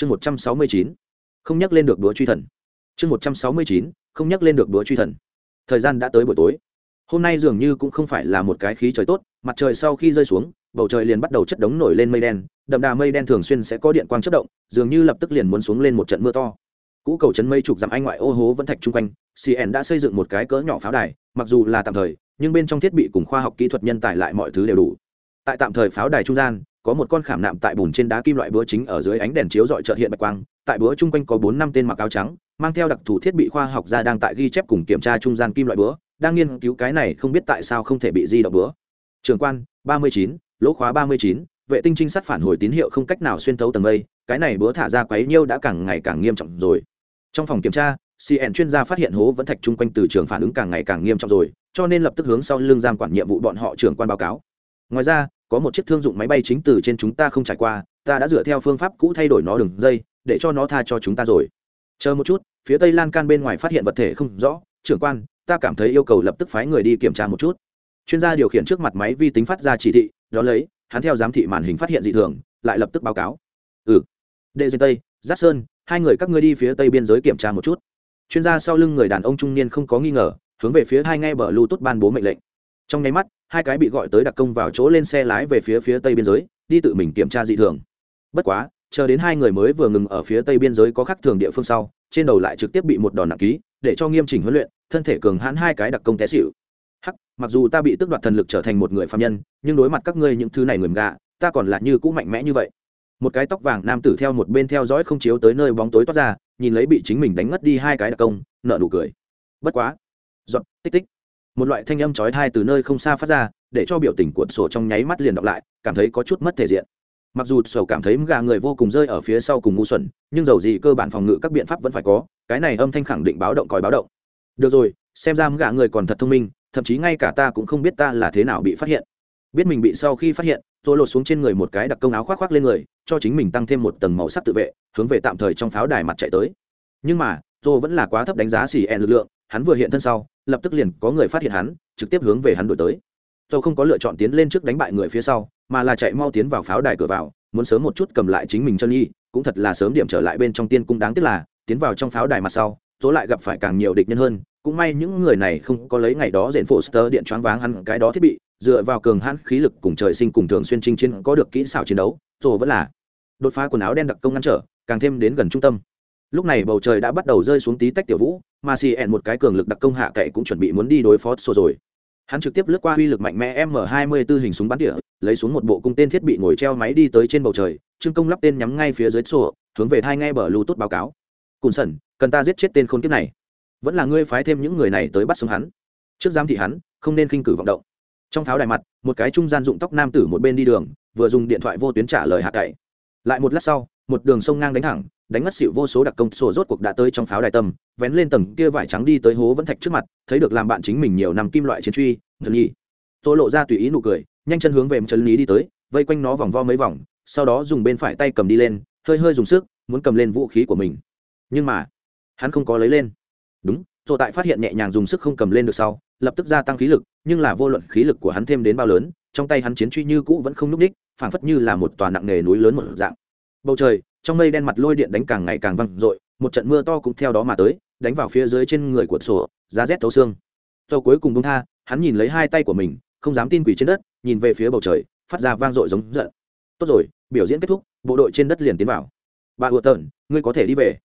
chương một trăm sáu mươi chín, không nhắc lên được đũa truy thần. Chương một trăm sáu mươi chín, không nhắc lên được đũa truy thần. Thời gian đã tới buổi tối. Hôm nay dường như cũng không phải là một cái khí trời tốt, mặt trời sau khi rơi xuống, bầu trời liền bắt đầu chất đống nổi lên mây đen, đậm đà mây đen thường xuyên sẽ có điện quang chất động, dường như lập tức liền muốn xuống lên một trận mưa to. Cũ cầu trấn mây trục dặm anh ngoại ô hố vẫn thạch chung quanh cn đã xây dựng một cái cỡ nhỏ pháo đài, mặc dù là tạm thời, nhưng bên trong thiết bị cùng khoa học kỹ thuật nhân tài lại mọi thứ đều đủ. Tại tạm thời pháo đài trung gian có một con khảm nạm tại bùn trên đá kim loại búa chính ở dưới ánh đèn chiếu dọi trợt hiện bạch quang, tại búa chung quanh có bốn năm tên mặc áo trắng, mang theo đặc thù thiết bị khoa học ra đang tại ghi chép cùng kiểm tra trung gian kim loại búa, đang nghiên cứu cái này không biết tại sao không thể bị di động búa. Trường quan, ba mươi chín, lỗ khóa ba mươi chín, vệ tinh trinh sát phản hồi tín hiệu không cách nào xuyên thấu tầng mây, cái này búa thả ra quấy nhiêu đã càng ngày càng nghiêm trọng rồi. Trong phòng kiểm tra cn chuyên gia phát hiện hố vẫn thạch chung quanh từ trường phản ứng càng ngày càng nghiêm trọng rồi, cho nên lập tức hướng sau lưng giam quản nhiệm vụ bọn họ trưởng quan báo cáo. Ngoài ra có một chiếc thương dụng máy bay chính từ trên chúng ta không trải qua, ta đã dựa theo phương pháp cũ thay đổi nó đường dây, để cho nó tha cho chúng ta rồi. Chờ một chút, phía tây lan can bên ngoài phát hiện vật thể không rõ, trưởng quan, ta cảm thấy yêu cầu lập tức phái người đi kiểm tra một chút. Chuyên gia điều khiển trước mặt máy vi tính phát ra chỉ thị, đó lấy, hắn theo giám thị màn hình phát hiện dị thường, lại lập tức báo cáo. Ừ. Đệ dây tây, giáp sơn, hai người các ngươi đi phía tây biên giới kiểm tra một chút. Chuyên gia sau lưng người đàn ông trung niên không có nghi ngờ, hướng về phía hai nghe bờ lưu tốt ban bố mệnh lệnh. Trong nháy mắt hai cái bị gọi tới đặc công vào chỗ lên xe lái về phía phía tây biên giới, đi tự mình kiểm tra dị thường. Bất quá, chờ đến hai người mới vừa ngừng ở phía tây biên giới có khắc thường địa phương sau, trên đầu lại trực tiếp bị một đòn nặng ký, để cho nghiêm chỉnh huấn luyện, thân thể cường hãn hai cái đặc công té xịu hắc, mặc dù ta bị tước đoạt thần lực trở thành một người phạm nhân, nhưng đối mặt các ngươi những thứ này ngườm gạ ta còn là như cũ mạnh mẽ như vậy. Một cái tóc vàng nam tử theo một bên theo dõi không chiếu tới nơi bóng tối toát ra, nhìn lấy bị chính mình đánh ngất đi hai cái đặc công nợ nụ cười. Bất quá. Giọt, tích tích một loại thanh âm chói thai từ nơi không xa phát ra, để cho biểu tình của sổ trong nháy mắt liền đọc lại, cảm thấy có chút mất thể diện. Mặc dù sổ cảm thấy gà người vô cùng rơi ở phía sau cùng ngu xuẩn, nhưng dầu gì cơ bản phòng ngự các biện pháp vẫn phải có, cái này âm thanh khẳng định báo động còi báo động. Được rồi, xem ra gà người còn thật thông minh, thậm chí ngay cả ta cũng không biết ta là thế nào bị phát hiện. Biết mình bị sau khi phát hiện, tôi lột xuống trên người một cái đặc công áo khoác khoác lên người, cho chính mình tăng thêm một tầng màu sắc tự vệ, hướng về tạm thời trong pháo đài mặt chạy tới. Nhưng mà, tôi vẫn là quá thấp đánh giá xì ẹn lực lượng hắn vừa hiện thân sau, lập tức liền có người phát hiện hắn, trực tiếp hướng về hắn đổi tới. Tôi không có lựa chọn tiến lên trước đánh bại người phía sau, mà là chạy mau tiến vào pháo đài cửa vào, muốn sớm một chút cầm lại chính mình chân y, cũng thật là sớm điểm trở lại bên trong tiên cung đáng tiếc là, tiến vào trong pháo đài mặt sau số lại gặp phải càng nhiều địch nhân hơn, cũng may những người này không có lấy ngày đó dện phổ sơ điện choáng váng hắn cái đó thiết bị, dựa vào cường hãn khí lực cùng trời sinh cùng thường xuyên chinh chiến có được kỹ xảo chiến đấu rồi vẫn là đột phá quần áo đen đặc công ngăn trở, càng thêm đến gần trung tâm lúc này bầu trời đã bắt đầu rơi xuống tí tách tiểu vũ, mà xì ẹn một cái cường lực đặc công hạ cậy cũng chuẩn bị muốn đi đối phó sổ rồi. Hắn trực tiếp lướt qua uy lực mạnh mẽ m 24 hình súng bắn tỉa, lấy xuống một bộ cung tên thiết bị ngồi treo máy đi tới trên bầu trời, trương công lắp tên nhắm ngay phía dưới sổ hướng về hai ngay bờ lưu tốt báo cáo. Cùn sẩn cần ta giết chết tên khôn kiếp này. Vẫn là ngươi phái thêm những người này tới bắt sống hắn. Trước giám thị hắn, không nên khinh cử vọng động. Trong tháo đài mặt, một cái trung gian dụng tóc nam tử một bên đi đường, vừa dùng điện thoại vô tuyến trả lời hạ cậy lại một lát sau, một đường sông ngang đánh thẳng đánh ngất xịu vô số đặc công sổ rốt cuộc đã tới trong pháo đài tâm, vén lên tầng kia vải trắng đi tới hố vẫn thạch trước mặt, thấy được làm bạn chính mình nhiều năm kim loại chiến truy thần nhi. Tôi lộ ra tùy ý nụ cười, nhanh chân hướng về trần lý đi tới, vây quanh nó vòng vo mấy vòng, sau đó dùng bên phải tay cầm đi lên, hơi hơi dùng sức, muốn cầm lên vũ khí của mình. Nhưng mà, hắn không có lấy lên. Đúng rồi tại phát hiện nhẹ nhàng dùng sức không cầm lên được sau, lập tức gia tăng khí lực, nhưng là vô luận khí lực của hắn thêm đến bao lớn, trong tay hắn chiến truy như cũ vẫn không núp ních phảng phất như là một tòa nặng nề núi lớn một dạng. Bầu trời trong mây đen mặt lôi điện đánh càng ngày càng văng rội một trận mưa to cũng theo đó mà tới, đánh vào phía dưới trên người của sổ, giá rét thấu xương. Sau cuối cùng bông tha, hắn nhìn lấy hai tay của mình, không dám tin quỷ trên đất, nhìn về phía bầu trời, phát ra vang dội giống giận. Tốt rồi, biểu diễn kết thúc, bộ đội trên đất liền tiến vào. Bà ùa tợn ngươi có thể đi về.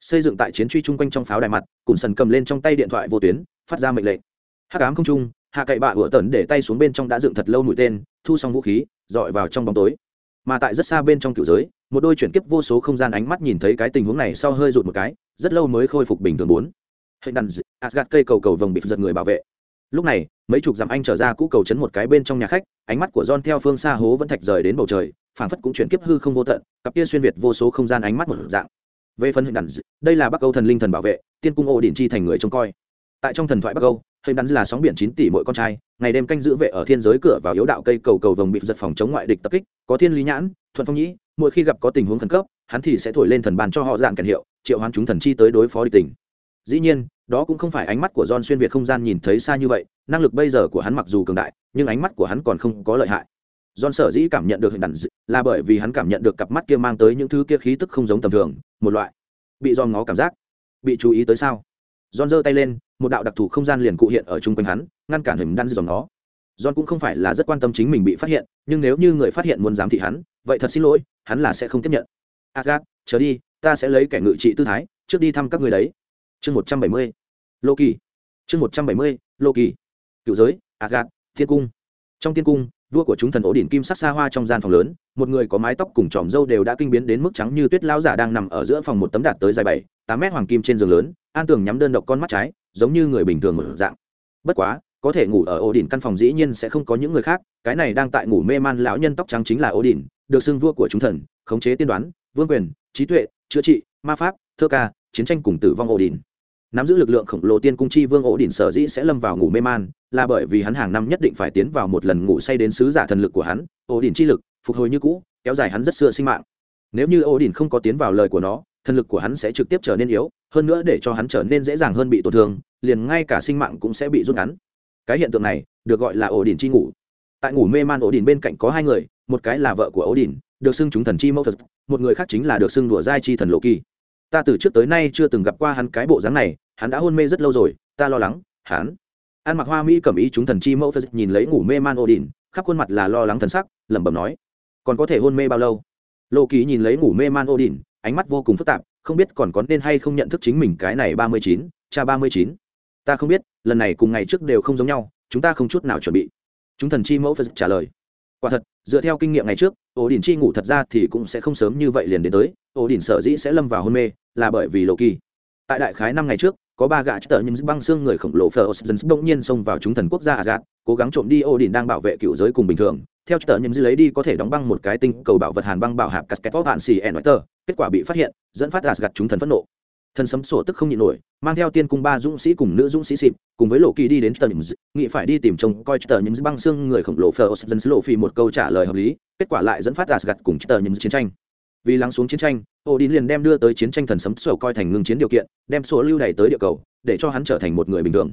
Xây dựng tại chiến truy chung quanh trong pháo đài mặt cùn sần cầm lên trong tay điện thoại vô tuyến, phát ra mệnh lệnh. Hắc ám không trung, hạ cậy bà ùa tợn để tay xuống bên trong đã dựng thật lâu mũi tên, thu xong vũ khí, dọi vào trong bóng tối. Mà tại rất xa bên trong cựu giới một đôi chuyển kiếp vô số không gian ánh mắt nhìn thấy cái tình huống này sau hơi rụt một cái, rất lâu mới khôi phục bình thường bốn. Hệ đàn asgad cây cầu cầu vồng bị giật người bảo vệ. Lúc này, mấy chục dặm anh trở ra cũ cầu chấn một cái bên trong nhà khách, ánh mắt của john theo phương xa hố vẫn thạch rời đến bầu trời, phảng phất cũng chuyển kiếp hư không vô tận, cặp kia xuyên việt vô số không gian ánh mắt một dạng. Về phần hệ đàn đây là bắc âu thần linh thần bảo vệ, tiên cung ô đình chi thành người trông coi. Tại trong thần thoại bắc âu, hệ đàn là sóng biển chín tỷ mỗi con trai, ngày đêm canh giữ vệ ở thiên giới cửa vào yếu đạo cây cầu cầu vồng bị giật phòng chống ngoại địch tập kích, có thiên lý nhãn, thuận phong nhĩ mỗi khi gặp có tình huống khẩn cấp hắn thì sẽ thổi lên thần bàn cho họ dạng kèn hiệu triệu hoán chúng thần chi tới đối phó địch tình dĩ nhiên đó cũng không phải ánh mắt của John xuyên việt không gian nhìn thấy xa như vậy, năng lực bây giờ của hắn mặc dù cường đại, nhưng ánh mắt của hắn còn không có lợi hại. John sở dĩ cảm nhận được hình đàn dị, là bởi vì hắn cảm nhận được cặp mắt kia mang tới những thứ kia khí tức không giống tầm thường, một loại bị John ngó cảm giác. Bị chú ý tới sao? John giơ tay lên, một đạo đặc thù không gian liền cụ hiện ở trung quanh hắn, ngăn cản hình đàn dòng nó. John cũng không phải là rất quan tâm chính mình bị phát hiện, nhưng nếu như người phát hiện muốn giám thị hắn, vậy thật xin lỗi, hắn là sẽ không tiếp nhận. Agat, chờ đi, ta sẽ lấy kẻ ngự trị tư thái, trước đi thăm các người đấy. Chương một trăm bảy mươi Loki. Chương một trăm bảy mươi Loki. Cựu giới, Agat, Thiên cung. Trong Thiên cung, vua của chúng thần ổ đỉnh kim sắc xa hoa trong gian phòng lớn một người có mái tóc cùng tròm râu đều đã kinh biến đến mức trắng như tuyết lao giả đang nằm ở giữa phòng một tấm đạt tới dài bảy tám mét hoàng kim trên giường lớn an tường nhắm đơn độc con mắt trái giống như người bình thường một dạng bất quá có thể ngủ ở ổ đỉnh căn phòng dĩ nhiên sẽ không có những người khác, cái này đang tại ngủ mê man lão nhân tóc trắng chính là ổ đỉnh được xưng vua của chúng thần, khống chế tiên đoán, vương quyền, trí tuệ, chữa trị, ma pháp, thơ ca, chiến tranh cùng tử vong ổ đỉnh nắm giữ lực lượng khổng lồ tiên cung chi vương ổ đỉnh sở dĩ sẽ lâm vào ngủ mê man, là bởi vì hắn hàng năm nhất định phải tiến vào một lần ngủ say đến sứ giả thần lực của hắn, ổ đỉnh chi lực, phục hồi như cũ, kéo dài hắn rất xưa sinh mạng. Nếu như ổ đỉnh không có tiến vào lời của nó, thần lực của hắn sẽ trực tiếp trở nên yếu, hơn nữa để cho hắn trở nên dễ dàng hơn bị tổn thương, liền ngay cả sinh mạng cũng sẽ bị rút ngắn cái hiện tượng này được gọi là ổ đỉnh chi ngủ. Tại ngủ mê man ổ đỉnh bên cạnh có hai người, một cái là vợ của ổ đỉnh, được xưng chúng thần chi mẫu phật một người khác chính là được xưng đùa giai chi thần lộ kỳ. Ta từ trước tới nay chưa từng gặp qua hắn cái bộ dáng này, hắn đã hôn mê rất lâu rồi, ta lo lắng, hắn. An mặc hoa mỹ cẩm ý chúng thần chi mẫu phật nhìn lấy ngủ mê man ổ đỉnh, khắp khuôn mặt là lo lắng thần sắc, lẩm bẩm nói, còn có thể hôn mê bao lâu? Lộ kỳ nhìn lấy ngủ mê man ổ đỉnh, ánh mắt vô cùng phức tạp, không biết còn có nên hay không nhận thức chính mình cái này ba mươi chín, cha ba mươi chín ta không biết, lần này cùng ngày trước đều không giống nhau, chúng ta không chút nào chuẩn bị. Chúng thần chi mẫu phật trả lời. Quả thật, dựa theo kinh nghiệm ngày trước ổ đỉnh chi ngủ thật ra thì cũng sẽ không sớm như vậy liền đến tới ổ đỉnh sở dĩ sẽ lâm vào hôn mê, là bởi vì lộ kỳ. Tại đại khái năm ngày trước, có ba gã tờ nhưng băng xương người khổng lồ phờ dần bỗng nhiên xông vào chúng thần quốc gia gạt cố gắng trộm đi ổ đỉnh đang bảo vệ cựu giới cùng bình thường. Theo tờ nhưng lấy đi có thể đóng băng một cái tinh cầu bảo vật hàn băng bảo hạp casket hạn xì ẻn tờ, kết quả bị phát hiện, dẫn phát gạt chúng thần phẫn nộ thần sấm sổ tức không nhịn nổi, mang theo tiên cung ba dũng sĩ cùng nữ dũng sĩ xịp cùng với lộ kỳ đi đến tờ nhầm nghị phải đi tìm chồng coi tờ nhầm băng xương người khổng lồ phờ dân lộ phi một câu trả lời hợp lý, kết quả lại dẫn phát gạt cùng tờ nhầm chiến tranh. Vì lắng xuống chiến tranh, odin liền đem đưa tới chiến tranh thần sấm sổ coi thành ngưng chiến điều kiện, đem sổ lưu đày tới địa cầu, để cho hắn trở thành một người bình thường.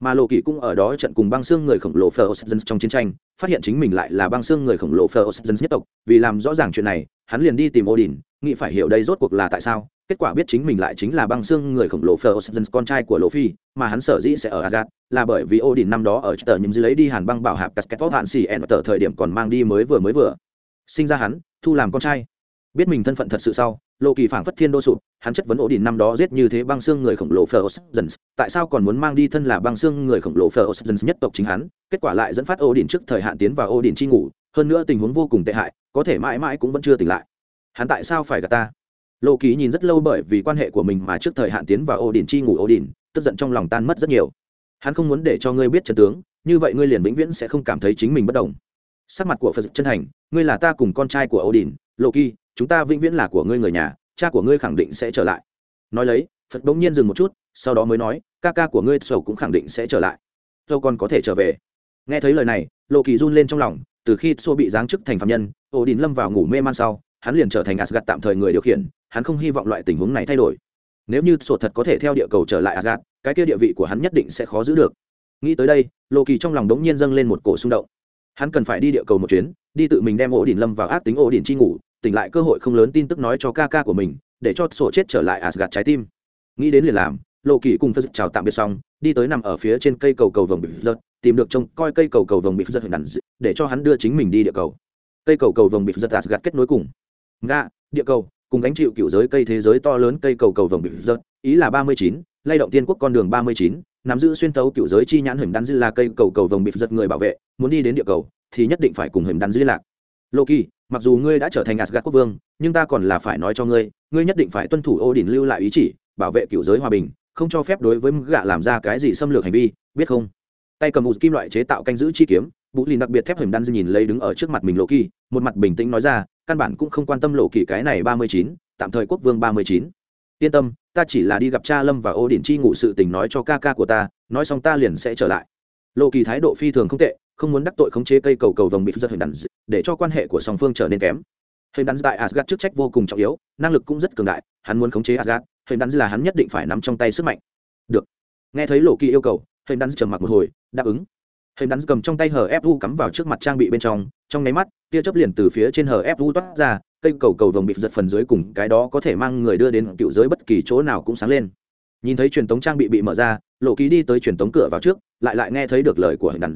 Mà lộ kỳ cũng ở đó trận cùng băng xương người khổng lồ phờ trong chiến tranh, phát hiện chính mình lại là băng xương người khổng lồ phờ nhất tộc, vì làm rõ ràng chuyện này, hắn liền đi tìm odin, nghị phải hiểu đây rốt cuộc là tại sao kết quả biết chính mình lại chính là băng xương người khổng lồ Ferguson con trai của Lộ Phi, mà hắn sở dĩ sẽ ở Agat, là bởi vì Odin năm đó ở tờ nhầm dưới lấy đi hàn băng bảo hạp Casket hạn xì en tờ thời điểm còn mang đi mới vừa mới vừa. Sinh ra hắn, thu làm con trai. Biết mình thân phận thật sự sau, Lộ Kỳ phảng phất thiên đô sụp, hắn chất vấn Odin năm đó giết như thế băng xương người khổng lồ Ferguson, tại sao còn muốn mang đi thân là băng xương người khổng lồ Ferguson nhất tộc chính hắn, kết quả lại dẫn phát Odin trước thời hạn tiến vào Odin chi ngủ, hơn nữa tình huống vô cùng tệ hại, có thể mãi mãi cũng vẫn chưa tỉnh lại. Hắn tại sao phải gạt ta? Lộ ký nhìn rất lâu bởi vì quan hệ của mình mà trước thời hạn tiến vào ổ đình chi ngủ ổ đình tức giận trong lòng tan mất rất nhiều. Hắn không muốn để cho ngươi biết chân tướng, như vậy ngươi liền vĩnh viễn sẽ không cảm thấy chính mình bất đồng sắc mặt của phật chân thành, ngươi là ta cùng con trai của ổ đình lộ kỳ chúng ta vĩnh viễn là của ngươi người nhà, cha của ngươi khẳng định sẽ trở lại. Nói lấy, phật bỗng nhiên dừng một chút, sau đó mới nói, ca ca của ngươi sầu cũng khẳng định sẽ trở lại. Dâu còn có thể trở về. Nghe thấy lời này lộ kỳ run lên trong lòng, từ khi sô bị giáng chức thành phạm nhân ổ đình lâm vào ngủ mê man sau, hắn liền trở thành asgad tạm thời người điều khiển hắn không hy vọng loại tình huống này thay đổi. Nếu như sổ thật có thể theo địa cầu trở lại asgad cái kia địa vị của hắn nhất định sẽ khó giữ được. Nghĩ tới đây lộ kỳ trong lòng đống nhiên dâng lên một cổ xung động. Hắn cần phải đi địa cầu một chuyến, đi tự mình đem ổ đỉnh lâm vào ác tính ổ đỉnh chi ngủ, tỉnh lại cơ hội không lớn tin tức nói cho ca ca của mình, để cho sổ chết trở lại asgad trái tim. Nghĩ đến liền làm lộ kỳ cùng phật chào tạm biệt xong, đi tới nằm ở phía trên cây cầu cầu vồng bị giật, tìm được trông coi cây cầu cầu vồng bị giật hình để cho hắn đưa chính mình đi địa cầu. Cây cầu cầu vồng bị giật asgad kết nối cùng. Nga, địa cầu cùng gánh chịu cựu giới cây thế giới to lớn cây cầu cầu vồng bị rớt, ý là ba mươi chín, lay động tiên quốc con đường ba mươi chín, nắm giữ xuyên tấu cựu giới chi nhãn hình đan dư là cây cầu cầu vồng bị giật người bảo vệ, muốn đi đến địa cầu thì nhất định phải cùng hình đan dư lạc. Loki, mặc dù ngươi đã trở thành asgad quốc vương, nhưng ta còn là phải nói cho ngươi ngươi nhất định phải tuân thủ ô đình lưu lại ý chỉ, bảo vệ cựu giới hòa bình, không cho phép đối với gạ làm ra cái gì xâm lược hành vi, biết không? Tay cầm một kim loại chế tạo canh giữ chi kiếm vũ lìn đặc biệt thép hình đan nhìn lấy đứng ở trước mặt mình Loki, một mặt bình tĩnh nói ra căn bản cũng không quan tâm lộ kỳ cái này ba mươi chín, tạm thời quốc vương ba mươi chín. Yên tâm, ta chỉ là đi gặp cha lâm và ô điển chi ngụ sự tình nói cho ca ca của ta, nói xong ta liền sẽ trở lại. Lộ kỳ thái độ phi thường không tệ, không muốn đắc tội khống chế cây cầu cầu vồng bị giật hình đắn để cho quan hệ của song phương trở nên kém. Hình đắn tại asgad chức trách vô cùng trọng yếu, năng lực cũng rất cường đại, hắn muốn khống chế asgad hình đắn là hắn nhất định phải nắm trong tay sức mạnh. Được. Nghe thấy lộ kỳ yêu cầu, hình đắn trầm mặc một hồi, đáp ứng hình đắn cầm trong tay hờ fu cắm vào trước mặt trang bị bên trong trong nháy mắt, tia chớp liền từ phía trên hờ fu toát ra, cây cầu cầu vồng bị giật phần dưới cùng cái đó có thể mang người đưa đến cựu giới bất kỳ chỗ nào cũng sáng lên. Nhìn thấy truyền tống trang bị bị mở ra, lộ ký đi tới truyền tống cửa vào trước, lại lại nghe thấy được lời của hình đắn.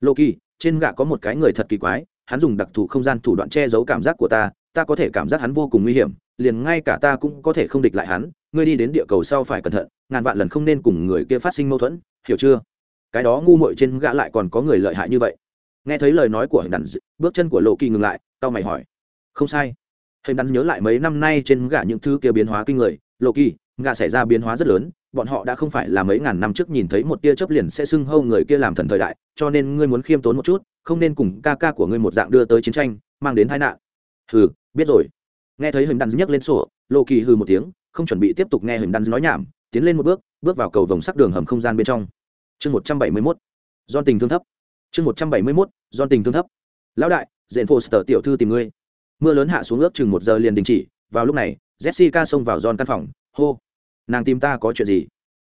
Lộ kỳ trên gạ có một cái người thật kỳ quái, hắn dùng đặc thù không gian thủ đoạn che giấu cảm giác của ta ta có thể cảm giác hắn vô cùng nguy hiểm, liền ngay cả ta cũng có thể không địch lại hắn, ngươi đi đến địa cầu sau phải cẩn thận, ngàn vạn lần không nên cùng người kia phát sinh mâu thuẫn, hiểu chưa? Cái đó ngu muội trên gã lại còn có người lợi hại như vậy. Nghe thấy lời nói của hình đàn bước chân của lộ kỳ ngừng lại tao mày hỏi, không sai. Hình đàn nhớ lại mấy năm nay trên gã những thứ kia biến hóa kinh người. Lộ kỳ, gã xảy ra biến hóa rất lớn, bọn họ đã không phải là mấy ngàn năm trước nhìn thấy một tia chớp liền sẽ xưng hâu người kia làm thần thời đại, cho nên ngươi muốn khiêm tốn một chút, không nên cùng ca ca của ngươi một dạng đưa tới chiến tranh, mang đến tai nạn. Hừ, biết rồi. Nghe thấy hình đàn nhấc lên sổ, lộ kỳ hừ một tiếng, không chuẩn bị tiếp tục nghe hình đàn nói nhảm, tiến lên một bước bước vào cầu vòng sắc đường hầm không gian bên trong chương một trăm bảy mươi mốt do tình thương thấp. Chương một trăm bảy mươi mốt do tình thương thấp. Lão đại dện phô sở tiểu thư tìm ngươi. Mưa lớn hạ xuống ước chừng một giờ liền đình chỉ vào lúc này jessica xông vào John căn phòng. Hô nàng tìm ta có chuyện gì?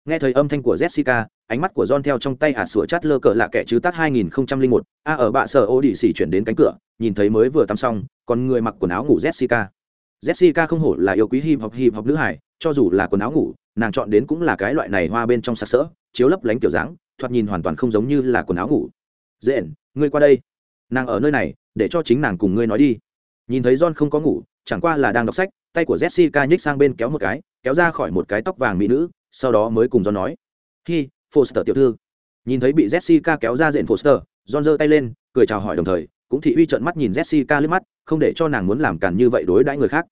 Nghe thấy âm thanh của jessica ánh mắt của john theo trong tay ả sủa chát lơ cờ lạ kẻ chứ tát 2001, a ở bạ sở ô đi xỉ chuyển đến cánh cửa nhìn thấy mới vừa tắm xong còn người mặc quần áo ngủ jessica. Jessica không hổ là yêu quý hip hop hip hop nữ hải cho dù là quần áo ngủ nàng chọn đến cũng là cái loại này hoa bên trong sặc sỡ, chiếu lấp lánh kiểu dáng, thoạt nhìn hoàn toàn không giống như là quần áo ngủ. Dện, ngươi qua đây. Nàng ở nơi này, để cho chính nàng cùng ngươi nói đi. Nhìn thấy john không có ngủ, chẳng qua là đang đọc sách, tay của jessica nhích sang bên kéo một cái, kéo ra khỏi một cái tóc vàng mỹ nữ, sau đó mới cùng john nói. Hi, foster tiểu thư. Nhìn thấy bị jessica kéo ra diện foster, john giơ tay lên, cười chào hỏi đồng thời, cũng thị uy trợn mắt nhìn jessica liếc mắt, không để cho nàng muốn làm càn như vậy đối đãi người khác.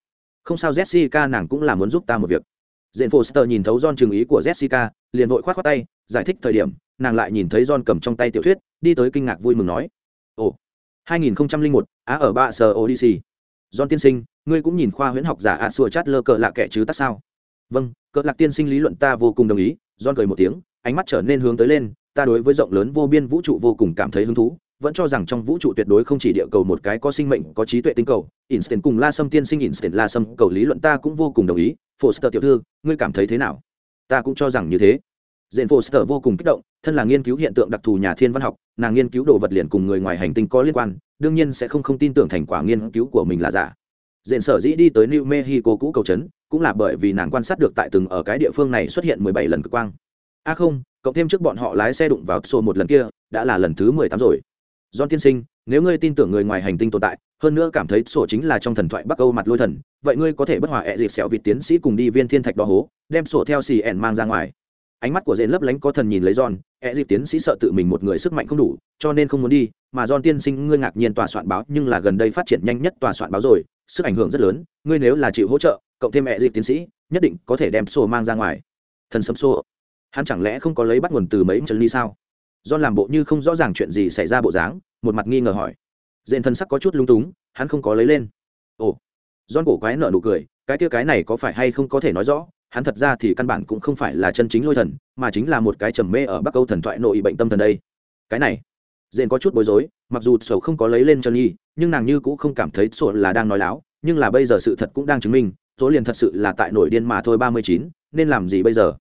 Không sao jessica, nàng cũng là muốn giúp ta một việc diện foster nhìn thấu john trừng ý của jessica liền vội khoát khoát tay giải thích thời điểm nàng lại nhìn thấy john cầm trong tay tiểu thuyết đi tới kinh ngạc vui mừng nói ồ 2001, á ở ba sở odyssey. John tiên sinh ngươi cũng nhìn khoa huyễn học giả ạ sùa chát lơ cờ lạ kẻ chứ tắt sao? Vâng cỡ lạc tiên sinh lý luận ta vô cùng đồng ý. John cười một tiếng ánh mắt trở nên hướng tới lên ta đối với rộng lớn vô biên vũ trụ vô cùng cảm thấy hứng thú vẫn cho rằng trong vũ trụ tuyệt đối không chỉ địa cầu một cái có sinh mệnh có trí tuệ tinh cầu instant cùng la sâm tiên sinh instant la sâm cầu lý luận ta cũng vô cùng đồng ý foster tiểu thư ngươi cảm thấy thế nào ta cũng cho rằng như thế Jane Foster vô cùng kích động, thân là nghiên cứu hiện tượng đặc thù nhà thiên văn học, nàng nghiên cứu đồ vật liền cùng người ngoài hành tinh có liên quan, đương nhiên sẽ không không tin tưởng thành quả nghiên cứu của mình là giả. Jane sở dĩ đi tới New Mexico cũ cầu trấn, cũng là bởi vì nàng quan sát được tại từng ở cái địa phương này xuất hiện 17 lần cực quang. A à không, cộng thêm trước bọn họ lái xe đụng vào xô một lần kia, đã là lần thứ 18 rồi. John tiên sinh, nếu ngươi tin tưởng người ngoài hành tinh tồn tại, hơn nữa cảm thấy sổ chính là trong thần thoại Bắc Âu mặt lôi thần, vậy ngươi có thể bất hòa ẹ dịp sẹo vịt tiến sĩ cùng đi viên thiên thạch đó hố, đem sổ theo xì ẻn mang ra ngoài. Ánh mắt của dền lấp lánh có thần nhìn lấy john ẹ dịp tiến sĩ sợ tự mình một người sức mạnh không đủ cho nên không muốn đi mà john tiên sinh ngươi ngạc nhiên tòa soạn báo nhưng là gần đây phát triển nhanh nhất tòa soạn báo rồi sức ảnh hưởng rất lớn ngươi nếu là chịu hỗ trợ cộng thêm ẹ dịp tiến sĩ nhất định có thể đem sổ mang ra ngoài. Thần sấm sổ. Hắn chẳng lẽ không có lấy bắt nguồn từ mấy chân ly sao? John làm bộ như không rõ ràng chuyện gì xảy ra bộ dáng, một mặt nghi ngờ hỏi. Dền thân sắc có chút lung túng, hắn không có lấy lên. Ồ. John cổ quái nở nụ cười, cái kia cái này có phải hay không có thể nói rõ, hắn thật ra thì căn bản cũng không phải là chân chính lôi thần, mà chính là một cái trầm mê ở bắc âu thần thoại nội bệnh tâm thần đây. Cái này. Dền có chút bối rối, mặc dù sầu không có lấy lên chân nhi nhưng nàng như cũng không cảm thấy sổ là đang nói láo, nhưng là bây giờ sự thật cũng đang chứng minh số liền thật sự là tại nổi điên mà thôi ba mươi chín, nên làm gì bây giờ?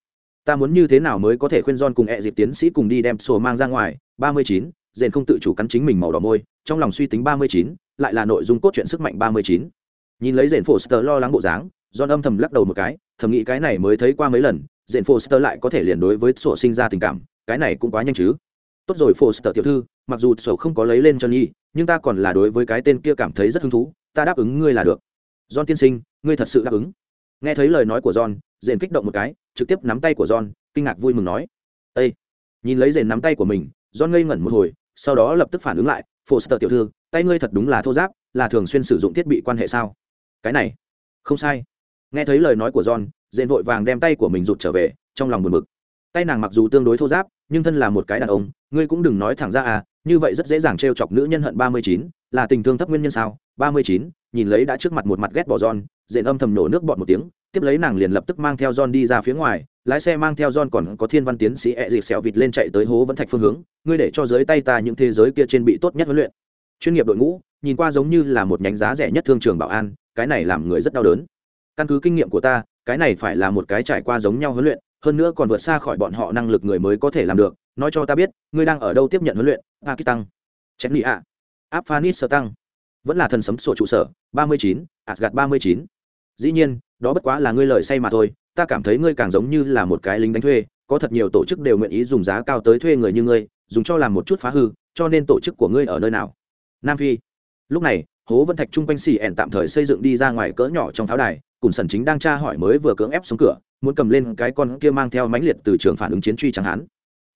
Ta muốn như thế nào mới có thể khuyên John cùng ẹ dịp tiến sĩ cùng đi đem sổ mang ra ngoài? Ba mươi chín dền không tự chủ cắn chính mình màu đỏ môi, trong lòng suy tính ba mươi chín, lại là nội dung cốt truyện sức mạnh ba mươi chín. Nhìn lấy dền Foster lo lắng bộ dáng, John âm thầm lắc đầu một cái, thầm nghĩ cái này mới thấy qua mấy lần diện foster lại có thể liền đối với sổ sinh ra tình cảm, cái này cũng quá nhanh chứ. Tốt rồi, foster tiểu thư, mặc dù sổ không có lấy lên cho nhi nhưng ta còn là đối với cái tên kia cảm thấy rất hứng thú, ta đáp ứng ngươi là được. John tiên sinh, ngươi thật sự đáp ứng. Nghe thấy lời nói của john dền kích động một cái trực tiếp nắm tay của john kinh ngạc vui mừng nói Ê! nhìn lấy dền nắm tay của mình john ngây ngẩn một hồi sau đó lập tức phản ứng lại foster tiểu thư tay ngươi thật đúng là thô giáp là thường xuyên sử dụng thiết bị quan hệ sao? Cái này không sai. Nghe thấy lời nói của john dện vội vàng đem tay của mình rụt trở về trong lòng buồn bực. Tay nàng mặc dù tương đối thô giáp nhưng thân là một cái đàn ông ngươi cũng đừng nói thẳng ra à như vậy rất dễ dàng trêu chọc nữ nhân hận ba mươi chín là tình thương thấp nguyên nhân sao? ba mươi chín nhìn lấy đã trước mặt một mặt ghét bỏ John, dện âm thầm nổ nước bọt một tiếng tiếp lấy nàng liền lập tức mang theo John đi ra phía ngoài, lái xe mang theo John còn có thiên văn tiến sĩ e ẹ dịp xẹo vịt lên chạy tới hố vẫn thạch phương hướng, ngươi để cho dưới tay ta những thế giới kia trên bị tốt nhất huấn luyện. Chuyên nghiệp đội ngũ, nhìn qua giống như là một nhánh giá rẻ nhất thương trường bảo an, cái này làm người rất đau đớn. Căn cứ kinh nghiệm của ta, cái này phải là một cái trải qua giống nhau huấn luyện, hơn nữa còn vượt xa khỏi bọn họ năng lực người mới có thể làm được. Nói cho ta biết, ngươi đang ở đâu tiếp nhận huấn luyện? Pakistan. Chén lì ạ áp vẫn là thần sấm sổ trụ sở, ba mươi chín ba mươi chín. Dĩ nhiên đó bất quá là ngươi lời say mà thôi, ta cảm thấy ngươi càng giống như là một cái lính đánh thuê, có thật nhiều tổ chức đều nguyện ý dùng giá cao tới thuê người như ngươi, dùng cho làm một chút phá hư, cho nên tổ chức của ngươi ở nơi nào? Nam phi. Lúc này, hố vân thạch chung quanh xì ẻn tạm thời xây dựng đi ra ngoài cỡ nhỏ trong pháo đài, cùng sần chính đang tra hỏi mới vừa cưỡng ép xuống cửa, muốn cầm lên cái con kia mang theo mãnh liệt từ trường phản ứng chiến truy chẳng hắn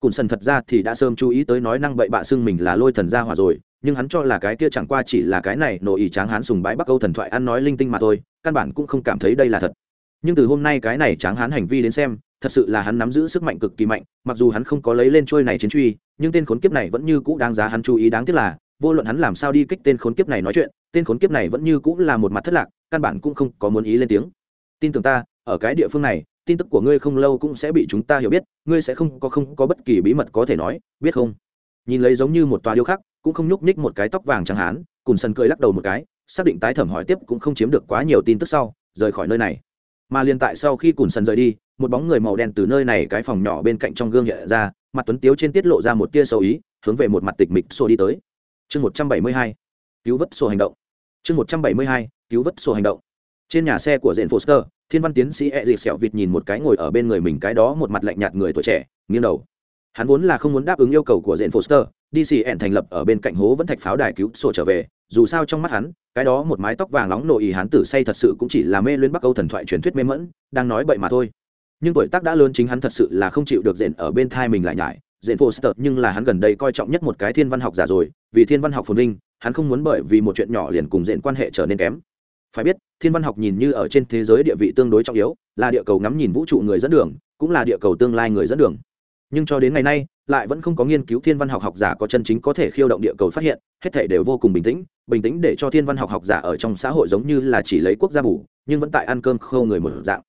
cùng sần thật ra thì đã sớm chú ý tới nói năng bậy bạ xưng mình là lôi thần gia hỏa rồi, nhưng hắn cho là cái kia chẳng qua chỉ là cái này nội ý tráng hán sùng bái bắc âu thần thoại ăn nói linh tinh mà thôi căn bản cũng không cảm thấy đây là thật. Nhưng từ hôm nay cái này tráng hán hành vi đến xem, thật sự là hắn nắm giữ sức mạnh cực kỳ mạnh, mặc dù hắn không có lấy lên trôi này chiến truy, nhưng tên khốn kiếp này vẫn như cũ đáng giá hắn chú ý đáng tiếc là, vô luận hắn làm sao đi kích tên khốn kiếp này nói chuyện, tên khốn kiếp này vẫn như cũ là một mặt thất lạc, căn bản cũng không có muốn ý lên tiếng. Tin tưởng ta, ở cái địa phương này, tin tức của ngươi không lâu cũng sẽ bị chúng ta hiểu biết, ngươi sẽ không có không có bất kỳ bí mật có thể nói, biết không? Nhìn lấy giống như một tòa điêu khắc, cũng không nhúc nhích một cái tóc vàng chẳng hán, cùng sân cười lắc đầu một cái xác định tái thẩm hỏi tiếp cũng không chiếm được quá nhiều tin tức sau, rời khỏi nơi này. Mà liền tại sau khi cùn sần rời đi, một bóng người màu đen từ nơi này cái phòng nhỏ bên cạnh trong gương nhẹ ra, mặt tuấn tiếu trên tiết lộ ra một tia sâu ý, hướng về một mặt tịch mịch xô đi tới. Chương một trăm bảy mươi hai, cứu vớt sổ hành động. Chương một trăm bảy mươi hai, cứu vớt sổ hành động. Trên nhà xe của dện foster, thiên văn tiến sĩ e dịp sẹo vịt nhìn một cái ngồi ở bên người mình cái đó một mặt lạnh nhạt người tuổi trẻ, nghiêng đầu hắn vốn là không muốn đáp ứng yêu cầu của dện foster dcn thành lập ở bên cạnh hố vẫn thạch pháo đài cứu sổ trở về, dù sao trong mắt hắn, cái đó một mái tóc vàng nóng nội ý hắn tử say thật sự cũng chỉ là mê luyến bắc âu thần thoại truyền thuyết mê mẫn đang nói bậy mà thôi. Nhưng tuổi tác đã lớn chính hắn thật sự là không chịu được dện ở bên thai mình lại nhải. Dện foster, nhưng là hắn gần đây coi trọng nhất một cái thiên văn học giả rồi, vì thiên văn học phồn vinh, hắn không muốn bởi vì một chuyện nhỏ liền cùng dện quan hệ trở nên kém. Phải biết, thiên văn học nhìn như ở trên thế giới địa vị tương đối trọng yếu, là địa cầu ngắm nhìn vũ trụ người dẫn đường, cũng là địa cầu tương lai người dẫn đường nhưng cho đến ngày nay, lại vẫn không có nghiên cứu thiên văn học học giả có chân chính có thể khiêu động địa cầu phát hiện, hết thể đều vô cùng bình tĩnh bình tĩnh để cho thiên văn học học giả ở trong xã hội giống như là chỉ lấy quốc gia bù, nhưng vẫn tại ăn cơm khâu người một dạng.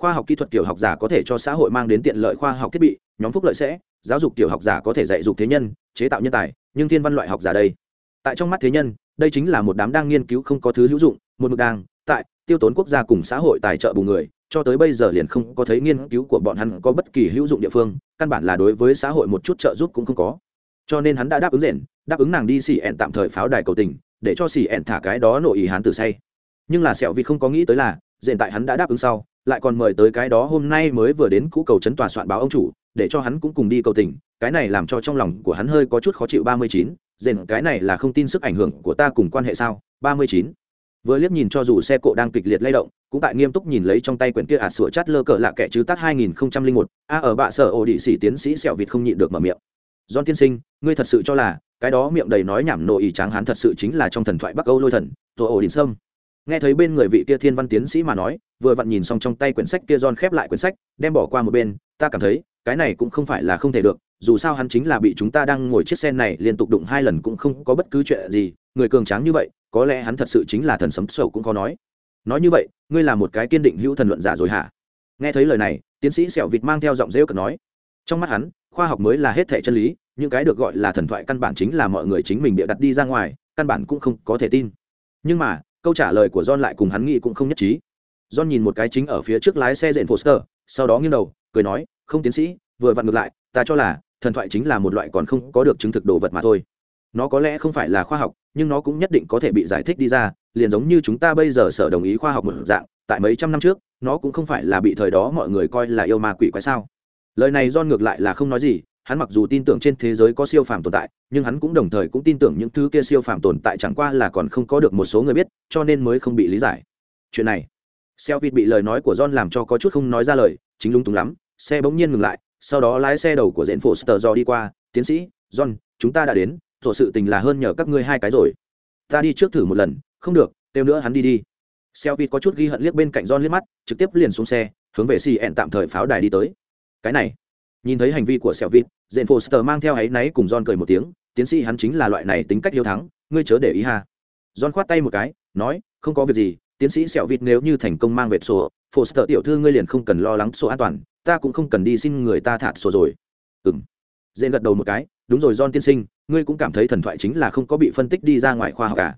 Khoa học kỹ thuật tiểu học giả có thể cho xã hội mang đến tiện lợi khoa học thiết bị, nhóm phúc lợi sẽ, giáo dục tiểu học giả có thể dạy dục thế nhân, chế tạo nhân tài, nhưng thiên văn loại học giả đây. Tại trong mắt thế nhân, đây chính là một đám đang nghiên cứu không có thứ hữu dụng, một mực đang, tại, tiêu tốn quốc gia cùng xã hội tài trợ bù người, cho tới bây giờ liền không có thấy nghiên cứu của bọn hắn có bất kỳ hữu dụng địa phương căn bản là đối với xã hội một chút trợ giúp cũng không có. Cho nên hắn đã đáp ứng rền đáp ứng nàng đi xì ẹn tạm thời pháo đài cầu tình, để cho xì ẹn thả cái đó nội ý hắn từ say. Nhưng là sẹo vì không có nghĩ tới là rền tại hắn đã đáp ứng sau, lại còn mời tới cái đó hôm nay mới vừa đến cũ cầu trấn tòa soạn báo ông chủ, để cho hắn cũng cùng đi cầu tình, cái này làm cho trong lòng của hắn hơi có chút khó chịu ba mươi chín rền cái này là không tin sức ảnh hưởng của ta cùng quan hệ sao? ba mươi chín. Vừa liếc nhìn cho dù xe cộ đang kịch liệt lay động cũng tại nghiêm túc nhìn lấy trong tay quyển kia ạt à chát lơ cờ lạ kẻ chứ tác hai nghìn một, a ở bạ sở ổ đĩ sĩ tiến sĩ sẹo vịt không nhịn được mở miệng. John tiên sinh, ngươi thật sự cho là, cái đó miệng đầy nói nhảm nội ý tráng hán thật sự chính là trong thần thoại bắc âu lôi thần rồi ổ đỉnh sâm. Nghe thấy bên người vị kia thiên văn tiến sĩ mà nói, vừa vặn nhìn xong trong tay quyển sách kia, John khép lại quyển sách, đem bỏ qua một bên, ta cảm thấy, cái này cũng không phải là không thể được, dù sao hắn chính là bị chúng ta đang ngồi chiếc xe này liên tục đụng hai lần cũng không có bất cứ chuyện gì, người cường tráng như vậy, có lẽ hắn thật sự chính là thần sấm sầu cũng có nói nói như vậy, ngươi là một cái kiên định hữu thần luận giả rồi hả? Nghe thấy lời này, tiến sĩ sẹo vịt mang theo giọng rêu cực nói. Trong mắt hắn, khoa học mới là hết thể chân lý, những cái được gọi là thần thoại căn bản chính là mọi người chính mình bịa đặt đi ra ngoài, căn bản cũng không có thể tin. Nhưng mà, câu trả lời của john lại cùng hắn nghĩ cũng không nhất trí. John nhìn một cái chính ở phía trước lái xe dện foster, sau đó nghiêng đầu, cười nói, không tiến sĩ, vừa vặn ngược lại, ta cho là, thần thoại chính là một loại còn không có được chứng thực đồ vật mà thôi. Nó có lẽ không phải là khoa học nhưng nó cũng nhất định có thể bị giải thích đi ra, liền giống như chúng ta bây giờ sở đồng ý khoa học một dạng, tại mấy trăm năm trước, nó cũng không phải là bị thời đó mọi người coi là yêu ma quỷ quái sao. Lời này do ngược lại là không nói gì, hắn mặc dù tin tưởng trên thế giới có siêu phàm tồn tại, nhưng hắn cũng đồng thời cũng tin tưởng những thứ kia siêu phàm tồn tại chẳng qua là còn không có được một số người biết, cho nên mới không bị lý giải. Chuyện này xe vịt bị lời nói của john làm cho có chút không nói ra lời, chính lung túng lắm, xe bỗng nhiên ngừng lại, sau đó lái xe đầu của diễn phổ sờ do đi qua, tiến sĩ, john, chúng ta đã đến rồi sự tình là hơn nhờ các ngươi hai cái rồi. Ta đi trước thử một lần, không được, kêu nữa hắn đi đi. Xeo vịt có chút ghi hận liếc bên cạnh john liếc mắt, trực tiếp liền xuống xe, hướng về xì ẹn tạm thời pháo đài đi tới. Cái này, nhìn thấy hành vi của xeo vịt dện foster mang theo áy náy cùng john cười một tiếng, tiến sĩ hắn chính là loại này tính cách hiếu thắng, ngươi chớ để ý ha. John khoát tay một cái, nói, không có việc gì, tiến sĩ xẹo vịt nếu như thành công mang về sổ, foster tiểu thư ngươi liền không cần lo lắng sổ an toàn, ta cũng không cần đi xin người ta thả sổ rồi. Ừng dện gật đầu một cái đúng rồi, john tiên sinh, ngươi cũng cảm thấy thần thoại chính là không có bị phân tích đi ra ngoài khoa học cả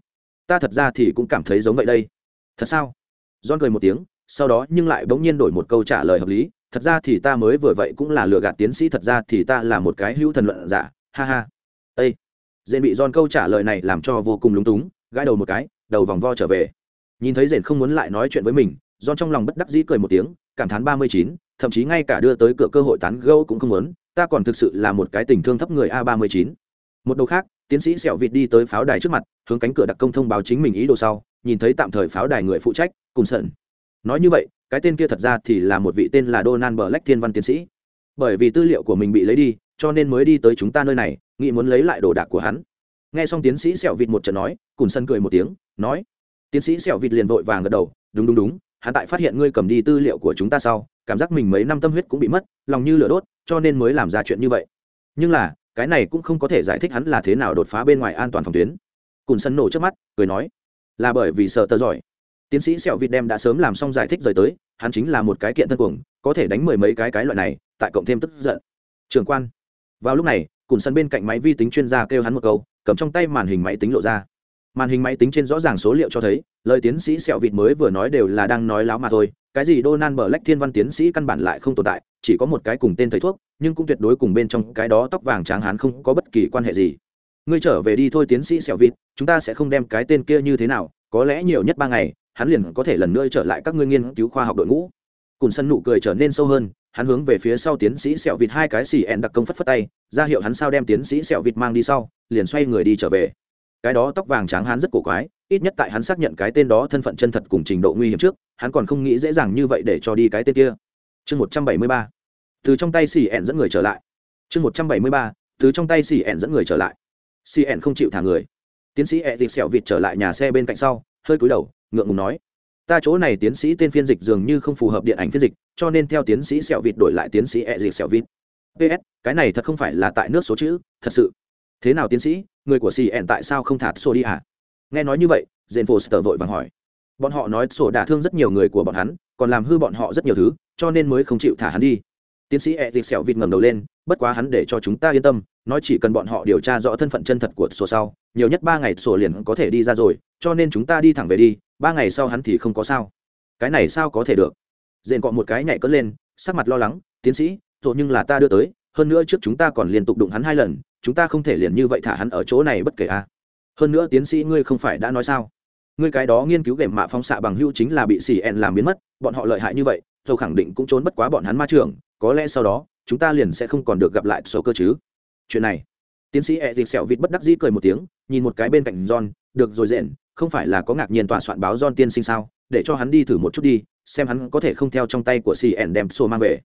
ta thật ra thì cũng cảm thấy giống vậy đây. Thật sao? John cười một tiếng, sau đó nhưng lại bỗng nhiên đổi một câu trả lời hợp lý. Thật ra thì ta mới vừa vậy cũng là lừa gạt tiến sĩ, thật ra thì ta là một cái hữu thần luận giả. Ha ha. Ây dện bị John câu trả lời này làm cho vô cùng lúng túng, gãi đầu một cái, đầu vòng vo trở về. Nhìn thấy dện không muốn lại nói chuyện với mình, John trong lòng bất đắc dĩ cười một tiếng, cảm thán ba mươi chín, thậm chí ngay cả đưa tới cửa cơ hội tán gâu cũng không muốn ta còn thực sự là một cái tình thương thấp người a ba mươi chín. Một đầu khác, tiến sĩ sẹo vịt đi tới pháo đài trước mặt, hướng cánh cửa đặc công thông báo chính mình ý đồ sau, nhìn thấy tạm thời pháo đài người phụ trách, cùng sợn. Nói như vậy, cái tên kia thật ra thì là một vị tên là donald black thiên văn tiến sĩ. Bởi vì tư liệu của mình bị lấy đi, cho nên mới đi tới chúng ta nơi này, nghĩ muốn lấy lại đồ đạc của hắn. Nghe xong tiến sĩ sẹo vịt một trận nói, cùng sân cười một tiếng, nói. Tiến sĩ sẹo vịt liền vội vàng gật đầu, đúng đúng đúng hắn tại phát hiện ngươi cầm đi tư liệu của chúng ta sau, cảm giác mình mấy năm tâm huyết cũng bị mất, lòng như lửa đốt, cho nên mới làm ra chuyện như vậy. Nhưng là, cái này cũng không có thể giải thích hắn là thế nào đột phá bên ngoài an toàn phòng tuyến. Cùn sân nổ trước mắt, cười nói, là bởi vì sợ tờ giỏi. Tiến sĩ sẹo vịt đem đã sớm làm xong giải thích rời tới, hắn chính là một cái kiện thân cuồng, có thể đánh mười mấy cái cái loại này, tại cộng thêm tức giận. Trường quan. Vào lúc này, cùn sân bên cạnh máy vi tính chuyên gia kêu hắn một câu, cầm trong tay màn hình máy tính lộ ra màn hình máy tính trên rõ ràng số liệu cho thấy lời tiến sĩ sẹo vịt mới vừa nói đều là đang nói láo mà thôi cái gì Donald lách Thiên Văn tiến sĩ căn bản lại không tồn tại, chỉ có một cái cùng tên thầy thuốc, nhưng cũng tuyệt đối cùng bên trong cái đó tóc vàng trắng hán không có bất kỳ quan hệ gì. Ngươi trở về đi thôi tiến sĩ Sẹo Vịt, chúng ta sẽ không đem cái tên kia như thế nào, có lẽ nhiều nhất ba ngày, hắn liền có thể lần nữa trở lại các ngươi nghiên cứu khoa học đội ngũ. Cùn sân nụ cười trở nên sâu hơn, hắn hướng về phía sau tiến sĩ Sẹo Vịt hai cái xì ẹn đặc công phất phất tay, ra hiệu hắn sao đem tiến sĩ Sẹo Vịt mang đi sau, liền xoay người đi trở về. Cái đó tóc vàng trắng hắn rất cổ quái, ít nhất tại hắn xác nhận cái tên đó thân phận chân thật cùng trình độ nguy hiểm trước hắn còn không nghĩ dễ dàng như vậy để cho đi cái tên kia. Chương một trăm bảy mươi ba. Từ trong tay xì ẹn dẫn người trở lại. Chương một trăm bảy mươi ba. Từ trong tay xì ẹn dẫn người trở lại. Xì ẹn không chịu thả người. Tiến sĩ ẹ thịt xẻo vịt trở lại nhà xe bên cạnh sau hơi cúi đầu ngượng ngùng nói ta chỗ này tiến sĩ tên phiên dịch dường như không phù hợp điện ảnh phiên dịch cho nên theo tiến sĩ xẻo vịt đổi lại tiến sĩ ẹ dịch xẻo vịt. Ps cái này thật không phải là tại nước số chữ thật sự thế nào tiến sĩ, người của cn tại sao không thả sổ đi à nghe nói như vậy jane foster vội vàng hỏi. Bọn họ nói sổ đả thương rất nhiều người của bọn hắn, còn làm hư bọn họ rất nhiều thứ, cho nên mới không chịu thả hắn đi. Tiến sĩ e dịp sẹo vịt ngẩng đầu lên, bất quá hắn để cho chúng ta yên tâm, nói chỉ cần bọn họ điều tra rõ thân phận chân thật của sổ sau, nhiều nhất ba ngày sổ liền có thể đi ra rồi, cho nên chúng ta đi thẳng về đi, ba ngày sau hắn thì không có sao. Cái này sao có thể được? Dện cọ một cái nhảy cất lên, sắc mặt lo lắng, tiến sĩ rồi nhưng là ta đưa tới, hơn nữa trước chúng ta còn liên tục đụng hắn hai lần chúng ta không thể liền như vậy thả hắn ở chỗ này bất kể a. Hơn nữa tiến sĩ ngươi không phải đã nói sao? Ngươi cái đó nghiên cứu gệm mạ phóng xạ bằng hưu chính là bị xì ẹn làm biến mất, bọn họ lợi hại như vậy, dầu khẳng định cũng trốn bất quá bọn hắn ma trường có lẽ sau đó, chúng ta liền sẽ không còn được gặp lại số cơ chứ. Chuyện này, tiến sĩ e dịp sẹo vịt bất đắc dĩ cười một tiếng, nhìn một cái bên cạnh john, được rồi rện không phải là có ngạc nhiên tòa soạn báo john tiên sinh sao? Để cho hắn đi thử một chút đi, xem hắn có thể không theo trong tay của cn đem sổ mang về.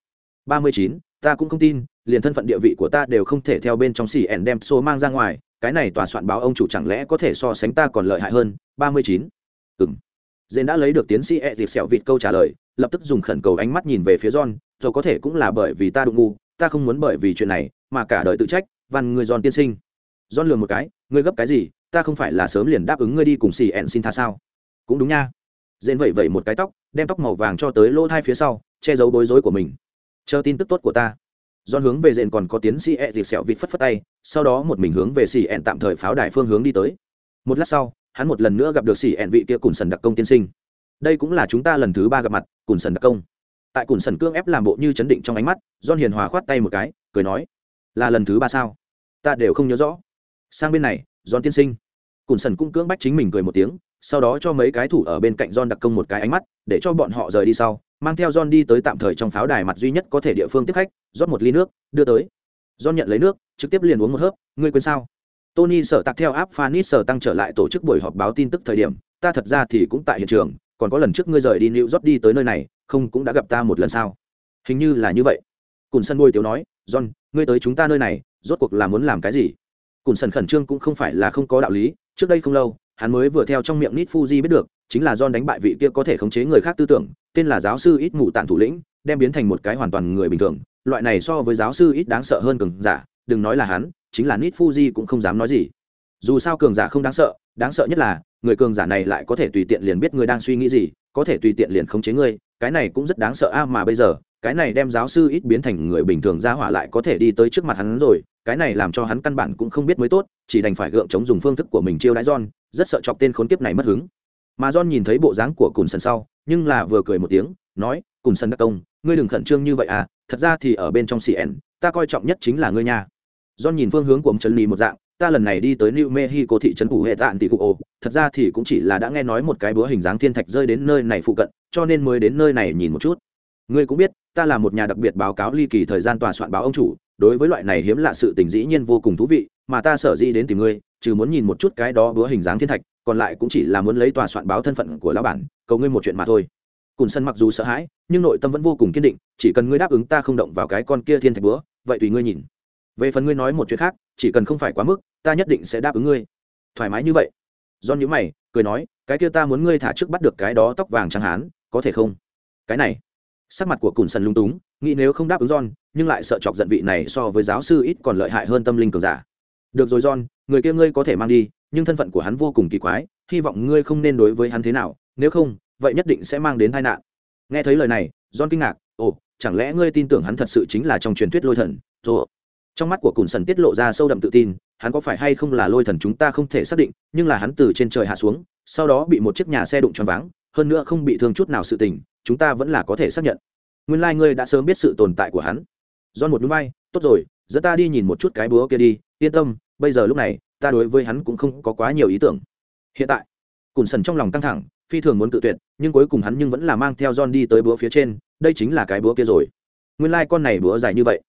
Ba mươi chín, ta cũng không tin liền thân phận địa vị của ta đều không thể theo bên trong cn đem số mang ra ngoài, cái này tòa soạn báo ông chủ chẳng lẽ có thể so sánh ta còn lợi hại hơn? Ba mươi chín. Ừng dên đã lấy được tiến sĩ ẹ dịp sẹo vịt câu trả lời, lập tức dùng khẩn cầu ánh mắt nhìn về phía john rồi có thể cũng là bởi vì ta đụng ngu, ta không muốn bởi vì chuyện này mà cả đời tự trách, văn người john tiên sinh. John lừa một cái, ngươi gấp cái gì? Ta không phải là sớm liền đáp ứng ngươi đi cùng xì ẹn xin tha sao? Cũng đúng nha. Dên vẩy vẩy một cái tóc, đem tóc màu vàng cho tới lỗ thai phía sau, che giấu bối rối của mình. Chờ tin tức tốt của ta. John hướng về dện còn có tiến sĩ e ẹ thịt sẹo vịt phất phất tay, sau đó một mình hướng về xì ẹn tạm thời pháo đài phương hướng đi tới. Một lát sau, hắn một lần nữa gặp được xì ẹn vị kia cùng sần đặc công tiên sinh. Đây cũng là chúng ta lần thứ ba gặp mặt, cùng sần đặc công. Tại cùng sần cương ép làm bộ như chấn định trong ánh mắt, John hiền hòa khoát tay một cái, cười nói: "Là lần thứ ba sao? Ta đều không nhớ rõ." Sang bên này, John tiên sinh. Cùng sần cũng cưỡng bách chính mình cười một tiếng, sau đó cho mấy cái thủ ở bên cạnh John đặc công một cái ánh mắt, để cho bọn họ rời đi sau, mang theo John đi tới tạm thời trong pháo đài mặt duy nhất có thể địa phương tiếp khách, rót một ly nước, đưa tới. John nhận lấy nước, trực tiếp liền uống một hớp, ngươi quên sao? Tony sở tạc theo áp Phanis sở tăng trở lại tổ chức buổi họp báo tin tức thời điểm, ta thật ra thì cũng tại hiện trường, còn có lần trước ngươi rời đi New York đi tới nơi này, không cũng đã gặp ta một lần sao? Hình như là như vậy. Cùn sân bôi tiểu nói, John, ngươi tới chúng ta nơi này, rốt cuộc là muốn làm cái gì? Cùn sân khẩn trương cũng không phải là không có đạo lý, trước đây không lâu, hắn mới vừa theo trong miệng Nit Fuji biết được, chính là John đánh bại vị kia có thể khống chế người khác tư tưởng, tên là giáo sư ít ngủ tản thủ lĩnh, đem biến thành một cái hoàn toàn người bình thường, loại này so với giáo sư ít đáng sợ hơn cường giả, đừng nói là hắn, chính là Nit Fuji cũng không dám nói gì. Dù sao cường giả không đáng sợ, đáng sợ nhất là người cường giả này lại có thể tùy tiện liền biết người đang suy nghĩ gì, có thể tùy tiện liền khống chế ngươi, cái này cũng rất đáng sợ a mà bây giờ, cái này đem giáo sư ít biến thành người bình thường ra hỏa lại có thể đi tới trước mặt hắn rồi, cái này làm cho hắn căn bản cũng không biết mới tốt, chỉ đành phải gượng chống dùng phương thức của mình chiêu đãi John, rất sợ chọc tên khốn kiếp này mất hứng mà john nhìn thấy bộ dáng của cùn sần sau, nhưng là vừa cười một tiếng, nói, Cùn sân đắc công ngươi đừng khẩn trương như vậy à thật ra thì ở bên trong cn ta coi trọng nhất chính là ngươi nha. John nhìn phương hướng của ông trần lì một dạng, ta lần này đi tới new mexico thị trấn phủ hệ tạn tỷ cụ ồ, thật ra thì cũng chỉ là đã nghe nói một cái búa hình dáng thiên thạch rơi đến nơi này phụ cận, cho nên mới đến nơi này nhìn một chút. Ngươi cũng biết, ta là một nhà đặc biệt báo cáo ly kỳ thời gian tòa soạn báo ông chủ đối với loại này hiếm lạ sự tình dĩ nhiên vô cùng thú vị, mà ta sở dĩ đến tìm ngươi, trừ muốn nhìn một chút cái đó búa hình dáng thiên thạch, còn lại cũng chỉ là muốn lấy tòa soạn báo thân phận của lão bản, cầu ngươi một chuyện mà thôi. Cùn sân mặc dù sợ hãi, nhưng nội tâm vẫn vô cùng kiên định, chỉ cần ngươi đáp ứng ta không động vào cái con kia thiên thạch búa, vậy tùy ngươi nhìn. Về phần ngươi nói một chuyện khác, chỉ cần không phải quá mức, ta nhất định sẽ đáp ứng ngươi. Thoải mái như vậy. Do nhữ mày, cười nói, cái kia ta muốn ngươi thả trước bắt được cái đó tóc vàng trắng hán, có thể không? Cái này sắc mặt của cùn Sần lung túng, nghĩ nếu không đáp ứng john, nhưng lại sợ chọc giận vị này so với giáo sư ít còn lợi hại hơn tâm linh cường giả. Được rồi john, người kia ngươi có thể mang đi, nhưng thân phận của hắn vô cùng kỳ quái, hy vọng ngươi không nên đối với hắn thế nào, nếu không, vậy nhất định sẽ mang đến tai nạn. Nghe thấy lời này, john kinh ngạc, ồ, chẳng lẽ ngươi tin tưởng hắn thật sự chính là trong truyền thuyết lôi thần? Rồi trong mắt của cùn sần tiết lộ ra sâu đậm tự tin, hắn có phải hay không là lôi thần chúng ta không thể xác định, nhưng là hắn từ trên trời hạ xuống, sau đó bị một chiếc nhà xe đụng choáng váng, hơn nữa không bị thương chút nào sự tình chúng ta vẫn là có thể xác nhận. Nguyên lai、like、ngươi đã sớm biết sự tồn tại của hắn. Do một núi bay, tốt rồi, dẫn ta đi nhìn một chút cái búa kia đi, yên tâm, bây giờ lúc này, ta đối với hắn cũng không có quá nhiều ý tưởng. Hiện tại, cùn sần trong lòng căng thẳng, phi thường muốn tự tuyệt, nhưng cuối cùng hắn nhưng vẫn là mang theo john đi tới búa phía trên, đây chính là cái búa kia rồi. Nguyên lai、like、con này búa dài như vậy.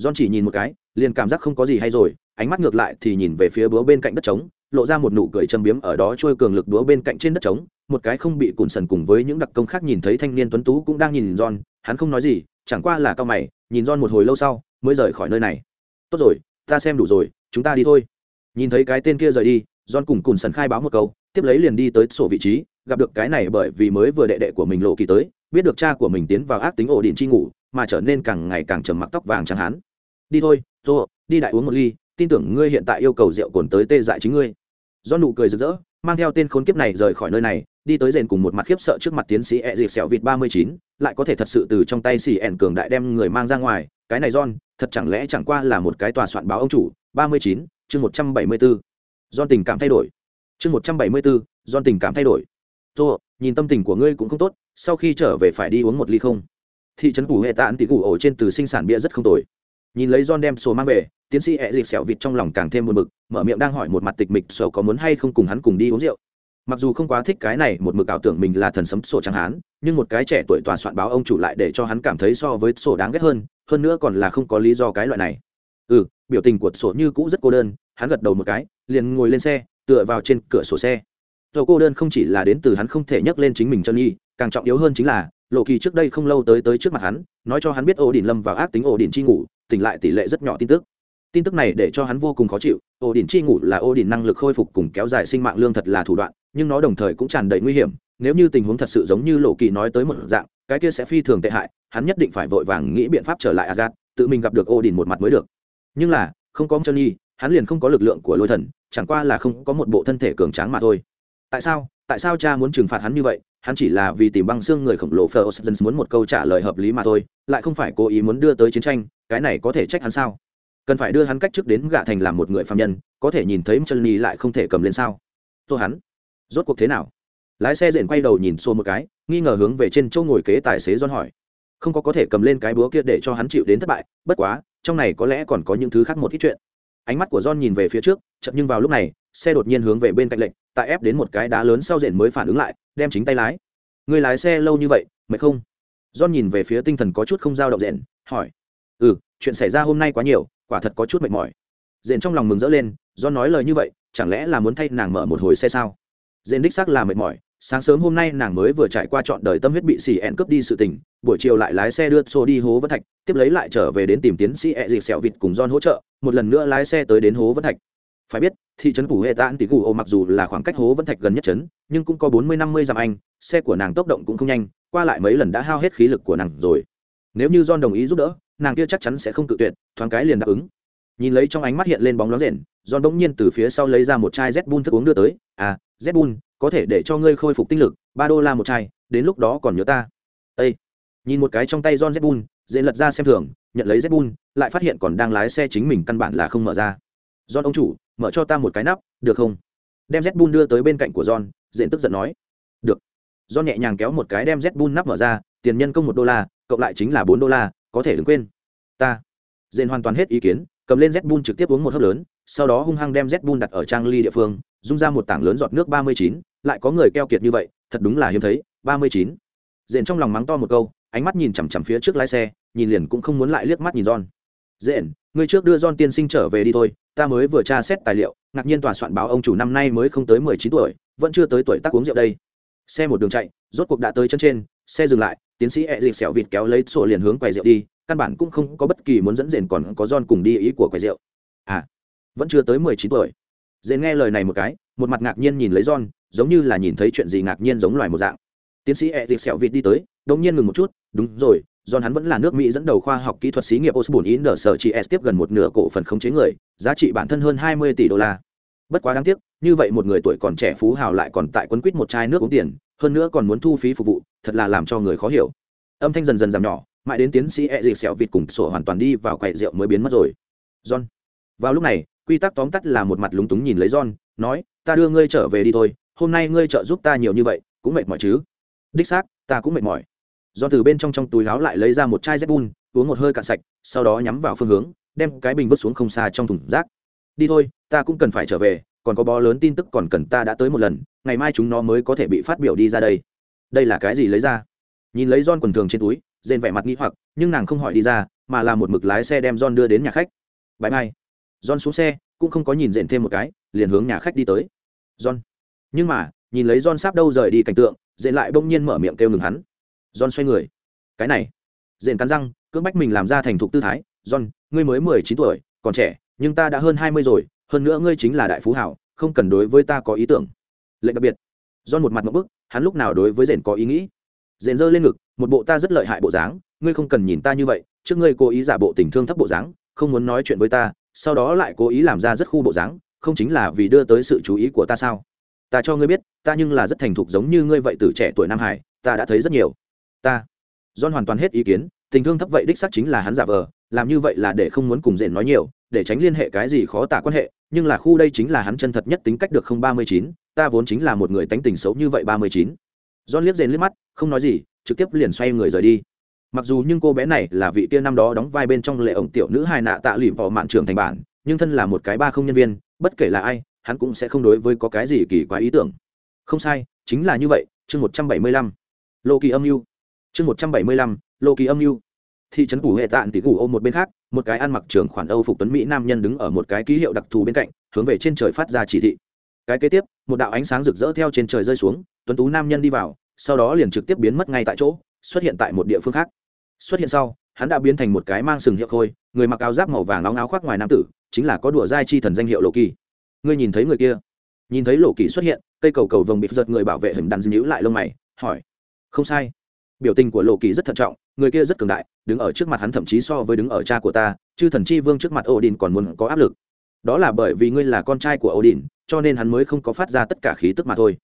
John chỉ nhìn một cái, liền cảm giác không có gì hay rồi, ánh mắt ngược lại thì nhìn về phía búa bên cạnh đất trống, lộ ra một nụ cười châm biếm ở đó trôi cường lực búa bên cạnh trên đất trống một cái không bị cùn sần cùng với những đặc công khác nhìn thấy thanh niên tuấn tú cũng đang nhìn John, hắn không nói gì, chẳng qua là cao mày, nhìn John một hồi lâu sau, mới rời khỏi nơi này. Tốt rồi, ta xem đủ rồi, chúng ta đi thôi. Nhìn thấy cái tên kia rời đi, John cùng cùn sần khai báo một câu, tiếp lấy liền đi tới sổ vị trí, gặp được cái này bởi vì mới vừa đệ đệ của mình lộ kỳ tới, biết được cha của mình tiến vào ác tính ổ điện chi ngủ, mà trở nên càng ngày càng trầm mặc tóc vàng trắng hắn. Đi thôi, Joe, đi đại uống một ly, tin tưởng ngươi hiện tại yêu cầu rượu cồn tới tê dại chính ngươi. John nụ cười rực rỡ, mang theo tên khốn kiếp này rời khỏi nơi này, đi tới rền cùng một mặt khiếp sợ trước mặt tiến sĩ e dịp sẹo vịt ba mươi chín, lại có thể thật sự từ trong tay xì ẻn cường đại đem người mang ra ngoài. Cái này john, thật chẳng lẽ chẳng qua là một cái tòa soạn báo ông chủ? ba mươi chín, chương một trăm bảy mươi bốn john tình cảm thay đổi. Chương một trăm bảy mươi bốn john tình cảm thay đổi. Tô, nhìn tâm tình của ngươi cũng không tốt, sau khi trở về phải đi uống một ly không? Thị trấn củ hệ tạn tỷ củ ổ trên từ sinh sản bia rất không tồi. Nhìn lấy john đem sổ mang về, tiến sĩ e dịp sẹo vịt trong lòng càng thêm buồn bực, mở miệng đang hỏi một mặt tịch mịch sổ có muốn hay không cùng hắn cùng đi uống rượu? Mặc dù không quá thích cái này, một mực ảo tưởng mình là thần sấm sổ trắng hán, nhưng một cái trẻ tuổi tòa soạn báo ông chủ lại để cho hắn cảm thấy so với sổ đáng ghét hơn hơn nữa còn là không có lý do cái loại này. Ừ biểu tình của sổ như cũ rất cô đơn, hắn gật đầu một cái, liền ngồi lên xe, tựa vào trên cửa sổ xe. Dầu cô đơn không chỉ là đến từ hắn không thể nhắc lên chính mình chân nhi càng trọng yếu hơn chính là, lộ kỳ trước đây không lâu tới tới trước mặt hắn, nói cho hắn biết ổ đỉnh lâm vào ác tính ổ đỉnh chi ngủ, tỉnh lại tỷ lệ rất nhỏ tin tức tin tức này để cho hắn vô cùng khó chịu ổ đỉnh chi ngủ là ổ đỉnh năng lực khôi phục cùng kéo dài sinh mạng lương thật là thủ đoạn nhưng nó đồng thời cũng tràn đầy nguy hiểm nếu như tình huống thật sự giống như lộ kỳ nói tới một dạng cái kia sẽ phi thường tệ hại hắn nhất định phải vội vàng nghĩ biện pháp trở lại agat tự mình gặp được Odin một mặt mới được. Nhưng là, không có chân nhi, hắn liền không có lực lượng của lôi thần, chẳng qua là không có một bộ thân thể cường tráng mà thôi. Tại sao? Tại sao cha muốn trừng phạt hắn như vậy? Hắn chỉ là vì tìm băng xương người khổng lồ Ferozens muốn một câu trả lời hợp lý mà thôi, lại không phải cố ý muốn đưa tới chiến tranh, cái này có thể trách hắn sao? Cần phải đưa hắn cách trước đến gạ thành làm một người phàm nhân, có thể nhìn thấy chân ni lại không thể cầm lên sao? Tôi hắn, rốt cuộc thế nào? Lái xe rền quay đầu nhìn xô một cái nghi ngờ hướng về trên chỗ ngồi kế tài xế don hỏi. Không có có thể cầm lên cái búa kia để cho hắn chịu đến thất bại bất quá trong này có lẽ còn có những thứ khác một ít chuyện. Ánh mắt của don nhìn về phía trước chậm nhưng vào lúc này xe đột nhiên hướng về bên cạnh lệnh tại ép đến một cái đá lớn sau rền mới phản ứng lại đem chính tay lái. Người lái xe lâu như vậy mệt không? Don nhìn về phía tinh thần có chút không dao động rền hỏi. Ừ chuyện xảy ra hôm nay quá nhiều quả thật có chút mệt mỏi. Dền trong lòng mừng rỡ lên, do nói lời như vậy, chẳng lẽ là muốn thay nàng mở một hồi xe sao? Dền đích xác là mệt mỏi, sáng sớm hôm nay nàng mới vừa trải qua chọn đời tâm huyết bị xì ẹn cướp đi sự tình, buổi chiều lại lái xe đưa xô đi hố vân thạch, tiếp lấy lại trở về đến tìm tiến sĩ ẹ dịp sẹo vịt cùng don hỗ trợ, một lần nữa lái xe tới đến hố vân thạch. Phải biết, thị trấn phủ hệ tan tỷ củ ô mặc dù là khoảng cách hố vân thạch gần nhất trấn, nhưng cũng có bốn mươi năm mươi dặm anh, xe của nàng tốc động cũng không nhanh, qua lại mấy lần đã hao hết khí lực của nàng rồi nếu như John đồng ý giúp đỡ, nàng kia chắc chắn sẽ không tự tuyệt, thoáng cái liền đáp ứng. Nhìn lấy trong ánh mắt hiện lên bóng loáng rền, John bỗng nhiên từ phía sau lấy ra một chai z bun thức uống đưa tới. À z bun có thể để cho ngươi khôi phục tinh lực, ba đô la một chai, đến lúc đó còn nhớ ta. Ây nhìn một cái trong tay john zbun dễ lật ra xem thường, nhận lấy zbun lại phát hiện còn đang lái xe chính mình căn bản là không mở ra. John ông chủ, mở cho ta một cái nắp, được không? Đem zbun đưa tới bên cạnh của john dện tức giận nói. Được. John nhẹ nhàng kéo một cái đem zbun nắp mở ra, tiền nhân công một đô la cộng lại chính là bốn đô la, có thể đừng quên. Ta. Dền hoàn toàn hết ý kiến, cầm lên z bun trực tiếp uống một hớp lớn, sau đó hung hăng đem z bun đặt ở trang ly địa phương dung ra một tảng lớn giọt nước ba mươi chín, lại có người keo kiệt như vậy, thật đúng là hiếm thấy, ba mươi chín. Dền trong lòng mắng to một câu, ánh mắt nhìn chằm chằm phía trước lái xe, nhìn liền cũng không muốn lại liếc mắt nhìn john. Dện ngươi trước đưa john tiên sinh trở về đi thôi, ta mới vừa tra xét tài liệu, ngạc nhiên tòa soạn báo ông chủ năm nay mới không tới mười chín tuổi, vẫn chưa tới tuổi tác uống rượu đây. Xe một đường chạy, rốt cuộc đã tới chân trên, xe dừng lại tiến sĩ e dịp xẻo vịt kéo lấy sổ liền hướng quầy rượu đi căn bản cũng không có bất kỳ muốn dẫn dền còn có John cùng đi ý của quầy rượu. À vẫn chưa tới mười chín tuổi. Dền nghe lời này một cái một mặt ngạc nhiên nhìn lấy John giống như là nhìn thấy chuyện gì ngạc nhiên giống loài một dạng. Tiến sĩ e dịp xẻo vịt đi tới đột nhiên ngừng một chút đúng rồi John hắn vẫn là nước Mỹ dẫn đầu khoa học kỹ thuật xí nghiệp Osborne in sở chỉ S tiếp gần một nửa cổ phần khống chế người, giá trị bản thân hơn 20 tỷ đô la. Bất quá đáng tiếc, như vậy một người tuổi còn trẻ phú hào lại còn tại quấn quýt một chai nước uống tiền, hơn nữa còn muốn thu phí phục vụ, thật là làm cho người khó hiểu. Âm thanh dần dần giảm nhỏ, mãi đến tiến sĩ e dịp xẻo vịt cùng sổ hoàn toàn đi vào quầy rượu mới biến mất rồi. John. Vào lúc này, quy tắc tóm tắt là một mặt lúng túng nhìn lấy John, nói, ta đưa ngươi trở về đi thôi, hôm nay ngươi trợ giúp ta nhiều như vậy, cũng mệt mỏi chứ? Đích xác, ta cũng mệt mỏi john từ bên trong trong túi láo lại lấy ra một chai zbun uống một hơi cạn sạch sau đó nhắm vào phương hướng đem cái bình vứt xuống không xa trong thùng rác đi thôi ta cũng cần phải trở về còn có bó lớn tin tức còn cần ta đã tới một lần, ngày mai chúng nó mới có thể bị phát biểu đi ra đây. Đây là cái gì lấy ra? Nhìn lấy John quần thường trên túi dền vẻ mặt nghĩ hoặc, nhưng nàng không hỏi đi ra, mà là một mực lái xe đem John đưa đến nhà khách. Bãi mai John xuống xe, cũng không có nhìn dện thêm một cái, liền hướng nhà khách đi tới. John. Nhưng mà, nhìn lấy John sắp đâu rời đi cảnh tượng dện lại bỗng nhiên mở miệng kêu ngừng hắn. John xoay người. Cái này. Dền cắn răng, cưỡng bách mình làm ra thành thục tư thái. John, ngươi mới mười chín tuổi, còn trẻ, nhưng ta đã hơn hai mươi rồi hơn nữa ngươi chính là đại phú hảo, không cần đối với ta có ý tưởng. Lệnh đặc biệt. Do một mặt một bức, hắn lúc nào đối với rền có ý nghĩ? Rền giơ lên ngực, một bộ ta rất lợi hại bộ dáng, ngươi không cần nhìn ta như vậy, trước ngươi cố ý giả bộ tình thương thấp bộ dáng, không muốn nói chuyện với ta, sau đó lại cố ý làm ra rất khu bộ dáng, không chính là vì đưa tới sự chú ý của ta sao? Ta cho ngươi biết, ta nhưng là rất thành thục giống như ngươi vậy từ trẻ tuổi nam hải, ta đã thấy rất nhiều. Ta. John hoàn toàn hết ý kiến, tình thương thấp vậy đích xác chính là hắn giả vờ, làm như vậy là để không muốn cùng rền nói nhiều, để tránh liên hệ cái gì khó tả quan hệ nhưng là khu đây chính là hắn chân thật nhất tính cách được không ba mươi chín, ta vốn chính là một người tánh tình xấu như vậy ba mươi chín. John liếc rền liếc mắt, không nói gì, trực tiếp liền xoay người rời đi. Mặc dù nhưng cô bé này là vị kia năm đó đóng vai bên trong lệ ổng tiểu nữ hài nạ tạ lụy vào mạng trường thành bản, nhưng thân là một cái ba không nhân viên, bất kể là ai, hắn cũng sẽ không đối với có cái gì kỳ quá ý tưởng. Không sai, chính là như vậy, chương một trăm bảy mươi lăm. Lô kỳ âm mưu. Chương một trăm bảy mươi lăm, lô kỳ âm mưu. Thị trấn củ hệ tạn tỷ củ ôm một bên khác một cái ăn mặc trường khoản âu phục tuấn mỹ nam nhân đứng ở một cái ký hiệu đặc thù bên cạnh, hướng về trên trời phát ra chỉ thị. Cái kế tiếp, một đạo ánh sáng rực rỡ theo trên trời rơi xuống, tuấn tú nam nhân đi vào, sau đó liền trực tiếp biến mất ngay tại chỗ, xuất hiện tại một địa phương khác. Xuất hiện sau, hắn đã biến thành một cái mang sừng hiệu khôi, người mặc áo giáp màu vàng óng áo khoác ngoài nam tử, chính là có đùa giai chi thần danh hiệu lộ kỳ. Ngươi nhìn thấy người kia? Nhìn thấy lộ kỳ xuất hiện, cây cầu cầu vồng bị giật người bảo vệ hình đàn nhíu lại lông mày, hỏi. Không sai biểu tình của lộ kỳ rất thận trọng, người kia rất cường đại, đứng ở trước mặt hắn thậm chí so với đứng ở cha của ta chư thần chi vương trước mặt odin còn muốn có áp lực. Đó là bởi vì ngươi là con trai của odin, cho nên hắn mới không có phát ra tất cả khí tức mà thôi.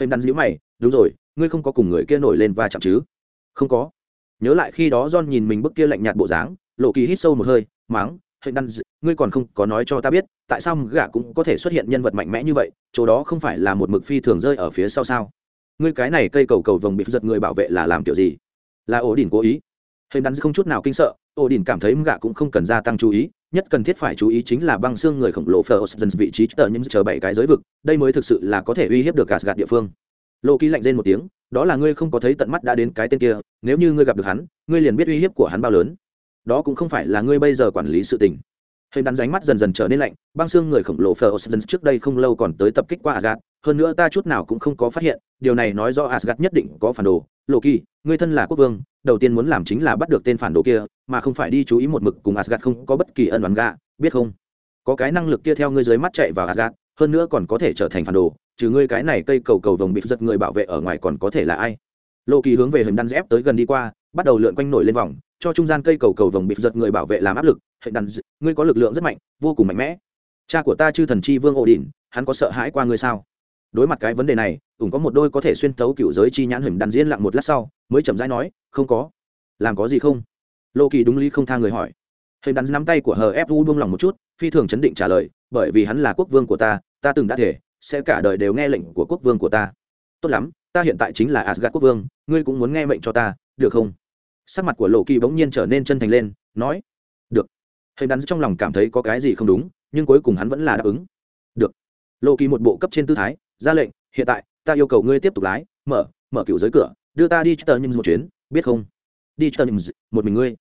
Hình đắn dữ mày, đúng rồi, ngươi không có cùng người kia nổi lên va chạm chứ? Không có. Nhớ lại khi đó john nhìn mình bức kia lạnh nhạt bộ dáng, lộ kỳ hít sâu một hơi máng hình đắn ngươi còn không có nói cho ta biết, tại sao gã cũng có thể xuất hiện nhân vật mạnh mẽ như vậy, chỗ đó không phải là một mực phi thường rơi ở phía sau sao? Ngươi cái này cây cầu cầu vồng bị giật người bảo vệ là làm kiểu gì? Là ổ đỉnh cố ý. Hình đắn không chút nào kinh sợ, ổ đỉnh cảm thấy gạ cũng không cần gia tăng chú ý, nhất cần thiết phải chú ý chính là băng xương người khổng lồ phờ dần vị trí tờ những chờ bảy cái giới vực, đây mới thực sự là có thể uy hiếp được gạt gạt địa phương. Lô ký lạnh rên một tiếng, đó là ngươi không có thấy tận mắt đã đến cái tên kia, nếu như ngươi gặp được hắn, ngươi liền biết uy hiếp của hắn bao lớn. Đó cũng không phải là ngươi bây giờ quản lý sự tình hình đắn ránh mắt dần dần trở nên lạnh, băng xương người khổng lồ phờ trước đây không lâu còn tới tập kích qua gạt hơn nữa ta chút nào cũng không có phát hiện, điều này nói do asgad nhất định có phản đồ. Lộ kỳ người thân là quốc vương, đầu tiên muốn làm chính là bắt được tên phản đồ kia, mà không phải đi chú ý một mực cùng asgad không có bất kỳ ân đoán gạ, biết không? Có cái năng lực kia theo ngươi dưới mắt chạy vào asgad hơn nữa còn có thể trở thành phản đồ, trừ ngươi cái này cây cầu cầu vồng bị giật người bảo vệ ở ngoài còn có thể là ai? Lộ kỳ hướng về hình đan dép tới gần đi qua, bắt đầu lượn quanh nổi lên vòng cho trung gian cây cầu cầu vồng bị giật người bảo vệ làm áp lực, hệ đàn d... ngươi có lực lượng rất mạnh, vô cùng mạnh mẽ. Cha của ta chư thần chi vương ổ đỉnh, hắn có sợ hãi qua ngươi sao? Đối mặt cái vấn đề này, ủng có một đôi có thể xuyên tấu cựu giới chi nhãn hình đàn diễn lặng một lát sau, mới chậm rãi nói, không có. Làm có gì không? Lô kỳ đúng lý không tha người hỏi. Hình đàn nắm tay của hờ ép buông lòng một chút, phi thường chấn định trả lời, bởi vì hắn là quốc vương của ta ta từng đã thể, sẽ cả đời đều nghe lệnh của quốc vương của ta. Tốt lắm, ta hiện tại chính là asgad quốc vương, ngươi cũng muốn nghe mệnh cho ta, được không? Sắc mặt của lộ kỳ bỗng nhiên trở nên chân thành lên nói được. Hình đắn trong lòng cảm thấy có cái gì không đúng nhưng cuối cùng hắn vẫn là đáp ứng. Được. Lộ kỳ một bộ cấp trên tư thái ra lệnh hiện tại ta yêu cầu ngươi tiếp tục lái mở mở cựu giới cửa đưa ta đi cho tờ nhâm một chuyến biết không? Đi cho tờ nhâm một mình ngươi.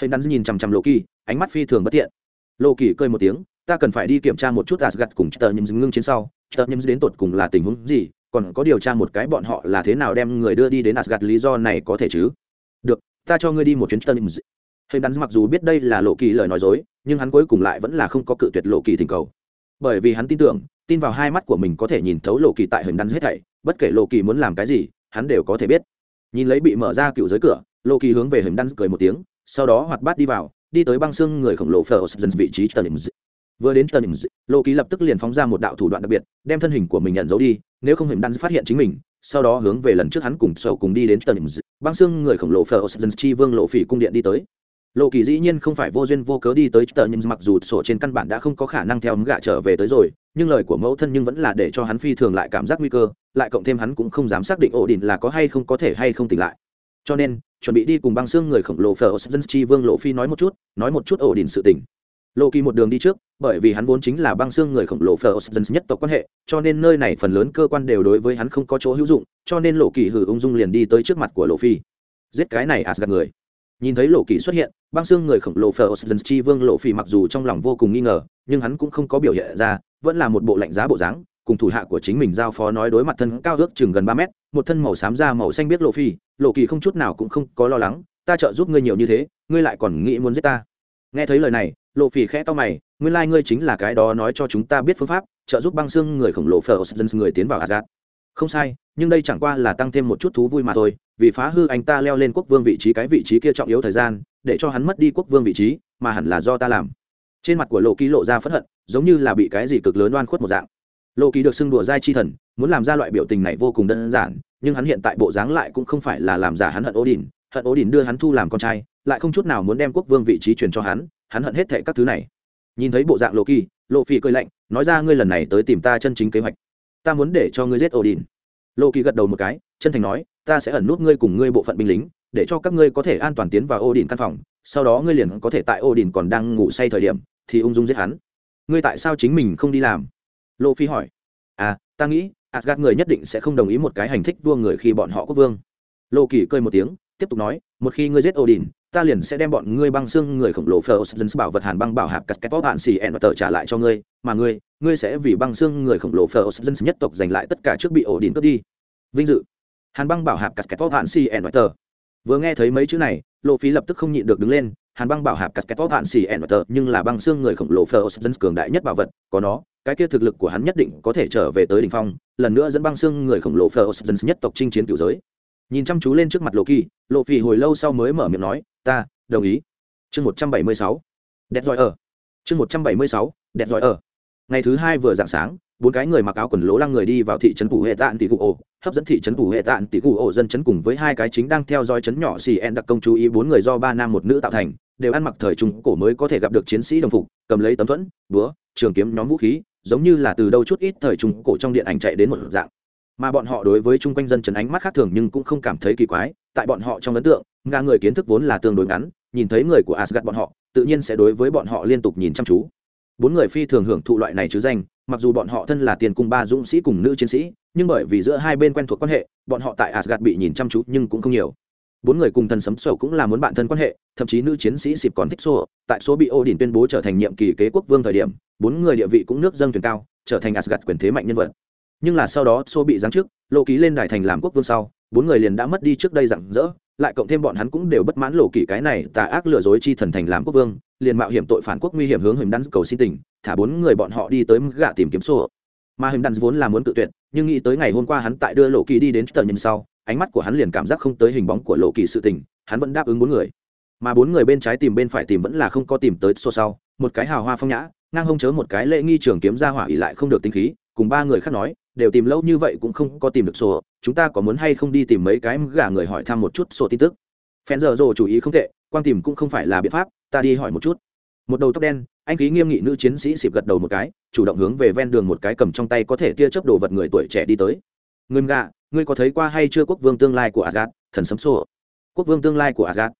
Hình đắn nhìn chằm chằm lộ kỳ ánh mắt phi thường bất tiện. Lộ kỳ cơi một tiếng ta cần phải đi kiểm tra một chút gạt cùng tờ nhâm ngưng chiến sau tờ nhâm đến tột cùng là tình huống gì còn có điều tra một cái bọn họ là thế nào đem người đưa đi đến Asgard lý do này có thể chứ? Được, ta cho ngươi đi một chuyến Tần. Hình đắn mặc dù biết đây là lộ kỳ lời nói dối, nhưng hắn cuối cùng lại vẫn là không có cự tuyệt lộ kỳ thỉnh cầu. Bởi vì hắn tin tưởng, tin vào hai mắt của mình có thể nhìn thấu lộ kỳ tại hình đắn hết thảy, bất kể lộ kỳ muốn làm cái gì, hắn đều có thể biết. Nhìn lấy bị mở ra cựu giới cửa, lộ kỳ hướng về hình đắn cười một tiếng, sau đó hoạt bát đi vào, đi tới băng xương người khổng lồ Fergus vị trí Tần vừa đến tần lộ kỳ lập tức liền phóng ra một đạo thủ đoạn đặc biệt đem thân hình của mình nhận dấu đi nếu không hình đan phát hiện chính mình sau đó hướng về lần trước hắn cùng sầu cùng đi đến tầng băng xương người khổng lồ phờ chi vương lộ phỉ cung điện đi tới. Lộ kỳ dĩ nhiên không phải vô duyên vô cớ đi tới tờ nhưng mặc dù sổ trên căn bản đã không có khả năng theo gạ trở về tới rồi, nhưng lời của mẫu thân nhưng vẫn là để cho hắn phi thường lại cảm giác nguy cơ, lại cộng thêm hắn cũng không dám xác định ổ đình là có hay không có thể hay không tỉnh lại. Cho nên, chuẩn bị đi cùng băng xương người khổng lồ phờ chi vương lộ phi nói một chút, nói một chút ổ đình sự tỉnh lộ kỳ một đường đi trước bởi vì hắn vốn chính là băng xương người khổng lồ Ferozens nhất tộc quan hệ, cho nên nơi này phần lớn cơ quan đều đối với hắn không có chỗ hữu dụng, cho nên Lộ Kỳ hử ung dung liền đi tới trước mặt của Lộ Phi. Giết cái này Asgard người. Nhìn thấy Lộ Kỳ xuất hiện, băng xương người khổng lồ Ferozens chi vương Lộ Phi mặc dù trong lòng vô cùng nghi ngờ, nhưng hắn cũng không có biểu hiện ra, vẫn là một bộ lạnh giá bộ dáng, cùng thủ hạ của chính mình giao phó nói đối mặt thân cao ước chừng gần ba mét, một thân màu xám da màu xanh biết Lộ Phi, Lộ Kỳ không chút nào cũng không có lo lắng, ta trợ giúp ngươi nhiều như thế, ngươi lại còn nghĩ muốn giết ta. Nghe thấy lời này, Lộ Phi khẽ to mày, nguyên lai ngươi chính là cái đó nói cho chúng ta biết phương pháp trợ giúp băng xương người khổng lồ phở dân người tiến vào Asgard. Không sai, nhưng đây chẳng qua là tăng thêm một chút thú vui mà thôi, vì phá hư anh ta leo lên quốc vương vị trí cái vị trí kia trọng yếu thời gian, để cho hắn mất đi quốc vương vị trí, mà hẳn là do ta làm. Trên mặt của Lộ Ký lộ ra phẫn hận, giống như là bị cái gì cực lớn oan khuất một dạng. Lộ Ký được xưng đùa dai chi thần, muốn làm ra loại biểu tình này vô cùng đơn giản, nhưng hắn hiện tại bộ dáng lại cũng không phải là làm giả hắn hận Odin, hận Odin đưa hắn thu làm con trai, lại không chút nào muốn đem quốc vương vị trí truyền cho hắn, hắn hận hết thệ các thứ này. Nhìn thấy bộ dạng lộ kỳ lộ phi cười lạnh, nói ra, ngươi lần này tới tìm ta chân chính kế hoạch. Ta muốn để cho ngươi giết odin. Lộ kỳ gật đầu một cái, chân thành nói, ta sẽ ẩn nút ngươi cùng ngươi bộ phận binh lính, để cho các ngươi có thể an toàn tiến vào odin căn phòng. Sau đó ngươi liền có thể tại odin còn đang ngủ say thời điểm, thì ung dung giết hắn. Ngươi tại sao chính mình không đi làm? Lộ phi hỏi. À ta nghĩ, Asgard người nhất định sẽ không đồng ý một cái hành thích vua người khi bọn họ quốc vương. Loki kỳ cười một tiếng, tiếp tục nói, một khi ngươi giết odin ta liền sẽ đem bọn ngươi băng xương người khổng lồ Frozen bảo vật hàn băng bảo hạp casket hạn xì en tờ trả lại cho ngươi, mà ngươi, ngươi sẽ vì băng xương người khổng lồ Frozen nhất tộc giành lại tất cả trước bị ổ đỉnh cướp đi. Vinh dự. Hàn băng bảo hạp casket hạn xì en tờ. Vừa nghe thấy mấy chữ này, Lộ Phí lập tức không nhịn được đứng lên, Hàn băng bảo hạp casket hạn xì en tờ, nhưng là băng xương người khổng lồ Frozen cường đại nhất bảo vật, có nó, cái kia thực lực của hắn nhất định có thể trở về tới đỉnh phong, lần nữa dẫn băng xương người khổng lồ Frozen nhất tộc chinh chiến cửu giới nhìn chăm chú lên trước mặt lộ kỳ, lộ phỉ hồi lâu sau mới mở miệng nói, ta, đồng ý. Chương một trăm bảy mươi sáu, đẹp giỏi ở. Chương một trăm bảy mươi sáu, đẹp giỏi ở. Ngày thứ hai vừa dạng sáng, bốn cái người mặc áo quần lố lăng người đi vào thị trấn phủ hệ tạn tỷ cụ ổ, hấp dẫn thị trấn phủ hệ tạn tỷ cụ ổ dân chấn cùng với hai cái chính đang theo dõi chấn nhỏ xì en đặc công chú ý bốn người do ba nam một nữ tạo thành, đều ăn mặc thời trung cổ mới có thể gặp được chiến sĩ đồng phục, cầm lấy tấm thuẫn, búa, trường kiếm, nhóm vũ khí, giống như là từ đâu chút ít thời trung cổ trong điện ảnh chạy đến một dạng mà bọn họ đối với chung quanh dân trần ánh mắt khác thường nhưng cũng không cảm thấy kỳ quái. Tại bọn họ trong ấn tượng, nga người kiến thức vốn là tương đối ngắn, nhìn thấy người của asgad bọn họ, tự nhiên sẽ đối với bọn họ liên tục nhìn chăm chú. Bốn người phi thường hưởng thụ loại này chứ danh, mặc dù bọn họ thân là tiền cung ba dũng sĩ cùng nữ chiến sĩ, nhưng bởi vì giữa hai bên quen thuộc quan hệ, bọn họ tại asgad bị nhìn chăm chú nhưng cũng không nhiều. Bốn người cùng thần sấm sổ cũng là muốn bạn thân quan hệ, thậm chí nữ chiến sĩ xịp còn thích sổ tại số bị ô đình tuyên bố trở thành nhiệm kỳ kế quốc vương thời điểm, bốn người địa vị cũng nước dâng thuyền cao, trở thành asgad quyền thế mạnh nhân vật nhưng là sau đó xô bị giáng trước lộ ký lên đài thành làm quốc vương sau, bốn người liền đã mất đi trước đây rặng rỡ, lại cộng thêm bọn hắn cũng đều bất mãn lộ kỷ cái này tà ác lừa dối chi thần thành làm quốc vương, liền mạo hiểm tội phản quốc nguy hiểm hướng hình đắn cầu xin tình thả bốn người bọn họ đi tới gạ tìm kiếm sổ mà hình đắn vốn là muốn tự tuyệt, nhưng nghĩ tới ngày hôm qua hắn tại đưa lộ kỳ đi đến tờ nhân sau, ánh mắt của hắn liền cảm giác không tới hình bóng của lộ kỳ sự tình, hắn vẫn đáp ứng bốn người. Mà bốn người bên trái tìm bên phải tìm vẫn là không có tìm tới xô sau, một cái hào hoa phong nhã, ngang hông chớ một cái lễ nghi trường kiếm ra hỏa ỉ lại không được tinh khí cùng ba người khác nói, đều tìm lâu như vậy cũng không có tìm được sổ, chúng ta có muốn hay không đi tìm mấy cái gà người hỏi thăm một chút sổ tin tức? Phen giờ rồ chủ ý không tệ quan tìm cũng không phải là biện pháp, ta đi hỏi một chút. Một đầu tóc đen, anh khí nghiêm nghị nữ chiến sĩ xịp gật đầu một cái, chủ động hướng về ven đường một cái cầm trong tay có thể tia chớp đồ vật người tuổi trẻ đi tới. Ngân gà, ngươi có thấy qua hay chưa quốc vương tương lai của agat thần sấm sổ? Quốc vương tương lai của agat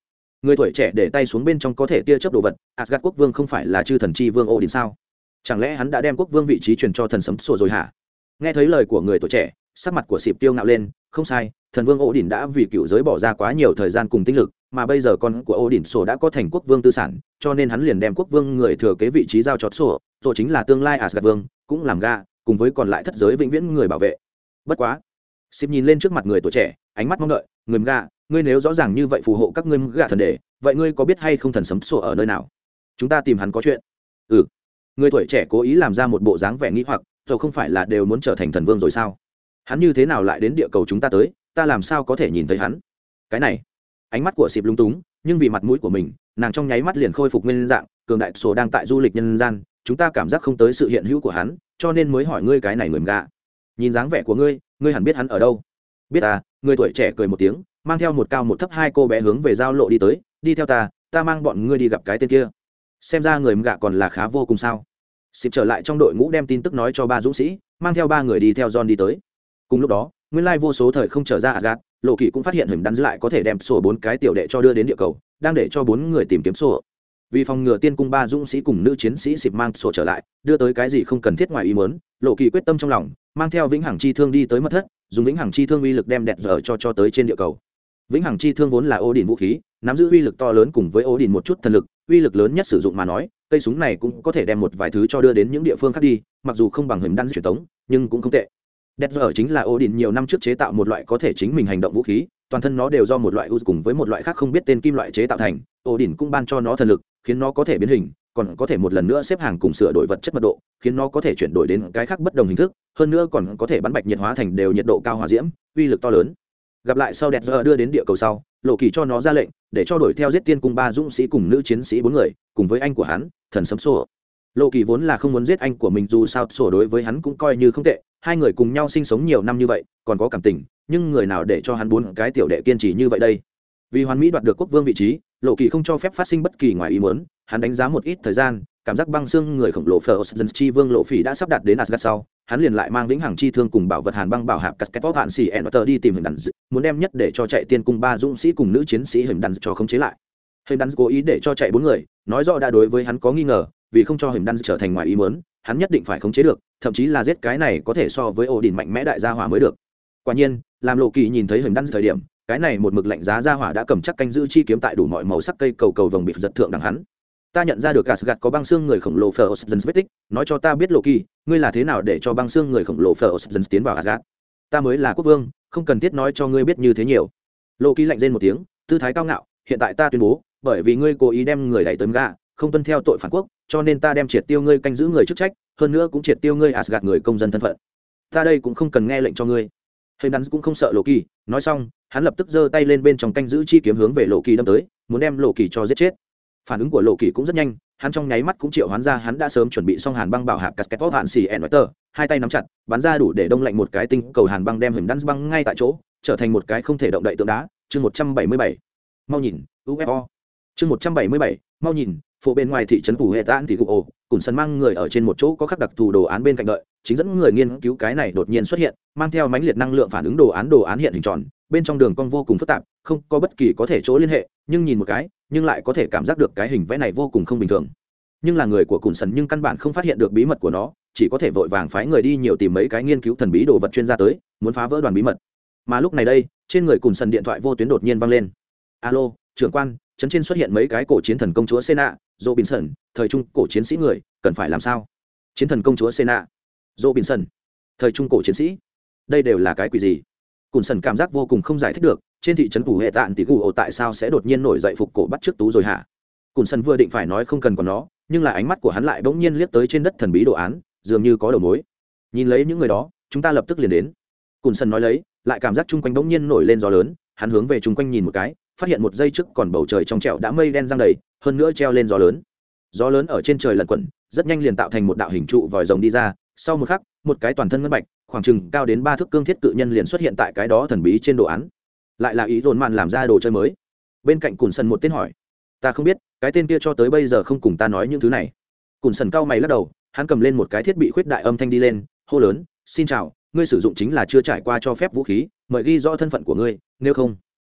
người tuổi trẻ để tay xuống bên trong có thể tia chớp đồ vật agat quốc vương không phải là chư thần chi vương odin sao? Chẳng lẽ hắn đã đem quốc vương vị trí truyền cho thần sấm sổ rồi hả? Nghe thấy lời của người tuổi trẻ, sắc mặt của xịp tiêu ngạo lên, không sai, thần vương ổ đỉnh đã vì cựu giới bỏ ra quá nhiều thời gian cùng tinh lực, mà bây giờ con của ổ đỉnh sổ đã có thành quốc vương tư sản, cho nên hắn liền đem quốc vương người thừa kế vị trí giao cho sổ rồi chính là tương lai asgad vương, cũng làm ga cùng với còn lại thất giới vĩnh viễn người bảo vệ. Bất quá xịp nhìn lên trước mặt người tuổi trẻ, ánh mắt mong đợi người ga ngươi nếu rõ ràng như vậy phù hộ các ngươi gạ thần đề vậy ngươi có biết hay không thần sấm sổ ở nơi nào? Chúng ta tìm hắn có chuyện. Ừ người tuổi trẻ cố ý làm ra một bộ dáng vẻ nghĩ hoặc dầu không phải là đều muốn trở thành thần vương rồi sao? Hắn như thế nào lại đến địa cầu chúng ta tới, ta làm sao có thể nhìn thấy hắn? Cái này, ánh mắt của xịp lung túng, nhưng vì mặt mũi của mình, nàng trong nháy mắt liền khôi phục nguyên dạng, cường đại sổ đang tại du lịch nhân gian, chúng ta cảm giác không tới sự hiện hữu của hắn, cho nên mới hỏi ngươi cái này người gạ. Nhìn dáng vẻ của ngươi ngươi hẳn biết hắn ở đâu. Biết à người tuổi trẻ cười một tiếng, mang theo một cao một thấp hai cô bé hướng về giao lộ đi tới, đi theo ta ta mang bọn ngươi đi gặp cái tên kia xem ra người gạ còn là khá vô cùng sao xịp trở lại trong đội ngũ đem tin tức nói cho ba dũng sĩ mang theo ba người đi theo john đi tới cùng lúc đó nguyên lai vô số thời không trở ra Asgard, Lộ Kỳ cũng phát hiện hình đắn lại có thể đem sổ bốn cái tiểu đệ cho đưa đến địa cầu, đang để cho bốn người tìm kiếm sổ. Vì phòng ngừa tiên cung ba dũng sĩ cùng nữ chiến sĩ xịp mang sổ trở lại, đưa tới cái gì không cần thiết ngoài ý muốn, Lộ Kỳ quyết tâm trong lòng, mang theo vĩnh hằng chi thương đi tới mất thất, dùng vĩnh hằng chi thương uy lực đem đẹp dở cho cho tới trên địa cầu. Vĩnh hằng chi thương vốn là ô đỉnh vũ khí, nắm giữ uy lực to lớn cùng với ô đỉnh một chút thần lực, uy lực lớn nhất sử dụng mà nói, cây súng này cũng có thể đem một vài thứ cho đưa đến những địa phương khác đi, mặc dù không bằng hình đan truyền tống, nhưng cũng không tệ. Đẹp giờ chính là ô đình nhiều năm trước chế tạo một loại có thể chính mình hành động vũ khí toàn thân nó đều do một loại u cùng với một loại khác không biết tên kim loại chế tạo thành ô đình cũng ban cho nó thần lực khiến nó có thể biến hình còn có thể một lần nữa xếp hàng cùng sửa đổi vật chất mật độ khiến nó có thể chuyển đổi đến cái khác bất đồng hình thức hơn nữa còn có thể bắn bạch nhiệt hóa thành đều nhiệt độ cao hòa diễm uy lực to lớn gặp lại sau đẹp giờ đưa đến địa cầu sau, lộ kỳ cho nó ra lệnh, để cho đổi theo giết tiên cung ba dũng sĩ cùng nữ chiến sĩ bốn người, cùng với anh của hắn, thần sấm sổ. Lộ kỳ vốn là không muốn giết anh của mình dù sao sổ đối với hắn cũng coi như không tệ, hai người cùng nhau sinh sống nhiều năm như vậy, còn có cảm tình, nhưng người nào để cho hắn bốn cái tiểu đệ kiên trì như vậy đây? Vì hoàn mỹ đoạt được quốc vương vị trí, lộ kỳ không cho phép phát sinh bất kỳ ngoài ý muốn, hắn đánh giá một ít thời gian cảm giác băng xương người khổng lồ phở dân chi vương lộ phỉ đã sắp đặt đến asgard sau, hắn liền lại mang vĩnh hằng chi thương cùng bảo vật hàn băng bảo hạp casket hạn xì ẹn đi tìm hình đàn muốn đem nhất để cho chạy tiên cùng ba dũng sĩ cùng nữ chiến sĩ hình đàn cho khống chế lại. Hình đàn cố ý để cho chạy bốn người, nói rõ đã đối với hắn có nghi ngờ, vì không cho hình đàn trở thành ngoài ý muốn, hắn nhất định phải khống chế được, thậm chí là giết cái này có thể so với ổ đỉnh mạnh mẽ đại gia hỏa mới được. Quả nhiên, làm lộ kỳ nhìn thấy hình đan thời điểm, cái này một mực lạnh giá gia hỏa đã cầm chắc canh giữ chi kiếm tại đủ mọi màu sắc cây cầu cầu vồng bị giật thượng đằng hắn ta nhận ra được gạt gạt có băng xương người khổng lồ phở dần vết tích. Nói cho ta biết Loki, kỳ ngươi là thế nào để cho băng xương người khổng lồ phở tiến vào Asgard. ta mới là quốc vương không cần thiết nói cho ngươi biết như thế nhiều. Loki kỳ lạnh rên một tiếng tư thái cao ngạo hiện tại ta tuyên bố bởi vì ngươi cố ý đem người đẩy tới ga, không tuân theo tội phản quốc cho nên ta đem triệt tiêu ngươi canh giữ người chức trách hơn nữa cũng triệt tiêu ngươi Asgard người công dân thân phận. Ta đây cũng không cần nghe lệnh cho ngươi. Hên đắn cũng không sợ Loki, kỳ nói xong hắn lập tức giơ tay lên bên trong canh giữ chi kiếm hướng về Loki kỳ đâm tới muốn đem Loki kỳ cho giết chết phản ứng của lộ kỳ cũng rất nhanh, hắn trong nháy mắt cũng triệu hoán ra hắn đã sớm chuẩn bị xong hàn băng bảo hạp casket hạn xì ẹn tờ hai tay nắm chặt, bắn ra đủ để đông lạnh một cái tinh cầu hàn băng đem hình đắn băng ngay tại chỗ, trở thành một cái không thể động đậy tượng đá. Chương một trăm bảy mươi bảy. Mau nhìn ufo chương một trăm bảy mươi bảy, mau nhìn, Phố bên ngoài thị trấn phủ hệ tãn thì gục ồ cùng sân mang người ở trên một chỗ có khắc đặc thù đồ án bên cạnh đợi chính dẫn người nghiên cứu cái này đột nhiên xuất hiện mang theo mãnh liệt năng lượng phản ứng đồ án đồ án hiện hình tròn bên trong đường cong vô cùng phức tạp không có bất kỳ có thể chỗ liên hệ nhưng nhìn một cái nhưng lại có thể cảm giác được cái hình vẽ này vô cùng không bình thường. Nhưng là người của cùn sần nhưng căn bản không phát hiện được bí mật của nó chỉ có thể vội vàng phái người đi nhiều tìm mấy cái nghiên cứu thần bí đồ vật chuyên gia tới muốn phá vỡ đoàn bí mật. Mà lúc này đây trên người cùn sần điện thoại vô tuyến đột nhiên vang lên. Alo trưởng quan trấn trên xuất hiện mấy cái cổ chiến thần công chúa Sena, Dỗ Bình Sẩn, thời trung cổ chiến sĩ người, cần phải làm sao? Chiến thần công chúa Sena, Dỗ Bình Sẩn, thời trung cổ chiến sĩ. Đây đều là cái quỷ gì? Cùn sần cảm giác vô cùng không giải thích được, trên thị trấn phủ hệ tạn tỷ cụ ổ tại sao sẽ đột nhiên nổi dậy phục cổ bắt trước tú rồi hả? Cùn sần vừa định phải nói không cần còn nó, nhưng là ánh mắt của hắn lại bỗng nhiên liếc tới trên đất thần bí đồ án, dường như có đầu mối. Nhìn lấy những người đó, chúng ta lập tức liền đến. Cùn sần nói lấy, lại cảm giác chung quanh bỗng nhiên nổi lên gió lớn, hắn hướng về chung quanh nhìn một cái, phát hiện một giây trước còn bầu trời trong trẹo đã mây đen răng đầy hơn nữa treo lên gió lớn gió lớn ở trên trời lẩn quẩn rất nhanh liền tạo thành một đạo hình trụ vòi rồng đi ra sau một khắc, một cái toàn thân ngân bạch, khoảng chừng cao đến ba thước cương thiết cự nhân liền xuất hiện tại cái đó thần bí trên đồ án. Lại là ý dồn mạn làm ra đồ chơi mới. Bên cạnh cùn sần một tên hỏi, ta không biết, cái tên kia cho tới bây giờ không cùng ta nói những thứ này. Cùn sần cao mày lắc đầu, hắn cầm lên một cái thiết bị khuyết đại âm thanh đi lên, hô lớn, xin chào, ngươi sử dụng chính là chưa trải qua cho phép vũ khí, mời ghi rõ thân phận của ngươi, nếu không.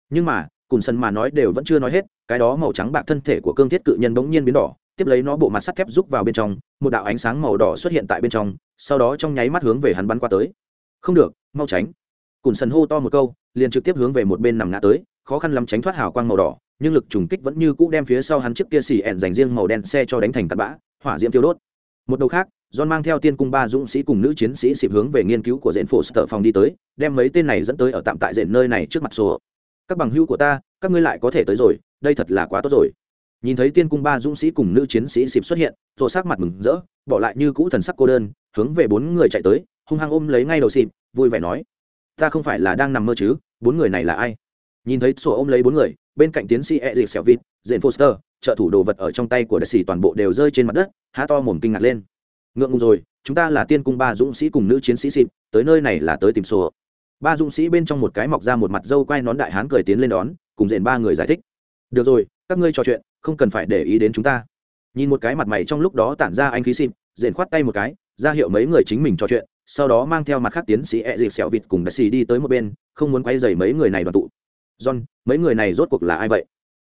Nhưng mà, cùn sân mà nói đều vẫn chưa nói hết, cái đó màu trắng bạc thân thể của cương thiết cự nhân bỗng nhiên biến đỏ, tiếp lấy nó bộ mặt sắt thép rúc vào bên trong, một đạo ánh sáng màu đỏ xuất hiện tại bên trong sau đó trong nháy mắt hướng về hắn bắn qua tới. Không được, mau tránh. Cùn sần hô to một câu, liền trực tiếp hướng về một bên nằm ngã tới, khó khăn lắm tránh thoát hào quang màu đỏ, nhưng lực trùng kích vẫn như cũ đem phía sau hắn chiếc kia xì ẹn dành riêng màu đen xe cho đánh thành tạt bã, hỏa diễm tiêu đốt. Một đầu khác, John mang theo tiên cung ba dũng sĩ cùng nữ chiến sĩ xịp hướng về nghiên cứu của dện phổ sở phòng đi tới, đem mấy tên này dẫn tới ở tạm tại dện nơi này trước mặt sổ. Các bằng hữu của ta, các ngươi lại có thể tới rồi, đây thật là quá tốt rồi nhìn thấy tiên cung ba dũng sĩ cùng nữ chiến sĩ xịp xuất hiện rồi sắc mặt mừng rỡ, bỏ lại như cũ thần sắc cô đơn, hướng về bốn người chạy tới, hung hăng ôm lấy ngay đầu xịp, vui vẻ nói, ta không phải là đang nằm mơ chứ, bốn người này là ai? Nhìn thấy sổ ôm lấy bốn người, bên cạnh tiến sĩ e d xẻo vịt dện foster, trợ thủ đồ vật ở trong tay của đại sĩ toàn bộ đều rơi trên mặt đất, há to mồm kinh ngạc lên. Ngượng ngùng rồi, chúng ta là tiên cung ba dũng sĩ cùng nữ chiến sĩ xịp, tới nơi này là tới tìm sổ. Ba dũng sĩ bên trong một cái mọc ra một mặt dâu quai nón đại hán cười tiến lên đón, cùng dện ba người giải thích. Được rồi, các ngươi trò chuyện không cần phải để ý đến chúng ta. Nhìn một cái mặt mày trong lúc đó tản ra anh khí xịp dện khoát tay một cái, ra hiệu mấy người chính mình trò chuyện, sau đó mang theo mặt khác tiến sĩ e dịp xẻo vịt cùng đại sĩ đi tới một bên, không muốn quay dày mấy người này đoàn tụ. John, mấy người này rốt cuộc là ai vậy?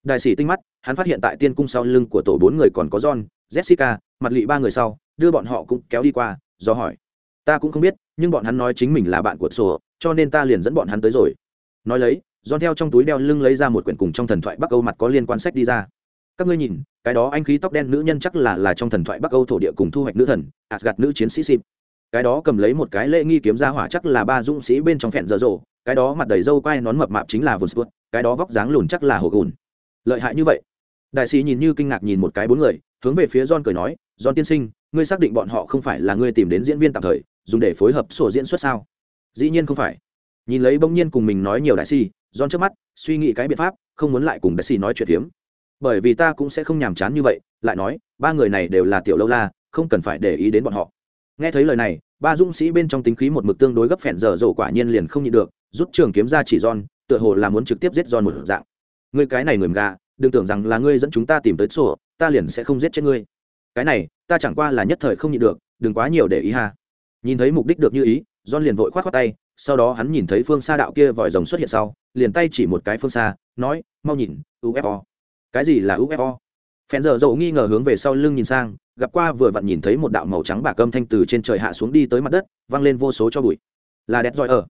Đại sĩ tinh mắt, hắn phát hiện tại tiên cung sau lưng của tổ bốn người còn có john, jessica, mặt lị ba người sau, đưa bọn họ cũng kéo đi qua, do hỏi. Ta cũng không biết, nhưng bọn hắn nói chính mình là bạn của sổ, cho nên ta liền dẫn bọn hắn tới rồi. Nói lấy, John theo trong túi đeo lưng lấy ra một quyển cùng trong thần thoại Bắc Âu mặt có liên quan sách đi ra. Các ngươi nhìn, cái đó anh khí tóc đen nữ nhân chắc là là trong thần thoại Bắc Âu thổ địa cùng thu hoạch nữ thần, Asgard nữ chiến sĩ xịp Cái đó cầm lấy một cái lễ nghi kiếm ra hỏa chắc là ba dũng sĩ bên trong phèn dở dộ cái đó mặt đầy râu quai nón mập mạp chính là Volswood, cái đó vóc dáng lùn chắc là Hồ Gùn. Lợi hại như vậy. Đại sĩ nhìn như kinh ngạc nhìn một cái bốn người, hướng về phía John cười nói, "John tiên sinh, ngươi xác định bọn họ không phải là ngươi tìm đến diễn viên tạm thời, dùng để phối hợp sổ diễn xuất sao?" Dĩ nhiên không phải. Nhìn lấy bỗng nhiên cùng mình nói nhiều đại sĩ, John trước mắt suy nghĩ cái biện pháp, không muốn lại cùng đại sĩ nói chuyện phiếm. Bởi vì ta cũng sẽ không nhàm chán như vậy, lại nói, ba người này đều là tiểu lâu la, không cần phải để ý đến bọn họ. Nghe thấy lời này, ba dũng sĩ bên trong tính khí một mực tương đối gấp phèn dở rổ quả nhiên liền không nhịn được, rút trường kiếm ra chỉ John, tựa hồ là muốn trực tiếp giết John một dạng. Ngươi cái này người gà, đừng tưởng rằng là ngươi dẫn chúng ta tìm tới sổ, ta liền sẽ không giết chết ngươi. Cái này, ta chẳng qua là nhất thời không nhịn được, đừng quá nhiều để ý ha. Nhìn thấy mục đích được như ý, John liền vội khoát khoát tay, sau đó hắn nhìn thấy phương xa đạo kia vòi rồng xuất hiện sau liền tay chỉ một cái phương xa nói mau nhìn ufo cái gì là ufo phen giờ dậu nghi ngờ hướng về sau lưng nhìn sang, gặp qua vừa vặn nhìn thấy một đạo màu trắng bạc âm thanh từ trên trời hạ xuống đi tới mặt đất văng lên vô số cho bụi. Là đẹp giỏi ở.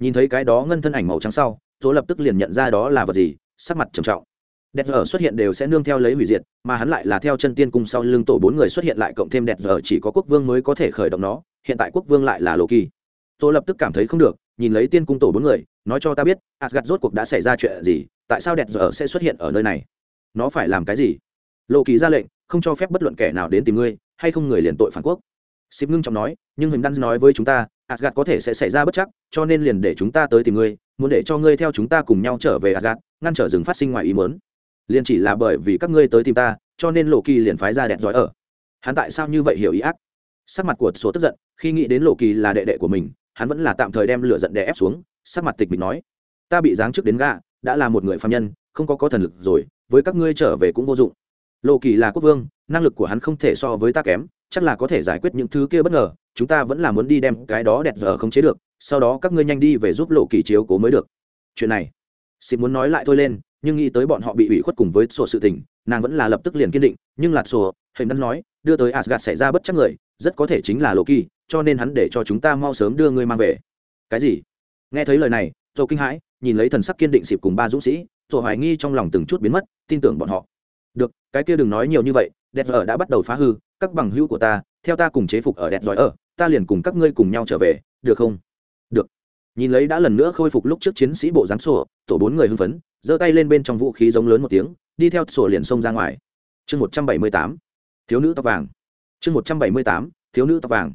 Nhìn thấy cái đó ngân thân ảnh màu trắng sau dỗ lập tức liền nhận ra đó là vật gì, sắc mặt trầm trọng. Đẹp giờ xuất hiện đều sẽ nương theo lấy hủy diệt, mà hắn lại là theo chân tiên cung sau lưng tổ bốn người xuất hiện lại cộng thêm đẹp giờ chỉ có quốc vương mới có thể khởi động nó, hiện tại quốc vương lại là lộ kỳ tôi lập tức cảm thấy không được, nhìn lấy tiên cung tổ bốn người, nói cho ta biết asgad rốt cuộc đã xảy ra chuyện gì, tại sao đẹp giờ sẽ xuất hiện ở nơi này? Nó phải làm cái gì? Lộ kỳ ra lệnh, không cho phép bất luận kẻ nào đến tìm ngươi, hay không người liền tội phản quốc. Xịp ngưng trọng nói, nhưng hình đan nói với chúng ta asgad có thể sẽ xảy ra bất chắc, cho nên liền để chúng ta tới tìm ngươi, muốn để cho ngươi theo chúng ta cùng nhau trở về asgad ngăn trở rừng phát sinh ngoài ý mớn liền chỉ là bởi vì các ngươi tới tìm ta, cho nên lộ kỳ liền phái ra đẹp giỏi ở. Hắn tại sao như vậy hiểu ý ác? Sắc mặt của số tức giận, khi nghĩ đến lộ kỳ là đệ đệ của mình, hắn vẫn là tạm thời đem lửa giận đè ép xuống, sắc mặt tịch mình nói, ta bị giáng chức đến gạ đã là một người phạm nhân, không có có thần lực rồi với các ngươi trở về cũng vô dụng. Lộ kỳ là quốc vương, năng lực của hắn không thể so với ta kém, chắc là có thể giải quyết những thứ kia bất ngờ, chúng ta vẫn là muốn đi đem cái đó đẹp giờ không chế được, sau đó các ngươi nhanh đi về giúp lộ kỳ chiếu cố mới được. Chuyện này xin muốn nói lại thôi lên, nhưng nghĩ tới bọn họ bị ủy khuất cùng với sổ sự tình, nàng vẫn là lập tức liền kiên định, nhưng là sổ, hình đất nói, đưa tới asgad xảy ra bất chắc người, rất có thể chính là lộ kỳ, cho nên hắn để cho chúng ta mau sớm đưa ngươi mang về. Cái gì? Nghe thấy lời này dầu kinh hãi, nhìn lấy thần sắc kiên định xịp cùng ba dũng sĩ rồi hoài nghi trong lòng từng chút biến mất tin tưởng bọn họ. Được, cái kia đừng nói nhiều như vậy, đẹp ở đã bắt đầu phá hư, các bằng hữu của ta, theo ta cùng chế phục ở đẹp giỏi ở ta liền cùng các ngươi cùng nhau trở về, được không? Được. Nhìn lấy đã lần nữa khôi phục lúc trước chiến sĩ bộ dáng sổ, tổ bốn người hưng phấn, giơ tay lên bên trong vũ khí giống lớn một tiếng, đi theo sổ liền xông ra ngoài. Chương một trăm bảy mươi tám, thiếu nữ tóc vàng. Chương một trăm bảy mươi tám, thiếu nữ tóc vàng.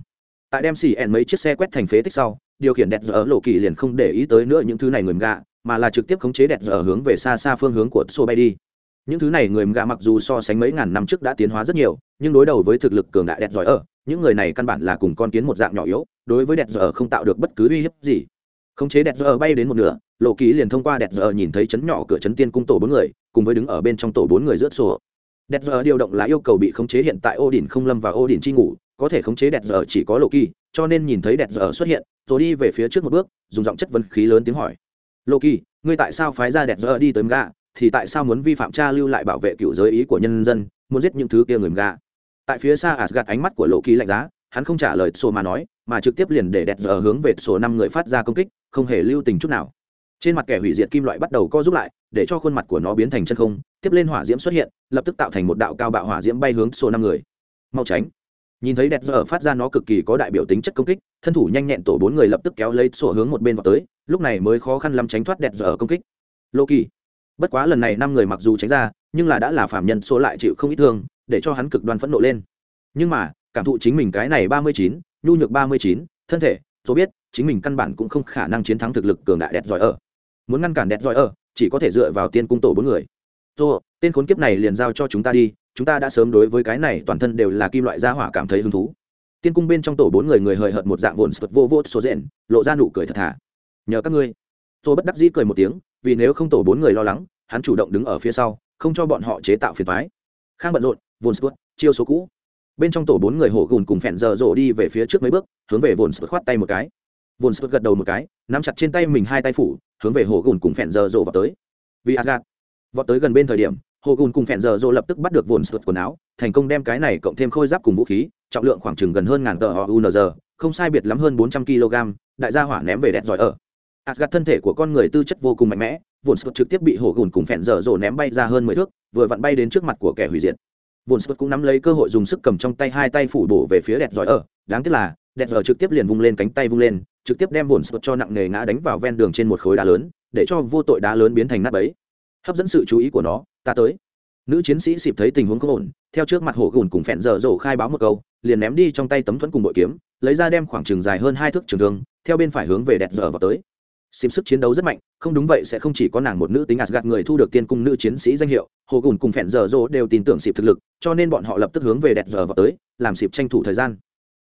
Tại đem xì ẹn mấy chiếc xe quét thành phế tích sau, điều khiển đẹp giờ lộ kỳ liền không để ý tới nữa những thứ này người gạ mà là trực tiếp khống chế đẹp giờ hướng về xa xa phương hướng của sổ bay đi những thứ này người gạ mặc dù so sánh mấy ngàn năm trước đã tiến hóa rất nhiều, nhưng đối đầu với thực lực cường đại đẹp giỏi ở, những người này căn bản là cùng con kiến một dạng nhỏ yếu, đối với đẹp ở không tạo được bất cứ uy hiếp gì. Khống chế đẹp ở bay đến một nửa, lộ ký liền thông qua đẹp ở nhìn thấy chấn nhỏ cửa chấn tiên cung tổ bốn người, cùng với đứng ở bên trong tổ bốn người rớt sổ. Đẹp ở điều động là yêu cầu bị khống chế hiện tại ô đỉnh không lâm và ô đỉnh chi ngủ, có thể khống chế đẹp giỏi chỉ có lộ kỳ cho nên nhìn thấy đẹp giỏi xuất hiện, rồi đi về phía trước một bước, dùng giọng chất vấn khí lớn tiếng hỏi. Lộ kỳ ngươi tại sao phái ra đẹp giỏi đi tới gạ thì tại sao muốn vi phạm cha lưu lại bảo vệ cựu giới ý của nhân dân, muốn giết những thứ kia người gạ tại phía xa asgad ánh mắt của lộ kỳ lạnh giá, hắn không trả lời sổ mà nói, mà trực tiếp liền để đẹp giờ hướng về số năm người phát ra công kích, không hề lưu tình chút nào. Trên mặt kẻ hủy diệt kim loại bắt đầu co rút lại, để cho khuôn mặt của nó biến thành chân không, tiếp lên hỏa diễm xuất hiện, lập tức tạo thành một đạo cao bạo hỏa diễm bay hướng số năm người. Mau tránh. Nhìn thấy đẹp giờ phát ra nó cực kỳ có đại biểu tính chất công kích, thân thủ nhanh nhẹn tổ bốn người lập tức kéo lấy sổ hướng một bên vào tới, lúc này mới khó khăn lắm tránh thoát đẹp giờ công kích. Lô kỳ bất quá lần này năm người mặc dù tránh ra, nhưng là đã là phạm nhân số lại chịu không ít thương, để cho hắn cực đoan phẫn nộ lên. Nhưng mà, cảm thụ chính mình cái này ba mươi chín, nhu nhược ba mươi chín, thân thể, số biết, chính mình căn bản cũng không khả năng chiến thắng thực lực cường đại đẹp giỏi ở. Muốn ngăn cản đẹp giỏi ở, chỉ có thể dựa vào tiên cung tổ bốn người. Tô, tên khốn kiếp này liền giao cho chúng ta đi, chúng ta đã sớm đối với cái này toàn thân đều là kim loại gia hỏa cảm thấy hứng thú. Tiên cung bên trong tổ bốn người người hời hợt một dạng vồn sụt vô vô số rện, lộ ra nụ cười thật thà. Nhờ các ngươi. Tôi bất đắc dĩ cười một tiếng vì nếu không tổ bốn người lo lắng, hắn chủ động đứng ở phía sau, không cho bọn họ chế tạo phiền thoái khang bận rộn vồn sút chiêu số cũ. Bên trong tổ bốn người hổ gùn cùng phèn giờ rộ đi về phía trước mấy bước, hướng về vồn sút khoát tay một cái. Vồn sút gật đầu một cái, nắm chặt trên tay mình hai tay phủ, hướng về hổ gùn cùng phèn giờ rộ vào tới. Vì asgad vọt tới gần bên thời điểm hồ gùn cùng phèn giờ rộ lập tức bắt được vồn sụt quần áo, thành công đem cái này cộng thêm khôi giáp cùng vũ khí, trọng lượng khoảng chừng gần hơn ngàn tờ họ unz không sai biệt lắm hơn bốn trăm kg đại gia hỏa ném về đẹp giỏi ở asgad thân thể của con người tư chất vô cùng mạnh mẽ vồn sụt trực tiếp bị hổ gùn cùng phèn dở rộ ném bay ra hơn mười thước, vừa vặn bay đến trước mặt của kẻ hủy diệt. Vồn sụt cũng nắm lấy cơ hội dùng sức cầm trong tay hai tay phủ bổ về phía đẹp giỏi ở đáng tiếc là đẹp giỏi trực tiếp liền vung lên cánh tay vung lên, trực tiếp đem vồn sụt cho nặng nề ngã đánh vào ven đường trên một khối đá lớn, để cho vô tội đá lớn biến thành nát bấy. Hấp dẫn sự chú ý của nó, ta tới. Nữ chiến sĩ xịp thấy tình huống không ổn, theo trước mặt hổ gùn cùng phèn dở dỗ khai báo một câu, liền ném đi trong tay tấm thuẫn cùng bội kiếm, lấy ra đem khoảng trường dài hơn hai thước trường thương, theo bên phải hướng về đẹp dở vào tới xịp sức chiến đấu rất mạnh, không đúng vậy sẽ không chỉ có nàng một nữ tính gạt người thu được tiên cung nữ chiến sĩ danh hiệu, hồ gùn cùng phẹn giờ dỗ đều tin tưởng xịp thực lực, cho nên bọn họ lập tức hướng về đẹp giờ vào tới, làm xịp tranh thủ thời gian.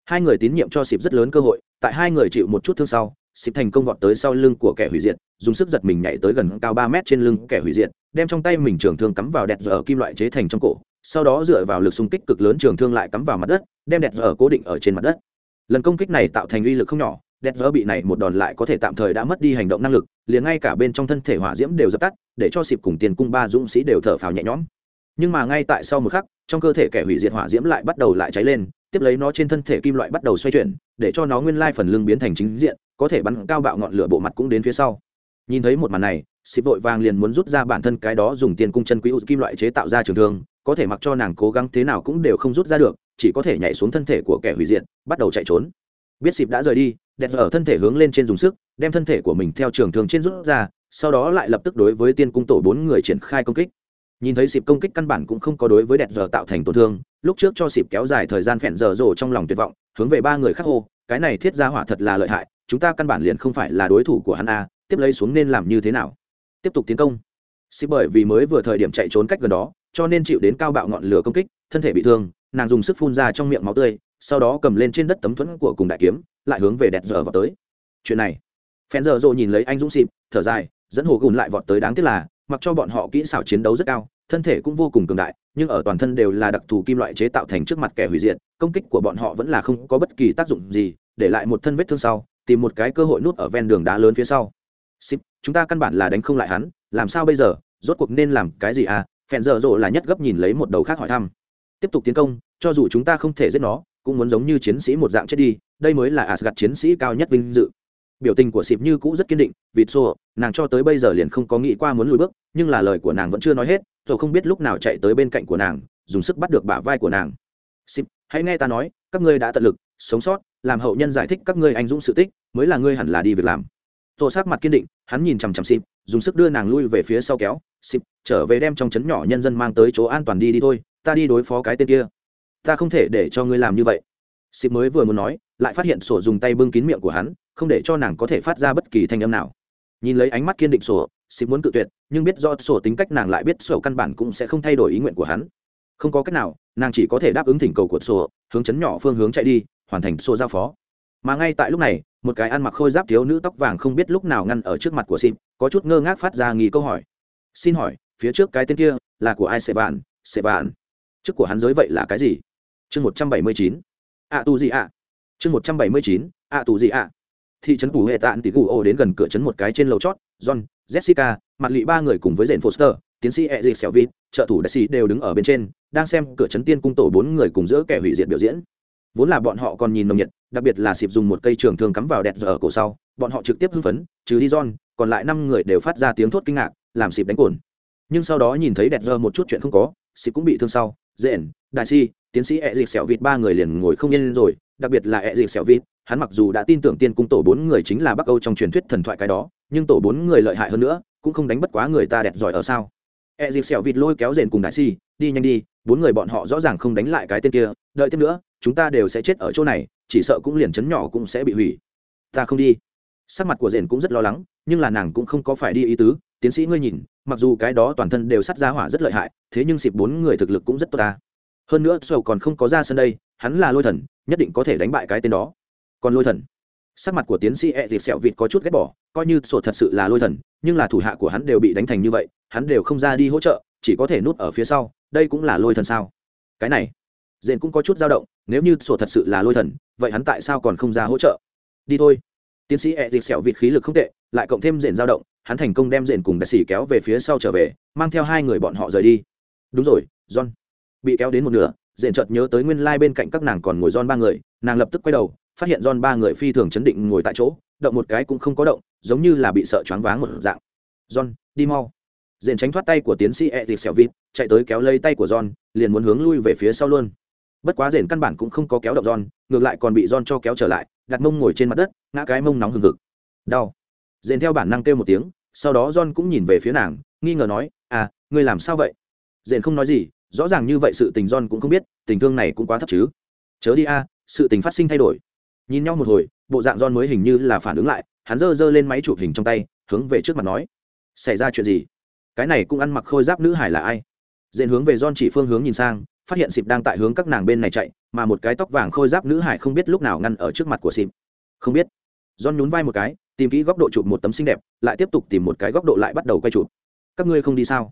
Hai người tín nhiệm cho xịp rất lớn cơ hội, tại hai người chịu một chút thương sau xịp thành công vọt tới sau lưng của kẻ hủy diệt, dùng sức giật mình nhảy tới gần cao ba mét trên lưng kẻ hủy diệt, đem trong tay mình trường thương cắm vào đẹp giờ kim loại chế thành trong cổ, sau đó dựa vào lực xung kích cực lớn trường thương lại cắm vào mặt đất, đem đẹp giờ cố định ở trên mặt đất. Lần công kích này tạo thành uy lực không nhỏ đẹp giờ bị này một đòn lại có thể tạm thời đã mất đi hành động năng lực, liền ngay cả bên trong thân thể hỏa diễm đều dập tắt, để cho xịp cùng tiền cung ba dũng sĩ đều thở phào nhẹ nhõm. Nhưng mà ngay tại sau một khắc, trong cơ thể kẻ hủy diệt hỏa diễm lại bắt đầu lại cháy lên, tiếp lấy nó trên thân thể kim loại bắt đầu xoay chuyển, để cho nó nguyên lai phần lưng biến thành chính diện, có thể bắn cao bạo ngọn lửa bộ mặt cũng đến phía sau. Nhìn thấy một màn này, xịp vội vàng liền muốn rút ra bản thân cái đó dùng tiền cung chân quý kim loại chế tạo ra trường thương, có thể mặc cho nàng cố gắng thế nào cũng đều không rút ra được, chỉ có thể nhảy xuống thân thể của kẻ hủy diệt, bắt đầu chạy trốn. Biết xịp đã rời đi đẹp ở thân thể hướng lên trên dùng sức, đem thân thể của mình theo trường thương trên rút ra, sau đó lại lập tức đối với tiên cung tổ bốn người triển khai công kích. Nhìn thấy xịp công kích căn bản cũng không có đối với đẹp giờ tạo thành tổn thương, lúc trước cho xịp kéo dài thời gian phẹn giờ rồ trong lòng tuyệt vọng, hướng về ba người khác hô, cái này thiết ra hỏa thật là lợi hại, chúng ta căn bản liền không phải là đối thủ của hắn a, tiếp lấy xuống nên làm như thế nào? Tiếp tục tiến công. Xịp bởi vì mới vừa thời điểm chạy trốn cách gần đó, cho nên chịu đến cao bạo ngọn lửa công kích, thân thể bị thương, nàng dùng sức phun ra trong miệng máu tươi sau đó cầm lên trên đất tấm thuẫn của cùng đại kiếm, lại hướng về đẹp giờ vào tới. Chuyện này phen giờ rồ nhìn lấy anh dũng xịp thở dài, dẫn hồ gùn lại vọt tới đáng tiếc là, mặc cho bọn họ kỹ xảo chiến đấu rất cao, thân thể cũng vô cùng cường đại, nhưng ở toàn thân đều là đặc thù kim loại chế tạo thành trước mặt kẻ hủy diệt, công kích của bọn họ vẫn là không có bất kỳ tác dụng gì, để lại một thân vết thương sau, tìm một cái cơ hội nút ở ven đường đá lớn phía sau. Xịp chúng ta căn bản là đánh không lại hắn, làm sao bây giờ, rốt cuộc nên làm cái gì à? Phèn dở dộ là nhất gấp nhìn lấy một đầu khác hỏi thăm. Tiếp tục tiến công, cho dù chúng ta không thể giết nó cũng muốn giống như chiến sĩ một dạng chết đi đây mới là asgad chiến sĩ cao nhất vinh dự. Biểu tình của Sip như cũ rất kiên định vịt xô nàng cho tới bây giờ liền không có nghĩ qua muốn lùi bước nhưng là lời của nàng vẫn chưa nói hết rồi không biết lúc nào chạy tới bên cạnh của nàng dùng sức bắt được bả vai của nàng. Sip, hãy nghe ta nói các ngươi đã tận lực sống sót làm hậu nhân giải thích các ngươi anh dũng sự tích mới là ngươi hẳn là đi việc làm. Tô sát mặt kiên định hắn nhìn chằm chằm xịp dùng sức đưa nàng lui về phía sau kéo. Xịp trở về đem trong trấn nhỏ nhân dân mang tới chỗ an toàn đi đi thôi ta đi đối phó cái tên kia ta không thể để cho ngươi làm như vậy. Xịp mới vừa muốn nói, lại phát hiện sổ dùng tay bưng kín miệng của hắn, không để cho nàng có thể phát ra bất kỳ thanh âm nào. Nhìn lấy ánh mắt kiên định sổ xịp muốn cự tuyệt, nhưng biết do sổ tính cách nàng lại biết sổ căn bản cũng sẽ không thay đổi ý nguyện của hắn. Không có cách nào, nàng chỉ có thể đáp ứng thỉnh cầu của sổ, hướng chấn nhỏ phương hướng chạy đi, hoàn thành sổ giao phó. Mà ngay tại lúc này, một cái ăn mặc khôi giáp thiếu nữ tóc vàng không biết lúc nào ngăn ở trước mặt của xịp có chút ngơ ngác phát ra nghi câu hỏi. Xin hỏi, phía trước cái tên kia là của ai sẽ bạn sẽ bạn chức của hắn giới vậy là cái gì? Chương một trăm bảy mươi chín. Ạ tù gì ạ chương một trăm bảy mươi chín ạ tù gì ạ thị trấn phủ hệ tạn tỷ cụ ô đến gần cửa trấn một cái trên lầu chót, john, jessica, mặt lị ba người cùng với rền foster, tiến sĩ e d xẻo vịt trợ thủ đại sĩ đều đứng ở bên trên, đang xem cửa trấn tiên cung tổ bốn người cùng giữa kẻ hủy diệt biểu diễn. Vốn là bọn họ còn nhìn nồng nhiệt, đặc biệt là xịp dùng một cây trường thương cắm vào đẹp giờ ở cổ sau, bọn họ trực tiếp hưng phấn, trừ đi john, còn lại năm người đều phát ra tiếng thốt kinh ngạc, làm xịp đánh cồn. Nhưng sau đó nhìn thấy đẹp giờ một chút chuyện không có, xịp cũng bị thương sau dện đại si tiến sĩ ẹ dịp xẻo vịt ba người liền ngồi không yên rồi, đặc biệt là ẹ dịp xẻo vịt, hắn mặc dù đã tin tưởng tiên cung tổ bốn người chính là bắc âu trong truyền thuyết thần thoại cái đó, nhưng tổ bốn người lợi hại hơn nữa, cũng không đánh bất quá người ta đẹp giỏi ở sao. Ẹ dịp xẻo vịt lôi kéo rền cùng đại si, đi nhanh đi, bốn người bọn họ rõ ràng không đánh lại cái tên kia, đợi tiếp nữa, chúng ta đều sẽ chết ở chỗ này, chỉ sợ cũng liền chấn nhỏ cũng sẽ bị hủy. Ta không đi. Sắc mặt của rền cũng rất lo lắng, nhưng là nàng cũng không có phải đi ý tứ. Tiến sĩ ngươi nhìn, mặc dù cái đó toàn thân đều sắt ra hỏa rất lợi hại, thế nhưng xịp bốn người thực lực cũng rất tốt ta hơn nữa, sầu còn không có ra sân đây, hắn là lôi thần, nhất định có thể đánh bại cái tên đó. Còn lôi thần. Sắc mặt của tiến sĩ e dịp sẹo vịt có chút ghét bỏ, coi như sổ thật sự là lôi thần, nhưng là thủ hạ của hắn đều bị đánh thành như vậy, hắn đều không ra đi hỗ trợ, chỉ có thể núp ở phía sau, đây cũng là lôi thần sao? Cái này dện cũng có chút dao động, nếu như sổ thật sự là lôi thần, vậy hắn tại sao còn không ra hỗ trợ? Đi thôi. Tiến sĩ e dịp sẹo vịt khí lực không tệ, lại cộng thêm dện dao động, hắn thành công đem dện cùng đại sĩ kéo về phía sau trở về, mang theo hai người bọn họ rời đi. Đúng rồi, john bị kéo đến một nửa dện chợt nhớ tới nguyên lai bên cạnh các nàng còn ngồi don ba người nàng lập tức quay đầu phát hiện don ba người phi thường chấn định ngồi tại chỗ, động một cái cũng không có động, giống như là bị sợ choáng váng một dạng. John, đi mau. Dện tránh thoát tay của tiến sĩ Ezik Selvit, chạy tới kéo lấy tay của John, liền muốn hướng lui về phía sau luôn. Bất quá Dện căn bản cũng không có kéo động John, ngược lại còn bị John cho kéo trở lại, đặt mông ngồi trên mặt đất, ngã cái mông nóng hừng hực. Đau. Dện theo bản năng kêu một tiếng, sau đó John cũng nhìn về phía nàng, nghi ngờ nói, "À, ngươi làm sao vậy?" Dện không nói gì, rõ ràng như vậy sự tình John cũng không biết, tình thương này cũng quá thấp chứ. Chớ đi a, sự tình phát sinh thay đổi. Nhìn nhau một hồi bộ dạng John mới hình như là phản ứng lại hắn giơ giơ lên máy chụp hình trong tay hướng về trước mặt nói xảy ra chuyện gì? Cái này cũng ăn mặc khôi giáp nữ hải là ai? Dện hướng về John chỉ phương hướng nhìn sang phát hiện xịp đang tại hướng các nàng bên này chạy mà một cái tóc vàng khôi giáp nữ hải không biết lúc nào ngăn ở trước mặt của xịp không biết. John nhún vai một cái tìm kỹ góc độ chụp một tấm xinh đẹp lại tiếp tục tìm một cái góc độ lại bắt đầu quay chụp. Các ngươi không đi sao?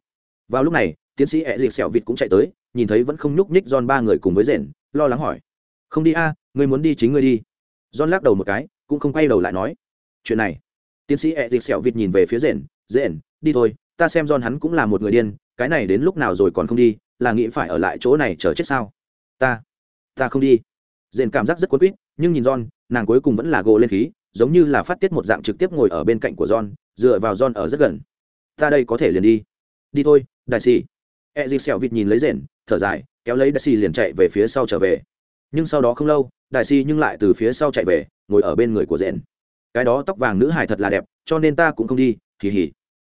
Vào lúc này tiến sĩ ẹ dịp sẹo vịt cũng chạy tới nhìn thấy vẫn không nhúc nhích John ba người cùng với rền lo lắng hỏi không đi a à, ngươi muốn đi chính ngươi đi John lắc đầu một cái, cũng không quay đầu lại nói. Chuyện này, tiến sĩ Ezik Sẹo Vịt nhìn về phía Rền, "Rền, đi thôi, ta xem John hắn cũng là một người điên, cái này đến lúc nào rồi còn không đi, là nghĩ phải ở lại chỗ này chờ chết sao?" "Ta, ta không đi." Rền cảm giác rất quấn quýt, nhưng nhìn John, nàng cuối cùng vẫn là gồ lên khí, giống như là phát tiết một dạng trực tiếp ngồi ở bên cạnh của John, dựa vào John ở rất gần. "Ta đây có thể liền đi." "Đi thôi, đại sĩ." Ezik Sẹo Vịt nhìn lấy Rền, thở dài, kéo lấy đại sĩ liền chạy về phía sau trở về. Nhưng sau đó không lâu, đại si nhưng lại từ phía sau chạy về ngồi ở bên người của rẽn cái đó tóc vàng nữ hài thật là đẹp cho nên ta cũng không đi kỳ hỉ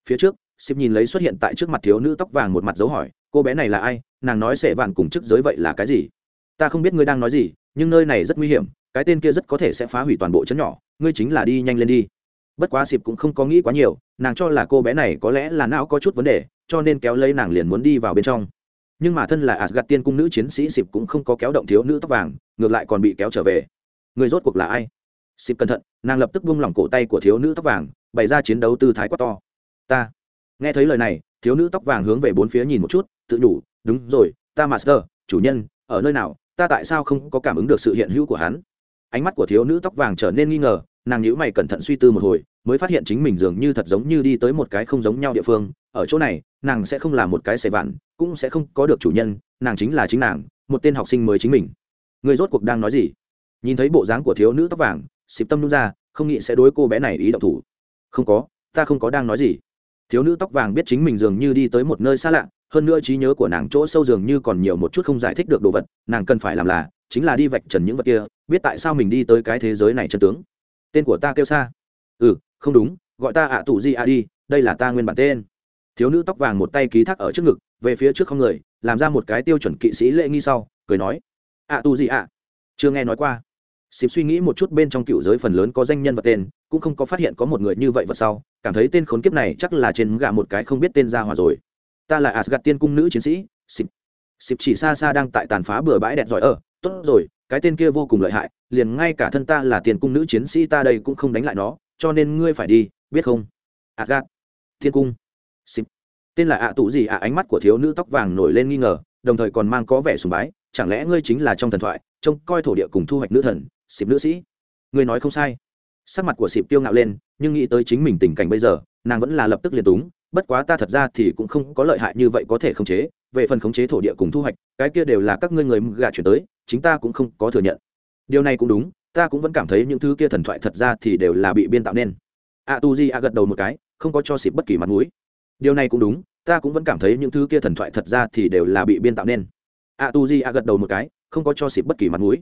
phía trước xịp nhìn lấy xuất hiện tại trước mặt thiếu nữ tóc vàng một mặt dấu hỏi cô bé này là ai? Nàng nói sẽ vạn cùng chức giới vậy là cái gì? Ta không biết ngươi đang nói gì nhưng nơi này rất nguy hiểm cái tên kia rất có thể sẽ phá hủy toàn bộ chấn nhỏ ngươi chính là đi nhanh lên đi. Bất quá xịp cũng không có nghĩ quá nhiều nàng cho là cô bé này có lẽ là não có chút vấn đề cho nên kéo lấy nàng liền muốn đi vào bên trong. Nhưng mà thân là Asgard tiên cung nữ chiến sĩ xịp cũng không có kéo động thiếu nữ tóc vàng, ngược lại còn bị kéo trở về. Người rốt cuộc là ai? Xịp cẩn thận, nàng lập tức buông lỏng cổ tay của thiếu nữ tóc vàng, bày ra chiến đấu tư thái quá to. Ta. Nghe thấy lời này, thiếu nữ tóc vàng hướng về bốn phía nhìn một chút, tự nhủ, đúng rồi, ta master, chủ nhân, ở nơi nào? Ta tại sao không có cảm ứng được sự hiện hữu của hắn? Ánh mắt của thiếu nữ tóc vàng trở nên nghi ngờ, nàng nhíu mày cẩn thận suy tư một hồi, mới phát hiện chính mình dường như thật giống như đi tới một cái không giống nhau địa phương ở chỗ này, nàng sẽ không là một cái xẻ vạn, cũng sẽ không có được chủ nhân, nàng chính là chính nàng, một tên học sinh mới chính mình. Người rốt cuộc đang nói gì? Nhìn thấy bộ dáng của thiếu nữ tóc vàng, xịp tâm nút ra, không nghĩ sẽ đối cô bé này ý động thủ. Không có, ta không có đang nói gì. Thiếu nữ tóc vàng biết chính mình dường như đi tới một nơi xa lạ, hơn nữa trí nhớ của nàng chỗ sâu dường như còn nhiều một chút không giải thích được đồ vật, nàng cần phải làm là, chính là đi vạch trần những vật kia, biết tại sao mình đi tới cái thế giới này chân tướng. Tên của ta kêu xa ừ không đúng, gọi ta ạ tù di a đi, đây là ta nguyên bản tên thiếu nữ tóc vàng một tay ký thác ở trước ngực, về phía trước không người, làm ra một cái tiêu chuẩn kỵ sĩ lễ nghi sau, cười nói ạ tu gì ạ. Chưa nghe nói qua. Xịp suy nghĩ một chút bên trong cựu giới phần lớn có danh nhân và tên, cũng không có phát hiện có một người như vậy vật sau, cảm thấy tên khốn kiếp này chắc là trên gà một cái không biết tên ra hòa rồi. Ta là asgad tiên cung nữ chiến sĩ. Xịp. Xịp chỉ xa xa đang tại tàn phá bừa bãi đẹp giỏi ở, tốt rồi, cái tên kia vô cùng lợi hại, liền ngay cả thân ta là tiền cung nữ chiến sĩ ta đây cũng không đánh lại nó, cho nên ngươi phải đi, biết không? Asgad thiên cung xịp. Tên là ạ tụ gì ạ? Ánh mắt của thiếu nữ tóc vàng nổi lên nghi ngờ, đồng thời còn mang có vẻ sùng bái. Chẳng lẽ ngươi chính là trong thần thoại, trông coi thổ địa cùng thu hoạch nữ thần, xịp nữ sĩ? Ngươi nói không sai. Sắc mặt của xịp tiêu ngạo lên, nhưng nghĩ tới chính mình tình cảnh bây giờ, nàng vẫn là lập tức liền túng. Bất quá ta thật ra thì cũng không có lợi hại như vậy có thể khống chế. Về phần khống chế thổ địa cùng thu hoạch, cái kia đều là các ngươi người gà chuyển tới, chính ta cũng không có thừa nhận. Điều này cũng đúng, ta cũng vẫn cảm thấy những thứ kia thần thoại thật ra thì đều là bị biên tạo nên. A tu di a gật đầu một cái, không có cho xịp bất kỳ mặt mũi điều này cũng đúng, ta cũng vẫn cảm thấy những thứ kia thần thoại thật ra thì đều là bị biên tạo nên. A tu di a gật đầu một cái, không có cho xịp bất kỳ mặt mũi.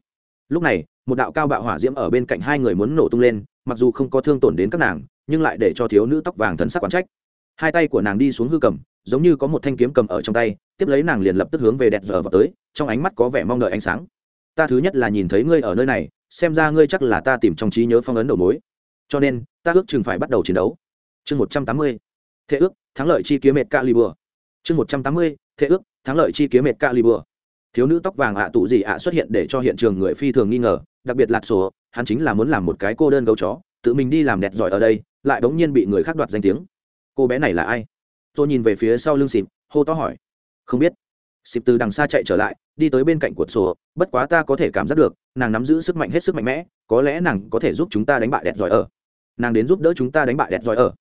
Lúc này, một đạo cao bạo hỏa diễm ở bên cạnh hai người muốn nổ tung lên, mặc dù không có thương tổn đến các nàng, nhưng lại để cho thiếu nữ tóc vàng thần sắc quán trách. Hai tay của nàng đi xuống hư cầm, giống như có một thanh kiếm cầm ở trong tay, tiếp lấy nàng liền lập tức hướng về đẹp giờ vào tới, trong ánh mắt có vẻ mong đợi ánh sáng. Ta thứ nhất là nhìn thấy ngươi ở nơi này, xem ra ngươi chắc là ta tìm trong trí nhớ phong ấn đầu mối. Cho nên, ta ước chừng phải bắt đầu chiến đấu. Chương một trăm tám mươi. Thế ước thắng lợi chi kiếm mệt ca li bừa. Chương một trăm tám mươi thế ước, thắng lợi chi kiếm mệt ca li bừa. Thiếu nữ tóc vàng ạ tụ gì ạ xuất hiện để cho hiện trường người phi thường nghi ngờ, đặc biệt lạc sổ, hắn chính là muốn làm một cái cô đơn gấu chó, tự mình đi làm đẹp giỏi ở đây, lại bỗng nhiên bị người khác đoạt danh tiếng. Cô bé này là ai? Tôi nhìn về phía sau lưng xịp hô to hỏi. Không biết. Xịp từ đằng xa chạy trở lại, đi tới bên cạnh của sổ, bất quá ta có thể cảm giác được, nàng nắm giữ sức mạnh hết sức mạnh mẽ, có lẽ nàng có thể giúp chúng ta đánh bại đẹp giỏi ở. Nàng đến giúp đỡ chúng ta đánh bại đẹp giỏi ở.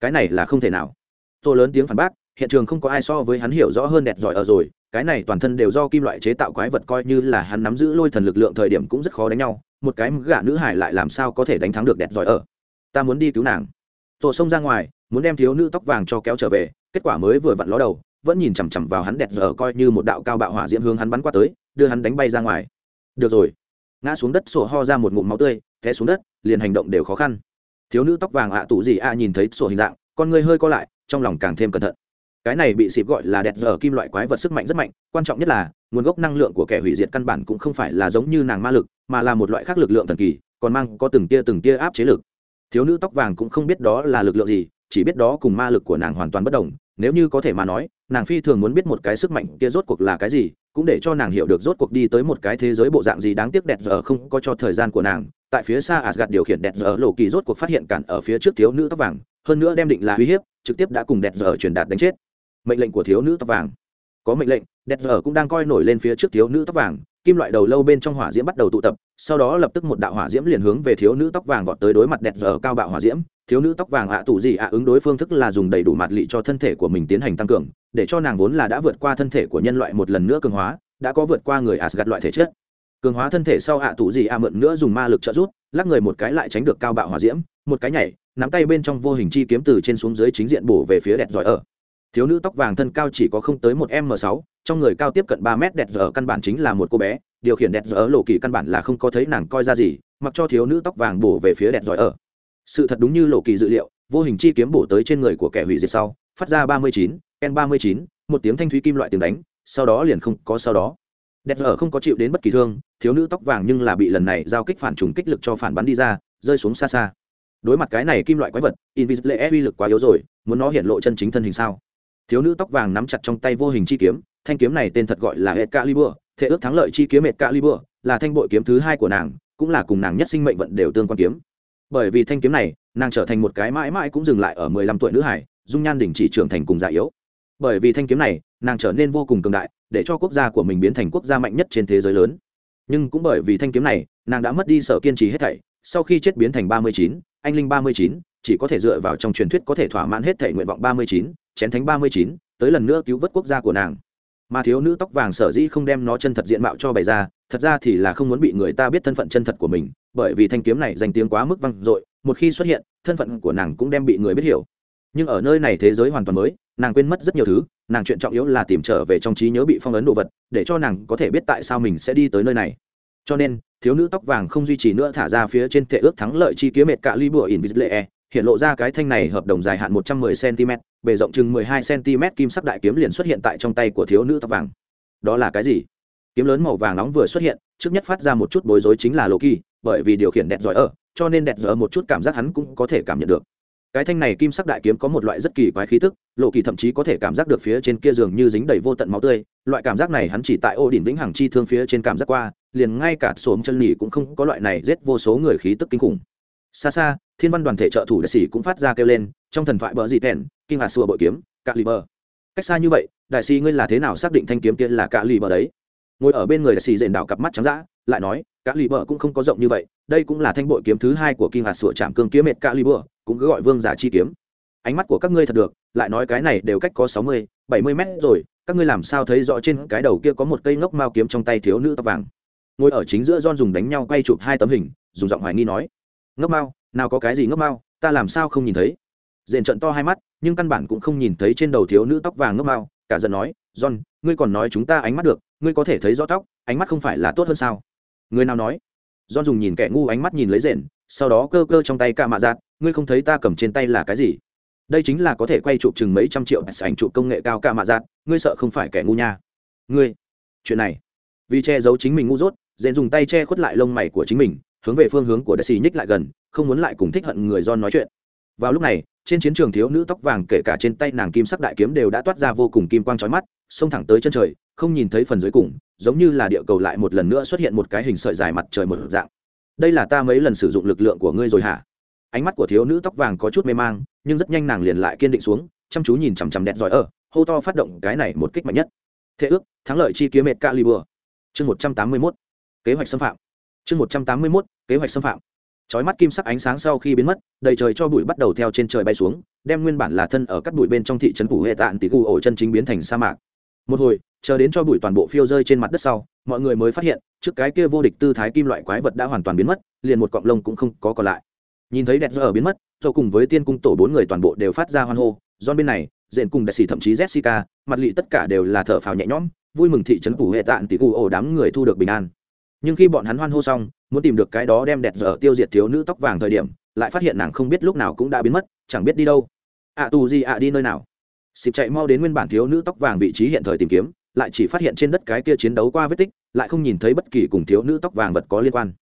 Cái này là không thể nào tôi lớn tiếng phản bác, hiện trường không có ai so với hắn hiểu rõ hơn đẹp giỏi ở rồi, cái này toàn thân đều do kim loại chế tạo quái vật coi như là hắn nắm giữ lôi thần lực lượng thời điểm cũng rất khó đánh nhau, một cái gã nữ hải lại làm sao có thể đánh thắng được đẹp giỏi ở. Ta muốn đi cứu nàng. Tổ xông ra ngoài, muốn đem thiếu nữ tóc vàng cho kéo trở về, kết quả mới vừa vặn ló đầu, vẫn nhìn chằm chằm vào hắn đẹp giờ coi như một đạo cao bạo hỏa diễm hướng hắn bắn qua tới, đưa hắn đánh bay ra ngoài. Được rồi. Ngã xuống đất sổ ho ra một ngụm máu tươi, té xuống đất, liền hành động đều khó khăn. Thiếu nữ tóc vàng ạ tủ gì ạ nhìn thấy sổ hình dạng, con người hơi co lại trong lòng càng thêm cẩn thận. Cái này bị xịp gọi là đẹp giờ kim loại quái vật sức mạnh rất mạnh, quan trọng nhất là, nguồn gốc năng lượng của kẻ hủy diệt căn bản cũng không phải là giống như nàng ma lực, mà là một loại khác lực lượng thần kỳ, còn mang có từng tia từng tia áp chế lực. Thiếu nữ tóc vàng cũng không biết đó là lực lượng gì, chỉ biết đó cùng ma lực của nàng hoàn toàn bất đồng. Nếu như có thể mà nói, nàng phi thường muốn biết một cái sức mạnh kia rốt cuộc là cái gì, cũng để cho nàng hiểu được rốt cuộc đi tới một cái thế giới bộ dạng gì đáng tiếc đẹp giờ không có cho thời gian của nàng. Tại phía xa asgad điều khiển đẹp giờ lộ kỳ rốt cuộc phát hiện cản ở phía trước thiếu nữ tóc vàng, hơn nữa đem định là uy hiếp trực tiếp đã cùng đẹp giờ truyền đạt đánh chết. Mệnh lệnh của thiếu nữ tóc vàng. Có mệnh lệnh đẹp giờ cũng đang coi nổi lên phía trước thiếu nữ tóc vàng. Kim loại đầu lâu bên trong hỏa diễm bắt đầu tụ tập, sau đó lập tức một đạo hỏa diễm liền hướng về thiếu nữ tóc vàng vọt tới đối mặt đẹp giờ cao bạo hỏa diễm. Thiếu nữ tóc vàng ạ à tủ gì ạ ứng đối phương thức là dùng đầy đủ mặt lị cho thân thể của mình tiến hành tăng cường, để cho nàng vốn là đã vượt qua thân thể của nhân loại một lần nữa cường hóa, đã có vượt qua người asgad loại thể chất. Cường hóa thân thể sau ạ à tủ gì ạ mượn nữa dùng ma lực trợ rút lắc người một cái lại tránh được cao bạo hỏa diễm. Một cái nhảy nắm tay bên trong vô hình chi kiếm từ trên xuống dưới chính diện bổ về phía đẹp giỏi ở. Thiếu nữ tóc vàng thân cao chỉ có không tới một m sáu, trong người cao tiếp cận ba mét đẹp giờ căn bản chính là một cô bé, điều khiển đẹp giờ lộ kỳ căn bản là không có thấy nàng coi ra gì, mặc cho thiếu nữ tóc vàng bổ về phía đẹp giỏi ở. Sự thật đúng như lộ kỳ dự liệu, vô hình chi kiếm bổ tới trên người của kẻ hủy diệt sau, phát ra ba mươi chín n ba mươi chín, một tiếng thanh thúy kim loại tiếng đánh, sau đó liền không có sau đó. Đẹp giờ không có chịu đến bất kỳ thương, thiếu nữ tóc vàng nhưng là bị lần này giao kích phản trùng kích lực cho phản bắn đi ra, rơi xuống xa xa đối mặt cái này kim loại quái vật, invisible e uy lực quá yếu rồi, muốn nó hiện lộ chân chính thân hình sao? Thiếu nữ tóc vàng nắm chặt trong tay vô hình chi kiếm, thanh kiếm này tên thật gọi là hệ calibur thể ước thắng lợi chi kiếm hệ calibur là thanh bội kiếm thứ hai của nàng, cũng là cùng nàng nhất sinh mệnh vận đều tương quan kiếm. Bởi vì thanh kiếm này, nàng trở thành một cái mãi mãi cũng dừng lại ở mười lăm tuổi nữ hải, dung nhan đỉnh chỉ trưởng thành cùng già yếu. Bởi vì thanh kiếm này, nàng trở nên vô cùng cường đại, để cho quốc gia của mình biến thành quốc gia mạnh nhất trên thế giới lớn. Nhưng cũng bởi vì thanh kiếm này, nàng đã mất đi sở kiên trì hết thảy, sau khi chết biến thành ba mươi chín anh linh ba mươi chín, chỉ có thể dựa vào trong truyền thuyết có thể thỏa mãn hết thảy nguyện vọng ba mươi chín, chén thánh ba mươi chín, tới lần nữa cứu vớt quốc gia của nàng. Mà thiếu nữ tóc vàng sở dĩ không đem nó chân thật diện mạo cho bày ra, thật ra thì là không muốn bị người ta biết thân phận chân thật của mình, bởi vì thanh kiếm này danh tiếng quá mức vang dội, một khi xuất hiện, thân phận của nàng cũng đem bị người biết hiểu. Nhưng ở nơi này thế giới hoàn toàn mới, nàng quên mất rất nhiều thứ, nàng chuyện trọng yếu là tìm trở về trong trí nhớ bị phong ấn đồ vật, để cho nàng có thể biết tại sao mình sẽ đi tới nơi này cho nên thiếu nữ tóc vàng không duy trì nữa thả ra phía trên thể ước thắng lợi chi kiếm mệt cạ ly bùa invisible e, hiện lộ ra cái thanh này hợp đồng dài hạn 110 cm, bề rộng chừng 12 cm kim sắc đại kiếm liền xuất hiện tại trong tay của thiếu nữ tóc vàng. Đó là cái gì? Kiếm lớn màu vàng nóng vừa xuất hiện, trước nhất phát ra một chút bối rối chính là Loki, bởi vì điều khiển đẹp giỏi ở, cho nên đẹp giỏi một chút cảm giác hắn cũng có thể cảm nhận được. Cái thanh này kim sắc đại kiếm có một loại rất kỳ quái khí tức, kỳ thậm chí có thể cảm giác được phía trên kia giường như dính đầy vô tận máu tươi, loại cảm giác này hắn chỉ tại ô đỉnh vĩnh hằng chi thương phía trên cảm giác qua, liền ngay cả sốm chân nhỉ cũng không có loại này giết vô số người khí tức kinh khủng. Xa xa, thiên văn đoàn thể trợ thủ đại sĩ cũng phát ra kêu lên, trong thần thoại bờ dị tèn kinh hà sùa bội kiếm, cạ lì bờ. Cách xa như vậy, đại sĩ ngươi là thế nào xác định thanh kiếm kia là cạ lì bờ đấy? Ngồi ở bên người đại sĩ dền đảo cặp mắt trắng dã, lại nói, cạ lì bờ cũng không có rộng như vậy, đây cũng là thanh bội kiếm thứ hai của kinh hà sùa chạm cương kiếm mệt cạ lì bờ, cũng cứ gọi vương giả chi kiếm. Ánh mắt của các ngươi thật được, lại nói cái này đều cách có sáu mươi, bảy mươi mét rồi, các ngươi làm sao thấy rõ trên cái đầu kia có một cây ngốc mao kiếm trong tay thiếu nữ tóc vàng? Ngồi ở chính giữa don dùng đánh nhau quay chụp hai tấm hình, dùng giọng hoài nghi nói, ngốc mao, nào có cái gì ngốc mao, ta làm sao không nhìn thấy? Dện trận to hai mắt, nhưng căn bản cũng không nhìn thấy trên đầu thiếu nữ tóc vàng ngốc mao, cả giận nói, john, ngươi còn nói chúng ta ánh mắt được, ngươi có thể thấy rõ tóc, ánh mắt không phải là tốt hơn sao? Người nào nói? John dùng nhìn kẻ ngu ánh mắt nhìn lấy rền, sau đó cơ cơ trong tay ca mạ giạt, ngươi không thấy ta cầm trên tay là cái gì? Đây chính là có thể quay chụp chừng mấy trăm triệu ảnh chụp công nghệ cao ca mạ giạt, ngươi sợ không phải kẻ ngu nha. Ngươi, chuyện này, vì che giấu chính mình ngu dốt rền dùng tay che khuất lại lông mày của chính mình, hướng về phương hướng của đại sĩ nhích lại gần, không muốn lại cùng thích hận người John nói chuyện. Vào lúc này, trên chiến trường thiếu nữ tóc vàng kể cả trên tay nàng kim sắc đại kiếm đều đã toát ra vô cùng kim quang trói mắt, xông thẳng tới chân trời, không nhìn thấy phần dưới cùng, giống như là địa cầu lại một lần nữa xuất hiện một cái hình sợi dài mặt trời một dạng. Đây là ta mấy lần sử dụng lực lượng của ngươi rồi hả? Ánh mắt của thiếu nữ tóc vàng có chút mê mang, nhưng rất nhanh nàng liền lại kiên định xuống, chăm chú nhìn chằm chằm đẹp giỏi ở, hô to phát động cái này một kích mạnh nhất. Thế ước, thắng lợi chi kiếm mệt calibur chương một trăm tám mươi mốt kế hoạch xâm phạm. Chương một trăm tám mươi mốt, kế hoạch xâm phạm. Chói mắt kim sắc ánh sáng sau khi biến mất, đầy trời cho bụi bắt đầu theo trên trời bay xuống, đem nguyên bản là thân ở các bụi bên trong thị trấn phủ hệ tạng tỷ cụ ổ chân chính biến thành sa mạc. Một hồi, chờ đến cho bụi toàn bộ phiêu rơi trên mặt đất sau, mọi người mới phát hiện, trước cái kia vô địch tư thái kim loại quái vật đã hoàn toàn biến mất, liền một cọng lông cũng không có còn lại. Nhìn thấy đẹp giờ biến mất do cùng với tiên cung tổ bốn người toàn bộ đều phát ra hoan hô do bên này, dện cùng đại sĩ thậm chí jessica, mặt lị tất cả đều là thở phào nhẹ nhõm, vui mừng thị trấn phủ hệ tạng tỷ cụ ổ đám người thu được bình an nhưng khi bọn hắn hoan hô xong, muốn tìm được cái đó đem đẹp dở tiêu diệt thiếu nữ tóc vàng thời điểm, lại phát hiện nàng không biết lúc nào cũng đã biến mất, chẳng biết đi đâu. Ạ tù gì ạ, đi nơi nào? Xịp chạy mau đến nguyên bản thiếu nữ tóc vàng vị trí hiện thời tìm kiếm, lại chỉ phát hiện trên đất cái kia chiến đấu qua vết tích, lại không nhìn thấy bất kỳ cùng thiếu nữ tóc vàng vật có liên quan.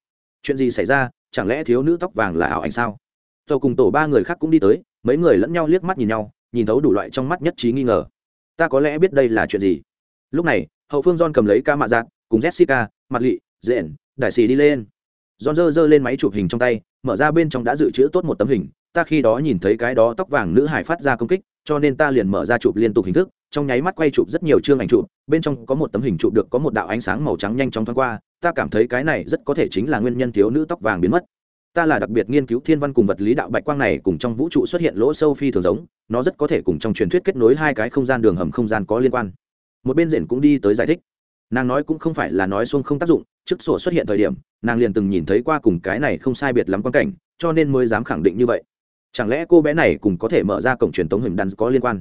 Chuyện gì xảy ra? Chẳng lẽ thiếu nữ tóc vàng là ảo ảnh sao? Dầu cùng tổ ba người khác cũng đi tới, mấy người lẫn nhau liếc mắt nhìn nhau, nhìn thấu đủ loại trong mắt nhất trí nghi ngờ. Ta có lẽ biết đây là chuyện gì? Lúc này, hậu phương john cầm lấy ca mạ dạng cùng jessica, mặt lị rện đại sĩ đi lên. John giơ dơ lên máy chụp hình trong tay, mở ra bên trong đã dự trữ tốt một tấm hình, ta khi đó nhìn thấy cái đó tóc vàng nữ hải phát ra công kích, cho nên ta liền mở ra chụp liên tục hình thức, trong nháy mắt quay chụp rất nhiều chương ảnh chụp, bên trong có một tấm hình chụp được có một đạo ánh sáng màu trắng nhanh chóng thoáng qua, ta cảm thấy cái này rất có thể chính là nguyên nhân thiếu nữ tóc vàng biến mất. Ta là đặc biệt nghiên cứu thiên văn cùng vật lý đạo bạch quang này cùng trong vũ trụ xuất hiện lỗ sâu phi thường giống, nó rất có thể cùng trong truyền thuyết kết nối hai cái không gian đường hầm không gian có liên quan. Một bên diện cũng đi tới giải thích. Nàng nói cũng không phải là nói xuông không tác dụng trước sổ xuất hiện thời điểm nàng liền từng nhìn thấy qua cùng cái này không sai biệt lắm quan cảnh cho nên mới dám khẳng định như vậy. Chẳng lẽ cô bé này cùng có thể mở ra cổng truyền tống hình đàn có liên quan?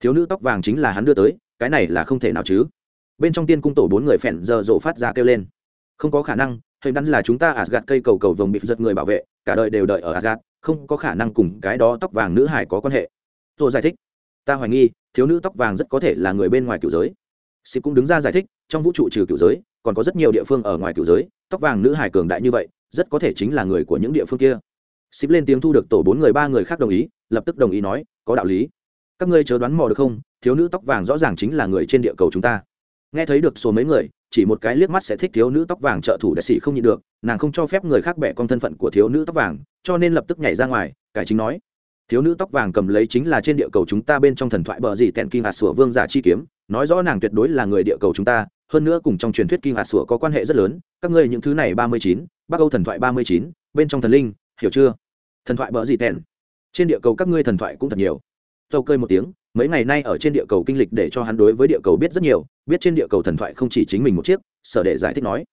Thiếu nữ tóc vàng chính là hắn đưa tới cái này là không thể nào chứ. Bên trong tiên cung tổ bốn người phèn giờ rộ phát ra kêu lên. Không có khả năng hình đắn là chúng ta ạt gạt cây cầu cầu vồng bị giật người bảo vệ cả đời đều đợi ở ạt gạt không có khả năng cùng cái đó tóc vàng nữ hải có quan hệ. Tôi giải thích. Ta hoài nghi thiếu nữ tóc vàng rất có thể là người bên ngoài cựu giới. Sĩ cũng đứng ra giải thích, trong vũ trụ trừ cựu giới, còn có rất nhiều địa phương ở ngoài cựu giới, tóc vàng nữ hải cường đại như vậy, rất có thể chính là người của những địa phương kia. xíp lên tiếng thu được tổ bốn người ba người khác đồng ý, lập tức đồng ý nói, có đạo lý. Các ngươi chớ đoán mò được không, thiếu nữ tóc vàng rõ ràng chính là người trên địa cầu chúng ta. Nghe thấy được số mấy người, chỉ một cái liếc mắt sẽ thích thiếu nữ tóc vàng trợ thủ đại sĩ không nhịn được, nàng không cho phép người khác bẻ con thân phận của thiếu nữ tóc vàng, cho nên lập tức nhảy ra ngoài, cải chính nói, thiếu nữ tóc vàng cầm lấy chính là trên địa cầu chúng ta bên trong thần thoại bờ gì tẹn kinh hạt sủa vương giả chi kiếm nói rõ nàng tuyệt đối là người địa cầu chúng ta hơn nữa cùng trong truyền thuyết kinh hạt sủa có quan hệ rất lớn, các ngươi những thứ này ba mươi chín, bắc âu thần thoại ba mươi chín, bên trong thần linh, hiểu chưa? Thần thoại bỡ gì tẹn. Trên địa cầu các ngươi thần thoại cũng thật nhiều. Dâu cơi một tiếng, mấy ngày nay ở trên địa cầu kinh lịch để cho hắn đối với địa cầu biết rất nhiều, biết trên địa cầu thần thoại không chỉ chính mình một chiếc, sở để giải thích nói.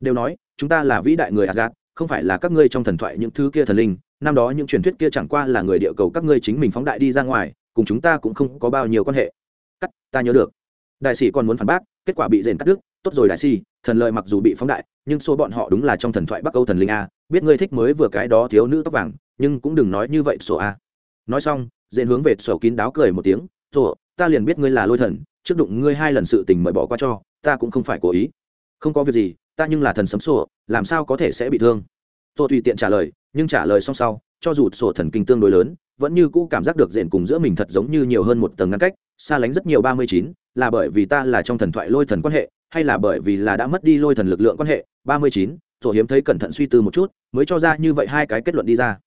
Đều nói, chúng ta là vĩ đại người Asgard, không phải là các ngươi trong thần thoại những thứ kia thần linh, năm đó những truyền thuyết kia chẳng qua là người địa cầu các ngươi chính mình phóng đại đi ra ngoài, cùng chúng ta cũng không có bao nhiêu quan hệ. Cắt, ta nhớ được. Đại sĩ còn muốn phản bác kết quả bị rền cắt đứt, tốt rồi đại si, thần lợi mặc dù bị phóng đại, nhưng số bọn họ đúng là trong thần thoại bắc âu thần linh a, biết ngươi thích mới vừa cái đó thiếu nữ tóc vàng, nhưng cũng đừng nói như vậy, sổ a. Nói xong, rền hướng về sổ kín đáo cười một tiếng, sổ, ta liền biết ngươi là lôi thần, trước đụng ngươi hai lần sự tình mời bỏ qua cho, ta cũng không phải cố ý. Không có việc gì, ta nhưng là thần sấm sổ, làm sao có thể sẽ bị thương? Tôi tùy tiện trả lời, nhưng trả lời xong sau, cho dù sổ thần kinh tương đối lớn, vẫn như cũ cảm giác được rền cùng giữa mình thật giống như nhiều hơn một tầng ngăn cách xa lánh rất nhiều ba mươi chín, là bởi vì ta là trong thần thoại lôi thần quan hệ, hay là bởi vì là đã mất đi lôi thần lực lượng quan hệ, ba mươi chín, tổ hiếm thấy cẩn thận suy tư một chút, mới cho ra như vậy hai cái kết luận đi ra.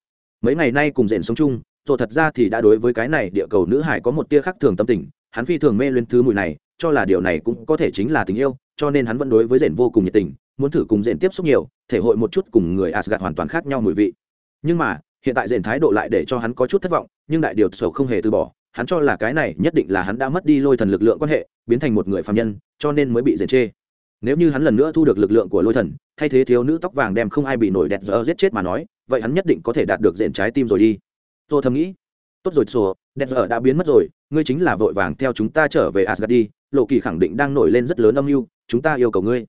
Mấy ngày nay cùng rền sống chung, tổ thật ra thì đã đối với cái này địa cầu nữ hải có một tia khác thường tâm tình, hắn phi thường mê lên thứ mùi này, cho là điều này cũng có thể chính là tình yêu, cho nên hắn vẫn đối với rền vô cùng nhiệt tình, muốn thử cùng rền tiếp xúc nhiều, thể hội một chút cùng người asgad hoàn toàn khác nhau mùi vị. Nhưng mà, hiện tại rền thái độ lại để cho hắn có chút thất vọng, nhưng đại điều sầu không hề từ bỏ hắn cho là cái này nhất định là hắn đã mất đi lôi thần lực lượng quan hệ, biến thành một người phạm nhân, cho nên mới bị dền chê. Nếu như hắn lần nữa thu được lực lượng của lôi thần, thay thế thiếu nữ tóc vàng đem không ai bị nổi đẹp giờ giết chết mà nói, vậy hắn nhất định có thể đạt được dền trái tim rồi đi. Tôi thầm nghĩ, tốt rồi, sổ, đẹp giờ đã biến mất rồi, ngươi chính là vội vàng theo chúng ta trở về asgard đi, lộ kỳ khẳng định đang nổi lên rất lớn âm mưu, chúng ta yêu cầu ngươi.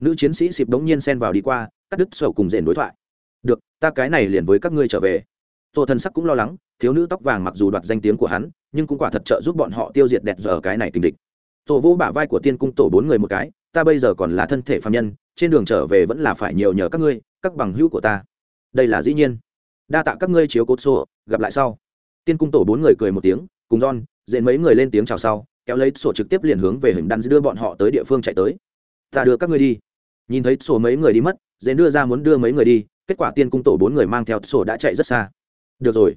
Nữ chiến sĩ xịp đống nhiên xen vào đi qua, cắt đứt sổ cùng dền đối thoại. Được, ta cái này liền với các ngươi trở về. Tôi thần sắc cũng lo lắng, thiếu nữ tóc vàng mặc dù đoạt danh tiếng của hắn nhưng cũng quả thật trợ giúp bọn họ tiêu diệt đẹp giờ cái này tình địch. Tổ vũ bả vai của tiên cung tổ bốn người một cái, ta bây giờ còn là thân thể phạm nhân, trên đường trở về vẫn là phải nhiều nhờ các ngươi, các bằng hữu của ta. Đây là dĩ nhiên. Đa tạ các ngươi chiếu cốt sổ gặp lại sau. Tiên cung tổ bốn người cười một tiếng, cùng don dện mấy người lên tiếng chào sau, kéo lấy sổ trực tiếp liền hướng về hình đan đưa bọn họ tới địa phương chạy tới. Ta đưa các ngươi đi. Nhìn thấy sổ mấy người đi mất dện đưa ra muốn đưa mấy người đi, kết quả tiên cung tổ bốn người mang theo sổ đã chạy rất xa. Được rồi.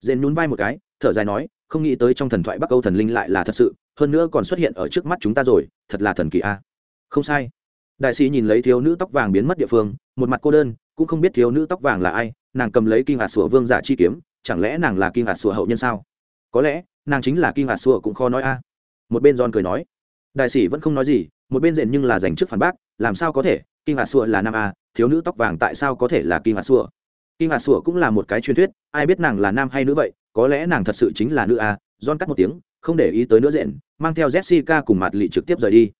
Dện nhún vai một cái, thở dài nói không nghĩ tới trong thần thoại bắc âu thần linh lại là thật sự, hơn nữa còn xuất hiện ở trước mắt chúng ta rồi, thật là thần kỳ a. Không sai. Đại sĩ nhìn lấy thiếu nữ tóc vàng biến mất địa phương, một mặt cô đơn, cũng không biết thiếu nữ tóc vàng là ai, nàng cầm lấy kinh hạt sủa vương giả chi kiếm, chẳng lẽ nàng là kinh hạt sủa hậu nhân sao? Có lẽ, nàng chính là kinh hạt sủa cũng khó nói a. Một bên giòn cười nói, đại sĩ vẫn không nói gì, một bên rền nhưng là dành trước phản bác, làm sao có thể, kinh hạt sủa là nam a, thiếu nữ tóc vàng tại sao có thể là kinh hạt sủa? Kinh hạt sủa cũng là một cái truyền thuyết, ai biết nàng là nam hay nữ vậy có lẽ nàng thật sự chính là nữ a john cắt một tiếng không để ý tới nữa rện mang theo jessica cùng mặt lì trực tiếp rời đi.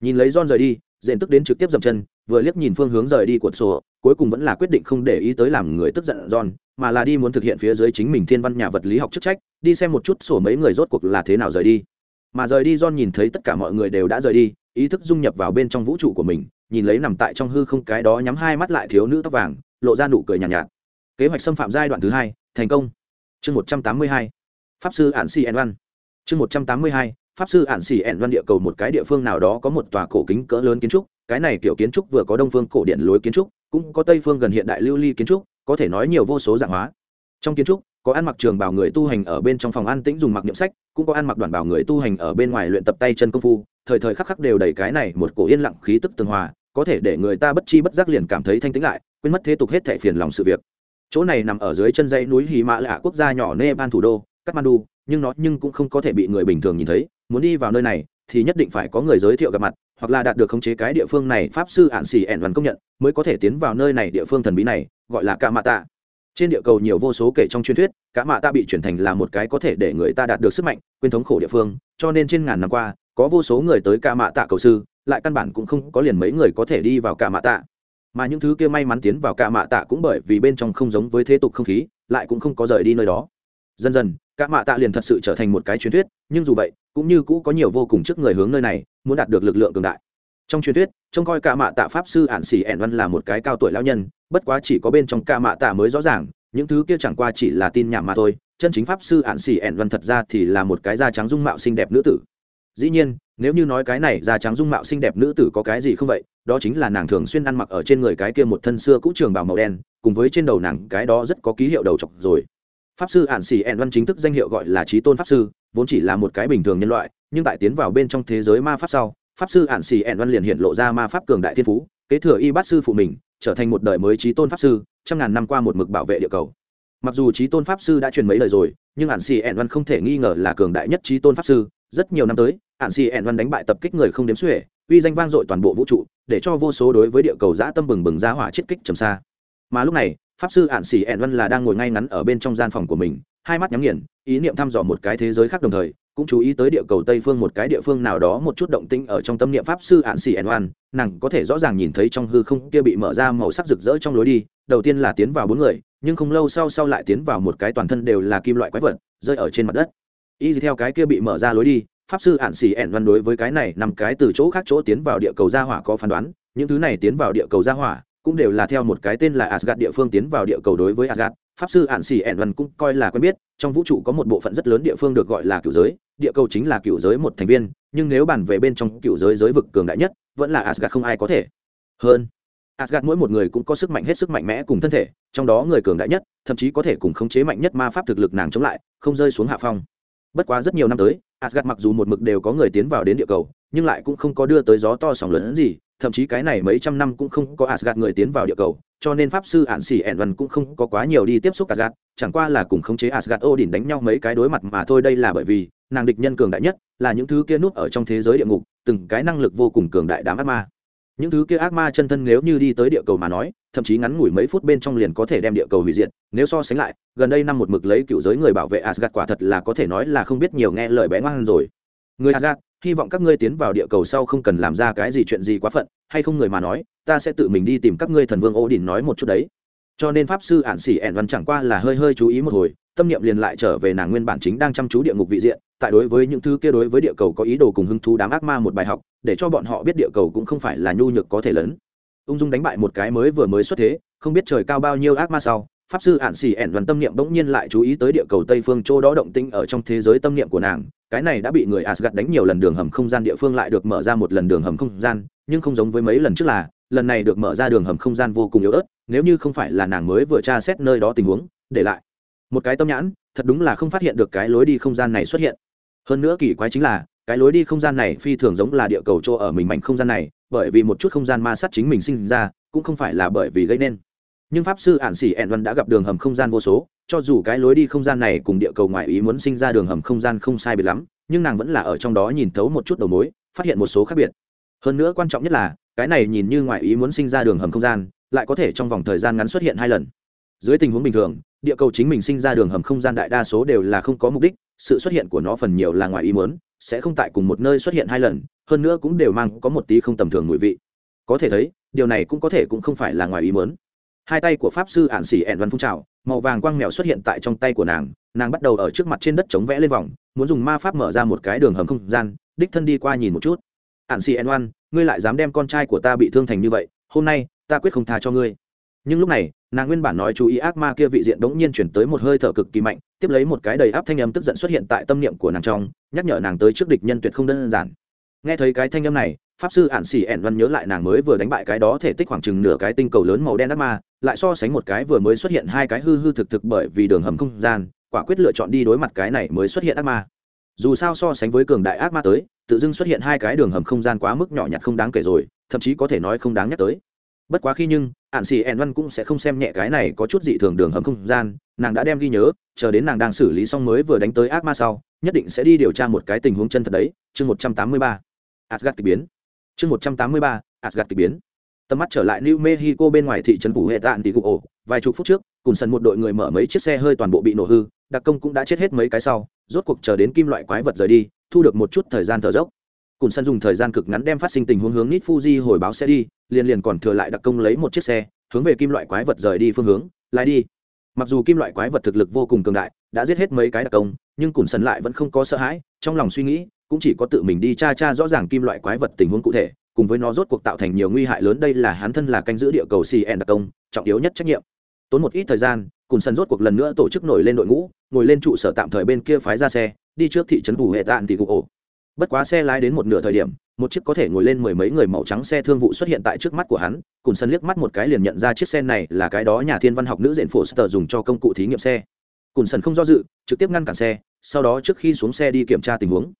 Nhìn lấy john rời đi rện tức đến trực tiếp dậm chân vừa liếc nhìn phương hướng rời đi của sổ cuối cùng vẫn là quyết định không để ý tới làm người tức giận john mà là đi muốn thực hiện phía dưới chính mình thiên văn nhà vật lý học chức trách đi xem một chút sổ mấy người rốt cuộc là thế nào rời đi. Mà rời đi john nhìn thấy tất cả mọi người đều đã rời đi ý thức dung nhập vào bên trong vũ trụ của mình nhìn lấy nằm tại trong hư không cái đó nhắm hai mắt lại thiếu nữ tóc vàng lộ ra nụ cười nhàn nhạt, nhạt. Kế hoạch xâm phạm giai đoạn thứ hai thành công chương một trăm tám mươi hai, pháp sư ạn xì ẩn văn. Chương một trăm tám mươi hai, pháp sư ạn xì ẩn văn địa cầu một cái địa phương nào đó có một tòa cổ kính cỡ lớn kiến trúc, cái này kiểu kiến trúc vừa có đông phương cổ điện lối kiến trúc, cũng có tây phương gần hiện đại lưu ly kiến trúc, có thể nói nhiều vô số dạng hóa. Trong kiến trúc, có ăn mặc trường bảo người tu hành ở bên trong phòng an tĩnh dùng mặc niệm sách, cũng có ăn mặc đoàn bảo người tu hành ở bên ngoài luyện tập tay chân công phu, thời thời khắc khắc đều đầy cái này một cổ yên lặng khí tức tường hòa, có thể để người ta bất chi bất giác liền cảm thấy thanh tĩnh lại, quên mất thế tục hết thảy phiền lòng sự việc chỗ này nằm ở dưới chân dãy núi hì mã lạ quốc gia nhỏ nepal thủ đô, kathmandu, nhưng nó nhưng cũng không có thể bị người bình thường nhìn thấy. Muốn đi vào nơi này, thì nhất định phải có người giới thiệu gặp mặt, hoặc là đạt được khống chế cái địa phương này, pháp sư ạn xì ẻn văn công nhận, mới có thể tiến vào nơi này địa phương thần bí này, gọi là ca mạ tạ trên địa cầu nhiều vô số kể trong truyền thuyết cả mạ tạ bị chuyển thành là một cái có thể để người ta đạt được sức mạnh quyền thống khổ địa phương, cho nên trên ngàn năm qua, có vô số người tới ca mạ tạ cầu sư, lại căn bản cũng không có liền mấy người có thể đi vào ca mạ tạ mà những thứ kia may mắn tiến vào cạ mạ tạ cũng bởi vì bên trong không giống với thế tục không khí, lại cũng không có rời đi nơi đó. Dần dần cả mạ tạ liền thật sự trở thành một cái truyền thuyết, nhưng dù vậy, cũng như cũ có nhiều vô cùng trước người hướng nơi này, muốn đạt được lực lượng cường đại. Trong truyền thuyết, trông coi cả mạ tạ pháp sư ạn xỉ ẻn văn là một cái cao tuổi lão nhân, bất quá chỉ có bên trong cả mạ tạ mới rõ ràng, những thứ kia chẳng qua chỉ là tin nhảm mà thôi, chân chính pháp sư ạn xỉ ẻn văn thật ra thì là một cái da trắng dung mạo xinh đẹp nữ tử dĩ nhiên, nếu như nói cái này da trắng dung mạo xinh đẹp nữ tử có cái gì không vậy, đó chính là nàng thường xuyên ăn mặc ở trên người cái kia một thân xưa cũ trường bào màu đen, cùng với trên đầu nàng cái đó rất có ký hiệu đầu chọc rồi. Pháp sư ạn xỉ ẹn văn chính thức danh hiệu gọi là trí tôn pháp sư, vốn chỉ là một cái bình thường nhân loại, nhưng tại tiến vào bên trong thế giới ma pháp sau, pháp sư ạn xỉ ẹn văn liền hiện lộ ra ma pháp cường đại thiên phú, kế thừa y bát sư phụ mình, trở thành một đời mới trí tôn pháp sư, trăm ngàn năm qua một mực bảo vệ địa cầu. Mặc dù trí tôn pháp sư đã truyền mấy lời rồi, nhưng ạn xỉ ẹn văn không thể nghi ngờ là cường đại nhất trí tôn pháp sư rất nhiều năm tới ạn xì ẹn văn đánh bại tập kích người không đếm xuể, uy danh vang dội toàn bộ vũ trụ, để cho vô số đối với địa cầu giã tâm bừng bừng ra hỏa chiết kích trầm xa. Mà lúc này, pháp sư ạn xì ẹn văn là đang ngồi ngay ngắn ở bên trong gian phòng của mình, hai mắt nhắm nghiền, ý niệm thăm dò một cái thế giới khác đồng thời, cũng chú ý tới địa cầu tây phương một cái địa phương nào đó một chút động tĩnh ở trong tâm niệm pháp sư ạn xì ẹn văn, nàng có thể rõ ràng nhìn thấy trong hư không kia bị mở ra màu sắc rực rỡ trong lối đi, đầu tiên là tiến vào bốn người, nhưng không lâu sau sau lại tiến vào một cái toàn thân đều là kim loại quái vật, rơi ở trên mặt đất y theo cái kia bị mở ra lối đi pháp sư ạn xỉ ẹn văn đối với cái này nằm cái từ chỗ khác chỗ tiến vào địa cầu gia hỏa có phán đoán những thứ này tiến vào địa cầu gia hỏa cũng đều là theo một cái tên là Asgard địa phương tiến vào địa cầu đối với Asgard, pháp sư ạn Sĩ ẻn văn cũng coi là quen biết, trong vũ trụ có một bộ phận rất lớn địa phương được gọi là cựu giới, địa cầu chính là cựu giới một thành viên, nhưng nếu bàn về bên trong cựu giới giới vực cường đại nhất, vẫn là Asgard không ai có thể hơn. Asgard mỗi một người cũng có sức mạnh hết sức mạnh mẽ cùng thân thể, trong đó người cường đại nhất, thậm chí có thể cùng khống chế mạnh nhất ma pháp thực lực nàng chống lại, không rơi xuống hạ phong. Bất quá rất nhiều năm tới, Asgard mặc dù một mực đều có người tiến vào đến địa cầu, nhưng lại cũng không có đưa tới gió to sóng lớn gì thậm chí cái này mấy trăm năm cũng không có Asgard người tiến vào địa cầu, cho nên pháp sư ạn xỉ ẻn văn cũng không có quá nhiều đi tiếp xúc Asgard, chẳng qua là cùng khống chế asgad ô đỉnh đánh nhau mấy cái đối mặt mà thôi, đây là bởi vì nàng địch nhân cường đại nhất là những thứ kia núp ở trong thế giới địa ngục, từng cái năng lực vô cùng cường đại đám ác ma. Những thứ kia ác ma chân thân nếu như đi tới địa cầu mà nói, thậm chí ngắn ngủi mấy phút bên trong liền có thể đem địa cầu hủy diệt, nếu so sánh lại, gần đây năm một mực lấy cựu giới người bảo vệ Asgard quả thật là có thể nói là không biết nhiều nghe lời bé ngoan rồi. Người Asgard, hy vọng các ngươi tiến vào địa cầu sau không cần làm ra cái gì chuyện gì quá phận hay không người mà nói ta sẽ tự mình đi tìm các ngươi thần vương ô đình nói một chút đấy cho nên pháp sư ản xỉ ẻn văn chẳng qua là hơi hơi chú ý một hồi tâm niệm liền lại trở về nàng nguyên bản chính đang chăm chú địa ngục vị diện tại đối với những thứ kia đối với địa cầu có ý đồ cùng hứng thú đám ác ma một bài học, để cho bọn họ biết địa cầu cũng không phải là nhu nhược có thể lớn. Ung dung đánh bại một cái mới vừa mới xuất thế, không biết trời cao bao nhiêu ác ma sau, pháp sư ạn xì ẻn đoàn tâm niệm bỗng nhiên lại chú ý tới địa cầu tây phương châu đó động tĩnh ở trong thế giới tâm niệm của nàng. Cái này đã bị người asgad đánh nhiều lần đường hầm không gian địa phương lại được mở ra một lần đường hầm không gian, nhưng không giống với mấy lần trước là, lần này được mở ra đường hầm không gian vô cùng yếu ớt, nếu như không phải là nàng mới vừa tra xét nơi đó tình huống, để lại một cái tâm nhãn thật đúng là không phát hiện được cái lối đi không gian này xuất hiện. Hơn nữa kỳ quái chính là, cái lối đi không gian này phi thường giống là địa cầu chỗ ở mình mảnh không gian này, bởi vì một chút không gian ma sát chính mình sinh ra, cũng không phải là bởi vì gây nên. Nhưng pháp sư ạn xỉ ẹn văn đã gặp đường hầm không gian vô số, cho dù cái lối đi không gian này cùng địa cầu ngoại ý muốn sinh ra đường hầm không gian không sai biệt lắm, nhưng nàng vẫn là ở trong đó nhìn thấu một chút đầu mối, phát hiện một số khác biệt. Hơn nữa quan trọng nhất là, cái này nhìn như ngoại ý muốn sinh ra đường hầm không gian, lại có thể trong vòng thời gian ngắn xuất hiện hai lần. Dưới tình huống bình thường địa cầu chính mình sinh ra đường hầm không gian đại đa số đều là không có mục đích, sự xuất hiện của nó phần nhiều là ngoài ý muốn, sẽ không tại cùng một nơi xuất hiện hai lần, hơn nữa cũng đều mang có một tí không tầm thường mùi vị. Có thể thấy, điều này cũng có thể cũng không phải là ngoài ý muốn. Hai tay của pháp sư ạn xỉ ẹn văn phun trào, màu vàng quang mèo xuất hiện tại trong tay của nàng nàng bắt đầu ở trước mặt trên đất chống vẽ lên vòng, muốn dùng ma pháp mở ra một cái đường hầm không gian, đích thân đi qua nhìn một chút. Ạn xỉ ẹn văn, ngươi lại dám đem con trai của ta bị thương thành như vậy, hôm nay ta quyết không tha cho ngươi nhưng lúc này, nàng nguyên bản nói chú ý ác ma kia vị diện bỗng nhiên chuyển tới một hơi thở cực kỳ mạnh, tiếp lấy một cái đầy áp thanh âm tức giận xuất hiện tại tâm niệm của nàng trong, nhắc nhở nàng tới trước địch nhân tuyệt không đơn giản. Nghe thấy cái thanh âm này, pháp sư ạn xỉ ẻn văn nhớ lại nàng mới vừa đánh bại cái đó thể tích khoảng chừng nửa cái tinh cầu lớn màu đen ác ma, lại so sánh một cái vừa mới xuất hiện hai cái hư hư thực thực bởi vì đường hầm không gian, quả quyết lựa chọn đi đối mặt cái này mới xuất hiện ác ma. Dù sao so sánh với cường đại ác ma tới, tự dưng xuất hiện hai cái đường hầm không gian quá mức nhỏ nhặt không đáng kể rồi, thậm chí có thể nói không đáng nhắc tới bất quá khi nhưng ạn xì ẻn văn cũng sẽ không xem nhẹ cái này có chút dị thường đường hầm không gian, nàng đã đem ghi nhớ, chờ đến nàng đang xử lý xong mới vừa đánh tới ác ma sau, nhất định sẽ đi điều tra một cái tình huống chân thật đấy. Chương một trăm tám mươi ba asgad k ỳ biến. Chương một trăm tám mươi ba asgad k ỳ biến. Tầm mắt trở lại new mexico bên ngoài thị trấn phủ hệ tạn thì gục ổ. Vài chục phút trước, cùng sân một đội người mở mấy chiếc xe hơi toàn bộ bị nổ hư, đặc công cũng đã chết hết mấy cái sau, rốt cuộc chờ đến kim loại quái vật rời đi, thu được một chút thời gian thở dốc. Cùng sân dùng thời gian cực ngắn đem phát sinh tình huống hướng nít fuji hồi báo xe đi liền liền còn thừa lại đặc công lấy một chiếc xe, hướng về kim loại quái vật rời đi phương hướng lại đi. Mặc dù kim loại quái vật thực lực vô cùng cường đại, đã giết hết mấy cái đặc công, nhưng cùn sần lại vẫn không có sợ hãi, trong lòng suy nghĩ, cũng chỉ có tự mình đi tra tra rõ ràng kim loại quái vật tình huống cụ thể, cùng với nó rốt cuộc tạo thành nhiều nguy hại lớn, đây là hắn thân là canh giữ địa cầu cn đặc công, trọng yếu nhất trách nhiệm. Tốn một ít thời gian cùng sân rốt cuộc lần nữa tổ chức nổi lên đội ngũ, ngồi lên trụ sở tạm thời bên kia phái ra xe, đi trước thị trấn phủ hệ tạn thì cụ ổ bất quá xe lái đến một nửa thời điểm, một chiếc có thể ngồi lên mười mấy người màu trắng xe thương vụ xuất hiện tại trước mắt của hắn cùng sân liếc mắt một cái liền nhận ra chiếc xe này là cái đó nhà thiên văn học nữ diện phổ sơ dùng cho công cụ thí nghiệm xe. Cùng sân không do dự, trực tiếp ngăn cản xe, sau đó trước khi xuống xe đi kiểm tra tình huống.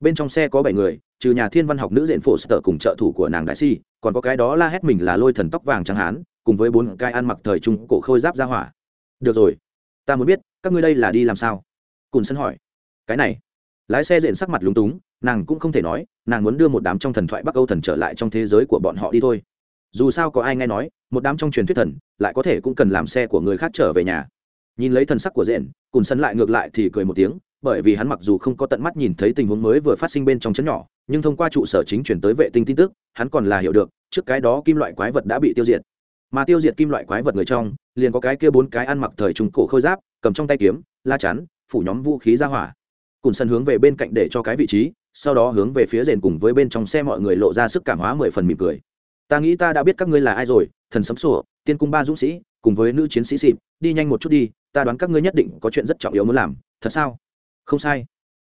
Bên trong xe có bảy người, trừ nhà thiên văn học nữ diện phổ sơ cùng trợ thủ của nàng đại si còn có cái đó la hét mình là lôi thần tóc vàng trắng hán, cùng với bốn cái ăn mặc thời trung cổ khôi giáp ra hỏa. Được rồi, ta muốn biết, các ngươi đây là đi làm sao? Cùn sân hỏi. Cái này lái xe diện sắc mặt lúng túng, nàng cũng không thể nói, nàng muốn đưa một đám trong thần thoại bắc âu thần trở lại trong thế giới của bọn họ đi thôi. Dù sao có ai nghe nói, một đám trong truyền thuyết thần, lại có thể cũng cần làm xe của người khác trở về nhà. Nhìn lấy thần sắc của diện cùn sân lại ngược lại thì cười một tiếng, bởi vì hắn mặc dù không có tận mắt nhìn thấy tình huống mới vừa phát sinh bên trong chấn nhỏ, nhưng thông qua trụ sở chính chuyển tới vệ tinh tin tức, hắn còn là hiểu được, trước cái đó kim loại quái vật đã bị tiêu diệt. Mà tiêu diệt kim loại quái vật người trong, liền có cái kia bốn cái ăn mặc thời trung cổ khôi giáp, cầm trong tay kiếm, la chắn, phủ nhóm vũ khí ra hỏa cùn sân hướng về bên cạnh để cho cái vị trí sau đó hướng về phía rền cùng với bên trong xe mọi người lộ ra sức cảm hóa mười phần mỉm cười. Ta nghĩ ta đã biết các ngươi là ai rồi thần sấm sủa, tiên cung ba dũng sĩ cùng với nữ chiến sĩ xịp đi nhanh một chút đi ta đoán các ngươi nhất định có chuyện rất trọng yếu muốn làm thật sao? Không sai.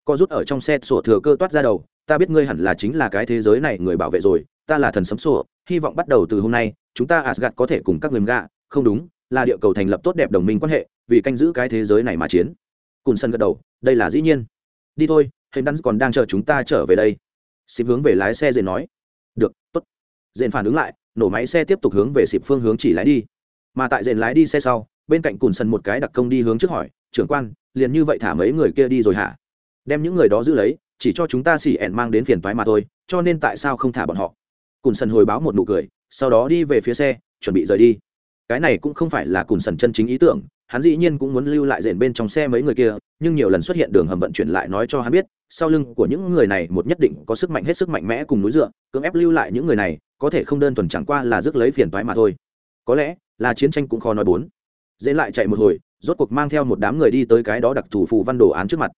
Co rút ở trong xe sổ thừa cơ toát ra đầu ta biết ngươi hẳn là chính là cái thế giới này người bảo vệ rồi ta là thần sấm sổ hy vọng bắt đầu từ hôm nay chúng ta asgad có thể cùng các người gạ không đúng là địa cầu thành lập tốt đẹp đồng minh quan hệ vì canh giữ cái thế giới này mà chiến. Cùn sân gật đầu đây là dĩ nhiên đi thôi, hình đắn còn đang chờ chúng ta trở về đây. Xịp hướng về lái xe dền nói. Được t ố t dền phản ứng lại, nổ máy xe tiếp tục hướng về xịp phương hướng chỉ lái đi. Mà tại dền lái đi xe sau, bên cạnh cùn sân một cái đặc công đi hướng trước hỏi, trưởng quan, liền như vậy thả mấy người kia đi rồi hả? Đem những người đó giữ lấy, chỉ cho chúng ta xỉ ẻn mang đến phiền toái mà thôi, cho nên tại sao không thả bọn họ? Cùn sân hồi báo một nụ cười, sau đó đi về phía xe, chuẩn bị rời đi. Cái này cũng không phải là cùn sần chân chính ý tưởng hắn dĩ nhiên cũng muốn lưu lại rền bên trong xe mấy người kia nhưng nhiều lần xuất hiện đường hầm vận chuyển lại nói cho hắn biết sau lưng của những người này một nhất định có sức mạnh hết sức mạnh mẽ cùng núi dựa cưỡng ép lưu lại những người này có thể không đơn thuần chẳng qua là rước lấy phiền toái mà thôi. Có lẽ là chiến tranh cũng khó nói bốn. Dễ lại chạy một hồi rốt cuộc mang theo một đám người đi tới cái đó đặc thù phù văn đồ án trước mặt.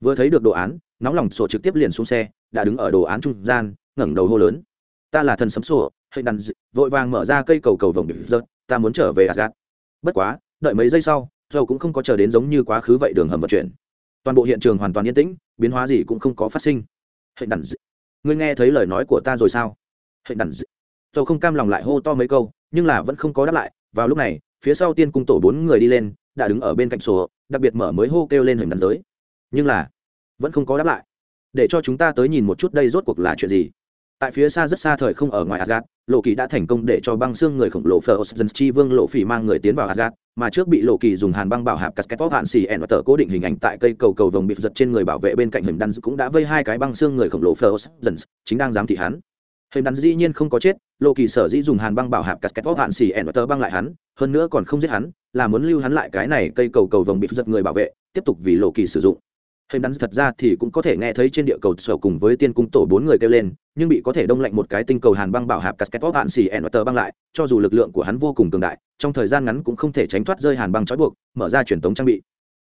Vừa thấy được đồ án nóng lòng sổ trực tiếp liền xuống xe đã đứng ở đồ án trung gian ngẩng đầu hô lớn. Ta là thần sấm sổ hay đàn d... vội vàng mở ra cây cầu cầu vồng bị rớt ta muốn trở về Asgard. Bất quá, đợi mấy giây sau, dầu cũng không có chờ đến giống như quá khứ vậy đường hầm vận chuyển. Toàn bộ hiện trường hoàn toàn yên tĩnh, biến hóa gì cũng không có phát sinh. Hệ đàn dị. Ngươi nghe thấy lời nói của ta rồi sao? Hệ đàn dị. dầu không cam lòng lại hô to mấy câu, nhưng là vẫn không có đáp lại. Vào lúc này, phía sau tiên cung tổ bốn người đi lên, đã đứng ở bên cạnh sổ, đặc biệt mở mới hô kêu lên hình đàn tới. Nhưng là, vẫn không có đáp lại. Để cho chúng ta tới nhìn một chút đây rốt cuộc là chuyện gì tại phía xa rất xa thời không ở ngoài Asgard, Lộ Kỳ đã thành công để cho băng xương người khổng lồ Frozen chi vương Lộ Phỉ mang người tiến vào Asgard, mà trước bị Lộ Kỳ dùng hàn băng bảo hạp casket hạn xì ẻn và tờ cố định hình ảnh tại cây cầu cầu vồng bị giật trên người bảo vệ bên cạnh hình đan cũng đã vây hai cái băng xương người khổng lồ Frozen, chính đang giám thị hắn. Hình đan dĩ nhiên không có chết, Lộ Kỳ sở dĩ dùng hàn băng bảo hạp casket hạn xì ẻn và tờ băng lại hắn, hơn nữa còn không giết hắn, là muốn lưu hắn lại cái này cây cầu cầu vồng bị giật người bảo vệ, tiếp tục vì Lộ Kỳ sử dụng hình đắn thật ra thì cũng có thể nghe thấy trên địa cầu sở cùng với tiên cung tổ bốn người kêu lên nhưng bị có thể đông lạnh một cái tinh cầu hàn băng bảo hạp casket hạn xì ẻn tờ băng lại cho dù lực lượng của hắn vô cùng cường đại trong thời gian ngắn cũng không thể tránh thoát rơi hàn băng trói buộc mở ra truyền thống trang bị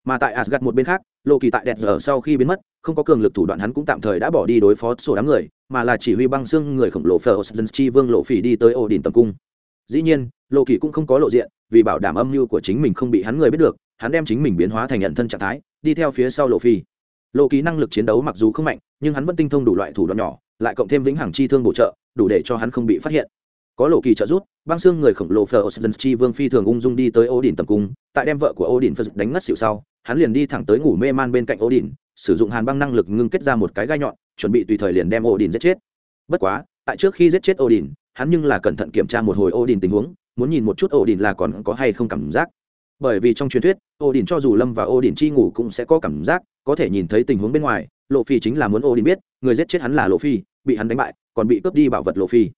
mà tại Asgard một bên khác, Lộ Kỳ tại đẹp giờ sau khi biến mất, không có cường lực thủ đoạn hắn cũng tạm thời đã bỏ đi đối phó sổ đám người, mà là chỉ huy băng xương người khổng lồ Frozen chi vương Lộ Phỉ đi tới Odin tầm cung. Dĩ nhiên, Lộ Kỳ cũng không có lộ diện, vì bảo đảm âm mưu của chính mình không bị hắn người biết được, hắn đem chính mình biến hóa thành nhận thân trạng thái, đi theo phía sau Lộ phi lộ ký năng lực chiến đấu mặc dù không mạnh nhưng hắn vẫn tinh thông đủ loại thủ đoạn nhỏ lại cộng thêm vĩnh hằng chi thương bổ trợ đủ để cho hắn không bị phát hiện có lộ kỳ trợ giúp băng xương người khổng lồ Phở chi vương phi thường ung dung đi tới Odin tầm cung, tại đem vợ của Odin Phật đánh ngất xỉu sau, hắn liền đi thẳng tới ngủ mê man bên cạnh Odin, sử dụng hàn băng năng lực ngưng kết ra một cái gai nhọn, chuẩn bị tùy thời liền đem Odin giết chết. Bất quá, tại trước khi giết chết Odin, hắn nhưng là cẩn thận kiểm tra một hồi Odin tình huống, muốn nhìn một chút Odin là còn có hay không cảm giác bởi vì trong truyền thuyết ô đình cho dù lâm và ô đình chi ngủ cũng sẽ có cảm giác, có thể nhìn thấy tình huống bên ngoài, lộ phi chính là muốn ô đình biết, người giết chết hắn là lộ phi, bị hắn đánh bại, còn bị cướp đi bảo vật lộ phi.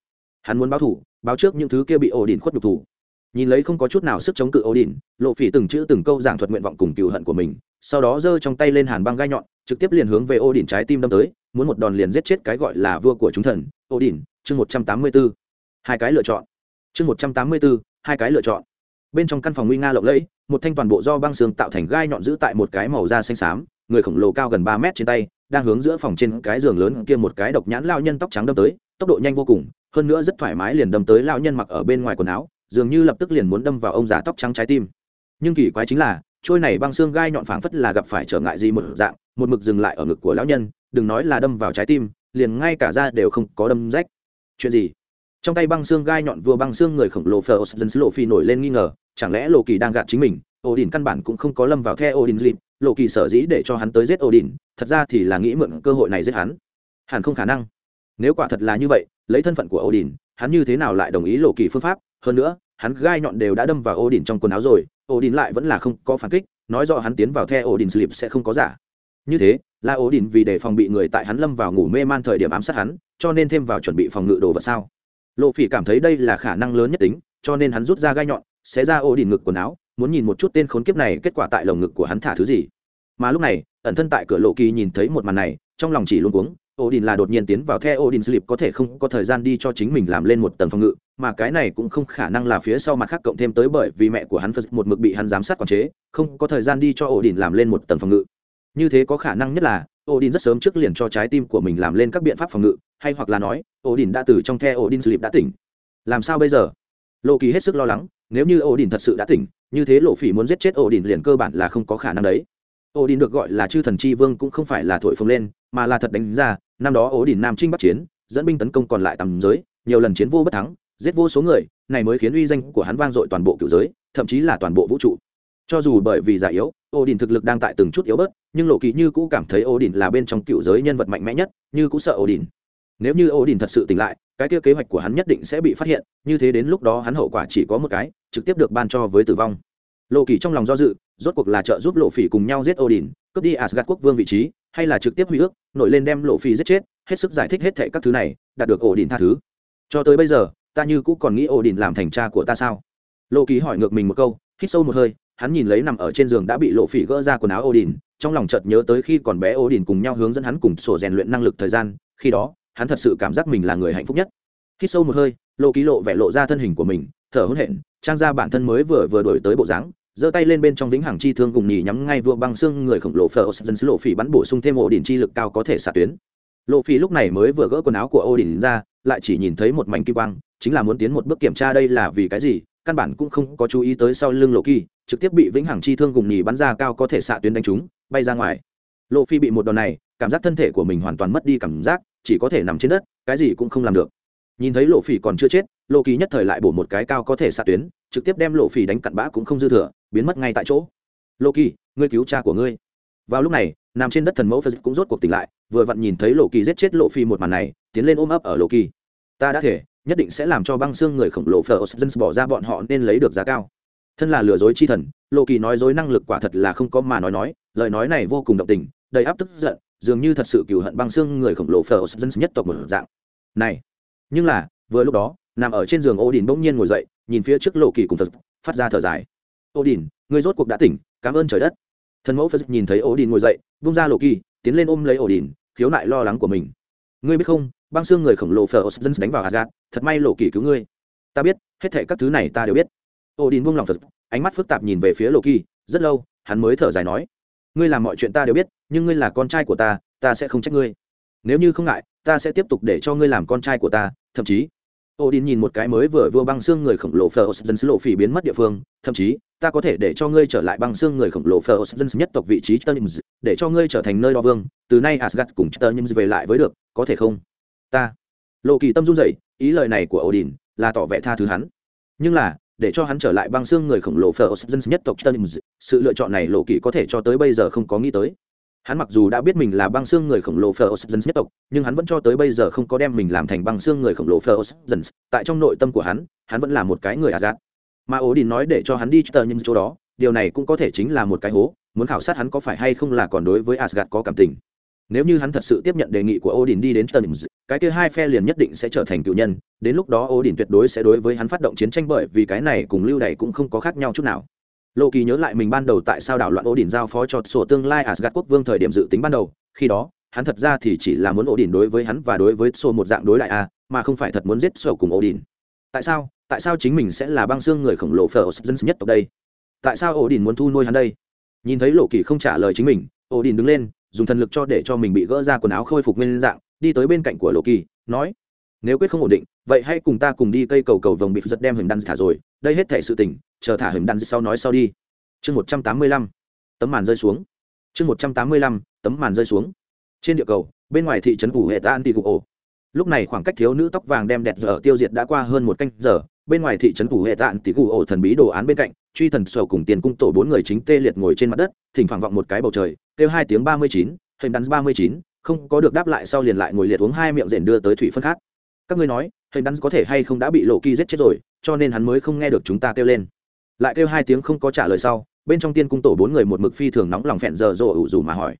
Hắn muốn báo thủ, báo trước những thứ kia bị ô đình khuất nhục thủ. Nhìn lấy không có chút nào sức chống cự ô đình lộ phi từng chữ từng câu giảng thuật nguyện vọng cùng cựu hận của mình, sau đó giơ trong tay lên hàn băng gai nhọn, trực tiếp liền hướng về ô đình trái tim đâm tới, muốn một đòn liền giết chết cái gọi là vua của chúng thần ô đình chương một trăm tám mươi b ố hai cái lựa chọn. Chương một trăm tám mươi b ố hai cái lựa chọn bên trong căn phòng nguy nga lộng lẫy, một thanh toàn bộ do băng xương tạo thành gai nhọn giữ tại một cái màu da xanh xám, người khổng lồ cao gần ba mét trên tay, đang hướng giữa phòng trên cái giường lớn kia một cái độc nhãn lao nhân tóc trắng đâm tới, tốc độ nhanh vô cùng, hơn nữa rất thoải mái liền đâm tới lao nhân mặc ở bên ngoài quần áo, dường như lập tức liền muốn đâm vào ông già tóc trắng trái tim. Nhưng kỳ quái chính là, trôi này băng xương gai nhọn phảng phất là gặp phải trở ngại gì một dạng, một mực dừng lại ở ngực của lão nhân, đừng nói là đâm vào trái tim, liền ngay cả da đều không có đâm rách. Chuyện gì? Trong tay băng xương gai nhọn vừa băng xương người khổng lồ phờ dân lộ phi nổi lên nghi ngờ, chẳng lẽ lộ kỳ đang gạt chính mình? Ổ đình căn bản cũng không có lâm vào the ổ đình dịp lộ kỳ sở dĩ để cho hắn tới giết ổ đình thật ra thì là nghĩ mượn cơ hội này giết hắn. Hẳn không khả năng. Nếu quả thật là như vậy, lấy thân phận của ổ đình hắn như thế nào lại đồng ý lộ kỳ phương pháp? Hơn nữa, hắn gai nhọn đều đã đâm vào ổ đình trong quần áo rồi ổ đình lại vẫn là không có phản kích, nói rõ hắn tiến vào the ổ đình slip sẽ không có giả. Như thế, là ổ đình vì để phòng bị người tại hắn lâm vào ngủ mê man thời điểm ám sát hắn, cho nên thêm vào chuẩn bị phòng ngự đồ vật sao? Lộ phỉ cảm thấy đây là khả năng lớn nhất tính, cho nên hắn rút ra gai nhọn sẽ ra ô đỉnh ngực quần áo, muốn nhìn một chút tên khốn kiếp này kết quả tại lồng ngực của hắn thả thứ gì. Mà lúc này, ẩn thân tại cửa lộ kỳ nhìn thấy một màn này, trong lòng chỉ luôn cuống, Ô đình là đột nhiên tiến vào theo ô đình slip có thể không có thời gian đi cho chính mình làm lên một tầng phòng ngự, mà cái này cũng không khả năng là phía sau mặt khác cộng thêm tới bởi vì mẹ của hắn phật một mực bị hắn giám sát quản chế, không có thời gian đi cho ô đình làm lên một tầng phòng ngự. Như thế có khả năng nhất là ổ đình rất sớm trước liền cho trái tim của mình làm lên các biện pháp phòng ngự, hay hoặc là nói ổ đình đã từ trong the ổ đình sleep đã tỉnh. Làm sao bây giờ? Lộ kỳ hết sức lo lắng, nếu như ổ đình thật sự đã tỉnh, như thế lộ phỉ muốn giết chết ổ đình liền cơ bản là không có khả năng đấy. Ổ đình được gọi là chư thần chi vương cũng không phải là thổi phồng lên, mà là thật đánh ra, năm đó ổ đình nam trinh bắc chiến, dẫn binh tấn công còn lại tầm giới, nhiều lần chiến vô bất thắng, giết vô số người, này mới khiến uy danh của hắn vang dội toàn bộ cựu giới, thậm chí là toàn bộ vũ trụ. Cho dù bởi vì già yếu ổ đình thực lực đang tại từng chút yếu bớt nhưng lộ kỳ như cũ cảm thấy ổ đình là bên trong cựu giới nhân vật mạnh mẽ nhất, như cũ sợ ổ đình nếu như ổ đình thật sự tỉnh lại, cái kia kế hoạch của hắn nhất định sẽ bị phát hiện, như thế đến lúc đó hắn hậu quả chỉ có một cái, trực tiếp được ban cho với tử vong. Lộ kỳ trong lòng do dự, rốt cuộc là trợ giúp lộ phỉ cùng nhau giết odin, cướp đi asgad quốc vương vị trí, hay là trực tiếp hủy ước, nổi lên đem lộ phỉ giết chết, hết sức giải thích hết thệ các thứ này, đạt được odin tha thứ. Cho tới bây giờ, ta như cũng còn nghĩ odin làm thành cha của ta sao? Lộ kỳ hỏi ngược mình một câu, hít sâu một hơi, hắn nhìn lấy nằm ở trên giường đã bị lộ phỉ gỡ ra quần áo odin trong lòng chợt nhớ tới khi còn bé odin cùng nhau hướng dẫn hắn cùng sổ rèn luyện năng lực thời gian, khi đó, hắn thật sự cảm giác mình là người hạnh phúc nhất. Khi sâu một hơi lộ ký lộ vẻ lộ ra thân hình của mình, thở hổn hển, trang ra bản thân mới vừa vừa đổi tới bộ dáng, giơ tay lên bên trong vĩnh hằng chi thương cùng nhì nhắm ngay vua băng xương người khổng lồ phở dân lộ phỉ bắn bổ sung thêm ổ đỉnh chi lực cao có thể xả tuyến. Lộ phỉ lúc này mới vừa gỡ quần áo của ô đỉnh ra, lại chỉ nhìn thấy một mảnh kim quang, chính là muốn tiến một bước kiểm tra đây là vì cái gì, căn bản cũng không có chú ý tới sau lưng lộ kỳ trực tiếp bị vĩnh hằng chi thương cùng nhì bắn ra cao có thể xạ tuyến đánh trúng bay ra ngoài. Lộ phi bị một đòn này, cảm giác thân thể của mình hoàn toàn mất đi cảm giác, chỉ có thể nằm trên đất, cái gì cũng không làm được. Nhìn thấy lộ phỉ còn chưa chết lộ kỳ nhất thời lại bổ một cái cao có thể xạ tuyến, trực tiếp đem lộ phỉ đánh cặn bã cũng không dư thừa, biến mất ngay tại chỗ. Lộ kỳ, ngươi cứu cha của ngươi. Vào lúc này, nằm trên đất thần mẫu phật cũng rốt cuộc tỉnh lại, vừa vặn nhìn thấy lộ kỳ giết chết lộ phi một màn này, tiến lên ôm ấp ở lộ kỳ. Ta đã thể, nhất định sẽ làm cho băng xương người khổng lồ phở dân bỏ ra bọn họ nên lấy được giá cao. Thân là lừa dối chi thần lộ kỳ nói dối năng lực quả thật là không có mà nói nói lời nói này vô cùng động tình, đầy áp tức giận, dường như thật sự cừu hận băng xương người khổng lồ phờ dân nhất tộc một dạng. Này, nhưng là, vừa lúc đó, nằm ở trên giường ô đình bỗng nhiên ngồi dậy, nhìn phía trước lộ kỳ cùng phật, phát ra thở dài. Ô đình người rốt cuộc đã tỉnh, cảm ơn trời đất. Thần mẫu phật nhìn thấy ô đình ngồi dậy bung ra lộ kỳ, tiến lên ôm lấy ô đình khiếu nại lo lắng của mình. Ngươi biết không, băng xương người khổng lồ phờ dân đánh vào asgad thật may lộ kỳ cứu ngươi. Ta biết, hết thể các thứ này ta đều biết. Ô đình buông lòng phật, ánh mắt phức tạp nhìn về phía lộ kỳ, rất lâu, hắn mới thở dài nói ngươi làm mọi chuyện ta đều biết nhưng ngươi là con trai của ta ta sẽ không trách ngươi nếu như không ngại ta sẽ tiếp tục để cho ngươi làm con trai của ta thậm chí Odin nhìn một cái mới vừa vua băng xương người khổng lồ Ferozens lộ phỉ biến mất địa phương, thậm chí, ta có thể để cho ngươi trở lại băng xương người khổng lồ Ferozens nhất tộc vị trí Sternims, để cho ngươi trở thành nơi đo vương, từ nay Asgard cùng Sternims về lại với được, có thể không? Ta. Lộ Kỳ tâm run rẩy, ý lời này của Odin là tỏ vẻ tha thứ hắn. Nhưng là, để cho hắn trở lại băng xương người khổng lồ Ferozens nhất tộc Sternims, sự lựa chọn này Lộ Kỳ có thể cho tới bây giờ không có nghĩ tới hắn mặc dù đã biết mình là băng xương người khổng lồ Ferozens nhất tộc, nhưng hắn vẫn cho tới bây giờ không có đem mình làm thành băng xương người khổng lồ Ferozens. Tại trong nội tâm của hắn, hắn vẫn là một cái người Asgard. Mà Odin nói để cho hắn đi tờ nhưng chỗ đó, điều này cũng có thể chính là một cái hố, muốn khảo sát hắn có phải hay không là còn đối với Asgard có cảm tình. Nếu như hắn thật sự tiếp nhận đề nghị của Odin đi đến Sternims, cái kia hai phe liền nhất định sẽ trở thành cựu nhân, đến lúc đó Odin tuyệt đối sẽ đối với hắn phát động chiến tranh bởi vì cái này cùng lưu đày cũng không có khác nhau chút nào. Lộ kỳ nhớ lại mình ban đầu tại sao đảo loạn Odin giao phó cho sổ tương lai Asgard quốc vương thời điểm dự tính ban đầu khi đó hắn thật ra thì chỉ là muốn Odin đối với hắn và đối với sổ một dạng đối lại a mà không phải thật muốn giết sổ cùng Odin. tại sao? Tại sao chính mình sẽ là băng xương người khổng lồ phở nhất tộc đây? Tại sao Odin muốn thu nuôi hắn đây? Nhìn thấy lộ kỳ không trả lời chính mình Odin đứng lên dùng thần lực cho để cho mình bị gỡ ra quần áo khôi phục nguyên dạng, đi tới bên cạnh của lộ kỳ nói, nếu quyết không ổn định, vậy hãy cùng ta cùng đi cây cầu cầu vồng bị giật đem hình đan thả rồi, đây hết thể sự tình, chờ thả hình đan sau nói sau đi. Chương một trăm tám mươi lăm, tấm màn rơi xuống. Chương một trăm tám mươi lăm, tấm màn rơi xuống. Trên địa cầu, bên ngoài thị trấn phủ hệ ta an tì ổ. Lúc này khoảng cách thiếu nữ tóc vàng đem đẹp giờ tiêu diệt đã qua hơn một canh giờ, bên ngoài thị trấn phủ hệ tạn tỷ cụ ổ thần bí đồ án bên cạnh, truy thần sầu cùng tiền cung tổ bốn người chính tê liệt ngồi trên mặt đất, thỉnh thoảng vọng một cái bầu trời kêu hai tiếng ba mươi chín, hình đắn ba mươi chín, không có được đáp lại sau liền lại ngồi liệt uống hai miệng rền đưa tới thủy phân khác. Các ngươi nói, hình đắn có thể hay không đã bị lộ kỳ giết chết rồi, cho nên hắn mới không nghe được chúng ta kêu lên. Lại kêu hai tiếng không có trả lời sau, bên trong tiên cung tổ bốn người một mực phi thường nóng lòng phẹn giờ rộ ủ dù mà hỏi.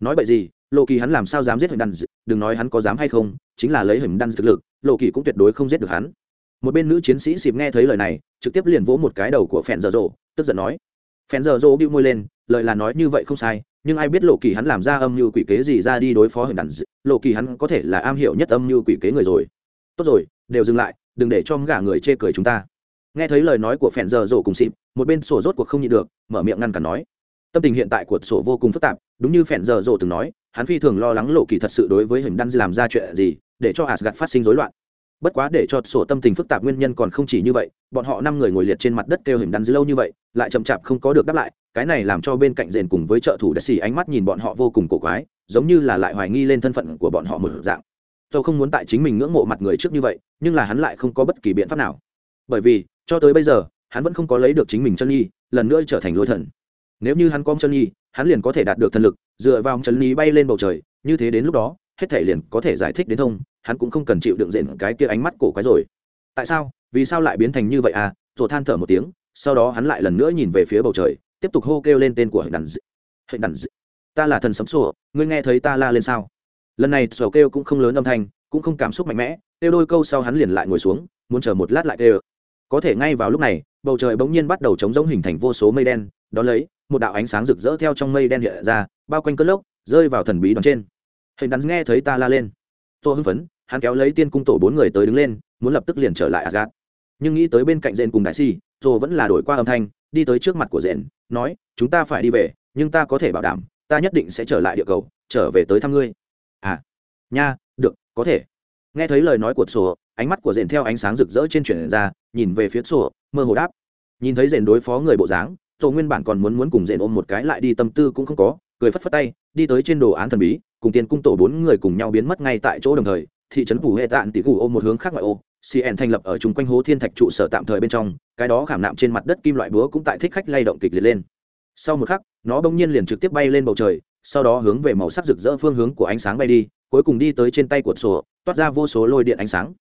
Nói bậy gì, lộ kỳ hắn làm sao dám giết hình đắn, đừng nói hắn có dám hay không, chính là lấy hình đắn thực lực, lộ kỳ cũng tuyệt đối không giết được hắn. Một bên nữ chiến sĩ xịp nghe thấy lời này, trực tiếp liền vỗ một cái đầu của phẹn giờ rộ tức giận nói. Phẹn giờ rộ bĩu môi lên, lời là nói như vậy không sai nhưng ai biết lộ kỳ hắn làm ra âm mưu quỷ kế gì ra đi đối phó hình đắn lộ kỳ hắn có thể là am hiểu nhất âm mưu quỷ kế người rồi. Tốt rồi, đều dừng lại, đừng để cho gả người chê cười chúng ta. Nghe thấy lời nói của phèn giờ rổ cùng xịp, một bên sổ rốt cuộc không nhịn được, mở miệng ngăn cản nói. Tâm tình hiện tại của sổ vô cùng phức tạp, đúng như phèn giờ rổ từng nói, hắn phi thường lo lắng lộ kỳ thật sự đối với hình đan làm ra chuyện gì, để cho asgad phát sinh rối loạn. Bất quá để cho sổ tâm tình phức tạp nguyên nhân còn không chỉ như vậy, bọn họ năm người ngồi liệt trên mặt đất kêu hình đan lâu như vậy, lại chậm chạp không có được đáp lại cái này làm cho bên cạnh rền cùng với trợ thủ đã xì ánh mắt nhìn bọn họ vô cùng cổ quái, giống như là lại hoài nghi lên thân phận của bọn họ một dạng. Châu không muốn tại chính mình ngưỡng mộ mặt người trước như vậy, nhưng là hắn lại không có bất kỳ biện pháp nào. Bởi vì, cho tới bây giờ, hắn vẫn không có lấy được chính mình chân nhi lần nữa trở thành lôi thần. Nếu như hắn có chân nhi hắn liền có thể đạt được thần lực, dựa vào chân nhi bay lên bầu trời, như thế đến lúc đó, hết thể liền có thể giải thích đến thông, hắn cũng không cần chịu đựng diện cái kia ánh mắt cổ quái rồi. Tại sao? Vì sao lại biến thành như vậy à? Rồi than thở một tiếng, sau đó hắn lại lần nữa nhìn về phía bầu trời tiếp tục hô kêu lên tên của hình đàn dị. Hình đàn dị, ta là thần sấm sổ, ngươi nghe thấy ta la lên sao? Lần này sổ kêu cũng không lớn âm thanh, cũng không cảm xúc mạnh mẽ, kêu đôi câu sau hắn liền lại ngồi xuống, muốn chờ một lát lại kêu. Có thể ngay vào lúc này, bầu trời bỗng nhiên bắt đầu chống rỗng hình thành vô số mây đen đón lấy, một đạo ánh sáng rực rỡ theo trong mây đen hiện ra, bao quanh cơn lốc, rơi vào thần bí đón trên. Hình đắn nghe thấy ta la lên. Tô hưng phấn, hắn kéo lấy tiên cung tổ bốn người tới đứng lên, muốn lập tức liền trở lại asgad nhưng nghĩ tới bên cạnh rền cùng đại si rồi vẫn là đổi qua âm thanh đi tới trước mặt của rền nói, chúng ta phải đi về, nhưng ta có thể bảo đảm, ta nhất định sẽ trở lại địa cầu, trở về tới thăm ngươi. À nha, được, có thể. Nghe thấy lời nói của sổ, ánh mắt của rền theo ánh sáng rực rỡ trên chuyển ra, nhìn về phía sổ, mơ hồ đáp. Nhìn thấy rền đối phó người bộ dáng tổ nguyên bản còn muốn muốn cùng rền ôm một cái lại đi tâm tư cũng không có, cười phất phất tay, đi tới trên đồ án thần bí, cùng tiền cung tổ bốn người cùng nhau biến mất ngay tại chỗ đồng thời, thị trấn phủ hệ tạn tỷ cụ ôm một hướng khác ngoại ô cn thành lập ở chung quanh hố thiên thạch trụ sở tạm thời bên trong cái đó khảm nạm trên mặt đất kim loại búa cũng tại thích khách lay động kịch liệt lên. Sau một khắc nó bỗng nhiên liền trực tiếp bay lên bầu trời sau đó hướng về màu sắc rực rỡ phương hướng của ánh sáng bay đi cuối cùng đi tới trên tay của sổ toát ra vô số lôi điện ánh sáng.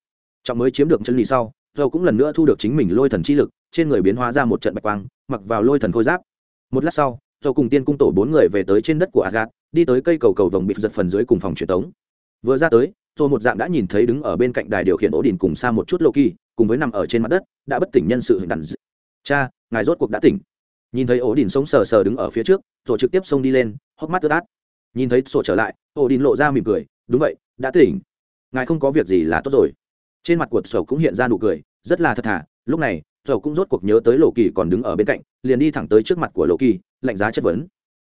Trọng mới chiếm được chân lì sau dầu cũng lần nữa thu được chính mình lôi thần chi lực trên người biến hóa ra một trận bạch quang mặc vào lôi thần khôi giáp. Một lát sau dầu cùng tiên cung tổ bốn người về tới trên đất của Asgard, đi tới cây cầu cầu vồng bị giật phần dưới cùng phòng truyền tống. Vừa ra tới rồi một dạng đã nhìn thấy đứng ở bên cạnh đài điều khiển ổ đỉnh cùng xa một chút Loki, cùng với nằm ở trên mặt đất, đã bất tỉnh nhân sự hình đàn. Cha, ngài rốt cuộc đã tỉnh. Nhìn thấy ổ đỉnh sống sờ sờ đứng ở phía trước, rồi trực tiếp xông đi lên, hốc mắt ướt át. Nhìn thấy sổ trở lại, ổ đỉnh lộ ra mỉm cười, đúng vậy, đã tỉnh. Ngài không có việc gì là tốt rồi. Trên mặt của sổ cũng hiện ra nụ cười, rất là thật thà. Lúc này, sổ cũng rốt cuộc nhớ tới Lộ Kỳ còn đứng ở bên cạnh, liền đi thẳng tới trước mặt của Lộ Kỳ, lạnh giá chất vấn.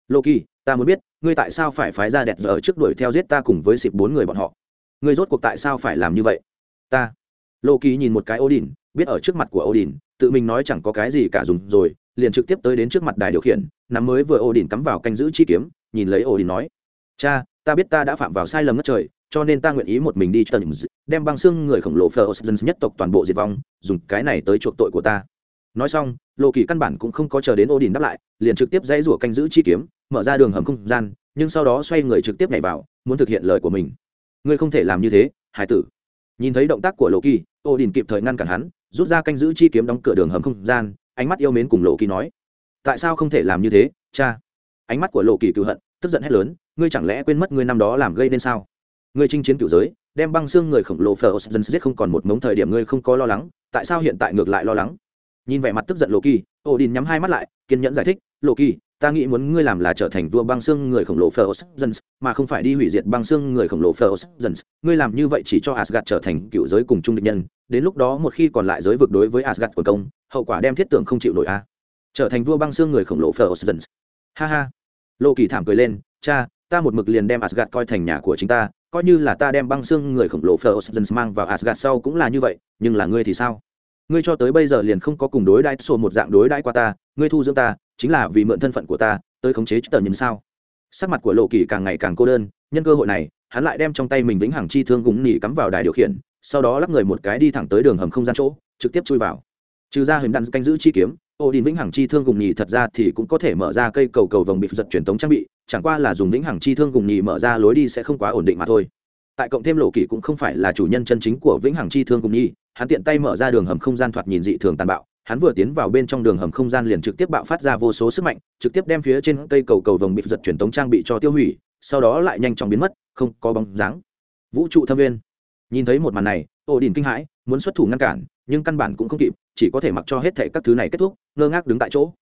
Lộ Kỳ, ta muốn biết, ngươi tại sao phải phái ra đẹp giờ trước đuổi theo giết ta cùng với xịp bốn người bọn họ? Ngươi rốt cuộc tại sao phải làm như vậy? Ta. Lô kỳ nhìn một cái ô đình biết ở trước mặt của ô đình tự mình nói chẳng có cái gì cả dùng rồi, liền trực tiếp tới đến trước mặt đài điều khiển, nắm mới vừa ô đình cắm vào canh giữ chi kiếm, nhìn lấy ô đình nói, cha, ta biết ta đã phạm vào sai lầm ngất trời, cho nên ta nguyện ý một mình đi cho tần đem băng xương người khổng lồ phờ dân nhất tộc toàn bộ diệt vong, dùng cái này tới chuộc tội của ta. Nói xong lộ kỳ căn bản cũng không có chờ đến ô đình đáp lại, liền trực tiếp dãy rủa canh giữ chi kiếm, mở ra đường hầm không gian, nhưng sau đó xoay người trực tiếp nhảy vào, muốn thực hiện lời của mình ngươi không thể làm như thế hải tử. Nhìn thấy động tác của lộ kỳ ô đình kịp thời ngăn cản hắn rút ra canh giữ chi kiếm đóng cửa đường hầm không gian ánh mắt yêu mến cùng lộ kỳ nói tại sao không thể làm như thế cha? Ánh mắt của lộ kỳ cựu hận tức giận hét lớn ngươi chẳng lẽ quên mất ngươi năm đó làm gây nên sao? Ngươi chinh chiến cựu giới đem băng xương người khổng lồ phờ dân giết không còn một mống thời điểm ngươi không có lo lắng tại sao hiện tại ngược lại lo lắng? Nhìn vẻ mặt tức giận lộ kỳ ô đình nhắm hai mắt lại kiên nhẫn giải thích lộ kỳ ta nghĩ muốn ngươi làm là trở thành vua băng xương người khổng lồ Ferozens, mà không phải đi hủy diệt băng xương người khổng lồ Ferozens. Ngươi làm như vậy chỉ cho Asgard trở thành cựu giới cùng chung địch nhân, đến lúc đó một khi còn lại giới vực đối với Asgard của công, hậu quả đem thiết tưởng không chịu nổi a. Trở thành vua băng xương người khổng lồ Ferozens. Ha ha. Loki thảm cười lên, cha, ta một mực liền đem Asgard coi thành nhà của chính ta, coi như là ta đem băng xương người khổng lồ Ferozens mang vào Asgard sau cũng là như vậy, nhưng là ngươi thì sao? Ngươi cho tới bây giờ liền không có cùng đối đãi sổ một dạng đối đãi qua ta, ngươi thu dưỡng ta, chính là vì mượn thân phận của ta tới khống chế tờ nhân sao sắc mặt của lộ kỳ càng ngày càng cô đơn, nhân cơ hội này, hắn lại đem trong tay mình vĩnh hằng chi thương gúng nỉ cắm vào đài điều khiển, sau đó lắp người một cái đi thẳng tới đường hầm không gian chỗ, trực tiếp chui vào. Trừ ra hình đạn canh giữ chi kiếm, ô đình vĩnh hằng chi thương gùng nhì thật ra thì cũng có thể mở ra cây cầu cầu vòng bị giật truyền thống trang bị, chẳng qua là dùng vĩnh hằng chi thương gùng nhì mở ra lối đi sẽ không quá ổn định mà thôi. Tại cộng thêm lộ kỳ cũng không phải là chủ nhân chân chính của vĩnh hằng chi thương gùng nhì hắn tiện tay mở ra đường hầm không gian thoạt nhìn dị thường tàn bạo hắn vừa tiến vào bên trong đường hầm không gian liền trực tiếp bạo phát ra vô số sức mạnh, trực tiếp đem phía trên cây cầu cầu vồng bị giật truyền tống trang bị cho tiêu hủy, sau đó lại nhanh chóng biến mất, không có bóng dáng. Vũ trụ thâm viên. Nhìn thấy một màn này, ô đình kinh hãi, muốn xuất thủ ngăn cản, nhưng căn bản cũng không kịp, chỉ có thể mặc cho hết thệ các thứ này kết thúc, ngơ ngác đứng tại chỗ.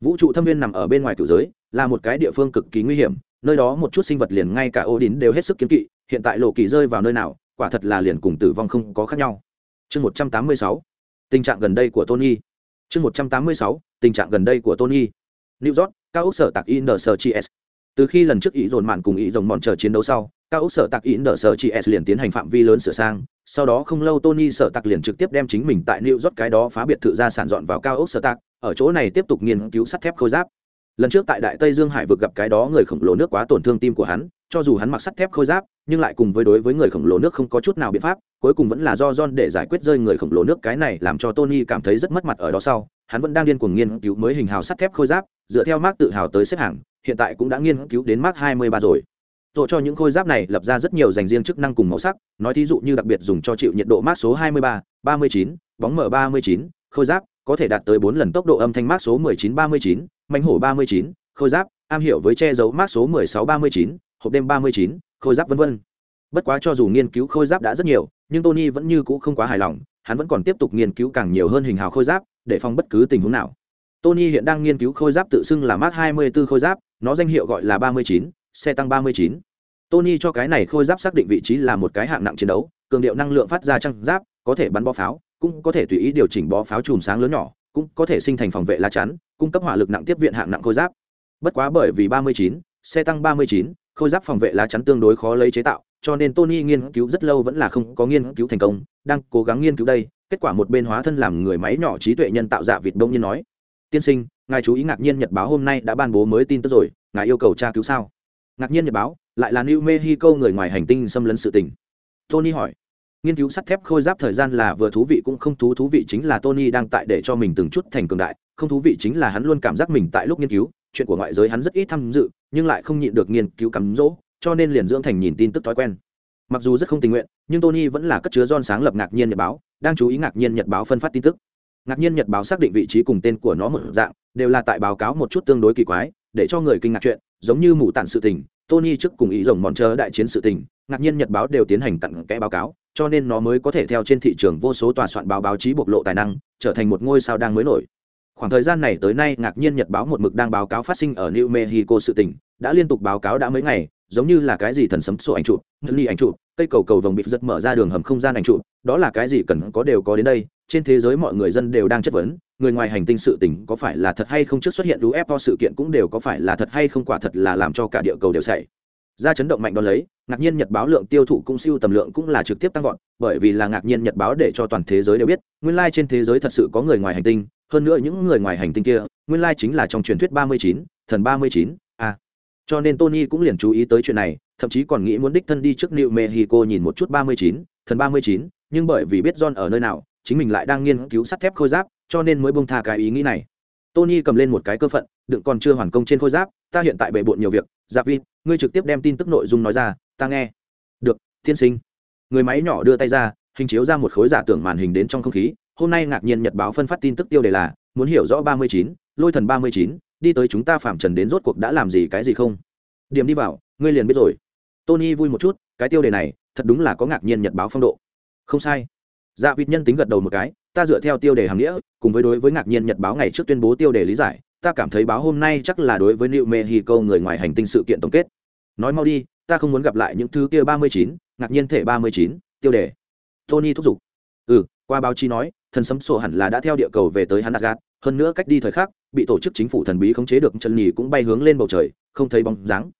Vũ trụ thâm viên nằm ở bên ngoài cựu giới, là một cái địa phương cực kỳ nguy hiểm, nơi đó một chút sinh vật liền ngay cả ô đình đều hết sức kiếm kỵ, hiện tại lộ kỳ rơi vào nơi nào, quả thật là liền cùng tử vong không có khác nhau. Chương một trăm tám mươi sáu. Tình trạng gần đây của tony chương một trăm tám mươi sáu, tình trạng gần đây của tony. New york, cao ốc sở tạc insgs từ khi lần trước ý dồn mạn cùng ý dồn mòn chờ chiến đấu sau, cao ốc sở tạc insgs liền tiến hành phạm vi lớn sửa sang. Sau đó không lâu tony sở tạc liền trực tiếp đem chính mình tại new york cái đó phá biệt thự ra sản dọn vào cao ốc sở tạc, ở chỗ này tiếp tục nghiên cứu sắt thép khôi giáp. Lần trước tại đại tây dương hải vực gặp cái đó người khổng lồ nước quá tổn thương tim của hắn cho dù hắn mặc sắt thép khôi giáp nhưng lại cùng với đối với người khổng lồ nước không có chút nào biện pháp cuối cùng vẫn là do John để giải quyết rơi người khổng lồ nước cái này làm cho Tony cảm thấy rất mất mặt ở đó sau, hắn vẫn đang điên cuồng nghiên cứu mới hình hào sắt thép khôi giáp, dựa theo Mark tự hào tới xếp hàng, hiện tại cũng đã nghiên cứu đến Mark 23 rồi. tổ cho những khôi giáp này lập ra rất nhiều dành riêng chức năng cùng màu sắc nói thí dụ như đặc biệt dùng cho chịu nhiệt độ mát số 23, 39, bóng mở 39, khôi giáp có thể đạt tới bốn lần tốc độ âm thanh mát số 19 39, manh hổ 39, khôi giáp am hiểu với che giấu mát số 16 39, hộp đêm 39, khôi giáp vân vân. Bất quá cho dù nghiên cứu khôi giáp đã rất nhiều, nhưng Tony vẫn như cũ không quá hài lòng, hắn vẫn còn tiếp tục nghiên cứu càng nhiều hơn hình hào khôi giáp, để phòng bất cứ tình huống nào. Tony hiện đang nghiên cứu khôi giáp tự xưng là Mark 24 khôi giáp, nó danh hiệu gọi là 39, xe tăng 39. Tony cho cái này khôi giáp xác định vị trí là một cái hạng nặng chiến đấu, cường điệu năng lượng phát ra trang giáp, có thể bắn bom pháo, cũng có thể tùy ý điều chỉnh bó pháo chùm sáng lớn nhỏ, cũng có thể sinh thành phòng vệ lá chắn, cung cấp hỏa lực nặng tiếp viện hạng nặng khôi giáp. Bất quá bởi vì 39, xe tăng 39, khôi giáp phòng vệ lá chắn tương đối khó lấy chế tạo, cho nên Tony nghiên cứu rất lâu vẫn là không có nghiên cứu thành công, đang cố gắng nghiên cứu đây, kết quả một bên hóa thân làm người máy nhỏ trí tuệ nhân tạo dạ vịt đông nhiên nói: "Tiên sinh, ngài chú ý ngạc nhiên nhật báo hôm nay đã ban bố mới tin tức rồi, ngài yêu cầu tra cứu sao?" Ngạc nhiên nhật báo, lại là New Mexico người ngoài hành tinh xâm lấn sự tình. Tony hỏi: nghiên cứu sắt thép khôi giáp thời gian là vừa thú vị cũng không thú thú vị chính là tony đang tại để cho mình từng chút thành cường đại không thú vị chính là hắn luôn cảm giác mình tại lúc nghiên cứu chuyện của ngoại giới hắn rất ít tham dự, nhưng lại không nhịn được nghiên cứu cắm rỗ cho nên liền dưỡng thành nhìn tin tức thói quen. Mặc dù rất không tình nguyện, nhưng tony vẫn là cất chứa don sáng lập ngạc nhiên nhật báo, đang chú ý ngạc nhiên nhật báo phân phát tin tức. Ngạc nhiên nhật báo xác định vị trí cùng tên của nó một dạng, đều là tại báo cáo một chút tương đối kỳ quái, để cho người kinh ngạc chuyện, giống như mù tản sự tình, tony trước cùng ý rồng mòn chờ đại chiến sự tình, ngạc nhiên nhật báo đều tiến hành tặng kẽ báo cáo, cho nên nó mới có thể theo trên thị trường vô số tòa soạn báo báo chí bộc lộ tài năng, trở thành một ngôi sao đang mới nổi khoảng thời gian này tới nay ngạc nhiên nhật báo một mực đang báo cáo phát sinh ở new mexico sự tỉnh đã liên tục báo cáo đã mấy ngày, giống như là cái gì thần sấm sổ ảnh chụp ngân ly ảnh chụp, cây cầu cầu vồng bị giật mở ra đường hầm không gian ảnh chụp, đó là cái gì cần có đều có đến đây, trên thế giới mọi người dân đều đang chất vấn, người ngoài hành tinh sự tỉnh có phải là thật hay không trước xuất hiện ufo sự kiện cũng đều có phải là thật hay không quả thật là làm cho cả địa cầu đều xảy ra chấn động mạnh đón lấy, ngạc nhiên nhật báo lượng tiêu thụ cũng siêu tầm lượng cũng là trực tiếp tăng vọt, bởi vì là ngạc nhiên nhật báo để cho toàn thế giới đều biết, nguyên lai trên thế giới thật sự có người ngoài hành tinh hơn nữa những người ngoài hành tinh kia, nguyên lai chính là trong truyền thuyết ba mươi chín, thần ba mươi chín. A cho nên tony cũng liền chú ý tới chuyện này, thậm chí còn nghĩ muốn đích thân đi trước new mexico nhìn một chút ba mươi chín, thần ba mươi chín, nhưng bởi vì biết john ở nơi nào, chính mình lại đang nghiên cứu sắt thép khôi giáp, cho nên mới bông tha cái ý nghĩ này. Tony cầm lên một cái cơ phận, đựng còn chưa hoàn công trên khôi giáp, ta hiện tại bề bộn nhiều việc. Giáp vi, ngươi trực tiếp đem tin tức nội dung nói ra, ta nghe. Được, tiên sinh. Người máy nhỏ đưa tay ra, hình chiếu ra một khối giả tưởng màn hình đến trong không khí hôm nay ngạc nhiên nhật báo phân phát tin tức tiêu đề là muốn hiểu rõ ba mươi chín lôi thần ba mươi chín đi tới chúng ta phạm trần đến rốt cuộc đã làm gì cái gì không điểm đi vào ngươi liền biết rồi tony vui một chút cái tiêu đề này thật đúng là có ngạc nhiên nhật báo phong độ không sai dạ vịt nhân tính gật đầu một cái ta dựa theo tiêu đề hàm nghĩa cùng với đối với ngạc nhiên nhật báo ngày trước tuyên bố tiêu đề lý giải ta cảm thấy báo hôm nay chắc là đối với New câu người ngoài hành tinh sự kiện tổng kết. Nói mau đi, ta không muốn gặp lại những thứ kia ba mươi chín, ngạc nhiên thể ba mươi chín, tiêu đề. Tony thúc giục. Ừ, qua báo chí nói, thần sấm sổ hẳn là đã theo địa cầu về tới hắn Asgard, hơn nữa cách đi thời khắc, bị tổ chức chính phủ thần bí khống chế được chân nhì cũng bay hướng lên bầu trời, không thấy bóng dáng.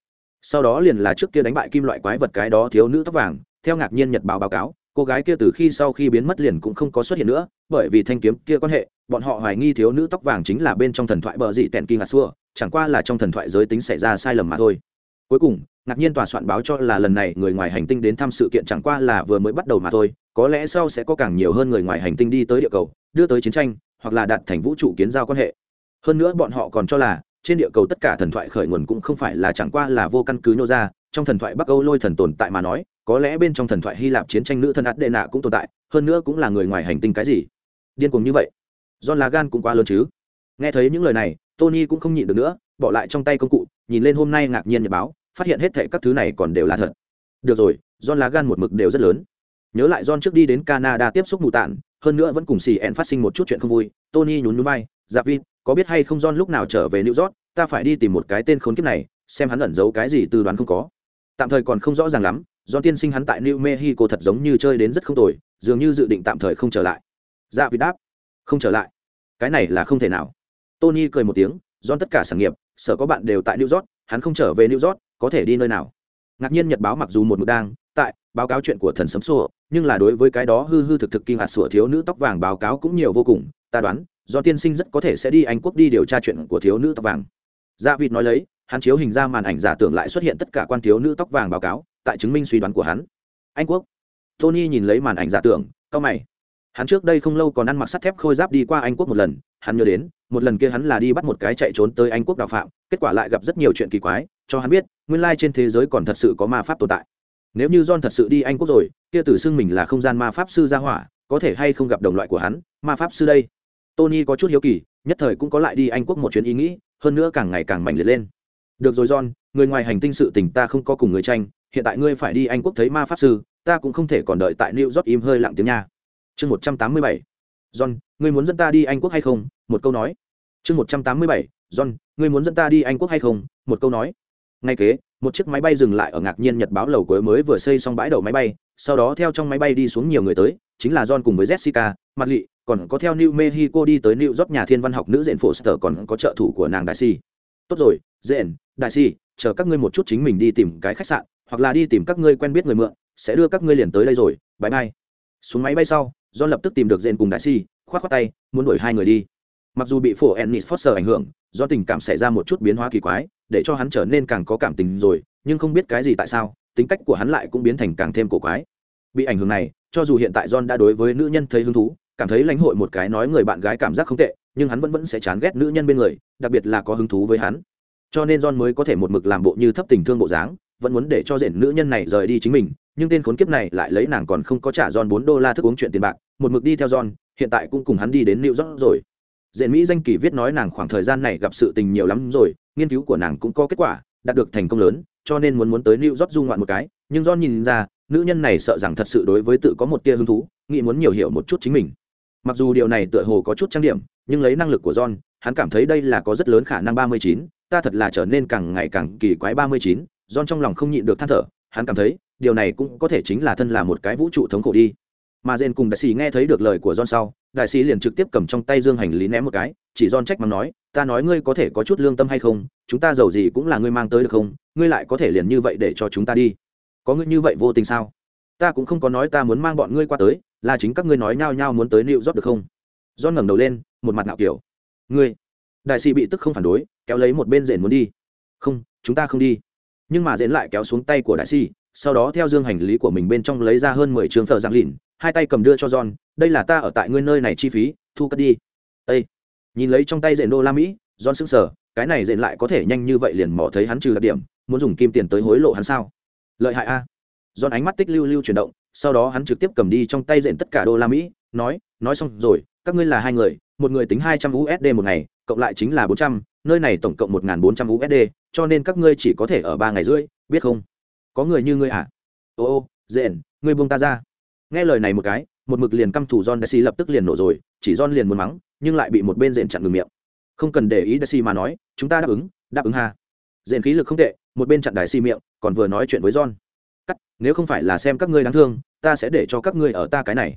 Sau đó liền là trước kia đánh bại kim loại quái vật cái đó thiếu nữ tóc vàng, theo ngạc nhiên nhật báo báo cáo, cô gái kia từ khi sau khi biến mất liền cũng không có xuất hiện nữa bởi vì thanh kiếm kia quan hệ bọn họ hoài nghi thiếu nữ tóc vàng chính là bên trong thần thoại bờ dị tẹn kinh ngạc xua chẳng qua là trong thần thoại giới tính xảy ra sai lầm mà thôi cuối cùng, ngạc nhiên tòa soạn báo cho là lần này người ngoài hành tinh đến thăm sự kiện chẳng qua là vừa mới bắt đầu mà thôi, có lẽ sau sẽ có càng nhiều hơn người ngoài hành tinh đi tới địa cầu, đưa tới chiến tranh, hoặc là đạt thành vũ trụ kiến giao quan hệ. Hơn nữa bọn họ còn cho là, trên địa cầu tất cả thần thoại khởi nguồn cũng không phải là chẳng qua là vô căn cứ nô ra, trong thần thoại bắc âu lôi thần tồn tại mà nói, có lẽ bên trong thần thoại hy lạp chiến tranh nữ thân át đệ nạ cũng tồn tại, hơn nữa cũng là người ngoài hành tinh cái gì. Điên cuồng như vậy do lá gan cũng quá lớn chứ. Nghe thấy những lời này, tony cũng không nhịn được nữa, bỏ lại trong tay công cụ, nhìn lên hôm nay ngạc nhiên nhật báo phát hiện hết thệ các thứ này còn đều là thật. Được rồi John lá gan một mực đều rất lớn. Nhớ lại John trước đi đến Canada tiếp xúc mù tản, hơn nữa vẫn cùng xì ẹn phát sinh một chút chuyện không vui, Tony nhún nhún vai, "Dạ Vin, có biết hay không John lúc nào trở về New York, ta phải đi tìm một cái tên khốn kiếp này, xem hắn ẩn giấu cái gì từ đoán không có." Tạm thời còn không rõ ràng lắm, John tiên sinh hắn tại new mexico thật giống như chơi đến rất không tồi dường như dự định tạm thời không trở lại. Dạ vị đáp không trở lại? Cái này là không thể nào. Tony cười một tiếng John tất cả sản nghiệp sở có bạn đều tại new york hắn không trở về new york có thể đi nơi nào. Ngạc nhiên nhật báo mặc dù một mực đang tại báo cáo chuyện của thần sấm sổ nhưng là đối với cái đó hư hư thực thực kinh hạt sủa thiếu nữ tóc vàng báo cáo cũng nhiều vô cùng, ta đoán, do tiên sinh rất có thể sẽ đi anh quốc đi điều tra chuyện của thiếu nữ tóc vàng. Dạ vịt nói lấy, hắn chiếu hình ra màn ảnh giả tưởng lại xuất hiện tất cả quan thiếu nữ tóc vàng báo cáo, tại chứng minh suy đoán của hắn. Anh quốc. Tony nhìn lấy màn ảnh giả tưởng cao mày hắn trước đây không lâu còn ăn mặc sắt thép khôi giáp đi qua anh quốc một lần, hắn nhớ đến, một lần kia hắn là đi bắt một cái chạy trốn tới anh quốc đào phạm, kết quả lại gặp rất nhiều chuyện kỳ quái, cho hắn biết, nguyên lai trên thế giới còn thật sự có ma pháp tồn tại. Nếu như john thật sự đi anh quốc rồi, kia tử xưng mình là không gian ma pháp sư gia hỏa, có thể hay không gặp đồng loại của hắn, ma pháp sư đây? Tony có chút hiếu kỳ, nhất thời cũng có lại đi anh quốc một chuyến ý nghĩ, hơn nữa càng ngày càng mạnh liệt lên. Được rồi john, người ngoài hành tinh sự tình ta không có cùng người tranh, hiện tại ngươi phải đi anh quốc thấy ma pháp sư, ta cũng không thể còn đợi tại new york im hơi lặng tiếng nha chương một trăm tám mươi bảy. John, ngươi muốn dẫn ta đi anh quốc hay không? Một câu nói. Chương một trăm tám mươi bảy. John, ngươi muốn dẫn ta đi anh quốc hay không? Một câu nói. Ngay kế, một chiếc máy bay dừng lại ở ngạc nhiên nhật báo lầu cuối mới vừa xây xong bãi đậu máy bay, sau đó theo trong máy bay đi xuống nhiều người tới, chính là john cùng với jessica mặt lị, còn có theo new mexico đi tới new york nhà thiên văn học nữ diện sở còn có trợ thủ của nàng đại si tốt rồi dện đại si chờ các ngươi một chút chính mình đi tìm cái khách sạn, hoặc là đi tìm các ngươi quen biết người mượn, sẽ đưa các ngươi liền tới đây rồi. Bãi bay xuống máy bay sau john lập tức tìm được dện cùng đại si, khoát khoát tay, muốn đuổi hai người đi. Mặc dù bị phổ ennis foster ảnh hưởng, do tình cảm xảy ra một chút biến hóa kỳ quái, để cho hắn trở nên càng có cảm tình rồi, nhưng không biết cái gì tại sao, tính cách của hắn lại cũng biến thành càng thêm cổ quái. Bị ảnh hưởng này, cho dù hiện tại john đã đối với nữ nhân thấy hứng thú, cảm thấy lãnh hội một cái nói người bạn gái cảm giác không tệ, nhưng hắn vẫn vẫn sẽ chán ghét nữ nhân bên người, đặc biệt là có hứng thú với hắn. Cho nên john mới có thể một mực làm bộ như thấp tình thương bộ dáng, vẫn muốn để cho rện nữ nhân này rời đi chính mình nhưng tên khốn kiếp này lại lấy nàng còn không có trả John bốn đô la thức uống chuyện tiền bạc, một mực đi theo John, hiện tại cũng cùng hắn đi đến New York rồi. Diện Mỹ danh kỳ viết nói nàng khoảng thời gian này gặp sự tình nhiều lắm rồi, nghiên cứu của nàng cũng có kết quả, đạt được thành công lớn, cho nên muốn muốn tới New York du ngoạn một cái, nhưng John nhìn ra, nữ nhân này sợ rằng thật sự đối với tự có một tia hứng thú, nghĩ muốn nhiều hiểu một chút chính mình. Mặc dù điều này tựa hồ có chút trang điểm, nhưng lấy năng lực của John, hắn cảm thấy đây là có rất lớn khả năng ba mươi chín, ta thật là trở nên càng ngày càng kỳ quái ba mươi chín, John trong lòng không nhịn được than thở, hắn cảm thấy, điều này cũng có thể chính là thân là một cái vũ trụ thống khổ đi. Mà jen cùng đại sĩ nghe thấy được lời của john sau, đại sĩ liền trực tiếp cầm trong tay dương hành lý ném một cái, chỉ john trách mắng nói, ta nói ngươi có thể có chút lương tâm hay không, chúng ta giàu gì cũng là ngươi mang tới được không, ngươi lại có thể liền như vậy để cho chúng ta đi. Có ngươi như vậy vô tình sao? Ta cũng không có nói ta muốn mang bọn ngươi qua tới, là chính các ngươi nói nhau nhau muốn tới liệu rót được không? John ngẩng đầu lên, một mặt ngạo kiểu, ngươi. Đại sĩ bị tức không phản đối, kéo lấy một bên rền muốn đi. Không, chúng ta không đi. Nhưng mà rền lại kéo xuống tay của đại sĩ sau đó theo dương hành lý của mình bên trong lấy ra hơn mười trường thợ giang lìn hai tay cầm đưa cho john, đây là ta ở tại ngươi nơi này chi phí, thu cất đi. Ây nhìn lấy trong tay dện đô la mỹ, john sững sờ, cái này dện lại có thể nhanh như vậy liền mò thấy hắn trừ đặc điểm, muốn dùng kim tiền tới hối lộ hắn sao? Lợi hại a. John ánh mắt tích lưu lưu chuyển động, sau đó hắn trực tiếp cầm đi trong tay dện tất cả đô la mỹ, nói nói xong rồi, các ngươi là hai người, một người tính hai trăm usd một ngày, cộng lại chính là bốn trăm, nơi này tổng cộng một bốn trăm usd cho nên các ngươi chỉ có thể ở ba ngày rưỡi, biết không? Có người như ngươi à? Ô ô, dện, ngươi buông ta ra. Nghe lời này một cái, một mực liền căm thủ john daisy lập tức liền nổ rồi, chỉ john liền muốn mắng, nhưng lại bị một bên dện chặn ngừng miệng. Không cần để ý daisy mà nói, chúng ta đáp ứng đáp ứng ha. Dện khí lực không tệ, một bên chặn daisy miệng, còn vừa nói chuyện với john. Cắt, nếu không phải là xem các ngươi đáng thương, ta sẽ để cho các ngươi ở ta cái này.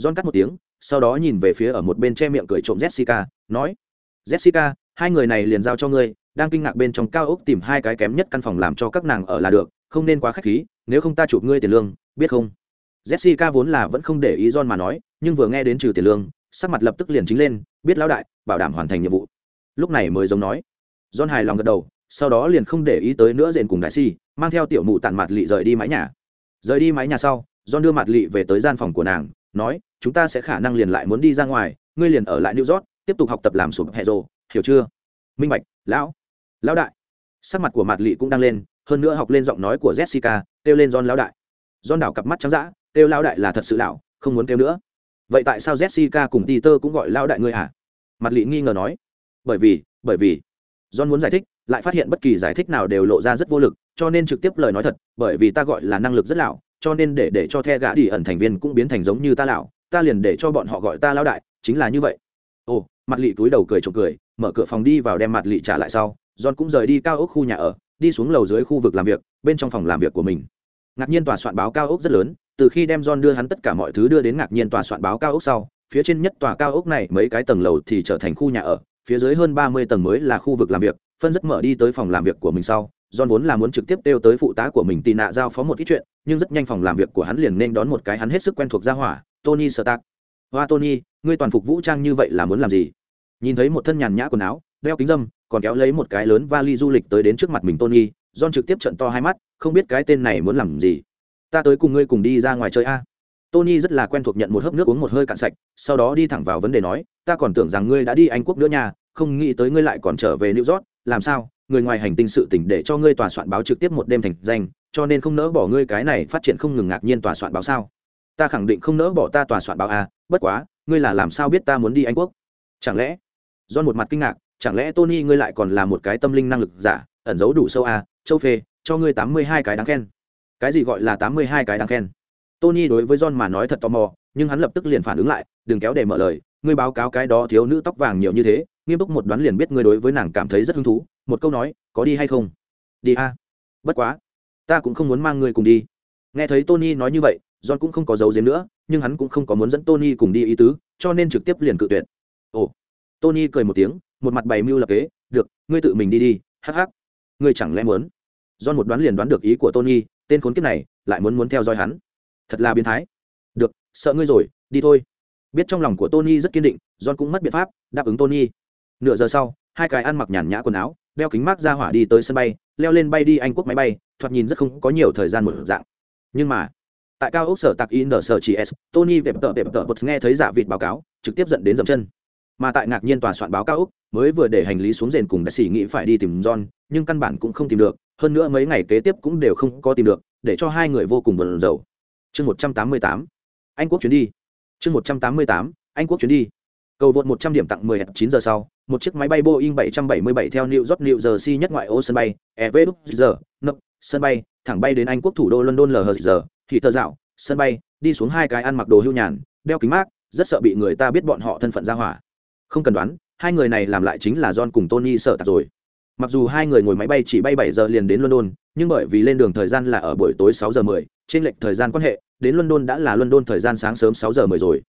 John cắt một tiếng, sau đó nhìn về phía ở một bên che miệng cười trộm jessica, nói, jessica, hai người này liền giao cho ngươi, đang kinh ngạc bên trong cao ốc tìm hai cái kém nhất căn phòng làm cho các nàng ở là được không nên quá khách khí, nếu không ta chụp ngươi tiền lương, biết không? Jessica vốn là vẫn không để ý john mà nói, nhưng vừa nghe đến trừ tiền lương, sắc mặt lập tức liền chính lên, biết lão đại, bảo đảm hoàn thành nhiệm vụ. Lúc này mới giống nói. John hài lòng gật đầu, sau đó liền không để ý tới nữa rền cùng đại si, mang theo tiểu mụ tản mặt lị rời đi mái nhà. Rời đi mái nhà sau, john đưa mặt lị về tới gian phòng của nàng, nói, chúng ta sẽ khả năng liền lại muốn đi ra ngoài, ngươi liền ở lại new york, tiếp tục học tập làm sụp hệ rồ, hiểu chưa? Minh bạch, lão lão đại. Sắc mặt của mặt lị cũng đang lên hơn nữa học lên giọng nói của jessica, kêu lên john lão đại. John đảo cặp mắt trắng dã, kêu lão đại là thật sự lão, không muốn kêu nữa. Vậy tại sao jessica cùng peter cũng gọi lão đại ngươi hả mặt lị nghi ngờ nói. Bởi vì bởi vì. John muốn giải thích, lại phát hiện bất kỳ giải thích nào đều lộ ra rất vô lực, cho nên trực tiếp lời nói thật, bởi vì ta gọi là năng lực rất lão, cho nên để để cho the gã đi ẩn thành viên cũng biến thành giống như ta lão, ta liền để cho bọn họ gọi ta lão đại, chính là như vậy. Ồ, mặt lị túi đầu cười trộm cười, mở cửa phòng đi vào đem mặt lị trả lại sau, john cũng rời đi cao ốc khu nhà ở đi xuống lầu dưới khu vực làm việc bên trong phòng làm việc của mình ngạc nhiên tòa soạn báo cao ốc rất lớn từ khi đem john đưa hắn tất cả mọi thứ đưa đến ngạc nhiên tòa soạn báo cao ốc sau phía trên nhất tòa cao ốc này mấy cái tầng lầu thì trở thành khu nhà ở phía dưới hơn ba mươi tầng mới là khu vực làm việc phân rất mở đi tới phòng làm việc của mình sau John vốn là muốn trực tiếp đeo tới phụ tá của mình tì nạ giao phó một ít chuyện, nhưng rất nhanh phòng làm việc của hắn liền nên đón một cái hắn hết sức quen thuộc gia hỏa, Tony Stark. "Hoa Tony, ngươi toàn phục vũ trang như vậy là muốn làm gì?" Nhìn thấy một thân nhàn nhã quần áo, đeo kính dâm, còn kéo lấy một cái lớn vali du lịch tới đến trước mặt mình Tony, John trực tiếp trợn to hai mắt, không biết cái tên này muốn làm gì. "Ta tới cùng ngươi cùng đi ra ngoài chơi a." tony rất là quen thuộc nhận một hớp nước uống một hơi cạn sạch sau đó đi thẳng vào vấn đề nói ta còn tưởng rằng ngươi đã đi anh quốc nữa nha không nghĩ tới ngươi lại còn trở về new york làm sao người ngoài hành tinh sự tình để cho ngươi tòa soạn báo trực tiếp một đêm thành danh cho nên không nỡ bỏ ngươi cái này phát triển không ngừng ngạc nhiên tòa soạn báo sao ta khẳng định không nỡ bỏ ta tòa soạn báo a bất quá ngươi là làm sao biết ta muốn đi anh quốc chẳng lẽ John một mặt kinh ngạc chẳng lẽ tony ngươi lại còn là một cái tâm linh năng lực giả, ẩn giấu đủ sâu à? Châu phê, cho ngươi tám mươi hai cái đáng khen. Cái gì gọi là tám mươi hai cái đáng khen? Tony đối với john mà nói thật tò mò, nhưng hắn lập tức liền phản ứng lại, đừng kéo để mở lời, ngươi báo cáo cái đó thiếu nữ tóc vàng nhiều như thế, nghiêm túc một đoán liền biết ngươi đối với nàng cảm thấy rất hứng thú, một câu nói, có đi hay không? Đi a. Bất quá, ta cũng không muốn mang ngươi cùng đi. Nghe thấy tony nói như vậy, john cũng không có dấu diếm nữa, nhưng hắn cũng không có muốn dẫn tony cùng đi ý tứ, cho nên trực tiếp liền cự tuyệt. Ồ. Tony cười một tiếng một mặt bày mưu lập kế, được, ngươi tự mình đi đi, hắc hắc. Ngươi chẳng lẽ muốn? John một đoán liền đoán được ý của tony, tên khốn kiếp này lại muốn muốn theo dõi hắn. Thật là biến thái. Được, sợ ngươi rồi, đi thôi. Biết trong lòng của tony rất kiên định, john cũng mất biện pháp, đáp ứng tony. Nửa giờ sau, hai cái ăn mặc nhàn nhã quần áo, đeo kính mát ra hỏa đi tới sân bay, leo lên bay đi anh quốc máy bay, thoạt nhìn rất không có nhiều thời gian một dạng. Nhưng mà, tại cao ốc sở tạc in sở chỉ s tony vẹp tợ vẹp tợ bật nghe thấy giả vịt báo cáo, trực tiếp dẫn đến dậm chân mà tại ngạc nhiên tòa soạn báo cao úc mới vừa để hành lý xuống rền cùng đại sĩ nghĩ phải đi tìm john, nhưng căn bản cũng không tìm được, hơn nữa mấy ngày kế tiếp cũng đều không có tìm được, để cho hai người vô cùng bận rầu chương một trăm tám mươi tám. Anh quốc chuyến đi. Chương một trăm tám mươi tám. Anh quốc chuyến đi. Cầu vượt một trăm điểm tặng mười chín giờ sau, một chiếc máy bay boeing bảy trăm bảy mươi bảy theo new york, new jersey nhất ngoại ô sân bay evd giờ nấc sân bay, thẳng bay đến anh quốc thủ đô london lờ giờ, thì thợ dạo, sân bay, đi xuống hai cái ăn mặc đồ hưu nhàn, đeo kính mát, rất sợ bị người ta biết bọn họ thân phận ra hỏa không cần đoán, hai người này làm lại chính là john cùng tony sợ tạc rồi. Mặc dù hai người ngồi máy bay chỉ bay bảy giờ liền đến london, nhưng bởi vì lên đường thời gian là ở buổi tối sáu giờ mười, trên lệch thời gian quan hệ, đến london đã là london thời gian sáng sớm sáu giờ mười rồi.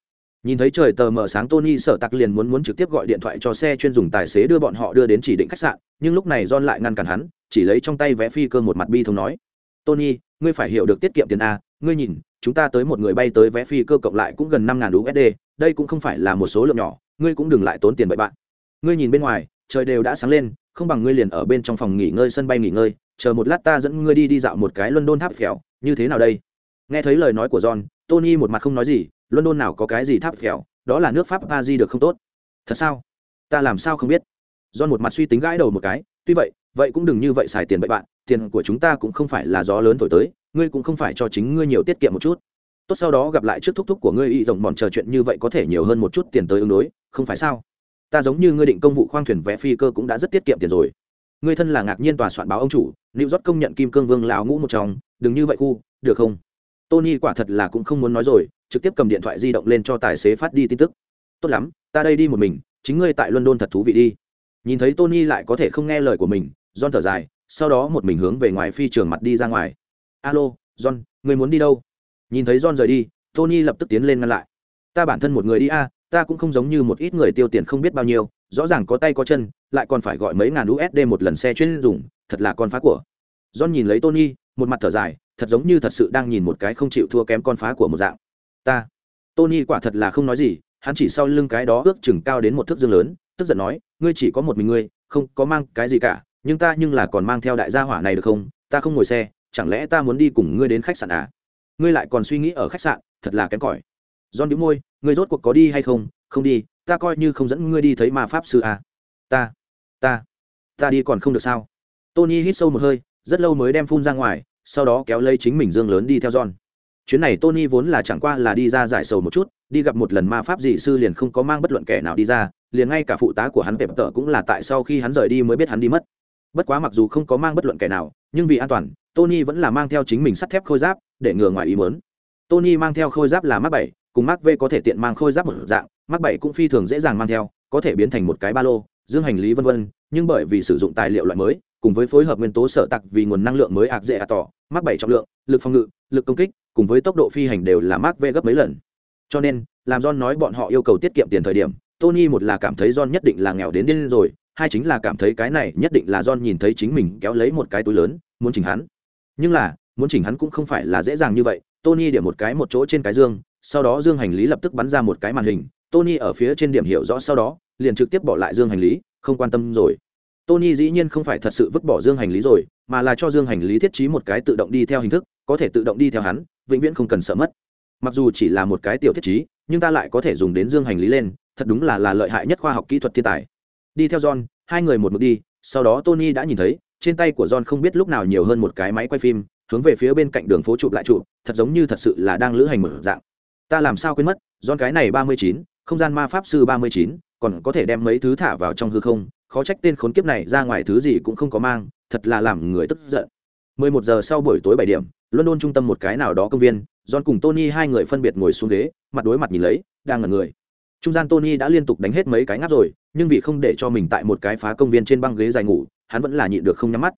Nhìn thấy trời tờ mờ sáng, tony sợ tặc liền muốn muốn trực tiếp gọi điện thoại cho xe chuyên dùng tài xế đưa bọn họ đưa đến chỉ định khách sạn, nhưng lúc này john lại ngăn cản hắn, chỉ lấy trong tay vé phi cơ một mặt bi thông nói, tony, ngươi phải hiểu được tiết kiệm tiền a, ngươi nhìn, chúng ta tới một người bay tới vé phi cơ cộng lại cũng gần năm ngàn usd đây cũng không phải là một số lượng nhỏ, ngươi cũng đừng lại tốn tiền bậy bạn. Ngươi nhìn bên ngoài, trời đều đã sáng lên, không bằng ngươi liền ở bên trong phòng nghỉ ngơi, sân bay nghỉ ngơi, chờ một lát ta dẫn ngươi đi đi dạo một cái london tháp phèo, như thế nào đây? Nghe thấy lời nói của john, tony một mặt không nói gì, london nào có cái gì tháp phèo, đó là nước pháp pa di được không tốt. Thật sao? Ta làm sao không biết? John một mặt suy tính gãi đầu một cái, tuy vậy vậy cũng đừng như vậy xài tiền bậy bạn, tiền của chúng ta cũng không phải là gió lớn thổi tới, ngươi cũng không phải cho chính ngươi nhiều tiết kiệm một chút tốt sau đó gặp lại trước thúc thúc của ngươi y rồng mòn chờ chuyện như vậy có thể nhiều hơn một chút tiền tới ứng đối, không phải sao? Ta giống như ngươi định công vụ khoang thuyền vé phi cơ cũng đã rất tiết kiệm tiền rồi. Ngươi thân là ngạc nhiên tòa soạn báo ông chủ liệu rót công nhận kim cương vương lão ngũ một trong, đừng như vậy khu, được không? Tony quả thật là cũng không muốn nói rồi, trực tiếp cầm điện thoại di động lên cho tài xế phát đi tin tức. Tốt lắm, ta đây đi một mình, chính ngươi tại london thật thú vị đi. Nhìn thấy tony lại có thể không nghe lời của mình, john thở dài, sau đó một mình hướng về ngoài phi trường mặt đi ra ngoài. Alo, john, ngươi muốn đi đâu? Nhìn thấy john rời đi, tony lập tức tiến lên ngăn lại. Ta bản thân một người đi a, ta cũng không giống như một ít người tiêu tiền không biết bao nhiêu, rõ ràng có tay có chân, lại còn phải gọi mấy ngàn usd một lần xe chuyên dùng, thật là con phá của. John nhìn lấy tony, một mặt thở dài, thật giống như thật sự đang nhìn một cái không chịu thua kém con phá của một dạng. Ta. Tony quả thật là không nói gì, hắn chỉ sau lưng cái đó ước chừng cao đến một thước dương lớn, tức giận nói, ngươi chỉ có một mình ngươi, không có mang cái gì cả, nhưng ta nhưng là còn mang theo đại gia hỏa này được không? Ta không ngồi xe, chẳng lẽ ta muốn đi cùng ngươi đến khách sạn à? Ngươi lại còn suy nghĩ ở khách sạn thật là kém cỏi John bĩu môi, ngươi rốt cuộc có đi hay không? Không đi, ta coi như không dẫn ngươi đi thấy ma pháp sư à? Ta, ta, ta đi còn không được sao? Tony hít sâu một hơi, rất lâu mới đem phun ra ngoài, sau đó kéo lấy chính mình dương lớn đi theo John. Chuyến này Tony vốn là chẳng qua là đi ra giải sầu một chút, đi gặp một lần ma pháp dị sư liền không có mang bất luận kẻ nào đi ra, liền ngay cả phụ tá của hắn Pep tợ cũng là tại sau khi hắn rời đi mới biết hắn đi mất. Bất quá mặc dù không có mang bất luận kẻ nào, nhưng vì an toàn, Tony vẫn là mang theo chính mình sắt thép khôi giáp, để ngừa ngoài ý muốn. Tony mang theo khôi giáp là Mark 7, cùng Mark V có thể tiện mang khôi giáp một dạng, Mark 7 cũng phi thường dễ dàng mang theo, có thể biến thành một cái ba lô, dương hành lý vân vân, nhưng bởi vì sử dụng tài liệu loại mới, cùng với phối hợp nguyên tố sở tặc vì nguồn năng lượng mới ạc dễ à tỏ, Mark 7 trọng lượng, lực phòng ngự, lực công kích, cùng với tốc độ phi hành đều là Mark V gấp mấy lần. Cho nên, làm John nói bọn họ yêu cầu tiết kiệm tiền thời điểm, Tony một là cảm thấy John nhất định là nghèo đến điên rồi, hai chính là cảm thấy cái này nhất định là John nhìn thấy chính mình kéo lấy một cái túi lớn, muốn chỉnh hắn. Nhưng là, muốn chỉnh hắn cũng không phải là dễ dàng như vậy, Tony điểm một cái một chỗ trên cái dương, sau đó dương hành lý lập tức bắn ra một cái màn hình, Tony ở phía trên điểm hiểu rõ sau đó, liền trực tiếp bỏ lại dương hành lý, không quan tâm rồi. Tony dĩ nhiên không phải thật sự vứt bỏ dương hành lý rồi, mà là cho dương hành lý thiết trí một cái tự động đi theo hình thức, có thể tự động đi theo hắn, vĩnh viễn không cần sợ mất. mặc dù chỉ là một cái tiểu thiết trí nhưng ta lại có thể dùng đến dương hành lý lên thật đúng là là lợi hại nhất khoa học kỹ thuật thiên tài đi theo john hai người một mực đi sau đó tony đã nhìn thấy trên tay của john không biết lúc nào nhiều hơn một cái máy quay phim, hướng về phía bên cạnh đường phố chụp lại chụp, thật giống như thật sự là đang lữ hành mở dạng. Ta làm sao quên mất, john cái này ba mươi chín, không gian ma pháp sư ba mươi chín, còn có thể đem mấy thứ thả vào trong hư không? Khó trách tên khốn kiếp này ra ngoài thứ gì cũng không có mang, thật là làm người tức giận. 11 giờ sau buổi tối 7 điểm, london trung tâm một cái nào đó công viên, john cùng tony hai người phân biệt ngồi xuống ghế, mặt đối mặt nhìn lấy, đang ngẩn người. Trung gian tony đã liên tục đánh hết mấy cái ngáp rồi, nhưng vì không để cho mình tại một cái phá công viên trên băng ghế dài ngủ hắn vẫn là nhịn được không nhắm mắt.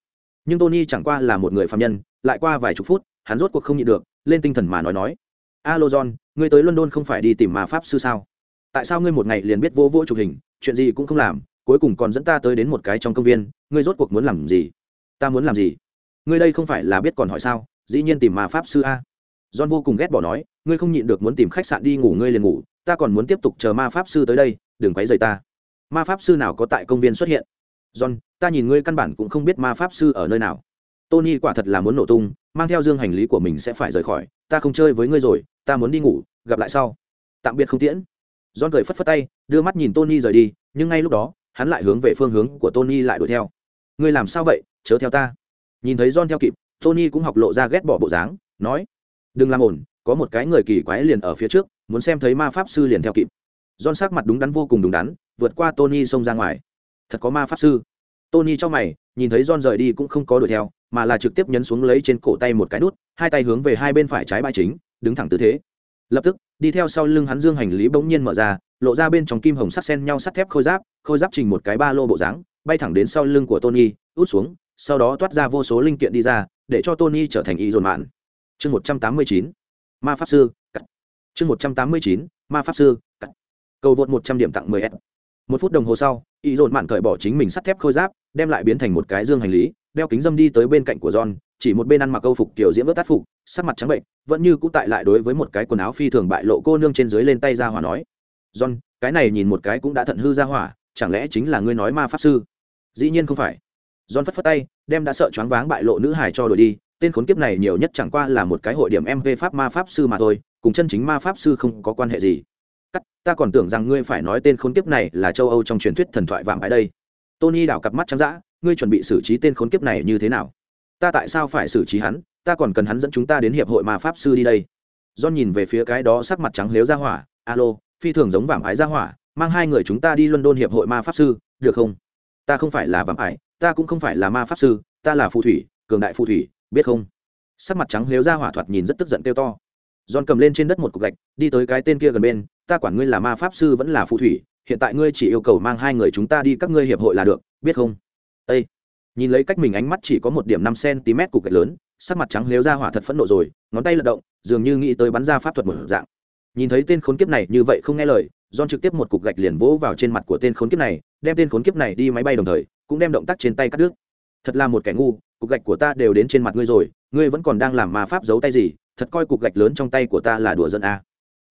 Nhưng tony chẳng qua là một người phạm nhân, lại qua vài chục phút, hắn rốt cuộc không nhịn được, lên tinh thần mà nói nói. Alo john, ngươi tới london không phải đi tìm ma pháp sư sao? Tại sao ngươi một ngày liền biết vô vô chụp hình, chuyện gì cũng không làm, cuối cùng còn dẫn ta tới đến một cái trong công viên, ngươi rốt cuộc muốn làm gì? Ta muốn làm gì? Ngươi đây không phải là biết còn hỏi sao? Dĩ nhiên tìm ma pháp sư a. John vô cùng ghét bỏ nói, ngươi không nhịn được muốn tìm khách sạn đi ngủ, ngươi liền ngủ, ta còn muốn tiếp tục chờ ma pháp sư tới đây, đừng quấy rầy ta. Ma pháp sư nào có tại công viên xuất hiện? John ta nhìn ngươi căn bản cũng không biết ma pháp sư ở nơi nào. Tony quả thật là muốn nổ tung, mang theo dương hành lý của mình sẽ phải rời khỏi, ta không chơi với ngươi rồi, ta muốn đi ngủ, gặp lại sau. Tạm biệt không tiễn. John cười phất phất tay, đưa mắt nhìn tony rời đi, nhưng ngay lúc đó, hắn lại hướng về phương hướng của tony lại đuổi theo. Ngươi làm sao vậy? Chớ theo ta. Nhìn thấy john theo kịp, tony cũng học lộ ra ghét bỏ bộ dáng, nói, đừng làm ổn có một cái người kỳ quái liền ở phía trước, muốn xem thấy ma pháp sư liền theo kịp. John sắc mặt đúng đắn vô cùng đúng đắn, vượt qua tony xông ra ngoài. Thật có ma pháp sư? Tony cho mày, nhìn thấy john rời đi cũng không có đuổi theo, mà là trực tiếp nhấn xuống lấy trên cổ tay một cái nút, hai tay hướng về hai bên phải trái bãi chính, đứng thẳng tư thế. Lập tức, đi theo sau lưng hắn dương hành lý bỗng nhiên mở ra, lộ ra bên trong kim hồng sắt sen nhau sắt thép khôi giáp khôi giáp trình một cái ba lô bộ dáng, bay thẳng đến sau lưng của tony út xuống, sau đó toát ra vô số linh kiện đi ra, để cho tony trở thành y dồn mạn. Chương một trăm tám mươi chín, ma pháp sư, cắt. Chương một trăm tám mươi chín, ma pháp sư, cắt. Cầu vượt một trăm điểm tặng mười s. Một phút đồng hồ sau y dồn mạn cởi bỏ chính mình sắt thép khôi giáp, đem lại biến thành một cái dương hành lý, đeo kính dâm đi tới bên cạnh của john, chỉ một bên ăn mặc câu phục kiểu diễm vớt tác phục, sắc mặt trắng bệnh, vẫn như cũ tại lại đối với một cái quần áo phi thường bại lộ cô nương trên dưới lên tay ra hỏa nói, john, cái này nhìn một cái cũng đã thận hư ra hỏa, chẳng lẽ chính là ngươi nói ma pháp sư? Dĩ nhiên không phải. John phất phất tay, đem đã sợ choáng váng bại lộ nữ hải cho đổi đi, tên khốn kiếp này nhiều nhất chẳng qua là một cái hội điểm mv pháp ma pháp sư mà thôi, cùng chân chính ma pháp sư không có quan hệ gì cắt ta còn tưởng rằng ngươi phải nói tên khốn kiếp này là châu âu trong truyền thuyết thần thoại vạm ái đây. Tony đảo cặp mắt trắng dã ngươi chuẩn bị xử trí tên khốn kiếp này như thế nào? Ta tại sao phải xử trí hắn? Ta còn cần hắn dẫn chúng ta đến hiệp hội ma pháp sư đi đây. Do nhìn về phía cái đó sắc mặt trắng lếu ra hỏa alo phi thường giống vạm ái ra hỏa mang hai người chúng ta đi london hiệp hội ma pháp sư được không? Ta không phải là vạm ải ta cũng không phải là ma pháp sư ta là phù thủy cường đại phù thủy biết không? Sắc mặt trắng lếu ra hỏa thoạt nhìn rất tức giận kêu to. John cầm lên trên đất một cục gạch, đi tới cái tên kia gần bên, ta quản ngươi là ma pháp sư vẫn là phù thủy, hiện tại ngươi chỉ yêu cầu mang hai người chúng ta đi các ngươi hiệp hội là được, biết không? â Nhìn lấy cách mình ánh mắt chỉ có một điểm năm cm cục gạch lớn, sắc mặt trắng nếu ra hỏa thật phẫn nộ rồi, ngón tay lật động, dường như nghĩ tới bắn ra pháp thuật một dạng. Nhìn thấy tên khốn kiếp này như vậy không nghe lời, John trực tiếp một cục gạch liền vỗ vào trên mặt của tên khốn kiếp này, đem tên khốn kiếp này đi máy bay đồng thời, cũng đem động tác trên tay cắt đứt. Thật là một kẻ ngu, cục gạch của ta đều đến trên mặt ngươi rồi, ngươi vẫn còn đang làm ma pháp giấu tay gì, thật coi cục gạch lớn trong tay của ta là đùa dân a. À.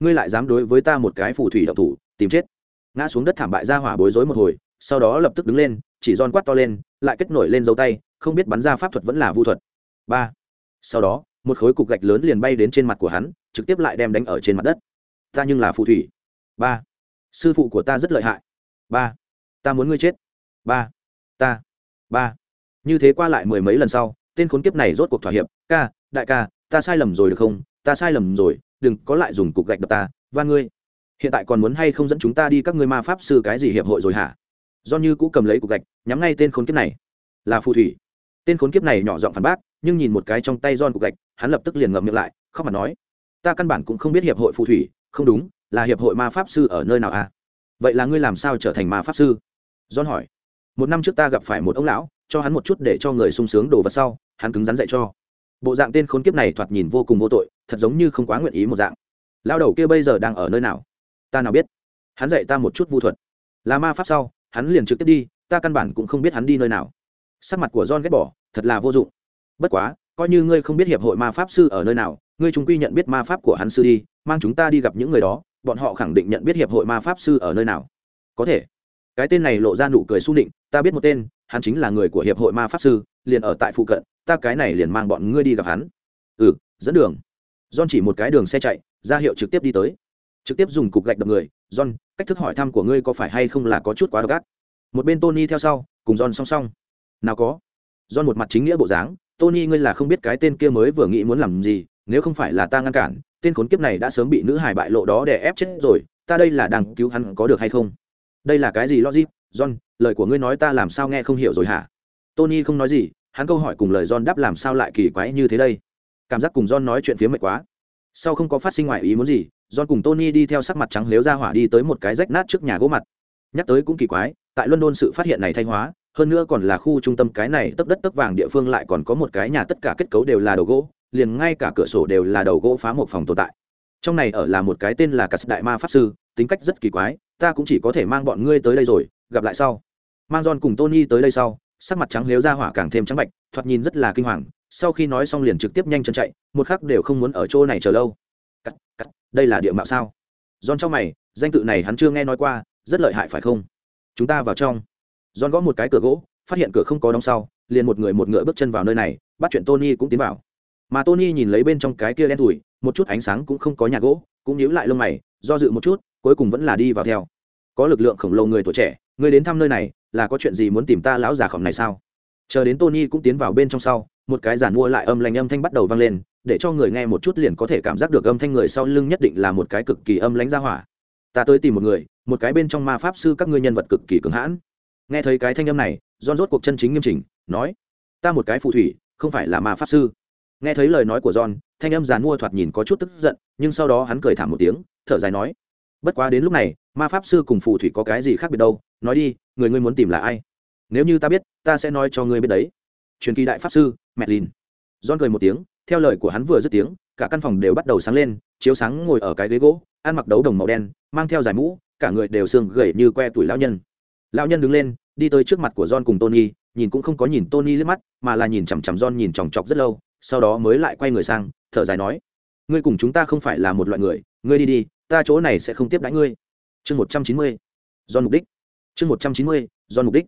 Ngươi lại dám đối với ta một cái phù thủy độc thủ, tìm chết. Ngã xuống đất thảm bại ra hỏa bối rối một hồi, sau đó lập tức đứng lên, chỉ giòn quát to lên, lại kết nổi lên dấu tay, không biết bắn ra pháp thuật vẫn là vu thuật. ba Sau đó, một khối cục gạch lớn liền bay đến trên mặt của hắn, trực tiếp lại đem đánh ở trên mặt đất. Ta nhưng là phù thủy. ba Sư phụ của ta rất lợi hại. ba Ta muốn ngươi chết. ba Ta. ba Như thế qua lại mười mấy lần sau, tên khốn kiếp này rốt cuộc thỏa hiệp, "Ca, đại ca, ta sai lầm rồi được không? Ta sai lầm rồi, đừng có lại dùng cục gạch đập ta, van ngươi. Hiện tại còn muốn hay không dẫn chúng ta đi các ngươi ma pháp sư cái gì hiệp hội rồi hả?" Do như cũ cầm lấy cục gạch, nhắm ngay tên khốn kiếp này. Là phù thủy. Tên khốn kiếp này nhỏ giọng phản bác, nhưng nhìn một cái trong tay giòn cục gạch, hắn lập tức liền ngậm miệng lại, khóc mà nói: "Ta căn bản cũng không biết hiệp hội phù thủy, không đúng, là hiệp hội ma pháp sư ở nơi nào à? Vậy là ngươi làm sao trở thành ma pháp sư?" John hỏi. "Một năm trước ta gặp phải một ông lão, cho hắn một chút để cho người sung sướng đồ vật sau, hắn cứng rắn dạy cho." Bộ dạng tên khốn kiếp này thoạt nhìn vô cùng vô tội, thật giống như không quá nguyện ý một dạng. Lão đầu kia bây giờ đang ở nơi nào? Ta nào biết? Hắn dạy ta một chút vu thuật. Là ma pháp sau, hắn liền trực tiếp đi, ta căn bản cũng không biết hắn đi nơi nào. Sắc mặt của John ghét bỏ, thật là vô dụng. Bất quá, coi như ngươi không biết hiệp hội ma pháp sư ở nơi nào, ngươi chúng quy nhận biết ma pháp của hắn sư đi, mang chúng ta đi gặp những người đó, bọn họ khẳng định nhận biết hiệp hội ma pháp sư ở nơi nào. Có thể. Cái tên này lộ ra nụ cười su định, ta biết một tên, hắn chính là người của hiệp hội ma pháp sư, liền ở tại phụ cận, ta cái này liền mang bọn ngươi đi gặp hắn. Ừ, dẫn đường. John chỉ một cái đường xe chạy, ra hiệu trực tiếp đi tới. Trực tiếp dùng cục gạch đập người. John cách thức hỏi thăm của ngươi có phải hay không là có chút quá độc ác? Một bên tony theo sau cùng john song song. Nào có. John một mặt chính nghĩa bộ dáng. Tony ngươi là không biết cái tên kia mới vừa nghĩ muốn làm gì nếu không phải là ta ngăn cản tên khốn kiếp này đã sớm bị nữ hài bại lộ đó để ép chết rồi ta đây là đang cứu hắn có được hay không? Đây là cái gì logic? John lời của ngươi nói ta làm sao nghe không hiểu rồi hả? Tony không nói gì hắn câu hỏi cùng lời john đáp làm sao lại kỳ quái như thế đây? Cảm giác cùng john nói chuyện phía mệt quá. Sau không có phát sinh ngoài ý muốn gì, john cùng tony đi theo sắc mặt trắng liếu ra hỏa đi tới một cái rách nát trước nhà gỗ mặt. Nhắc tới cũng kỳ quái, tại london sự phát hiện này thay hóa, hơn nữa còn là khu trung tâm cái này tấp đất tấp vàng địa phương lại còn có một cái nhà tất cả kết cấu đều là đầu gỗ, liền ngay cả cửa sổ đều là đầu gỗ phá một phòng tồn tại. Trong này ở là một cái tên là cắt đại ma pháp sư, tính cách rất kỳ quái, ta cũng chỉ có thể mang bọn ngươi tới đây rồi, gặp lại sau. Mang john cùng tony tới đây sau sắc mặt trắng nếu ra hỏa càng thêm trắng bạch, thoạt nhìn rất là kinh hoàng, sau khi nói xong liền trực tiếp nhanh chân chạy, một khắc đều không muốn ở chỗ này chờ lâu. Cắt cắt, đây là địa mạo sao? Giòn trong mày, danh tự này hắn chưa nghe nói qua, rất lợi hại phải không? Chúng ta vào trong. Giòn gõ một cái cửa gỗ, phát hiện cửa không có đóng sau, liền một người một ngựa bước chân vào nơi này, bắt chuyện tony cũng tiến vào. Mà tony nhìn lấy bên trong cái kia đen thủi một chút ánh sáng cũng không có nhà gỗ, cũng nhíu lại lông mày, do dự một chút, cuối cùng vẫn là đi vào theo. Có lực lượng khổng lồ người tuổi trẻ, người đến thăm nơi này là có chuyện gì muốn tìm ta lão già khổng này sao? Chờ đến tony cũng tiến vào bên trong sau, một cái giàn mua lại âm lanh âm thanh bắt đầu vang lên, để cho người nghe một chút liền có thể cảm giác được âm thanh người sau lưng nhất định là một cái cực kỳ âm lãnh ra hỏa. Ta tới tìm một người, một cái bên trong ma pháp sư các ngươi nhân vật cực kỳ cứng hãn. Nghe thấy cái thanh âm này don rốt cuộc chân chính nghiêm chỉnh, nói, ta một cái phù thủy, không phải là ma pháp sư. Nghe thấy lời nói của john, thanh âm giàn mua thoạt nhìn có chút tức giận, nhưng sau đó hắn cười thảm một tiếng, thở dài nói, bất quá đến lúc này, ma pháp sư cùng phù thủy có cái gì khác biệt đâu? Nói đi, người ngươi muốn tìm là ai? Nếu như ta biết, ta sẽ nói cho ngươi biết đấy. Truyền kỳ đại pháp sư, mẹ lìn. John cười một tiếng, theo lời của hắn vừa dứt tiếng, cả căn phòng đều bắt đầu sáng lên, chiếu sáng ngồi ở cái ghế gỗ, ăn mặc đấu đồng màu đen, mang theo giải mũ, cả người đều xương gầy như que tuổi lão nhân. Lão nhân đứng lên, đi tới trước mặt của john cùng tony, nhìn cũng không có nhìn tony liếc mắt, mà là nhìn chằm chằm john nhìn chòng chọc rất lâu, sau đó mới lại quay người sang, thở dài nói, ngươi cùng chúng ta không phải là một loại người, ngươi đi đi, ta chỗ này sẽ không tiếp đãi ngươi. Chương một trăm chín mươi do mục đích chương một trăm chín mươi do mục đích.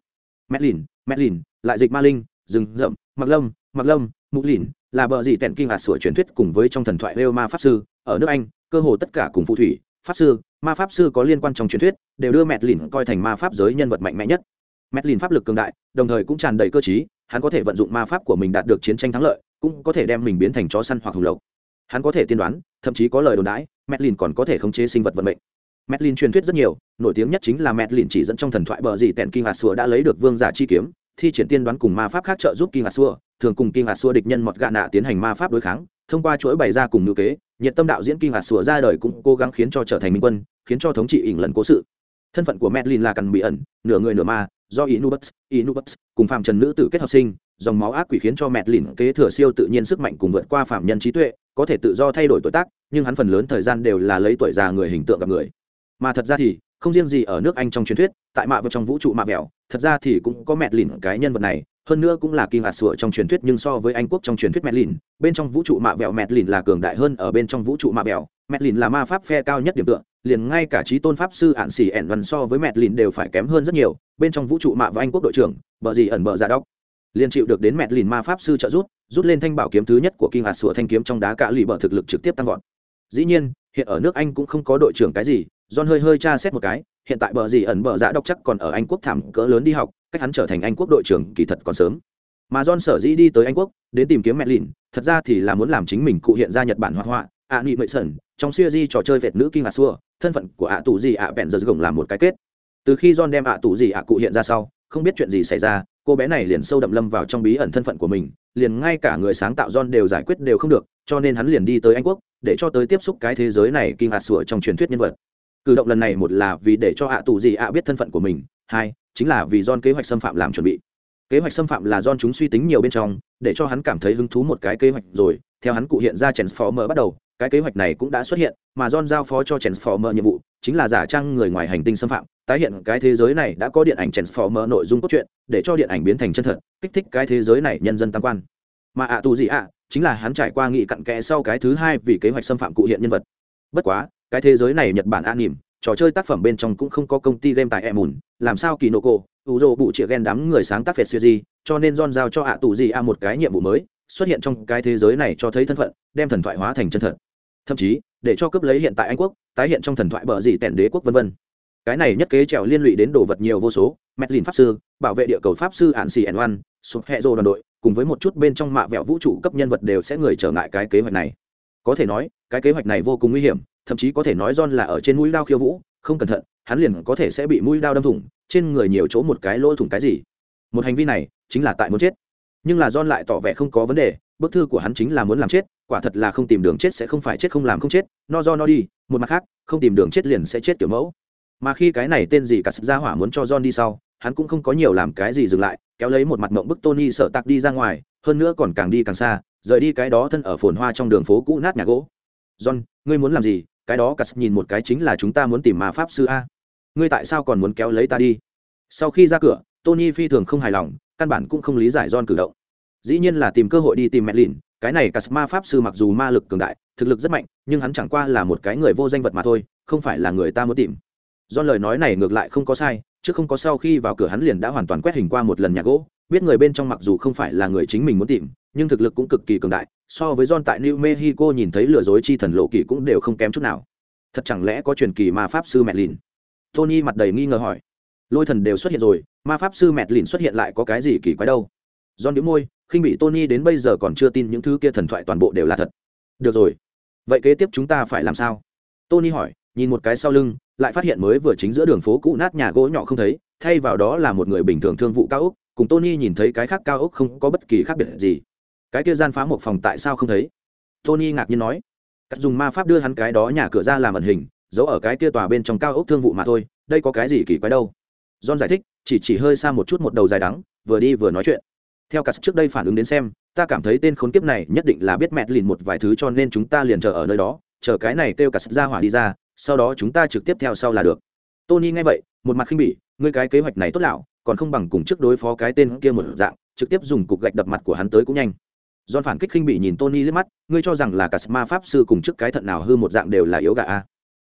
Mét lìn mét lìn lại dịch ma linh rừng rậm mặc lâm mặc lâm mục lìn là bờ dị tẹn kinh hạt sửa truyền thuyết cùng với trong thần thoại lêu ma pháp sư ở nước anh cơ hồ tất cả cùng phù thủy pháp sư ma pháp sư có liên quan trong truyền thuyết đều đưa mẹt lìn coi thành ma pháp giới nhân vật mạnh mẽ nhất. Mẹt lìn pháp lực cường đại đồng thời cũng tràn đầy cơ trí, hắn có thể vận dụng ma pháp của mình đạt được chiến tranh thắng lợi cũng có thể đem mình biến thành chó săn hoặc hùng lộc. Hắn có thể tiên đoán thậm chí có lời đồn đãi mẹt lìn còn có thể khống chế sinh vật vận mệnh. Medlin truyền thuyết rất nhiều nổi tiếng nhất chính là Medlin chỉ dẫn trong thần thoại bờ gì tẹn kinh Asua đã lấy được vương giả chi kiếm thi triển tiên đoán cùng ma pháp khác trợ giúp kinh Asua, thường cùng kinh Asua địch nhân một gạ nạ tiến hành ma pháp đối kháng thông qua chuỗi bày ra cùng nữ kế nhiệt tâm đạo diễn kinh Asua ra đời cũng cố gắng khiến cho trở thành minh quân khiến cho thống trị ỉn lần cố sự. Thân phận của medlin là cần bị ẩn nửa người nửa ma do inubus inubus cùng phàm trần nữ tử kết hợp sinh dòng máu ác quỷ khiến cho medlin kế thừa siêu tự nhiên sức mạnh cùng vượt qua phạm nhân trí tuệ có thể tự do thay đổi tuổi tác nhưng hắn phần lớn thời gian đều là lấy tuổi già người hình tượng gặp người mà thật ra thì không riêng gì ở nước anh trong truyền thuyết, tại mạ vào trong vũ trụ mạ vẹo, thật ra thì cũng có mẹ lìn cái nhân vật này, hơn nữa cũng là kinh hạt sửa trong truyền thuyết nhưng so với anh quốc trong truyền thuyết mẹ lìn, bên trong vũ trụ mạ vẹo mẹ lìn là cường đại hơn ở bên trong vũ trụ mạ vẹo. Mẹ lìn là ma pháp phe cao nhất điểm tựa, liền ngay cả trí tôn pháp sư ạn xỉ ẻn văn so với mẹ lìn đều phải kém hơn rất nhiều, bên trong vũ trụ mạ và anh quốc đội trưởng, bờ gì ẩn bờ giả đốc, liền chịu được đến mẹ lìn ma pháp sư trợ rút rút lên thanh bảo kiếm thứ nhất của kinh hạt sửa thanh kiếm trong đá cả lì bờ thực lực trực tiếp tăng vọt. Dĩ nhiên, hiện ở nước anh cũng không có đội trưởng cái gì John hơi hơi tra xét một cái, hiện tại bờ gì ẩn bờ dạ độc chắc còn ở Anh quốc thảm cỡ lớn đi học, cách hắn trở thành Anh quốc đội trưởng kỳ thật còn sớm. Mà John sở dĩ đi tới Anh quốc, đến tìm kiếm mẹ lìn, thật ra thì là muốn làm chính mình cụ hiện ra Nhật Bản hoạt họa, ạ nị mệ sẩn, trong series trò chơi vẹt nữ kinh ngạc xua, thân phận của ạ tù gì ạ bèn giờ gồng làm một cái kết. Từ khi John đem ạ tù gì ạ cụ hiện ra sau, không biết chuyện gì xảy ra, cô bé này liền sâu đậm lâm vào trong bí ẩn thân phận của mình, liền ngay cả người sáng tạo John đều giải quyết đều không được, cho nên hắn liền đi tới Anh quốc, để cho tới tiếp xúc cái thế giới này kinh ngạc sủa trong truyền thuyết nhân vật cử động lần này một là vì để cho ạ tù gì ạ biết thân phận của mình, hai, chính là vì don kế hoạch xâm phạm làm chuẩn bị. Kế hoạch xâm phạm là don chúng suy tính nhiều bên trong, để cho hắn cảm thấy hứng thú một cái kế hoạch rồi, theo hắn cụ hiện ra transformer bắt đầu, cái kế hoạch này cũng đã xuất hiện, mà don giao phó cho transformer nhiệm vụ, chính là giả trang người ngoài hành tinh xâm phạm, tái hiện cái thế giới này đã có điện ảnh transformer nội dung cốt truyện, để cho điện ảnh biến thành chân thật, kích thích cái thế giới này nhân dân tam quan. Mà ạ tù gì ạ, chính là hắn trải qua nghị cặn kẽ sau cái thứ hai vì kế hoạch xâm phạm cụ hiện nhân vật. Bất quá cái thế giới này nhật bản an nỉm trò chơi tác phẩm bên trong cũng không có công ty game tại emùn làm sao kỳ nô cô ủ rồ bụ chĩa ghen đám người sáng tác phệt siêu di cho nên don giao cho ạ tù gì a một cái nhiệm vụ mới, xuất hiện trong cái thế giới này cho thấy thân phận, đem thần thoại hóa thành chân thật. Thậm chí, để cho cướp lấy hiện tại anh quốc, tái hiện trong thần thoại bờ gì tẻn đế quốc vân vân. Cái này nhất kế trèo liên lụy đến đồ vật nhiều vô số Medlin pháp sư, bảo vệ địa cầu pháp sư ạn xì ẩn oan, sụp hệ rô đoàn đội, cùng với một chút bên trong mạ vẹo vũ trụ cấp nhân vật đều sẽ người trở ngại cái kế hoạch này. Có thể nói, cái kế hoạch này vô cùng nguy hiểm thậm chí có thể nói John là ở trên mũi đao khiêu vũ, không cẩn thận, hắn liền có thể sẽ bị mũi đao đâm thủng, trên người nhiều chỗ một cái lỗ thủng cái gì. Một hành vi này chính là tại muốn chết. Nhưng là John lại tỏ vẻ không có vấn đề, bức thư của hắn chính là muốn làm chết, quả thật là không tìm đường chết sẽ không phải chết không làm không chết, no do no đi, một mặt khác, không tìm đường chết liền sẽ chết kiểu mẫu. Mà khi cái này tên gì cả sự ra hỏa muốn cho John đi sau, hắn cũng không có nhiều làm cái gì dừng lại, kéo lấy một mặt mộng bức Tony sợ tạc đi ra ngoài, hơn nữa còn càng đi càng xa, rời đi cái đó thân ở phồn hoa trong đường phố cũ nát nhà gỗ. John, ngươi muốn làm gì? Cái đó cắt nhìn một cái chính là chúng ta muốn tìm ma pháp sư a. Ngươi tại sao còn muốn kéo lấy ta đi? Sau khi ra cửa, Tony phi thường không hài lòng, căn bản cũng không lý giải John cử động. Dĩ nhiên là tìm cơ hội đi tìm mẹ lìn cái này cắt ma pháp sư mặc dù ma lực cường đại, thực lực rất mạnh, nhưng hắn chẳng qua là một cái người vô danh vật mà thôi, không phải là người ta muốn tìm. Don lời nói này ngược lại không có sai chứ không có sau khi vào cửa hắn liền đã hoàn toàn quét hình qua một lần nhà gỗ, biết người bên trong mặc dù không phải là người chính mình muốn tìm, nhưng thực lực cũng cực kỳ cường đại, so với John tại New Mexico nhìn thấy lừa dối chi thần lộ kỳ cũng đều không kém chút nào. Thật chẳng lẽ có truyền kỳ ma pháp sư mẹ lìn tony mặt đầy nghi ngờ hỏi. Lôi thần đều xuất hiện rồi, ma pháp sư mẹ lìn xuất hiện lại có cái gì kỳ quái đâu? John đĩu môi, khinh bị tony đến bây giờ còn chưa tin những thứ kia thần thoại toàn bộ đều là thật. Được rồi. Vậy kế tiếp chúng ta phải làm sao? Tony hỏi, nhìn một cái sau lưng lại phát hiện mới vừa chính giữa đường phố cũ nát nhà gỗ nhỏ không thấy, thay vào đó là một người bình thường thương vụ cao ốc, cùng tony nhìn thấy cái khác cao ốc không có bất kỳ khác biệt gì. Cái kia gian phá một phòng tại sao không thấy? Tony ngạc nhiên nói. Cắt dùng ma pháp đưa hắn cái đó nhà cửa ra làm ẩn hình, giấu ở cái kia tòa bên trong cao ốc thương vụ mà thôi, đây có cái gì kỳ quái đâu? John giải thích, chỉ chỉ hơi xa một chút một đầu dài đắng, vừa đi vừa nói chuyện. Theo cắt trước đây phản ứng đến xem, ta cảm thấy tên khốn kiếp này nhất định là biết mẹt lìn một vài thứ cho nên chúng ta liền chờ ở nơi đó, chờ cái này kêu cắt ra hỏa đi ra sau đó chúng ta trực tiếp theo sau là được tony nghe vậy một mặt khinh bỉ ngươi cái kế hoạch này tốt lão còn không bằng cùng trước đối phó cái tên kia một dạng trực tiếp dùng cục gạch đập mặt của hắn tới cũng nhanh John phản kích khinh bỉ nhìn Tony liếc mắt, ngươi cho rằng là cả ma pháp sư cùng trước cái thận nào hư một dạng đều là yếu gà a. À?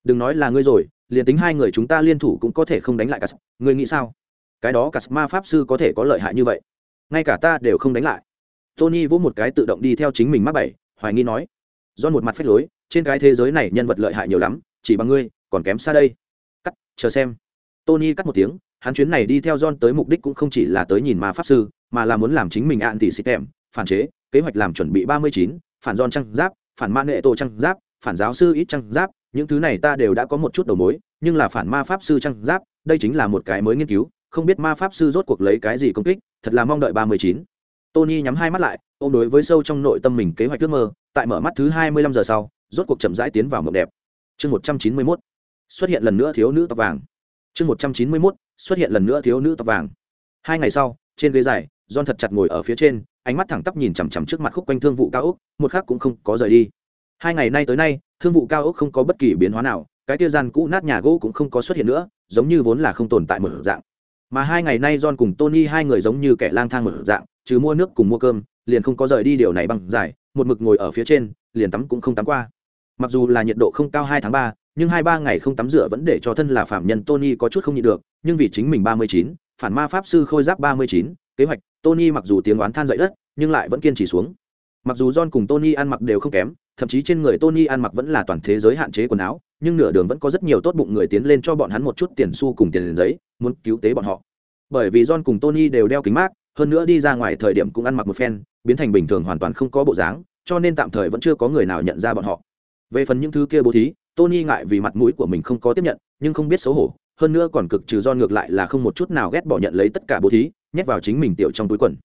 Đừng nói là ngươi rồi, liền tính hai người chúng ta liên thủ cũng có thể không đánh lại cả. Ngươi nghĩ sao? Cái đó cả ma pháp sư có thể có lợi hại như vậy? Ngay cả ta đều không đánh lại. Tony vỗ một cái tự động đi theo chính mình mắc bảy, hoài nghi nói. John một mặt phách lối, trên cái thế giới này nhân vật lợi hại nhiều lắm, chỉ bằng ngươi, còn kém xa đây. Cắt, chờ xem. Tony cắt một tiếng, hắn chuyến này đi theo John tới mục đích cũng không chỉ là tới nhìn ma pháp sư, mà là muốn làm chính mình anti system, phản chế, kế hoạch làm chuẩn bị ba mươi chín phản John trăng giáp phản ma nghệ tổ trăng giáp phản giáo sư ít trăng giáp những thứ này ta đều đã có một chút đầu mối nhưng là phản ma pháp sư trăng giáp đây chính là một cái mới nghiên cứu không biết ma pháp sư rốt cuộc lấy cái gì công kích thật là mong đợi ba mươi chín tony nhắm hai mắt lại ôm đối với sâu trong nội tâm mình kế hoạch ước mơ tại mở mắt thứ hai mươi lăm giờ sau rốt cuộc chậm rãi tiến vào mộng đẹp chương một trăm chín mươi mốt xuất hiện lần nữa thiếu nữ tóc vàng chương một trăm chín mươi mốt xuất hiện lần nữa thiếu nữ tóc vàng hai ngày sau trên ghế dài John thật chặt ngồi ở phía trên, ánh mắt thẳng tắp nhìn chằm chằm trước mặt khúc quanh thương vụ cao ốc, một khắc cũng không có rời đi. Hai ngày nay tới nay, thương vụ cao ốc không có bất kỳ biến hóa nào, cái kia gian cũ nát nhà gỗ cũng không có xuất hiện nữa, giống như vốn là không tồn tại một dạng. Mà hai ngày nay John cùng Tony hai người giống như kẻ lang thang một dạng, chứ mua nước cùng mua cơm, liền không có rời đi điều này bằng giải, một mực ngồi ở phía trên, liền tắm cũng không tắm qua. Mặc dù là nhiệt độ không cao hai tháng ba, nhưng hai ba ngày không tắm rửa vẫn để cho thân là phạm nhân Tony có chút không nhịn được, nhưng vì chính mình ba mươi chín, phản ma pháp sư khôi giáp ba mươi chín, kế hoạch, Tony mặc dù tiếng oán than dậy đất, nhưng lại vẫn kiên trì xuống. Mặc dù John cùng Tony ăn mặc đều không kém, thậm chí trên người Tony ăn mặc vẫn là toàn thế giới hạn chế quần áo, nhưng nửa đường vẫn có rất nhiều tốt bụng người tiến lên cho bọn hắn một chút tiền xu cùng tiền giấy, muốn cứu tế bọn họ. Bởi vì John cùng Tony đều đeo kính mát, hơn nữa đi ra ngoài thời điểm cũng ăn mặc một phen, biến thành bình thường hoàn toàn không có bộ dáng, cho nên tạm thời vẫn chưa có người nào nhận ra bọn họ. Về phần những thứ kia bố thí, Tony ngại vì mặt mũi của mình không có tiếp nhận, nhưng không biết xấu hổ, hơn nữa còn cực trừ do ngược lại là không một chút nào ghét bỏ nhận lấy tất cả bố thí, nhét vào chính mình tiểu trong túi quần.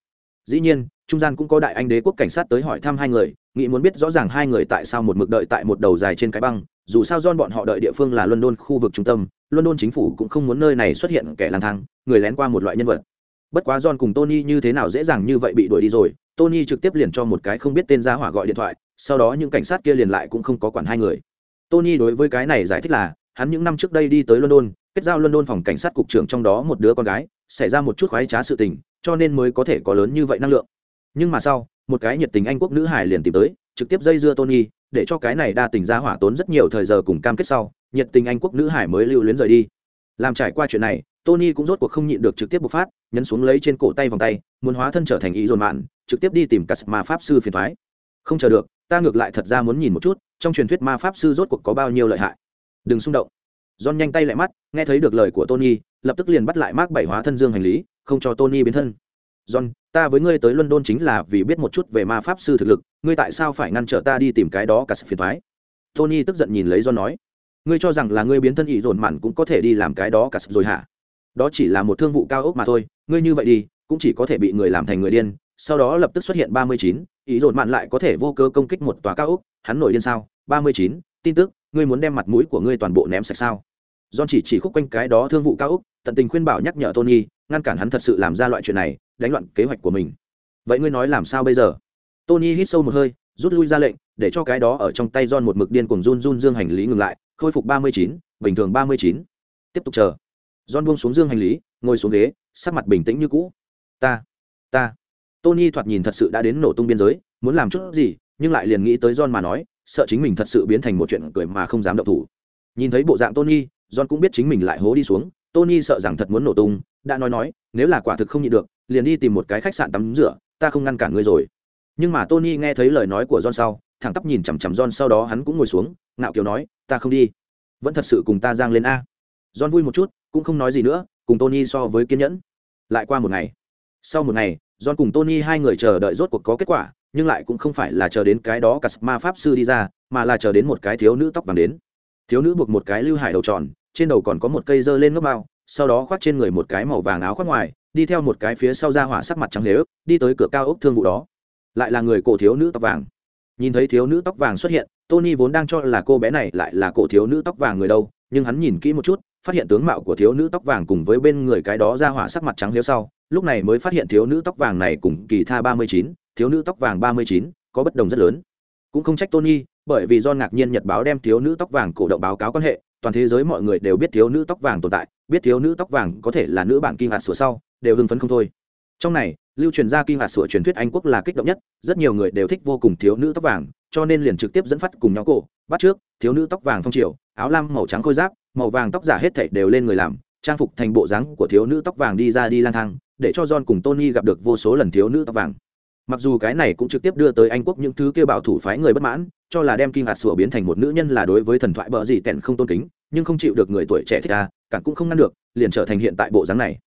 Dĩ nhiên trung gian cũng có đại anh đế quốc cảnh sát tới hỏi thăm hai người nghĩ muốn biết rõ ràng hai người tại sao một mực đợi tại một đầu dài trên cái băng. Dù sao don bọn họ đợi địa phương là london khu vực trung tâm london chính phủ cũng không muốn nơi này xuất hiện kẻ lang thang người lén qua một loại nhân vật. Bất quá don cùng tony như thế nào dễ dàng như vậy bị đuổi đi rồi tony trực tiếp liền cho một cái không biết tên gia hỏa gọi điện thoại sau đó những cảnh sát kia liền lại cũng không có quản hai người. Tony đối với cái này giải thích là, hắn những năm trước đây đi tới london, kết giao london phòng cảnh sát cục trưởng trong đó một đứa con gái, xảy ra một chút khoái trá sự tình, cho nên mới có thể có lớn như vậy năng lượng. Nhưng mà sau, một cái nhiệt tình anh quốc nữ hải liền tìm tới, trực tiếp dây dưa tony, để cho cái này đa tình ra hỏa tốn rất nhiều thời giờ cùng cam kết sau, nhiệt tình anh quốc nữ hải mới lưu luyến rời đi. Làm trải qua chuyện này, tony cũng rốt cuộc không nhịn được trực tiếp bộc phát, nhấn xuống lấy trên cổ tay vòng tay, muốn hóa thân trở thành ý dồn mạn, trực tiếp đi tìm cả mà pháp sư phiền thoái. Không chờ được ta ngược lại thật ra muốn nhìn một chút, trong truyền thuyết ma pháp sư rốt cuộc có bao nhiêu lợi hại. Đừng xung động. John nhanh tay lại mắt, nghe thấy được lời của tony, lập tức liền bắt lại mark bảy hóa thân dương hành lý, không cho tony biến thân. John, ta với ngươi tới london chính là vì biết một chút về ma pháp sư thực lực, ngươi tại sao phải ngăn trở ta đi tìm cái đó cả sự phiền thoái tony tức giận nhìn lấy john nói, ngươi cho rằng là ngươi biến thân ý dồn mặn cũng có thể đi làm cái đó cả sự rồi hả? Đó chỉ là một thương vụ cao ốc mà thôi, ngươi như vậy đi, cũng chỉ có thể bị người làm thành người điên sau đó lập tức xuất hiện ba mươi chín ý dồn mạn lại có thể vô cơ công kích một tòa cao ốc hắn nổi điên sao ba mươi chín tin tức ngươi muốn đem mặt mũi của ngươi toàn bộ ném sạch sao John chỉ chỉ khúc quanh cái đó thương vụ cao ốc, tận tình khuyên bảo nhắc nhở Tony, ngăn cản hắn thật sự làm ra loại chuyện này, đánh loạn kế hoạch của mình. Vậy ngươi nói làm sao bây giờ? Tony hít sâu một hơi, rút lui ra lệnh, để cho cái đó ở trong tay John một mực điên cuồng run run dương hành lý ngừng lại, khôi phục ba mươi chín, bình thường ba mươi chín. Tiếp tục chờ. John buông xuống dương hành lý, ngồi xuống ghế, sắc mặt bình tĩnh như cũ. Ta, ta. Tony thoạt nhìn thật sự đã đến nổ tung biên giới, muốn làm chút gì, nhưng lại liền nghĩ tới John mà nói, sợ chính mình thật sự biến thành một chuyện cười mà không dám động thủ. Nhìn thấy bộ dạng Tony, John cũng biết chính mình lại hố đi xuống, Tony sợ rằng thật muốn nổ tung, đã nói nói, nếu là quả thực không nhịn được, liền đi tìm một cái khách sạn tắm rửa, ta không ngăn cản ngươi rồi. Nhưng mà Tony nghe thấy lời nói của John sau, thẳng tắp nhìn chằm chằm John sau đó hắn cũng ngồi xuống, ngạo kiều nói, ta không đi. Vẫn thật sự cùng ta giang lên a. John vui một chút, cũng không nói gì nữa, cùng Tony so với kiên nhẫn. Lại qua một ngày. Sau một ngày, John cùng Tony hai người chờ đợi rốt cuộc có kết quả, nhưng lại cũng không phải là chờ đến cái đó cả ma pháp sư đi ra, mà là chờ đến một cái thiếu nữ tóc vàng đến. Thiếu nữ buộc một cái lưu hải đầu tròn trên đầu còn có một cây dơ lên ngốc bao sau đó khoác trên người một cái màu vàng áo khoác ngoài đi theo một cái phía sau ra hỏa sắc mặt trắng nếu, đi tới cửa cao ốc thương vụ đó. Lại là người cổ thiếu nữ tóc vàng. Nhìn thấy thiếu nữ tóc vàng xuất hiện tony vốn đang cho là cô bé này lại là cổ thiếu nữ tóc vàng người đâu nhưng hắn nhìn kỹ một chút phát hiện tướng mạo của thiếu nữ tóc vàng cùng với bên người cái đó ra hỏa sắc mặt trắng liếu sau lúc này mới phát hiện thiếu nữ tóc vàng này cùng kỳ tha ba mươi chín, thiếu nữ tóc vàng ba mươi chín có bất đồng rất lớn. Cũng không trách tony, bởi vì do ngạc nhiên nhật báo đem thiếu nữ tóc vàng cổ động báo cáo quan hệ, toàn thế giới mọi người đều biết thiếu nữ tóc vàng tồn tại, biết thiếu nữ tóc vàng có thể là nữ bản kinh hạt sửa sau, đều hưng phấn không thôi. Trong này, lưu truyền ra kinh hạt sửa truyền thuyết anh quốc là kích động nhất, rất nhiều người đều thích vô cùng thiếu nữ tóc vàng, cho nên liền trực tiếp dẫn phát cùng nhau cổ, bắt trước, thiếu nữ tóc vàng phong triều, áo lam, màu trắng khôi giáp, màu vàng tóc giả hết thảy đều lên người làm, trang phục thành bộ dáng của thiếu nữ tóc vàng đi ra đi lang thang để cho john cùng tony gặp được vô số lần thiếu nữ tóc vàng. Mặc dù cái này cũng trực tiếp đưa tới anh quốc những thứ kêu bảo thủ phái người bất mãn, cho là đem kim hạt sủa biến thành một nữ nhân là đối với thần thoại bỡ gì tèn không tôn kính, nhưng không chịu được người tuổi trẻ thích ca, càng cũng không ngăn được, liền trở thành hiện tại bộ dáng này.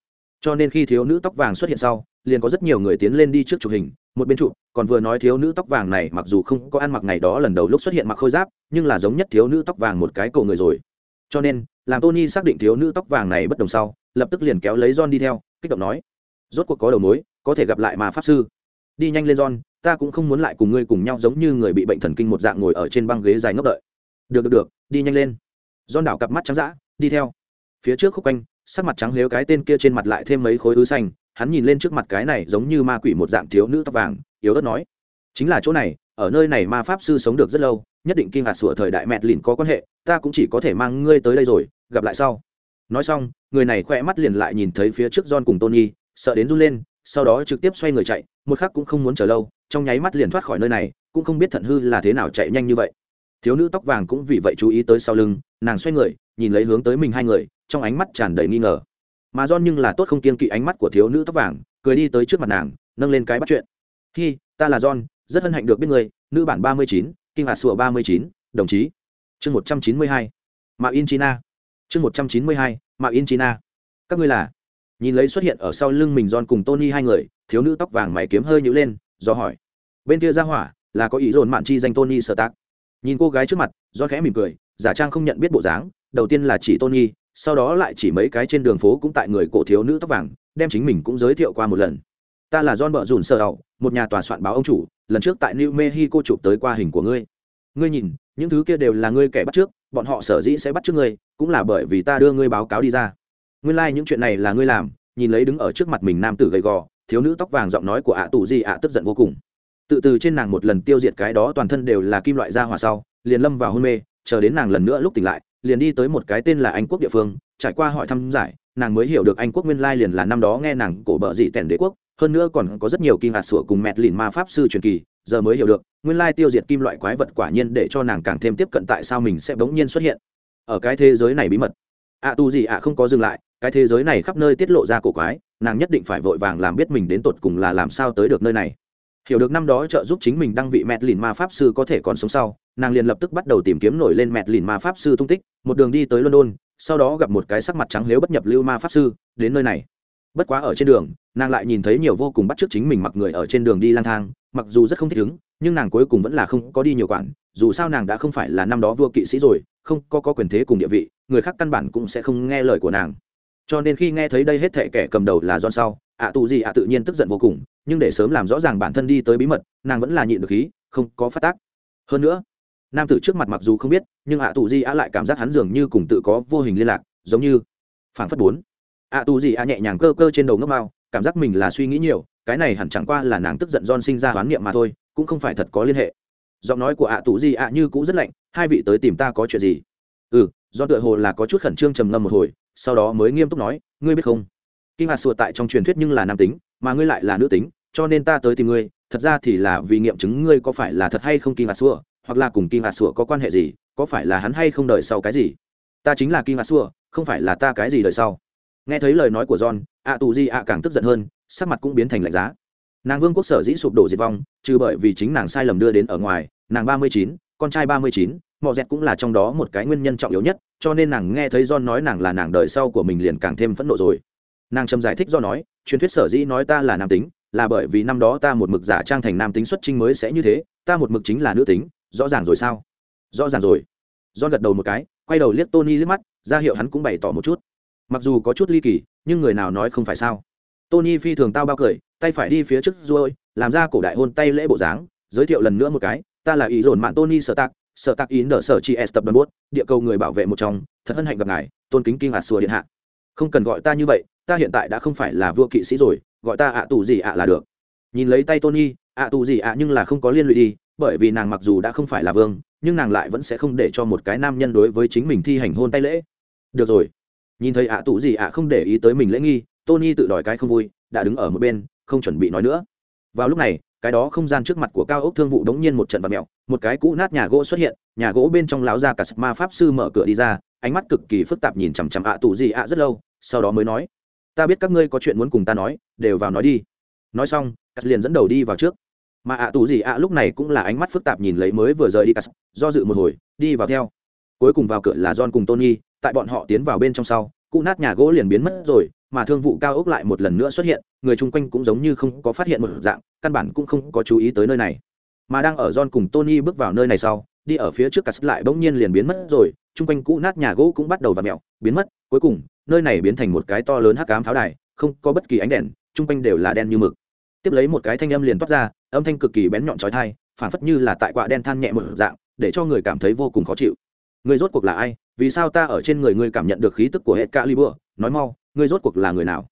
Cho nên khi thiếu nữ tóc vàng xuất hiện sau, liền có rất nhiều người tiến lên đi trước chụp hình, một bên chụp, còn vừa nói thiếu nữ tóc vàng này mặc dù không có ăn mặc ngày đó lần đầu lúc xuất hiện mặc khôi giáp, nhưng là giống nhất thiếu nữ tóc vàng một cái cổ người rồi. Cho nên, làm tony xác định thiếu nữ tóc vàng này bất đồng sau, lập tức liền kéo lấy john đi theo, kích động nói rốt cuộc có đầu mối, có thể gặp lại mà pháp sư. Đi nhanh lên, john, ta cũng không muốn lại cùng ngươi cùng nhau giống như người bị bệnh thần kinh một dạng ngồi ở trên băng ghế dài ngốc đợi. Được được được, đi nhanh lên. John đảo cặp mắt trắng dã, đi theo. Phía trước khúc quanh, sắc mặt trắng nếu cái tên kia trên mặt lại thêm mấy khối ứ xanh, hắn nhìn lên trước mặt cái này giống như ma quỷ một dạng thiếu nữ tóc vàng, yếu ớt nói, chính là chỗ này, ở nơi này ma pháp sư sống được rất lâu, nhất định kinh ngạc sửa thời đại mẹt lìn có quan hệ, ta cũng chỉ có thể mang ngươi tới đây rồi, gặp lại sau. Nói xong, người này khoe mắt liền lại nhìn thấy phía trước john cùng tony sợ đến run lên, sau đó trực tiếp xoay người chạy, một khắc cũng không muốn chờ lâu, trong nháy mắt liền thoát khỏi nơi này, cũng không biết thận hư là thế nào chạy nhanh như vậy. Thiếu nữ tóc vàng cũng vì vậy chú ý tới sau lưng, nàng xoay người, nhìn lấy hướng tới mình hai người, trong ánh mắt tràn đầy nghi ngờ. Mà don nhưng là tốt không kiên kỵ ánh mắt của thiếu nữ tóc vàng, cười đi tới trước mặt nàng, nâng lên cái bắt chuyện. Hi, ta là don rất hân hạnh được biết người, nữ bản ba mươi chín kinh hạt sủa ba mươi chín, đồng chí. Chương một trăm chín mươi hai. Mạo in china chương một trăm chín mươi hai. Mạo in china các ngươi là nhìn lấy xuất hiện ở sau lưng mình John cùng Tony hai người, thiếu nữ tóc vàng mày kiếm hơi nhíu lên, do hỏi. Bên kia ra hỏa, là có ý dồn mạn chi danh Tony sở tác. Nhìn cô gái trước mặt, John khẽ mỉm cười, giả trang không nhận biết bộ dáng, đầu tiên là chỉ Tony, sau đó lại chỉ mấy cái trên đường phố cũng tại người cổ thiếu nữ tóc vàng, đem chính mình cũng giới thiệu qua một lần. Ta là John bợ rủn sở đầu, một nhà tòa soạn báo ông chủ, lần trước tại New Mexico chụp tới qua hình của ngươi. Ngươi nhìn, những thứ kia đều là ngươi kẻ bắt trước, bọn họ sở dĩ sẽ bắt trước ngươi, cũng là bởi vì ta đưa ngươi báo cáo đi ra nguyên lai、like、những chuyện này là ngươi làm, nhìn lấy đứng ở trước mặt mình nam tử gầy gò, thiếu nữ tóc vàng giọng nói của ạ tù di ạ tức giận vô cùng. Tự từ trên nàng một lần tiêu diệt cái đó toàn thân đều là kim loại ra hòa sau, liền lâm vào hôn mê, chờ đến nàng lần nữa lúc tỉnh lại, liền đi tới một cái tên là anh quốc địa phương, trải qua hỏi thăm giải, nàng mới hiểu được anh quốc nguyên lai liền là năm đó nghe nàng cổ bợ dị tẻn đế quốc, hơn nữa còn có rất nhiều kim hạt sủa cùng mẹt lìn ma pháp sư truyền kỳ, giờ mới hiểu được, nguyên lai tiêu diệt kim loại quái vật quả nhiên để cho nàng càng thêm tiếp cận tại sao mình sẽ bỗng nhiên xuất hiện. Ở cái thế giới này bí mật, ạ tu gì ạ không có dừng lại cái thế giới này khắp nơi tiết lộ ra cổ quái nàng nhất định phải vội vàng làm biết mình đến tột cùng là làm sao tới được nơi này. Hiểu được năm đó trợ giúp chính mình đăng vị mẹt lìn ma pháp sư có thể còn sống sau nàng liền lập tức bắt đầu tìm kiếm nổi lên mẹt lìn ma pháp sư tung tích một đường đi tới london sau đó gặp một cái sắc mặt trắng nếu bất nhập lưu ma pháp sư đến nơi này. Bất quá ở trên đường nàng lại nhìn thấy nhiều vô cùng bắt t r ư ớ c chính mình mặc người ở trên đường đi lang thang mặc dù rất không thích ứng nhưng nàng cuối cùng vẫn là không có đi nhiều quản dù sao nàng đã không phải là năm đó vua kỵ sĩ rồi không có, có quyền thế cùng địa vị người khác căn bản cũng sẽ không nghe lời của nàng cho nên khi nghe thấy đây hết thệ kẻ cầm đầu là john sau, ạ tù gì ạ tự nhiên tức giận vô cùng, nhưng để sớm làm rõ ràng bản thân đi tới bí mật, nàng vẫn là nhịn được khí, không có phát tác. Hơn nữa, nam tử trước mặt mặc dù không biết, nhưng ạ tù gì ạ lại cảm giác hắn dường như cùng tự có vô hình liên lạc, giống như phản phất bốn. ạ tù gì ạ nhẹ nhàng cơ cơ trên đầu ngốc mao, cảm giác mình là suy nghĩ nhiều, cái này hẳn chẳng qua là nàng tức giận john sinh ra hoán niệm mà thôi, cũng không phải thật có liên hệ. Giọng nói của ạ tù gì ạ như cũ rất lạnh, hai vị tới tìm ta có chuyện gì? Ừ do tựa hồ là có chút khẩn trương trầm ngâm một hồi sau đó mới nghiêm túc nói, ngươi biết không? Kim hạt sùa tại trong truyền thuyết nhưng là nam tính, mà ngươi lại là nữ tính, cho nên ta tới tìm ngươi, thật ra thì là vì nghiệm chứng ngươi có phải là thật hay không Kim hạt sùa, hoặc là cùng Kim hạt sùa có quan hệ gì, có phải là hắn hay không đợi sau cái gì? Ta chính là Kim hạt sùa, không phải là ta cái gì đợi sau. Nghe thấy lời nói của john ạ tù di ạ càng tức giận hơn, sắc mặt cũng biến thành lạnh giá. Nàng vương quốc sở dĩ sụp đổ diệt vong, trừ bởi vì chính nàng sai lầm đưa đến ở ngoài, nàng ba mươi chín, con trai ba mươi chín mọi dẹt cũng là trong đó một cái nguyên nhân trọng yếu nhất cho nên nàng nghe thấy john nói nàng là nàng đời sau của mình liền càng thêm phẫn nộ rồi. Nàng trầm giải thích do nói, truyền thuyết sở dĩ nói ta là nam tính, là bởi vì năm đó ta một mực giả trang thành nam tính xuất trinh mới sẽ như thế, ta một mực chính là nữ tính, rõ ràng rồi sao? Rõ ràng rồi. Do gật đầu một cái, quay đầu liếc tony liếc mắt, ra hiệu hắn cũng bày tỏ một chút. Mặc dù có chút ly kỳ, nhưng người nào nói không phải sao? Tony phi thường tao bao cười, tay phải đi phía trước ruôi làm ra cổ đại hôn tay lễ bộ dáng, giới thiệu lần nữa một cái, ta là ý dồn mạng tony sở tạc sợ tạc ý nở sở chị s tập đoàn bốt địa cầu người bảo vệ một trong, thật hân hạnh gặp ngài, tôn kính kinh hạt xùa điện hạ. Không cần gọi ta như vậy, ta hiện tại đã không phải là vua kỵ sĩ rồi, gọi ta ạ tù gì ạ là được. Nhìn lấy tay tony, ạ tù gì ạ nhưng là không có liên lụy đi, bởi vì nàng mặc dù đã không phải là vương, nhưng nàng lại vẫn sẽ không để cho một cái nam nhân đối với chính mình thi hành hôn tay lễ. Được rồi. Nhìn thấy ạ tù gì ạ không để ý tới mình lễ nghi, tony tự đòi cái không vui, đã đứng ở một bên, không chuẩn bị nói nữa. Vào lúc này, cái đó không gian trước mặt của cao ốc thương vụ đống nhiên một trận vật mẹo một cái cũ nát nhà gỗ xuất hiện, nhà gỗ bên trong láo ra cả ma pháp sư mở cửa đi ra, ánh mắt cực kỳ phức tạp nhìn chằm chằm ạ tù gì ạ rất lâu, sau đó mới nói, ta biết các ngươi có chuyện muốn cùng ta nói, đều vào nói đi. Nói xong cắt liền dẫn đầu đi vào trước. Mà ạ tù gì ạ lúc này cũng là ánh mắt phức tạp nhìn lấy mới vừa rời đi cắt do dự một hồi, đi vào theo. Cuối cùng vào cửa là john cùng tony, tại bọn họ tiến vào bên trong sau cụ nát nhà gỗ liền biến mất rồi, mà thương vụ cao ốc lại một lần nữa xuất hiện, người chung quanh cũng giống như không có phát hiện một dạng, căn bản cũng không có chú ý tới nơi này mà đang ở john cùng tony bước vào nơi này sau, đi ở phía trước cắt lại bỗng nhiên liền biến mất rồi, chung quanh cũ nát nhà gỗ cũng bắt đầu và mèo mẹo biến mất, cuối cùng, nơi này biến thành một cái to lớn hắc cám pháo đài, không có bất kỳ ánh đèn, chung quanh đều là đen như mực. Tiếp lấy một cái thanh âm liền toát ra, âm thanh cực kỳ bén nhọn trói thai phản phất như là tại quạ đen than nhẹ một dạng, để cho người cảm thấy vô cùng khó chịu. Người rốt cuộc là ai? Vì sao ta ở trên người ngươi cảm nhận được khí tức của hệ ca libur nói mau, ngươi rốt cuộc là người nào?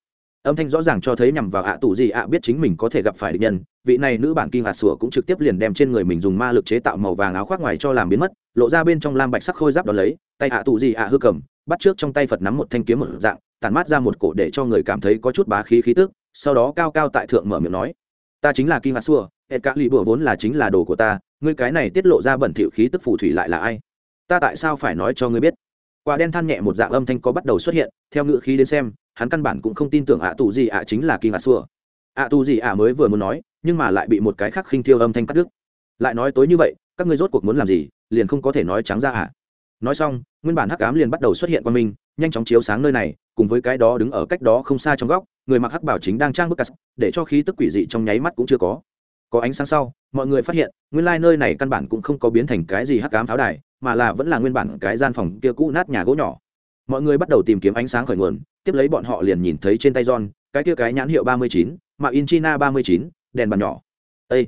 Âm thanh rõ ràng cho thấy nhằm vào ạ tù gì ạ biết chính mình có thể gặp phải địch nhân, vị này nữ bản kinh hạt sủa cũng trực tiếp liền đem trên người mình dùng ma lực chế tạo màu vàng áo khoác ngoài cho làm biến mất, lộ ra bên trong lam bạch sắc khôi giáp đó lấy, tay ạ tù gì ạ hư cầm, bắt trước trong tay phật nắm một thanh kiếm một dạng, tản mát ra một cổ để cho người cảm thấy có chút bá khí khí tức, sau đó cao cao tại thượng mở miệng nói, ta chính là kinh hạt sủa, hệ cả lì bừa vốn là chính là đồ của ta, ngươi cái này tiết lộ ra bẩn thỉu khí tức phù thủy lại là ai? Ta tại sao phải nói cho ngươi biết? Quả đen than nhẹ một dạng âm thanh có bắt đầu xuất hiện, theo ngữ khí đến xem hắn căn bản cũng không tin tưởng ạ tù gì ạ chính là kỳ ngạ xua. ạ tù gì ạ mới vừa muốn nói, nhưng mà lại bị một cái khác khinh thiêu âm thanh cắt đứt. Lại nói tối như vậy, các ngươi rốt cuộc muốn làm gì, liền không có thể nói trắng ra ạ. Nói xong, nguyên bản hắc ám liền bắt đầu xuất hiện qua mình, nhanh chóng chiếu sáng nơi này, cùng với cái đó đứng ở cách đó không xa trong góc, người mặc hắc bảo chính đang trang bức cắt để cho khí tức quỷ dị trong nháy mắt cũng chưa có. Có ánh sáng sau, mọi người phát hiện, nguyên lai、like、nơi này căn bản cũng không có biến thành cái gì hắc cám pháo đài, mà là vẫn là nguyên bản cái gian phòng kia cũ nát nhà gỗ nhỏ mọi người bắt đầu tìm kiếm ánh sáng khởi nguồn, tiếp lấy bọn họ liền nhìn thấy trên tay john, cái kia cái nhãn hiệu ba mươi chín, mà in china ba mươi chín, đèn bàn nhỏ. Ây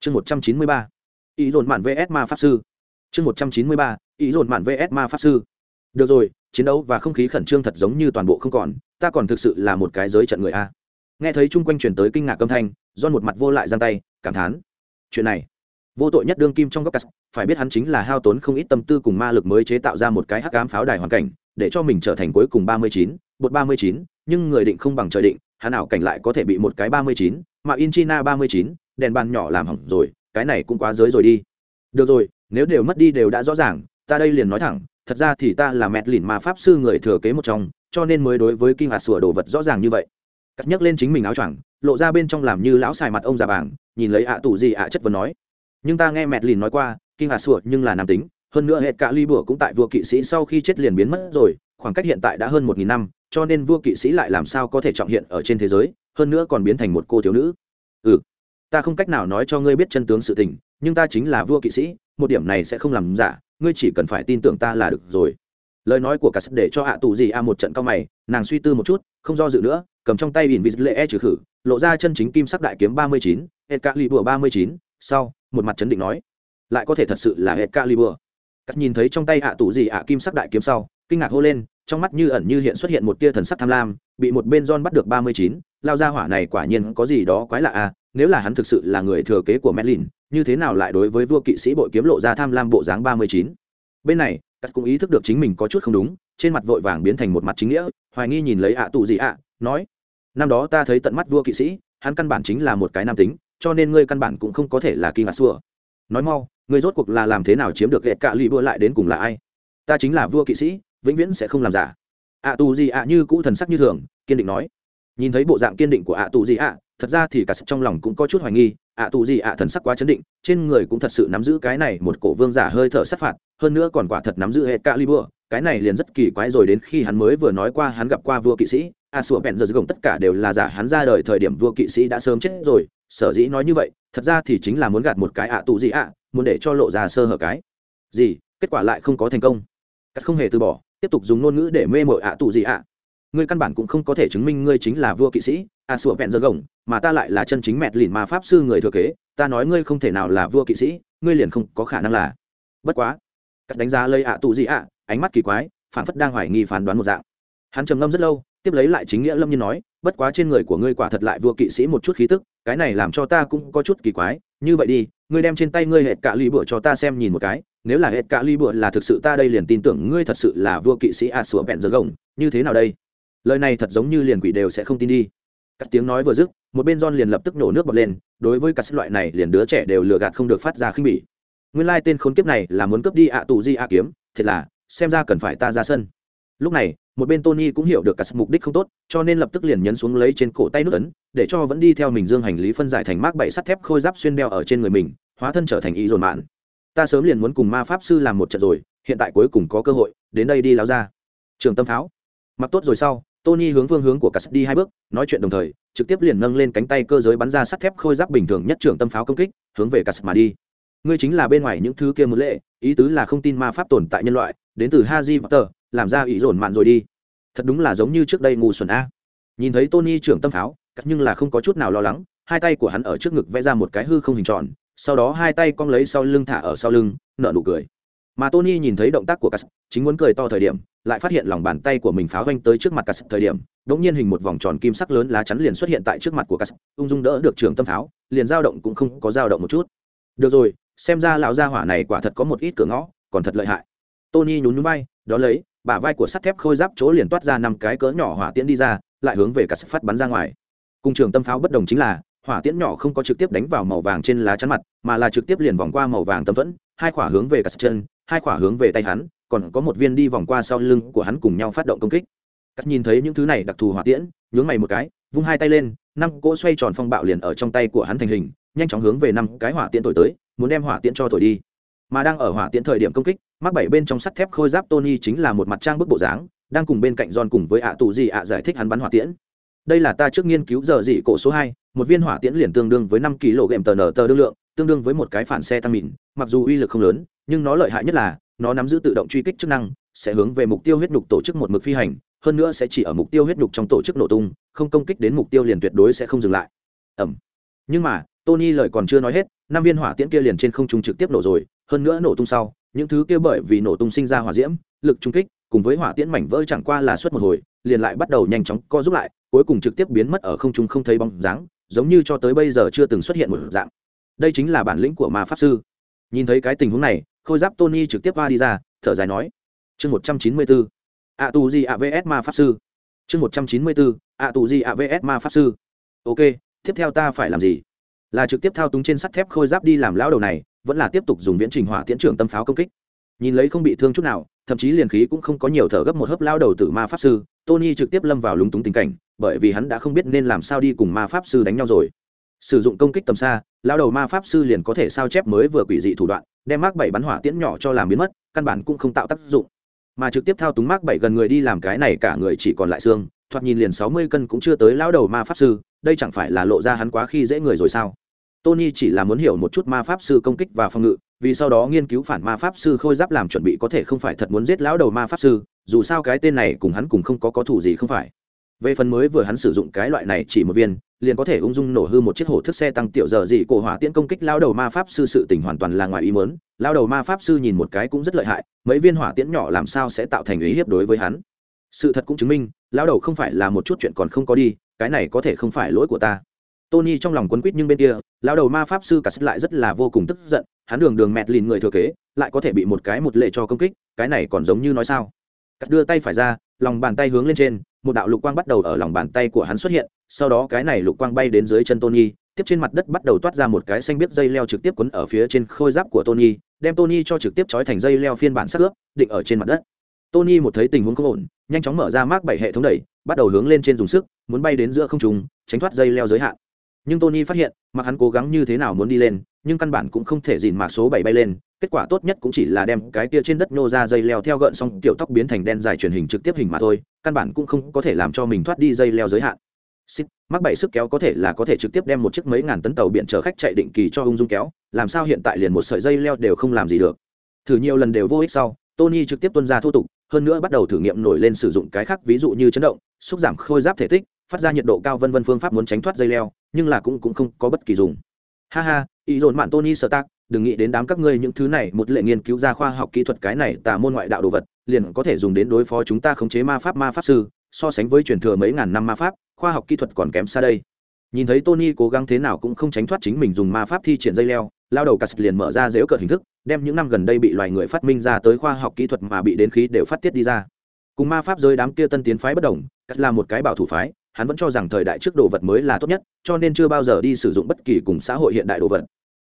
chương một trăm chín mươi ba. Ý dồn mạn vs ma pháp sư. Chương một trăm chín mươi ba. Ý dồn mạn vs ma pháp sư. Được rồi, chiến đấu và không khí khẩn trương thật giống như toàn bộ không còn, ta còn thực sự là một cái giới trận người a. Nghe thấy chung quanh chuyển tới kinh ngạc âm thanh, John một mặt vô lại giang tay, cảm thán. Chuyện này, vô tội nhất đương kim trong góc cắt, phải biết hắn chính là hao tốn không ít tâm tư cùng ma lực mới chế tạo ra một cái hắc ám pháo đài hoàn cảnh để cho mình trở thành cuối cùng ba mươi chín, bột ba mươi chín, nhưng người định không bằng trời định hắn ảo cảnh lại có thể bị một cái ba mươi chín, mà in china ba mươi chín, đèn bàn nhỏ làm hỏng rồi, cái này cũng quá giới rồi đi. Được rồi, nếu đều mất đi đều đã rõ ràng, ta đây liền nói thẳng, thật ra thì ta là mẹt lìn ma pháp sư người thừa kế một trong, cho nên mới đối với kinh hạt sủa đồ vật rõ ràng như vậy. Cắt nhấc lên chính mình áo choàng, lộ ra bên trong làm như lão xài mặt ông già bảng, nhìn lấy ạ tù gì ạ chất vấn nói. Nhưng ta nghe mẹt lìn nói qua, kinh hạt sủa nhưng là nam tính hơn nữa hệ cả ly bửa cũng tại vua kỵ sĩ sau khi chết liền biến mất rồi, khoảng cách hiện tại đã hơn một nghìn năm, cho nên vua kỵ sĩ lại làm sao có thể trọng hiện ở trên thế giới, hơn nữa còn biến thành một cô thiếu nữ. Ừ ta không cách nào nói cho ngươi biết chân tướng sự tình, nhưng ta chính là vua kỵ sĩ, một điểm này sẽ không làm giả, ngươi chỉ cần phải tin tưởng ta là được rồi. Lời nói của cả để cho hạ tù gì a một trận cao mày, nàng suy tư một chút, không do dự nữa, cầm trong tay ỉn vịt lệ e trừ khử, lộ ra chân chính kim sắc đại kiếm ba mươi chín hết cạ ly bùa ba mươi chín, sau, một mặt chấn định nói, lại có thể thật sự là hết cạ ly bùa cắt nhìn thấy trong tay hạ tù gì ạ kim sắc đại kiếm sau kinh ngạc hô lên trong mắt như ẩn như hiện xuất hiện một tia thần sắc tham lam bị một bên John bắt được ba mươi chín lao ra hỏa này quả nhiên có gì đó quái lạ à nếu là hắn thực sự là người thừa kế của Merlin, như thế nào lại đối với vua kỵ sĩ bội kiếm lộ ra tham lam bộ dáng ba mươi chín? Bên này cắt cũng ý thức được chính mình có chút không đúng trên mặt vội vàng biến thành một mặt chính nghĩa hoài nghi nhìn lấy ạ tụ gì ạ nói năm đó ta thấy tận mắt vua kỵ sĩ hắn căn bản chính là một cái nam tính cho nên ngươi căn bản cũng không có thể là kim ngạc xua nói mau, người rốt cuộc là làm thế nào chiếm được ghẹt cạ lụy bua lại đến cùng là ai? Ta chính là vua kỵ sĩ, vĩnh viễn sẽ không làm giả. Ạ tù gì ạ như cũ thần sắc như thường, kiên định nói. Nhìn thấy bộ dạng kiên định của ạ tù gì ạ, thật ra thì cả sức trong lòng cũng có chút hoài nghi. Ạ tù gì ạ thần sắc quá chấn định, trên người cũng thật sự nắm giữ cái này một cổ vương giả hơi thở sát phạt, hơn nữa còn quả thật nắm giữ hệ cạ li bua cái này liền rất kỳ quái rồi đến khi hắn mới vừa nói qua hắn gặp qua vua kỵ sĩ. À, a sùa bèn giờ gồng tất cả đều là giả hắn ra đời thời điểm vua kỵ sĩ đã sớm chết rồi. Sở dĩ nói như vậy, thật ra thì chính là muốn gạt một cái ạ tù gì ạ, muốn để cho lộ ra sơ hở cái. Gì? Kết quả lại không có thành công. Cắt không hề từ bỏ, tiếp tục dùng ngôn ngữ để mê mội ạ tù gì ạ. Ngươi căn bản cũng không có thể chứng minh ngươi chính là vua kỵ sĩ à, a sùa bèn giờ gồng, mà ta lại là chân chính mẹt lìn mà pháp sư người thừa kế, ta nói ngươi không thể nào là vua kỵ sĩ, ngươi liền không có khả năng là. Bất quá. Cắt đánh giá lây ạ tù gì ạ, ánh mắt kỳ quái, phản phất đang hoài nghi phán đoán một dạng. Hắn trầm ngâm rất lâu tiếp lấy lại chính nghĩa lâm nhiên nói, bất quá trên người của ngươi quả thật lại vua kỵ sĩ một chút khí tức, cái này làm cho ta cũng có chút kỳ quái, như vậy đi, ngươi đem trên tay ngươi hệt cả ly bựa cho ta xem nhìn một cái, nếu là hệt cả ly bựa là thực sự ta đây liền tin tưởng ngươi thật sự là vua kỵ sĩ a sủa bẹn giờ gồng, như thế nào đây? Lời này thật giống như liền quỷ đều sẽ không tin đi. Các tiếng nói vừa dứt, một bên John liền lập tức nổ nước bọt lên, đối với các loại này liền đứa trẻ đều lừa gạt không được phát ra khinh bỉ. Nguyên lai tên khốn kiếp này là muốn cướp đi ạ tù di ạ kiếm, thiệt là, xem ra cần phải ta ra sân lúc này, một bên tony cũng hiểu được cả mục đích không tốt, cho nên lập tức liền nhấn xuống lấy trên cổ tay nút ấn, để cho vẫn đi theo mình dương hành lý phân giải thành mác bảy sắt thép khôi giáp xuyên đeo ở trên người mình, hóa thân trở thành ý dồn mạn. Ta sớm liền muốn cùng ma pháp sư làm một trận rồi, hiện tại cuối cùng có cơ hội, đến đây đi láo ra. Trường tâm pháo. Mặc tốt rồi sau, tony hướng phương hướng của cả đi hai bước, nói chuyện đồng thời, trực tiếp liền nâng lên cánh tay cơ giới bắn ra sắt thép khôi giáp bình thường nhất trường tâm pháo công kích, hướng về cả mà đi. Ngươi chính là bên ngoài những thứ kia mưu lệ, ý tứ là không tin ma pháp tồn tại nhân loại, đến từ haji potter làm ra ý dồn mạn rồi đi. Thật đúng là giống như trước đây ngu xuẩn a. Nhìn thấy tony trưởng tâm pháo, cắt nhưng là không có chút nào lo lắng, hai tay của hắn ở trước ngực vẽ ra một cái hư không hình tròn, sau đó hai tay cong lấy sau lưng thả ở sau lưng, nở nụ cười. Mà tony nhìn thấy động tác của cắt, chính muốn cười to thời điểm, lại phát hiện lòng bàn tay của mình pháo vanh tới trước mặt cắt thời điểm đ ỗ n g nhiên hình một vòng tròn kim sắc lớn lá chắn liền xuất hiện tại trước mặt của cắt, ung dung đỡ được trường tâm pháo, liền dao động cũng không có dao động một chút. Được rồi, xem ra lão gia hỏa này quả thật có một ít cửa ngõ, còn thật lợi hại. Tony nhún nhún vai đó lấy bả vai của sắt thép khôi giáp chỗ liền toát ra năm cái cỡ nhỏ hỏa tiễn đi ra, lại hướng về cả sắt phát bắn ra ngoài. Cùng trường tâm pháo bất đồng chính là, hỏa tiễn nhỏ không có trực tiếp đánh vào màu vàng trên lá chắn mặt, mà là trực tiếp liền vòng qua màu vàng tâm thuẫn, hai khỏa hướng về cả chân, hai khỏa hướng về tay hắn, còn có một viên đi vòng qua sau lưng của hắn cùng nhau phát động công kích. Cắt nhìn thấy những thứ này đặc thù hỏa tiễn, nhướng mày một cái, vung hai tay lên, năm cỗ xoay tròn phong bạo liền ở trong tay của hắn thành hình, nhanh chóng hướng về năm cái hỏa tiễn thổi tới, muốn đem hỏa tiễn cho thổi đi mà đang ở hỏa tiễn thời điểm công kích, mắc bảy bên trong sắt thép khôi giáp tony chính là một mặt trang bức bộ dáng, đang cùng bên cạnh john cùng với ạ tù gì ạ giải thích hắn bắn hỏa tiễn. Đây là ta trước nghiên cứu giờ dị cổ số hai, một viên hỏa tiễn liền tương đương với năm kg tờ nở tờ đương lượng, tương đương với một cái phản xe tăng mìn, mặc dù uy lực không lớn, nhưng nó lợi hại nhất là, nó nắm giữ tự động truy kích chức năng, sẽ hướng về mục tiêu huyết nhục tổ chức một mực phi hành, hơn nữa sẽ chỉ ở mục tiêu huyết nhục trong tổ chức nổ tung, không công kích đến mục tiêu liền tuyệt đối sẽ không dừng lại. Ẩm. Nhưng mà, tony lời còn chưa nói hết, năm viên hỏa tiễn kia liền trên không trung trực tiếp nổ rồi hơn nữa nổ tung sau, những thứ kia bởi vì nổ tung sinh ra hỏa diễm, lực trung kích cùng với hỏa tiễn mảnh vỡ chẳng qua là suốt một hồi, liền lại bắt đầu nhanh chóng co rút lại, cuối cùng trực tiếp biến mất ở không trung không thấy bóng dáng, giống như cho tới bây giờ chưa từng xuất hiện một dạng. Đây chính là bản lĩnh của ma pháp sư. Nhìn thấy cái tình huống này, khôi giáp tony trực tiếp va đi ra, thở dài nói, chương một trăm chín mươi bốn ạ tù gì ạ vs ma pháp sư. Chương một trăm chín mươi bốn ạ tù gì ạ vs ma pháp sư. Ok, tiếp theo ta phải làm gì? Là trực tiếp thao túng trên sắt thép khôi giáp đi làm lão đầu này vẫn là tiếp tục dùng viễn trình hỏa tiễn trưởng tâm pháo công kích. Nhìn lấy không bị thương chút nào, thậm chí liền khí cũng không có nhiều thở gấp một hớp lao đầu tử ma pháp sư, tony trực tiếp lâm vào lúng túng tình cảnh, bởi vì hắn đã không biết nên làm sao đi cùng ma pháp sư đánh nhau rồi. Sử dụng công kích tầm xa, lao đầu ma pháp sư liền có thể sao chép mới vừa quỷ dị thủ đoạn, đem mác bảy bắn hỏa tiễn nhỏ cho làm biến mất, căn bản cũng không tạo tác dụng. Mà trực tiếp thao túng mác bảy gần người đi làm cái này cả người chỉ còn lại xương, thoạt nhìn liền sáu mươi cân cũng chưa tới lao đầu ma pháp sư, đây chẳng phải là lộ ra hắn quá khi dễ người rồi sao? Tony chỉ là muốn hiểu một chút ma pháp sư công kích và phòng ngự, vì sau đó nghiên cứu phản ma pháp sư khôi giáp làm chuẩn bị có thể không phải thật muốn giết lão đầu ma pháp sư, dù sao cái tên này cùng hắn cùng không có có thủ gì không phải về phần mới vừa hắn sử dụng cái loại này chỉ một viên, liền có thể ung dung nổ hư một chiếc hổ thức xe tăng tiểu giờ gì cổ hỏa tiễn công kích lão đầu ma pháp sư sự tình hoàn toàn là ngoài ý muốn. Lão đầu ma pháp sư nhìn một cái cũng rất lợi hại, mấy viên hỏa tiễn nhỏ làm sao sẽ tạo thành ý hiếp đối với hắn sự thật cũng chứng minh, lão đầu không phải là một chút chuyện còn không có đi, cái này có thể không phải lỗi của ta tony trong lòng quấn quýt nhưng bên kia lao đầu ma pháp sư cả sức lại rất là vô cùng tức giận, hắn đường đường mẹt lìn người thừa kế, lại có thể bị một cái một lệ cho công kích, cái này còn giống như nói sao? Cắt đưa tay phải ra, lòng bàn tay hướng lên trên, một đạo lục quang bắt đầu ở lòng bàn tay của hắn xuất hiện, sau đó cái này lục quang bay đến dưới chân tony, tiếp trên mặt đất bắt đầu toát ra một cái xanh biết dây leo trực tiếp quấn ở phía trên khôi giáp của tony, đem tony cho trực tiếp trói thành dây leo phiên bản sắc ướp, định ở trên mặt đất. Tony một thấy tình huống không ổn, nhanh chóng mở ra mác bảy hệ thống đẩy, bắt đầu hướng lên trên dùng sức, muốn bay đến giữa không trùng tránh thoát dây leo giới hạn nhưng tony phát hiện mặc hắn cố gắng như thế nào muốn đi lên nhưng căn bản cũng không thể dìn mạc số bảy bay lên. Kết quả tốt nhất cũng chỉ là đem cái kia trên đất nhô ra dây leo theo gợn xong tiểu tóc biến thành đen dài truyền hình trực tiếp hình mà thôi căn bản cũng không có thể làm cho mình thoát đi dây leo giới hạn. Xích, mắc bảy sức kéo có thể là có thể trực tiếp đem một chiếc mấy ngàn tấn tàu biển chở khách chạy định kỳ cho ung dung kéo làm sao hiện tại liền một sợi dây leo đều không làm gì được. Thử nhiều lần đều vô ích sau tony trực tiếp tuân ra thô tục hơn nữa bắt đầu thử nghiệm nổi lên sử dụng cái khác ví dụ như chấn động xúc giảm khôi giáp thể tích phát ra nhiệt độ cao vân vân phương pháp muốn tránh thoát dây leo nhưng là cũng cũng không có bất kỳ dùng. Ha ha, ý dồn mạn tony sơ tác đừng nghĩ đến đám các ngươi những thứ này, một lệ nghiên cứu ra khoa học kỹ thuật cái này tà môn ngoại đạo đồ vật, liền có thể dùng đến đối phó chúng ta khống chế ma pháp ma pháp sư, so sánh với truyền thừa mấy ngàn năm ma pháp, khoa học kỹ thuật còn kém xa đây. Nhìn thấy tony cố gắng thế nào cũng không tránh thoát chính mình dùng ma pháp thi triển dây leo, lao đầu cắt liền mở ra dễu cợt hình thức, đem những năm gần đây bị loài người phát minh ra tới khoa học kỹ thuật mà bị đến khí đều phát tiết đi ra. Cùng ma pháp giới đám kia tân tiến phái bất đồng, cắt là một cái bảo thủ phái hắn vẫn cho rằng thời đại trước đồ vật mới là tốt nhất, cho nên chưa bao giờ đi sử dụng bất kỳ cùng xã hội hiện đại đồ vật.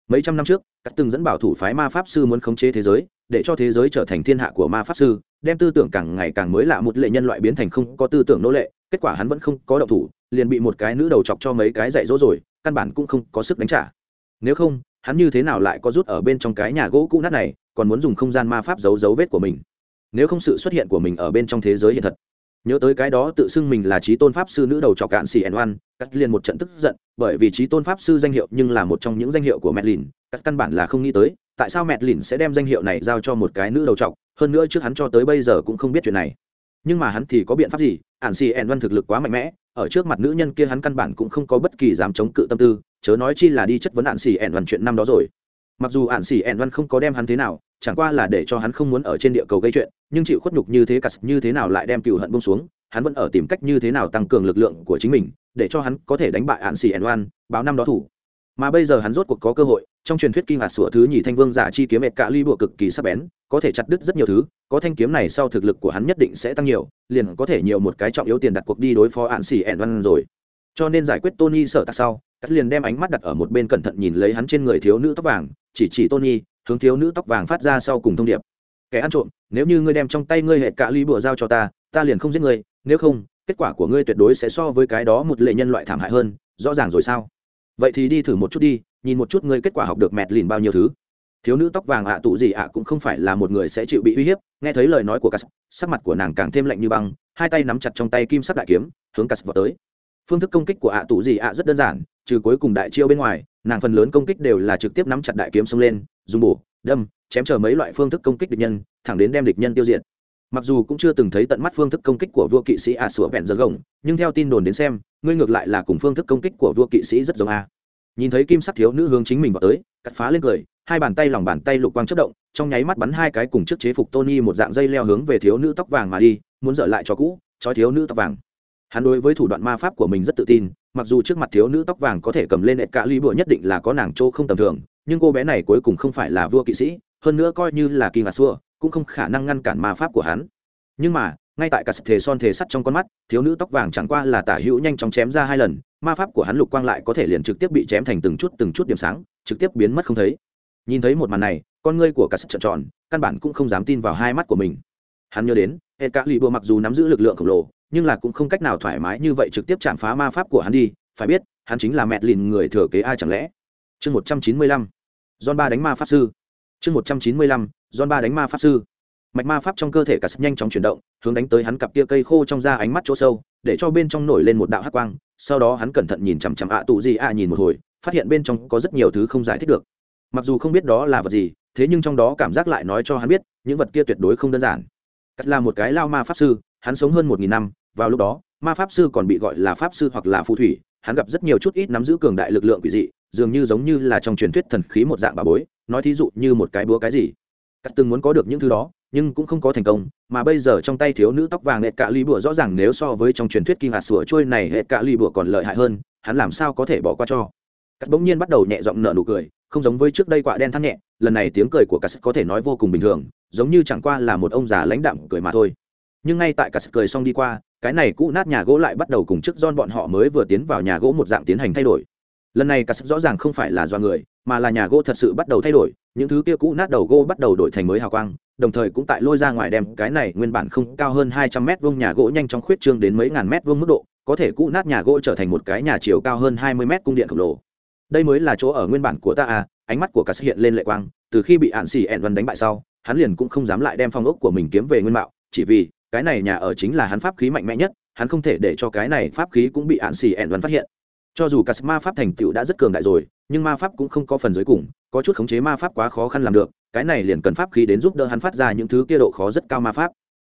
Mấy trăm năm trước các từng dẫn bảo thủ phái ma pháp sư muốn khống chế thế giới, để cho thế giới trở thành thiên hạ của ma pháp sư, đem tư tưởng càng ngày càng mới lạ một lệ nhân loại biến thành không có tư tưởng nô lệ, kết quả hắn vẫn không có động thủ, liền bị một cái nữ đầu chọc cho mấy cái dạy dỗ rồi, căn bản cũng không có sức đánh trả. Nếu không, hắn như thế nào lại có rút ở bên trong cái nhà gỗ cũ nát này, còn muốn dùng không gian ma pháp giấu dấu vết của mình? Nếu không sự xuất hiện của mình ở bên trong thế giới hiện thật nhớ tới cái đó tự xưng mình là trí tôn pháp sư nữ đầu trọc cạn xì ẩn oan cắt liền một trận tức giận, bởi vì trí tôn pháp sư danh hiệu nhưng là một trong những danh hiệu của mẹ lìn. Cắt căn bản là không nghĩ tới, tại sao mẹ lìn sẽ đem danh hiệu này giao cho một cái nữ đầu trọc hơn nữa trước hắn cho tới bây giờ cũng không biết chuyện này. Nhưng mà hắn thì có biện pháp gì? Ạn xì ẩn oan thực lực quá mạnh mẽ, ở trước mặt nữ nhân kia hắn căn bản cũng không có bất kỳ dám chống cự tâm tư, chớ nói chi là đi chất vấn ạn xì ẩn oan chuyện năm đó rồi. Mặc dù ạn xì ẩn oan không có đem hắn thế nào chẳng qua là để cho hắn không muốn ở trên địa cầu gây chuyện, nhưng chịu khuất nhục như thế cắt như thế nào lại đem cựu hận bông xuống, hắn vẫn ở tìm cách như thế nào tăng cường lực lượng của chính mình, để cho hắn có thể đánh bại hạn xì ẩn oan, báo năm đó thủ. Mà bây giờ hắn rốt cuộc có cơ hội, trong truyền thuyết kinh ngạc sủa thứ nhì thanh vương giả chi kiếm mệt cạ ly bụa cực kỳ sắc bén, có thể chặt đứt rất nhiều thứ, có thanh kiếm này sau thực lực của hắn nhất định sẽ tăng nhiều, liền có thể nhiều một cái trọng yếu tiền đặt cuộc đi đối phó hạn xì ẩn oan rồi. Cho nên giải quyết tony sợ tạc sau cắt liền đem ánh mắt đặt ở một bên cẩn thận nhìn lấy hắn trên người thiếu nữ tóc vàng, chỉ chỉ tony hướng thiếu nữ tóc vàng phát ra sau cùng thông điệp. Kẻ ăn trộm, nếu như ngươi đem trong tay ngươi hệ cạ ly bùa giao cho ta ta liền không giết ngươi, nếu không, kết quả của ngươi tuyệt đối sẽ so với cái đó một lệ nhân loại thảm hại hơn, rõ ràng rồi sao? Vậy thì đi thử một chút đi, nhìn một chút ngươi kết quả học được mẹt lìn bao nhiêu thứ. Thiếu nữ tóc vàng ạ tụ gì ạ cũng không phải là một người sẽ chịu bị uy hiếp, nghe thấy lời nói của cắt sắc mặt của nàng càng thêm lạnh như băng, hai tay nắm chặt trong tay kim sắc đại kiếm, hướng cắt vào tới. Phương thức công kích của ạ tụ gì ạ rất đơn giản, trừ cuối cùng đại chiêu bên ngoài, nàng phần lớn công kích đều là trực tiếp nắm chặt đại kiếm xông lên dùng bổ, đâm, chém chờ mấy loại phương thức công kích địch nhân, thẳng đến đem địch nhân tiêu diệt. Mặc dù cũng chưa từng thấy tận mắt phương thức công kích của vua kỵ sĩ a sủa vẹn giờ gồng, nhưng theo tin đồn đến xem, ngươi ngược lại là cùng phương thức công kích của vua kỵ sĩ rất giống a. Nhìn thấy kim sắc thiếu nữ hướng chính mình vào tới, cắt phá lên cười, hai bàn tay lòng bàn tay lục quang chất động, trong nháy mắt bắn hai cái cùng chiếc chế phục tony một dạng dây leo hướng về thiếu nữ tóc vàng mà đi, muốn dở lại cho cũ, trói thiếu nữ tóc vàng. Hắn đối với thủ đoạn ma pháp của mình rất tự tin, mặc dù trước mặt thiếu nữ tóc vàng có thể cầm lên ệ cả ly bụa nhất định là có nàng chỗ không tầm thường nhưng cô bé này cuối cùng không phải là vua kỵ sĩ, hơn nữa coi như là kỳ ngà xua, cũng không khả năng ngăn cản ma pháp của hắn. Nhưng mà, ngay tại cả thể son thể sắt trong con mắt, thiếu nữ tóc vàng chẳng qua là tả hữu nhanh chóng chém ra hai lần, ma pháp của hắn lục quang lại có thể liền trực tiếp bị chém thành từng chút từng chút điểm sáng, trực tiếp biến mất không thấy. Nhìn thấy một màn này, con ngươi của cả sập trợn tròn, căn bản cũng không dám tin vào hai mắt của mình. Hắn nhớ đến hệ cả lụy bùa mặc dù nắm giữ lực lượng khổng lồ, nhưng là cũng không cách nào thoải mái như vậy trực tiếp chạm phá ma pháp của hắn đi, phải biết, hắn chính là mẹ lìn người thừa kế ai chẳng lẽ? Chương một trăm chín mươi lăm don ba đánh ma pháp sư. Chương một trăm chín mươi lăm don ba đánh ma pháp sư. Mạch ma pháp trong cơ thể cả sập nhanh chóng chuyển động, hướng đánh tới hắn cặp kia cây khô trong da ánh mắt chỗ sâu, để cho bên trong nổi lên một đạo hắc quang. Sau đó hắn cẩn thận nhìn chằm chằm ạ tụ gì ạ nhìn một hồi, phát hiện bên trong có rất nhiều thứ không giải thích được. Mặc dù không biết đó là vật gì, thế nhưng trong đó cảm giác lại nói cho hắn biết, những vật kia tuyệt đối không đơn giản. Cắt là một cái lao ma pháp sư, hắn sống hơn một nghìn năm, vào lúc đó, ma pháp sư còn bị gọi là pháp sư hoặc là phù thủy, hắn gặp rất nhiều chút ít nắm giữ cường đại lực lượng quỷ dị dường như giống như là trong truyền thuyết thần khí một dạng bà bối, nói thí dụ như một cái búa cái gì. Cắt từng muốn có được những thứ đó, nhưng cũng không có thành công, mà bây giờ trong tay thiếu nữ tóc vàng hệ cạ ly bụa rõ ràng nếu so với trong truyền thuyết kim hạt sủa trôi này hệ cạ ly bụa còn lợi hại hơn, hắn làm sao có thể bỏ qua cho. Cắt bỗng nhiên bắt đầu nhẹ giọng nở nụ cười, không giống với trước đây quạ đen thắt nhẹ, lần này tiếng cười của cắt có thể nói vô cùng bình thường, giống như chẳng qua là một ông già lãnh đạm cười mà thôi. Nhưng ngay tại cắt cười xong đi qua, cái này cũ nát nhà gỗ lại bắt đầu cùng trước don bọn họ mới vừa tiến vào nhà gỗ một dạng tiến hành thay đổi lần này cắt rõ ràng không phải là do người, mà là nhà gỗ thật sự bắt đầu thay đổi, những thứ kia cũ nát đầu gỗ bắt đầu đổi thành mới hào quang, đồng thời cũng tại lôi ra ngoài đem cái này nguyên bản không cao hơn hai trăm mét vuông nhà gỗ nhanh chóng khuyết trương đến mấy ngàn mét vuông mức độ, có thể cũ nát nhà gỗ trở thành một cái nhà chiều cao hơn hai mươi mét cung điện khổng lồ. Đây mới là chỗ ở nguyên bản của ta à ánh mắt của cả hiện lên lệ quang, từ khi bị ạn xì ẹn văn đánh bại sau, hắn liền cũng không dám lại đem phong ốc của mình kiếm về nguyên mạo, chỉ vì cái này nhà ở chính là hắn pháp khí mạnh mẽ nhất, hắn không thể để cho cái này pháp khí cũng bị ạn xì ẹn văn phát hiện cho dù cả ma pháp thành tựu đã rất cường đại rồi, nhưng ma pháp cũng không có phần dưới cùng, có chút khống chế ma pháp quá khó khăn làm được, cái này liền cần pháp khí đến giúp đỡ hắn phát ra những thứ kia độ khó rất cao ma pháp.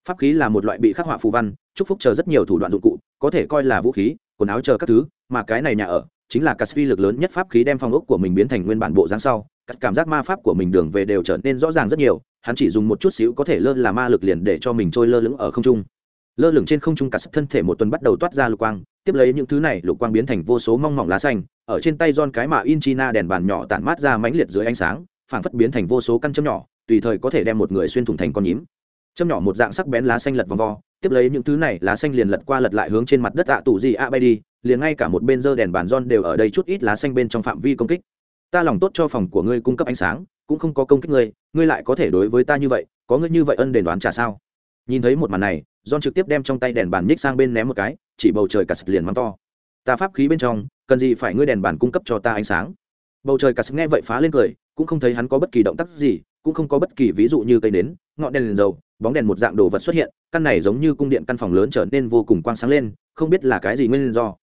Pháp khí là một loại bị khắc họa phù văn, chúc phúc chờ rất nhiều thủ đoạn dụng cụ, có thể coi là vũ khí, quần áo chờ các thứ, mà cái này nhà ở, chính là caspi lực lớn nhất pháp khí đem phong ốc của mình biến thành nguyên bản bộ dáng sau. Cắt cảm giác ma pháp của mình đường về đều trở nên rõ ràng rất nhiều, hắn chỉ dùng một chút xíu có thể lơ là ma lực liền để cho mình trôi lơ lửng ở không trung. Lơ lửng trên không trung cả thân thể một tuần bắt đầu toát ra lục quang tiếp lấy những thứ này lục quang biến thành vô số mong mỏng lá xanh, ở trên tay don cái mạ in china đèn bàn nhỏ tản mát ra mãnh liệt dưới ánh sáng, phảng phất biến thành vô số căn châm nhỏ, tùy thời có thể đem một người xuyên thủng thành con nhím. Châm nhỏ một dạng sắc bén lá xanh lật vòng vo, tiếp lấy những thứ này lá xanh liền lật qua lật lại hướng trên mặt đất ạ tủ gì ạ bay đi, liền ngay cả một bên dơ đèn bàn don đều ở đây chút ít lá xanh bên trong phạm vi công kích. Ta lòng tốt cho phòng của ngươi cung cấp ánh sáng, cũng không có công kích ngươi ngươi lại có thể đối với ta như vậy, có ngươi như vậy ân đền đoán trả sao? Nhìn thấy một màn này don trực tiếp đem trong tay đèn bàn nhích sang bên ném một cái chỉ bầu trời cả sực liền mắng to. Ta pháp khí bên trong, cần gì phải ngươi đèn bàn cung cấp cho ta ánh sáng? Bầu trời cả sực nghe vậy phá lên cười, cũng không thấy hắn có bất kỳ động tác gì, cũng không có bất kỳ ví dụ như cây nến, ngọn đèn liền dầu, bóng đèn một dạng đồ vật xuất hiện, căn này giống như cung điện căn phòng lớn trở nên vô cùng quang sáng lên, không biết là cái gì nguyên do.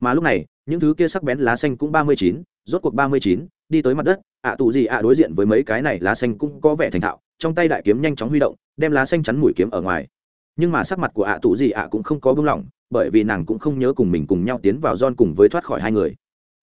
Mà lúc này, những thứ kia sắc bén lá xanh cũng ba mươi chín, rốt cuộc ba mươi chín, đi tới mặt đất, ạ tù gì ạ đối diện với mấy cái này lá xanh cũng có vẻ thành thạo, trong tay đại kiếm nhanh chóng huy động, đem lá xanh chắn mũi kiếm ở ngoài. Nhưng mà sắc mặt của ạ tù gì ạ cũng không có bưng lỏng bởi vì nàng cũng không nhớ cùng mình cùng nhau tiến vào John cùng với thoát khỏi hai người.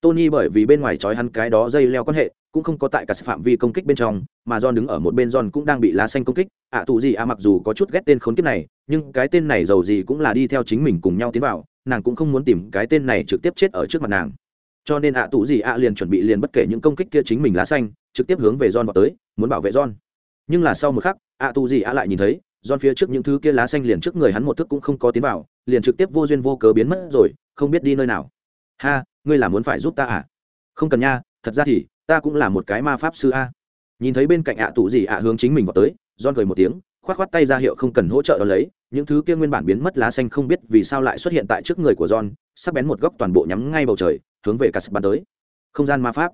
Tony bởi vì bên ngoài trói hắn cái đó dây leo quan hệ, cũng không có tại cả phạm vi công kích bên trong, mà John đứng ở một bên John cũng đang bị lá xanh công kích. ạ tụ gì à mặc dù có chút ghét tên khốn kiếp này, nhưng cái tên này giàu gì cũng là đi theo chính mình cùng nhau tiến vào, nàng cũng không muốn tìm cái tên này trực tiếp chết ở trước mặt nàng. Cho nên ạ tụ gì ạ liền chuẩn bị liền bất kể những công kích kia chính mình lá xanh, trực tiếp hướng về John vào tới, muốn bảo vệ John. Nhưng là sau một khắc, ạ tụ gì ạ lại nhìn thấy, giòn phía trước những thứ kia lá xanh liền trước người hắn một thức cũng không có tiến vào, liền trực tiếp vô duyên vô cớ biến mất rồi, không biết đi nơi nào. Ha, ngươi là muốn phải giúp ta à? Không cần nha, thật ra thì ta cũng là một cái ma pháp sư a. Nhìn thấy bên cạnh ạ tụ gì ạ hướng chính mình vào tới, giòn cười một tiếng, khoát khoát tay ra hiệu không cần hỗ trợ đó lấy, những thứ kia nguyên bản biến mất lá xanh không biết vì sao lại xuất hiện tại trước người của John, sắc bén một góc toàn bộ nhắm ngay bầu trời, hướng về cả bắn tới. Không gian ma pháp.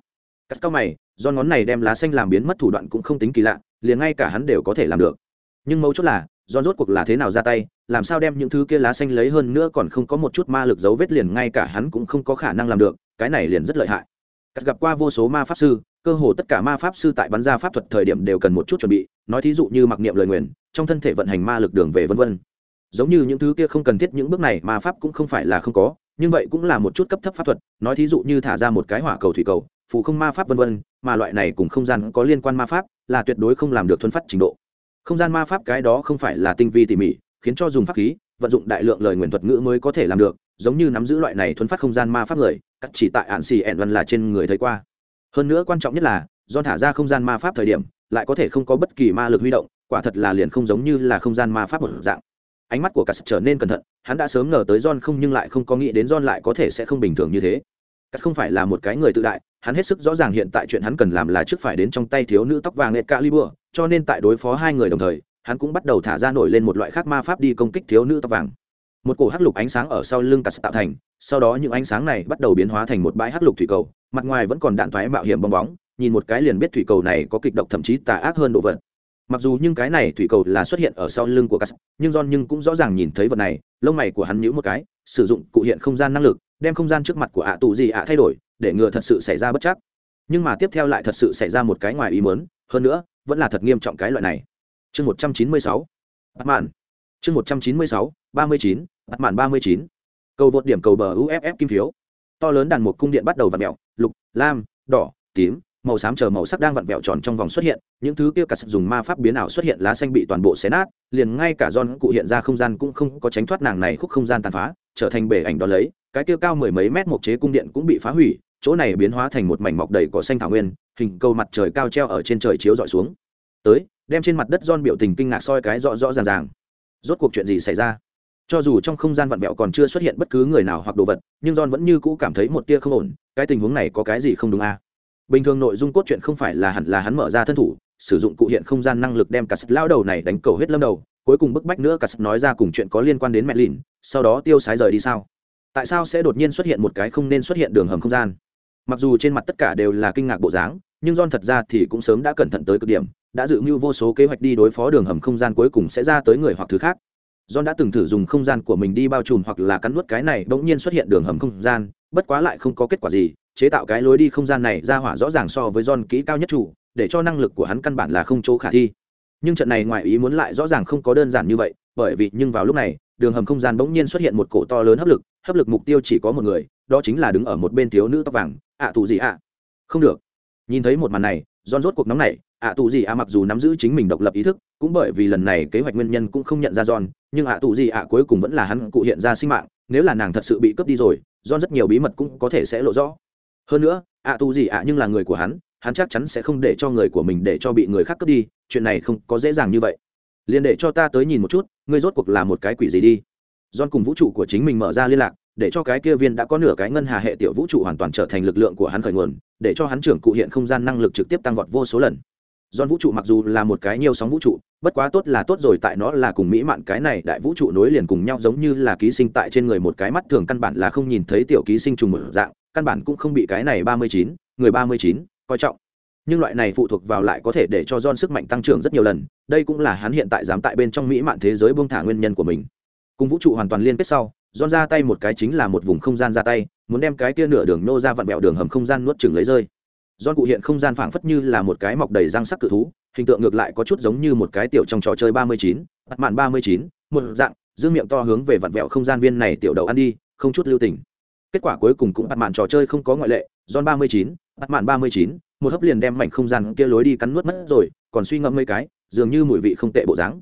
Cắt cao mày, John ngón này đem lá xanh làm biến mất thủ đoạn cũng không tính kỳ lạ, liền ngay cả hắn đều có thể làm được nhưng mấu chốt là, John rốt cuộc là thế nào ra tay, làm sao đem những thứ kia lá xanh lấy hơn nữa còn không có một chút ma lực dấu vết liền ngay cả hắn cũng không có khả năng làm được, cái này liền rất lợi hại. Cắt gặp qua vô số ma pháp sư, cơ hồ tất cả ma pháp sư tại bắn ra pháp thuật thời điểm đều cần một chút chuẩn bị, nói thí dụ như mặc niệm lời nguyền, trong thân thể vận hành ma lực đường về vân vân. Giống như những thứ kia không cần thiết, những bước này ma pháp cũng không phải là không có, nhưng vậy cũng là một chút cấp thấp pháp thuật, nói thí dụ như thả ra một cái hỏa cầu thủy cầu phụ không ma pháp vân vân, mà loại này cùng không gian có liên quan ma pháp, là tuyệt đối không làm được thuần phát trình độ không gian ma pháp cái đó không phải là tinh vi tỉ mỉ, khiến cho dùng pháp khí, vận dụng đại lượng lời nguyền thuật ngữ mới có thể làm được, giống như nắm giữ loại này thuấn phát không gian ma pháp người, cắt chỉ tại ạn xì ẹn văn là trên người thấy qua. Hơn nữa quan trọng nhất là, do thả ra không gian ma pháp thời điểm, lại có thể không có bất kỳ ma lực huy động, quả thật là liền không giống như là không gian ma pháp một dạng. Ánh mắt của cắt trở nên cẩn thận, hắn đã sớm ngờ tới john không nhưng lại không có nghĩ đến john lại có thể sẽ không bình thường như thế. Cắt không phải là một cái người tự đại hắn hết sức rõ ràng hiện tại chuyện hắn cần làm là trước phải đến trong tay thiếu nữ tóc vàng nghệ calibur cho nên tại đối phó hai người đồng thời, hắn cũng bắt đầu thả ra nổi lên một loại khác ma pháp đi công kích thiếu nữ tóc vàng. Một cổ hắc lục ánh sáng ở sau lưng cắt tạo thành, sau đó những ánh sáng này bắt đầu biến hóa thành một bãi hắc lục thủy cầu, mặt ngoài vẫn còn đạn thoái mạo hiểm bong bóng, nhìn một cái liền biết thủy cầu này có kịch độc thậm chí tà ác hơn độ vật. Mặc dù nhưng cái này thủy cầu là xuất hiện ở sau lưng của cắt nhưng don nhưng cũng rõ ràng nhìn thấy vật này, lông mày của hắn nhíu một cái, sử dụng cụ hiện không gian năng lực, đem không gian trước mặt của ạ tù gì ạ thay đổi để ngừa thật sự xảy ra bất chắc. Nhưng mà tiếp theo lại thật sự xảy ra một cái ngoài ý mớn hơn nữa, vẫn là thật nghiêm trọng cái loại này. Chương một trăm chín mươi sáu bắt mạn chương một trăm chín mươi sáu, ba mươi chín bắt mạn ba mươi chín. Cầu vượt điểm cầu bờ uff kim phiếu. To lớn đàn một cung điện bắt đầu vặn vẹo, lục, lam, đỏ, tím, màu xám chờ màu sắc đang vặn vẹo tròn trong vòng xuất hiện, những thứ kia cả dùng ma pháp biến ảo xuất hiện lá xanh bị toàn bộ xé nát, liền ngay cả don cụ hiện ra không gian cũng không có tránh thoát nàng này khúc không gian tàn phá trở thành bể ảnh đó lấy, cái kia cao mười mấy mét một chế cung điện cũng bị phá hủy, chỗ này biến hóa thành một mảnh mọc đầy cỏ xanh thảo nguyên, hình cầu mặt trời cao treo ở trên trời chiếu dọi xuống. Tới, đem trên mặt đất don biểu tình kinh ngạc soi cái rõ rõ ràng ràng. Rốt cuộc chuyện gì xảy ra? Cho dù trong không gian vặn vẹo còn chưa xuất hiện bất cứ người nào hoặc đồ vật, nhưng don vẫn như cũ cảm thấy một tia không ổn, cái tình huống này có cái gì không đúng à? bình thường nội dung cốt truyện không phải là hẳn là hắn mở ra thân thủ, sử dụng cụ hiện không gian năng lực đem cả sập lao đầu này đánh cầu hết lâm đầu cuối cùng bức bách nữa cả sập nói ra cùng chuyện có liên quan đến mẹ lìn sau đó tiêu sái rời đi sao tại sao sẽ đột nhiên xuất hiện một cái không nên xuất hiện đường hầm không gian mặc dù trên mặt tất cả đều là kinh ngạc bộ dáng nhưng John thật ra thì cũng sớm đã cẩn thận tới cực điểm, đã dự mưu vô số kế hoạch đi đối phó đường hầm không gian cuối cùng sẽ ra tới người hoặc thứ khác. John đã từng thử dùng không gian của mình đi bao trùm hoặc là cắn nuốt cái này bỗng nhiên xuất hiện đường hầm không gian, bất quá lại không có kết quả gì, chế tạo cái lối đi không gian này ra hỏa rõ ràng so với John kỹ cao nhất chủ, để cho năng lực của hắn căn bản là không chỗ khả thi. Nhưng trận này ngoài ý muốn lại rõ ràng không có đơn giản như vậy, bởi vì nhưng vào lúc này, đường hầm không gian bỗng nhiên xuất hiện một cổ to lớn hấp lực, hấp lực mục tiêu chỉ có một người, đó chính là đứng ở một bên thiếu nữ tóc vàng, ạ à, tù gì ạ? Không được nhìn thấy một màn này don rốt cuộc nóng này ạ tù gì ạ mặc dù nắm giữ chính mình độc lập ý thức cũng bởi vì lần này kế hoạch nguyên nhân cũng không nhận ra don nhưng ạ tù gì ạ cuối cùng vẫn là hắn cụ hiện ra sinh mạng nếu là nàng thật sự bị cướp đi rồi don rất nhiều bí mật cũng có thể sẽ lộ rõ hơn nữa ạ tù gì ạ nhưng là người của hắn hắn chắc chắn sẽ không để cho người của mình để cho bị người khác cướp đi chuyện này không có dễ dàng như vậy. Liền để cho ta tới nhìn một chút ngươi rốt cuộc là một cái quỷ gì đi? John cùng vũ trụ của chính mình mở ra liên lạc để cho cái kia viên đã có nửa cái ngân hà hệ tiểu vũ trụ hoàn toàn trở thành lực lượng của hắn khởi nguồn để cho hắn trưởng cụ hiện không gian năng lực trực tiếp tăng vọt vô số lần. John vũ trụ mặc dù là một cái nhiều sóng vũ trụ, bất quá tốt là tốt rồi tại nó là cùng mỹ mạn cái này đại vũ trụ nối liền cùng nhau giống như là ký sinh tại trên người một cái mắt thường căn bản là không nhìn thấy tiểu ký sinh trùng một dạng, căn bản cũng không bị cái này ba mươi chín người ba mươi chín coi trọng. Nhưng loại này phụ thuộc vào lại có thể để cho John sức mạnh tăng trưởng rất nhiều lần, đây cũng là hắn hiện tại dám tại bên trong mỹ mạn thế giới buông thả nguyên nhân của mình. Cùng vũ trụ hoàn toàn liên kết sau, John ra tay một cái chính là một vùng không gian ra tay, muốn đem cái kia nửa đường nô ra vặn vẹo đường hầm không gian nuốt chửng lấy rơi John cụ hiện không gian phảng phất như là một cái mọc đầy răng sắc cự thú hình tượng ngược lại có chút giống như một cái tiểu trong trò chơi ba mươi chín bắt mạn ba mươi chín một dạng dương miệng to hướng về vặn vẹo không gian viên này tiểu đầu ăn đi không chút lưu tình kết quả cuối cùng cũng bắt mạn trò chơi không có ngoại lệ John ba mươi chín bắt mạn ba mươi chín, một hấp liền đem mảnh không gian kia lối đi cắn nuốt mất rồi, còn suy ngẫm mấy cái, dường như mùi vị không tệ bộ dáng.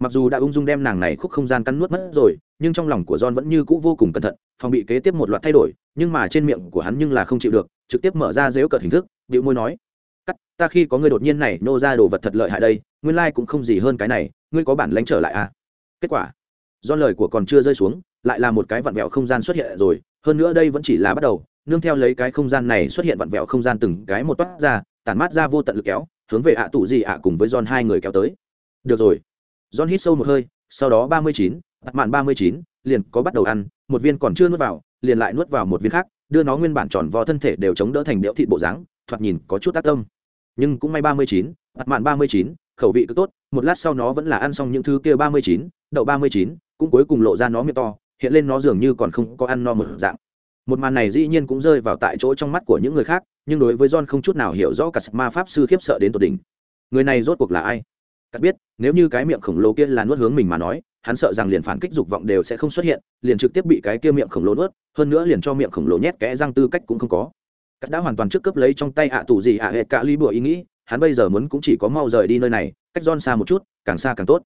Mặc dù đã ung dung đem nàng này khúc không gian cắn nuốt mất rồi, nhưng trong lòng của john vẫn như cũ vô cùng cẩn thận, phòng bị kế tiếp một loạt thay đổi, nhưng mà trên miệng của hắn nhưng là không chịu được, trực tiếp mở ra dếu cợt hình thức điệu môi nói, cắt, ta khi có người đột nhiên này nô ra đồ vật thật lợi hại đây, nguyên lai、like、cũng không gì hơn cái này, ngươi có bản lánh trở lại à? Kết quả do lời của còn chưa rơi xuống, lại là một cái vặn vẹo không gian xuất hiện rồi, hơn nữa đây vẫn chỉ là bắt đầu nương theo lấy cái không gian này xuất hiện vặn vẹo không gian từng cái một toát ra tản mát ra vô tận lực kéo hướng về ạ tụ gì ạ cùng với John hai người kéo tới. Được rồi. John hít sâu một hơi, sau đó ba mươi chín, mặt mạn ba mươi chín, liền có bắt đầu ăn, một viên còn chưa nuốt vào, liền lại nuốt vào một viên khác, đưa nó nguyên bản tròn vo thân thể đều chống đỡ thành đẽo thịt bộ dáng, thoạt nhìn có chút tác tâm. Nhưng cũng may ba mươi chín, mặt mạn ba mươi chín, khẩu vị cứ tốt, một lát sau nó vẫn là ăn xong những thứ kia ba mươi chín, đậu ba mươi chín, cũng cuối cùng lộ ra nó miệng to, hiện lên nó dường như còn không có ăn no một dạng. Một màn này dĩ nhiên cũng rơi vào tại chỗ trong mắt của những người khác, nhưng đối với John không chút nào hiểu rõ cả ma pháp sư khiếp sợ đến tột đỉnh. Người này rốt cuộc là ai? Cắt biết, nếu như cái miệng khổng lồ kia là nuốt hướng mình mà nói, hắn sợ rằng liền phản kích dục vọng đều sẽ không xuất hiện, liền trực tiếp bị cái kia miệng khổng lồ nuốt, hơn nữa liền cho miệng khổng lồ nhét kẽ răng tư cách cũng không có. Cắt đã hoàn toàn trước cướp lấy trong tay ạ tủ gì ạ à hệ cả ly bùa ý nghĩ, hắn bây giờ muốn cũng chỉ có mau rời đi nơi này, cách John xa một chút, càng xa càng tốt.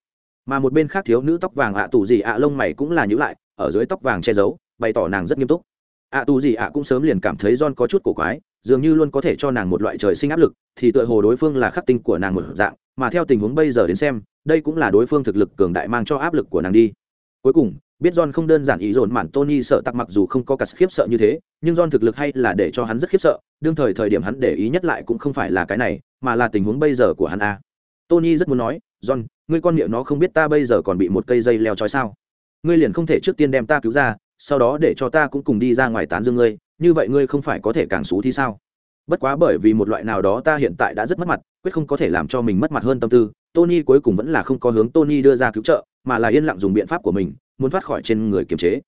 Mà một bên khác thiếu nữ tóc vàng ạ tủ gì ạ lông mày cũng là nhữ lại, ở dưới tóc vàng che giấu, bày tỏ nàng rất nghiêm túc ạ tù gì ạ cũng sớm liền cảm thấy John có chút cổ quái, dường như luôn có thể cho nàng một loại trời sinh áp lực, thì tựa hồ đối phương là khắc tinh của nàng một dạng, mà theo tình huống bây giờ đến xem đây cũng là đối phương thực lực cường đại mang cho áp lực của nàng đi. Cuối cùng biết john không đơn giản ý dồn mản tony sợ tặc mặc dù không có cả khiếp sợ như thế nhưng john thực lực hay là để cho hắn rất khiếp sợ đương thời thời điểm hắn để ý nhất lại cũng không phải là cái này mà là tình huống bây giờ của hắn a. Tony rất muốn nói john ngươi con miệng nó không biết ta bây giờ còn bị một cây dây leo trói sao? Ngươi liền không thể trước tiên đem ta cứu ra sau đó để cho ta cũng cùng đi ra ngoài tán dương ngươi như vậy ngươi không phải có thể càng xú thì sao bất quá bởi vì một loại nào đó ta hiện tại đã rất mất mặt quyết không có thể làm cho mình mất mặt hơn tâm tư tony cuối cùng vẫn là không có hướng tony đưa ra cứu trợ mà là yên lặng dùng biện pháp của mình muốn thoát khỏi trên người kiềm chế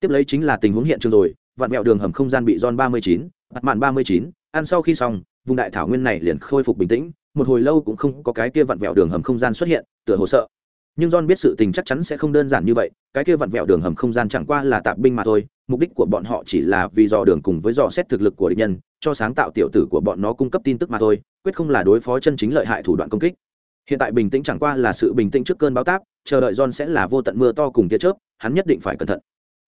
tiếp lấy chính là tình huống hiện trường rồi vạn vẹo đường hầm không gian bị John 39, mặt mạn 39, ăn sau khi xong, vùng đại thảo nguyên này liền khôi phục bình tĩnh, một hồi lâu cũng không có cái kia vặn vẹo đường hầm không gian xuất hiện, tựa hồ sợ. Nhưng John biết sự tình chắc chắn sẽ không đơn giản như vậy, cái kia vặn vẹo đường hầm không gian chẳng qua là tạp binh mà thôi, mục đích của bọn họ chỉ là vì dò đường cùng với dò xét thực lực của địch nhân, cho sáng tạo tiểu tử của bọn nó cung cấp tin tức mà thôi, quyết không là đối phó chân chính lợi hại thủ đoạn công kích. Hiện tại bình tĩnh chẳng qua là sự bình tĩnh trước cơn bão táp, chờ đợi John sẽ là vô tận mưa to cùng tia chớp, hắn nhất định phải cẩn thận.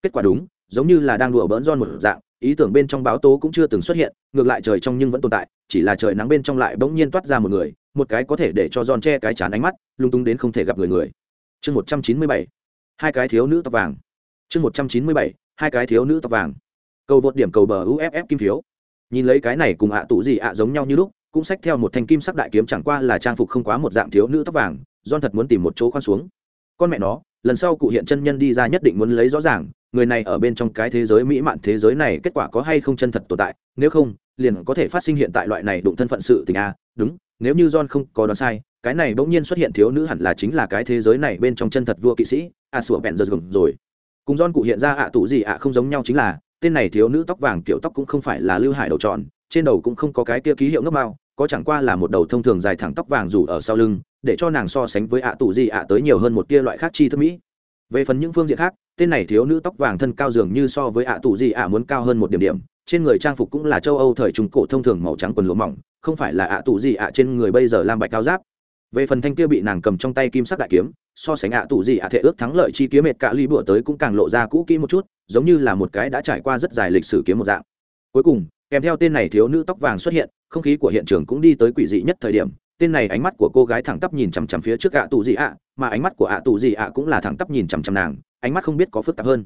Kết quả đúng, giống như là đang đùa bỡn giòn một dạng, ý tưởng bên trong báo tố cũng chưa từng xuất hiện ngược lại trời trong nhưng vẫn tồn tại chỉ là trời nắng bên trong lại bỗng nhiên toát ra một người một cái có thể để cho giòn che cái chán ánh mắt lung tung đến không thể gặp người người. Chương một trăm chín mươi bảy hai cái thiếu nữ tóc vàng. Chương một trăm chín mươi bảy hai cái thiếu nữ tóc vàng. Cầu vượt điểm cầu bờ uff kim phiếu. Nhìn lấy cái này cùng ạ tụ gì ạ giống nhau như lúc cũng xách theo một thanh kim sắc đại kiếm chẳng qua là trang phục không quá một dạng thiếu nữ tóc vàng don thật muốn tìm một chỗ khoan xuống. Con mẹ nó lần sau cụ hiện chân nhân đi ra nhất định muốn lấy rõ ràng, người này ở bên trong cái thế giới mỹ mạn thế giới này kết quả có hay không chân thật tồn tại, nếu không, liền có thể phát sinh hiện tại loại này đụng thân phận sự tình a. Đúng, nếu như john không có đoán sai, cái này bỗng nhiên xuất hiện thiếu nữ hẳn là chính là cái thế giới này bên trong chân thật vua kỵ sĩ a sủa bèn giật gừng rồi. Cùng john cụ hiện ra ạ tụ gì ạ không giống nhau chính là, tên này thiếu nữ tóc vàng kiểu tóc cũng không phải là lưu hải đầu tròn, trên đầu cũng không có cái kia ký hiệu ngốc mao, có chẳng qua là một đầu thông thường dài thẳng tóc vàng rủ ở sau lưng để cho nàng so sánh với ạ tù gì ạ tới nhiều hơn một tia loại khác chi thức mỹ. Về phần những phương diện khác, tên này thiếu nữ tóc vàng thân cao dường như so với ạ tù gì ạ muốn cao hơn một điểm điểm. Trên người trang phục cũng là châu âu thời trung cổ thông thường màu trắng quần lụa mỏng, không phải là ạ tù gì ạ trên người bây giờ lam bạch cao giáp. Về phần thanh kia bị nàng cầm trong tay kim sắc đại kiếm, so sánh ạ tù gì ạ thể ước thắng lợi chi kiếm mệt cả ly bữa tới cũng càng lộ ra cũ kỹ một chút, giống như là một cái đã trải qua rất dài lịch sử kiếm một dạng. Cuối cùng, kèm theo tên này thiếu nữ tóc vàng xuất hiện, không khí của hiện trường cũng đi tới quỷ dị nhất thời điểm tên này ánh mắt của cô gái thẳng tắp nhìn chằm chằm phía trước ạ tù gì ạ, mà ánh mắt của ạ tù gì ạ cũng là thẳng tắp nhìn chằm chằm nàng, ánh mắt không biết có phức tạp hơn.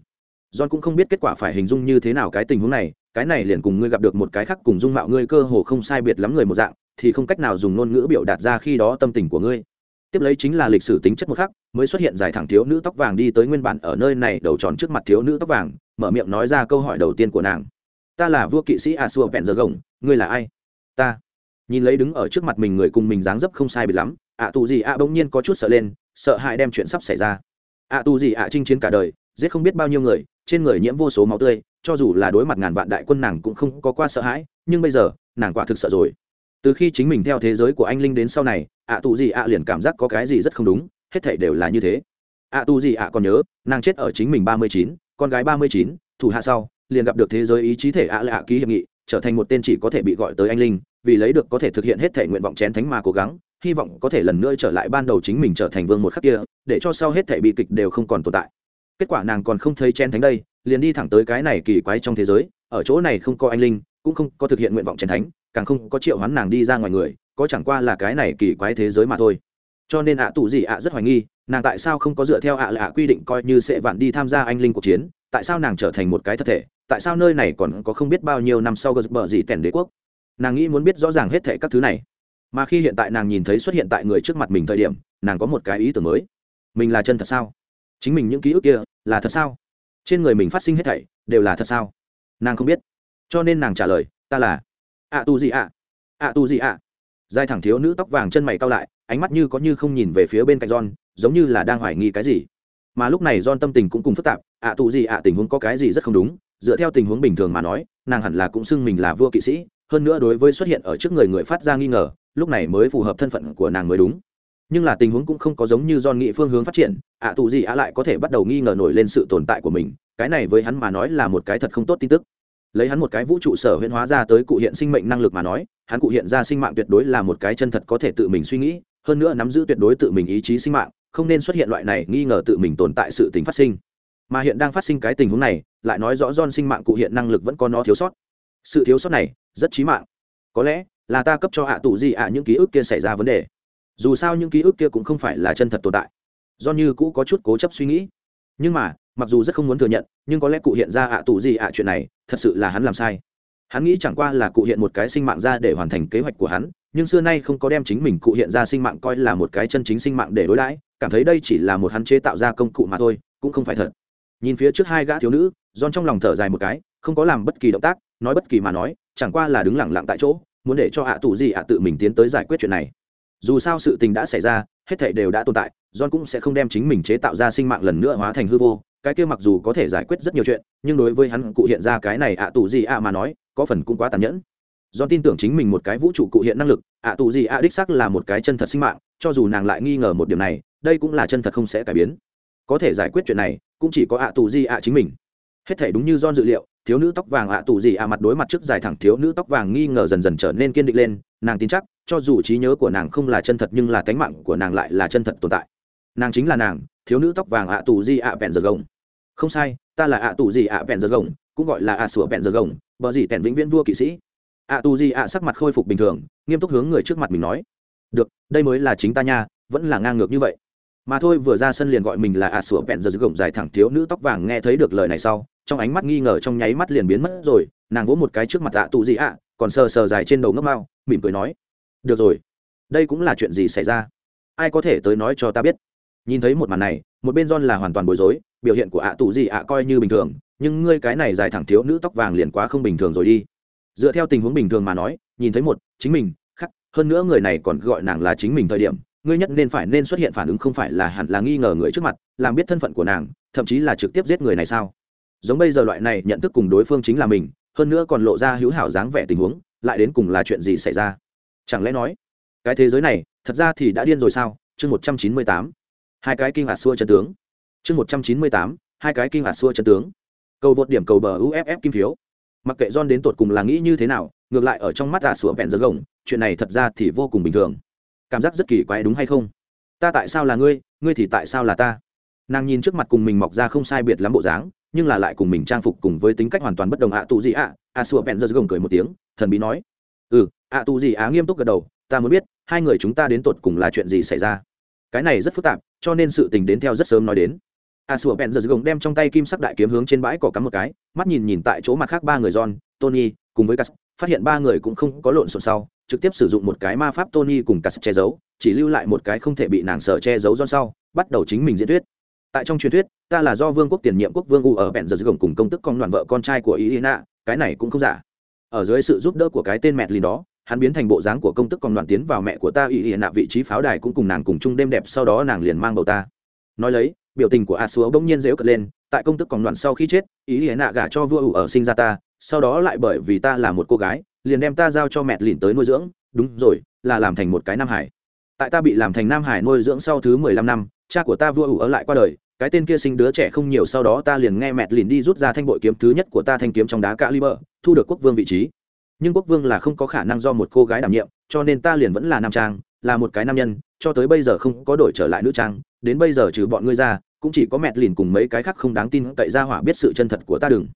John cũng không biết kết quả phải hình dung như thế nào cái tình huống này, cái này liền cùng ngươi gặp được một cái khác cùng dung mạo ngươi cơ hồ không sai biệt lắm người một dạng, thì không cách nào dùng ngôn ngữ biểu đạt ra khi đó tâm tình của ngươi. Tiếp lấy chính là lịch sử tính chất một khắc, mới xuất hiện giải thẳng thiếu nữ tóc vàng đi tới nguyên bản ở nơi này đầu tròn trước mặt thiếu nữ tóc vàng, mở miệng nói ra câu hỏi đầu tiên của nàng. Ta là vua kỵ sĩ a xua vẹn giờ gồng, ngươi là ai? Ta nhìn lấy đứng ở trước mặt mình người cùng mình dáng dấp không sai biệt lắm, ạ tù gì ạ bỗng nhiên có chút sợ lên, sợ hãi đem chuyện sắp xảy ra. Ạ tù gì ạ chinh chiến cả đời, giết không biết bao nhiêu người, trên người nhiễm vô số máu tươi, cho dù là đối mặt ngàn vạn đại quân nàng cũng không có qua sợ hãi, nhưng bây giờ, nàng quả thực sợ rồi. Từ khi chính mình theo thế giới của anh linh đến sau này, ạ tù gì ạ liền cảm giác có cái gì rất không đúng, hết thể đều là như thế. Ạ tù gì ạ còn nhớ, nàng chết ở chính mình ba mươi chín, con gái ba mươi chín, thủ hạ sau, liền gặp được thế giới ý chí thể ạ lạ ký hiệp nghị trở thành một tên chỉ có thể bị gọi tới anh linh, vì lấy được có thể thực hiện hết thể nguyện vọng chén thánh mà cố gắng, hy vọng có thể lần nữa trở lại ban đầu chính mình trở thành vương một khắc kia, để cho sau hết thể bi kịch đều không còn tồn tại. Kết quả nàng còn không thấy chén thánh đây, liền đi thẳng tới cái này kỳ quái trong thế giới, ở chỗ này không có anh linh, cũng không có thực hiện nguyện vọng chén thánh, càng không có triệu hoán nàng đi ra ngoài người, có chẳng qua là cái này kỳ quái thế giới mà thôi. Cho nên ạ tù gì ạ rất hoài nghi, nàng tại sao không có dựa theo ạ lạ quy định coi như sẽ vạn đi tham gia anh linh cuộc chiến, tại sao nàng trở thành một cái thật thể? Tại sao nơi này còn có không biết bao nhiêu năm sau gờ bờ gì tèn đế quốc? Nàng nghĩ muốn biết rõ ràng hết thệ các thứ này. Mà khi hiện tại nàng nhìn thấy xuất hiện tại người trước mặt mình thời điểm, nàng có một cái ý tưởng mới. Mình là chân thật sao? Chính mình những ký ức kia là thật sao? Trên người mình phát sinh hết thảy đều là thật sao? Nàng không biết. Cho nên nàng trả lời, ta là ạ tu gì ạ ạ tu gì ạ dài thẳng thiếu nữ tóc vàng chân mày cao lại, ánh mắt như có như không nhìn về phía bên cạnh john, giống như là đang hoài nghi cái gì. Mà lúc này john tâm tình cũng cùng phức tạp ạ tu gì ạ tình huống có cái gì rất không đúng? Dựa theo tình huống bình thường mà nói nàng hẳn là cũng xưng mình là vua kỵ sĩ hơn nữa đối với xuất hiện ở trước người người phát ra nghi ngờ lúc này mới phù hợp thân phận của nàng mới đúng. Nhưng là tình huống cũng không có giống như do nghị phương hướng phát triển ạ à, tù gì ạ lại có thể bắt đầu nghi ngờ nổi lên sự tồn tại của mình cái này với hắn mà nói là một cái thật không tốt tin tức. Lấy hắn một cái vũ trụ sở huyễn hóa ra tới cụ hiện sinh mệnh năng lực mà nói hắn cụ hiện ra sinh mạng tuyệt đối là một cái chân thật có thể tự mình suy nghĩ hơn nữa nắm giữ tuyệt đối tự mình ý chí sinh mạng không nên xuất hiện loại này nghi ngờ tự mình tồn tại sự tình phát sinh mà hiện đang phát sinh cái tình huống này, lại nói rõ don sinh mạng cụ hiện năng lực vẫn có nó thiếu sót. Sự thiếu sót này, rất chí mạng. Có lẽ, là ta cấp cho hạ tụ gì ạ những ký ức kia xảy ra vấn đề. Dù sao những ký ức kia cũng không phải là chân thật tồn tại. Do như cũ có chút cố chấp suy nghĩ. Nhưng mà, mặc dù rất không muốn thừa nhận, nhưng có lẽ cụ hiện ra ạ tụ gì ạ chuyện này, thật sự là hắn làm sai. Hắn nghĩ chẳng qua là cụ hiện một cái sinh mạng ra để hoàn thành kế hoạch của hắn, nhưng xưa nay không có đem chính mình cụ hiện ra sinh mạng coi là một cái chân chính sinh mạng để đối đãi, cảm thấy đây chỉ là một hắn chế tạo ra công cụ mà thôi, cũng không phải thật nhìn phía trước hai gã thiếu nữ don trong lòng thở dài một cái, không có làm bất kỳ động tác, nói bất kỳ mà nói, chẳng qua là đứng lặng lặng tại chỗ, muốn để cho ạ tù gì ạ tự mình tiến tới giải quyết chuyện này. Dù sao sự tình đã xảy ra, hết thảy đều đã tồn tại, john cũng sẽ không đem chính mình chế tạo ra sinh mạng lần nữa hóa thành hư vô. Cái kia mặc dù có thể giải quyết rất nhiều chuyện, nhưng đối với hắn cụ hiện ra cái này ạ tù gì ạ mà nói, có phần cũng quá tàn nhẫn. John tin tưởng chính mình một cái vũ trụ cụ hiện năng lực, ạ tù gì ạ đích sắc là một cái chân thật sinh mạng, cho dù nàng lại nghi ngờ một điểm này, đây cũng là chân thật không sẽ cải biến. Có thể giải quyết chuyện này cũng chỉ có ạ tù gì ạ chính mình. Hết thể đúng như don dự liệu, thiếu nữ tóc vàng ạ tù gì ạ mặt đối mặt trước dài thẳng thiếu nữ tóc vàng nghi ngờ dần dần trở nên kiên định lên, nàng tin chắc, cho dù trí nhớ của nàng không là chân thật nhưng là tánh mạng của nàng lại là chân thật tồn tại. Nàng chính là nàng, thiếu nữ tóc vàng ạ tù gì ạ vẹn giờ gồng. Không sai, ta là ạ tù gì ạ vẹn giờ gồng, cũng gọi là ạ sủa vẹn giờ gồng, bờ gì tèn vĩnh viễn vua kỵ sĩ. Ạ tù gì ạ sắc mặt khôi phục bình thường, nghiêm túc hướng người trước mặt mình nói, được, đây mới là chính ta nha, vẫn là ngang ngược như vậy mà thôi vừa ra sân liền gọi mình là ạ sủa bẹn giờ gồng dài thẳng thiếu nữ tóc vàng nghe thấy được lời này sau, trong ánh mắt nghi ngờ trong nháy mắt liền biến mất rồi, nàng vỗ một cái trước mặt ạ tù gì ạ, còn sờ sờ dài trên đầu ngấp mau mỉm cười nói, được rồi, đây cũng là chuyện gì xảy ra? Ai có thể tới nói cho ta biết? Nhìn thấy một màn này, một bên john là hoàn toàn bối rối, biểu hiện của ạ tù gì ạ coi như bình thường, nhưng ngươi cái này dài thẳng thiếu nữ tóc vàng liền quá không bình thường rồi đi. Dựa theo tình huống bình thường mà nói, nhìn thấy một, chính mình, khắc, hơn nữa người này còn gọi nàng là chính mình thời điểm ngươi nhất nên phải nên xuất hiện phản ứng không phải là hẳn là nghi ngờ người trước mặt, làm biết thân phận của nàng, thậm chí là trực tiếp giết người này sao? Giống bây giờ loại này, nhận thức cùng đối phương chính là mình, hơn nữa còn lộ ra hữu hảo dáng vẻ tình huống, lại đến cùng là chuyện gì xảy ra? Chẳng lẽ nói, cái thế giới này, thật ra thì đã điên rồi sao? Chương một trăm chín mươi tám. Hai cái kinh hạt xua chân tướng. Chương một trăm chín mươi tám, hai cái kinh hạt xua chân tướng. Cầu vượt điểm cầu bờ uff kim phiếu. Mặc kệ john đến tột cùng là nghĩ như thế nào, ngược lại ở trong mắt gà sủa vẹn giơ gồng, chuyện này thật ra thì vô cùng bình thường cảm giác rất kỳ quái đúng hay không? Ta tại sao là ngươi ngươi thì tại sao là ta? Nàng nhìn trước mặt cùng mình mọc ra không sai biệt lắm bộ dáng, nhưng là lại cùng mình trang phục cùng với tính cách hoàn toàn bất đồng ạ, tụ gì ạ. A sùa bèn giơ gồng cười một tiếng, thần bí nói. Ừ ạ, tụ gì á nghiêm túc gật đầu, ta muốn biết, hai người chúng ta đến tột cùng là chuyện gì xảy ra? Cái này rất phức tạp, cho nên sự tình đến theo rất sớm nói đến. A sùa bèn giơ gồng đem trong tay kim sắc đại kiếm hướng trên bãi cỏ cắm một cái, mắt nhìn nhìn tại chỗ mặt khác ba người john, tony, cùng với cas phát hiện ba người cũng không có lộn xộn sau trực tiếp sử dụng một cái ma pháp tony cùng cả che giấu, chỉ lưu lại một cái không thể bị nàng sở che giấu do sau, bắt đầu chính mình diễn thuyết. Tại trong truyền thuyết, ta là do vương quốc tiền nhiệm quốc vương u ở bèn giật gồng cùng công tức con đoàn vợ con trai của ý cái này cũng không giả. Ở dưới sự giúp đỡ của cái tên mẹ lì đó, hắn biến thành bộ dáng của công tức con đoàn tiến vào mẹ của ta ý vị trí pháo đài cũng cùng nàng cùng chung đêm đẹp sau đó nàng liền mang bầu ta. Nói lấy, biểu tình của a xúa bỗng nhiên dễu cật lên, tại công tức con đoàn sau khi chết ý gả cho vua U ở sinh ra ta, sau đó lại bởi vì ta là một cô gái liền đem ta giao cho mẹ lìn tới nuôi dưỡng, đúng rồi, là làm thành một cái nam hải. Tại ta bị làm thành nam hải nuôi dưỡng sau thứ mười lăm năm, cha của ta vua ủ ở lại qua đời, cái tên kia sinh đứa trẻ không nhiều, sau đó ta liền nghe mẹ lìn đi rút ra thanh bội kiếm thứ nhất của ta thanh kiếm trong đá cạ liber thu được quốc vương vị trí. Nhưng quốc vương là không có khả năng do một cô gái đảm nhiệm, cho nên ta liền vẫn là nam trang, là một cái nam nhân, cho tới bây giờ không có đổi trở lại nữ trang, đến bây giờ trừ bọn ngươi ra, cũng chỉ có mẹ lìn cùng mấy cái khác không đáng tin cậy ra hỏa biết sự chân thật của ta đừng.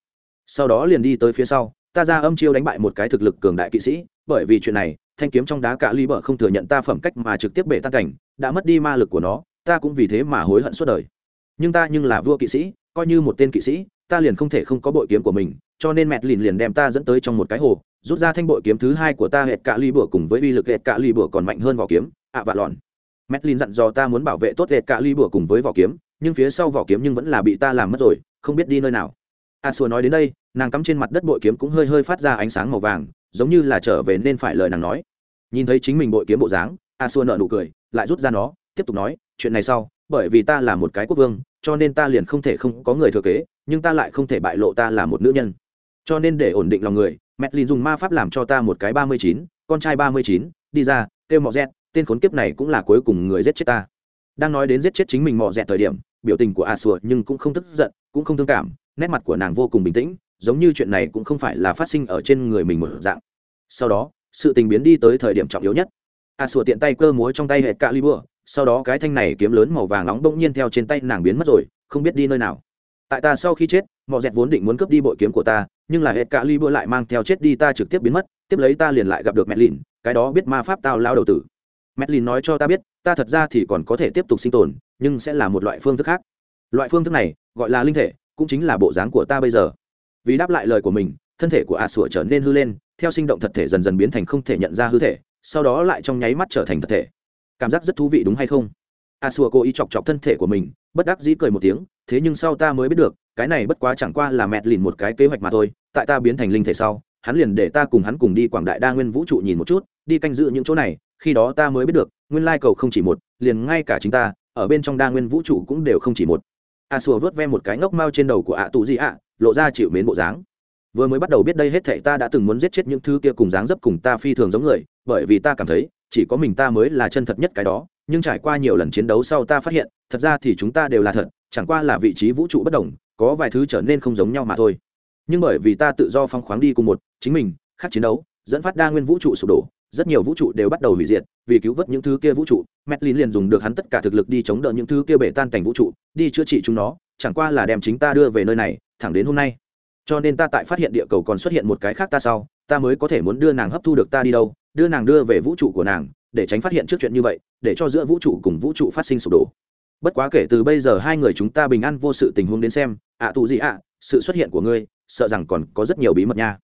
Sau đó liền đi tới phía sau ta ra âm chiêu đánh bại một cái thực lực cường đại kỵ sĩ, bởi vì chuyện này, thanh kiếm trong đá cả ly bờ không thừa nhận ta phẩm cách mà trực tiếp bể tan cảnh, đã mất đi ma lực của nó, ta cũng vì thế mà hối hận suốt đời. Nhưng ta nhưng là vua kỵ sĩ, coi như một tên kỵ sĩ, ta liền không thể không có bội kiếm của mình, cho nên mẹ lìn liền đem ta dẫn tới trong một cái hồ, rút ra thanh bội kiếm thứ hai của ta hệt cạ ly bửa cùng với uy lực hệt cạ ly bửa còn mạnh hơn vỏ kiếm, ạ vạ lòn Madeline dặn dò ta muốn bảo vệ tốt hệt cạ ly bửa cùng với vỏ kiếm, nhưng phía sau vỏ kiếm nhưng vẫn là bị ta làm mất rồi, không biết đi nơi nào. À, a xua nói đến đây, nàng cắm trên mặt đất bội kiếm cũng hơi hơi phát ra ánh sáng màu vàng, giống như là trở về nên phải lời nàng nói. Nhìn thấy chính mình bội kiếm bộ dáng a xua nợ nụ cười, lại rút ra nó, tiếp tục nói, chuyện này sau, bởi vì ta là một cái quốc vương, cho nên ta liền không thể không có người thừa kế, nhưng ta lại không thể bại lộ ta là một nữ nhân. Cho nên để ổn định lòng người mẹ lìn dùng ma pháp làm cho ta một cái ba mươi chín, con trai ba mươi chín, đi ra, kêu mọ dẹt, tên khốn kiếp này cũng là cuối cùng người giết chết ta. Đang nói đến giết chết chính mình mọ dẹt thời điểm, biểu tình của à a xua nhưng cũng không tức giận, cũng không thương cảm nét mặt của nàng vô cùng bình tĩnh, giống như chuyện này cũng không phải là phát sinh ở trên người mình một dạng. Sau đó, sự tình biến đi tới thời điểm trọng yếu nhất. A sùa tiện tay cơ múa trong tay hệ cạ li bừa sau đó cái thanh này kiếm lớn màu vàng nóng bỗng nhiên theo trên tay nàng biến mất rồi, không biết đi nơi nào. Tại ta sau khi chết, mọi dẹt vốn định muốn cướp đi bội kiếm của ta, nhưng là hệ cả ly bữa lại mang theo chết đi ta trực tiếp biến mất, tiếp lấy ta liền lại gặp được mẹ lìn cái đó biết ma pháp tao lao đầu tử. Mẹ lìn nói cho ta biết, ta thật ra thì còn có thể tiếp tục sinh tồn, nhưng sẽ là một loại phương thức khác. Loại phương thức này, gọi là linh thể cũng chính là bộ dáng của ta bây giờ. Vì đáp lại lời của mình, thân thể của a sủa trở nên hư lên, theo sinh động thật thể dần dần biến thành không thể nhận ra hư thể, sau đó lại trong nháy mắt trở thành thật thể. Cảm giác rất thú vị đúng hay không? A sủa cố ý chọc chọc thân thể của mình, bất đắc dĩ cười một tiếng, thế nhưng sau ta mới biết được, cái này bất quá chẳng qua là mẹt lìn một cái kế hoạch mà thôi, tại ta biến thành linh thể sau, hắn liền để ta cùng hắn cùng đi quảng đại đa nguyên vũ trụ nhìn một chút, đi canh giữ những chỗ này, khi đó ta mới biết được, nguyên lai cầu không chỉ một, liền ngay cả chính ta, ở bên trong đa nguyên vũ trụ cũng đều không chỉ một a xua vớt ve một cái ngốc mao trên đầu của ạ tù gì ạ, lộ ra chịu mến bộ dáng. Vừa mới bắt đầu biết đây hết thảy ta đã từng muốn giết chết những thứ kia cùng dáng dấp cùng ta phi thường giống người, bởi vì ta cảm thấy, chỉ có mình ta mới là chân thật nhất cái đó. Nhưng trải qua nhiều lần chiến đấu sau ta phát hiện, thật ra thì chúng ta đều là thật, chẳng qua là vị trí vũ trụ bất đồng, có vài thứ trở nên không giống nhau mà thôi. Nhưng bởi vì ta tự do phong khoáng đi cùng một, chính mình, khác chiến đấu, dẫn phát đa nguyên vũ trụ sụp đổ rất nhiều vũ trụ đều bắt đầu hủy diệt, vì cứu vớt những thứ kia vũ trụ Medlin liền dùng được hắn tất cả thực lực đi chống đỡ những thứ kia bể tan cảnh vũ trụ, đi chữa trị chúng nó, chẳng qua là đem chính ta đưa về nơi này, thẳng đến hôm nay. Cho nên ta tại phát hiện địa cầu còn xuất hiện một cái khác ta sau, ta mới có thể muốn đưa nàng hấp thu được ta đi đâu, đưa nàng đưa về vũ trụ của nàng, để tránh phát hiện trước chuyện như vậy, để cho giữa vũ trụ cùng vũ trụ phát sinh sụp đổ. Bất quá kể từ bây giờ hai người chúng ta bình an vô sự tình huống đến xem, ạ tù gì ạ, sự xuất hiện của ngươi, sợ rằng còn có rất nhiều bí mật nha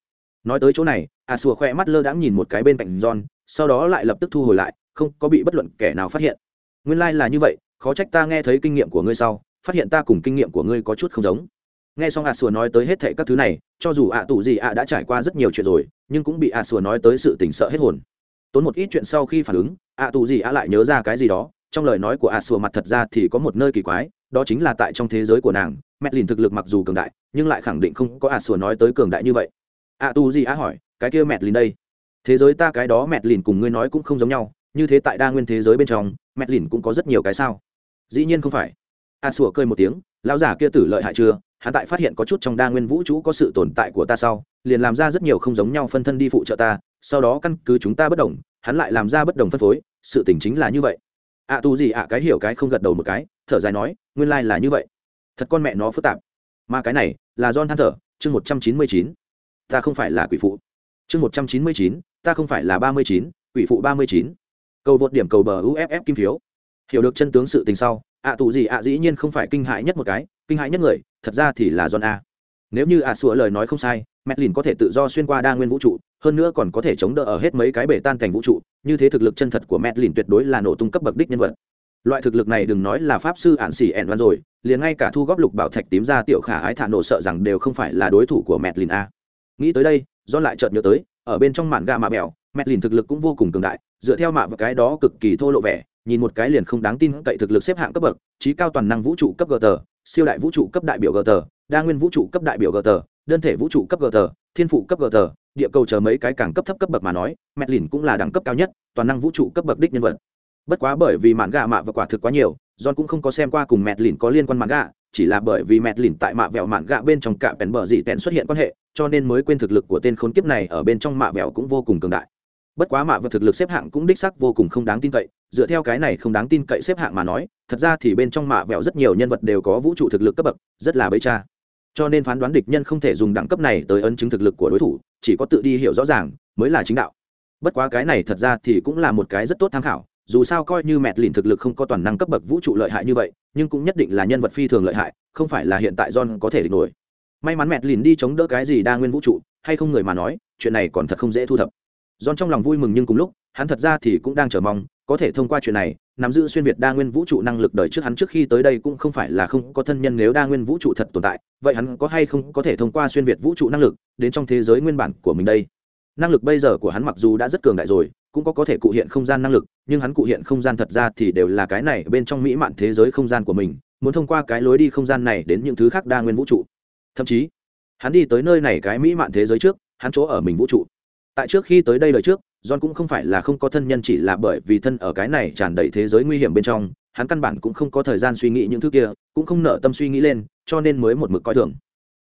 nói tới chỗ này à, a sùa khoe mắt lơ đãng nhìn một cái bên cạnh john, sau đó lại lập tức thu hồi lại, không có bị bất luận kẻ nào phát hiện. Nguyên lai、like、là như vậy, khó trách ta nghe thấy kinh nghiệm của ngươi sau, phát hiện ta cùng kinh nghiệm của ngươi có chút không giống. Nghe xong à, a sùa nói tới hết thệ các thứ này, cho dù ạ tù gì ạ đã trải qua rất nhiều chuyện rồi, nhưng cũng bị à, ạ sùa nói tới sự tỉnh sợ hết hồn. Tốn một ít chuyện sau khi phản ứng, ạ tù gì ạ lại nhớ ra cái gì đó, trong lời nói của ạ sùa mặt thật ra thì có một nơi kỳ quái, đó chính là tại trong thế giới của nàng mẹ lìn thực lực mặc dù cường đại, nhưng lại khẳng định không có ạ sùa nói tới cường đại như vậy a tù gì a hỏi cái kia mẹt lìn đây? Thế giới ta cái đó mẹt lìn cùng ngươi nói cũng không giống nhau như thế tại đa nguyên thế giới bên trong mẹt lìn cũng có rất nhiều cái sao. Dĩ nhiên không phải. A sủa cười một tiếng lão giả kia tử lợi hại chưa? Hắn tại phát hiện có chút trong đa nguyên vũ trụ có sự tồn tại của ta sau liền làm ra rất nhiều không giống nhau phân thân đi phụ trợ ta sau đó căn cứ chúng ta bất đồng hắn lại làm ra bất đồng phân phối sự tình chính là như vậy. Ạ à, tu gì ạ cái hiểu cái không gật đầu một cái thở dài nói nguyên lai là như vậy. Thật con mẹ nó phức tạp. Mà cái này là don than thở chương một trăm chín mươi chín ta không phải là quỷ phụ. Chương một trăm chín mươi chín, ta không phải là ba mươi chín, quỷ phụ ba mươi chín. Cầu vượt điểm cầu bờ uff kim phiếu. Hiểu được chân tướng sự tình sau, ạ tù gì ạ dĩ nhiên không phải kinh hại nhất một cái, kinh hại nhất người, thật ra thì là john a. Nếu như ạ sủa lời nói không sai, Mẹ Lìn có thể tự do xuyên qua đa nguyên vũ trụ, hơn nữa còn có thể chống đỡ ở hết mấy cái bể tan thành vũ trụ, như thế thực lực chân thật của Mẹ Lìn tuyệt đối là nổ tung cấp bậc đích nhân vật. Loại thực lực này đừng nói là pháp sư ạn xỉ ẻn văn rồi, liền ngay cả thu góp lục bảo thạch tím ra tiểu khả ái thả nổ sợ rằng đều không phải là đối thủ của Mẹ Lìn a nghĩ tới đây, john lại chợt nhớ tới, ở bên trong mạn gà mạ mèo lìn thực lực cũng vô cùng cường đại, dựa theo mạ và cái đó cực kỳ thô lộ vẻ, nhìn một cái liền không đáng tin cậy thực lực xếp hạng cấp bậc, trí cao toàn năng vũ trụ cấp gt siêu đại vũ trụ cấp đại biểu gt đa nguyên vũ trụ cấp đại biểu gt đơn thể vũ trụ cấp gt thiên phụ cấp gt địa cầu chờ mấy cái càng cấp thấp cấp bậc mà nói, mẹ lìn cũng là đẳng cấp cao nhất, toàn năng vũ trụ cấp bậc đích nhân vật. Bất quá bởi vì mạn gà mạ và quả thực quá nhiều, john cũng không có xem qua cùng mẹ lìn có liên quan mạn gà chỉ là bởi vì mẹ lìn tại mạ vẹo mạn gạ bên trong cả bèn bờ dị tèn xuất hiện quan hệ, cho nên mới quên thực lực của tên khốn kiếp này ở bên trong mạ vẹo cũng vô cùng cường đại. Bất quá mạ vẹo thực lực xếp hạng cũng đích sắc vô cùng không đáng tin cậy, dựa theo cái này không đáng tin cậy xếp hạng mà nói, thật ra thì bên trong mạ vẹo rất nhiều nhân vật đều có vũ trụ thực lực cấp bậc, rất là bấy cha. Cho nên phán đoán địch nhân không thể dùng đẳng cấp này tới ấn chứng thực lực của đối thủ, chỉ có tự đi hiểu rõ ràng mới là chính đạo. Bất quá cái này thật ra thì cũng là một cái rất tốt tham khảo, dù sao coi như mẹt lìn thực lực không có toàn năng cấp bậc vũ trụ lợi hại như vậy nhưng cũng nhất định là nhân vật phi thường lợi hại không phải là hiện tại john có thể địch nổi may mắn mẹt lìn đi chống đỡ cái gì đa nguyên vũ trụ hay không người mà nói chuyện này còn thật không dễ thu thập John trong lòng vui mừng nhưng cùng lúc, hắn thật ra thì cũng đang chờ mong, có thể thông qua chuyện này, nắm giữ xuyên việt đa nguyên vũ trụ năng lực đời trước hắn trước khi tới đây cũng không phải là không có thân nhân nếu đa nguyên vũ trụ thật tồn tại, vậy hắn có hay không có thể thông qua xuyên việt vũ trụ năng lực đến trong thế giới nguyên bản của mình đây. Năng lực bây giờ của hắn mặc dù đã rất cường đại rồi, cũng có có thể cụ hiện không gian năng lực, nhưng hắn cụ hiện không gian thật ra thì đều là cái này bên trong mỹ mạn thế giới không gian của mình, muốn thông qua cái lối đi không gian này đến những thứ khác đa nguyên vũ trụ. Thậm chí, hắn đi tới nơi này cái mỹ mạn thế giới trước, hắn chỗ ở mình vũ trụ. Tại trước khi tới đây lời trước john cũng không phải là không có thân nhân chỉ là bởi vì thân ở cái này tràn đầy thế giới nguy hiểm bên trong hắn căn bản cũng không có thời gian suy nghĩ những thứ kia cũng không nở tâm suy nghĩ lên cho nên mới một mực coi thường.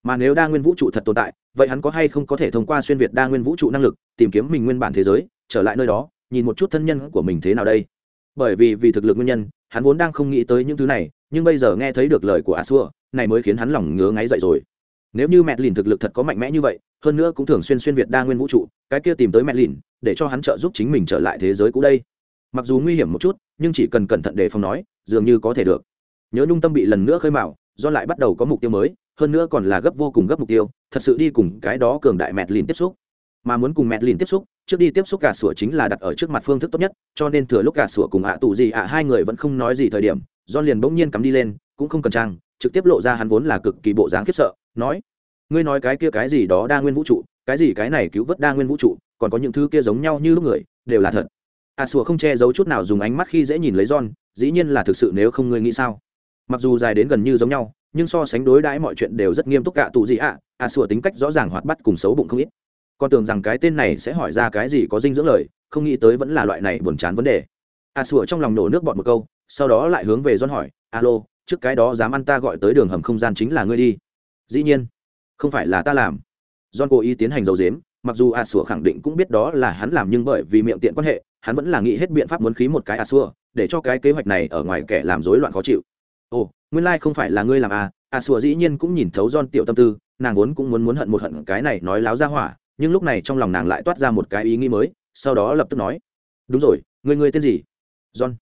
Mà nếu đa nguyên vũ trụ thật tồn tại vậy hắn có hay không có thể thông qua xuyên việt đa nguyên vũ trụ năng lực tìm kiếm mình nguyên bản thế giới? Trở lại nơi đó, nhìn một chút thân nhân của mình thế nào đây. Bởi vì vì thực lực nguyên nhân, hắn vốn đang không nghĩ tới những thứ này, nhưng bây giờ nghe thấy được lời của a xua này mới khiến hắn lòng ngứa ngáy dậy rồi. Nếu như mẹ lìn thực lực thật có mạnh mẽ như vậy, hơn nữa cũng thường xuyên xuyên việt đa nguyên vũ trụ, cái kia tìm tới mẹ lìn, để cho hắn trợ giúp chính mình trở lại thế giới cũ đây. Mặc dù nguy hiểm một chút, nhưng chỉ cần cẩn thận đề phòng nói, dường như có thể được. Nhớ nhung tâm bị lần nữa khơi mào, do lại bắt đầu có mục tiêu mới, hơn nữa còn là gấp vô cùng gấp mục tiêu, thật sự đi cùng cái đó cường đại mẹ lìn tiếp xúc. Mà muốn cùng mẹ lìn tiếp xúc trước đi tiếp xúc cả sủa chính là đặt ở trước mặt phương thức tốt nhất, cho nên thừa lúc cả sủa cùng ạ tù gì ạ, hai người vẫn không nói gì thời điểm Do liền bỗng nhiên cắm đi lên, cũng không cần trang, trực tiếp lộ ra hắn vốn là cực kỳ bộ dáng khiếp sợ, nói, ngươi nói cái kia cái gì đó đa nguyên vũ trụ, cái gì cái này cứu vớt đa nguyên vũ trụ, còn có những thứ kia giống nhau như lúc người, đều là thật. À, a sùa không che giấu chút nào dùng ánh mắt khi dễ nhìn lấy john, dĩ nhiên là thực sự nếu không ngươi nghĩ sao? Mặc dù dài đến gần như giống nhau, nhưng so sánh đối đãi mọi chuyện đều rất nghiêm túc cả tù gì ạ à, a sùa tính cách rõ ràng hoạt bắt cùng xấu bụng không ít con tưởng rằng cái tên này sẽ hỏi ra cái gì có dinh dưỡng lời, không nghĩ tới vẫn là loại này buồn chán vấn đề. A sủa trong lòng nổ nước bọt một câu, sau đó lại hướng về john hỏi, alo, trước cái đó dám ăn ta gọi tới đường hầm không gian chính là ngươi đi. Dĩ nhiên, không phải là ta làm. John cố ý tiến hành dầu dếm mặc dù a sủa khẳng định cũng biết đó là hắn làm nhưng bởi vì miệng tiện quan hệ, hắn vẫn là nghĩ hết biện pháp muốn khí một cái a sủa, để cho cái kế hoạch này ở ngoài kẻ làm rối loạn khó chịu. Ồ, nguyên lai、like、không phải là ngươi làm à. A sủa dĩ nhiên cũng nhìn thấu John tiểu tâm tư, nàng vốn cũng muốn muốn hận một hận cái này nói láo ra hỏa nhưng lúc này trong lòng nàng lại toát ra một cái ý nghĩ mới, sau đó lập tức nói, đúng rồi người người tên gì? John.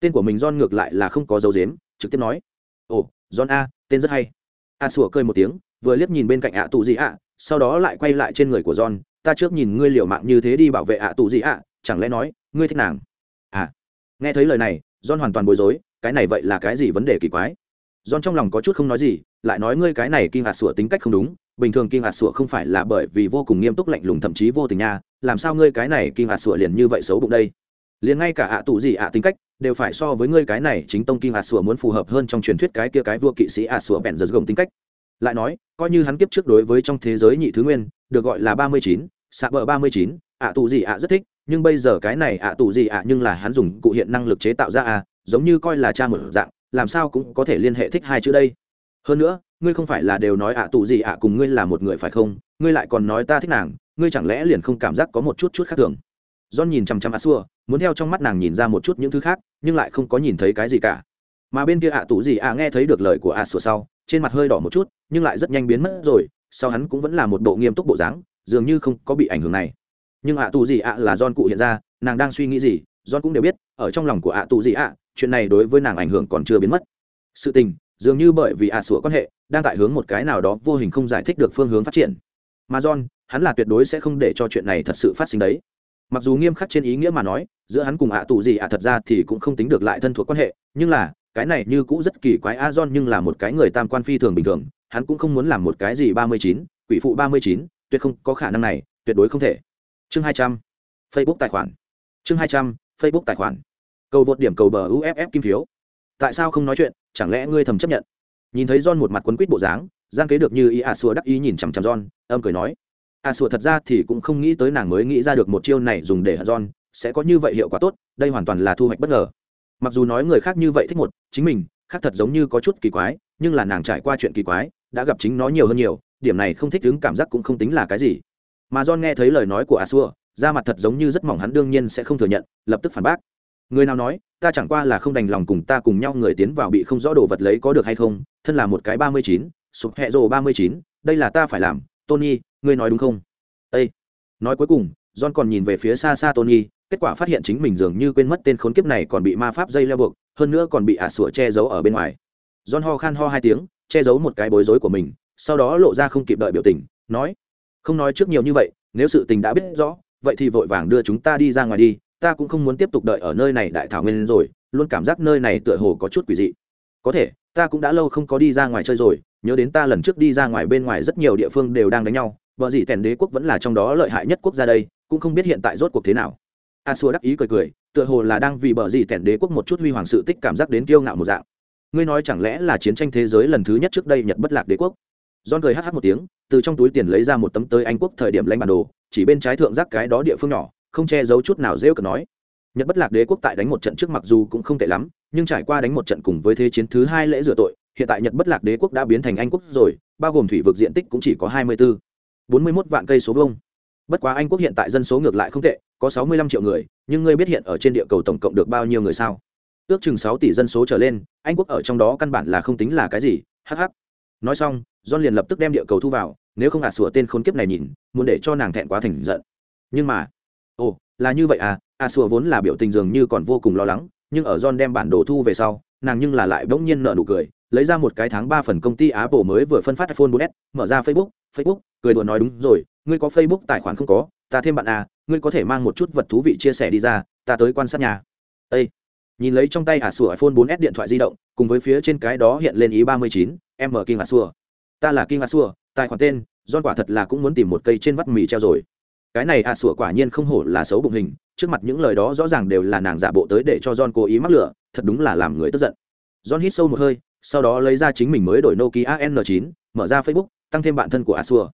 Tên của mình john ngược lại là không có dấu dếm trực tiếp nói, ồ, john a, tên rất hay. A sủa cười một tiếng, vừa liếc nhìn bên cạnh ạ tù gì ạ, sau đó lại quay lại trên người của john, ta trước nhìn ngươi liều mạng như thế đi bảo vệ ạ tù gì ạ, chẳng lẽ nói, ngươi thích nàng? À nghe thấy lời này, john hoàn toàn bối rối, cái này vậy là cái gì vấn đề kỳ quái? John trong lòng có chút không nói gì, lại nói ngươi cái này kinh hạt sủa tính cách không đúng, bình thường kinh hạt sủa không phải là bởi vì vô cùng nghiêm túc lạnh lùng thậm chí vô tình nha, làm sao ngươi cái này kinh hạt sủa liền như vậy xấu bụng đây? Liền ngay cả ạ tụ gì ạ tính cách, đều phải so với ngươi cái này chính tông kinh hạt sủa muốn phù hợp hơn trong truyền thuyết cái kia cái vua kỵ sĩ ạ sủa bèn giật gồng tính cách. Lại nói, coi như hắn kiếp trước đối với trong thế giới nhị thứ nguyên, được gọi là ba mươi chín, xạ bờ ba mươi chín, ạ tụ gì ạ rất thích, nhưng bây giờ cái này ạ tụ gì ạ nhưng là hắn dùng cụ hiện năng lực chế tạo ra à giống như coi là cha mở dạng làm sao cũng có thể liên hệ thích hai chữ đây. Hơn nữa, ngươi không phải là đều nói ạ tù gì ạ, cùng ngươi là một người phải không? Ngươi lại còn nói ta thích nàng, ngươi chẳng lẽ liền không cảm giác có một chút chút khác thường? John nhìn chằm chằm ạ xua, muốn theo trong mắt nàng nhìn ra một chút những thứ khác, nhưng lại không có nhìn thấy cái gì cả. Mà bên kia ạ tù gì ạ nghe thấy được lời của ạ xua sau, trên mặt hơi đỏ một chút, nhưng lại rất nhanh biến mất rồi, sau hắn cũng vẫn là một bộ nghiêm túc bộ dáng, dường như không có bị ảnh hưởng này. Nhưng ạ tù gì ạ là john cụ hiện ra, nàng đang suy nghĩ gì, john cũng đều biết, ở trong lòng của ạ tù gì ạ chuyện này đối với nàng ảnh hưởng còn chưa biến mất. Sự tình, dường như bởi vì ạ à sủa quan hệ, đang tại hướng một cái nào đó vô hình không giải thích được phương hướng phát triển. Mà john, hắn là tuyệt đối sẽ không để cho chuyện này thật sự phát sinh đấy. Mặc dù nghiêm khắc trên ý nghĩa mà nói, giữa hắn cùng ạ tù gì ạ thật ra thì cũng không tính được lại thân thuộc quan hệ, nhưng là, cái này như cũ rất kỳ quái, a john nhưng là một cái người tam quan phi thường bình thường, hắn cũng không muốn làm một cái gì ba mươi chín, quỷ phụ ba mươi chín, tuyệt không có khả năng này, tuyệt đối không thể. Chương hai trăm, facebook tài khoản. Chương hai trăm, facebook tài khoản cầu vượt điểm cầu bờ uff kim phiếu. Tại sao không nói chuyện? Chẳng lẽ ngươi thầm chấp nhận? Nhìn thấy john một mặt quấn quýt bộ dáng, giang kế được như ý a xua đắc ý nhìn chằm chằm john, âm cười nói a xua thật ra thì cũng không nghĩ tới nàng mới nghĩ ra được một chiêu này dùng để hận john, sẽ có như vậy hiệu quả tốt, đây hoàn toàn là thu hoạch bất ngờ. Mặc dù nói người khác như vậy thích một chính mình, khác thật giống như có chút kỳ quái, nhưng là nàng trải qua chuyện kỳ quái, đã gặp chính nó nhiều hơn nhiều, điểm này không thích đứng cảm giác cũng không tính là cái gì. Mà john nghe thấy lời nói của a xua, da mặt thật giống như rất mỏng hắn đương nhiên sẽ không thừa nhận, lập tức phản bác người nào nói, ta chẳng qua là không đành lòng cùng ta cùng nhau người tiến vào bị không rõ đồ vật lấy có được hay không, thân là một cái ba mươi chín, sụp hẹ rồ ba mươi chín, đây là ta phải làm. Tony, ngươi nói đúng không? Â nói cuối cùng, john còn nhìn về phía xa xa tony, kết quả phát hiện chính mình dường như quên mất tên khốn kiếp này còn bị ma pháp dây leo buộc, hơn nữa còn bị ả sủa che giấu ở bên ngoài. John ho khan ho hai tiếng, che giấu một cái bối rối của mình, sau đó lộ ra không kịp đợi biểu tình, nói, không nói trước nhiều như vậy, nếu sự tình đã biết rõ, vậy thì vội vàng đưa chúng ta đi ra ngoài đi ta cũng không muốn tiếp tục đợi ở nơi này đại thảo nguyên rồi luôn cảm giác nơi này tựa hồ có chút quỷ dị. Có thể ta cũng đã lâu không có đi ra ngoài chơi rồi nhớ đến ta lần trước đi ra ngoài bên ngoài rất nhiều địa phương đều đang đánh nhau vợ gì tèn đế quốc vẫn là trong đó lợi hại nhất quốc gia đây cũng không biết hiện tại rốt cuộc thế nào. A xua đắc ý cười cười tựa hồ là đang vì bờ gì tèn đế quốc một chút huy hoàng sự tích cảm giác đến kiêu ngạo một dạng. Ngươi nói chẳng lẽ là chiến tranh thế giới lần thứ nhất trước đây nhật bất lạc đế quốc? John cười hh một tiếng, từ trong túi tiền lấy ra một tấm tới Anh quốc thời điểm lãnh bản đồ, chỉ bên trái thượng giác cái đó địa phương nhỏ, không che giấu chút nào rêu cực nói. Nhật bất lạc đế quốc tại đánh một trận trước mặc dù cũng không tệ lắm, nhưng trải qua đánh một trận cùng với thế chiến thứ hai lễ rửa tội, hiện tại nhật bất lạc đế quốc đã biến thành anh quốc rồi, bao gồm thủy vực diện tích cũng chỉ có hai mươi bốn bốn mươi mốt vạn cây số vông bất quá anh quốc hiện tại dân số ngược lại không tệ, có sáu mươi lăm triệu người, nhưng ngươi biết hiện ở trên địa cầu tổng cộng được bao nhiêu người sao? Ước chừng sáu tỷ dân số trở lên, anh quốc ở trong đó căn bản là không tính là cái gì hh nói xong, john liền lập tức đem địa cầu thu vào, nếu không ạt à sủa tên khốn kiếp này nhìn, muốn để cho nàng thẹn quá thành giận. Nhưng mà là như vậy à a sùa vốn là biểu tình dường như còn vô cùng lo lắng nhưng ở john đem bản đồ thu về sau nàng nhưng là lại bỗng nhiên nợ nụ cười lấy ra một cái tháng ba phần công ty apple mới vừa phân phát iphone 4s mở ra facebook facebook cười đùa nói đúng rồi ngươi có facebook tài khoản không có ta thêm bạn à ngươi có thể mang một chút vật thú vị chia sẻ đi ra ta tới quan sát nhà Ê! nhìn lấy trong tay ả sủa iphone 4s điện thoại di động cùng với phía trên cái đó hiện lên ý 39, m kinh ả sủa ta là kinh ả sủa tài khoản tên John quả thật là cũng muốn tìm một cây trên vắt mì treo rồi cái này ả sủa quả nhiên không hổ là xấu bụng hình trước mặt những lời đó rõ ràng đều là nàng giả bộ tới để cho John cố ý mắc lửa, thật đúng là làm người tức giận. John hít sâu một hơi, sau đó lấy ra chính mình mới đổi Nokia N9, mở ra Facebook, tăng thêm bạn thân của Asua.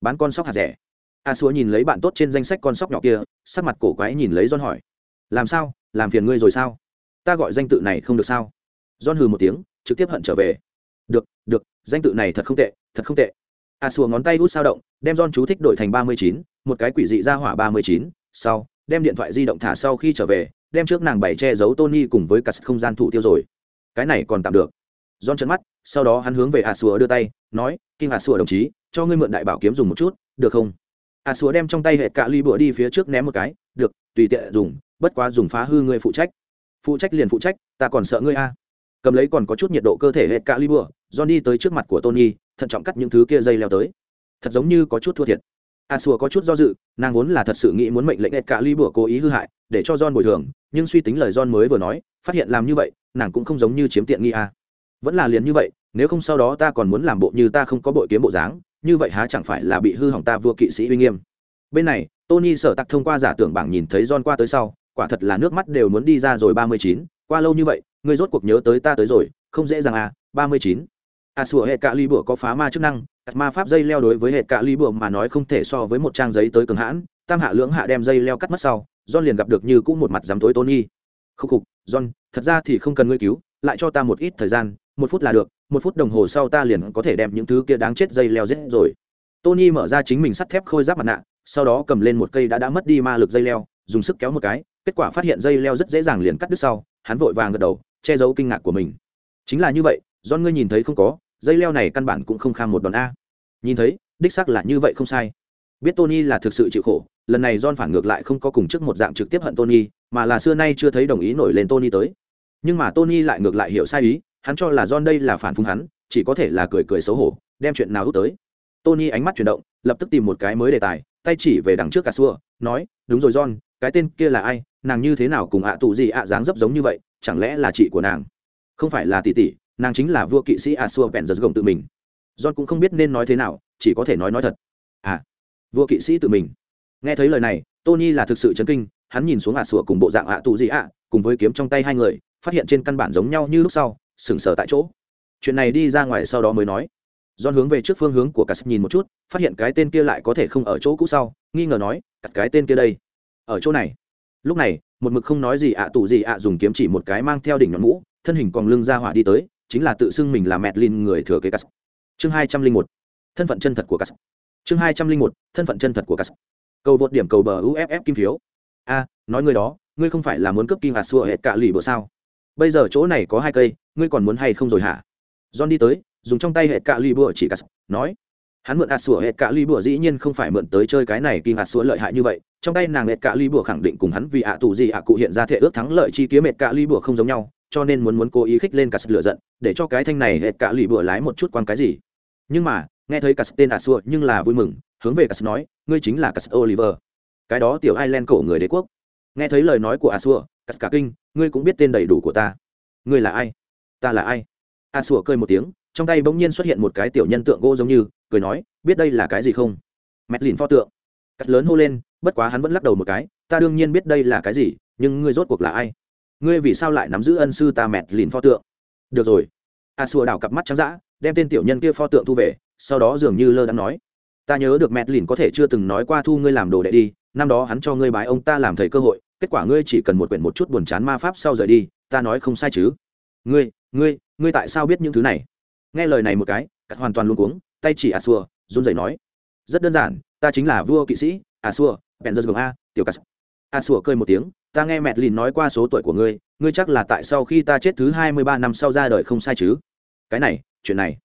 Bán con sóc hạt rẻ. Asua nhìn lấy bạn tốt trên danh sách con sóc nhỏ kia, sắc mặt cổ quái nhìn lấy John hỏi: "Làm sao? Làm phiền ngươi rồi sao? Ta gọi danh tự này không được sao?" John hừ một tiếng, trực tiếp hận trở về. "Được, được, danh tự này thật không tệ, thật không tệ." a xua ngón tay út sao động, đem John chú thích đổi thành 39, một cái quỷ dị ra hỏa 39, sau, đem điện thoại di động thả sau khi trở về đem trước nàng bày che giấu tony cùng với cả không gian thụ tiêu rồi. Cái này còn tạm được. John trợn mắt sau đó hắn hướng về a xúa đưa tay nói kinh a xúa đồng chí cho ngươi mượn đại bảo kiếm dùng một chút được không? A xúa đem trong tay hệ cạ ly bữa đi phía trước ném một cái được tùy tiện dùng bất quá dùng phá hư ngươi phụ trách. Phụ trách liền phụ trách ta còn sợ ngươi a. Cầm lấy còn có chút nhiệt độ cơ thể hệ cạ ly bữa, John đi tới trước mặt của tony thận trọng cắt những thứ kia dây leo tới. Thật giống như có chút thua thiệt. À, a xua có chút do dự, nàng vốn là thật sự nghĩ muốn mệnh lệnh ed cả ly bữa cố ý hư hại, để cho john bồi thường, nhưng suy tính lời john mới vừa nói, phát hiện làm như vậy, nàng cũng không giống như chiếm tiện nghi a vẫn là liền như vậy, nếu không sau đó ta còn muốn làm bộ như ta không có bội kiếm bộ dáng, như vậy há chẳng phải là bị hư hỏng ta vua kỵ sĩ uy nghiêm. Bên này, tony sở tặc thông qua giả tưởng bảng nhìn thấy john qua tới sau, quả thật là nước mắt đều muốn đi ra rồi, ba mươi chín, qua lâu như vậy, ngươi rốt cuộc nhớ tới ta tới rồi, không dễ dàng à ba mươi chín a sủa hệ cạ ly bửa có phá ma chức năng ma pháp dây leo đối với hệ cạ ly bừa mà nói không thể so với một trang giấy tới cường hãn. Tam hạ lưỡng hạ đem dây leo cắt mất sau, john liền gặp được như cũng một mặt dám tối tony. Khúc khục, john, thật ra thì không cần ngươi cứu, lại cho ta một ít thời gian, một phút là được, một phút đồng hồ sau ta liền có thể đem những thứ kia đáng chết dây leo giết rồi. Tony mở ra chính mình sắt thép khôi giáp mặt nạ, sau đó cầm lên một cây đã đã mất đi ma lực dây leo, dùng sức kéo một cái, kết quả phát hiện dây leo rất dễ dàng liền cắt đứt sau, hắn vội vàng gật đầu, che giấu kinh ngạc của mình. Chính là như vậy do ngươi nhìn thấy không có, dây leo này căn bản cũng không kham một đòn a. Nhìn thấy, đích xác là như vậy không sai. Biết tony là thực sự chịu khổ, lần này john phản ngược lại không có cùng trước một dạng trực tiếp hận tony, mà là xưa nay chưa thấy đồng ý nổi lên tony tới. Nhưng mà tony lại ngược lại hiểu sai ý, hắn cho là john đây là phản phung hắn, chỉ có thể là cười cười xấu hổ, đem chuyện nào hút tới. Tony ánh mắt chuyển động, lập tức tìm một cái mới đề tài, tay chỉ về đằng trước cả xua, nói, đúng rồi john, cái tên kia là ai? Nàng như thế nào cùng ạ tụ gì ạ dáng dấp giống như vậy? Chẳng lẽ là chị của nàng? Không phải là tỷ tỷ nàng chính là vua kỵ sĩ a xua bèn giật gồng tự mình. John cũng không biết nên nói thế nào chỉ có thể nói nói thật. À vua kỵ sĩ tự mình. Nghe thấy lời này tony là thực sự chấn kinh hắn nhìn xuống ạ sủa cùng bộ dạng ạ tù gì ạ cùng với kiếm trong tay hai người phát hiện trên căn bản giống nhau như lúc sau sừng sờ tại chỗ. Chuyện này đi ra ngoài sau đó mới nói. John hướng về trước phương hướng của cả nhìn một chút, phát hiện cái tên kia lại có thể không ở chỗ cũ sau, nghi ngờ nói, "Cắt cái tên kia đây, ở chỗ này." Lúc này, một mực không nói gì ạ tù gì ạ dùng kiếm chỉ một cái mang theo đỉnh nhọn mũ, thân hình còn lưng ra hỏa đi tới, chính là tự xưng mình là Mẹtlin người thừa kế Cắt chương hai trăm linh một, thân phận chân thật của cas. Chương hai trăm linh một, thân phận chân thật của cas. Cầu vượt điểm cầu bờ uff kim phiếu. A, nói ngươi đó, ngươi không phải là muốn cướp kim hạt xua hệ cạ lì bữa sao? Bây giờ chỗ này có hai cây, ngươi còn muốn hay không rồi hả? John đi tới, dùng trong tay hệ cạ lì bữa chỉ cas, nói. Hắn mượn hạt sủa hệ cạ ly bùa dĩ nhiên không phải mượn tới chơi cái này kim hạt sủa lợi hại như vậy. Trong tay nàng hệ cạ ly bùa khẳng định cùng hắn vì ạ tù gì ạ cụ hiện ra thể ước thắng lợi chi kiếm hệ cạ ly bùa không giống nhau cho nên muốn muốn cố ý khích lên cả sức lửa giận, để cho cái thanh này hệt cả lì bựa lái một chút quan cái gì. Nhưng mà, nghe thấy cắt tên a xua nhưng là vui mừng, hướng về cắt nói, ngươi chính là cắt oliver. Cái đó tiểu ireland cổ người đế quốc. Nghe thấy lời nói của a xua cắt cả kinh, ngươi cũng biết tên đầy đủ của ta. Ngươi là ai? Ta là ai? A xua cười một tiếng, trong tay bỗng nhiên xuất hiện một cái tiểu nhân tượng gỗ giống như, cười nói, biết đây là cái gì không? Mẹt lìn pho tượng. Cắt lớn hô lên, bất quá hắn vẫn lắc đầu một cái, ta đương nhiên biết đây là cái gì, nhưng ngươi rốt cuộc là ai? Ngươi vì sao lại nắm giữ ân sư ta mẹt lìn pho tượng? Được rồi. A xua đảo cặp mắt trắng d đem tên tiểu nhân kia pho tượng thu về, sau đó dường như lơ đang nói, ta nhớ được mẹt lìn có thể chưa từng nói qua thu ngươi làm đồ đệ đi, năm đó hắn cho ngươi bái ông ta làm thầy cơ hội, kết quả ngươi chỉ cần một quyển một chút buồn chán ma pháp sau rời đi, ta nói không sai chứ. Ngươi ngươi ngươi tại sao biết những thứ này? Nghe lời này một cái, cắt hoàn toàn luôn cuống, tay chỉ a xua run rẩy nói, rất đơn giản, ta chính là vua kỵ sĩ, a xua bèn dơ gồng a, tiểu cắt. A xua cười một tiếng ta nghe mẹ lìn nói qua số tuổi của ngươi ngươi chắc là tại sau khi ta chết thứ hai mươi ba năm sau ra đời không sai chứ? Cái này, chuyện này.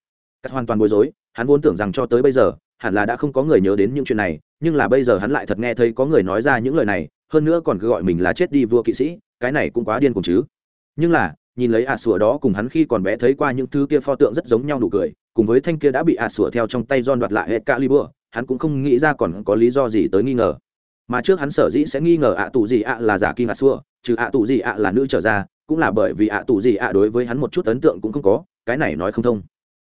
Cắt hoàn toàn bối rối, hắn vốn tưởng rằng cho tới bây giờ, hẳn là đã không có người nhớ đến những chuyện này, nhưng là bây giờ hắn lại thật nghe thấy có người nói ra những lời này, hơn nữa còn cứ gọi mình là chết đi vua kỵ sĩ, cái này cũng quá điên cùng chứ. Nhưng là, nhìn lấy ạ à sủa đó cùng hắn khi còn bé thấy qua những thứ kia pho tượng rất giống nhau đủ cười, cùng với thanh kia đã bị ạ à sủa theo trong tay don đoạt lại hệ cả li bừa hắn cũng không nghĩ ra còn có lý do gì tới nghi ngờ mà trước hắn sở dĩ sẽ nghi ngờ ạ tù gì ạ là giả kinh ạ xua, trừ ạ tù gì ạ là nữ trở ra, cũng là bởi vì ạ tù gì ạ đối với hắn một chút ấn tượng cũng không có, cái này nói không thông.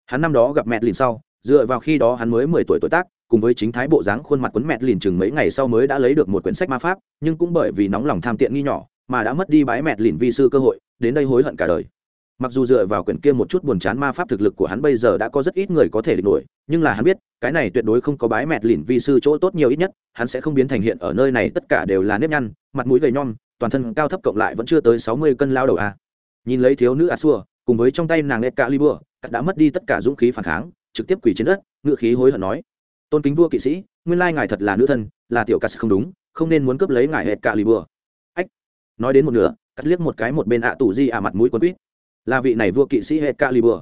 Hắn năm đó gặp mẹ lìn sau, dựa vào khi đó hắn mới mười tuổi tuổi tác, cùng với chính thái bộ dáng khuôn mặt quấn mẹ lìn chừng mấy ngày sau mới đã lấy được một quyển sách ma pháp, nhưng cũng bởi vì nóng lòng tham tiện nghi nhỏ, mà đã mất đi bãi mẹ lìn vi sư cơ hội, đến đây hối hận cả đời mặc dù dựa vào quyển kia một chút buồn chán ma pháp thực lực của hắn bây giờ đã có rất ít người có thể địch nổi, nhưng là hắn biết, cái này tuyệt đối không có bái mẹt lìn vi sư chỗ tốt nhiều ít nhất, hắn sẽ không biến thành hiện ở nơi này, tất cả đều là nếp nhăn, mặt mũi gầy nhom, toàn thân cao thấp cộng lại vẫn chưa tới sáu mươi cân lao đầu a. Nhìn lấy thiếu nữ a xua cùng với trong tay nàng nét cả libur đã mất đi tất cả dũng khí phản kháng, trực tiếp quỳ trên đất ngự khí hối hận nói, tôn kính vua kỵ sĩ, nguyên lai ngài thật là nữ thân, là tiểu cắt không đúng, không nên muốn cướp lấy ngài hệt cả libur. Ách, nói đến một nửa, cắt liếc một cái một bên ạ tủ di à mặt mũi quấn quýt là vị này vua kỵ sĩ hệ calibur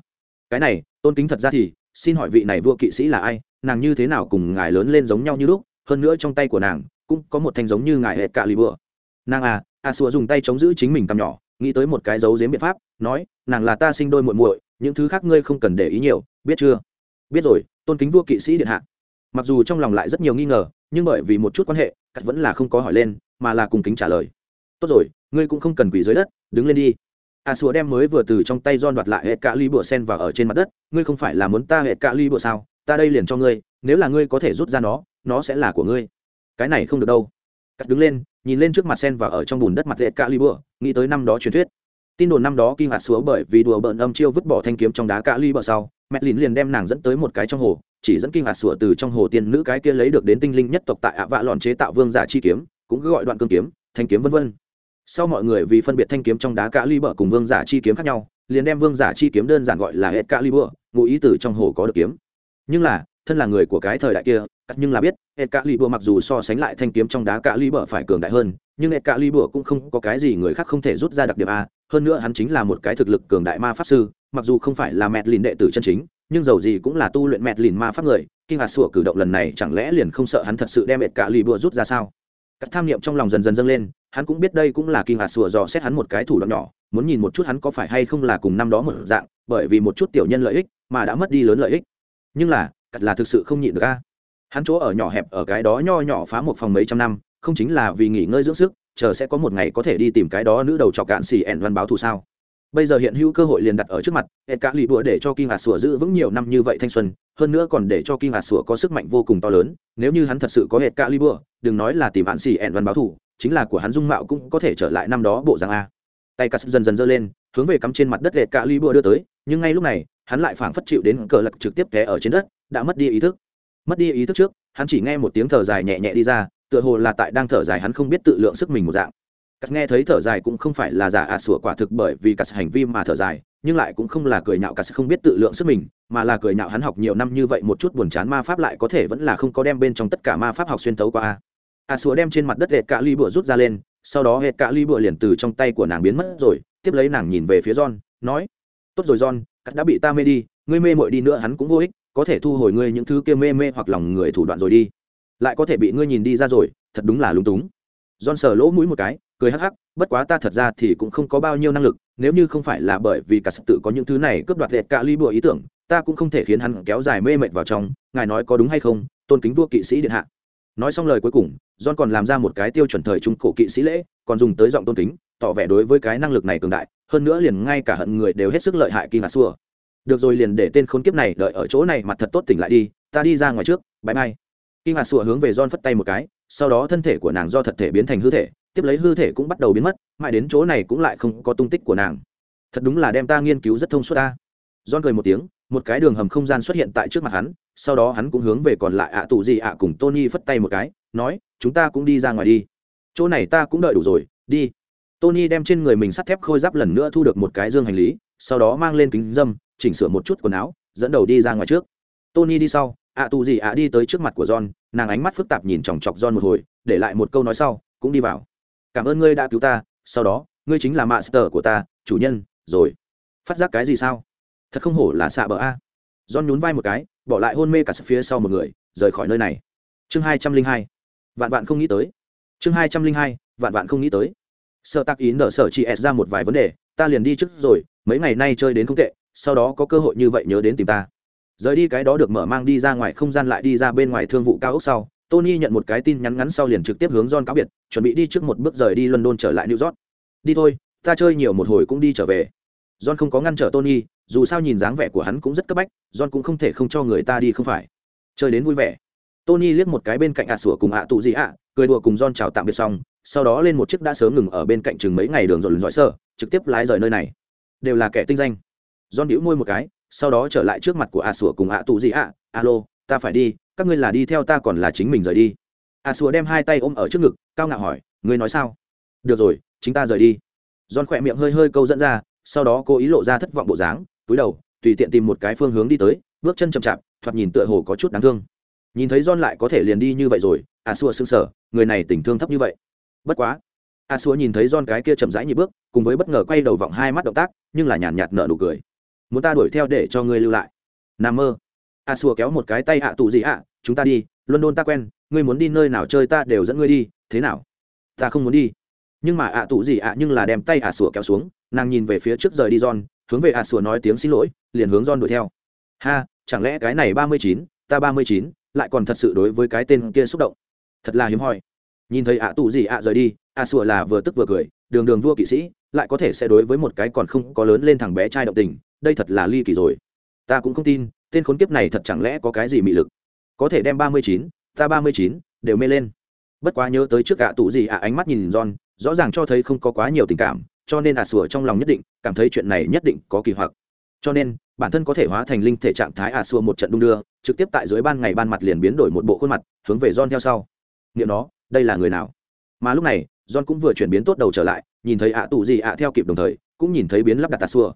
cái này, tôn kính thật ra thì, xin hỏi vị này vua kỵ sĩ là ai? Nàng như thế nào cùng ngài lớn lên giống nhau như lúc? Hơn nữa trong tay của nàng, cũng có một thanh giống như ngài hệ calibur nàng à a sùa dùng tay chống giữ chính mình cằm nhỏ, nghĩ tới một cái dấu giếm biện pháp, nói, nàng là ta sinh đôi muội muội, những thứ khác ngươi không cần để ý nhiều, biết chưa? Biết rồi, tôn kính vua kỵ sĩ điện hạ. Mặc dù trong lòng lại rất nhiều nghi ngờ, nhưng bởi vì một chút quan hệ cắt vẫn là không có hỏi lên, mà là cùng kính trả lời. Tốt rồi, ngươi cũng không cần quỳ dưới đất, đứng lên đi. À, a xua đem mới vừa từ trong tay don đoạt lại hệ cạ ly bựa sen và ở trên mặt đất. Ngươi không phải là muốn ta hệ cạ ly bựa sao? Ta đây liền cho ngươi, nếu là ngươi có thể rút ra nó nó sẽ là của ngươi. Cái này không được đâu. Cắt đứng lên, nhìn lên trước mặt sen và ở trong bùn đất mặt hệ cạ ly bựa nghĩ tới năm đó truyền thuyết. Tin đồn năm đó kinh hạt xúa bởi vì đùa bợn âm chiêu vứt bỏ thanh kiếm trong đá cạ ly bờ sau mẹ lìn liền đem nàng dẫn tới một cái trong hồ, chỉ dẫn kinh hạt Sửa từ trong hồ tiên nữ cái kia lấy được đến tinh linh nhất tộc tại ạ vạ lòn chế tạo vương giả chi kiếm, cũng cứ gọi đoạn cương kiếm, thanh kiếm vân vân sau mọi người vì phân biệt thanh kiếm trong đá cả ly bờ cùng vương giả chi kiếm khác nhau, liền đem vương giả chi kiếm đơn giản gọi là hết cả ly bờ, ngụ ý từ trong hồ có được kiếm. Nhưng là, thân là người của cái thời đại kia nhưng là biết hết cả ly bờ mặc dù so sánh lại thanh kiếm trong đá cả ly bờ phải cường đại hơn, nhưng hết cả ly bờ cũng không có cái gì người khác không thể rút ra đặc điểm a. Hơn nữa hắn chính là một cái thực lực cường đại ma pháp sư, mặc dù không phải là mẹ lìn đệ tử chân chính, nhưng dầu gì cũng là tu luyện mẹ lìn ma pháp người, kinh hạt sủa cử động lần này chẳng lẽ liền không sợ hắn thật sự đem hết cả ly bờ rút ra sao? Các tham niệm trong lòng dần dần dâng lên, hắn cũng biết đây cũng là kinh hạt sủa dò xét hắn một cái thủ đoạn nhỏ, muốn nhìn một chút hắn có phải hay không là cùng năm đó một dạng, bởi vì một chút tiểu nhân lợi ích mà đã mất đi lớn lợi ích. Nhưng là cắt là thực sự không nhịn được a. Hắn chỗ ở nhỏ hẹp ở cái đó nho nhỏ phá một phòng mấy trăm năm, không chính là vì nghỉ ngơi dưỡng sức, chờ sẽ có một ngày có thể đi tìm cái đó nữ đầu trọc cạn xì ẻn văn báo thù sao bây giờ hiện hữu cơ hội liền đặt ở trước mặt, hệ cả lì bùa để cho Kim hạt sủa giữ vững nhiều năm như vậy thanh xuân, hơn nữa còn để cho Kim hạt sủa có sức mạnh vô cùng to lớn, nếu như hắn thật sự có hệ cả lì bùa, đừng nói là tìm hạn xì ẹn văn báo Thủ, chính là của hắn dung mạo cũng có thể trở lại năm đó bộ dạng a. Tay cắt dần dần giơ lên, hướng về cắm trên mặt đất hệ cả lì bùa đưa tới, nhưng ngay lúc này, hắn lại phảng phất chịu đến cờ lật trực tiếp té ở trên đất, đã mất đi ý thức. Mất đi ý thức trước, hắn chỉ nghe một tiếng thở dài nhẹ nhẹ đi ra, tựa hồ là tại đang thở dài hắn không biết tự lượng sức mình một dạng cắt nghe thấy thở dài cũng không phải là giả ạ sủa quả thực bởi vì cắt hành vi mà thở dài, nhưng lại cũng không là cười nhạo cắt không biết tự lượng sức mình, mà là cười nhạo hắn học nhiều năm như vậy một chút buồn chán ma pháp lại có thể vẫn là không có đem bên trong tất cả ma pháp học xuyên tấu qua a. Sủa đem trên mặt đất hệt cạ ly bựa rút ra lên, sau đó hệt cạ ly bựa liền từ trong tay của nàng biến mất rồi, tiếp lấy nàng nhìn về phía john, nói, tốt rồi john, cắt đã bị ta mê đi, ngươi mê mội đi nữa hắn cũng vô ích, có thể thu hồi ngươi những thứ kia mê mê hoặc lòng người thủ đoạn rồi đi. Lại có thể bị ngươi nhìn đi ra rồi, thật đúng là lúng túng. John sờ lỗ mũi một cái cười hắc hắc, bất quá ta thật ra thì cũng không có bao nhiêu năng lực, nếu như không phải là bởi vì cả sập tự có những thứ này cướp đoạt lệ cả ly bùa ý tưởng, ta cũng không thể khiến hắn kéo dài mê mệt vào trong, ngài nói có đúng hay không, tôn kính vua kỵ sĩ điện hạ. Nói xong lời cuối cùng, john còn làm ra một cái tiêu chuẩn thời trung cổ kỵ sĩ lễ, còn dùng tới giọng tôn kính, tỏ vẻ đối với cái năng lực này cường đại, hơn nữa liền ngay cả hận người đều hết sức lợi hại kinh ngạc xua. Được rồi liền để tên khốn kiếp này đợi ở chỗ này mặt thật tốt tỉnh lại đi, ta đi ra ngoài trước bãi bay kinh ngạc xua hướng về john phất tay một cái, sau đó thân thể của nàng do thật thể biến thành hư thể tiếp lấy hư thể cũng bắt đầu biến mất, mãi đến chỗ này cũng lại không có tung tích của nàng. Thật đúng là đem ta nghiên cứu rất thông suốt ta. John cười một tiếng, một cái đường hầm không gian xuất hiện tại trước mặt hắn, sau đó hắn cũng hướng về còn lại ạ tù gì ạ cùng tony phất tay một cái, nói, chúng ta cũng đi ra ngoài đi. Chỗ này ta cũng đợi đủ rồi, đi. Tony đem trên người mình sắt thép khôi giáp lần nữa thu được một cái dương hành lý, sau đó mang lên kính dâm, chỉnh sửa một chút quần áo, dẫn đầu đi ra ngoài trước. Tony đi sau, ạ tù gì ạ đi tới trước mặt của john, nàng ánh mắt phức tạp nhìn chòng chọc john một hồi, để lại một câu nói sau, cũng đi vào cảm ơn ngươi đã cứu ta, sau đó, ngươi chính là master của ta, chủ nhân, rồi. Phát giác cái gì sao? Thật không hổ là xạ bờ a. John nhún vai một cái, bỏ lại hôn mê cả phía sau một người, rời khỏi nơi này. Chương hai trăm linh hai. Vạn vạn không nghĩ tới. Chương hai trăm linh hai, vạn vạn không nghĩ tới. Sợ tắc ý nở sở chị s ra một vài vấn đề, ta liền đi trước rồi, mấy ngày nay chơi đến không tệ, sau đó có cơ hội như vậy nhớ đến tìm ta. Rời đi cái đó được mở mang đi ra ngoài không gian lại đi ra bên ngoài thương vụ cao ốc sau tony nhận một cái tin nhắn ngắn sau liền trực tiếp hướng john cáo biệt, chuẩn bị đi trước một bước rời đi london trở lại new york. Đi thôi, ta chơi nhiều một hồi cũng đi trở về. John không có ngăn trở tony, dù sao nhìn dáng vẻ của hắn cũng rất cấp bách, john cũng không thể không cho người ta đi không phải. Chơi đến vui vẻ. Tony liếc một cái bên cạnh ạ sủa cùng ạ tụ gì ạ, cười đùa cùng john chào tạm biệt xong, sau đó lên một chiếc đã sớm ngừng ở bên cạnh chừng mấy ngày đường rồi dõi sơ, trực tiếp lái rời nơi này. Đều là kẻ tinh danh. John nhíu môi một cái, sau đó trở lại trước mặt của ạ sủa cùng ạ tụ gì ạ, alo, ta phải đi các ngươi là đi theo ta còn là chính mình rời đi a xua đem hai tay ôm ở trước ngực cao ngạo hỏi ngươi nói sao được rồi chính ta rời đi giòn khỏe miệng hơi hơi câu dẫn ra, sau đó cô ý lộ ra thất vọng bộ dáng, túi đầu, tùy tiện tìm một cái phương hướng đi tới, bước chân chậm chạp, thoạt nhìn tựa hồ có chút đáng thương. Nhìn thấy John lại có thể liền đi như vậy rồi, A xua sững sờ, người này tình thương thấp như vậy. Bất quá, A xua nhìn thấy John cái kia chậm rãi nhịp bước, cùng với bất ngờ quay đầu vọng hai mắt động tác, nhưng là nhàn nhạt nở nụ cười. Muốn ta đuổi theo để cho ngươi lưu lại. nằm mơ. À, A xua kéo một cái tay ạ tù gì ạ, chúng ta đi, London ta quen, ngươi muốn đi nơi nào chơi ta đều dẫn ngươi đi, thế nào? Ta không muốn đi. Nhưng mà ạ tù gì ạ nhưng là đem tay ạ xua kéo xuống nàng nhìn về phía trước rời đi john hướng về ạ xua nói tiếng xin lỗi liền hướng john đuổi theo. Ha chẳng lẽ cái này ba mươi chín ta ba mươi chín lại còn thật sự đối với cái tên kia xúc động? Thật là hiếm hoi. Nhìn thấy ạ tù gì ạ rời đi ạ xua là vừa tức vừa cười đường đường vua kỵ sĩ lại có thể sẽ đối với một cái còn không có lớn lên thằng bé trai động tình đây thật là ly kỳ rồi. Ta cũng không tin tên khốn kiếp này thật chẳng lẽ có cái gì mị lực? Có thể đem ba mươi chín, ta ba mươi chín đều mê lên. Bất quá nhớ tới trước cả tụ gì ạ à, ánh mắt nhìn john, rõ ràng cho thấy không có quá nhiều tình cảm, cho nên ạ à, sủa trong lòng nhất định, cảm thấy chuyện này nhất định có kỳ hoặc. Cho nên, bản thân có thể hóa thành linh thể trạng thái ạ à, sủa một trận đung đưa, trực tiếp tại dưới ban ngày ban mặt liền biến đổi một bộ khuôn mặt, hướng về john theo sau. Nghiệm nó, đây là người nào? Mà lúc này, john cũng vừa chuyển biến tốt đầu trở lại, nhìn thấy ạ tụ gì ạ, theo kịp đồng thời, cũng nhìn thấy biến lắp đặt ạ, sủa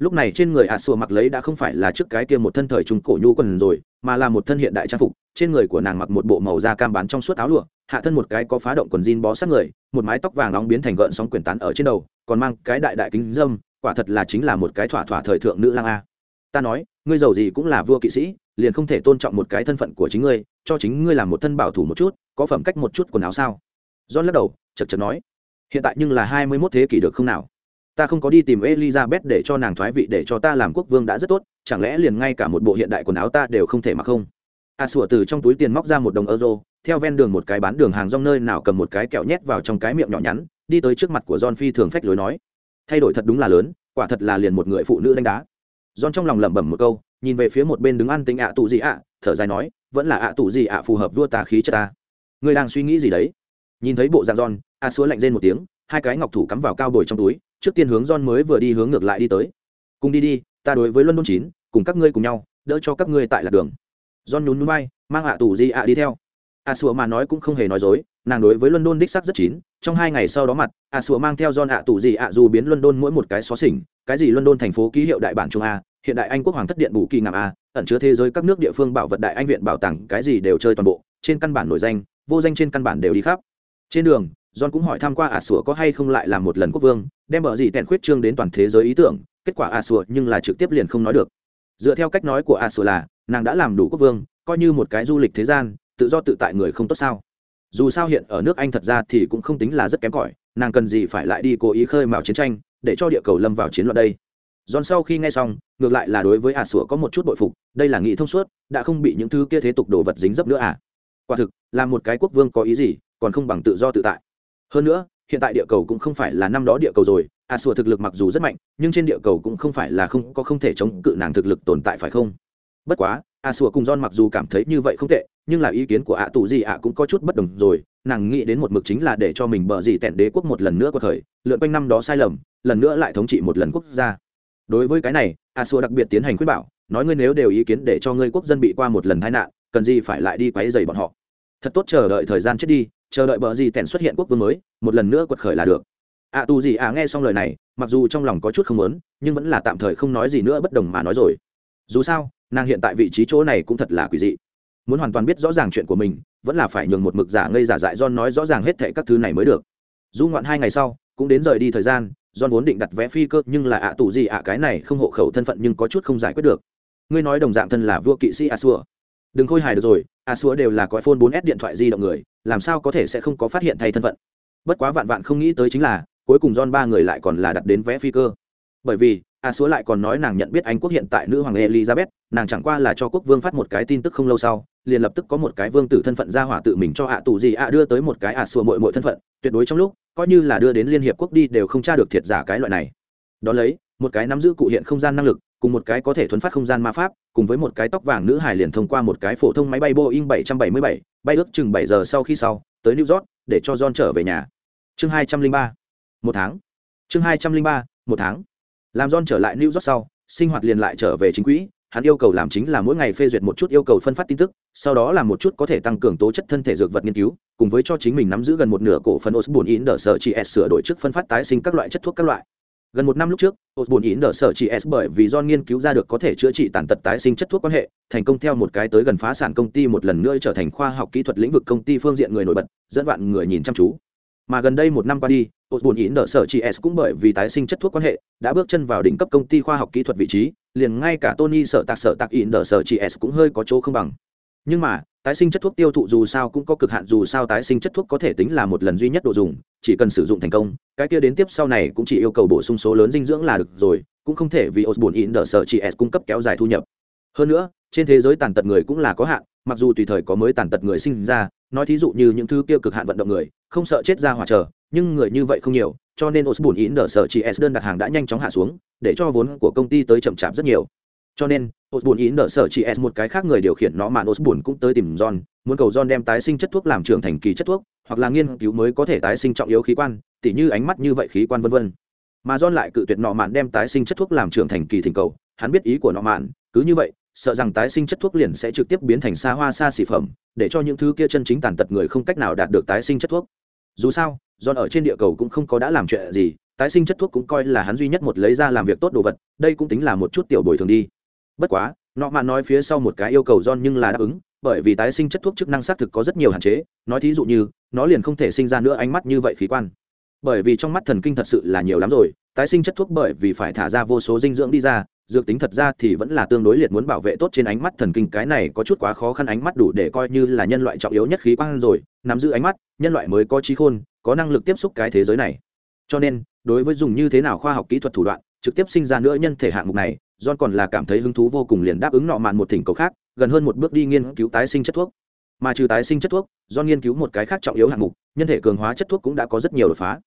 lúc này trên người ả sùa mặc lấy đã không phải là trước cái kia một thân thời trung cổ nhu quần rồi, mà là một thân hiện đại trang phục. Trên người của nàng mặc một bộ màu da cam bán trong suốt áo lụa, hạ thân một cái có phá động quần jean bó sát người, một mái tóc vàng nóng biến thành gợn sóng quyển tán ở trên đầu, còn mang cái đại đại kính dâm, quả thật là chính là một cái thỏa thỏa thời thượng nữ lang a. Ta nói, ngươi giàu gì cũng là vua kỵ sĩ, liền không thể tôn trọng một cái thân phận của chính ngươi, cho chính ngươi làm một thân bảo thủ một chút, có phẩm cách một chút quần áo sao? John lắc đầu, chật chật nói, hiện tại nhưng là hai mươi mốt thế kỷ được không nào? Ta không có đi tìm elizabeth để cho nàng thoái vị, để cho ta làm quốc vương đã rất tốt, chẳng lẽ liền ngay cả một bộ hiện đại quần áo ta đều không thể mặc không? A sủa từ trong túi tiền móc ra một đồng euro, theo ven đường một cái bán đường hàng rong nơi nào cầm một cái kẹo nhét vào trong cái miệng nhỏ nhắn, đi tới trước mặt của john phi thường phách lối nói, thay đổi thật đúng là lớn, quả thật là liền một người phụ nữ đánh đá. John trong lòng lẩm bẩm một câu, nhìn về phía một bên đứng ăn tính ạ tụ gì ạ, thở dài nói, vẫn là ạ tụ gì ạ phù hợp vua ta khí chất ta. Ngươi đang suy nghĩ gì đấy? Nhìn thấy bộ dạng john, a sủa lạnh rên một tiếng, hai cái ngọc thủ cắm vào cao bồi trong túi trước tiên hướng john mới vừa đi hướng ngược lại đi tới. Cùng đi đi ta đối với london chín cùng các ngươi cùng nhau đỡ cho các ngươi tại lạc đường. John nhún nhún vai, mang ạ tù gì ạ đi theo. A sủa mà nói cũng không hề nói dối nàng đối với london đích xác rất chín trong hai ngày sau đó mặt a sủa mang theo john ạ tù gì ạ dù biến london mỗi một cái xó xỉnh cái gì london thành phố ký hiệu đại bản trung a hiện đại anh quốc hoàng thất điện bù kỳ ngầm a ẩn chứa thế giới các nước địa phương bảo vật đại anh viện bảo tàng cái gì đều chơi toàn bộ trên căn bản nổi danh vô danh trên căn bản đều đi khắp. Trên đường john cũng hỏi tham qua Ả sủa có hay không lại làm một lần quốc vương đem bờ gì tèn khuyết trương đến toàn thế giới ý tưởng, kết quả a sùa nhưng là trực tiếp liền không nói được. Dựa theo cách nói của a sùa là, nàng đã làm đủ quốc vương, coi như một cái du lịch thế gian, tự do tự tại người không tốt sao. Dù sao hiện ở nước anh thật ra thì cũng không tính là rất kém cỏi, nàng cần gì phải lại đi cố ý khơi mào chiến tranh, để cho địa cầu lâm vào chiến loạn đây. Giòn sau khi nghe xong, ngược lại là đối với ả sủa có một chút bội phục, đây là nghĩ thông suốt, đã không bị những thứ kia thế tục đồ vật dính dấp nữa à. Quả thực, làm một cái quốc vương có ý gì, còn không bằng tự do tự tại. Hơn nữa hiện tại địa cầu cũng không phải là năm đó địa cầu rồi à, a sùa thực lực mặc dù rất mạnh, nhưng trên địa cầu cũng không phải là không, có không thể chống cự nàng thực lực tồn tại phải không? Bất quá à, a sùa cùng don mặc dù cảm thấy như vậy không tệ, nhưng là ý kiến của ạ tù gì ạ cũng có chút bất đồng rồi. Nàng nghĩ đến một mực chính là để cho mình bờ gì tẹn đế quốc một lần nữa có thời, lượn quanh năm đó sai lầm, lần nữa lại thống trị một lần quốc gia. Đối với cái này à, a sùa đặc biệt tiến hành khuyết bảo, nói ngươi nếu đều ý kiến để cho ngươi quốc dân bị qua một lần tai nạn, cần gì phải lại đi quấy dày bọn họ. Thật tốt chờ đợi thời gian chết đi chờ đợi bờ gì tèn xuất hiện quốc vương mới, một lần nữa quật khởi là được. Ạ tù gì ạ nghe xong lời này, mặc dù trong lòng có chút không muốn, nhưng vẫn là tạm thời không nói gì nữa bất đồng mà nói rồi. Dù sao, nàng hiện tại vị trí chỗ này cũng thật là quỷ dị. Muốn hoàn toàn biết rõ ràng chuyện của mình, vẫn là phải nhường một mực giả ngây giả dại don nói rõ ràng hết thệ các thứ này mới được. Du ngoạn hai ngày sau, cũng đến rời đi thời gian don vốn định đặt vé phi cơ, nhưng là ạ tù gì ạ cái này không hộ khẩu thân phận nhưng có chút không giải quyết được. Ngươi nói đồng dạng thân là vua kỵ sĩ a xua đừng khôi hài được rồi a xua đều là cõi phone 4 s điện thoại di động người làm sao có thể sẽ không có phát hiện thay thân phận? Bất quá vạn vạn không nghĩ tới chính là, cuối cùng don ba người lại còn là đặt đến vé phi cơ. Bởi vì, a xúa lại còn nói nàng nhận biết anh quốc hiện tại nữ hoàng elizabeth, nàng chẳng qua là cho quốc vương phát một cái tin tức không lâu sau, liền lập tức có một cái vương tử thân phận ra hỏa tự mình cho ạ tù gì ạ đưa tới một cái ạ sùa mội mội thân phận, tuyệt đối trong lúc, coi như là đưa đến liên hiệp quốc đi đều không tra được thiệt giả cái loại này. Đón lấy, một cái nắm giữ cụ hiện không gian năng lực cùng một cái có thể thuấn phát không gian ma pháp cùng với một cái tóc vàng nữ hải liền thông qua một cái phổ thông máy bay boeing 777, bay ước chừng bảy giờ sau khi sau tới new york để cho john trở về nhà chương 203. một tháng chương 203. một tháng làm john trở lại new york sau sinh hoạt liền lại trở về chính quỹ hắn yêu cầu làm chính là mỗi ngày phê duyệt một chút yêu cầu phân phát tin tức sau đó làm một chút có thể tăng cường tố chất thân thể dược vật nghiên cứu cùng với cho chính mình nắm giữ gần một nửa cổ phần osborne in đỡ sở chỉ s sửa đổi trước phân phát tái sinh các loại chất thuốc các loại gần một năm lúc trước osborne in đỡ sở chỉ s bởi vì do nghiên cứu ra được có thể chữa trị tàn tật tái sinh chất thuốc quan hệ, thành công theo một cái tới gần phá sản công ty một lần nữa trở thành khoa học kỹ thuật lĩnh vực công ty phương diện người nổi bật, dẫn vạn người nhìn chăm chú. Mà gần đây một năm qua đi osborne in đỡ sở chỉ s cũng bởi vì tái sinh chất thuốc quan hệ, đã bước chân vào đỉnh cấp công ty khoa học kỹ thuật vị trí, liền ngay cả tony sở tạc sở tạc in đỡ sở chỉ s cũng hơi có chỗ không bằng. Nhưng mà tái sinh chất thuốc tiêu thụ dù sao cũng có cực hạn, dù sao tái sinh chất thuốc có thể tính là một lần duy nhất độ dùng, chỉ cần sử dụng thành công, cái kia đến tiếp sau này cũng chỉ yêu cầu bổ sung số lớn dinh dưỡng là được rồi, cũng không thể vì osborne in đỡ sợ chị s cung cấp kéo dài thu nhập. Hơn nữa, trên thế giới tàn tật người cũng là có hạn, mặc dù tùy thời có mới tàn tật người sinh ra, nói thí dụ như những thứ kia cực hạn vận động người, không sợ chết ra hỏa chờ, nhưng người như vậy không nhiều, cho nên osborne in đỡ sợ chị s đơn đặt hàng đã nhanh chóng hạ xuống, để cho vốn của công ty tới chậm chạp rất nhiều cho nên Osborne ý nợ sở chị S một cái khác người điều khiển nó mà Osborne cũng tới tìm John, muốn cầu John đem tái sinh chất thuốc làm trưởng thành kỳ chất thuốc, hoặc là nghiên cứu mới có thể tái sinh trọng yếu khí quan, tỉ như ánh mắt như vậy khí quan vân vân. Mà John lại cự tuyệt nọ mạn đem tái sinh chất thuốc làm trưởng thành kỳ thỉnh cầu, hắn biết ý của nọ mạn, cứ như vậy, sợ rằng tái sinh chất thuốc liền sẽ trực tiếp biến thành xa hoa xa xỉ phẩm, để cho những thứ kia chân chính tàn tật người không cách nào đạt được tái sinh chất thuốc. Dù sao, John ở trên địa cầu cũng không có đã làm chuyện gì, tái sinh chất thuốc cũng coi là hắn duy nhất một lấy ra làm việc tốt đồ vật, đây cũng tính là một chút tiểu bồi thường đi bất quá, nọ mạn nói phía sau một cái yêu cầu john nhưng là đáp ứng, bởi vì tái sinh chất thuốc chức năng xác thực có rất nhiều hạn chế, nói thí dụ như, nó liền không thể sinh ra nữa ánh mắt như vậy khí quan. Bởi vì trong mắt thần kinh thật sự là nhiều lắm rồi, tái sinh chất thuốc bởi vì phải thả ra vô số dinh dưỡng đi ra, dược tính thật ra thì vẫn là tương đối liệt muốn bảo vệ tốt trên ánh mắt thần kinh, cái này có chút quá khó khăn ánh mắt đủ để coi như là nhân loại trọng yếu nhất khí quan rồi, nắm giữ ánh mắt, nhân loại mới có trí khôn, có năng lực tiếp xúc cái thế giới này. Cho nên, đối với dùng như thế nào khoa học kỹ thuật thủ đoạn, trực tiếp sinh ra nữa nhân thể hạng mục này John còn là cảm thấy hứng thú vô cùng liền đáp ứng nọ mạn một thỉnh cầu khác, gần hơn một bước đi nghiên cứu tái sinh chất thuốc. Mà trừ tái sinh chất thuốc, John nghiên cứu một cái khác trọng yếu hạng mục, nhân thể cường hóa chất thuốc cũng đã có rất nhiều đột phá.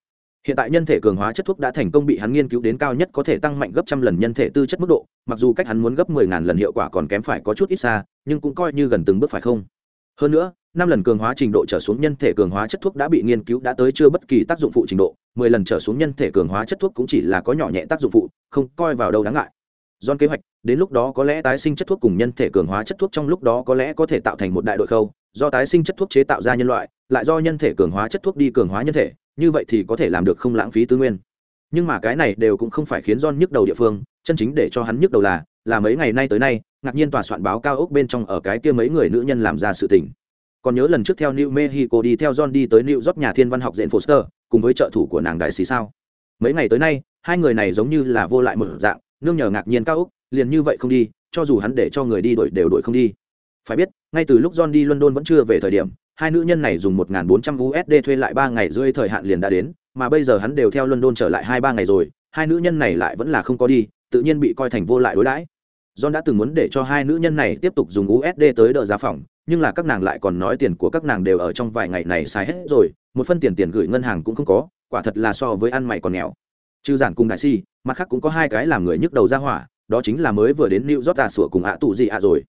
Hiện tại nhân thể cường hóa chất thuốc đã thành công bị hắn nghiên cứu đến cao nhất có thể tăng mạnh gấp trăm lần nhân thể tư chất mức độ, mặc dù cách hắn muốn gấp 10000 lần hiệu quả còn kém phải có chút ít xa, nhưng cũng coi như gần từng bước phải không? Hơn nữa, năm lần cường hóa trình độ trở xuống nhân thể cường hóa chất thuốc đã bị nghiên cứu đã tới chưa bất kỳ tác dụng phụ trình độ, 10 lần trở xuống nhân thể cường hóa chất thuốc cũng chỉ là có nhỏ nhẹ tác dụng phụ, không coi vào đâu đáng ngại. John kế hoạch, đến lúc đó có lẽ tái sinh chất thuốc cùng nhân thể cường hóa chất thuốc trong lúc đó có lẽ có thể tạo thành một đại đội khâu, do tái sinh chất thuốc chế tạo ra nhân loại, lại do nhân thể cường hóa chất thuốc đi cường hóa nhân thể, như vậy thì có thể làm được không lãng phí tư nguyên. Nhưng mà cái này đều cũng không phải khiến John nhức đầu địa phương, chân chính để cho hắn nhức đầu là, là mấy ngày nay tới nay, ngạc nhiên tòa soạn báo cao ốc bên trong ở cái kia mấy người nữ nhân làm ra sự tình. Còn nhớ lần trước theo New Mexico đi theo John đi tới New York nhà thiên văn học diện Foster, cùng với trợ thủ của nàng đại sĩ sao? Mấy ngày tới nay, hai người này giống như là vô lại một dạng, nương nhờ ngạc nhiên cao úc, liền như vậy không đi, cho dù hắn để cho người đi đổi đều đổi không đi. Phải biết, ngay từ lúc john đi london vẫn chưa về thời điểm, hai nữ nhân này dùng một bốn trăm usd thuê lại ba ngày rưỡi thời hạn liền đã đến, mà bây giờ hắn đều theo london trở lại hai ba ngày rồi, hai nữ nhân này lại vẫn là không có đi, tự nhiên bị coi thành vô lại đối đãi. John đã từng muốn để cho hai nữ nhân này tiếp tục dùng usd tới đỡ giá phòng, nhưng là các nàng lại còn nói tiền của các nàng đều ở trong vài ngày này xài hết rồi, một phân tiền tiền gửi ngân hàng cũng không có, quả thật là so với ăn mày còn nghèo trừ giản cùng đại si, mặt khác cũng có hai cái làm người nhức đầu ra hỏa, đó chính là mới vừa đến new york tà sủa cùng ạ tù gì ạ rồi.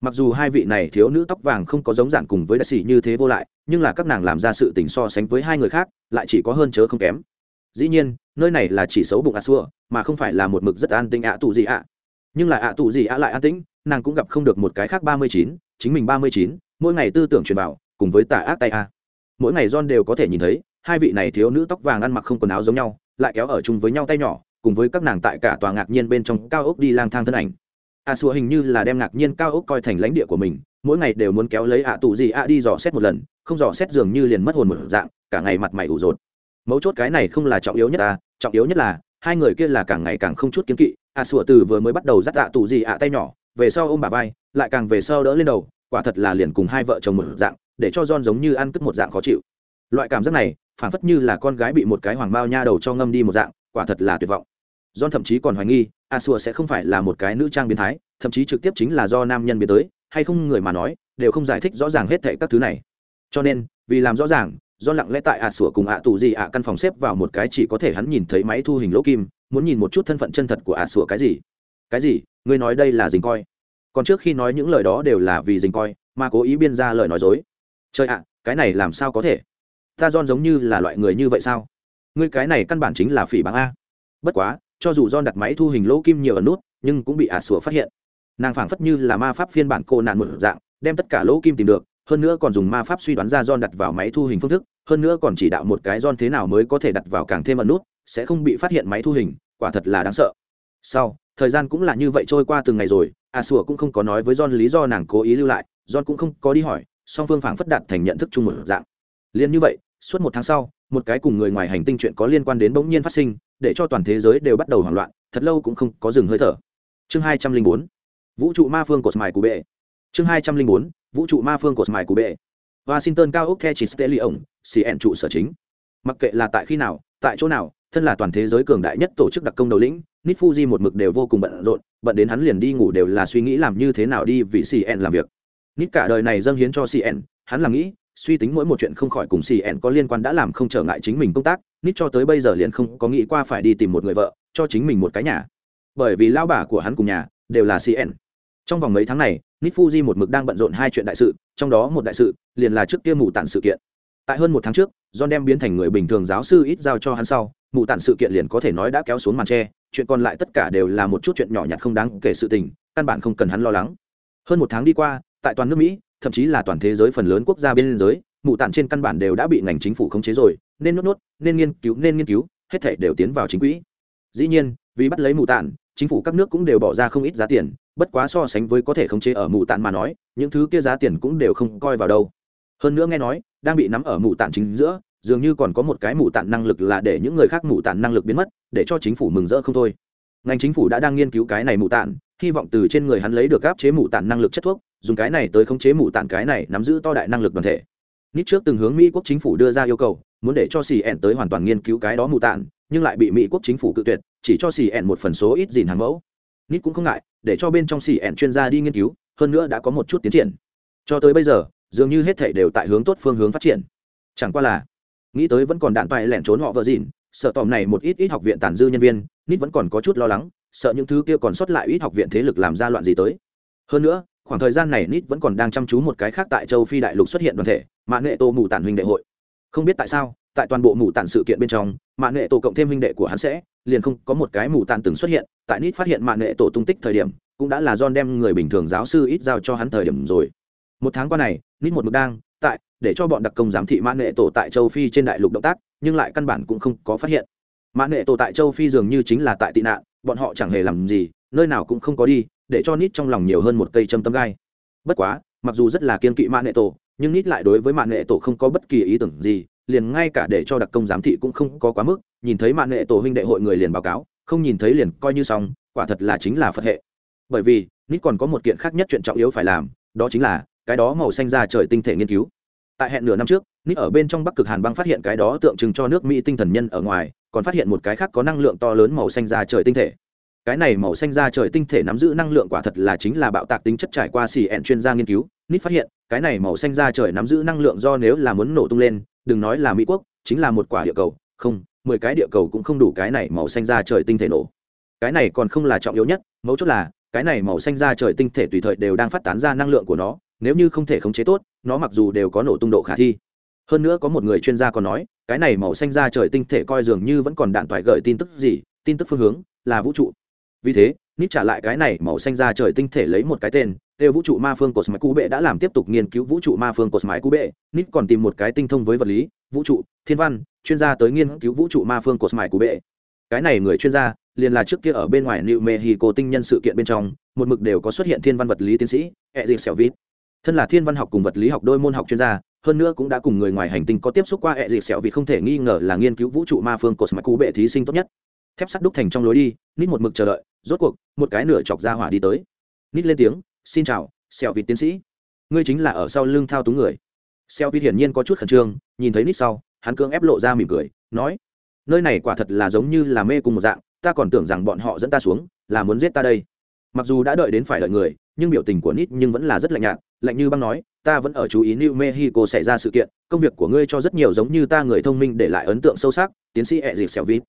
Mặc dù hai vị này thiếu nữ tóc vàng không có giống giản cùng với đại sĩ như thế vô lại, nhưng là các nàng làm ra sự tình so sánh với hai người khác, lại chỉ có hơn chớ không kém. Dĩ nhiên, nơi này là chỉ xấu bụng ạ xua mà không phải là một mực rất an tĩnh ạ tù gì ạ. Nhưng là ạ tù gì ạ lại an tĩnh, nàng cũng gặp không được một cái khác ba mươi chín, chính mình ba mươi chín, mỗi ngày tư tưởng truyền bảo, cùng với tà ác tay a. Mỗi ngày john đều có thể nhìn thấy, hai vị này thiếu nữ tóc vàng ăn mặc không quần áo giống nhau lại kéo ở chung với nhau tay nhỏ, cùng với các nàng tại cả tòa ngạc nhiên bên trong cao ốc đi lang thang thân ảnh. A xua hình như là đem ngạc nhiên cao ốc coi thành lãnh địa của mình, mỗi ngày đều muốn kéo lấy ạ tù gì ạ đi dò xét một lần, không dò xét dường như liền mất hồn một dạng, cả ngày mặt mày ủ rột. Mấu chốt cái này không là trọng yếu nhất à trọng yếu nhất là, hai người kia là càng ngày càng không chút kiến kỵ, a xua từ vừa mới bắt đầu dắt ạ tù gì ạ tay nhỏ, về sau ôm bà vai, lại càng về sau đỡ lên đầu, quả thật là liền cùng hai vợ chồng một dạng, để cho John giống như ăn cứt một dạng khó chịu. Loại cảm giác này phản phất như là con gái bị một cái hoàng bao nha đầu cho ngâm đi một dạng, quả thật là tuyệt vọng. John thậm chí còn hoài nghi, a xua sẽ không phải là một cái nữ trang biến thái, thậm chí trực tiếp chính là do nam nhân biến tới, hay không người mà nói, đều không giải thích rõ ràng hết thệ các thứ này. Cho nên, vì làm rõ ràng do lặng lẽ tại ạ sủa cùng ạ tù gì ạ căn phòng xếp vào một cái chỉ có thể hắn nhìn thấy máy thu hình lỗ kim, muốn nhìn một chút thân phận chân thật của ạ sủa cái gì. Cái gì? Ngươi nói đây là dình coi. Còn trước khi nói những lời đó đều là vì dình coi, mà cố ý biên ra lời nói dối. Trời ạ, cái này làm sao có thể? Ta John giống như là loại người như vậy sao? Ngươi cái này căn bản chính là phỉ báng a. Bất quá, cho dù John đặt máy thu hình lỗ kim nhiều ở nút, nhưng cũng bị ả sủa phát hiện. Nàng phảng phất như là ma pháp phiên bản cô nạn một dạng, đem tất cả lỗ kim tìm được, hơn nữa còn dùng ma pháp suy đoán ra John đặt vào máy thu hình phương thức, hơn nữa còn chỉ đạo một cái John thế nào mới có thể đặt vào càng thêm ẩn nút, sẽ không bị phát hiện máy thu hình, quả thật là đáng sợ. Sau, thời gian cũng là như vậy trôi qua từng ngày rồi a sủa cũng không có nói với John lý do nàng cố ý lưu lại, John cũng không có đi hỏi, song phương phảng phất đạt thành nhận thức chung một dạng. Liên như vậy suốt một tháng sau, một cái cùng người ngoài hành tinh chuyện có liên quan đến bỗng nhiên phát sinh, để cho toàn thế giới đều bắt đầu hoảng loạn, thật lâu cũng không có dừng hơi thở. Chương hai trăm linh bốn, vũ trụ ma phương cột mài của bệ chương hai trăm linh bốn, vũ trụ ma phương cột mài của bệ washington cao ốc the chỉ steli ổng cn trụ sở chính. Mặc kệ là tại khi nào, tại chỗ nào, thân là toàn thế giới cường đại nhất tổ chức đặc công đầu lĩnh nít fuji một mực đều vô cùng bận rộn, bận đến hắn liền đi ngủ đều là suy nghĩ làm như thế nào đi vì cn làm việc. Nít cả đời này dâng hiến cho cn hắn làm nghĩ suy tính mỗi một chuyện không khỏi cùng cn có liên quan đã làm không trở ngại chính mình công tác, nít cho tới bây giờ liền không có nghĩ qua phải đi tìm một người vợ, cho chính mình một cái nhà. Bởi vì lao bà của hắn cùng nhà, đều là cn trong vòng mấy tháng này, nít fuji một mực đang bận rộn hai chuyện đại sự, trong đó một đại sự, liền là trước kia mù tản sự kiện. Tại hơn một tháng trước, john đem biến thành người bình thường giáo sư ít giao cho hắn sau, mù tản sự kiện liền có thể nói đã kéo xuống màn tre, chuyện còn lại tất cả đều là một chút chuyện nhỏ nhặt không đáng kể sự tình, căn bản không cần hắn lo lắng. Hơn một tháng đi qua, tại toàn nước mỹ thậm chí là toàn thế giới phần lớn quốc gia bên giới mù tản trên căn bản đều đã bị ngành chính phủ khống chế rồi, nên nốt nốt nên nghiên cứu, nên nghiên cứu, hết thể đều tiến vào chính quỹ. Dĩ nhiên, vì bắt lấy mù tản chính phủ các nước cũng đều bỏ ra không ít giá tiền, bất quá so sánh với có thể khống chế ở mù tản mà nói, những thứ kia giá tiền cũng đều không coi vào đâu. Hơn nữa nghe nói, đang bị nắm ở mù tản chính giữa, dường như còn có một cái mù tản năng lực là để những người khác mù tản năng lực biến mất, để cho chính phủ mừng rỡ không thôi. Ngành chính phủ đã đang nghiên cứu cái này mù tản hy vọng từ trên người hắn lấy được áp chế mù tản năng lực chất thuốc dùng cái này tới khống chế mù tản cái này nắm giữ to đại năng lực đoàn thể. Nít trước từng hướng mỹ quốc chính phủ đưa ra yêu cầu, muốn để cho xì ẻn tới hoàn toàn nghiên cứu cái đó mù tản, nhưng lại bị mỹ quốc chính phủ cự tuyệt, chỉ cho xì ẻn một phần số ít dìn hàng mẫu. Nít cũng không ngại, để cho bên trong xì ẻn chuyên gia đi nghiên cứu, hơn nữa đã có một chút tiến triển. Cho tới bây giờ, dường như hết thể đều tại hướng tốt phương hướng phát triển. Chẳng qua là, nghĩ tới vẫn còn đạn toại lẻn trốn họ vợ dìn sợ tòm này một ít ít học viện tàn dư nhân viên, nít vẫn còn có chút lo lắng, sợ những thứ kia còn sót lại ít học viện thế lực làm ra loạn gì tới. Hơn nữa khoảng thời gian này nít vẫn còn đang chăm chú một cái khác tại châu phi đại lục xuất hiện đoàn thể mạ nghệ tô mù tản huynh đệ hội không biết tại sao tại toàn bộ mù tản sự kiện bên trong mạ nghệ tổ cộng thêm huynh đệ của hắn sẽ liền không có một cái mù tản từng xuất hiện tại nít phát hiện mạ nghệ tổ tung tích thời điểm cũng đã là John đem người bình thường giáo sư ít giao cho hắn thời điểm rồi. Một tháng qua này, nít một mực đang tại để cho bọn đặc công giám thị mã nghệ tổ tại châu Phi trên đại lục động tác, nhưng lại căn bản cũng không có phát hiện. Mã nghệ tổ tại châu Phi dường như chính là tại tị nạn, bọn họ chẳng hề làm gì, nơi nào cũng không có đi, để cho nít trong lòng nhiều hơn một cây châm tấm gai. Bất quá, mặc dù rất là kiên kỵ mạng nghệ tổ, nhưng nít lại đối với mạng nghệ tổ không có bất kỳ ý tưởng gì, liền ngay cả để cho đặc công giám thị cũng không có quá mức, nhìn thấy mạng nghệ tổ huynh đệ hội người liền báo cáo, không nhìn thấy liền coi như xong, quả thật là chính là phật hệ. Bởi vì nít còn có một kiện khác nhất chuyện trọng yếu phải làm đó chính là cái đó màu xanh ra trời tinh thể nghiên cứu. Tại hẹn nửa năm trước nít ở bên trong bắc cực hàn băng phát hiện cái đó tượng trưng cho nước mỹ tinh thần nhân ở ngoài còn phát hiện một cái khác có năng lượng to lớn màu xanh ra trời tinh thể cái này màu xanh ra trời tinh thể nắm giữ năng lượng quả thật là chính là bạo tạc tính chất trải qua xì ẹn chuyên gia nghiên cứu. Nít phát hiện, cái này màu xanh ra trời nắm giữ năng lượng do nếu là muốn nổ tung lên, đừng nói là mỹ quốc, chính là một quả địa cầu. Không, mười cái địa cầu cũng không đủ cái này màu xanh ra trời tinh thể nổ. Cái này còn không là trọng yếu nhất, mấu chốt là, cái này màu xanh ra trời tinh thể tùy thời đều đang phát tán ra năng lượng của nó, nếu như không thể khống chế tốt, nó mặc dù đều có nổ tung độ khả thi. Hơn nữa có một người chuyên gia còn nói, cái này màu xanh ra trời tinh thể coi dường như vẫn còn đạn toại gợi tin tức gì, tin tức phương hướng là vũ trụ vì thế nít trả lại cái này màu xanh ra trời tinh thể lấy một cái tên kêu vũ trụ ma phương cosmai cú bệ đã làm tiếp tục nghiên cứu vũ trụ ma phương cosmai cú bệ nít còn tìm một cái tinh thông với vật lý vũ trụ thiên văn chuyên gia tới nghiên cứu vũ trụ ma phương cosmai cú bệ cái này người chuyên gia liền là trước kia ở bên ngoài New Mexico tinh nhân sự kiện bên trong, một mực đều có xuất hiện thiên văn vật lý tiến sĩ, Ezik Selvit. Thân là thiên văn học cùng vật lý học đôi môn học chuyên gia, hơn nữa cũng đã cùng người ngoài hành tinh có tiếp xúc qua Ezik Selvit không thể nghi ngờ là nghiên cứu vũ trụ ma phương Cosmic Cú bệ thí sinh tốt nhất. Thép sắt đúc thành trong lối đi, Nít một mực chờ đợi, rốt cuộc, một cái nửa chọc ra hỏa đi tới. Nít lên tiếng, "Xin chào, Selvit tiến sĩ. Ngươi chính là ở sau lưng thao túng người." Selvit hiển nhiên có chút khẩn trương, nhìn thấy Nít sau, hắn cương ép lộ ra mỉm cười, nói: "Nơi này quả thật là giống như là mê cung một dạng, ta còn tưởng rằng bọn họ dẫn ta xuống là muốn giết ta đây mặc dù đã đợi đến phải đợi người nhưng biểu tình của nít nhưng vẫn là rất lạnh nhạt lạnh như băng nói ta vẫn ở chú ý new mexico xảy ra sự kiện công việc của ngươi cho rất nhiều giống như ta người thông minh để lại ấn tượng sâu sắc tiến sĩ ẹ dịp xẻo vịt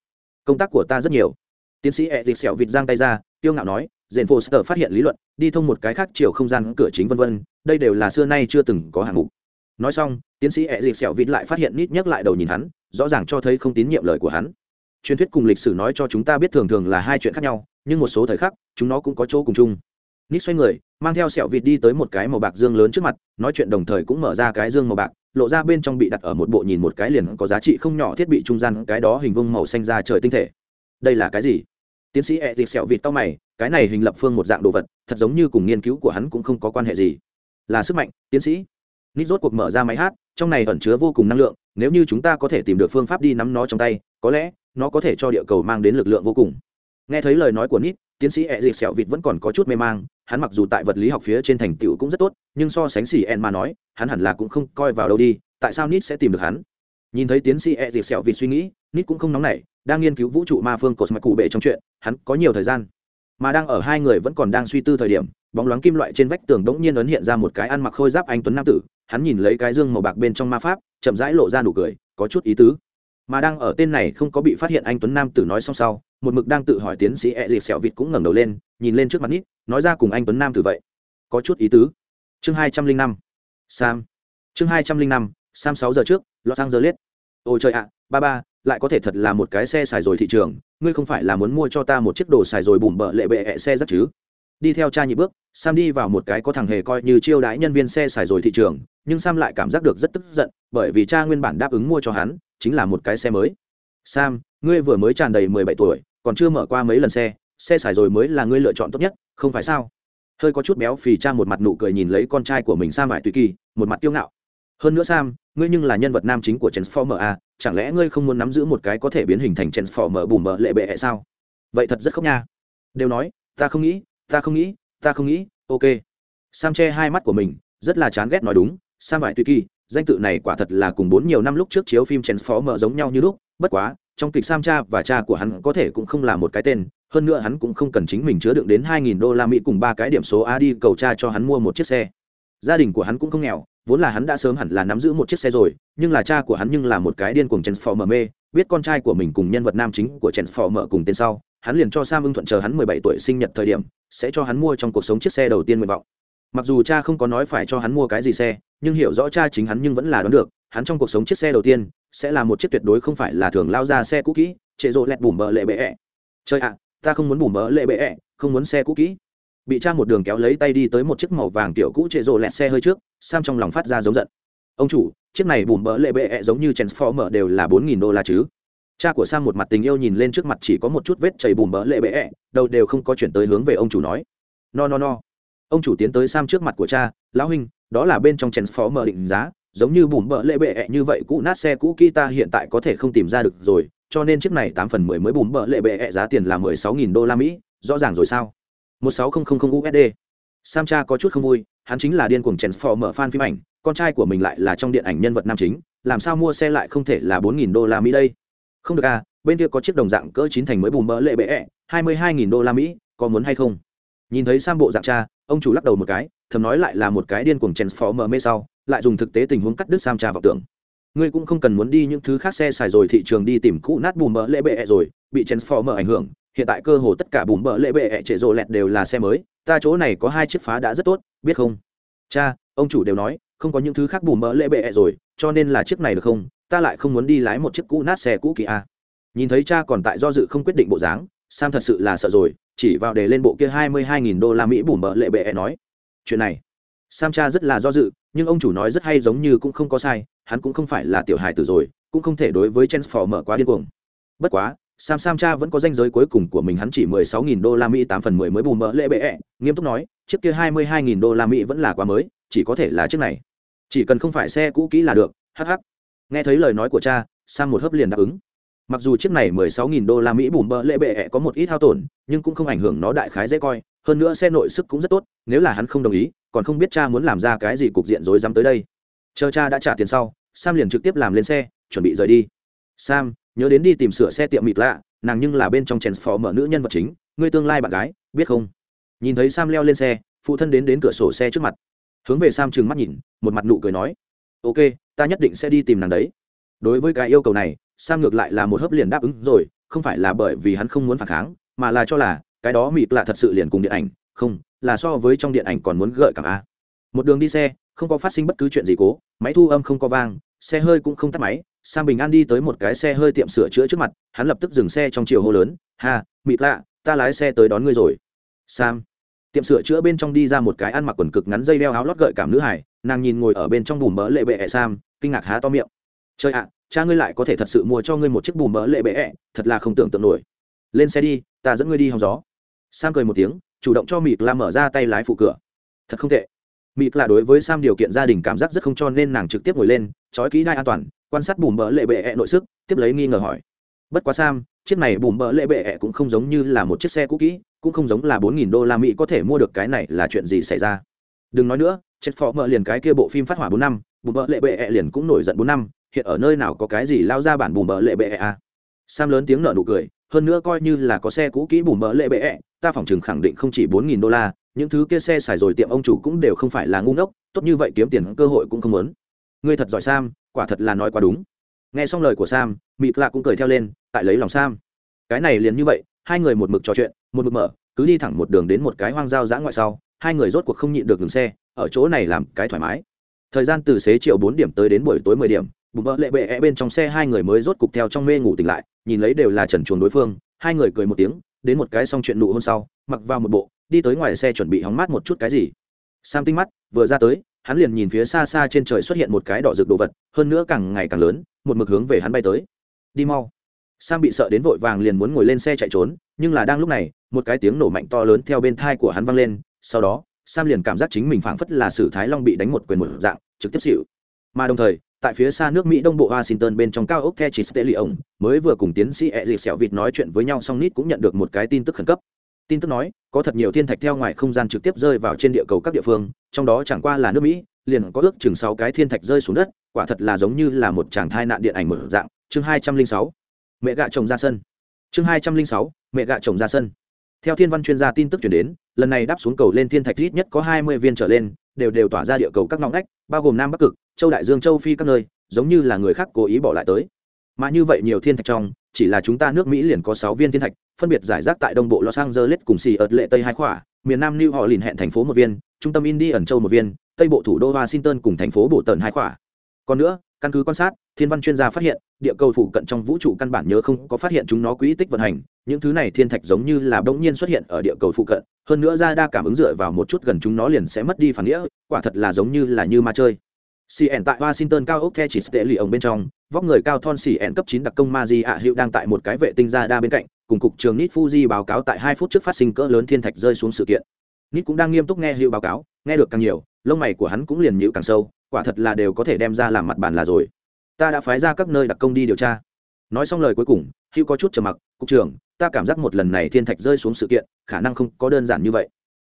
công tác của ta rất nhiều. Tiến sĩ ẹ dịp xẻo vịt giang tay ra tiêu ngạo nói dền foster phát hiện lý luận, đi thông một cái khác chiều không gian cửa chính vân vân, đây đều là xưa nay chưa từng có hạng mục. Nói xong, tiến sĩ ẹ dịp xẻo vịt lại phát hiện nít nhắc lại đầu nhìn hắn, rõ ràng cho thấy không tín nhiệm lời của hắn. Truyền thuyết cùng lịch sử nói cho chúng ta biết thường thường là hai chuyện khác nhau, nhưng một số thời khắc, chúng nó cũng có chỗ cùng chung. Nít xoay người, mang theo sẹo vịt đi tới một cái màu bạc dương lớn trước mặt, nói chuyện đồng thời cũng mở ra cái dương màu bạc lộ ra bên trong bị đặt ở một bộ nhìn một cái liền có giá trị không nhỏ thiết bị trung gian, cái đó hình vông màu xanh ra trời tinh thể. Đây là cái gì? Tiến sĩ ẹ thịt sẹo vịt tao mày, cái này hình lập phương một dạng đồ vật, thật giống như cùng nghiên cứu của hắn cũng không có quan hệ gì. Là sức mạnh, tiến sĩ. Nít rốt cuộc mở ra máy hát, trong này ẩn chứa vô cùng năng lượng, nếu như chúng ta có thể tìm được phương pháp đi nắm nó trong tay, có lẽ, nó có thể cho địa cầu mang đến lực lượng vô cùng. Nghe thấy lời nói của nít, tiến sĩ ẹ dịch sẹo vịt vẫn còn có chút mê mang hắn mặc dù tại vật lý học phía trên thành tựu cũng rất tốt, nhưng so sánh xỉ en mà nói, hắn hẳn là cũng không coi vào đâu đi, tại sao nít sẽ tìm được hắn? Nhìn thấy tiến sĩ e dịp sẹo vì suy nghĩ, nít cũng không nóng nảy, đang nghiên cứu vũ trụ ma phương cột mạch cụ bệ trong chuyện, hắn có nhiều thời gian. Mà đang ở hai người vẫn còn đang suy tư thời điểm, bóng loáng kim loại trên vách tường đống nhiên ấn hiện ra một cái ăn mặc khôi giáp anh tuấn nam tử, hắn nhìn lấy cái dương màu bạc bên trong ma pháp, chậm rãi lộ ra nụ cười, có chút ý tứ. Mà đang ở tên này không có bị phát hiện anh tuấn nam tử nói xong sau, một mực đang tự hỏi tiến sĩ e dịp sẹo vịt cũng ngẩng đầu lên, nhìn lên trước mặt nít nói ra cùng anh tuấn nam tử vậy. Có chút ý tứ. Chương hai trăm linh năm. Sam. Chương hai trăm linh năm, sam sáu giờ trước, los angeles. Ôi trời ạ, ba ba, lại có thể thật là một cái xe xài rồi thị trường. Ngươi không phải là muốn mua cho ta một chiếc đồ xài rồi bùm bợ lệ bệ xe rất chứ? Đi theo cha nhị bước, sam đi vào một cái có thằng hề coi như chiêu đãi nhân viên xe xài rồi thị trường, nhưng sam lại cảm giác được rất tức giận, bởi vì cha nguyên bản đáp ứng mua cho hắn, chính là một cái xe mới. Sam, ngươi vừa mới tràn đầy mười bảy tuổi, còn chưa mở qua mấy lần xe xe xài rồi mới là ngươi lựa chọn tốt nhất, không phải sao? Hơi có chút béo phì cha một mặt nụ cười nhìn lấy con trai của mình sam vải tùy kỳ, một mặt kiêu ngạo. Hơn nữa sam, ngươi nhưng là nhân vật nam chính của transformer a chẳng lẽ ngươi không muốn nắm giữ một cái có thể biến hình thành transformer bùm bờ lệ bệ hay sao? Vậy thật rất khóc nha. Đều nói, ta không nghĩ, ta không nghĩ, ta không nghĩ. Ok. Sam che hai mắt của mình, rất là chán ghét nói đúng, sam vải tùy kỳ, danh tự này quả thật là cùng bốn nhiều năm lúc trước chiếu phim transformer giống nhau như lúc, bất quá, trong kịch sam cha và cha của hắn có thể cũng không là một cái tên hơn nữa hắn cũng không cần chính mình chứa đựng đến hai nghìn đô la mỹ cùng ba cái điểm số a đi cầu cha cho hắn mua một chiếc xe. Gia đình của hắn cũng không nghèo, vốn là hắn đã sớm hẳn là nắm giữ một chiếc xe rồi, nhưng là cha của hắn nhưng là một cái điên cuồng transformer mê, biết con trai của mình cùng nhân vật nam chính của transformer cùng tên sau, hắn liền cho sam ưng thuận chờ hắn mười bảy tuổi sinh nhật thời điểm, sẽ cho hắn mua trong cuộc sống chiếc xe đầu tiên nguyện vọng. Mặc dù cha không có nói phải cho hắn mua cái gì xe, nhưng hiểu rõ cha chính hắn nhưng vẫn là đoán được, hắn trong cuộc sống chiếc xe đầu tiên sẽ là một chiếc tuyệt đối không phải là thường lao ra xe cũ kỹ, trệ rộ lẹt bùm bờ lệ bệ ẹ. Chơi ạ ta không muốn bùm mỡ lệ bệ ẹ, không muốn xe cũ kỹ. Bị cha một đường kéo lấy tay đi tới một chiếc màu vàng tiểu cũ trệ rộ lẹt xe hơi trước, sam trong lòng phát ra giống giận. Ông chủ, chiếc này bùm mỡ lệ bệ ẹ giống như transformer đều là bốn nghìn đô la chứ? Cha của sam một mặt tình yêu nhìn lên trước mặt chỉ có một chút vết chảy bùm mỡ lệ bệ ẹ, đầu đều không có chuyển tới hướng về ông chủ nói. No no no. Ông chủ tiến tới sam trước mặt của cha, lão huynh, đó là bên trong transformer định giá, giống như bùm bợ lệ bệ ẹ như vậy, cũ nát xe cũ kỹ ta hiện tại có thể không tìm ra được rồi cho nên chiếc này tám phần mười mới bùm bợ lệ bệ giá tiền là mười sáu nghìn đô la mỹ, rõ ràng rồi sao? một sáu không không không usd sam cha có chút không vui, hắn chính là điên cuồng transformer fan phim ảnh, con trai của mình lại là trong điện ảnh nhân vật nam chính, làm sao mua xe lại không thể là bốn nghìn đô la mỹ đây? Không được à bên kia có chiếc đồng dạng cỡ chín thành mới bùm bỡ lệ bệ hai mươi hai nghìn đô la mỹ, có muốn hay không? Nhìn thấy sam bộ dạng cha, ông chủ lắc đầu một cái, thầm nói lại là một cái điên cuồng transformer mê sau, lại dùng thực tế tình huống cắt đứt sam cha vào tưởng ngươi cũng không cần muốn đi những thứ khác xe xài rồi, thị trường đi tìm cũ nát bùm bỡ lễ bệ rồi, bị transformer ảnh hưởng, hiện tại cơ hồ tất cả bùm bỡ lễ bệ trệ rộ lẹt đều là xe mới, ta chỗ này có hai chiếc phá đã rất tốt, biết không? Cha, ông chủ đều nói, không có những thứ khác bùm bỡ lễ bệ rồi, cho nên là chiếc này được không? Ta lại không muốn đi lái một chiếc cũ nát xe cũ kỳ a à. nhìn thấy cha còn tại do dự không quyết định bộ dáng, sam thật sự là sợ rồi, chỉ vào để lên bộ kia hai mươi hai nghìn đô la mỹ bùm bỡ lệ bệ nói, chuyện này. Sam cha rất là do dự, nhưng ông chủ nói rất hay giống như cũng không có sai hắn cũng không phải là tiểu hài tử rồi, cũng không thể đối với mở quá điên cuồng. Bất quá, sam sam cha vẫn có danh giới cuối cùng của mình, hắn chỉ mười sáu nghìn đô la mỹ, tám phần mười mới bù mỡ lệ bệ ẹ. Nghiêm túc nói, chiếc kia hai mươi hai nghìn đô la mỹ vẫn là quá mới, chỉ có thể là chiếc này. Chỉ cần không phải xe cũ kỹ là được hh nghe thấy lời nói của cha, sam một hớp liền đáp ứng. Mặc dù chiếc này mười sáu nghìn đô la mỹ bùm bỡ lệ bệ ẹ có một ít hao tổn, nhưng cũng không ảnh hưởng nó đại khái dễ coi. Hơn nữa xe nội sức cũng rất tốt, nếu là hắn không đồng ý, còn không biết cha muốn làm ra cái gì cục diện rối rắm tới đây chờ cha đã trả tiền sau, sam liền trực tiếp làm lên xe, chuẩn bị rời đi. Sam, nhớ đến đi tìm sửa xe tiệm mịt lạ, nàng nhưng là bên trong chèn phó mở nữ nhân vật chính, ngươi tương lai bạn gái, biết không? Nhìn thấy sam leo lên xe, phụ thân đến đến cửa sổ xe trước mặt. Hướng về sam trừng mắt nhìn, một mặt nụ cười nói, ok, ta nhất định sẽ đi tìm nàng đấy. Đối với cái yêu cầu này, sam ngược lại là một hớp liền đáp ứng rồi, không phải là bởi vì hắn không muốn phản kháng, mà là cho là cái đó mịt lạ thật sự liền cùng điện ảnh, không, là so với trong điện ảnh còn muốn gợi cảm a. Một đường đi xe không có phát sinh bất cứ chuyện gì cố máy thu âm không có vang xe hơi cũng không tắt máy sam bình an đi tới một cái xe hơi tiệm sửa chữa trước mặt hắn lập tức dừng xe trong chiều hô lớn Hà, mịt lạ ta lái xe tới đón ngươi rồi. Sam tiệm sửa chữa bên trong đi ra một cái ăn mặc quần cực ngắn dây đeo áo lót gợi cảm nữ hải nàng nhìn ngồi ở bên trong bùm mỡ lệ bệ ẹ sam kinh ngạc há to miệng. Chơi ạ cha ngươi lại có thể thật sự mua cho ngươi một chiếc bùm mỡ lệ bệ ẹ thật là không tưởng tượng nổi. Lên xe đi ta dẫn ngươi đi hòng gió. Sam cười một tiếng chủ động cho mịt la mở ra tay lái phụ cửa. Thật không tệ mịt là đối với sam điều kiện gia đình cảm giác rất không cho nên nàng trực tiếp ngồi lên, trói kỹ đai an toàn, quan sát bùm bỡ lệ bệ ẹ nội sức, tiếp lấy nghi ngờ hỏi bất quá sam, chiếc này bùm bỡ lệ bệ ẹ cũng không giống như là một chiếc xe cũ kỹ, cũng không giống là bốn nghìn đô la mỹ có thể mua được, cái này là chuyện gì xảy ra đừng nói nữa chết phó mợ liền cái kia bộ phim phát hỏa bốn năm, bùm bỡ lệ bệ ẹ liền cũng nổi giận bốn năm, hiện ở nơi nào có cái gì lao ra bản bùm bỡ lệ bệ ẹ à. sam lớn tiếng nở nụ cười hơn nữa coi như là có xe cũ kỹ bù mỡ lệ bệ ẹ, ta phỏng chừng khẳng định không chỉ bốn nghìn đô la, những thứ kia xe xài rồi tiệm ông chủ cũng đều không phải là ngu ngốc, tốt như vậy kiếm tiền cơ hội cũng không muốn. Ngươi thật giỏi sam, quả thật là nói quá đúng. Nghe xong lời của sam, mịt lạ cũng cười theo lên, tại lấy lòng sam. Cái này liền như vậy, hai người một mực trò chuyện, một mực mở, cứ đi thẳng một đường đến một cái hoang giao giã ngoại sau, hai người rốt cuộc không nhịn được dừng xe, ở chỗ này làm cái thoải mái. Thời gian từ xế chiều bốn điểm tới đến buổi tối mười điểm bụng bỡ lệ bệ e bên trong xe hai người mới rốt cục theo trong mê ngủ tỉnh lại, nhìn lấy đều là trần chuồng đối phương, hai người cười một tiếng, đến một cái xong chuyện nụ hôn sau, mặc vào một bộ, đi tới ngoài xe chuẩn bị hóng mát một chút cái gì. Sam tinh mắt, vừa ra tới, hắn liền nhìn phía xa xa trên trời xuất hiện một cái đỏ rực đồ vật, hơn nữa càng ngày càng lớn, một mực hướng về hắn bay tới. Đi mau. Sam bị sợ đến vội vàng liền muốn ngồi lên xe chạy trốn, nhưng là đang lúc này, một cái tiếng nổ mạnh to lớn theo bên thai của hắn vang lên, sau đó, sam liền cảm giác chính mình phảng phất là sử thái long bị đánh một quyền một dạng, trực tiếp xịu mà đồng thời tại phía xa nước mỹ đông bộ washington bên trong cao ốc the chỉ ông mới vừa cùng tiến sĩ Ezic dì xẻo vịt nói chuyện với nhau xong nít cũng nhận được một cái tin tức khẩn cấp. Tin tức nói, có thật nhiều thiên thạch theo ngoài không gian trực tiếp rơi vào trên địa cầu các địa phương, trong đó chẳng qua là nước mỹ, liền có ước chừng sáu cái thiên thạch rơi xuống đất, quả thật là giống như là một tràng thai nạn điện ảnh một dạng. Chương hai trăm linh sáu, mẹ gạ chồng ra sân. Chương hai trăm linh sáu, mẹ gạ chồng ra sân. Theo thiên văn chuyên gia tin tức truyền đến, lần này đáp xuống cầu lên thiên thạch ít nhất có hai mươi viên trở lên, đều đều tỏa ra địa cầu các ngóc ngách, bao gồm nam bắc cực châu đại dương châu phi các nơi, giống như là người khác cố ý bỏ lại tới. Mà như vậy nhiều thiên thạch trong, chỉ là chúng ta nước mỹ liền có sáu viên thiên thạch, phân biệt giải rác tại đông bộ los angeles cùng xì ợt lệ tây hai khỏa, miền nam new họ liền hẹn thành phố một viên, trung tâm indy ẩn châu một viên, tây bộ thủ đô washington cùng thành phố bộ tần hai khỏa. Còn nữa, căn cứ quan sát, thiên văn chuyên gia phát hiện, địa cầu phụ cận trong vũ trụ căn bản nhớ không có phát hiện chúng nó quỹ tích vận hành, những thứ này thiên thạch giống như là bỗng nhiên xuất hiện ở địa cầu phụ cận, hơn nữa ra đa cảm ứng dựa vào một chút gần chúng nó liền sẽ mất đi phản nghĩa, quả thật là giống như là như ma chơi cn tại washington cao ốc the chỉ tệ lì ổng bên trong, vóc người cao thon cn cấp chín đặc công Maji ạ hiệu đang tại một cái vệ tinh ra đa bên cạnh, cùng cục trường nít fuji báo cáo tại hai phút trước phát sinh cỡ lớn thiên thạch rơi xuống sự kiện. Nít cũng đang nghiêm túc nghe hiệu báo cáo, nghe được càng nhiều, lông mày của hắn cũng liền nhíu càng sâu, quả thật là đều có thể đem ra làm mặt bàn là rồi. Ta đã phái ra các nơi đặc công đi điều tra. Nói xong lời cuối cùng, hữu có chút trầm mặc, cục trưởng, ta cảm giác một lần này thiên thạch rơi xuống sự kiện, khả năng không có đơn giản như vậy.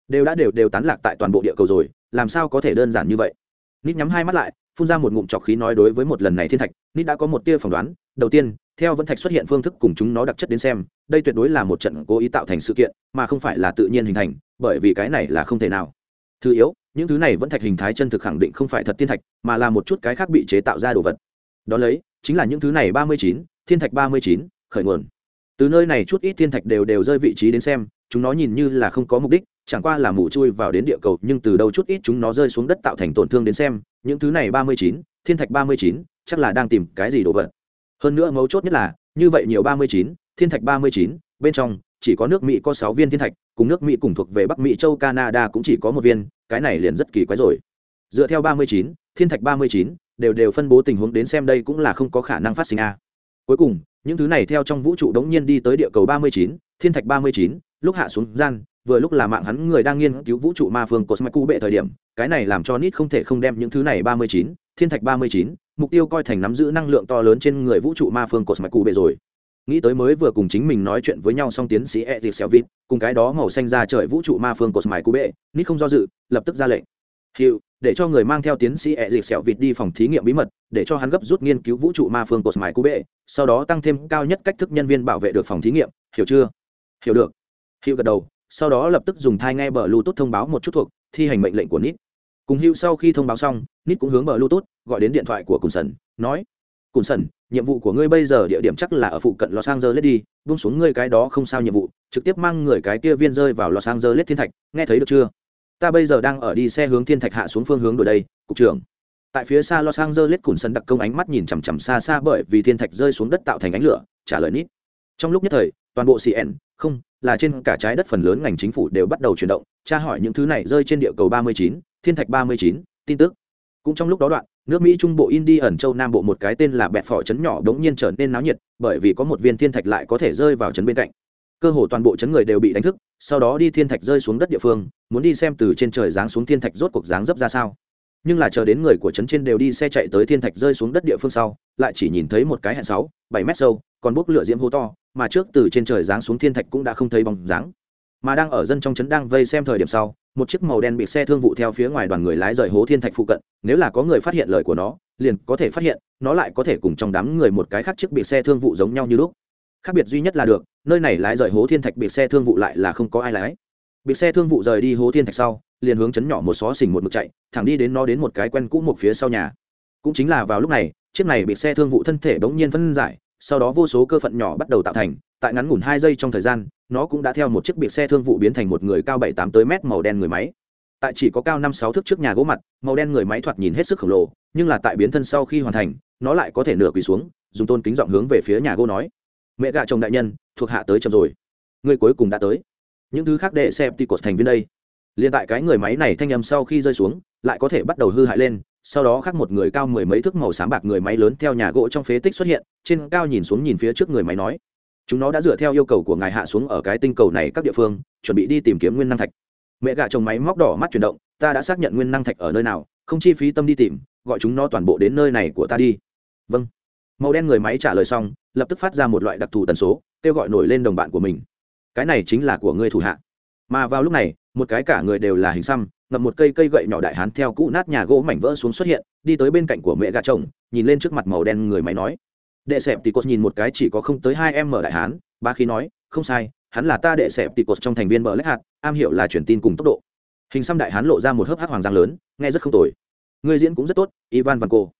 Đều đã đều đều tán lạc tại toàn bộ địa cầu rồi, làm sao có thể đơn giản như vậy? Nít nhắm hai mắt lại, phun ra một ngụm trọc khí nói đối với một lần này thiên thạch, nít đã có một tia phỏng đoán. Đầu tiên, theo vẫn thạch xuất hiện phương thức cùng chúng nó đặc chất đến xem, đây tuyệt đối là một trận cố ý tạo thành sự kiện, mà không phải là tự nhiên hình thành, bởi vì cái này là không thể nào. Thứ yếu, những thứ này vẫn thạch hình thái chân thực khẳng định không phải thật thiên thạch, mà là một chút cái khác bị chế tạo ra đồ vật. Đó lấy, chính là những thứ này ba mươi chín, thiên thạch ba mươi chín, khởi nguồn. Từ nơi này chút ít thiên thạch đều đều rơi vị trí đến xem, chúng nó nhìn như là không có mục đích chẳng qua là mù chui vào đến địa cầu, nhưng từ đâu chút ít chúng nó rơi xuống đất tạo thành tổn thương đến xem, những thứ này ba mươi chín, thiên thạch ba mươi chín, chắc là đang tìm cái gì đồ vật. Hơn nữa mấu chốt nhất là, như vậy nhiều ba mươi chín, thiên thạch ba mươi chín, bên trong, chỉ có nước mỹ có sáu viên thiên thạch, cùng nước mỹ cùng thuộc về bắc mỹ, châu canada cũng chỉ có một viên, cái này liền rất kỳ quái rồi. Dựa theo ba mươi chín, thiên thạch ba mươi chín, đều đều phân bố tình huống đến xem đây cũng là không có khả năng phát sinh a. Cuối cùng, những thứ này theo trong vũ trụ đống nhiên đi tới địa cầu ba mươi chín, thiên thạch ba mươi chín, lúc hạ xuống gian vừa lúc là mạng hắn người đang nghiên cứu vũ trụ ma phương cosmic bệ thời điểm cái này làm cho nít không thể không đem những thứ này ba mươi chín thiên thạch ba mươi chín mục tiêu coi thành nắm giữ năng lượng to lớn trên người vũ trụ ma phương cosmic bệ rồi. Nghĩ tới mới vừa cùng chính mình nói chuyện với nhau xong tiến sĩ Eric Selvit, cùng cái đó màu xanh ra trời vũ trụ ma phương cosmic bệ nít không do dự lập tức ra lệnh. Hiệu để cho người mang theo tiến sĩ ẹ dịch sẹo vịt đi phòng thí nghiệm bí mật để cho hắn gấp rút nghiên cứu vũ trụ ma phương của mài cú bệ sau đó tăng thêm cao nhất cách thức nhân viên bảo vệ được phòng thí nghiệm hiểu chưa? Hiểu được. Hiệu gật đầu sau đó lập tức dùng thai nghe bờ bluetooth thông báo một chút thuộc, thi hành mệnh lệnh của nít. Cùng hữu sau khi thông báo xong, nít cũng hướng bờ bluetooth gọi đến điện thoại của cùng sần, nói cùng sần, nhiệm vụ của ngươi bây giờ địa điểm chắc là ở phụ cận los angeles đi bung xuống ngươi cái đó không sao nhiệm vụ, trực tiếp mang người cái kia viên rơi vào los angeles thiên thạch, nghe thấy được chưa? Ta bây giờ đang ở đi xe hướng thiên thạch hạ xuống phương hướng đổi đây, cục trưởng. Tại phía xa los angeles cùng sân đặc công ánh mắt nhìn chằm chằm xa xa bởi vì thiên thạch rơi xuống đất tạo thành ánh lửa, trả lời nít. Trong lúc nhất thời toàn bộ cn không là trên cả trái đất phần lớn ngành chính phủ đều bắt đầu chuyển động. Tra hỏi những thứ này rơi trên địa cầu 39, thiên thạch 39, tin tức. Cũng trong lúc đó đoạn nước mỹ trung bộ indi ẩn châu nam bộ một cái tên là bẹt phỏ trấn nhỏ đống nhiên trở nên náo nhiệt bởi vì có một viên thiên thạch lại có thể rơi vào trấn bên cạnh. Cơ hồ toàn bộ trấn người đều bị đánh thức sau đó đi thiên thạch rơi xuống đất địa phương muốn đi xem từ trên trời giáng xuống thiên thạch rốt cuộc dáng dấp ra sao. Nhưng là chờ đến người của trấn trên đều đi xe chạy tới thiên thạch rơi xuống đất địa phương sau lại chỉ nhìn thấy một cái hẹn sáu bảy mét sâu còn bốc lửa diễm hô to mà trước từ trên trời giáng xuống thiên thạch cũng đã không thấy bóng dáng. Mà đang ở dân trong trấn đang vây xem thời điểm sau, một chiếc màu đen bị xe thương vụ theo phía ngoài đoàn người lái rời hố thiên thạch phụ cận, nếu là có người phát hiện lời của nó, liền có thể phát hiện, nó lại có thể cùng trong đám người một cái khác chiếc bị xe thương vụ giống nhau như lúc. Khác biệt duy nhất là được, nơi này lái rời hố thiên thạch bị xe thương vụ lại là không có ai lái. Bị xe thương vụ rời đi hố thiên thạch sau, liền hướng chấn nhỏ một xó xỉnh một mực chạy, thẳng đi đến nó đến một cái quen cũ một phía sau nhà. Cũng chính là vào lúc này, chiếc này bị xe thương vụ thân thể bỗng nhiên phân giải sau đó vô số cơ phận nhỏ bắt đầu tạo thành, tại ngắn ngủn hai giây trong thời gian, nó cũng đã theo một chiếc biệt xe thương vụ biến thành một người cao bảy tám tới mét màu đen người máy. Tại chỉ có cao năm sáu thước trước nhà gỗ mặt, màu đen người máy thoạt nhìn hết sức khổng lồ, nhưng là tại biến thân sau khi hoàn thành, nó lại có thể nửa quỳ xuống, dùng tôn kính giọng hướng về phía nhà gỗ nói, mẹ gạ chồng đại nhân, thuộc hạ tới chậm rồi. Người cuối cùng đã tới. Những thứ khác đệ xem ti cột thành viên đây. Liền tại cái người máy này thanh âm sau khi rơi xuống, lại có thể bắt đầu hư hại lên sau đó khác một người cao mười mấy thước màu sáng bạc người máy lớn theo nhà gỗ trong phế tích xuất hiện, trên cao nhìn xuống nhìn phía trước người máy nói, chúng nó đã dựa theo yêu cầu của ngài hạ xuống ở cái tinh cầu này các địa phương, chuẩn bị đi tìm kiếm nguyên năng thạch. Mẹ gạ chồng máy móc đỏ mắt chuyển động, ta đã xác nhận nguyên năng thạch ở nơi nào, không chi phí tâm đi tìm, gọi chúng nó toàn bộ đến nơi này của ta đi. Vâng. Màu đen người máy trả lời xong, lập tức phát ra một loại đặc thù tần số, kêu gọi nổi lên đồng bạn của mình. Cái này chính là của ngươi thủ hạ. Mà vào lúc này, một cái cả người đều là hình xăm ngậm một cây cây gậy nhỏ đại hán theo cũ nát nhà gỗ mảnh vỡ xuống xuất hiện, đi tới bên cạnh của mẹ gà chồng, nhìn lên trước mặt màu đen người máy nói. Đệ sẹp thì cột nhìn một cái chỉ có không tới hai em mở đại hán, ba khi nói, không sai, hắn là ta đệ sẹp thì cột trong thành viên bờ lách hạt am hiểu là truyền tin cùng tốc độ. Hình xăm đại hán lộ ra một hớp hát hoàng giang lớn, nghe rất không tồi. Người diễn cũng rất tốt, ivan văn cô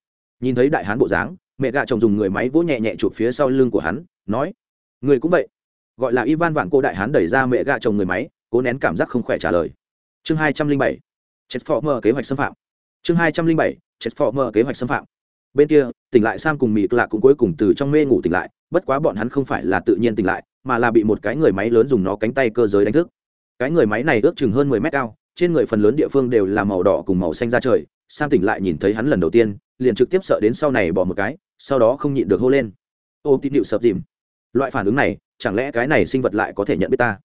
nhìn thấy đại hán bộ dáng, mẹ gạ chồng dùng người máy vỗ nhẹ nhẹ chụp phía sau lưng của hắn, nói. Người cũng vậy. Gọi là ivan vạn cô đại hán đẩy ra mẹ gạ chồng người máy, cố nén cảm giác không khỏe trả lời chương hai trăm linh bảy chết phò mờ kế hoạch xâm phạm. Chương hai trăm linh bảy chết phò mờ kế hoạch xâm phạm. Bên kia, tỉnh lại sam cùng mịt lạ cũng cuối cùng từ trong mê ngủ tỉnh lại, bất quá bọn hắn không phải là tự nhiên tỉnh lại, mà là bị một cái người máy lớn dùng nó cánh tay cơ giới đánh thức. Cái người máy này ước chừng hơn mười mét cao, trên người phần lớn địa phương đều là màu đỏ cùng màu xanh ra trời. Sam tỉnh lại nhìn thấy hắn lần đầu tiên, liền trực tiếp sợ đến sau này bỏ một cái, sau đó không nhịn được hô lên. Ôm tín hiệu sập dìm. Loại phản ứng này, chẳng lẽ cái này sinh vật lại có thể nhận biết ta?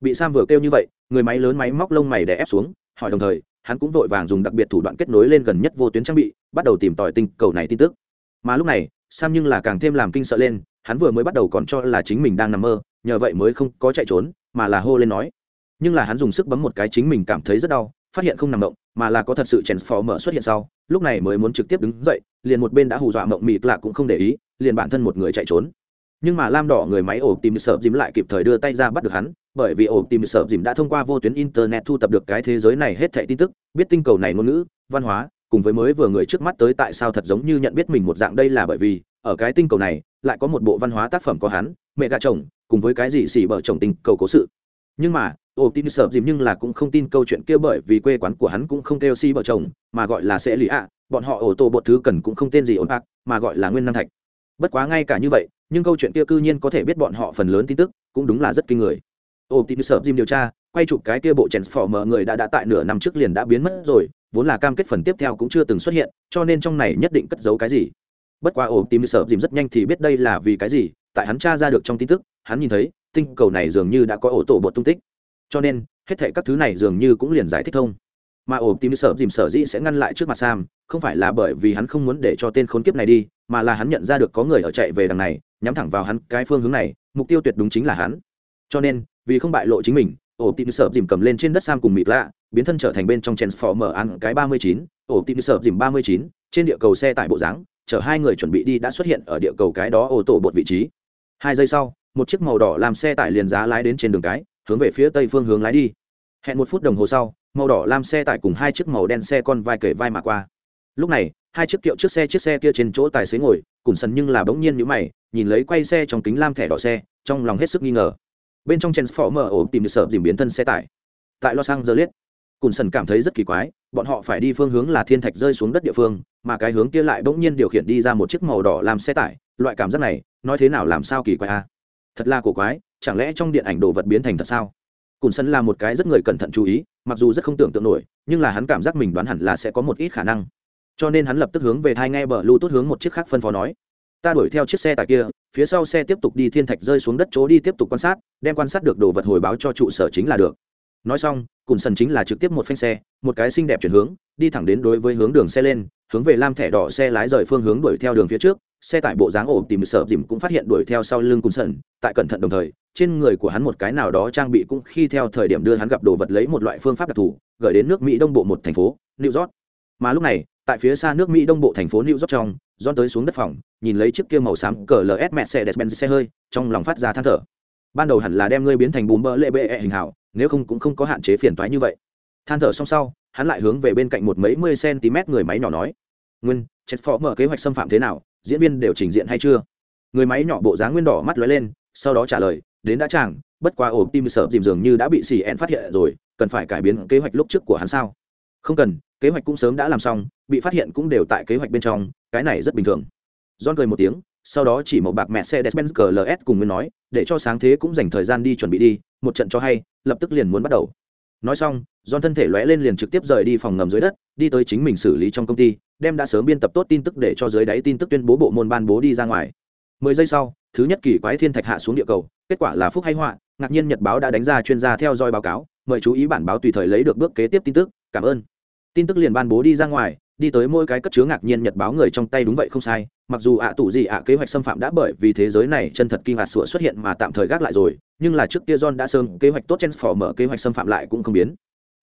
Bị sam vừa kêu như vậy, người máy lớn máy móc lông mày đè ép xuống, hỏi đồng thời, hắn cũng vội vàng dùng đặc biệt thủ đoạn kết nối lên gần nhất vô tuyến trang bị, bắt đầu tìm tòi tinh cầu này tin tức. Mà lúc này, sam nhưng là càng thêm làm kinh sợ lên, hắn vừa mới bắt đầu còn cho là chính mình đang nằm mơ, nhờ vậy mới không có chạy trốn, mà là hô lên nói. Nhưng là hắn dùng sức bấm một cái chính mình cảm thấy rất đau, phát hiện không nằm động, mà là có thật sự chèn phò mở xuất hiện sau, lúc này mới muốn trực tiếp đứng dậy, liền một bên đã hù dọa mộng mịt lạ cũng không để ý, liền bản thân một người chạy trốn nhưng mà lam đỏ người máy ổ tìm sợ dìm lại kịp thời đưa tay ra bắt được hắn, bởi vì ổ tìm sợ dìm đã thông qua vô tuyến internet thu thập được cái thế giới này hết thẻ tin tức, biết tinh cầu này ngôn ngữ, văn hóa, cùng với mới vừa người trước mắt tới tại sao thật giống như nhận biết mình một dạng đây là bởi vì, ở cái tinh cầu này, lại có một bộ văn hóa tác phẩm có hắn, mẹ gà chồng, cùng với cái gì xỉ bở chồng tinh cầu cố sự. Nhưng mà, ổ tin sợ dìm nhưng là cũng không tin câu chuyện kia bởi vì quê quán của hắn cũng không kêu xỉ bở chồng, mà gọi là sẽ lì ạ bọn họ ổ tổ bột thứ cần cũng không tên gì ổn bạc, mà gọi là nguyên năng thạch. Bất quá ngay cả như vậy nhưng câu chuyện kia cư nhiên có thể biết bọn họ phần lớn tin tức, cũng đúng là rất kinh người. Ổ tin sợ dìm điều tra, quay chụp cái kia bộ chèn phỏ mở người đã đã tại nửa năm trước liền đã biến mất rồi, vốn là cam kết phần tiếp theo cũng chưa từng xuất hiện, cho nên trong này nhất định cất giấu cái gì. Bất quá ổ tìm sợ dìm rất nhanh thì biết đây là vì cái gì, tại hắn tra ra được trong tin tức, hắn nhìn thấy, tinh cầu này dường như đã có ổ tổ bột tung tích. Cho nên, hết thệ các thứ này dường như cũng liền giải thích thông. Mà ổ tìm sợ dìm sợ dĩ sẽ ngăn lại trước mặt sam, không phải là bởi vì hắn không muốn để cho tên khốn kiếp này đi mà là hắn nhận ra được có người ở chạy về đằng này, nhắm thẳng vào hắn cái phương hướng này, mục tiêu tuyệt đúng chính là hắn. Cho nên, vì không bại lộ chính mình, ổ tim sợ dìm cầm lên trên đất sam cùng mịt lạ, biến thân trở thành bên trong transformer ăn cái ba mươi chín, ổ tim sợ dìm ba mươi chín, trên địa cầu xe tải bộ dáng, chở hai người chuẩn bị đi đã xuất hiện ở địa cầu cái đó ô tô bột vị trí. Hai giây sau, một chiếc màu đỏ làm xe tải liền giá lái đến trên đường cái, hướng về phía tây phương hướng lái đi. Hẹn một phút đồng hồ sau, màu đỏ làm xe tải cùng hai chiếc màu đen xe con vai kể vai mà qua lúc này, hai chiếc kiệu trước xe chiếc xe kia trên chỗ tài xế ngồi, cùng sần nhưng là bỗng nhiên nhữ mày, nhìn lấy quay xe trong kính lam thẻ đỏ xe, trong lòng hết sức nghi ngờ. Bên trong transformer ổ tìm được sợ dìm biến thân xe tải. Tại los angeles cùn sần cảm thấy rất kỳ quái, bọn họ phải đi phương hướng là thiên thạch rơi xuống đất địa phương, mà cái hướng kia lại bỗng nhiên điều khiển đi ra một chiếc màu đỏ làm xe tải. Loại cảm giác này, nói thế nào làm sao kỳ quái a à? thật là cổ quái, chẳng lẽ trong điện ảnh đồ vật biến thành thật sao? Cùn sân là một cái rất người cẩn thận chú ý, mặc dù rất không tưởng tượng nổi, nhưng là hắn cảm giác mình đoán hẳn là sẽ có một ít khả năng cho nên hắn lập tức hướng về thai nghe bờ lưu tốt hướng một chiếc khác phân phó nói, ta đuổi theo chiếc xe tải kia, phía sau xe tiếp tục đi thiên thạch rơi xuống đất chỗ đi tiếp tục quan sát, đem quan sát được đồ vật hồi báo cho trụ sở chính là được. Nói xong, cùng sân chính là trực tiếp một phanh xe, một cái xinh đẹp chuyển hướng, đi thẳng đến đối với hướng đường xe lên, hướng về lam thẻ đỏ xe lái rời phương hướng đuổi theo đường phía trước, xe tải bộ dáng ổ tìm sợ dìm cũng phát hiện đuổi theo sau lưng cùng sân, tại cẩn thận đồng thời, trên người của hắn một cái nào đó trang bị cũng khi theo thời điểm đưa hắn gặp đồ vật lấy một loại phương pháp đặc thù, gửi đến nước mỹ đông bộ một thành phố, new york. Mà lúc này tại phía xa nước mỹ đông bộ thành phố new york trong don tới xuống đất phòng, nhìn lấy chiếc kia màu xám cờ ls mercedes benz xe hơi, trong lòng phát ra than thở. Ban đầu hẳn là đem ngươi biến thành bùm bơ lệ bệ -e hình hảo, nếu không cũng không có hạn chế phiền toái như vậy. Than thở xong sau, hắn lại hướng về bên cạnh một mấy mươi cm người máy nhỏ nói, nguyên chết phó mở kế hoạch xâm phạm thế nào, diễn viên đều trình diện hay chưa? Người máy nhỏ bộ dáng nguyên đỏ mắt lóe lên, sau đó trả lời, đến đã chàng, bất qua ổ tim sợ dìm dường như đã bị xì ẹn phát hiện rồi, cần phải cải biến kế hoạch lúc trước của hắn sao? Không cần kế hoạch cũng sớm đã làm xong bị phát hiện cũng đều tại kế hoạch bên trong cái này rất bình thường John cười một tiếng sau đó chỉ một bạc mẹ xe Mercedes-Benz GLS cùng nguyên nói, để cho sáng thế cũng dành thời gian đi chuẩn bị đi, một trận cho hay, lập tức liền muốn bắt đầu. Nói xong, John thân thể lóe lên liền trực tiếp rời đi phòng ngầm dưới đất, đi tới chính mình xử lý trong công ty, đem đã sớm biên tập tốt tin tức để cho dưới đáy tin tức tuyên bố bộ môn ban bố đi ra ngoài. Mười giây sau, thứ nhất kỳ quái thiên thạch hạ xuống địa cầu, kết quả là phúc hay họa, ngạc nhiên nhật báo đã đánh ra chuyên gia theo dõi báo cáo, mời chú ý bản báo tùy thời lấy được bước kế tiếp tin tức, cảm ơn. Tin tức liền ban bố đi ra ngoài, đi tới mỗi cái cất chứa ngạc nhiên nhật báo người trong tay đúng vậy không sai mặc dù ạ tủ gì ạ kế hoạch xâm phạm đã bởi vì thế giới này chân thật kinh ngạc sửa xuất hiện mà tạm thời gác lại rồi nhưng là trước kia john đã sơn kế hoạch tốt chen phò mở kế hoạch xâm phạm lại cũng không biến.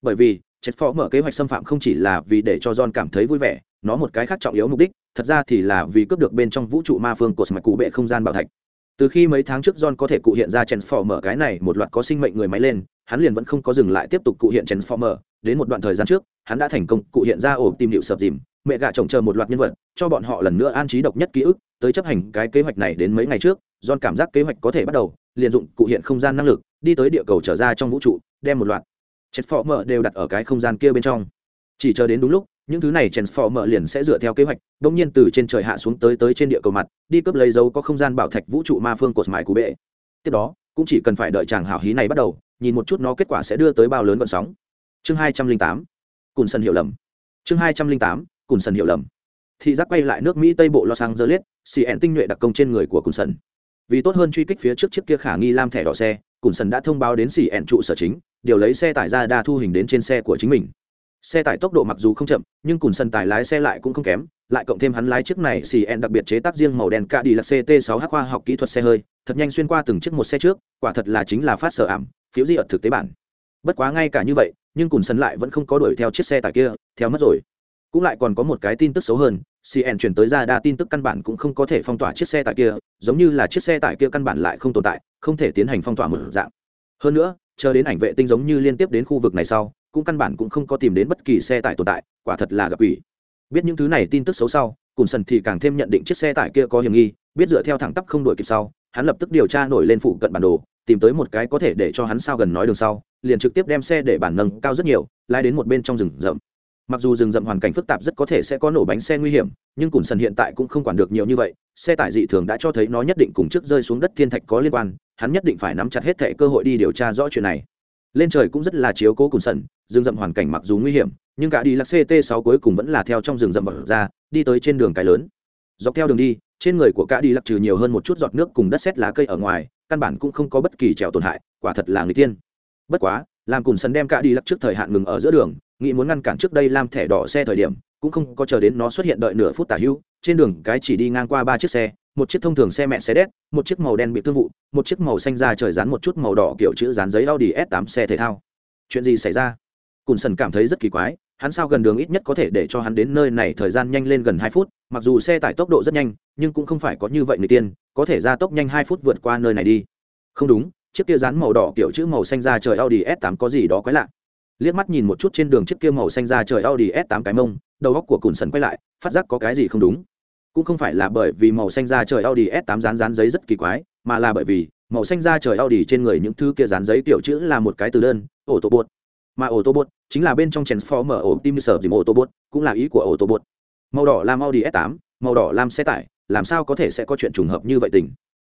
Bởi vì chen phò mở kế hoạch xâm phạm không chỉ là vì để cho john cảm thấy vui vẻ nó một cái khác trọng yếu mục đích thật ra thì là vì cướp được bên trong vũ trụ ma phương của mạch cụ bệ không gian bảo thạch. Từ khi mấy tháng trước john có thể cụ hiện ra trên phò mở cái này một loạt có sinh mệnh người máy lên hắn liền vẫn không có dừng lại tiếp tục cụ hiện trên phò mở, đến một đoạn thời gian trước hắn đã thành công, cụ hiện ra ổ tìm điệu sập dìm, mẹ gạ chồng chờ một loạt nhân vật, cho bọn họ lần nữa an trí độc nhất ký ức, tới chấp hành cái kế hoạch này đến mấy ngày trước, john cảm giác kế hoạch có thể bắt đầu, liền dụng cụ hiện không gian năng lực, đi tới địa cầu trở ra trong vũ trụ, đem một loạt transformer đều đặt ở cái không gian kia bên trong. Chỉ chờ đến đúng lúc, những thứ này chuyển phò mở liền sẽ dựa theo kế hoạch đông nhiên từ trên trời hạ xuống tới tới trên địa cầu mặt, đi cướp lấy dấu có không gian bảo thạch vũ trụ ma phương cột mại của bệ tiếp đó, cũng chỉ cần phải đợi chàng hảo hí này bắt đầu, nhìn một chút nó kết quả sẽ đưa tới bao lớn vận sóng. Chương hai trăm linh tám cùn sân hiểu lầm. Chương hai trăm linh tám, cùn sân hiểu lầm. Thị giác quay lại nước mỹ tây bộ los angeles ẹn tinh nhuệ đặc công trên người của cùn sân. Vì tốt hơn truy kích phía trước chiếc kia khả nghi lam thẻ đỏ xe, cùn sân đã thông báo đến cn trụ sở chính, điều lấy xe tải ra đa thu hình đến trên xe của chính mình. Xe tải tốc độ mặc dù không chậm, nhưng cùn sân tài lái xe lại cũng không kém, lại cộng thêm hắn lái chiếc này cn đặc biệt chế tác riêng màu đen cạ đi là ct 6 h khoa học kỹ thuật xe hơi, thật nhanh xuyên qua từng chiếc một xe trước, quả thật là chính là phát sở ảm, phiếu di ợt thực tế bản. Bất quá ngay cả như vậy nhưng cùn sân lại vẫn không có đuổi theo chiếc xe tải kia, theo mất rồi. Cũng lại còn có một cái tin tức xấu hơn cn chuyển tới ra đa tin tức căn bản cũng không có thể phong tỏa chiếc xe tải kia, giống như là chiếc xe tải kia căn bản lại không tồn tại, không thể tiến hành phong tỏa một dạng. Hơn nữa, chờ đến ảnh vệ tinh giống như liên tiếp đến khu vực này sau, cũng căn bản cũng không có tìm đến bất kỳ xe tải tồn tại, quả thật là gặp ủy biết những thứ này tin tức xấu sau, cùn sần thì càng thêm nhận định chiếc xe tải kia có hiểm nghi, biết dựa theo thẳng tắp không đuổi kịp sau, hắn lập tức điều tra nổi lên phụ cận bản đồ tìm tới một cái có thể để cho hắn sao gần nói đường sau, liền trực tiếp đem xe để bản nâng cao rất nhiều, lái đến một bên trong rừng rậm. Mặc dù rừng rậm hoàn cảnh phức tạp rất có thể sẽ có nổ bánh xe nguy hiểm, nhưng cùn sần hiện tại cũng không quản được nhiều như vậy, xe tải dị thường đã cho thấy nó nhất định cùng trước rơi xuống đất thiên thạch có liên quan, hắn nhất định phải nắm chặt hết thẻ cơ hội đi điều tra rõ chuyện này. Lên trời cũng rất là chiếu cố cùn sần, rừng rậm hoàn cảnh mặc dù nguy hiểm, nhưng cả đi là ct 6 cuối cùng vẫn là theo trong rừng rậm vật ra, đi tới trên đường cái lớn. Dọc theo đường đi, trên người của cả đi lặc trừ nhiều hơn một chút giọt nước cùng đất sét lá cây ở ngoài căn bản cũng không có bất kỳ trèo tổn hại, quả thật là người tiên. Bất quá làm cùn sần đem cả đi lắc trước thời hạn ngừng ở giữa đường, nghĩ muốn ngăn cản trước đây làm thẻ đỏ xe thời điểm, cũng không có chờ đến nó xuất hiện đợi nửa phút tả hữu trên đường cái chỉ đi ngang qua ba chiếc xe, một chiếc thông thường xe mẹ xe đét, một chiếc màu đen bị thương vụ, một chiếc màu xanh da trời dán một chút màu đỏ kiểu chữ dán giấy audi s 8 xe thể thao. Chuyện gì xảy ra? Cùn sần cảm thấy rất kỳ quái hắn sao gần đường ít nhất có thể để cho hắn đến nơi này thời gian nhanh lên gần hai phút, mặc dù xe tải tốc độ rất nhanh, nhưng cũng không phải có như vậy người tiên, có thể ra tốc nhanh hai phút vượt qua nơi này đi. Không đúng, chiếc kia dán màu đỏ kiểu chữ màu xanh da trời audi s 8 có gì đó quái lạ. Liếc mắt nhìn một chút trên đường chiếc kia màu xanh ra trời audi s 8 cái mông, đầu góc của cùn sần quay lại, phát giác có cái gì không đúng. Cũng không phải là bởi vì màu xanh ra trời audi s 8 dán dán giấy rất kỳ quái, mà là bởi vì màu xanh ra trời audi trên người những thứ kia dán giấy kiểu chữ là một cái từ đơn, ổ tổ bột mà Ô tô bột chính là bên trong transformer ổ tim sở dìm Ô tô bột cũng là ý của Ô tô bột màu đỏ làm audi s 8 màu đỏ làm xe tải, làm sao có thể sẽ có chuyện trùng hợp như vậy tình?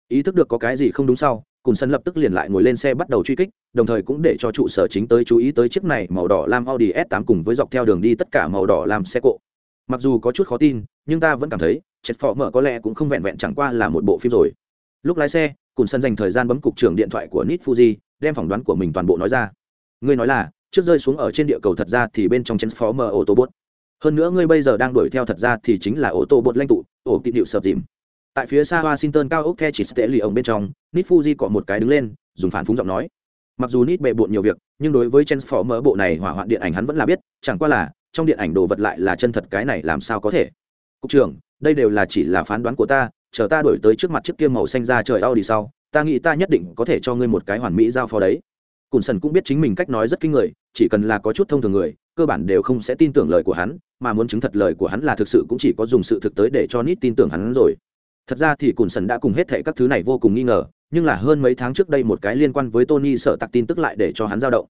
Ý thức được có cái gì không đúng sau cùng sân lập tức liền lại ngồi lên xe bắt đầu truy kích, đồng thời cũng để cho trụ sở chính tới chú ý tới chiếc này màu đỏ làm audi s 8 cùng với dọc theo đường đi tất cả màu đỏ làm xe cộ. Mặc dù có chút khó tin, nhưng ta vẫn cảm thấy chết phỏ mở có lẽ cũng không vẹn vẹn chẳng qua là một bộ phim rồi. Lúc lái xe cùng sân dành thời gian bấm cục trưởng điện thoại của nit fuji, đem phỏng đoán của mình toàn bộ nói ra. Ngươi nói là trước rơi xuống ở trên địa cầu thật ra thì bên trong chén phó mờ ô tô bốt. Hơn nữa ngươi bây giờ đang đuổi theo thật ra thì chính là ô tô bột lanh tụ ổ tịp điệu sập dìm. Tại phía xa washington cao ốc the chỉ tệ lì ổng bên trong nít fuji cọ một cái đứng lên, dùng phản phúng giọng nói. Mặc dù nít bệ bộn nhiều việc, nhưng đối với transformer bộ này hỏa hoạn điện ảnh hắn vẫn là biết, chẳng qua là, trong điện ảnh đồ vật lại là chân thật cái này làm sao có thể. Cục trưởng, đây đều là chỉ là phán đoán của ta, chờ ta đổi tới trước mặt chiếc kia màu xanh ra trời Audi sau, ta nghĩ ta nhất định có thể cho ngươi một cái hoàn mỹ giao phó đấy cùn sần cũng biết chính mình cách nói rất kinh người, chỉ cần là có chút thông thường người, cơ bản đều không sẽ tin tưởng lời của hắn, mà muốn chứng thật lời của hắn là thực sự cũng chỉ có dùng sự thực tới để cho nít tin tưởng hắn rồi. Thật ra thì cùn sần đã cùng hết thệ các thứ này vô cùng nghi ngờ, nhưng là hơn mấy tháng trước đây một cái liên quan với tony sợ tặc tin tức lại để cho hắn dao động.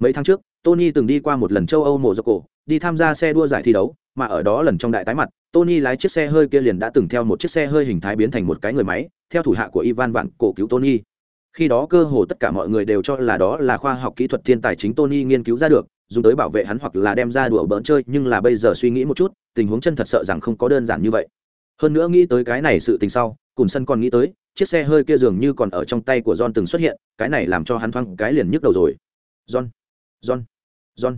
Mấy tháng trước, tony từng đi qua một lần châu âu mổ dọc cổ, đi tham gia xe đua giải thi đấu, mà ở đó lần trong đại tái mặt, tony lái chiếc xe hơi kia liền đã từng theo một chiếc xe hơi hình thái biến thành một cái người máy, theo thủ hạ của ivan vạn cổ cứu tony khi đó cơ hồ tất cả mọi người đều cho là đó là khoa học kỹ thuật thiên tài chính tony nghiên cứu ra được, dùng tới bảo vệ hắn hoặc là đem ra đùa bỡn chơi, nhưng là bây giờ suy nghĩ một chút, tình huống chân thật sợ rằng không có đơn giản như vậy. Hơn nữa nghĩ tới cái này sự tình sau, cùn sân còn nghĩ tới, chiếc xe hơi kia dường như còn ở trong tay của john từng xuất hiện, cái này làm cho hắn thoáng cái liền nhức đầu rồi. John john john,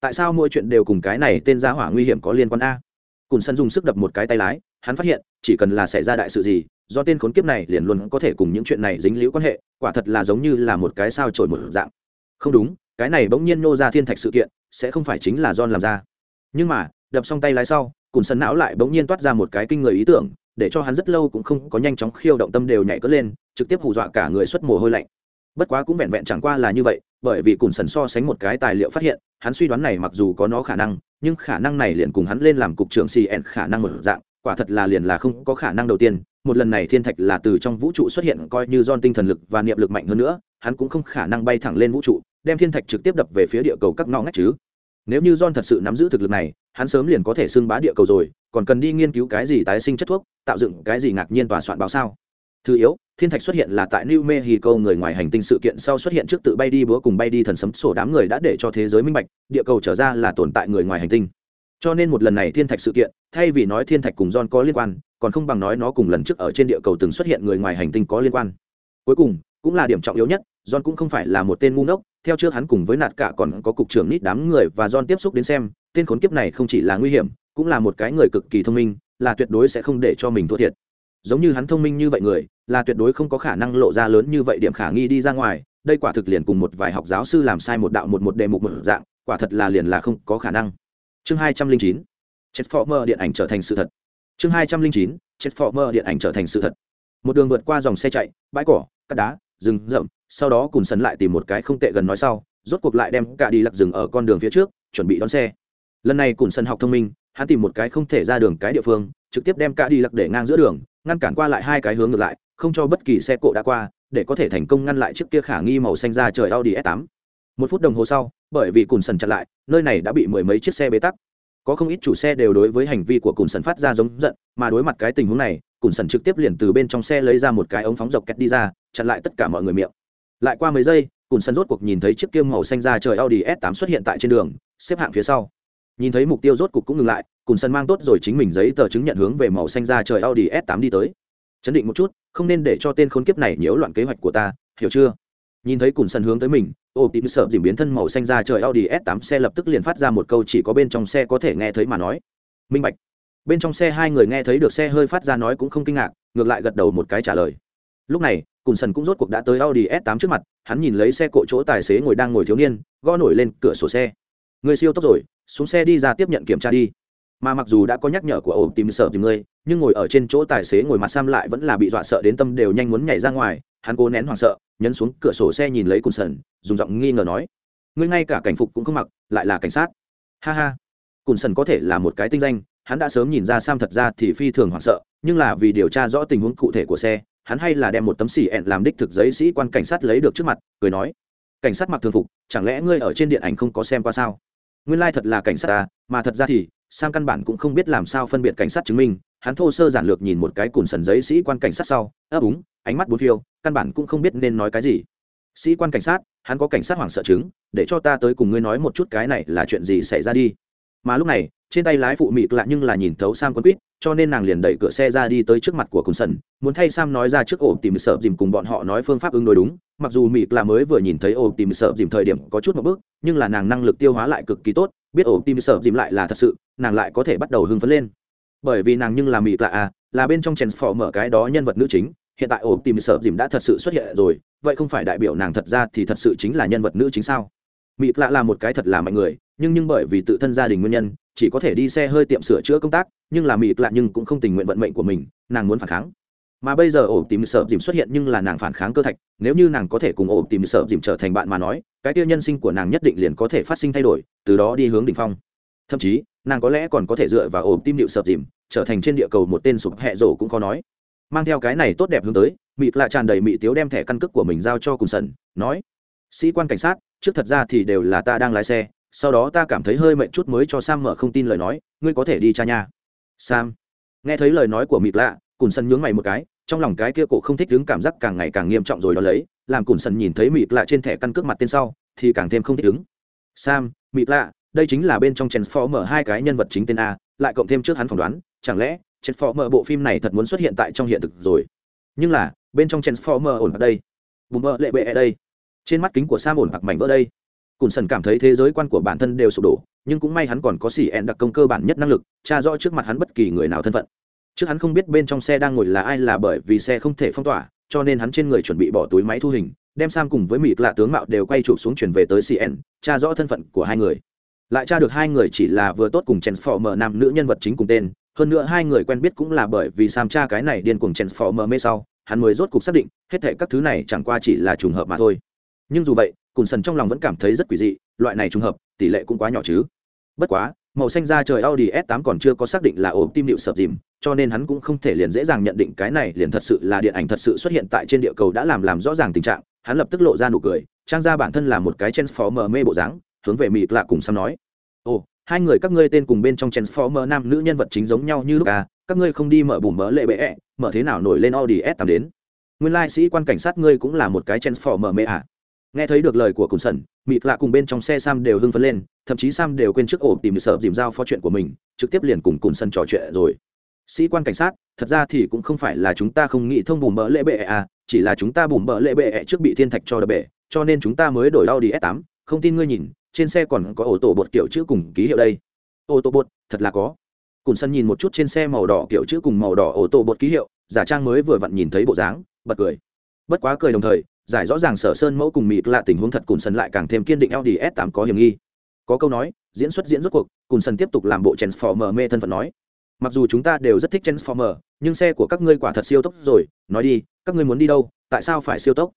tại sao mỗi chuyện đều cùng cái này tên gia hỏa nguy hiểm có liên quan a? Cùn sân dùng sức đập một cái tay lái, hắn phát hiện, chỉ cần là xảy ra đại sự gì do tên khốn kiếp này liền luôn có thể cùng những chuyện này dính liễu quan hệ, quả thật là giống như là một cái sao trổi một dạng. Không đúng, cái này bỗng nhiên nô ra thiên thạch sự kiện, sẽ không phải chính là john làm ra. Nhưng mà, đập xong tay lái sau, cùng sân não lại bỗng nhiên toát ra một cái kinh người ý tưởng, để cho hắn rất lâu cũng không có nhanh chóng khiêu động tâm đều nhảy cất lên, trực tiếp hù dọa cả người xuất mồ hôi lạnh. Bất quá cũng vẹn vẹn chẳng qua là như vậy, bởi vì cùng sần so sánh một cái tài liệu phát hiện, hắn suy đoán này mặc dù có nó khả năng, nhưng khả năng này liền cùng hắn lên làm cục trưởng cn khả năng một dạng, quả thật là liền là không có khả năng đầu tiên một lần này thiên thạch là từ trong vũ trụ xuất hiện coi như don tinh thần lực và niệm lực mạnh hơn nữa, hắn cũng không khả năng bay thẳng lên vũ trụ, đem thiên thạch trực tiếp đập về phía địa cầu các ngõ ngách chứ. Nếu như don thật sự nắm giữ thực lực này, hắn sớm liền có thể xưng bá địa cầu rồi, còn cần đi nghiên cứu cái gì tái sinh chất thuốc, tạo dựng cái gì ngạc nhiên tòa soạn báo sao? Thứ yếu, thiên thạch xuất hiện là tại new mexico người ngoài hành tinh sự kiện sau xuất hiện trước tự bay đi búa cùng bay đi thần sấm, sổ đám người đã để cho thế giới minh bạch, địa cầu trở ra là tồn tại người ngoài hành tinh. Cho nên một lần này thiên thạch sự kiện, thay vì nói thiên thạch cùng john có liên quan còn không bằng nói nó cùng lần trước ở trên địa cầu từng xuất hiện người ngoài hành tinh có liên quan. Cuối cùng, cũng là điểm trọng yếu nhất, john cũng không phải là một tên ngu ngốc, theo trước hắn cùng với nạt cả còn có cục trưởng nít đám người và john tiếp xúc đến xem, tên khốn kiếp này không chỉ là nguy hiểm, cũng là một cái người cực kỳ thông minh, là tuyệt đối sẽ không để cho mình thua thiệt. Giống như hắn thông minh như vậy người, là tuyệt đối không có khả năng lộ ra lớn như vậy điểm khả nghi đi ra ngoài, đây quả thực liền cùng một vài học giáo sư làm sai một đạo một một đề mục một dạng, quả thật là liền là không có khả năng. Chương hai trăm linh chín chết phó mơ điện ảnh trở thành sự thật chương hai trăm linh chín chết phò mơ điện ảnh trở thành sự thật. Một đường vượt qua dòng xe chạy, bãi cỏ cắt đá, rừng rậm, sau đó cùng sấn lại tìm một cái không tệ gần nói sau, rốt cuộc lại đem cả đi lặc rừng ở con đường phía trước, chuẩn bị đón xe. Lần này cùng sân học thông minh, hắn tìm một cái không thể ra đường cái địa phương, trực tiếp đem cả đi lặc để ngang giữa đường, ngăn cản qua lại hai cái hướng ngược lại, không cho bất kỳ xe cộ đã qua, để có thể thành công ngăn lại chiếc kia khả nghi màu xanh ra trời audi s 8 một phút đồng hồ sau, bởi vì cùn sần chặn lại, nơi này đã bị mười mấy chiếc xe bế tắc có không ít chủ xe đều đối với hành vi của cùn sần phát ra giống giận, mà đối mặt cái tình huống này, cùn sần trực tiếp liền từ bên trong xe lấy ra một cái ống phóng dọc kẹt đi ra, chặn lại tất cả mọi người miệng. Lại qua mấy giây, cùn sần rốt cuộc nhìn thấy chiếc kiêm màu xanh ra trời audi s 8 xuất hiện tại trên đường, xếp hạng phía sau. Nhìn thấy mục tiêu rốt cuộc cũng ngừng lại, cùn sần mang tốt rồi chính mình giấy tờ chứng nhận hướng về màu xanh ra trời audi s 8 đi tới. Chấn định một chút, không nên để cho tên khốn kiếp này nhiễu loạn kế hoạch của ta, hiểu chưa? Nhìn thấy cùn sần hướng tới mình ô tím sợ dìm biến thân màu xanh ra trời audi s 8 xe lập tức liền phát ra một câu chỉ có bên trong xe có thể nghe thấy mà nói. Minh bạch. Bên trong xe hai người nghe thấy được xe hơi phát ra nói cũng không kinh ngạc, ngược lại gật đầu một cái trả lời. Lúc này cùn sần cũng rốt cuộc đã tới audi s 8 trước mặt, hắn nhìn lấy xe cộ chỗ tài xế ngồi đang ngồi thiếu niên, gõ nổi lên cửa sổ xe. Người siêu tốc rồi, xuống xe đi ra tiếp nhận kiểm tra đi. Mà mặc dù đã có nhắc nhở của ổ tìm sợ tìm ngươi nhưng ngồi ở trên chỗ tài xế ngồi mặt sam lại vẫn là bị dọa sợ đến tâm đều nhanh muốn nhảy ra ngoài, hắn cố nén hoảng sợ nhấn xuống cửa sổ xe nhìn lấy cùn sần, dùng giọng nghi ngờ nói, ngươi ngay cả cảnh phục cũng không mặc, lại là cảnh sát. Ha ha, cùn sần có thể là một cái tinh danh, hắn đã sớm nhìn ra sam thật ra thì phi thường hoảng sợ, nhưng là vì điều tra rõ tình huống cụ thể của xe, hắn hay là đem một tấm xỉ ẹn làm đích thực giấy sĩ quan cảnh sát lấy được trước mặt, cười nói, cảnh sát mặc thường phục, chẳng lẽ ngươi ở trên điện ảnh không có xem qua sao? Nguyên lai、like、thật là cảnh sát ta, mà thật ra thì, sam căn bản cũng không biết làm sao phân biệt cảnh sát chứng minh. Hắn thô sơ giản lược nhìn một cái cùn sần giấy sĩ quan cảnh sát sau ấp úng ánh mắt bốn phiêu, căn bản cũng không biết nên nói cái gì. Sĩ quan cảnh sát, hắn có cảnh sát hoảng sợ chứng, để cho ta tới cùng ngươi nói một chút cái này là chuyện gì xảy ra đi. Mà lúc này, trên tay lái phụ mịt lạ nhưng là nhìn thấu sam quân quýt, cho nên nàng liền đẩy cửa xe ra đi tới trước mặt của cùng sân, muốn thay sam nói ra trước ổ tìm sợ dìm cùng bọn họ nói phương pháp ứng đối đúng, mặc dù mịt lạ mới vừa nhìn thấy ổ tìm sợ dìm thời điểm có chút một bước, nhưng là nàng năng lực tiêu hóa lại cực kỳ tốt, biết ổ tìm sợ dìm lại là thật sự, nàng lại có thể bắt đầu hưng phấn lên. Bởi vì nàng nhưng là mịt lạ à là bên trong chèn phò mở cái đó nhân vật nữ chính hiện tại ổ tìm sợ dìm đã thật sự xuất hiện rồi, vậy không phải đại biểu nàng thật ra thì thật sự chính là nhân vật nữ chính sao? Mịt lạ là một cái thật là mạnh người, nhưng nhưng bởi vì tự thân gia đình nguyên nhân, chỉ có thể đi xe hơi tiệm sửa chữa công tác, nhưng là mịt lạ nhưng cũng không tình nguyện vận mệnh của mình, nàng muốn phản kháng. Mà bây giờ ổ tìm sợ dìm xuất hiện nhưng là nàng phản kháng cơ thạch, nếu như nàng có thể cùng ổ tìm sợ dìm trở thành bạn mà nói, cái tiêu nhân sinh của nàng nhất định liền có thể phát sinh thay đổi, từ đó đi hướng đ ỉ n h phong. Thậm chí, nàng có lẽ còn có thể dựa vào ổ tim điệu sợ dìm, trở thành trên địa cầu một tên sụp hẹ rổ cũng khó nói mang theo cái này tốt đẹp hướng tới, mịt lạ tràn đầy mị tiếu đem thẻ căn cước của mình giao cho cùng sần, nói, sĩ quan cảnh sát, trước thật ra thì đều là ta đang lái xe, sau đó ta cảm thấy hơi mệt chút mới cho sam mở không tin lời nói, ngươi có thể đi cha nha. Sam, nghe thấy lời nói của mịt lạ cùn sân nhướng mày một cái, trong lòng cái kia cổ không thích đứng cảm giác càng ngày càng nghiêm trọng rồi đó lấy, làm cùn sân nhìn thấy mịt lạ trên thẻ căn cước mặt tên sau, thì càng thêm không thích đứng sam, mịt lạ, đây chính là bên trong transformer hai cái nhân vật chính tên a, lại cộng thêm trước hắn phỏng đoán, chẳng lẽ transformer bộ phim này thật muốn xuất hiện tại trong hiện thực rồi. Nhưng là, bên trong transformer ổn ở đây. Bùm bơ lệ bệ ở đây. Trên mắt kính của sam ổn hoặc mảnh vỡ đây. Cùn sần cảm thấy thế giới quan của bản thân đều sụp đổ, nhưng cũng may hắn còn có xỉ ẹn đặc công cơ bản nhất năng lực, tra rõ trước mặt hắn bất kỳ người nào thân phận. Trước hắn không biết bên trong xe đang ngồi là ai là bởi vì xe không thể phong tỏa, cho nên hắn trên người chuẩn bị bỏ túi máy thu hình, đem sam cùng với mịt lạ tướng mạo đều quay chụp xuống chuyển về tới cn tra rõ thân phận của hai người. Lại tra được hai người chỉ là vừa tốt cùng transformer nam nữ nhân vật chính cùng tên hơn nữa hai người quen biết cũng là bởi vì sam tra cái này điên cùng transformer mê sau, hắn mới rốt cục xác định, hết thệ các thứ này chẳng qua chỉ là trùng hợp mà thôi. Nhưng dù vậy cùn sần trong lòng vẫn cảm thấy rất quỷ dị, loại này trùng hợp, tỷ lệ cũng quá nhỏ chứ. Bất quá, màu xanh da trời audi s 8 còn chưa có xác định là ổ tim điệu sập dìm, cho nên hắn cũng không thể liền dễ dàng nhận định cái này liền thật sự là điện ảnh thật sự xuất hiện tại trên địa cầu đã làm làm rõ ràng tình trạng. Hắn lập tức lộ ra nụ cười, trang ra bản thân là một cái transformer mê bộ dáng, hướng về mịt lạ cùng sam nói hai người các ngươi tên cùng bên trong transformer nam nữ nhân vật chính giống nhau như lúc à các ngươi không đi mở bùm mỡ lệ bệ mở thế nào nổi lên audi s 8 đến. Nguyên lai sĩ quan cảnh sát ngươi cũng là một cái transformer mê à. Nghe thấy được lời của cùng sẩn mịt lạ cùng bên trong xe sam đều hưng phấn lên, thậm chí sam đều quên trước ổ tìm sợ dìm giao phó chuyện của mình, trực tiếp liền cùng cùng sân trò chuyện rồi. Sĩ quan cảnh sát, thật ra thì cũng không phải là chúng ta không nghĩ thông bùm bỡ lễ bệ à chỉ là chúng ta bùm bỡ lễ bệ trước bị thiên thạch cho đập bể, cho nên chúng ta mới đổi Audi S8 không tin ngươi nhìn trên xe còn có ô tô bột kiểu chữ cùng ký hiệu đây ô tô bột thật là có cùng sân nhìn một chút trên xe màu đỏ kiểu chữ cùng màu đỏ ô tô bột ký hiệu giả trang mới vừa vặn nhìn thấy bộ dáng bật cười bất quá cười đồng thời giải rõ ràng sở sơn mẫu cùng mịt lạ tình huống thật cùn sân lại càng thêm kiên định Audi S8 có hiểm nghi. Có câu nói, diễn xuất diễn rốt cuộc, cùn sân tiếp tục làm bộ Transformer mê thân phận nói. Mặc dù chúng ta đều rất thích Transformer, nhưng xe của các ngươi quả thật siêu tốc rồi, nói đi, các ngươi muốn đi đâu, tại sao phải siêu tốc?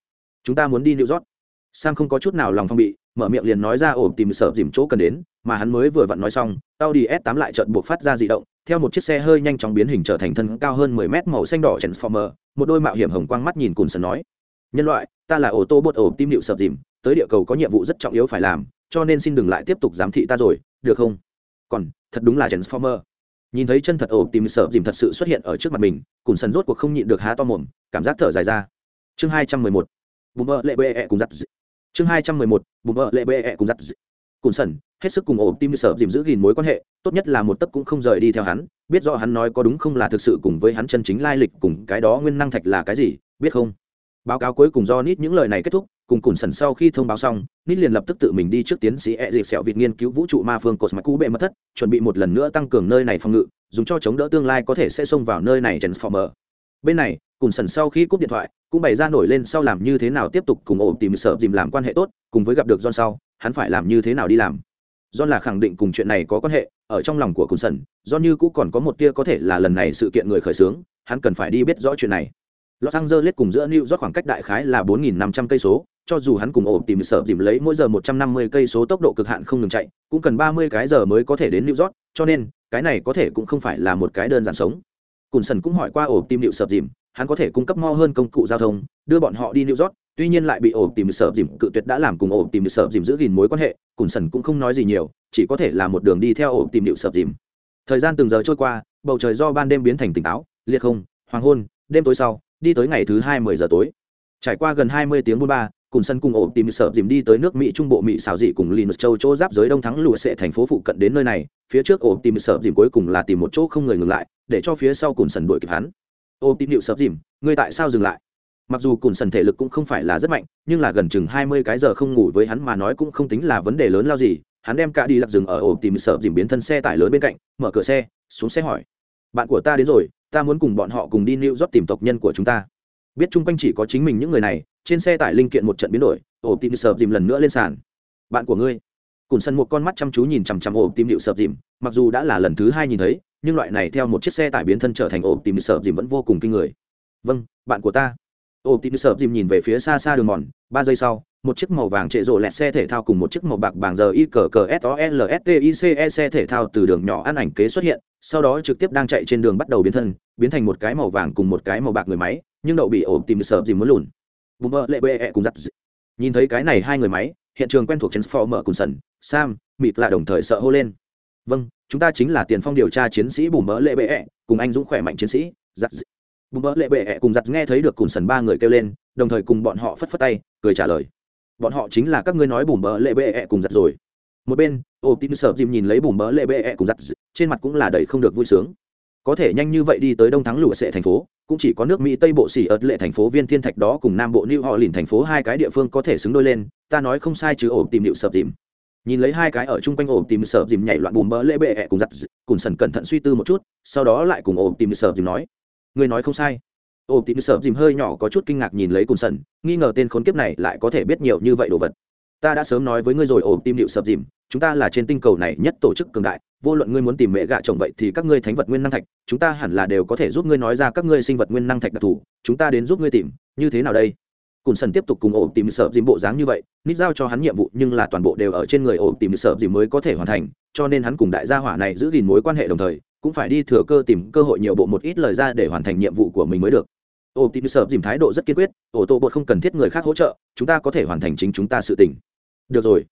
Chúng ta muốn đi New York. Sam không có chút nào lòng phong bị, mở miệng liền nói ra ổ tìm sợ dìm chỗ cần đến, mà hắn mới vừa vặn nói xong, Audi S8 lại chợt buộc phát ra dị động, theo một chiếc xe hơi nhanh chóng biến hình trở thành thân cao hơn 10 mét màu xanh đỏ Transformer, một đôi mạo hiểm hồng quang mắt nhìn Cùn Sân nói: "Nhân loại, ta là ô tô bột ổ tim điệu sợ dìm tới địa cầu có nhiệm vụ rất trọng yếu phải làm cho nên xin đừng lại tiếp tục giám thị ta rồi được không? Còn thật đúng là transformer. Nhìn thấy chân thật ổ tìm sợ dìm thật sự xuất hiện ở trước mặt mình cùng sần rốt cuộc không nhịn được há to mồm cảm giác thở dài ra. Chương hai trăm mười một. Bùm bơ lệ bê cùng giặt chương hai trăm mười một, bùm bơ, lệ bệ ẹ, cùng giặt cùng sần hết sức cùng ổ tim sợ dìm giữ gìn mối quan hệ, tốt nhất là một tấc cũng không rời đi theo hắn. Biết rõ hắn nói có đúng không là thực sự cùng với hắn chân chính lai lịch, cùng cái đó nguyên năng thạch là cái gì, biết không? Báo cáo cuối cùng do nít những lời này kết thúc, cùng cùn sần sau khi thông báo xong, nít liền lập tức tự mình đi trước tiến sĩ e dịp sẹo việt nghiên cứu vũ trụ ma phương cột mạch cũ bệ mất thất, chuẩn bị một lần nữa tăng cường nơi này phòng ngự, dùng cho chống đỡ tương lai có thể sẽ xông vào nơi này transformer. Bên này Cùng sần sau khi cúp điện thoại cũng bày ra nổi lên sau làm như thế nào tiếp tục cùng ổ tìm sợ dìm làm quan hệ tốt cùng với gặp được john sau hắn phải làm như thế nào đi làm. John là khẳng định cùng chuyện này có quan hệ ở trong lòng của cùng sần john như cũng còn có một tia có thể là lần này sự kiện người khởi xướng hắn cần phải đi biết rõ chuyện này. Los Angeles cùng giữa New York khoảng cách đại khái là 4.500 cây số, cho dù hắn cùng ổ tìm sợ dìm lấy mỗi giờ một trăm năm mươi cây số tốc độ cực hạn không ngừng chạy cũng cần ba mươi cái giờ mới có thể đến new york cho nên cái này có thể cũng không phải là một cái đơn giản sống. Cùn sần cũng hỏi qua ổ tìm hiệu sợ dìm hắn có thể cung cấp mo hơn công cụ giao thông, đưa bọn họ đi new york, tuy nhiên lại bị ổ tìm sợ dìm, cự tuyệt đã làm cùng ổ tìm sợ dìm giữ gìn mối quan hệ cùn sần cũng không nói gì nhiều, chỉ có thể là một đường đi theo ổ tìm điệu sợ dìm. Thời gian từng giờ trôi qua, bầu trời do ban đêm biến thành tỉnh táo, liệt không, hoàng hôn, đêm tối sau, đi tới ngày thứ hai mười giờ tối. Trải qua gần hai mươi tiếng buôn ba, cùng sân cùng ổ tìm sợ dìm đi tới nước mỹ trung bộ mỹ xào dị cùng linus châu chỗ giáp giới đông thắng lụa sệ thành phố phụ cận đến nơi này, phía trước ổ tìm sợ dìm cuối cùng là tìm một chỗ không người ngừng lại, để cho phía sau cùng sần đuổi kịp hắn ôm tín hiệu sập dìm, ngươi tại sao dừng lại? Mặc dù cùn sân thể lực cũng không phải là rất mạnh, nhưng là gần chừng hai mươi cái giờ không ngủ với hắn mà nói cũng không tính là vấn đề lớn lao gì. Hắn đem cả đi lặc rừng ở ổ tìm sợ dìm biến thân xe tải lớn bên cạnh, mở cửa xe, xuống xe hỏi. Bạn của ta đến rồi, ta muốn cùng bọn họ cùng đi new rót tìm tộc nhân của chúng ta. Biết chung quanh chỉ có chính mình những người này, trên xe tải linh kiện một trận biến đổi ổ tìm sợ dìm lần nữa lên sàn. Bạn của ngươi? Cùn sân một con mắt chăm chú nhìn chằm chằm ổ tìm điệu sợ dìm, mặc dù đã là lần thứ hai nhìn thấy nhưng loại này theo một chiếc xe tải biến thân trở thành ổ tìm sợ dìm vẫn vô cùng kinh người. Vâng bạn của ta. Ổ tìm sợ dìm nhìn về phía xa xa đường mòn. Ba giây sau, một chiếc màu vàng trệ rộ lẹt xe thể thao cùng một chiếc màu bạc bảng giờ y cờ cờ s o l s t i c e xe thể thao từ đường nhỏ ăn ảnh kế xuất hiện, sau đó trực tiếp đang chạy trên đường bắt đầu biến thân, biến thành một cái màu vàng cùng một cái màu bạc người máy, nhưng đậu bị ổ tìm sợ dìm muốn lùn. Bùm bơ lệ bê e cùng giặt nhìn thấy cái này hai người máy, hiện trường quen thuộc transformer cùng sần sam, mịt là đồng thời sợ hô lên. Vâng chúng ta chính là tiền phong điều tra chiến sĩ bùm bỡ lệ bệ ẹ, cùng anh dũng khỏe mạnh chiến sĩ, giặt bùm bỡ lệ bệ ẹ cùng giặt nghe thấy được cùng sần ba người kêu lên, đồng thời cùng bọn họ phất phất tay, cười trả lời. Bọn họ chính là các ngươi nói bùm bỡ lệ bệ ẹ cùng giặt rồi. Một bên ô tim sợ dìm nhìn lấy bùm bỡ lệ bệ ẹ cùng giặt trên mặt cũng là đầy không được vui sướng. Có thể nhanh như vậy đi tới đông thắng lụa sệ thành phố, cũng chỉ có nước mỹ tây bộ xỉ ớt lệ thành phố viên thiên thạch đó cùng nam bộ new họ lìn thành phố hai cái địa phương có thể xứng đôi lên, ta nói không sai chứ ổ tìm hiệu sợ dìm nhìn lấy hai cái ở chung quanh ổ tìm sợ dìm nhảy loạn bùm bỡ lễ bệ ẹ cùng giặt cùng sần cẩn thận suy tư một chút, sau đó lại cùng ổ tìm sợ dìm nói người nói không sai. Ổ tìm sợ dìm hơi nhỏ có chút kinh ngạc nhìn lấy cùng sần, nghi ngờ tên khốn kiếp này lại có thể biết nhiều như vậy đồ vật. Ta đã sớm nói với ngươi rồi, ổ tim điệu sợ dìm, chúng ta là trên tinh cầu này nhất tổ chức cường đại, vô luận ngươi muốn tìm mẹ gạ chồng vậy thì các ngươi thánh vật nguyên năng thạch, chúng ta hẳn là đều có thể giúp ngươi nói ra các ngươi sinh vật nguyên năng thạch đặc thù, chúng ta đến giúp ngươi tìm, như thế nào đây? Cùn sần tiếp tục cùng ổ tìm sợ dìm bộ dáng như vậy, nít giao cho hắn nhiệm vụ nhưng là toàn bộ đều ở trên người ổ tìm sợ dìm mới có thể hoàn thành, cho nên hắn cùng đại gia hỏa này giữ gìn mối quan hệ đồng thời, cũng phải đi thừa cơ tìm cơ hội nhiều bộ một ít lời ra để hoàn thành nhiệm vụ của mình mới được. Ổ tìm sợ dìm thái độ rất kiên quyết, ổ tô bột không cần thiết người khác hỗ trợ, chúng ta có thể hoàn thành chính chúng ta sự tình. được rồi.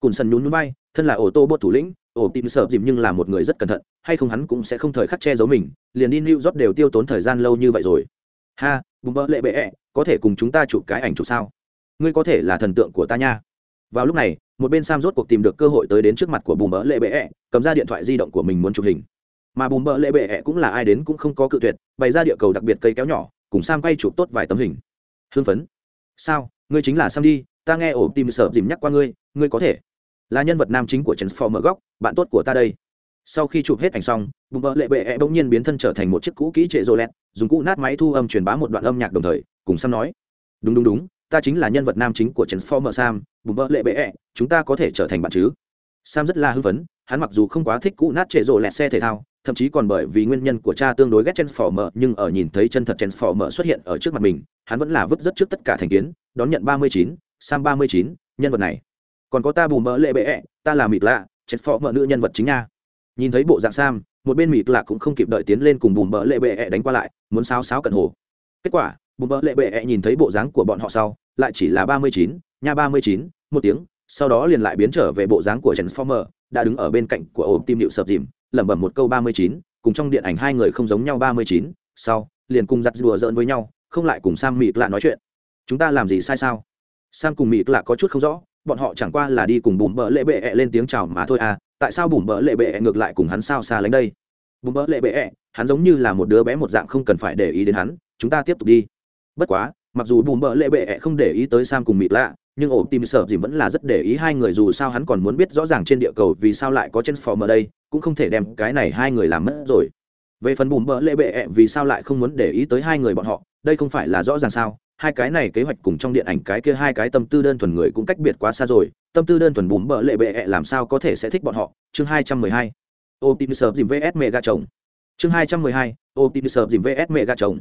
Cùn sần nhún nhún bay thân là ổ tô bột thủ lĩnh, ổ tìm sợ dìm nhưng là một người rất cẩn thận, hay không hắn cũng sẽ không thời khắc che giấu mình, liền đi new job đều tiêu tốn thời gian lâu như vậy rồi. Ha, bùm bơ lệ bệ ẹ có thể cùng chúng ta chụp cái ảnh chụp sao? Ngươi có thể là thần tượng của ta nha. Vào lúc này, một bên sam rốt cuộc tìm được cơ hội tới đến trước mặt của bùm Bỡ lệ bệ ẹ, cầm ra điện thoại di động của mình muốn chụp hình. Mà bùm Bỡ lệ bệ ẹ cũng là ai đến cũng không có cự tuyệt, bày ra địa cầu đặc biệt cây kéo nhỏ, cùng sam quay chụp tốt vài tấm hình. Hưng phấn. Sao? Ngươi chính là sam đi, ta nghe ổ tìm sợ dìm nhắc qua ngươi ngươi có thể. Là nhân vật nam chính của transformer góc, bạn tốt của ta đây. Sau khi chụp hết ảnh xong, bùm Bỡ lệ bệ ẹ bỗng nhiên biến thân trở thành một chiếc cũ kỹ trệ rô lẹt, dùng cũ nát máy thu âm truyền bá một đoạn âm nhạc đồng thời cùng sam nói. Đúng đúng đúng, ta chính là nhân vật nam chính của transformer sam, bùm bơ lệ bệ e chúng ta có thể trở thành bạn chứ? Sam rất là hư vấn hắn mặc dù không quá thích cũ nát trệ rô lẹt xe thể thao, thậm chí còn bởi vì nguyên nhân của cha tương đối ghét transformer, nhưng ở nhìn thấy chân thật transformer xuất hiện ở trước mặt mình, hắn vẫn là vứt rất trước tất cả thành kiến, đón nhận ba mươi chín, sam ba mươi chín, nhân vật này. Còn có ta bùm bỡ lệ bệ ẹ, ta là mịt lạ, Transformer nữ nhân vật chính nha. Nhìn thấy bộ dạng sam, một bên mịt lạ cũng không kịp đợi tiến lên cùng bùm bỡ lệ bệ ẹ đánh qua lại, muốn sáo sáo cận hồ. Kết quả bùm bỡ lệ bệ ẹ nhìn thấy bộ dáng của bọn họ sau, lại chỉ là ba mươi chín, nha ba mươi chín, một tiếng, sau đó liền lại biến trở về bộ dáng của transformer, đã đứng ở bên cạnh của ổ tim điệu sập dìm, lẩm bẩm một câu ba mươi chín, cùng trong điện ảnh hai người không giống nhau ba mươi chín, sau, liền cùng giặt đùa giỡn với nhau, không lại cùng sam mịt lạ nói chuyện. Chúng ta làm gì sai sao? Sam cùng mịt lạ có chút không rõ, bọn họ chẳng qua là đi cùng bùm bỡ lệ bệ lên tiếng chào mà thôi à tại sao bùm bỡ lệ bệ ngược lại cùng hắn sao xa lánh đây? Bùm bỡ lệ bệ hắn giống như là một đứa bé một dạng không cần phải để ý đến hắn, chúng ta tiếp tục đi bất quá mặc dù bùm bỡ lệ bệ -ẹ không để ý tới sam cùng mịt lạ nhưng ổ tim sợ gì vẫn là rất để ý hai người dù sao hắn còn muốn biết rõ ràng trên địa cầu vì sao lại có transformer đây cũng không thể đem cái này hai người làm mất rồi. Về phần bùm bỡ lệ bệ -ẹ, vì sao lại không muốn để ý tới hai người bọn họ đây không phải là rõ ràng sao? Hai cái này kế hoạch cùng trong điện ảnh cái kia hai cái tâm tư đơn thuần người cũng cách biệt quá xa rồi tâm tư đơn thuần bùm bợ lệ bệ -ẹ làm sao có thể sẽ thích bọn họ? Chương hai trăm mười hai. Optimus dìm vs mẹ mega chồng. Chương hai trăm mười hai optimus dìm vs mẹ mega chồng.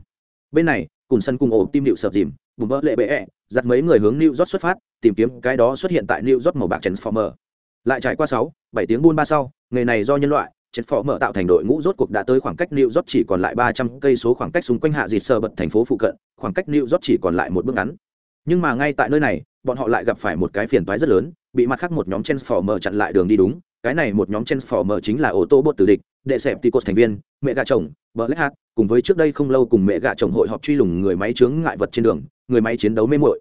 Bên này cùng sân cùng ổ tim nịu sập dìm bùm bỡ lệ bệ -ẹ giặt mấy người hướng nịu rót xuất phát tìm kiếm cái đó xuất hiện tại nịu rót màu bạc transformer lại trải qua sáu bảy tiếng buôn ba sau nghề này do nhân loại Transformer tạo thành đội ngũ rốt cuộc đã tới khoảng cách nịu rót chỉ còn lại 300 cây số khoảng cách xung quanh hạ dịt sờ bật thành phố phụ cận, khoảng cách nịu rót chỉ còn lại một bước ngắn. Nhưng mà ngay tại nơi này, bọn họ lại gặp phải một cái phiền toái rất lớn, bị mặt khác một nhóm Transformer chặn lại đường đi đúng, cái này một nhóm Transformer chính là ô tô bột tử địch, đệ sẹp Ticos thành viên, mẹ gà chồng, bờ lách hát cùng với trước đây không lâu cùng mẹ gà chồng hội họp truy lùng người máy chướng ngại vật trên đường, người máy chiến đấu mê muội.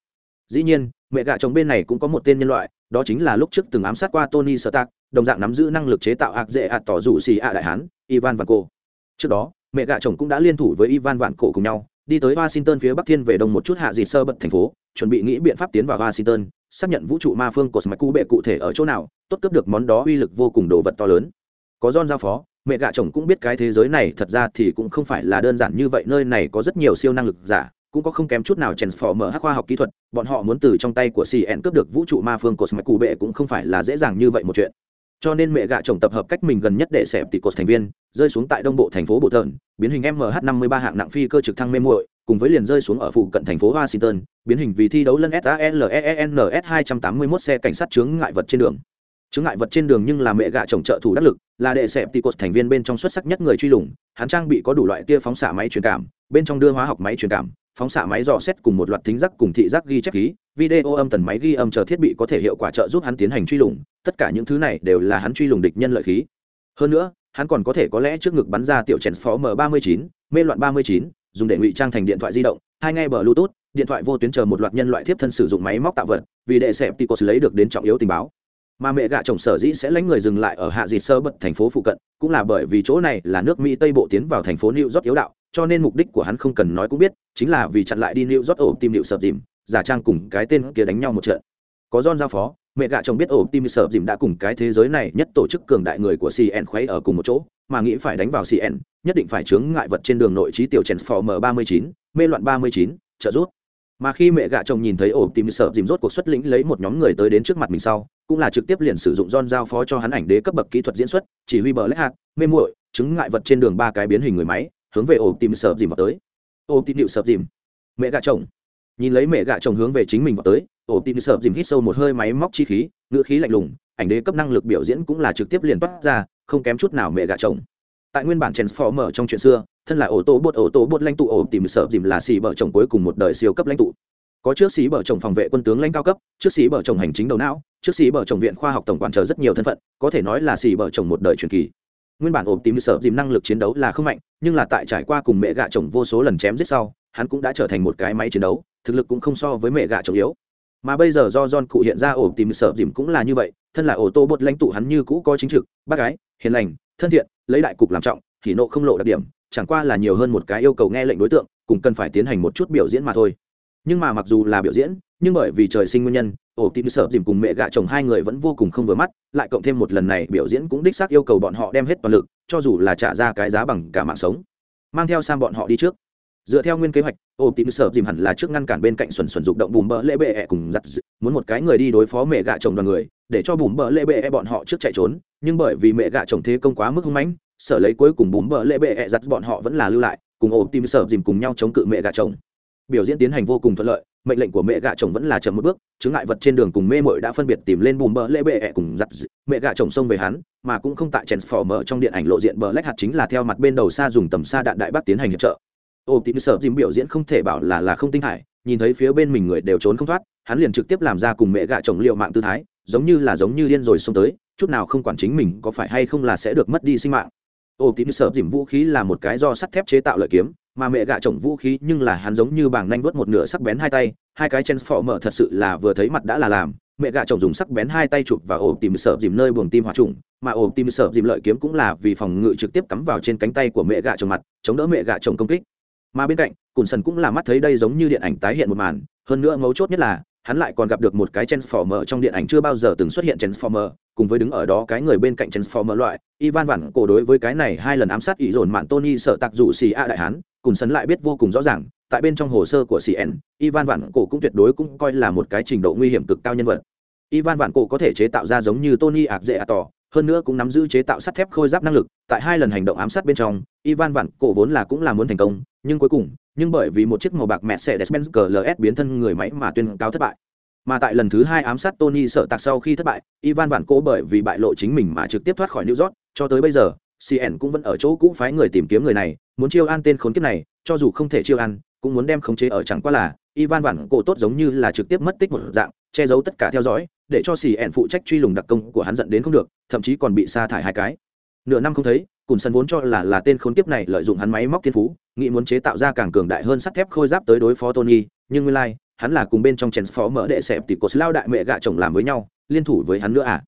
Dĩ nhiên, mẹ gà chồng bên này cũng có một tên nhân loại, đó chính là lúc trước từng ám sát qua Tony Stark, đồng dạng nắm giữ năng lực chế tạo ạc dễ ạt tỏ rủ xì ạ đại hán ivan và cô trước đó mẹ Gà chồng cũng đã liên thủ với ivan vạn cổ cùng nhau đi tới washington phía bắc thiên về đông một chút hạ dị sơ bật thành phố chuẩn bị nghĩ biện pháp tiến vào washington xác nhận vũ trụ ma phương của smaku bệ cụ thể ở chỗ nào tốt cấp được món đó uy lực vô cùng đồ vật to lớn có don giao phó mẹ gạ chồng cũng biết cái thế giới này thật ra thì cũng không phải là đơn giản như vậy, nơi này có rất nhiều siêu năng lực giả, cũng có không kém chút nào triển phò mở hắc khoa học kỹ thuật, bọn họ muốn từ trong tay của cn cướp được vũ trụ ma phương của cụ bệ cũng không phải là dễ dàng như vậy một chuyện. Cho nên mẹ gạ chồng tập hợp cách mình gần nhất để xẹp tỷ cột thành viên, rơi xuống tại đông bộ thành phố bộ thờn biến hình mh 53 hạng nặng phi cơ trực thăng mê muội, cùng với liền rơi xuống ở phụ cận thành phố washington, biến hình vì thi đấu lân saleens 281 xe cảnh sát chướng ngại vật trên đường chướng ngại vật trên đường nhưng là mẹ gạ chồng trợ thủ đắc lực, là đệ sẹp tỷ cột thành viên bên trong xuất sắc nhất người truy lùng, hắn trang bị có đủ loại tia phóng xạ máy truyền cảm, bên trong đưa hóa học máy truyền cảm, phóng xạ máy dò xét cùng một loạt thính giác cùng thị giác ghi chép khí video âm tần máy ghi âm chờ thiết bị có thể hiệu quả trợ giúp hắn tiến hành truy lùng, tất cả những thứ này đều là hắn truy lùng địch nhân lợi khí. Hơn nữa, hắn còn có thể có lẽ trước ngực bắn ra tiểu chèn phó m 39 mê loạn 39 dùng để ngụy trang thành điện thoại di động, hai ngay bờ bluetooth, điện thoại vô tuyến chờ một loạt nhân loại thiếp thân sử dụng máy móc tạo vật, vì đệ sẹp ticos lấy được đến trọng yếu tình báo mà mẹ gạ chồng sở dĩ sẽ lánh người dừng lại ở hạ dịt sơ bật thành phố phụ cận, cũng là bởi vì chỗ này là nước mỹ tây bộ tiến vào thành phố new york yếu đạo, cho nên mục đích của hắn không cần nói cũng biết, chính là vì chặn lại đi new york ổ tim liệu sợp dìm, giả trang cùng cái tên kia đánh nhau một trận. Có don giao phó, mẹ gạ chồng biết ổ tim sợ dìm đã cùng cái thế giới này nhất tổ chức cường đại người của cn khuấy ở cùng một chỗ, mà nghĩ phải đánh vào cn nhất định phải chướng ngại vật trên đường nội trí tiểu transformer ba mươi chín, mê loạn ba mươi chín, trợ rút mà khi mẹ gạ chồng nhìn thấy ổ tìm sợ dìm rốt cuộc xuất lĩnh lấy một nhóm người tới đến trước mặt mình sau, cũng là trực tiếp liền sử dụng don giao phó cho hắn ảnh đế cấp bậc kỹ thuật diễn xuất, chỉ huy bờ lách hạt, mê muội, chứng ngại vật trên đường ba cái biến hình người máy, hướng về ổ tìm sợ dìm vào tới. Ổ tìm điệu sợ dìm mẹ gạ chồng. Nhìn lấy mẹ gạ chồng hướng về chính mình vào tới, ổ tìm sợ dìm hít sâu một hơi máy móc chi khí, ngữ khí lạnh lùng, ảnh đế cấp năng lực biểu diễn cũng là trực tiếp liền toát ra, không kém chút nào mẹ gạ chồng. Tại nguyên bản transformer trong chuyện xưa thân là ổ tổ bột, ổ tổ bột lãnh tụ, ổ tìm sợ dìm là xì bở chồng cuối cùng một đời siêu cấp lãnh tụ. Có trước sĩ bở chồng phòng vệ quân tướng lãnh cao cấp, trước sĩ bở chồng hành chính đầu não, trước sĩ bở chồng viện khoa học tổng quản chờ rất nhiều thân phận, có thể nói là xì bở chồng một đời truyền kỳ. Nguyên bản ổ tìm sợ dìm năng lực chiến đấu là không mạnh, nhưng là tại trải qua cùng mẹ gạ chồng vô số lần chém giết sau, hắn cũng đã trở thành một cái máy chiến đấu, thực lực cũng không so với mẹ gạ chồng yếu. Mà bây giờ do John cụ hiện ra ổ tìm sợ dìm cũng là như vậy, thân là ổ tô bột lãnh tụ hắn như cũ có chính trực, bác gái, hiền lành, thân thiện, lấy đại cục làm trọng, thì nộ không lộ đặc điểm chẳng qua là nhiều hơn một cái yêu cầu nghe lệnh đối tượng, cũng cần phải tiến hành một chút biểu diễn mà thôi. Nhưng mà mặc dù là biểu diễn, nhưng bởi vì trời sinh nguyên nhân, ổ tim sợ dìm cùng mẹ gạ chồng hai người vẫn vô cùng không vừa mắt, lại cộng thêm một lần này biểu diễn cũng đích xác yêu cầu bọn họ đem hết toàn lực, cho dù là trả ra cái giá bằng cả mạng sống. Mang theo sang bọn họ đi trước. Dựa theo nguyên kế hoạch, ổ tim sợ dìm hẳn là trước ngăn cản bên cạnh xuẩn xuẩn dục động bùm bỡ lễ bệ ẹ cùng giặt d... muốn một cái người đi đối phó mẹ gạ chồng đoàn người, để cho bùm bỡ lễ bệ ẹ bọn họ trước chạy trốn, nhưng bởi vì mẹ gạ chồng thế công quá mức hung mãnh sở lấy cuối cùng bùm bờ lễ bệ ẹ giặt, bọn họ vẫn là lưu lại, cùng ổ tìm sở dìm cùng nhau chống cự mẹ gạ chồng. Biểu diễn tiến hành vô cùng thuận lợi, mệnh lệnh của mẹ gạ chồng vẫn là chậm một bước chứng ngại vật trên đường cùng mê mội đã phân biệt tìm lên bùm bờ lễ bệ ẹ cùng giặt. Mẹ gạ chồng xông về hắn, mà cũng không tại transformer trong điện ảnh lộ diện bờ lách hạt chính là theo mặt bên đầu xa dùng tầm xa đạn đại bác tiến hành hiệp trợ. Ổ tìm sở dìm biểu diễn không thể bảo là là không tinh hải nhìn thấy phía bên mình người đều trốn không thoát, hắn liền trực tiếp làm ra cùng mẹ gạ chồng liệu mạng tư thái, giống như là giống như điên rồi xông tới, chút nào không quản chính mình có phải hay không là sẽ được mất đi sinh mạng ô tím sợ dìm vũ khí là một cái do sắt thép chế tạo lợi kiếm, mà mẹ gạ chồng vũ khí nhưng là hắn giống như bảng nanh vớt một nửa sắc bén hai tay, hai cái chen phỏ mở thật sự là vừa thấy mặt đã là làm. Mẹ gạ chồng dùng sắc bén hai tay chụp và ổ tìm sợ dìm nơi buồng tim hỏa trùng, mà ổ tìm sợ dìm lợi kiếm cũng là vì phòng ngự trực tiếp cắm vào trên cánh tay của mẹ gạ chồng mặt, chống đỡ mẹ gạ chồng công kích. Mà bên cạnh, cùn sần cũng là mắt thấy đây giống như điện ảnh tái hiện một màn, hơn nữa mấu chốt nhất là, hắn lại còn gặp được một cái transformer trong điện ảnh chưa bao giờ từng xuất hiện transformer cùng với đứng ở đó cái người bên cạnh transformer loại, ivan vản cổ đối với cái này hai lần ám sát ý dồn mạn tony sợ tặc rủ xì a đại hán, cùng sấn lại biết vô cùng rõ ràng, tại bên trong hồ sơ của cn ivan vản cổ cũng tuyệt đối cũng coi là một cái trình độ nguy hiểm cực cao nhân vật. Ivan vản cổ có thể chế tạo ra giống như tony ạc dễ tỏ hơn nữa cũng nắm giữ chế tạo sắt thép khôi giáp năng lực, tại hai lần hành động ám sát bên trong, ivan vạn cổ vốn là cũng là muốn thành công, nhưng cuối cùng, nhưng bởi vì một chiếc màu bạc mercedes-benz GLS biến thân người máy mà tuyên cáo thất bại mà tại lần thứ hai ám sát tony sợ tạc sau khi thất bại, ivan vạn cố bởi vì bại lộ chính mình mà trực tiếp thoát khỏi new york, cho tới bây giờ cn cũng vẫn ở chỗ cũ phái người tìm kiếm người này, muốn chiêu an tên khốn kiếp này, cho dù không thể chiêu an, cũng muốn đem khống chế ở chẳng qua là ivan vạn cổ tốt giống như là trực tiếp mất tích một dạng, che giấu tất cả theo dõi, để cho cn phụ trách truy lùng đặc công của hắn dẫn đến không được, thậm chí còn bị sa thải hai cái. Nửa năm không thấy, cùn sân vốn cho là là tên khốn kiếp này lợi dụng hắn máy móc thiên phú, nghĩ muốn chế tạo ra càng cường đại hơn sắt thép khôi giáp tới đối phó tony, nhưng nguyên lai hắn là cùng bên trong chèn phó mở đệ xẹp thì cột lao đại mẹ gạ chồng làm với nhau, liên thủ với hắn nữa à?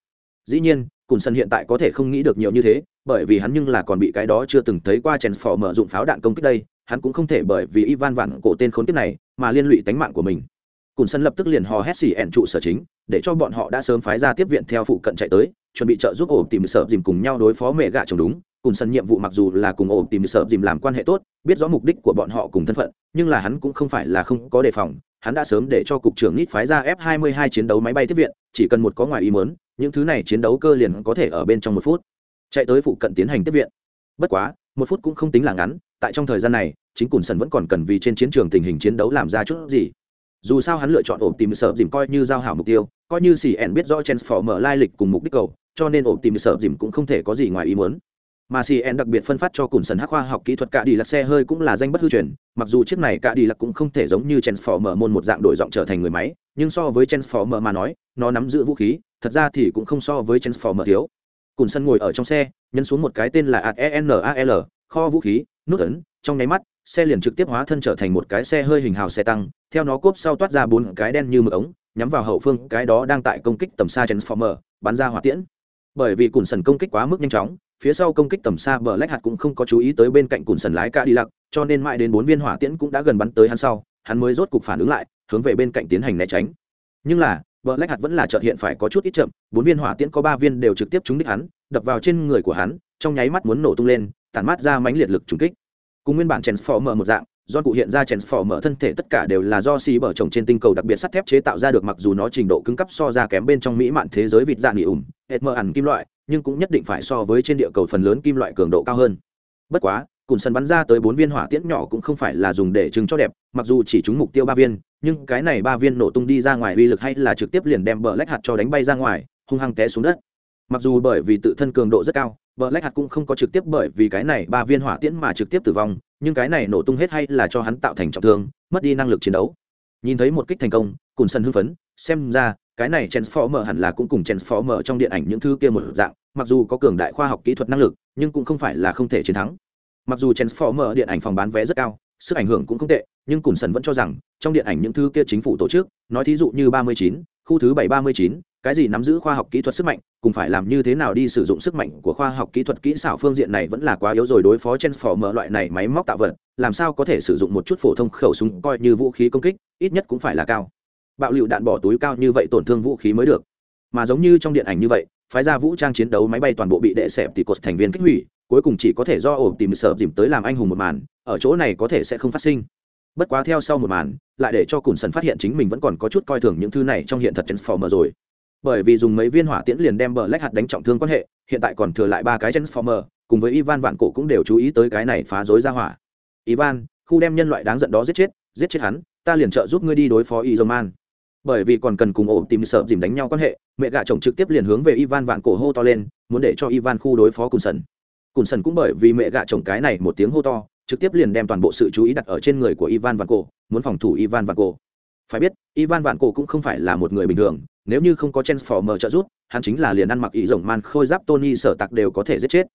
Dĩ nhiên, cùn sân hiện tại có thể không nghĩ được nhiều như thế, bởi vì hắn nhưng là còn bị cái đó chưa từng thấy qua chèn phó mở dụng pháo đạn công kích đây, hắn cũng không thể bởi vì ivan vạn cổ tên khốn kiếp này mà liên lụy tánh mạng của mình. Cùn sân lập tức liền hò hét xì ẹn trụ sở chính, để cho bọn họ đã sớm phái ra tiếp viện theo phụ cận chạy tới, chuẩn bị trợ giúp ổ tìm sợ dìm cùng nhau đối phó mẹ gạ chồng đúng. Cùng sân nhiệm vụ mặc dù là cùng ổ tìm sợ dìm làm quan hệ tốt, biết rõ mục đích của bọn họ cùng thân phận, nhưng là hắn cũng không phải là không có đề phòng hắn đã sớm để cho cục trưởng nít phái ra f 22 chiến đấu máy bay tiếp viện, chỉ cần một có ngoài ý mớn những thứ này chiến đấu cơ liền có thể ở bên trong một phút. Chạy tới phụ cận tiến hành tiếp viện. Bất quá, một phút cũng không tính là ngắn, tại trong thời gian này, chính cùn Sẩn vẫn còn cần vì trên chiến trường tình hình chiến đấu làm ra chút gì. Dù sao hắn lựa chọn ổ tìm sợ dìm coi như giao hảo mục tiêu, coi như xì ẻn biết rõ chen mở lai lịch cùng mục đích cầu, cho nên ổ tìm sợ dìm cũng không thể có gì ngoài ý muốn mà cn đặc biệt phân phát cho cùn sần hắc khoa học kỹ thuật cả đi lạc xe hơi cũng là danh bất hư truyền. Mặc dù chiếc này cả đi lạc cũng không thể giống như transformer môn một dạng đổi giọng trở thành người máy, nhưng so với transformer mà nói, nó nắm giữ vũ khí, thật ra thì cũng không so với transformer thiếu. Cùn sân ngồi ở trong xe, nhấn xuống một cái tên là adnal kho vũ khí, nút ấn, trong nháy mắt, xe liền trực tiếp hóa thân trở thành một cái xe hơi hình hào xe tăng, theo nó cốp sau toát ra bốn cái đen như mực ống, nhắm vào hậu phương, cái đó đang tại công kích tầm xa transformer, bắn ra hỏa tiễn. Bởi vì cùn sần công kích quá mức nhanh chóng phía sau công kích tầm xa bờ lách hạt cũng không có chú ý tới bên cạnh cùn sần lái cả đi lặc, cho nên mãi đến bốn viên hỏa tiễn cũng đã gần bắn tới hắn sau, hắn mới rốt cục phản ứng lại, hướng về bên cạnh tiến hành né tránh. Nhưng là, bờ lách hạt vẫn là trợt hiện phải có chút ít chậm, bốn viên hỏa tiễn có ba viên đều trực tiếp trúng đích hắn, đập vào trên người của hắn, trong nháy mắt muốn nổ tung lên, tản mát ra mánh liệt lực trúng kích. Cùng nguyên bản chèn phò mở một dạng, do cụ hiện ra chèn phò mở thân thể tất cả đều là do xì bờ trồng trên tinh cầu đặc biệt sắt thép chế tạo ra được, mặc dù nó trình độ cứng cấp so ra kém bên trong mỹ mạn thế giới vịt dạng nghỉ ủng hệt mờ ẩn kim loại nhưng cũng nhất định phải so với trên địa cầu phần lớn kim loại cường độ cao hơn. Bất quá, cùn sân bắn ra tới bốn viên hỏa tiễn nhỏ cũng không phải là dùng để trưng cho đẹp, mặc dù chỉ trúng mục tiêu ba viên, nhưng cái này ba viên nổ tung đi ra ngoài uy lực hay là trực tiếp liền đem bờ lách hạt cho đánh bay ra ngoài, hung hăng té xuống đất. Mặc dù bởi vì tự thân cường độ rất cao, bờ lách hạt cũng không có trực tiếp bởi vì cái này ba viên hỏa tiễn mà trực tiếp tử vong, nhưng cái này nổ tung hết hay là cho hắn tạo thành trọng thương, mất đi năng lực chiến đấu. Nhìn thấy một kích thành công, cùn sân hưng phấn, xem ra cái này transformer hẳn là cũng cùng transformer trong điện ảnh những thứ kia một dạng, mặc dù có cường đại khoa học kỹ thuật năng lực, nhưng cũng không phải là không thể chiến thắng. Mặc dù transformer điện ảnh phòng bán vé rất cao, sức ảnh hưởng cũng không tệ, nhưng cùn sần vẫn cho rằng, trong điện ảnh những thứ kia chính phủ tổ chức, nói thí dụ như ba mươi chín, khu thứ bảy ba mươi chín, cái gì nắm giữ khoa học kỹ thuật sức mạnh, cùng phải làm như thế nào đi sử dụng sức mạnh của khoa học kỹ thuật kỹ xảo phương diện này vẫn là quá yếu rồi đối phó transformer loại này máy móc tạo vật, làm sao có thể sử dụng một chút phổ thông khẩu súng coi như vũ khí công kích, ít nhất cũng phải là cao bạo lựu đạn bỏ túi cao như vậy tổn thương vũ khí mới được. Mà giống như trong điện ảnh như vậy, phái ra vũ trang chiến đấu máy bay toàn bộ bị đệ xẹp thì cột thành viên kích hủy, cuối cùng chỉ có thể do ổ tìm sợ dìm tới làm anh hùng một màn, ở chỗ này có thể sẽ không phát sinh. Bất quá theo sau một màn, lại để cho cùn sần phát hiện chính mình vẫn còn có chút coi thường những thứ này trong hiện thật transformer rồi. Bởi vì dùng mấy viên hỏa tiễn liền đem bờ lách hạt đánh trọng thương quan hệ, hiện tại còn thừa lại ba cái transformer, cùng với ivan vạn cổ cũng đều chú ý tới cái này phá rối ra hỏa. Ivan, khu đem nhân loại đáng giận đó giết chết giết chết hắn, ta liền trợ giúp ngươi đi đối phó izoman bởi vì còn cần cùng ổ tìm sợ dìm đánh nhau quan hệ, mẹ gạ chồng trực tiếp liền hướng về ivan vạn cổ hô to lên, muốn để cho ivan khu đối phó cùn sần. Cùn sần cũng bởi vì mẹ gạ chồng cái này một tiếng hô to, trực tiếp liền đem toàn bộ sự chú ý đặt ở trên người của ivan vạn cổ, muốn phòng thủ ivan vạn cổ. Phải biết, ivan vạn cổ cũng không phải là một người bình thường, nếu như không có chen phò mờ trợ giúp, hắn chính là liền ăn mặc ý rồng man khôi giáp tony sở tặc đều có thể giết chết.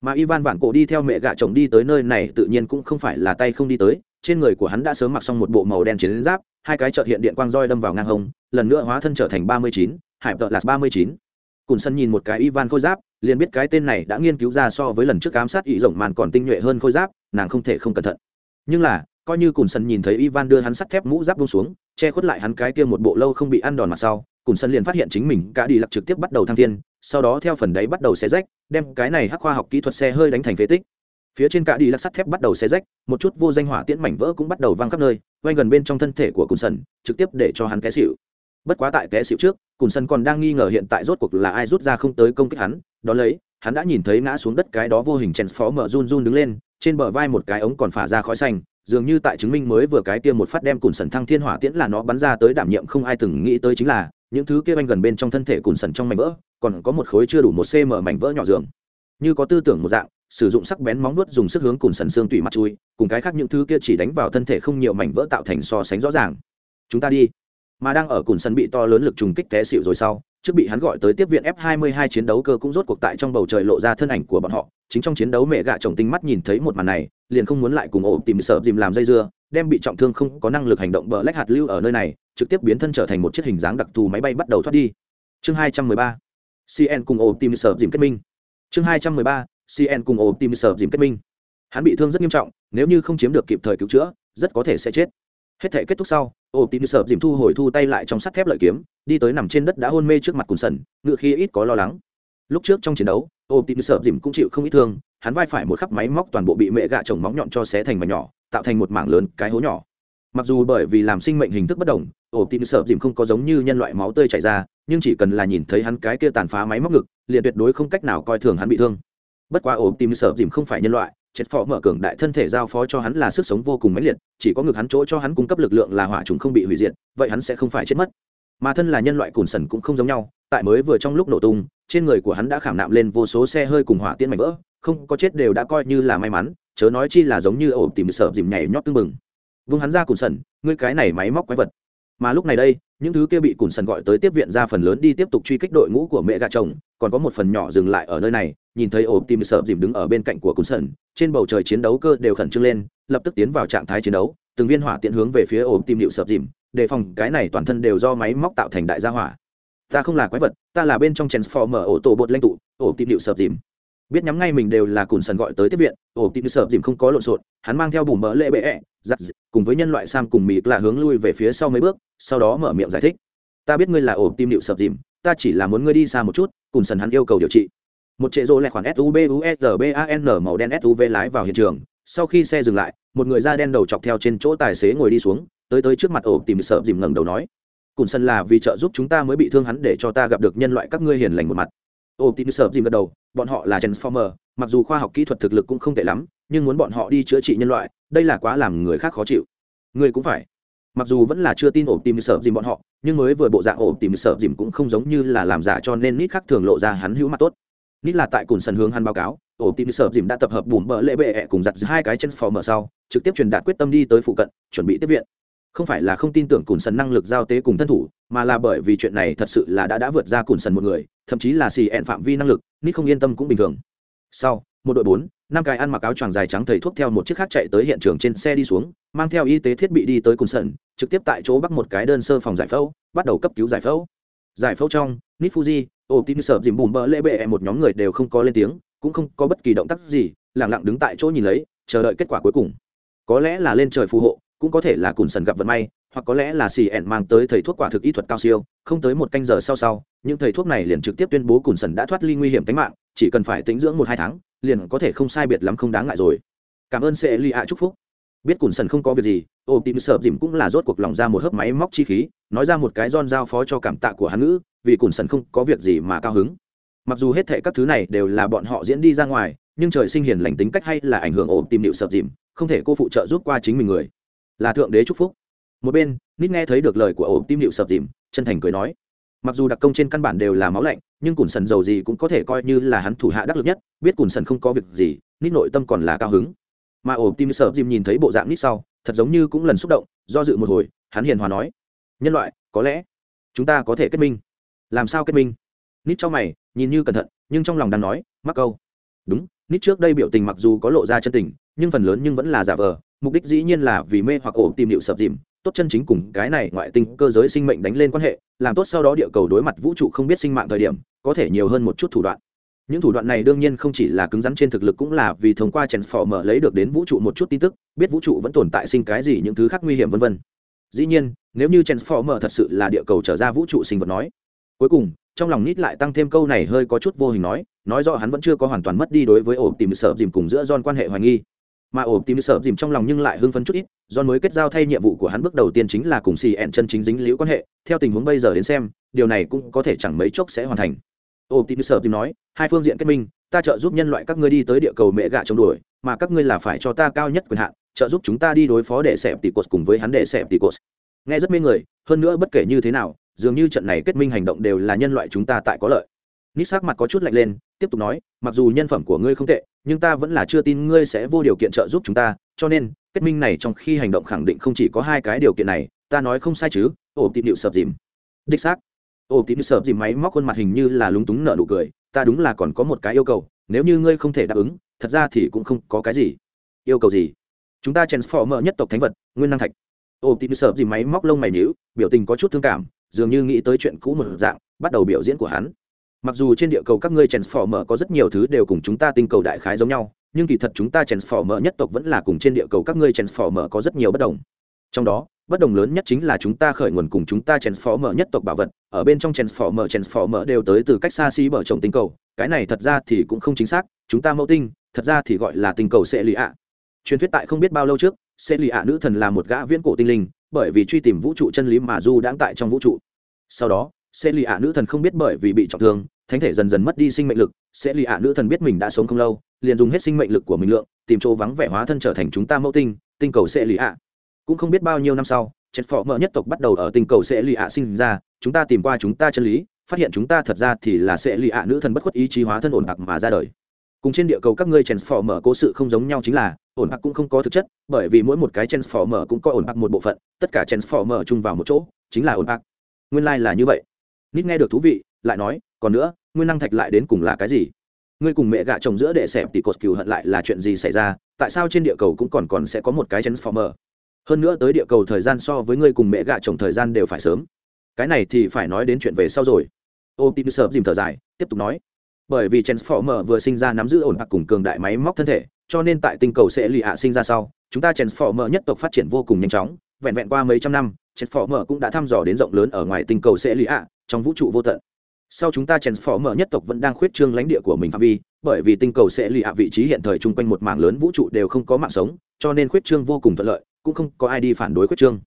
Mà ivan vạn cổ đi theo mẹ gạ chồng đi tới nơi này tự nhiên cũng không phải là tay không đi tới trên người của hắn đã sớm mặc xong một bộ màu đen chiến giáp, hai cái trợt hiện điện quang roi đâm vào ngang hông, lần nữa hóa thân trở thành ba mươi chín, hải vợ là ba mươi chín. Cùn sân nhìn một cái ivan khôi giáp, liền biết cái tên này đã nghiên cứu ra so với lần trước ám sát ý rồng màn còn tinh nhuệ hơn khôi giáp, nàng không thể không cẩn thận. Nhưng là, coi như cùn sân nhìn thấy ivan đưa hắn sắt thép mũ giáp bông xuống, che khuất lại hắn cái kia một bộ lâu không bị ăn đòn mặt sau, cùn sân liền phát hiện chính mình cả đi lặc trực tiếp bắt đầu thăng thiên, sau đó theo phần đấy bắt đầu xé rách, đem cái này hắc khoa học kỹ thuật xe hơi đánh thành phế tích phía trên cả đi lắc sắt thép bắt đầu xé rách một chút vô danh hỏa tiễn mảnh vỡ cũng bắt đầu văng khắp nơi Quanh gần bên trong thân thể của cùn Sần, trực tiếp để cho hắn té xịu bất quá tại té xịu trước cùn Sần còn đang nghi ngờ hiện tại rốt cuộc là ai rút ra không tới công kích hắn đó lấy hắn đã nhìn thấy ngã xuống đất cái đó vô hình chèn phó mở run run đứng lên trên bờ vai một cái ống còn phả ra khói xanh dường như tại chứng minh mới vừa cái kia một phát đem cùn sần thăng thiên hỏa tiễn là nó bắn ra tới đảm nhiệm không ai từng nghĩ tới chính là những thứ kia anh gần bên trong thân thể cùn sần trong mảnh vỡ còn có một khối chưa đủ một cm mảnh vỡ nhỏ dường như có tư tưởng một dạng, sử dụng sắc bén móng vuốt dùng sức hướng cùn sần xương tủy mặt chui, cùng cái khác những thứ kia chỉ đánh vào thân thể không nhiều mảnh vỡ tạo thành so sánh rõ ràng. Chúng ta đi. Mà đang ở cùn sân bị to lớn lực trùng kích té xịu rồi sau, trước bị hắn gọi tới tiếp viện f 22 chiến đấu cơ cũng rốt cuộc tại trong bầu trời lộ ra thân ảnh của bọn họ, chính trong chiến đấu mẹ gạ chồng tinh mắt nhìn thấy một màn này, liền không muốn lại cùng ổ tìm sợ dìm làm dây dưa, đem bị trọng thương không có năng lực hành động bờ lách hạt lưu ở nơi này, trực tiếp biến thân trở thành một chiếc hình dáng đặc thù máy bay bắt đầu thoát đi. Chương 213 cn cùng ổ tìm sợ dìm kết minh chương 213 cn cùng ổ tim sợ dìm kết minh. Hắn bị thương rất nghiêm trọng, nếu như không chiếm được kịp thời cứu chữa, rất có thể sẽ chết. Hết thể kết thúc sau ổ tim sợ dìm thu hồi thu tay lại trong sắt thép lợi kiếm, đi tới nằm trên đất đã hôn mê trước mặt cùn sần, ngựa khi ít có lo lắng. Lúc trước trong chiến đấu ổ tim sợ dìm cũng chịu không ít thương, hắn vai phải một khắp máy móc toàn bộ bị mẹ gạ chồng móng nhọn cho xé thành mảnh nhỏ, tạo thành một mảng lớn cái hố nhỏ. Mặc dù bởi vì làm sinh mệnh hình thức bất đồng ổ tim sợ dìm không có giống như nhân loại máu tươi chảy ra nhưng chỉ cần là nhìn thấy hắn cái kia tàn phá máy móc ngực, liền tuyệt đối không cách nào coi thường hắn bị thương. Bất quá ổ tìm sợ dìm không phải nhân loại, chết phó mở cường đại thân thể giao phó cho hắn là sức sống vô cùng mãnh liệt, chỉ có ngực hắn chỗ cho hắn cung cấp lực lượng là hỏa trùng không bị hủy diệt, vậy hắn sẽ không phải chết mất. Mà thân là nhân loại cùn sần cũng không giống nhau, tại mới vừa trong lúc nổ tung, trên người của hắn đã khảm nạm lên vô số xe hơi cùng hỏa tiễn mảnh vỡ, không có chết đều đã coi như là may mắn, chớ nói chi là giống như ổ tìm sợ dìm nhảy nhót tưng bừng. Vung hắn ra cùn sần, ngươi cái này máy móc quái vật. Mà lúc này đây những thứ kia bị cùn sần gọi tới tiếp viện ra phần lớn đi tiếp tục truy kích đội ngũ của mẹ gà chồng, còn có một phần nhỏ dừng lại ở nơi này, nhìn thấy ổ tim sợ dìm đứng ở bên cạnh của cùn sần, trên bầu trời chiến đấu cơ đều khẩn trương lên, lập tức tiến vào trạng thái chiến đấu, từng viên hỏa tiện hướng về phía ổ tim điệu sợ dìm, đề phòng cái này toàn thân đều do máy móc tạo thành đại gia hỏa. Ta không là quái vật, ta là bên trong transformer ổ tổ bột lãnh tụ, ổ tim điệu sợ dìm biết nhắm ngay mình đều là cùn sần gọi tới tiếp viện, ổ tìm sợ dìm không có lộn xộn, hắn mang theo bùm mỡ lệ bệ ẹ, giặt cùng với nhân loại sam cùng mịt là hướng lui về phía sau mấy bước, sau đó mở miệng giải thích. Ta biết ngươi là ổ tim điệu sập dìm, ta chỉ là muốn ngươi đi xa một chút, cùn sần hắn yêu cầu điều trị. Một trệ rô lại khoản suv màu đen suv lái vào hiện trường, sau khi xe dừng lại, một người da đen đầu chọc theo trên chỗ tài xế ngồi đi xuống, tới tới trước mặt ổ tìm sợ dìm ngẩng đầu nói, cùn sần là vì trợ giúp chúng ta mới bị thương hắn để cho ta gặp được nhân loại các ngươi hiền lành một mặt ổ tìm sợ dìm gật đầu, bọn họ là transformer, mặc dù khoa học kỹ thuật thực lực cũng không tệ lắm, nhưng muốn bọn họ đi chữa trị nhân loại, đây là quá làm người khác khó chịu. Người cũng phải. Mặc dù vẫn là chưa tin ổ tìm sợ dìm bọn họ, nhưng mới vừa bộ dạng ổ tìm sợ dìm cũng không giống như là làm giả cho nên nít khác thường lộ ra hắn hữu mặt tốt. Nít là tại cùng sân hướng hắn báo cáo ổ tìm sợ dìm đã tập hợp bùm bỡ lệ bệ -E cùng giặt hai cái chân phò mở sau, trực tiếp truyền đạt quyết tâm đi tới phụ cận, chuẩn bị tiếp viện. Không phải là không tin tưởng cùn sần năng lực giao tế cùng thân thủ, mà là bởi vì chuyện này thật sự là đã đã vượt ra cùn sần một người thậm chí là xì ẹn phạm vi năng lực, nít không yên tâm cũng bình thường. Sau, một đội bốn, năm cái ăn mặc áo choàng dài trắng thầy thuốc theo một chiếc khác chạy tới hiện trường trên xe đi xuống, mang theo y tế thiết bị đi tới cùng sân, trực tiếp tại chỗ bắt một cái đơn sơ phòng giải phẫu, bắt đầu cấp cứu giải phẫu. Giải phẫu trong, nít fuji ô tim sợ dìm bùm bỡ lễ bệ một nhóm người đều không có lên tiếng, cũng không có bất kỳ động tác gì lẳng lặng đứng tại chỗ nhìn lấy, chờ đợi kết quả cuối cùng. Có lẽ là lên trời phù hộ, cũng có thể là cùng sần gặp vận may, hoặc có lẽ là xì ẻn mang tới thầy thuốc quả thực y thuật cao siêu, không tới một canh giờ sau sau những thầy thuốc này liền trực tiếp tuyên bố Cùn sần đã thoát ly nguy hiểm tính mạng, chỉ cần phải tính dưỡng một hai tháng, liền có thể không sai biệt lắm không đáng ngại rồi. Cảm ơn sẽ li ạ chúc phúc. Biết cùn sần không có việc gì ô tìm sợ dìm cũng là rốt cuộc lòng ra một hớp máy móc chi khí, nói ra một cái giòn giao phó cho cảm tạ của hắn ngữ, vì cùn sần không có việc gì mà cao hứng. Mặc dù hết thệ các thứ này đều là bọn họ diễn đi ra ngoài, nhưng trời sinh hiền lành tính cách hay là ảnh hưởng ổ tìm điệu sợ dìm không thể cô phụ trợ giúp qua chính mình người. Là thượng đế chúc phúc. Một bên nít nghe thấy được lời của ổ tim điệu sập dìm chân thành cười nói mặc dù đặc công trên căn bản đều là máu lạnh, nhưng cùn sần giàu gì cũng có thể coi như là hắn thủ hạ đắc lực nhất, biết cùn sần không có việc gì, nít nội tâm còn là cao hứng. Mà ổ tim sợ dìm nhìn thấy bộ dạng nít sau, thật giống như cũng lần xúc động, do dự một hồi, hắn hiền hòa nói, nhân loại, có lẽ chúng ta có thể kết minh. Làm sao kết minh? Nít cho mày, nhìn như cẩn thận, nhưng trong lòng đang nói, mắc câu. Đúng, nít trước đây biểu tình mặc dù có lộ ra chân tình, nhưng phần lớn nhưng vẫn là giả vờ, mục đích dĩ nhiên là vì mê hoặc ổ tìm điệu sập dìm tốt chân chính cùng cái này ngoại tinh cơ giới sinh mệnh đánh lên quan hệ, làm tốt sau đó địa cầu đối mặt vũ trụ không biết sinh mạng thời điểm, có thể nhiều hơn một chút thủ đoạn. Những thủ đoạn này đương nhiên không chỉ là cứng rắn trên thực lực cũng là vì thông qua transformer lấy được đến vũ trụ một chút tin tức, biết vũ trụ vẫn tồn tại sinh cái gì những thứ khác nguy hiểm vân vân. Dĩ nhiên, nếu như transformer thật sự là địa cầu trở ra vũ trụ sinh vật nói. Cuối cùng, trong lòng nít lại tăng thêm câu này hơi có chút vô hình nói nói rõ hắn vẫn chưa có hoàn toàn mất đi đối với ổ tìm sợ dìm cùng giữa John quan hệ hoài nghi mà ổ tìm sợ dìm trong lòng nhưng lại hưng phấn chút ít John mới kết giao thay nhiệm vụ của hắn bước đầu tiên chính là cùng xì ẹn chân chính dính liễu quan hệ, theo tình huống bây giờ đến xem, điều này cũng có thể chẳng mấy chốc sẽ hoàn thành. Ổ tìm sợ dìm nói, hai phương diện kết minh, ta trợ giúp nhân loại các ngươi đi tới địa cầu mẹ gạ chống đuổi, mà các ngươi là phải cho ta cao nhất quyền hạn, trợ giúp chúng ta đi đối phó để xẹp tỷ cột cùng với hắn để xẹp tỷ cột. Nghe rất mê người, hơn nữa bất kể như thế nào, dường như trận này kết minh hành động đều là nhân loại chúng ta tại có lợi nít sắc mặt có chút lạnh lên, tiếp tục nói, mặc dù nhân phẩm của ngươi không tệ, nhưng ta vẫn là chưa tin ngươi sẽ vô điều kiện trợ giúp chúng ta, cho nên, kết minh này trong khi hành động khẳng định không chỉ có hai cái điều kiện này, ta nói không sai chứ, ổ tìm điệu sập dìm. Đích xác, ổ điệu sập dìm máy móc khuôn mặt hình như là lúng túng nợ nụ cười, ta đúng là còn có một cái yêu cầu, nếu như ngươi không thể đáp ứng, thật ra thì cũng không có cái gì. Yêu cầu gì? Chúng ta transformer nhất tộc thánh vật, nguyên năng thạch. Ổ điệu sập dìm máy móc lông mày nhíu, biểu tình có chút thương cảm, dường như nghĩ tới chuyện cũ một dạng, bắt đầu biểu diễn của hắn mặc dù trên địa cầu các ngươi transformer có rất nhiều thứ đều cùng chúng ta tinh cầu đại khái giống nhau, nhưng kỳ thật chúng ta transformer nhất tộc vẫn là cùng trên địa cầu các ngươi transformer có rất nhiều bất đồng. Trong đó, bất đồng lớn nhất chính là chúng ta khởi nguồn cùng chúng ta transformer nhất tộc bảo vật, ở bên trong transformer transformer đều tới từ cách xa xí bờ trồng tinh cầu, cái này thật ra thì cũng không chính xác, chúng ta mẫu tinh, thật ra thì gọi là tinh cầu sẽ lì ạ. Truyền thuyết tại không biết bao lâu trước sẽ lì ạ nữ thần là một gã viễn cổ tinh linh, bởi vì truy tìm vũ trụ chân lý mà du đãng tại trong vũ trụ. Sau đó sẽ lì ạ nữ thần không biết bởi vì bị trọng thương thánh thể dần dần mất đi sinh mệnh lực, sẽ lì ạ nữ thần biết mình đã sống không lâu, liền dùng hết sinh mệnh lực của mình lượng, tìm chỗ vắng vẻ hóa thân trở thành chúng ta mẫu tinh tinh cầu sẽ lì ạ. Cũng không biết bao nhiêu năm sau chất phò mở nhất tộc bắt đầu ở tinh cầu sẽ lì ạ sinh ra, chúng ta tìm qua chúng ta chân lý, phát hiện chúng ta thật ra thì là sẽ lì ạ nữ thần bất khuất ý chí hóa thân ổn bạc mà ra đời. Cùng trên địa cầu các ngươi transformer cố sự không giống nhau chính là, ổn bạc cũng không có thực chất, bởi vì mỗi một cái transformer cũng có ổn bạc một bộ phận, tất cả transformer chung vào một chỗ, chính là ổn bạc nguyên lai là như vậy. Nít nghe được thú vị, lại nói còn nữa, nguyên năng thạch lại đến cùng là cái gì? Ngươi cùng mẹ gạ chồng giữa đệ xẹp tỷ cột cừu hận lại là chuyện gì xảy ra? Tại sao trên địa cầu cũng còn còn sẽ có một cái transformer? Hơn nữa tới địa cầu thời gian so với ngươi cùng mẹ gạ chồng thời gian đều phải sớm. Cái này thì phải nói đến chuyện về sau rồi. Ô tim sợ dìm thở dài, tiếp tục nói. Bởi vì transformer vừa sinh ra nắm giữ ổn hoặc cùng cường đại máy móc thân thể, cho nên tại tinh cầu sẽ lì hạ sinh ra sau, chúng ta transformer nhất tộc phát triển vô cùng nhanh chóng. Vẹn vẹn qua mấy trăm năm, transformer cũng đã thăm dò đến rộng lớn ở ngoài tinh cầu sẽ lì hạ trong vũ trụ vô tận sau chúng ta transformer nhất tộc vẫn đang khuyết trương lãnh địa của mình phạm vi, bởi vì tinh cầu sẽ lì hạ vị trí hiện thời chung quanh một mảng lớn vũ trụ đều không có mạng sống, cho nên khuyết trương vô cùng thuận lợi, cũng không có ai đi phản đối khuyết trương.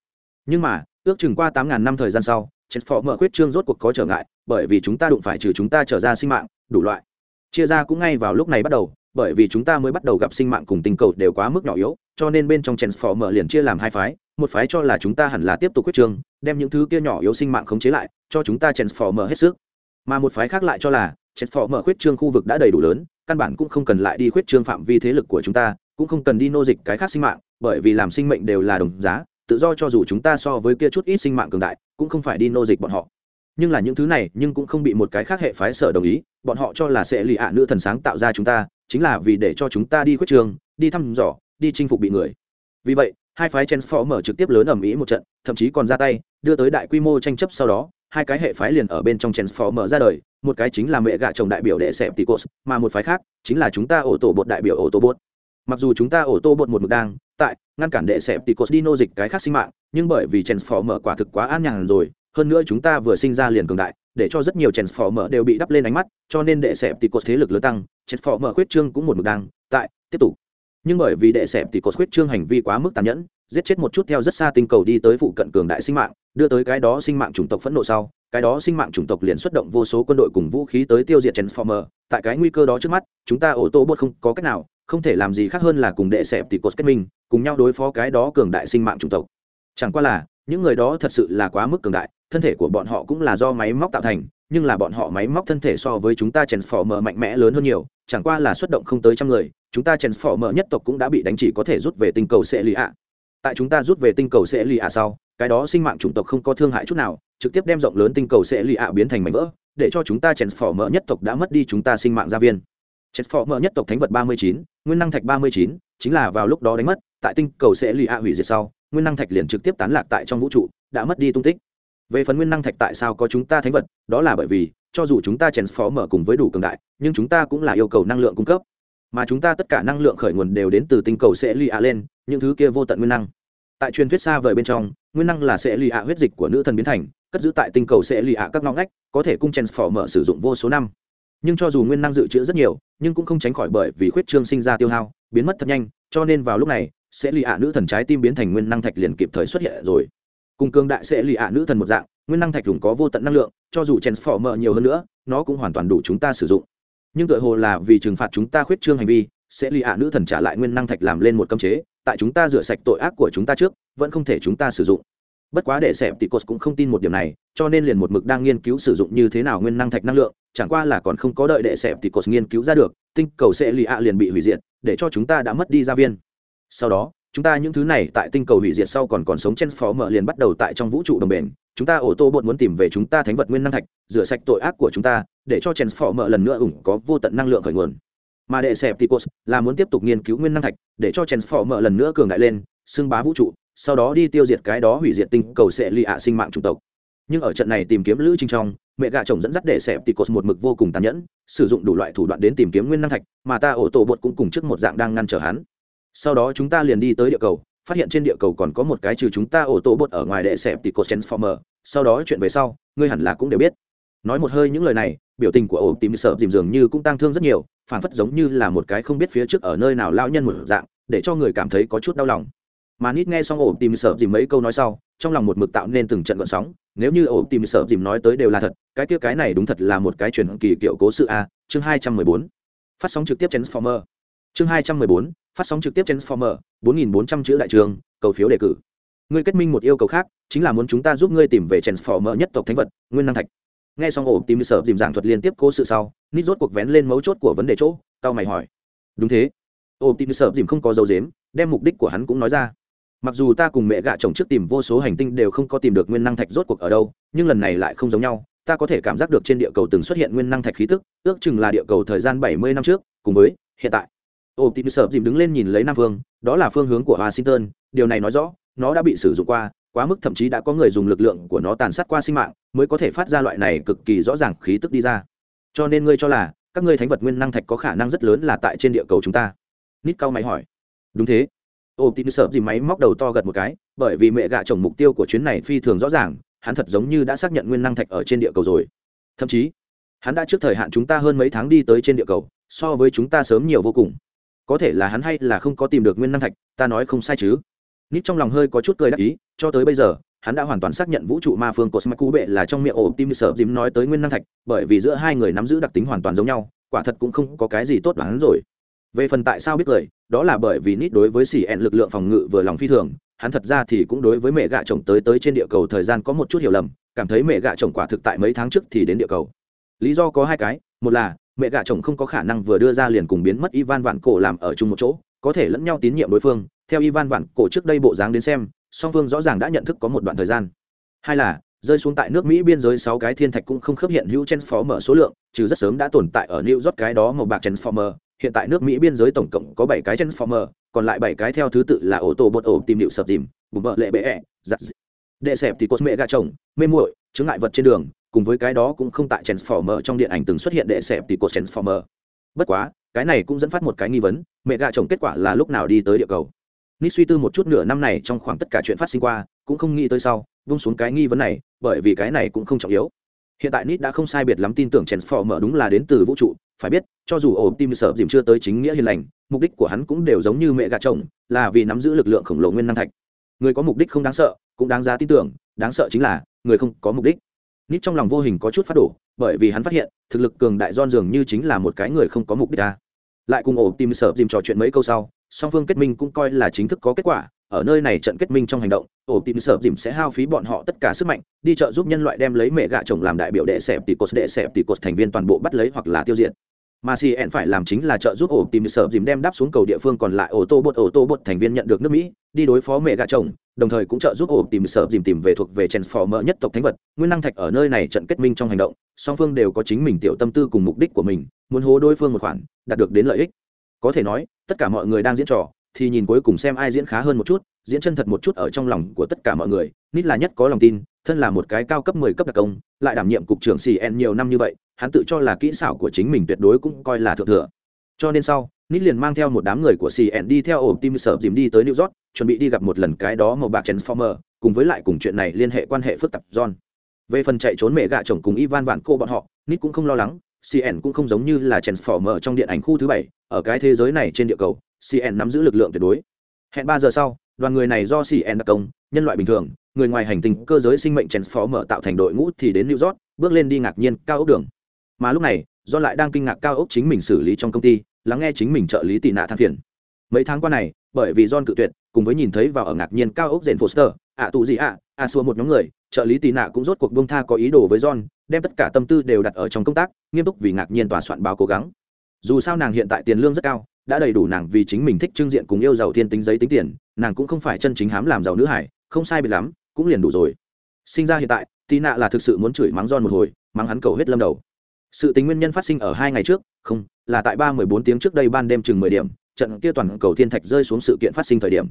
Nhưng mà, ước chừng qua tám ngàn năm thời gian sau transformer khuyết trương rốt cuộc có trở ngại, bởi vì chúng ta đụng phải trừ chúng ta trở ra sinh mạng, đủ loại. Chia ra cũng ngay vào lúc này bắt đầu, bởi vì chúng ta mới bắt đầu gặp sinh mạng cùng tinh cầu đều quá mức nhỏ yếu, cho nên bên trong transformer liền chia làm hai phái, một phái cho là chúng ta hẳn là tiếp tục khuyết trương, đem những thứ kia nhỏ yếu sinh mạng khống chế lại, cho chúng ta transformer hết sức mà một phái khác lại cho là transformer khuyết trương khu vực đã đầy đủ lớn, căn bản cũng không cần lại đi khuyết trương phạm vi thế lực của chúng ta, cũng không cần đi nô dịch cái khác sinh mạng, bởi vì làm sinh mệnh đều là đồng giá, tự do cho dù chúng ta so với kia chút ít sinh mạng cường đại, cũng không phải đi nô dịch bọn họ. Nhưng là những thứ này, nhưng cũng không bị một cái khác hệ phái sở đồng ý, bọn họ cho là sẽ lì ạ nữ thần sáng tạo ra chúng ta, chính là vì để cho chúng ta đi khuyết trường đi thăm dò, đi chinh phục bị người. Vì vậy, hai phái transformer trực tiếp lớn ầm ĩ một trận, thậm chí còn ra tay, đưa tới đại quy mô tranh chấp sau đó hai cái hệ phái liền ở bên trong transformer ra đời, một cái chính là mẹ gạ chồng đại biểu đệ sẹp ticos mà một phái khác chính là chúng ta ổ tổ bột đại biểu ổ tổ bột. Mặc dù chúng ta ổ tổ bột một mực đang tại ngăn cản đệ sẹp ticos đi nô dịch cái khác sinh mạng, nhưng bởi vì transformer quả thực quá an nhàn rồi, hơn nữa chúng ta vừa sinh ra liền cường đại, để cho rất nhiều transformer đều bị đắp lên ánh mắt, cho nên đệ sẹp ticos thế lực lớn tăng, transformer khuyết trương cũng một mực đang tại tiếp tục. Nhưng bởi vì đệ sẹp ticos khuyết trương hành vi quá mức tàn nhẫn giết chết một chút theo rất xa tinh cầu đi tới phụ cận cường đại sinh mạng, đưa tới cái đó sinh mạng chủng tộc phẫn nộ sau, cái đó sinh mạng chủng tộc liền xuất động vô số quân đội cùng vũ khí tới tiêu diệt transformer. Tại cái nguy cơ đó trước mắt, chúng ta ô tô bốt không có cách nào, không thể làm gì khác hơn là cùng đệ sẹp tỷ cột kết minh cùng nhau đối phó cái đó cường đại sinh mạng chủng tộc. Chẳng qua là, những người đó thật sự là quá mức cường đại, thân thể của bọn họ cũng là do máy móc tạo thành, nhưng là bọn họ máy móc thân thể so với chúng ta transformer mạnh mẽ lớn hơn nhiều, chẳng qua là xuất động không tới trăm người, chúng ta transformer nhất tộc cũng đã bị đánh chỉ có thể rút về tinh cầu sẽ lì ạ tại chúng ta rút về tinh cầu sẽ lì ạ sau, cái đó sinh mạng chủng tộc không có thương hại chút nào, trực tiếp đem rộng lớn tinh cầu sẽ lì ạ biến thành mảnh vỡ, để cho chúng ta chèn phỏ mỡ nhất tộc đã mất đi chúng ta sinh mạng gia viên. Transformer nhất tộc thánh vật ba mươi chín, nguyên năng thạch ba mươi chín, chính là vào lúc đó đánh mất, tại tinh cầu sẽ lì ạ hủy diệt sau, nguyên năng thạch liền trực tiếp tán lạc tại trong vũ trụ, đã mất đi tung tích. Về phần nguyên năng thạch tại sao có chúng ta thánh vật, đó là bởi vì, cho dù chúng ta chèn phó mở cùng với đủ cường đại, nhưng chúng ta cũng là yêu cầu năng lượng cung cấp. Mà chúng ta tất cả năng lượng khởi nguồn đều đến từ tinh cầu sẽ lì ạ lên những thứ kia vô tận nguyên năng. Tại truyền thuyết xa vời bên trong, nguyên năng là sẽ lì ạ huyết dịch của nữ thần biến thành, cất giữ tại tinh cầu sẽ lì ạ các ngõ ngách, có thể cung chèn phỏ mở sử dụng vô số năm. Nhưng cho dù nguyên năng dự trữ rất nhiều, nhưng cũng không tránh khỏi bởi vì khuyết trương sinh ra tiêu hao, biến mất thật nhanh, cho nên vào lúc này, sẽ lì ạ nữ thần trái tim biến thành nguyên năng thạch liền kịp thời xuất hiện rồi. Cùng cường đại sẽ lì ạ nữ thần một dạng, nguyên năng thạch dùng có vô tận năng lượng, cho dù chèn phỏ mở nhiều hơn nữa, nó cũng hoàn toàn đủ chúng ta sử dụng. Nhưng tựa hồ là vì trừng phạt chúng ta khuyết trương hành vi, sẽ lì ạ nữ thần trả lại nguyên năng thạch làm lên một cơm chế tại chúng ta rửa sạch tội ác của chúng ta trước, vẫn không thể chúng ta sử dụng. Bất quá để sẹp thì cột cũng không tin một điểm này, cho nên liền một mực đang nghiên cứu sử dụng như thế nào nguyên năng thạch năng lượng, chẳng qua là còn không có đợi để sẹp thì cột nghiên cứu ra được, tinh cầu sẽ lì ạ liền bị hủy diệt, để cho chúng ta đã mất đi gia viên. Sau đó, chúng ta những thứ này tại tinh cầu hủy diệt sau còn còn sống trên phó mở liền bắt đầu tại trong vũ trụ đồng bền. Chúng ta ô tô bột muốn tìm về chúng ta thánh vật nguyên năng thạch, rửa sạch tội ác của chúng ta, để cho chèn phó mở lần nữa ủng có vô tận năng lượng khởi nguồn mà đệ sẹp ticos là muốn tiếp tục nghiên cứu nguyên năng thạch, để cho chen phó mở lần nữa cường đại lên, xưng bá vũ trụ, sau đó đi tiêu diệt cái đó hủy diệt tinh cầu sẽ lì ạ sinh mạng chủng tộc. Nhưng ở trận này tìm kiếm lữ trình trong, mẹ gà chồng dẫn dắt để sẹp ticos một mực vô cùng tàn nhẫn, sử dụng đủ loại thủ đoạn đến tìm kiếm nguyên năng thạch, mà ta ổ tổ bột cũng cùng trước một dạng đang ngăn trở hắn. Sau đó chúng ta liền đi tới địa cầu, phát hiện trên địa cầu còn có một cái trừ chúng ta ổ tổ bột ở ngoài đệ sẹp ticos transformer. Sau đó chuyện về sau, ngươi hẳn là cũng đều biết nói một hơi những lời này, biểu tình của ổ tìm sợ dìm dường như cũng tăng thương rất nhiều phản phất giống như là một cái không biết phía trước ở nơi nào lao nhân một dạng, để cho người cảm thấy có chút đau lòng. Mà nít nghe xong ổ tìm sợ dìm mấy câu nói sau, trong lòng một mực tạo nên từng trận gợn sóng, nếu như ổ tìm sợ dìm nói tới đều là thật, cái kia cái này đúng thật là một cái truyền kỳ kiểu cố sự a, chương hai trăm mười bốn. Phát sóng trực tiếp transformer. Chương hai trăm mười bốn, phát sóng trực tiếp transformer, bốn nghìn bốn trăm chữ đại trường, cầu phiếu đề cử. Ngươi kết minh một yêu cầu khác, chính là muốn chúng ta giúp ngươi tìm về transformer nhất tộc thánh vật, nguyên năng thạch nghe xong ổ tìm sợ dìm giảng thuật liên tiếp cố sự sau, nít rốt cuộc vén lên mấu chốt của vấn đề chỗ tao mày hỏi. Đúng thế. Ổ tìm sợ dìm không có dấu dếm đem mục đích của hắn cũng nói ra. Mặc dù ta cùng mẹ gạ chồng trước tìm vô số hành tinh đều không có tìm được nguyên năng thạch rốt cuộc ở đâu, nhưng lần này lại không giống nhau. Ta có thể cảm giác được trên địa cầu từng xuất hiện nguyên năng thạch khí tức, ước chừng là địa cầu thời gian bảy mươi năm trước, cùng với hiện tại. Ổ tìm sợ dìm đứng lên nhìn lấy nam phương đó là phương hướng của washington, điều này nói rõ, nó đã bị sử dụng qua quá mức thậm chí đã có người dùng lực lượng của nó tàn sát qua sinh mạng mới có thể phát ra loại này cực kỳ rõ ràng khí tức đi ra. Cho nên ngươi cho là, các ngươi thánh vật nguyên năng thạch có khả năng rất lớn là tại trên địa cầu chúng ta? Nít cao máy hỏi. Đúng thế. Ô tìm sợ gì máy móc đầu to gật một cái, bởi vì mẹ gạ chồng mục tiêu của chuyến này phi thường rõ ràng, hắn thật giống như đã xác nhận nguyên năng thạch ở trên địa cầu rồi. Thậm chí, hắn đã trước thời hạn chúng ta hơn mấy tháng đi tới trên địa cầu, so với chúng ta sớm nhiều vô cùng. Có thể là hắn hay là không có tìm được nguyên năng thạch, ta nói không sai chứ nít trong lòng hơi có chút cười đắc ý, cho tới bây giờ, hắn đã hoàn toàn xác nhận vũ trụ ma phương của smart cú bệ là trong miệng ổ tim sợ dìm nói tới nguyên năng thạch, bởi vì giữa hai người nắm giữ đặc tính hoàn toàn giống nhau, quả thật cũng không có cái gì tốt đoán rồi. Về phần tại sao biết cười, đó là bởi vì nít đối với xì ẹn lực lượng phòng ngự vừa lòng phi thường, hắn thật ra thì cũng đối với mẹ gạ chồng tới tới trên địa cầu thời gian có một chút hiểu lầm, cảm thấy mẹ gạ chồng quả thực tại mấy tháng trước thì đến địa cầu. Lý do có hai cái, một là, mẹ gạ chồng không có khả năng vừa đưa ra liền cùng biến mất ivan vạn cổ làm ở chung một chỗ, có thể lẫn nhau tín nhiệm đối phương theo ivan vạn cổ trước đây bộ dáng đến xem song phương rõ ràng đã nhận thức có một đoạn thời gian. Hai là rơi xuống tại nước mỹ biên giới sáu cái thiên thạch cũng không khớp hiện hữu transformer số lượng trừ rất sớm đã tồn tại ở new york cái đó màu bạc transformer hiện tại nước mỹ biên giới tổng cộng có bảy cái transformer còn lại bảy cái theo thứ tự là ô tô bột ổ tìm điệu sập dìm, bùm bợ lệ bệ ẹ giặt đệ xẹp thì cột mẹ gà chồng mê muội chứng ngại vật trên đường cùng với cái đó cũng không tại transformer trong điện ảnh từng xuất hiện đệ xẹp thì cốt transformer. Bất quá cái này cũng dẫn phát một cái nghi vấn mẹ gà chồng kết quả là lúc nào đi tới địa cầu? Nít suy tư một chút nửa năm này trong khoảng tất cả chuyện phát sinh qua, cũng không nghĩ tới sau, vung xuống cái nghi vấn này, bởi vì cái này cũng không trọng yếu. Hiện tại nít đã không sai biệt lắm tin tưởng transformer đúng là đến từ vũ trụ, phải biết, cho dù ổ tim sợ dìm chưa tới chính nghĩa hiền lành, mục đích của hắn cũng đều giống như mẹ gà chồng, là vì nắm giữ lực lượng khổng lồ nguyên năng thạch. Người có mục đích không đáng sợ, cũng đáng giá tin tưởng, đáng sợ chính là, người không có mục đích. Nít trong lòng vô hình có chút phát đổ, bởi vì hắn phát hiện, thực lực cường đại don dường như chính là một cái người không có mục đích ta lại cùng ổ tim sợ dìm trò chuyện mấy câu sau song phương kết minh cũng coi là chính thức có kết quả, ở nơi này trận kết minh trong hành động, ổ tìm sợ dìm sẽ hao phí bọn họ tất cả sức mạnh, đi trợ giúp nhân loại đem lấy mẹ gạ chồng làm đại biểu đệ xẹp tỷ cột, đệ xẹp tỷ cột thành viên toàn bộ bắt lấy hoặc là tiêu diệt. Mà cn phải làm chính là trợ giúp ổ tìm sợ dìm đem đáp xuống cầu địa phương còn lại ô tô bột ô tô bột thành viên nhận được nước mỹ, đi đối phó mẹ gạ chồng, đồng thời cũng trợ giúp ổ tìm sợ dìm tìm về thuộc về transformer nhất tộc thánh vật. Nguyên năng thạch ở nơi này trận kết minh trong hành động, song phương đều có chính mình tiểu tâm tư cùng mục đích của mình, muốn hố đối phương một khoản, đạt được đến lợi ích có thể nói, tất cả mọi người đang diễn trò, thì nhìn cuối cùng xem ai diễn khá hơn một chút, diễn chân thật một chút ở trong lòng của tất cả mọi người, nít là nhất có lòng tin, thân là một cái cao cấp mười cấp đặc công, lại đảm nhiệm cục trưởng cn nhiều năm như vậy, hắn tự cho là kỹ xảo của chính mình tuyệt đối cũng coi là thượng thừa. Cho nên sau, nít liền mang theo một đám người của cn đi theo ổ tim sở dìm đi tới new york, chuẩn bị đi gặp một lần cái đó màu bạc transformer, cùng với lại cùng chuyện này liên hệ quan hệ phức tạp, john. Về phần chạy trốn mẹ gạ chồng cùng ivan vạn cô bọn họ, nít cũng không lo lắng cn cũng không giống như là transformer trong điện ảnh khu thứ bảy, ở cái thế giới này trên địa cầu cn nắm giữ lực lượng tuyệt đối. Hẹn ba giờ sau, đoàn người này do cn đặc công, nhân loại bình thường, người ngoài hành tinh, cơ giới sinh mệnh transformer tạo thành đội ngũ thì đến new york, bước lên đi ngạc nhiên cao ốc đường. Mà lúc này, do lại đang kinh ngạc cao ốc chính mình xử lý trong công ty, lắng nghe chính mình trợ lý tị nạ than phiền. Mấy tháng qua này, bởi vì john cự tuyệt, cùng với nhìn thấy vào ở ngạc nhiên cao ốc rèn foster, ạ tụ gì ạ a xua một nhóm người, trợ lý tị nạ cũng rốt cuộc bông tha có ý đồ với john đem tất cả tâm tư đều đặt ở trong công tác, nghiêm túc vì ngạc nhiên tòa soạn báo cố gắng. Dù sao nàng hiện tại tiền lương rất cao, đã đầy đủ nàng vì chính mình thích trưng diện cùng yêu giàu thiên tính giấy tính tiền, nàng cũng không phải chân chính hám làm giàu nữ hải không sai biệt lắm, cũng liền đủ rồi. Sinh ra hiện tại tì nạ là thực sự muốn chửi mắng giòn một hồi, mắng hắn cầu hết lâm đầu. Sự tính nguyên nhân phát sinh ở hai ngày trước, không, là tại ba mười bốn tiếng trước đây ban đêm chừng mười điểm, trận kia toàn cầu thiên thạch rơi xuống sự kiện phát sinh thời điểm.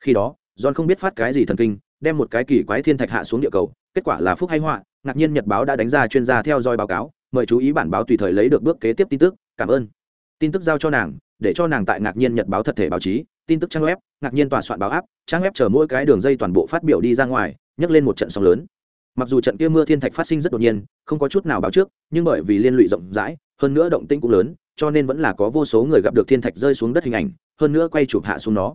Khi đó, john không biết phát cái gì thần kinh đem một cái kỳ quái thiên thạch hạ xuống địa cầu, kết quả là phúc hay họa, ngạc nhiên nhật báo đã đánh ra chuyên gia theo dõi báo cáo, mời chú ý bản báo tùy thời lấy được bước kế tiếp tin tức, cảm ơn. Tin tức giao cho nàng, để cho nàng tại ngạc nhiên nhật báo thật thể báo chí, tin tức trang web, ngạc nhiên tòa soạn báo áp trang web chờ mỗi cái đường dây toàn bộ phát biểu đi ra ngoài nhấc lên một trận sóng lớn. Mặc dù trận kia mưa thiên thạch phát sinh rất đột nhiên, không có chút nào báo trước, nhưng bởi vì liên lụy rộng rãi, hơn nữa động tĩnh cũng lớn, cho nên vẫn là có vô số người gặp được thiên thạch rơi xuống đất hình ảnh, hơn nữa quay chụp hạ xuống nó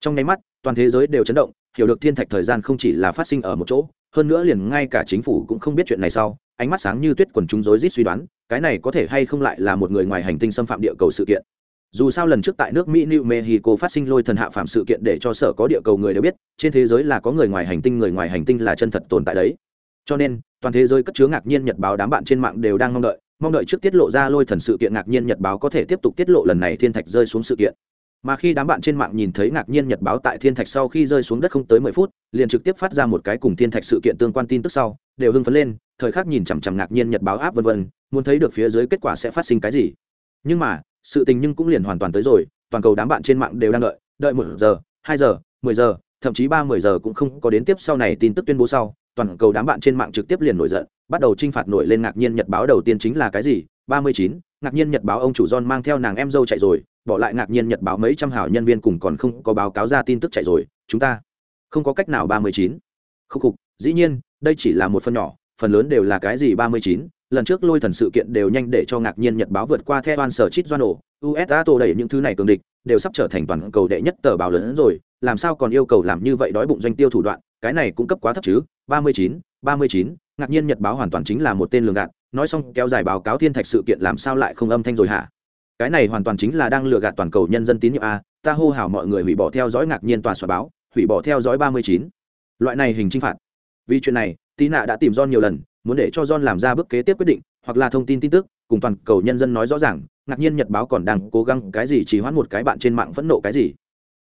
trong nháy mắt, toàn thế giới đều chấn động, hiểu được thiên thạch thời gian không chỉ là phát sinh ở một chỗ, hơn nữa liền ngay cả chính phủ cũng không biết chuyện này sau, ánh mắt sáng như tuyết quần chúng rối rít suy đoán, cái này có thể hay không lại là một người ngoài hành tinh xâm phạm địa cầu sự kiện. Dù sao lần trước tại nước mỹ, new mexico phát sinh lôi thần hạ phạm sự kiện để cho sở có địa cầu người đều biết, trên thế giới là có người ngoài hành tinh, người ngoài hành tinh là chân thật tồn tại đấy. Cho nên, toàn thế giới cất chứa ngạc nhiên nhật báo đám bạn trên mạng đều đang mong đợi mong đợi trước tiết lộ ra lôi thần sự kiện ngạc nhiên nhật báo có thể tiếp tục tiết lộ lần này thiên thạch rơi xuống sự kiện mà khi đám bạn trên mạng nhìn thấy ngạc nhiên nhật báo tại thiên thạch sau khi rơi xuống đất không tới mười phút, liền trực tiếp phát ra một cái cùng thiên thạch sự kiện tương quan tin tức sau, đều hưng phấn lên, thời khắc nhìn chằm chằm ngạc nhiên nhật báo áp vân vân, muốn thấy được phía dưới kết quả sẽ phát sinh cái gì. Nhưng mà, sự tình nhưng cũng liền hoàn toàn tới rồi, toàn cầu đám bạn trên mạng đều đang đợi đợi một giờ, hai giờ, mười giờ, thậm chí ba, mười giờ cũng không có đến tiếp sau này tin tức tuyên bố sau, toàn cầu đám bạn trên mạng trực tiếp liền nổi giận, bắt đầu t r i n h phạt nổi lên ngạc nhiên nhật báo đầu tiên chính là cái gì? Ba mươi chín, ngạc nhiên nhật báo ông chủ john mang theo nàng em dâu chạy rồi bỏ lại ngạc nhiên nhật báo mấy trăm hảo nhân viên cùng còn không có báo cáo ra tin tức chạy rồi, chúng ta không có cách nào ba mươi chín. Khúc khục, dĩ nhiên, đây chỉ là một phần nhỏ, phần lớn đều là cái gì ba mươi chín? Lần trước lôi thần sự kiện đều nhanh để cho ngạc nhiên nhật báo vượt qua theo an sở chít doan ổ usa tô đẩy những thứ này cường địch, đều sắp trở thành toàn cầu đệ nhất tờ báo lớn rồi, làm sao còn yêu cầu làm như vậy đói bụng doanh tiêu thủ đoạn, cái này cũng cấp quá thấp chứ, ba mươi chín, ba mươi chín, ngạc nhiên nhật báo hoàn toàn chính là một tên lường gạt, nói xong kéo dài báo cáo thiên thạch sự kiện làm sao lại không âm thanh rồi hả? Cái này hoàn toàn chính là đang lừa gạt toàn cầu nhân dân tín nhiệm a, ta hô hào mọi người hủy bỏ theo dõi ngạc nhiên tòa soạn báo, hủy bỏ theo dõi ba mươi chín. Loại này hình chinh phạt. Vì chuyện này, tí nạ đã tìm john nhiều lần, muốn để cho john làm ra bước kế tiếp quyết định, hoặc là thông tin tin tức, cùng toàn cầu nhân dân nói rõ ràng, ngạc nhiên nhật báo còn đang cố gắng cái gì chỉ hoãn một cái bạn trên mạng phẫn nộ cái gì.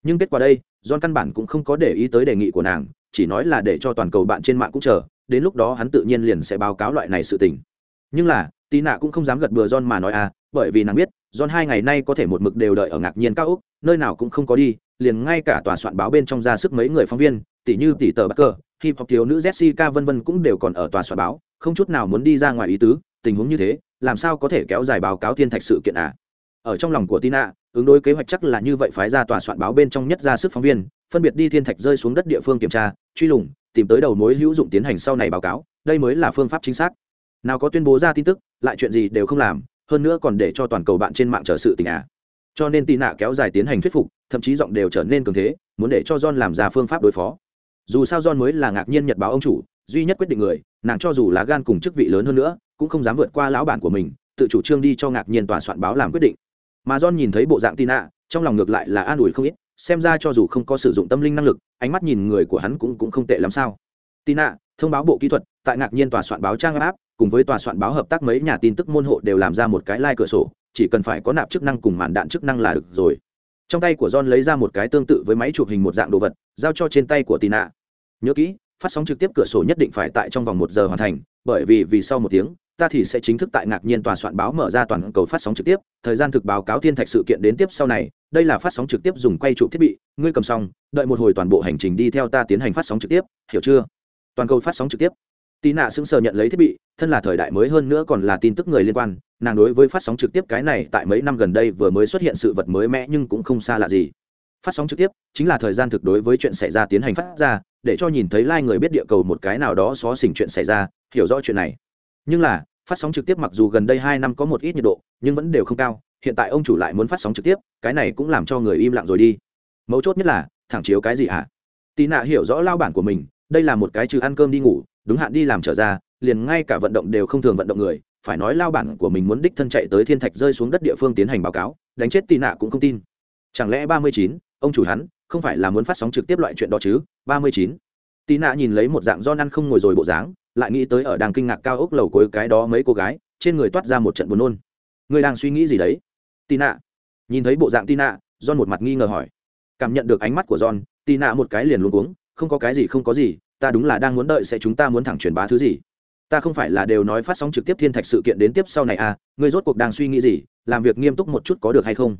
Nhưng kết quả đây, john căn bản cũng không có để ý tới đề nghị của nàng, chỉ nói là để cho toàn cầu bạn trên mạng cũng chờ, đến lúc đó hắn tự nhiên liền sẽ báo cáo loại này sự tình nhưng là tì nạ cũng không dám gật bừa john mà nói à bởi vì nàng biết john hai ngày nay có thể một mực đều đợi ở ngạc nhiên cao úc nơi nào cũng không có đi liền ngay cả tòa soạn báo bên trong ra sức mấy người phóng viên tỷ như tỷ tờ bắc cờ, hip hop thiếu nữ jessica vân vân cũng đều còn ở tòa soạn báo không chút nào muốn đi ra ngoài ý tứ tình huống như thế làm sao có thể kéo dài báo cáo thiên thạch sự kiện à? Ở trong lòng của tina ứng đối kế hoạch chắc là như vậy phái ra tòa soạn báo bên trong nhất ra sức phóng viên phân biệt đi thiên thạch rơi xuống đất địa phương kiểm tra truy lùng tìm tới đầu mối hữu dụng tiến hành sau này báo cáo đây mới là phương pháp chính xác nào có tuyên bố ra tin tức, lại chuyện gì đều không làm, hơn nữa còn để cho toàn cầu bạn trên mạng trở sự tình à. Cho nên tị nạ kéo dài tiến hành thuyết phục, thậm chí giọng đều trở nên cường thế, muốn để cho john làm ra phương pháp đối phó. Dù sao john mới là ngạc nhiên nhật báo ông chủ, duy nhất quyết định người, nàng cho dù lá gan cùng chức vị lớn hơn nữa, cũng không dám vượt qua lão bản của mình, tự chủ trương đi cho ngạc nhiên tòa soạn báo làm quyết định. Mà john nhìn thấy bộ dạng tina trong lòng ngược lại là an ủi không ít, xem ra cho dù không có sử dụng tâm linh năng lực, ánh mắt nhìn người của hắn cũng cũng không tệ lắm sao. Tina thông báo bộ kỹ thuật tại ngạc nhiên tòa soạn báo trang áp cùng với tòa soạn báo hợp tác mấy nhà tin tức môn hộ đều làm ra một cái lai、like、cửa sổ, chỉ cần phải có nạp chức năng cùng màn đạn chức năng là được rồi. Trong tay của john lấy ra một cái tương tự với máy chụp hình một dạng đồ vật, giao cho trên tay của tina. Nhớ kỹ, phát sóng trực tiếp cửa sổ nhất định phải tại trong vòng một giờ hoàn thành, bởi vì vì sau một tiếng, ta thì sẽ chính thức tại ngạc nhiên tòa soạn báo mở ra toàn cầu phát sóng trực tiếp, thời gian thực báo cáo thiên thạch sự kiện đến tiếp sau này, đây là phát sóng trực tiếp dùng quay trụ thiết bị, ngươi cầm xong, đợi một hồi toàn bộ hành trình đi theo ta tiến hành phát sóng trực tiếp, hiểu chưa? Toàn cầu phát sóng trực tiếp tì nạ sững sờ nhận lấy thiết bị, thân là thời đại mới hơn nữa còn là tin tức người liên quan, nàng đối với phát sóng trực tiếp cái này tại mấy năm gần đây vừa mới xuất hiện sự vật mới mẻ nhưng cũng không xa lạ gì. Phát sóng trực tiếp chính là thời gian thực đối với chuyện xảy ra tiến hành phát ra, để cho nhìn thấy lai、like、người biết địa cầu một cái nào đó xó xỉnh chuyện xảy ra, hiểu rõ chuyện này. Nhưng là, phát sóng trực tiếp mặc dù gần đây hai năm có một ít nhiệt độ, nhưng vẫn đều không cao, hiện tại ông chủ lại muốn phát sóng trực tiếp, cái này cũng làm cho người im lặng rồi đi. Mấu chốt nhất là, thẳng chiếu cái gì hả? Tì nạ hiểu rõ lao bản của mình đây là một cái trừ ăn cơm đi ngủ, đúng hạn đi làm trở ra, liền ngay cả vận động đều không thường vận động người, phải nói lao bản của mình muốn đích thân chạy tới thiên thạch rơi xuống đất địa phương tiến hành báo cáo, đánh chết tì nạ cũng không tin. Chẳng lẽ ba mươi chín, ông chủ hắn, không phải là muốn phát sóng trực tiếp loại chuyện đó chứ? ba mươi chín. Tì nạ nhìn lấy một dạng do năn không ngồi rồi bộ dáng, lại nghĩ tới ở đang kinh ngạc cao ốc lầu cuối cái đó mấy cô gái, trên người toát ra một trận buồn nôn. Người đang suy nghĩ gì đấy? Tì nạ. Nhìn thấy bộ dạng tì nạ, john một mặt nghi ngờ hỏi. Cảm nhận được ánh mắt của john, tì nạ một cái liền luôn cuống không có cái gì không có gì ta đúng là đang muốn đợi sẽ chúng ta muốn thẳng truyền bá thứ gì. Ta không phải là đều nói phát sóng trực tiếp thiên thạch sự kiện đến tiếp sau này à ngươi rốt cuộc đang suy nghĩ gì làm việc nghiêm túc một chút có được hay không?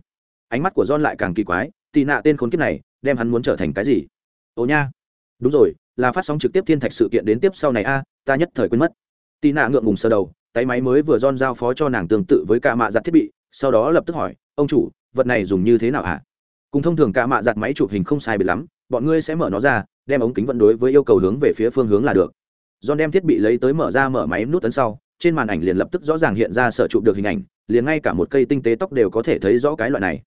Ánh mắt của john lại càng kỳ quái tị nạ tên khốn kiếp này đem hắn muốn trở thành cái gì? Ồ nha. Đúng rồi là phát sóng trực tiếp thiên thạch sự kiện đến tiếp sau này a à, ta nhất thời quên mất. Tị nạ ngượng ngùng sơ đầu tay máy mới vừa don giao phó cho nàng tương tự với ca mạ giặt thiết bị sau đó lập tức hỏi ông chủ vật này dùng như thế nào hả? Cùng thông thường ca mạ giặt máy chụp hình không sai biệt lắm bọn ngươi sẽ mở nó ra đem ống kính vận đối với yêu cầu hướng về phía phương hướng là được John đem thiết bị lấy tới mở ra mở máy nút tấn sau, trên màn ảnh liền lập tức rõ ràng hiện ra sở chụp được hình ảnh, liền ngay cả một cây tinh tế tóc đều có thể thấy rõ cái loại này.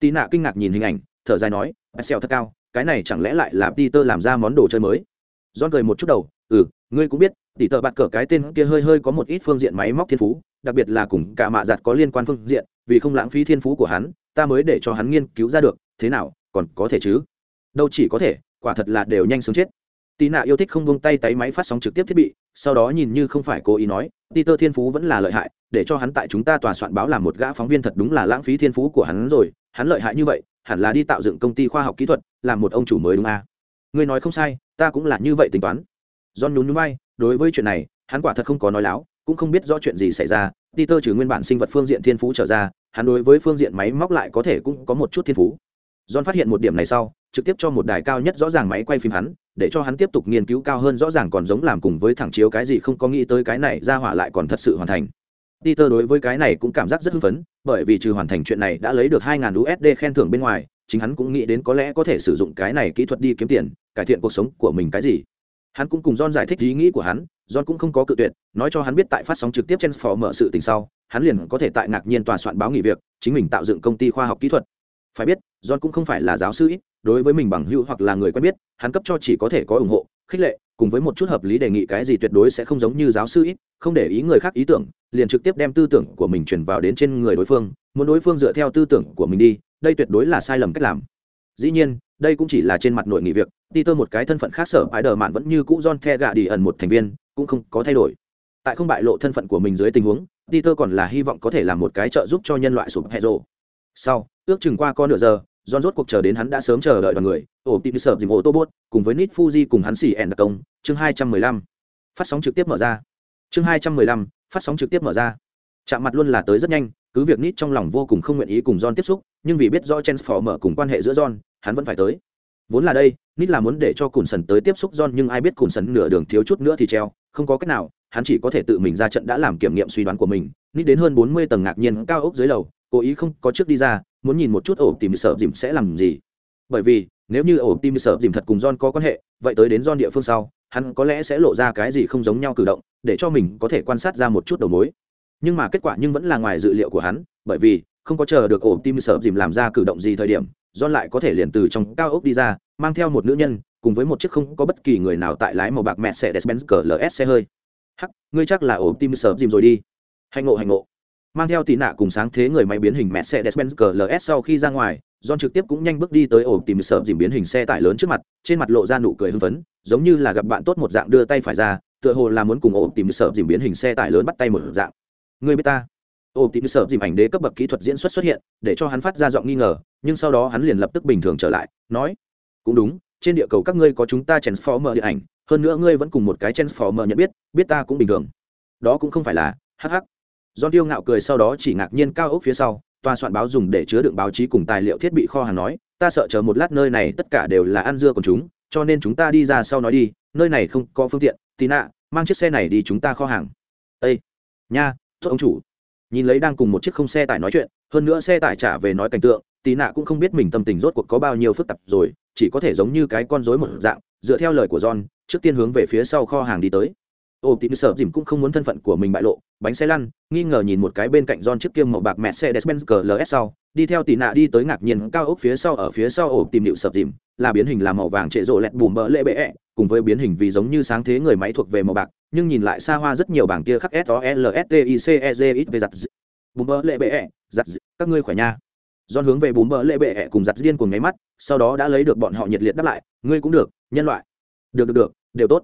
Tí nạ kinh ngạc nhìn hình ảnh, thở dài nói, "Excel thật cao, cái này chẳng lẽ lại là Peter làm ra món đồ chơi mới?" John cười một chút đầu, "Ừ, ngươi cũng biết, tỷ tợ bạt cỡ cái tên kia hơi hơi có một ít phương diện máy móc thiên phú, đặc biệt là cùng cả mạ giặt có liên quan phương diện, vì không lãng phí thiên phú của hắn, ta mới để cho hắn nghiên cứu ra được, thế nào, còn có thể chứ?" Đâu chỉ có thể, quả thật là đều nhanh sướng chết. Tì nạ yêu thích không buông tay tay máy phát sóng trực tiếp thiết bị sau đó nhìn như không phải cố ý nói peter thiên phú vẫn là lợi hại để cho hắn tại chúng ta tòa soạn báo làm một gã phóng viên thật đúng là lãng phí thiên phú của hắn rồi hắn lợi hại như vậy hẳn là đi tạo dựng công ty khoa học kỹ thuật làm một ông chủ mới đúng à. ngươi nói không sai ta cũng là như vậy tính toán. John nhún nhún bay đối với chuyện này hắn quả thật không có nói láo cũng không biết rõ chuyện gì xảy ra peter trừ nguyên bản sinh vật phương diện thiên phú trở ra hắn đối với phương diện máy móc lại có thể cũng có một chút thiên phú. John phát hiện một điểm này sau trực tiếp cho một đài cao nhất rõ ràng máy quay phim hắn để cho hắn tiếp tục nghiên cứu cao hơn rõ ràng còn giống làm cùng với thẳng chiếu cái gì không có nghĩ tới cái này ra hỏa lại còn thật sự hoàn thành Peter đối với cái này cũng cảm giác rất hưng phấn, bởi vì trừ hoàn thành chuyện này đã lấy được 2000 USD khen thưởng bên ngoài, chính hắn cũng nghĩ đến có lẽ có thể sử dụng cái này kỹ thuật đi kiếm tiền, cải thiện cuộc sống của mình cái gì. Hắn cũng cùng John giải thích ý nghĩ của hắn, John cũng không có cự tuyệt, nói cho hắn biết tại phát sóng trực tiếp trên mở sự tình sau, hắn liền có thể tại ngạc nhiên tòa soạn báo nghỉ việc, chính mình tạo dựng công ty khoa học kỹ thuật. Phải biết, John cũng không phải là giáo sư ít, đối với mình bằng hữu hoặc là người quen biết hắn cấp cho chỉ có thể có ủng hộ khích lệ cùng với một chút hợp lý đề nghị cái gì tuyệt đối sẽ không giống như giáo sư ít không để ý người khác ý tưởng liền trực tiếp đem tư tưởng của mình truyền vào đến trên người đối phương muốn đối phương dựa theo tư tưởng của mình đi đây tuyệt đối là sai lầm cách làm. Dĩ nhiên đây cũng chỉ là trên mặt nội nghị việc Peter một cái thân phận khác sở ái đờ mạn vẫn như cũ John The gạ đi ẩn một thành viên cũng không có thay đổi. Tại không bại lộ thân phận của mình dưới tình huống Peter còn là hy vọng có thể làm một cái trợ giúp cho nhân loại sụp hệ rộ sau ước chừng qua có nửa giờ John rốt cuộc chờ đến hắn đã sớm chờ đợi đoàn người, ổ tìm sợ dìm ô tô bốt, cùng với Nit Fuji cùng hắn xỉ ẻn đặc công, chương 215. Phát sóng trực tiếp mở ra. Chương 215, phát sóng trực tiếp mở ra. Chạm mặt luôn là tới rất nhanh, cứ việc Nit trong lòng vô cùng không nguyện ý cùng John tiếp xúc, nhưng vì biết rõ mở cùng quan hệ giữa John, hắn vẫn phải tới. Vốn là đây, Nit là muốn để cho Cùn Sần tới tiếp xúc John nhưng ai biết Cùn Sần nửa đường thiếu chút nữa thì treo, không có cách nào, hắn chỉ có thể tự mình ra trận đã làm kiểm nghiệm suy đoán của mình. Nít đến hơn 40 tầng ngạc nhiên cao ốc dưới lầu, cố ý không có trước đi ra, muốn nhìn một chút ổ tìm sợ dìm sẽ làm gì bởi vì nếu như ổ tim sợ dìm thật cùng John có quan hệ vậy tới đến John địa phương sau hắn có lẽ sẽ lộ ra cái gì không giống nhau cử động để cho mình có thể quan sát ra một chút đầu mối nhưng mà kết quả nhưng vẫn là ngoài dự liệu của hắn bởi vì không có chờ được ổ tim sợ dìm làm ra cử động gì thời điểm John lại có thể liền từ trong cao ốc đi ra mang theo một nữ nhân cùng với một chiếc không có bất kỳ người nào tại lái màu bạc mẹ xe Mercedes-Benz CLS xe hơi. Hắc, ngươi chắc là ổ tim sợ dìm rồi đi. Hành ngộ hành ngộ mang theo tì nạ cùng sáng thế người máy biến hình mẹ xe Mercedes-Benz sau khi ra ngoài, John trực tiếp cũng nhanh bước đi tới ổ tìm sợ dìm biến hình xe tải lớn trước mặt, trên mặt lộ ra nụ cười hưng phấn, giống như là gặp bạn tốt một dạng đưa tay phải ra, tựa hồ là muốn cùng ổ tìm sợ dìm biến hình xe tải lớn bắt tay một dạng. Người biết ta? Ổ tìm sợ dìm ảnh đế cấp bậc kỹ thuật diễn xuất xuất hiện, để cho hắn phát ra giọng nghi ngờ, nhưng sau đó hắn liền lập tức bình thường trở lại, nói: "Cũng đúng, trên địa cầu các ngươi có chúng ta Transformer điện ảnh, hơn nữa ngươi vẫn cùng một cái Transformer nhận biết, biết ta cũng bình thường." Đó cũng không phải là, hắc hắc John Tiêu ngạo cười sau đó chỉ ngạc nhiên cao ốc phía sau, tòa soạn báo dùng để chứa đựng báo chí cùng tài liệu thiết bị kho hàng nói, ta sợ chờ một lát nơi này tất cả đều là ăn dưa của chúng, cho nên chúng ta đi ra sau nói đi, nơi này không có phương tiện, Tina, mang chiếc xe này đi chúng ta kho hàng. Ê, nha, thưa ông chủ. Nhìn lấy đang cùng một chiếc không xe tải nói chuyện, hơn nữa xe tải trả về nói cảnh tượng, Tina cũng không biết mình tâm tình rốt cuộc có bao nhiêu phức tạp rồi, chỉ có thể giống như cái con rối một dạng, dựa theo lời của John, trước tiên hướng về phía sau kho hàng đi tới ô tìm sợ dìm cũng không muốn thân phận của mình bại lộ bánh xe lăn nghi ngờ nhìn một cái bên cạnh don chiếc kiêm màu bạc mẹ xe despenz LS sau đi theo tì nạ đi tới ngạc nhiên cao ốc phía sau ở phía sau ổ tìm điệu sập dìm là biến hình làm màu vàng trệ rộ lẹt bùm bỡ lệ bệ -E, cùng với biến hình vì giống như sáng thế người máy thuộc về màu bạc nhưng nhìn lại xa hoa rất nhiều bảng kia khắc s o l s t i c e g ít về giặt bùm bỡ lệ bệ -E, giặt các ngươi khỏe nha John hướng về bùm bỡ lệ bệ ẹ cùng giặt điên cùng nháy mắt, sau đó đã lấy được bọn họ nhiệt liệt đáp lại, ngươi cũng được, nhân loại. Được được được, đều tốt.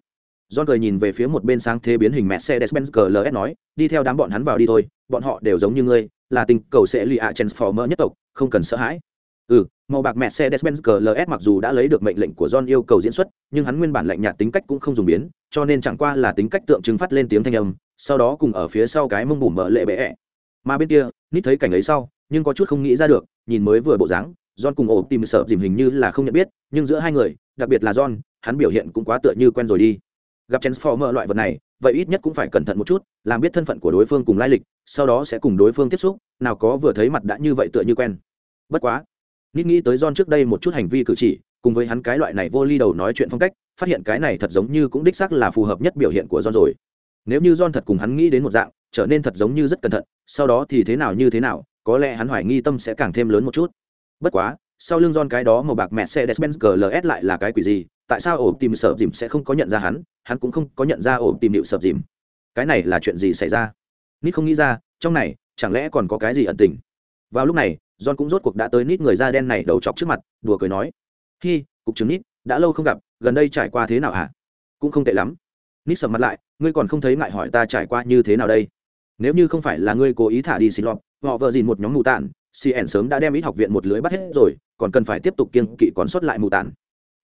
John cười nhìn về phía một bên sáng thế biến hình Mercedes-Benz GLS nói, đi theo đám bọn hắn vào đi thôi, bọn họ đều giống như ngươi, là tình cầu sẽ lì ạ Transformer nhất tộc, không cần sợ hãi. Ừ, màu bạc Mercedes-Benz GLS mặc dù đã lấy được mệnh lệnh của John yêu cầu diễn xuất, nhưng hắn nguyên bản lạnh nhạt tính cách cũng không dùng biến, cho nên chẳng qua là tính cách tượng trưng phát lên tiếng thanh âm, sau đó cùng ở phía sau cái mông bùm mở lệ bẽ. Mà bên kia, Nít thấy cảnh ấy sau, nhưng có chút không nghĩ ra được, nhìn mới vừa bộ dáng, John cùng ổ tìm sợ dìm hình như là không nhận biết, nhưng giữa hai người, đặc biệt là John, hắn biểu hiện cũng quá tựa như quen rồi đi. Gặp Transformer loại vật này, vậy ít nhất cũng phải cẩn thận một chút, làm biết thân phận của đối phương cùng lai lịch, sau đó sẽ cùng đối phương tiếp xúc, nào có vừa thấy mặt đã như vậy tựa như quen. Bất quá, nít nghĩ tới John trước đây một chút hành vi cử chỉ, cùng với hắn cái loại này vô ly đầu nói chuyện phong cách, phát hiện cái này thật giống như cũng đích xác là phù hợp nhất biểu hiện của John rồi. Nếu như John thật cùng hắn nghĩ đến một dạng, trở nên thật giống như rất cẩn thận, sau đó thì thế nào như thế nào, có lẽ hắn hoài nghi tâm sẽ càng thêm lớn một chút. Bất quá, sau lưng John cái đó màu bạc mẹ xe Desminger GLS lại là cái quỷ gì? Tại sao ổ tìm sợ dìm sẽ không có nhận ra hắn, hắn cũng không có nhận ra ổ tìm điệu sợ dìm. Cái này là chuyện gì xảy ra? Nít không nghĩ ra, trong này chẳng lẽ còn có cái gì ẩn tình? Vào lúc này, John cũng rốt cuộc đã tới nít người da đen này đầu chọc trước mặt, đùa cười nói: "Hi, cục trưởng nít, đã lâu không gặp, gần đây trải qua thế nào hả?" "Cũng không tệ lắm." Nít sầm mặt lại, "Ngươi còn không thấy ngại hỏi ta trải qua như thế nào đây? Nếu như không phải là ngươi cố ý thả đi xin lọt, họ vợ dìn một nhóm mù tản CN sớm đã đem ít học viện một lưới bắt hết rồi, còn cần phải tiếp tục kiên kỵ còn sót lại mù tản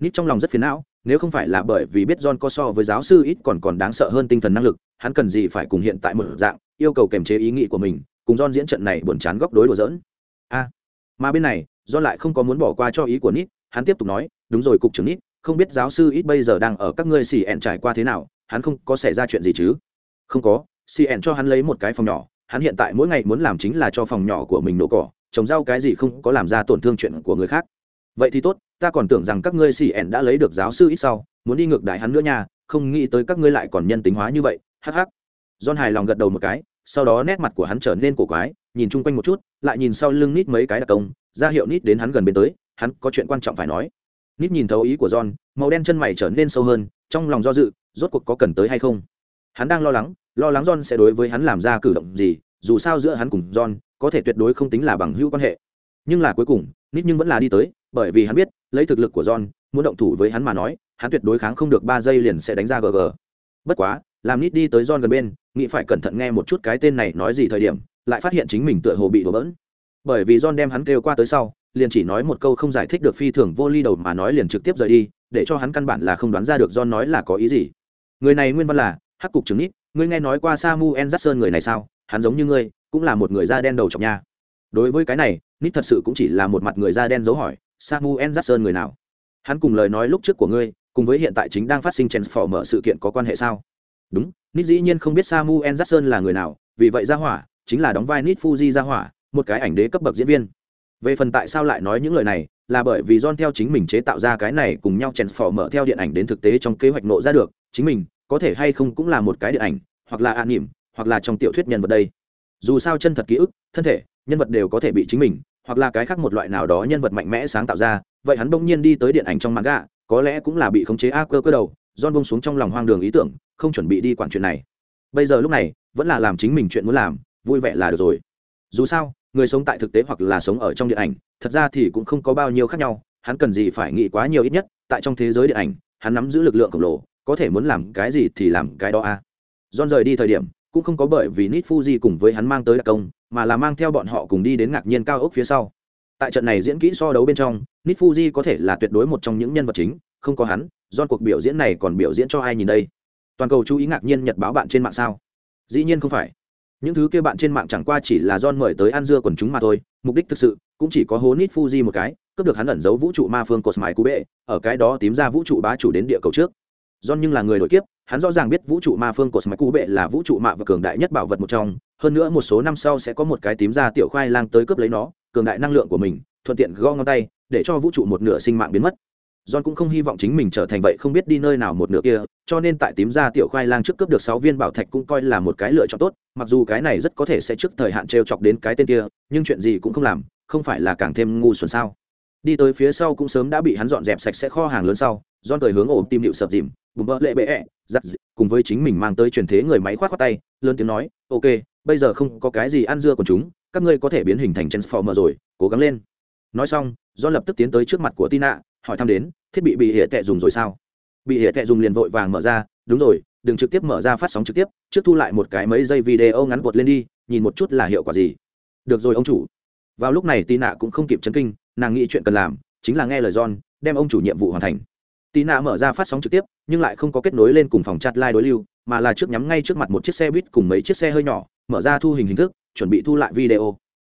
Nít trong lòng rất phiền não, nếu không phải là bởi vì biết John có so với giáo sư ít còn còn đáng sợ hơn tinh thần năng lực, hắn cần gì phải cùng hiện tại một dạng, yêu cầu kềm chế ý nghĩ của mình, cùng John diễn trận này buồn chán góc đối đùa giỡn. A mà bên này John lại không có muốn bỏ qua cho ý của nít hắn tiếp tục nói đúng rồi cục trưởng nít không biết giáo sư ít bây giờ đang ở các ngươi xì ẹn trải qua thế nào hắn không có xảy ra chuyện gì chứ? Không có xì ẹn cho hắn lấy một cái phòng nhỏ hắn hiện tại mỗi ngày muốn làm chính là cho phòng nhỏ của mình nổ cỏ trồng rau cái gì không có làm ra tổn thương chuyện của người khác. Vậy thì tốt ta còn tưởng rằng các ngươi xì ẹn đã lấy được giáo sư ít sau, muốn đi ngược đại hắn nữa nha, không nghĩ tới các ngươi lại còn nhân tính hóa như vậy, hắc hắc. John hài lòng gật đầu một cái, sau đó nét mặt của hắn trở nên cổ quái, nhìn chung quanh một chút, lại nhìn sau lưng nít mấy cái đặc công, ra hiệu nít đến hắn gần bên tới, hắn có chuyện quan trọng phải nói. Nít nhìn thấu ý của john, màu đen chân mày trở nên sâu hơn, trong lòng do dự, rốt cuộc có cần tới hay không? Hắn đang lo lắng lo lắng john sẽ đối với hắn làm ra cử động gì, dù sao giữa hắn cùng john, có thể tuyệt đối không tính là bằng hữu quan hệ. Nhưng là cuối cùng, nít nhưng vẫn là đi tới bởi vì hắn biết, lấy thực lực của john, muốn động thủ với hắn mà nói, hắn tuyệt đối kháng không được ba giây liền sẽ đánh ra gg bất quá, làm nít đi tới john gần bên, nghĩ phải cẩn thận nghe một chút cái tên này nói gì thời điểm, lại phát hiện chính mình tựa hồ bị đổ bỡn. Bởi vì john đem hắn kêu qua tới sau, liền chỉ nói một câu không giải thích được phi thường vô ly đầu mà nói liền trực tiếp rời đi, để cho hắn căn bản là không đoán ra được john nói là có ý gì. Người này nguyên văn là, hắc cục trưởng nít, ngươi nghe nói qua samuel jackson người này sao? Hắn giống như ngươi, cũng là một người da đen đầu chọc nha. Đối với cái này, nít thật sự cũng chỉ là một mặt người da đen dấu hỏi samuel jackson người nào? Hắn cùng lời nói lúc trước của ngươi cùng với hiện tại chính đang phát sinh mở sự kiện có quan hệ sao? Đúng nít dĩ nhiên không biết samuel jackson là người nào vì vậy ra hỏa chính là đóng vai nít fuji ra hỏa một cái ảnh đế cấp bậc diễn viên. Về phần tại sao lại nói những lời này là bởi vì John theo chính mình chế tạo ra cái này cùng nhau mở theo điện ảnh đến thực tế trong kế hoạch nộ ra được, chính mình có thể hay không cũng là một cái điện ảnh, hoặc là an niệm, hoặc là trong tiểu thuyết nhân vật đây. Dù sao chân thật ký ức, thân thể, nhân vật đều có thể bị chính mình, hoặc là cái khác một loại nào đó nhân vật mạnh mẽ sáng tạo ra, vậy hắn bỗng nhiên đi tới điện ảnh trong manga, có lẽ cũng là bị khống chế a cơ cơ đầu, John buông xuống trong lòng hoang đường ý tưởng, không chuẩn bị đi quản chuyện này. Bây giờ lúc này, vẫn là làm chính mình chuyện muốn làm, vui vẻ là được rồi dù sao người sống tại thực tế hoặc là sống ở trong điện ảnh thật ra thì cũng không có bao nhiêu khác nhau hắn cần gì phải nghĩ quá nhiều ít nhất tại trong thế giới điện ảnh hắn nắm giữ lực lượng khổng lồ có thể muốn làm cái gì thì làm cái đó a à. John rời đi thời điểm cũng không có bởi vì nít Fuji cùng với hắn mang tới đặc công, mà là mang theo bọn họ cùng đi đến ngạc nhiên cao ốc phía sau. Tại trận này diễn kỹ so đấu bên trong, Nit Fuji có thể là tuyệt đối một trong những nhân vật chính, không có hắn, don cuộc biểu diễn này còn biểu diễn cho ai nhìn đây? Toàn cầu chú ý ngạc nhiên nhật báo bạn trên mạng sao? Dĩ nhiên không phải những thứ kia bạn trên mạng chẳng qua chỉ là don mời tới ăn dưa quần chúng mà thôi mục đích thực sự cũng chỉ có hố nít fuji một cái cướp được hắn ẩn giấu vũ trụ ma phương cột mãi cú bệ ở cái đó tím ra vũ trụ bá chủ đến địa cầu trước don nhưng là người đội kiếp hắn rõ ràng biết vũ trụ ma phương của smaku cú bệ là vũ trụ mạ và cường đại nhất bảo vật một trong. Hơn nữa một số năm sau sẽ có một cái tím ra tiểu khoai lang tới cướp lấy nó cường đại năng lượng của mình thuận tiện gõ ngón tay để cho vũ trụ một nửa sinh mạng biến mất. John cũng không hy vọng chính mình trở thành vậy không biết đi nơi nào một nửa kia, cho nên tại tím ra tiểu khoai lang trước cướp được sáu viên bảo thạch cũng coi là một cái lựa chọn tốt, mặc dù cái này rất có thể sẽ trước thời hạn trêu chọc đến cái tên kia, nhưng chuyện gì cũng không làm, không phải là càng thêm ngu xuẩn sao? Đi tới phía sau cũng sớm đã bị hắn dọn dẹp sạch sẽ kho hàng lớn sau, John cười hướng ổ tim điệu sập dìm, bùm bỡ lệ bệ ẹ, giặt cùng với chính mình mang tới truyền thế người máy khoát khoát tay, lớn tiếng nói, "Ok, bây giờ không có cái gì ăn dưa của chúng, các ngươi có thể biến hình thành transformer rồi, cố gắng lên." nói xong do lập tức tiến tới trước mặt của tina hỏi thăm đến thiết bị bị hệ tệ dùng rồi sao? Bị hệ tệ dùng liền vội vàng mở ra đúng rồi đừng trực tiếp mở ra phát sóng trực tiếp trước thu lại một cái mấy giây video ngắn bột lên đi nhìn một chút là hiệu quả gì. Được rồi ông chủ. Vào lúc này tina cũng không kịp chấn kinh nàng nghĩ chuyện cần làm chính là nghe lời john đem ông chủ nhiệm vụ hoàn thành tina mở ra phát sóng trực tiếp, nhưng lại không có kết nối lên cùng phòng chat live đối lưu, mà là trước nhắm ngay trước mặt một chiếc xe buýt cùng mấy chiếc xe hơi nhỏ, mở ra thu hình hình thức, chuẩn bị thu lại video.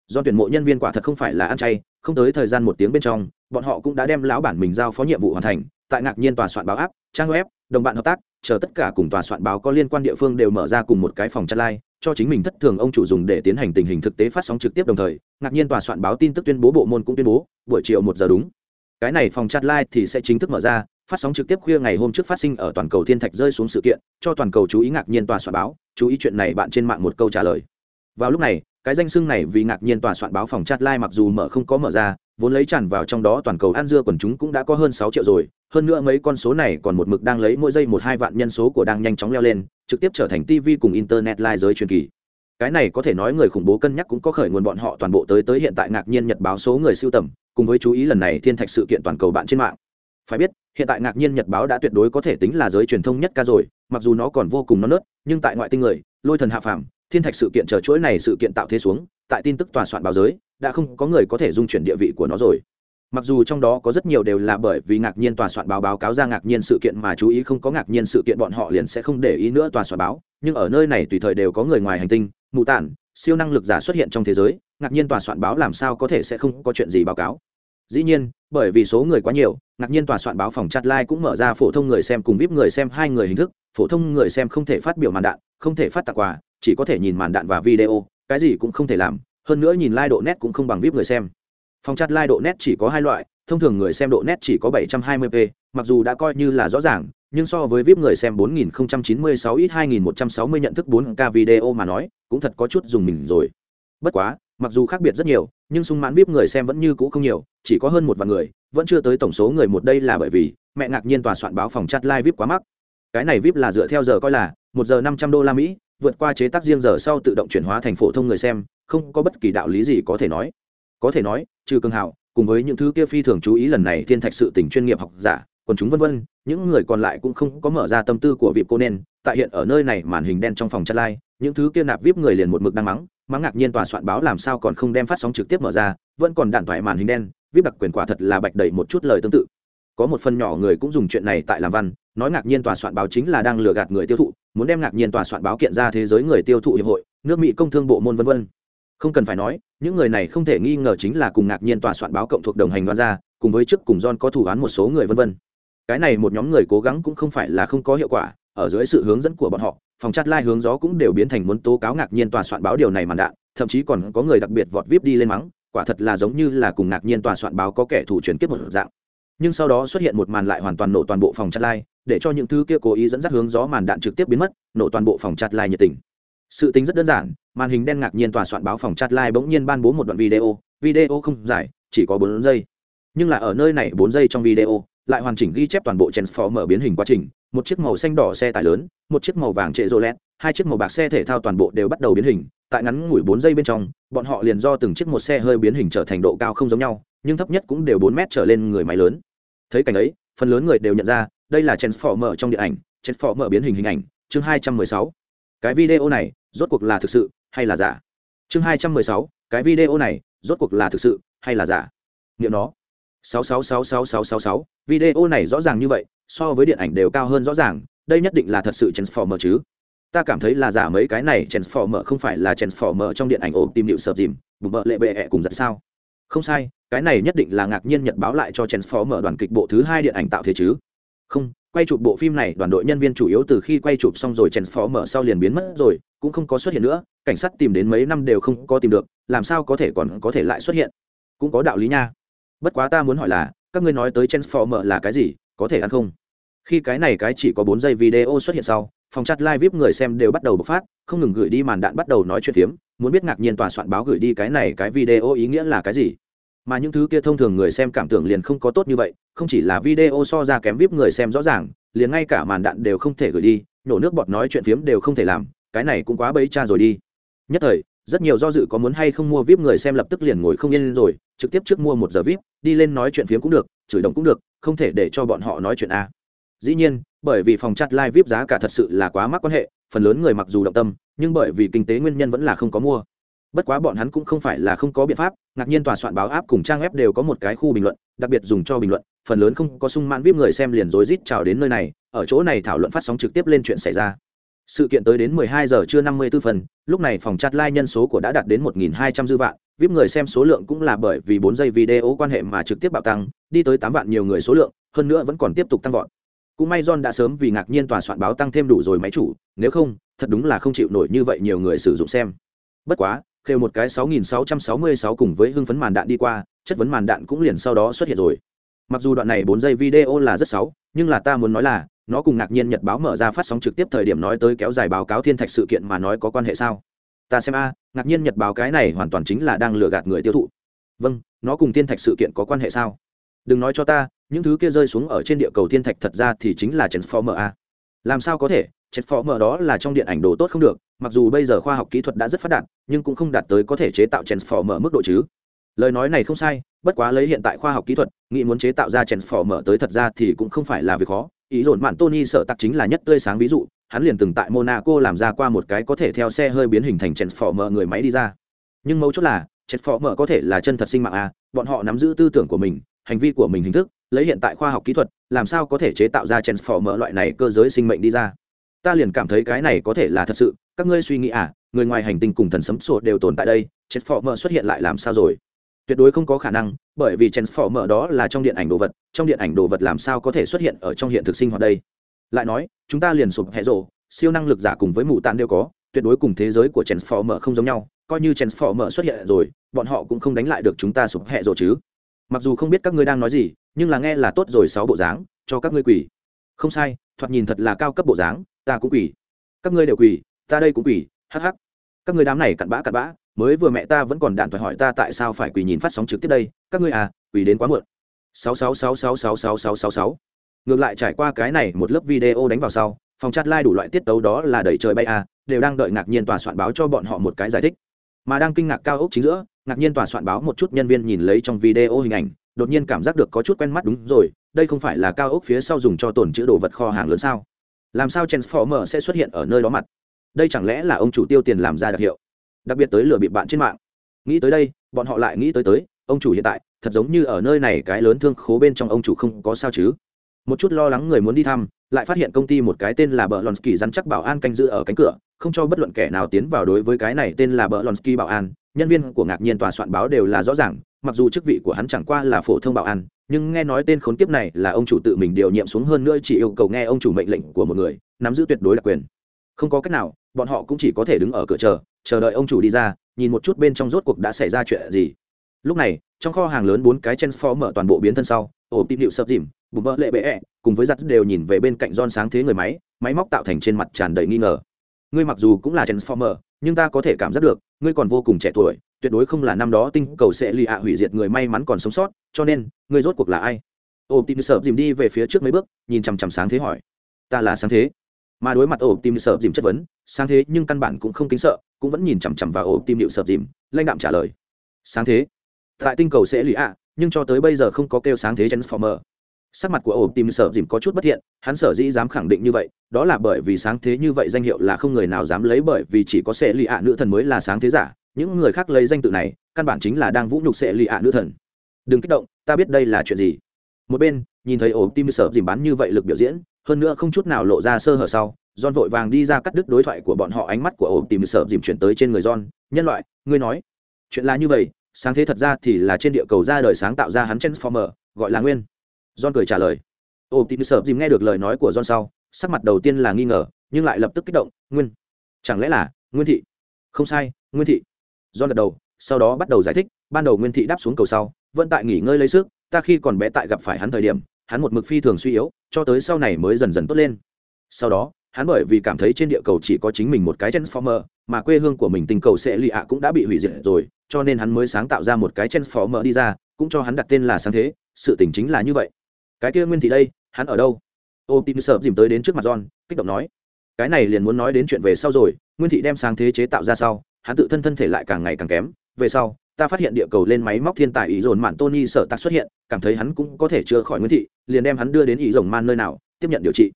Do tuyển mộ nhân viên quả thật không phải là ăn chay, không tới thời gian một tiếng bên trong, bọn họ cũng đã đem lão bản mình giao phó nhiệm vụ hoàn thành, tại ngạc nhiên tòa soạn báo áp trang web, đồng bạn hợp tác, chờ tất cả cùng tòa soạn báo có liên quan địa phương đều mở ra cùng một cái phòng chat live, cho chính mình thất thường ông chủ dùng để tiến hành tình hình thực tế phát sóng trực tiếp đồng thời, ngạc nhiên tòa soạn báo tin tức tuyên bố bộ môn cũng tuyên bố, buổi chiều một giờ đúng cái này phòng chat live thì sẽ chính thức mở ra, phát sóng trực tiếp khuya ngày hôm trước phát sinh ở toàn cầu thiên thạch rơi xuống sự kiện, cho toàn cầu chú ý ngạc nhiên tòa soạn báo, chú ý chuyện này bạn trên mạng một câu trả lời. Vào lúc này, cái danh xưng này vì ngạc nhiên tòa soạn báo phòng chat live mặc dù mở không có mở ra, vốn lấy tràn vào trong đó toàn cầu ăn dưa quần chúng cũng đã có hơn sáu triệu rồi, hơn nữa mấy con số này còn một mực đang lấy mỗi giây một hai vạn nhân số của đang nhanh chóng leo lên, trực tiếp trở thành tv cùng internet live giới truyền kỳ cái này có thể nói người khủng bố cân nhắc cũng có khởi nguồn bọn họ toàn bộ tới tới hiện tại ngạc nhiên nhật báo số người siêu tầm, cùng với chú ý lần này thiên thạch sự kiện toàn cầu bạn trên mạng. Phải biết, hiện tại ngạc nhiên nhật báo đã tuyệt đối có thể tính là giới truyền thông nhất ca rồi, mặc dù nó còn vô cùng non nớt, nhưng tại ngoại tinh người, lôi thần hạ phàm, thiên thạch sự kiện chờ chuỗi này sự kiện tạo thế xuống, tại tin tức tòa soạn báo giới, đã không có người có thể dung chuyển địa vị của nó rồi. Mặc dù trong đó có rất nhiều đều là bởi vì ngạc nhiên tòa soạn báo báo cáo ra ngạc nhiên sự kiện mà chú ý không có ngạc nhiên sự kiện, bọn họ liền sẽ không để ý nữa tòa soạn báo, nhưng ở nơi này tùy thời đều có người ngoài hành tinh mù tản, siêu năng lực giả xuất hiện trong thế giới, ngạc nhiên tòa soạn báo làm sao có thể sẽ không có chuyện gì báo cáo. Dĩ nhiên, bởi vì số người quá nhiều, ngạc nhiên tòa soạn báo phòng chat live cũng mở ra phổ thông người xem cùng vip người xem hai người hình thức, phổ thông người xem không thể phát biểu màn đạn, không thể phát tặng quà, chỉ có thể nhìn màn đạn và video, cái gì cũng không thể làm, hơn nữa nhìn live độ nét cũng không bằng vip người xem. Phòng chat live độ nét chỉ có hai loại, thông thường người xem độ nét chỉ có 720p mặc dù đã coi như là rõ ràng nhưng so với vip người xem 4096 ít 2160 nhận thức 4K video mà nói, cũng thật có chút dùng mình rồi. Bất quá, mặc dù khác biệt rất nhiều, nhưng sung mãn vip người xem vẫn như cũ không nhiều, chỉ có hơn một vạn người, vẫn chưa tới tổng số người một đây là bởi vì mẹ ngạc nhiên tòa soạn báo phòng chat live vip quá mắc. Cái này vip là dựa theo giờ coi là một giờ 500 đô la Mỹ, vượt qua chế tác riêng giờ sau tự động chuyển hóa thành phổ thông người xem, không có bất kỳ đạo lý gì có thể nói. Có thể nói, trừ cường hào, cùng với những thứ kia phi thường chú ý lần này thiên thạch sự tình chuyên nghiệp học giả, còn chúng vân vân, những người còn lại cũng không có mở ra tâm tư của vịp cô nên. Tại hiện ở nơi này màn hình đen trong phòng chat live, những thứ kia nạp vip người liền một mực đang mắng mắng ngạc nhiên tòa soạn báo làm sao còn không đem phát sóng trực tiếp mở ra, vẫn còn đạn thoại màn hình đen, vip đặc quyền quả thật là bạch đầy một chút lời tương tự. Có một phần nhỏ người cũng dùng chuyện này tại làm văn, nói ngạc nhiên tòa soạn báo chính là đang lừa gạt người tiêu thụ, muốn đem ngạc nhiên tòa soạn báo kiện ra thế giới người tiêu thụ hiệp hội, nước mỹ công thương bộ môn vân vân. Không cần phải nói, những người này không thể nghi ngờ chính là cùng ngạc nhiên tòa soạn báo cộng thuộc đồng hành đoan ra, cùng với trước cùng John có thủ án một số người vân vân cái này một nhóm người cố gắng cũng không phải là không có hiệu quả, ở dưới sự hướng dẫn của bọn họ, phòng chát lai hướng gió cũng đều biến thành muốn tố cáo ngạc nhiên tòa soạn báo điều này màn đạn, thậm chí còn có người đặc biệt vọt vip đi lên mắng, quả thật là giống như là cùng ngạc nhiên tòa soạn báo có kẻ thủ chuyển kiếp một dạng. Nhưng sau đó xuất hiện một màn lại hoàn toàn nổ toàn bộ phòng chát lai để cho những thứ kia cố ý dẫn dắt hướng gió màn đạn trực tiếp biến mất, nổ toàn bộ phòng chát lai nhiệt tình. Sự tính rất đơn giản, màn hình đen ngạc nhiên tòa soạn báo phòng chặt lai bỗng nhiên ban bố một đoạn video video không dài, chỉ có bốn giây. Nhưng là ở nơi này bốn giây trong video lại hoàn chỉnh ghi chép toàn bộ transformer biến hình quá trình. Một chiếc màu xanh đỏ xe tải lớn, một chiếc màu vàng trệ rô hai chiếc màu bạc xe thể thao toàn bộ đều bắt đầu biến hình. Tại ngắn ngủi bốn giây bên trong, bọn họ liền do từng chiếc một xe hơi biến hình trở thành độ cao không giống nhau, nhưng thấp nhất cũng đều bốn mét trở lên người máy lớn. Thấy cảnh ấy, phần lớn người đều nhận ra, đây là transformer trong điện ảnh, transformer biến hình hình ảnh, chương hai trăm mười sáu. Cái video này, rốt cuộc là thực sự hay là giả? Chương hai trăm mười sáu, cái video này, rốt cuộc là thực sự hay là giả? Nghiệm nó. 66666666, video này rõ ràng như vậy, so với điện ảnh đều cao hơn rõ ràng, đây nhất định là thật sự Transformer chứ. Ta cảm thấy là giả mấy cái này Transformer không phải là Transformer trong điện ảnh ổn tìm điệu sợp dìm, bụng bợ lệ bệ ẹ cùng giật sao. Không sai, cái này nhất định là ngạc nhiên nhật báo lại cho Transformer đoàn kịch bộ thứ hai điện ảnh tạo thế chứ. Không, quay chụp bộ phim này đoàn đội nhân viên chủ yếu từ khi quay chụp xong rồi Transformer sau liền biến mất rồi, cũng không có xuất hiện nữa, cảnh sát tìm đến mấy năm đều không có tìm được, làm sao có thể còn có thể lại xuất hiện. Cũng có đạo lý nha bất quá ta muốn hỏi là, các ngươi nói tới transformer là cái gì, có thể ăn không? Khi cái này cái chỉ có bốn giây video xuất hiện sau, phòng chat live vip người xem đều bắt đầu bộc phát, không ngừng gửi đi màn đạn bắt đầu nói chuyện phiếm, muốn biết ngạc nhiên tòa soạn báo gửi đi cái này cái video ý nghĩa là cái gì. Mà những thứ kia thông thường người xem cảm tưởng liền không có tốt như vậy, không chỉ là video so ra kém vip người xem rõ ràng, liền ngay cả màn đạn đều không thể gửi đi nhổ nước bọt nói chuyện phiếm đều không thể làm, cái này cũng quá bấy cha rồi đi. Nhất thời rất nhiều do dự có muốn hay không mua vip người xem lập tức liền ngồi không yên rồi, trực tiếp trước mua một giờ vip, đi lên nói chuyện phiếm cũng được, chửi động cũng được, không thể để cho bọn họ nói chuyện a. Dĩ nhiên, bởi vì phòng chat live vip giá cả thật sự là quá mắc quan hệ, phần lớn người mặc dù động tâm, nhưng bởi vì kinh tế nguyên nhân vẫn là không có mua. Bất quá bọn hắn cũng không phải là không có biện pháp, ngạc nhiên tòa soạn báo áp cùng trang web đều có một cái khu bình luận, đặc biệt dùng cho bình luận, phần lớn không có sung mãn vip người xem liền rối rít chào đến nơi này, ở chỗ này thảo luận phát sóng trực tiếp lên chuyện xảy ra sự kiện tới đến 12 giờ trưa 54 phần, lúc này phòng chat live nhân số của đã đạt đến 1.200 dư vạn vip người xem số lượng cũng là bởi vì 4 giây video quan hệ mà trực tiếp bạo tăng, đi tới 8 vạn nhiều người số lượng, hơn nữa vẫn còn tiếp tục tăng vọt. Cũng may john đã sớm vì ngạc nhiên tòa soạn báo tăng thêm đủ rồi máy chủ, nếu không, thật đúng là không chịu nổi như vậy nhiều người sử dụng xem. Bất quá, khều một cái 6666 cùng với hưng phấn màn đạn đi qua, chất vấn màn đạn cũng liền sau đó xuất hiện rồi. Mặc dù đoạn này 4 giây video là rất xấu, nhưng là ta muốn nói là nó cùng ngạc nhiên nhật báo mở ra phát sóng trực tiếp thời điểm nói tới kéo dài báo cáo thiên thạch sự kiện mà nói có quan hệ sao? Ta xem a, ngạc nhiên nhật báo cái này hoàn toàn chính là đang lừa gạt người tiêu thụ. Vâng nó cùng thiên thạch sự kiện có quan hệ sao? Đừng nói cho ta, những thứ kia rơi xuống ở trên địa cầu thiên thạch thật ra thì chính là transformer a. Làm sao có thể? Transformer đó là trong điện ảnh đồ tốt không được, mặc dù bây giờ khoa học kỹ thuật đã rất phát đạt, nhưng cũng không đạt tới có thể chế tạo transformer mức độ chứ. Lời nói này không sai, bất quá lấy hiện tại khoa học kỹ thuật, nghĩ muốn chế tạo ra transformer tới thật ra thì cũng không phải là việc khó ý dồn mạn tony sợ tặc chính là nhất tươi sáng ví dụ, hắn liền từng tại monaco làm ra qua một cái có thể theo xe hơi biến hình thành chèn phỏ mở người máy đi ra nhưng mấu chốt là chèn phỏ mở có thể là chân thật sinh mạng à? bọn họ nắm giữ tư tưởng của mình, hành vi của mình hình thức, lấy hiện tại khoa học kỹ thuật, làm sao có thể chế tạo ra chèn phỏ mở loại này cơ giới sinh mệnh đi ra ta liền cảm thấy cái này có thể là thật sự, các ngươi suy nghĩ à người ngoài hành tinh cùng thần sấm sột đều tồn tại đây chèn phỏ mở xuất hiện lại làm sao rồi tuyệt đối không có khả năng bởi vì transformer đó là trong điện ảnh đồ vật trong điện ảnh đồ vật làm sao có thể xuất hiện ở trong hiện thực sinh hoạt đây lại nói chúng ta liền sụp hệ rộ siêu năng lực giả cùng với mụ tàn đều có tuyệt đối cùng thế giới của transformer không giống nhau coi như transformer xuất hiện rồi bọn họ cũng không đánh lại được chúng ta sụp hệ rộ chứ mặc dù không biết các ngươi đang nói gì nhưng là nghe là tốt rồi sáu bộ dáng cho các ngươi quỷ. không sai thoạt nhìn thật là cao cấp bộ dáng ta cũng quỷ. các ngươi đều quỷ, ta đây cũng quỷ. hh các ngươi đám này cặn bã cặn bã mới vừa mẹ ta vẫn còn đạn thoại hỏi ta tại sao phải quỳ nhìn phát sóng trực tiếp đây, các ngươi à quỳ đến quá muộn. Sáu sáu sáu sáu sáu sáu sáu sáu sáu. Ngược lại trải qua cái này một lớp video đánh vào sau, phòng chat like đủ loại tiết tấu đó là đẩy trời bay à đều đang đợi ngạc nhiên tòa soạn báo cho bọn họ một cái giải thích. Mà đang kinh ngạc cao ốc chính giữa, ngạc nhiên tòa soạn báo một chút nhân viên nhìn lấy trong video hình ảnh, đột nhiên cảm giác được có chút quen mắt đúng rồi, đây không phải là cao ốc phía sau dùng cho tồn chữ đồ vật kho hàng lớn sao? Làm sao transformer sẽ xuất hiện ở nơi đó mặt? Đây chẳng lẽ là ông chủ tiêu tiền làm ra đặc hiệu? Đặc biệt tới lừa bịp bạn trên mạng. Nghĩ tới đây, bọn họ lại nghĩ tới tới, ông chủ hiện tại, thật giống như ở nơi này cái lớn thương khố bên trong ông chủ không có sao chứ. Một chút lo lắng người muốn đi thăm, lại phát hiện công ty một cái tên là bờ lonsky dắn chắc bảo an canh giữ ở cánh cửa, không cho bất luận kẻ nào tiến vào đối với cái này tên là bờ lonsky bảo an. Nhân viên của ngạc nhiên tòa soạn báo đều là rõ ràng, mặc dù chức vị của hắn chẳng qua là phổ thông bảo an, nhưng nghe nói tên khốn kiếp này là ông chủ tự mình điều nhiệm xuống hơn nữa chỉ yêu cầu nghe ông chủ mệnh lệnh của một người, nắm giữ tuyệt đối đặc quyền. Không có cách nào, bọn họ cũng chỉ có thể đứng ở cửa chờ chờ đợi ông chủ đi ra nhìn một chút bên trong rốt cuộc đã xảy ra chuyện gì. Lúc này trong kho hàng lớn bốn cái chen phó mở toàn bộ biến thân sau ổ tim điệu sập dìm bùm bỡ lệ bệ ẹ、e, cùng với giặt đều nhìn về bên cạnh don sáng thế người máy máy móc tạo thành trên mặt tràn đầy nghi ngờ. Ngươi mặc dù cũng là transformer nhưng ta có thể cảm giác được ngươi còn vô cùng trẻ tuổi tuyệt đối không là năm đó tinh cầu sẽ lì ạ hủy diệt người may mắn còn sống sót cho nên ngươi rốt cuộc là ai? Ổ tim sợ dìm đi về phía trước mấy bước nhìn chằm chằm sáng thế hỏi. Ta là sáng thế. Mà đối mặt ổ tim sợ dìm chất vấn sáng thế nhưng căn bản cũng không kính sợ cũng vẫn nhìn chằm chằm vào ổ tim hiệu sợ dìm, lãnh đạm trả lời. Sáng thế. Tại tinh cầu sẽ lì ạ, nhưng cho tới bây giờ không có kêu sáng thế transformer. Sắc mặt của ổ tim sợ dìm có chút bất thiện, hắn sở dĩ dám khẳng định như vậy, đó là bởi vì sáng thế như vậy danh hiệu là không người nào dám lấy bởi vì chỉ có sẽ lì ạ nữ thần mới là sáng thế giả, những người khác lấy danh tự này, căn bản chính là đang vũ nhục sẽ lì ạ nữ thần. Đừng kích động, ta biết đây là chuyện gì. Một bên, nhìn thấy ổ tim sợ dìm bán như vậy lực biểu diễn, hơn nữa không chút nào lộ ra sơ hở sau John vội vàng đi ra cắt đứt đối thoại của bọn họ ánh mắt của ổ tìm sợ dìm chuyển tới trên người John, nhân loại, ngươi nói, chuyện là như vậy, sáng thế thật ra thì là trên địa cầu ra đời sáng tạo ra hắn Transformer, gọi là Nguyên. John cười trả lời. Ổ tìm sợ dìm nghe được lời nói của John sau, sắc mặt đầu tiên là nghi ngờ, nhưng lại lập tức kích động, Nguyên, chẳng lẽ là Nguyên thị? Không sai, Nguyên thị. John gật đầu, sau đó bắt đầu giải thích, ban đầu Nguyên thị đáp xuống cầu sau, vẫn tại nghỉ ngơi lấy sức, ta khi còn bé tại gặp phải hắn thời điểm, hắn một mực phi thường suy yếu, cho tới sau này mới dần dần tốt lên. Sau đó, hắn bởi vì cảm thấy trên địa cầu chỉ có chính mình một cái transformer, mà quê hương của mình tình cầu sẽ lì ạ cũng đã bị hủy diệt rồi, cho nên hắn mới sáng tạo ra một cái transformer đi ra, cũng cho hắn đặt tên là sáng thế, sự tình chính là như vậy. Cái kia nguyên thị đây, hắn ở đâu? Ô tim sợ dìm tới đến trước mặt john, kích động nói. Cái này liền muốn nói đến chuyện về sau rồi, nguyên thị đem sáng thế chế tạo ra sau, hắn tự thân thân thể lại càng ngày càng kém. Về sau, ta phát hiện địa cầu lên máy móc thiên tài ý dồn mạn tony sở tạc xuất hiện, cảm thấy hắn cũng có thể chữa khỏi nguyên thị, liền đem hắn đưa đến ý dồn man nơi nào, tiếp nhận điều trị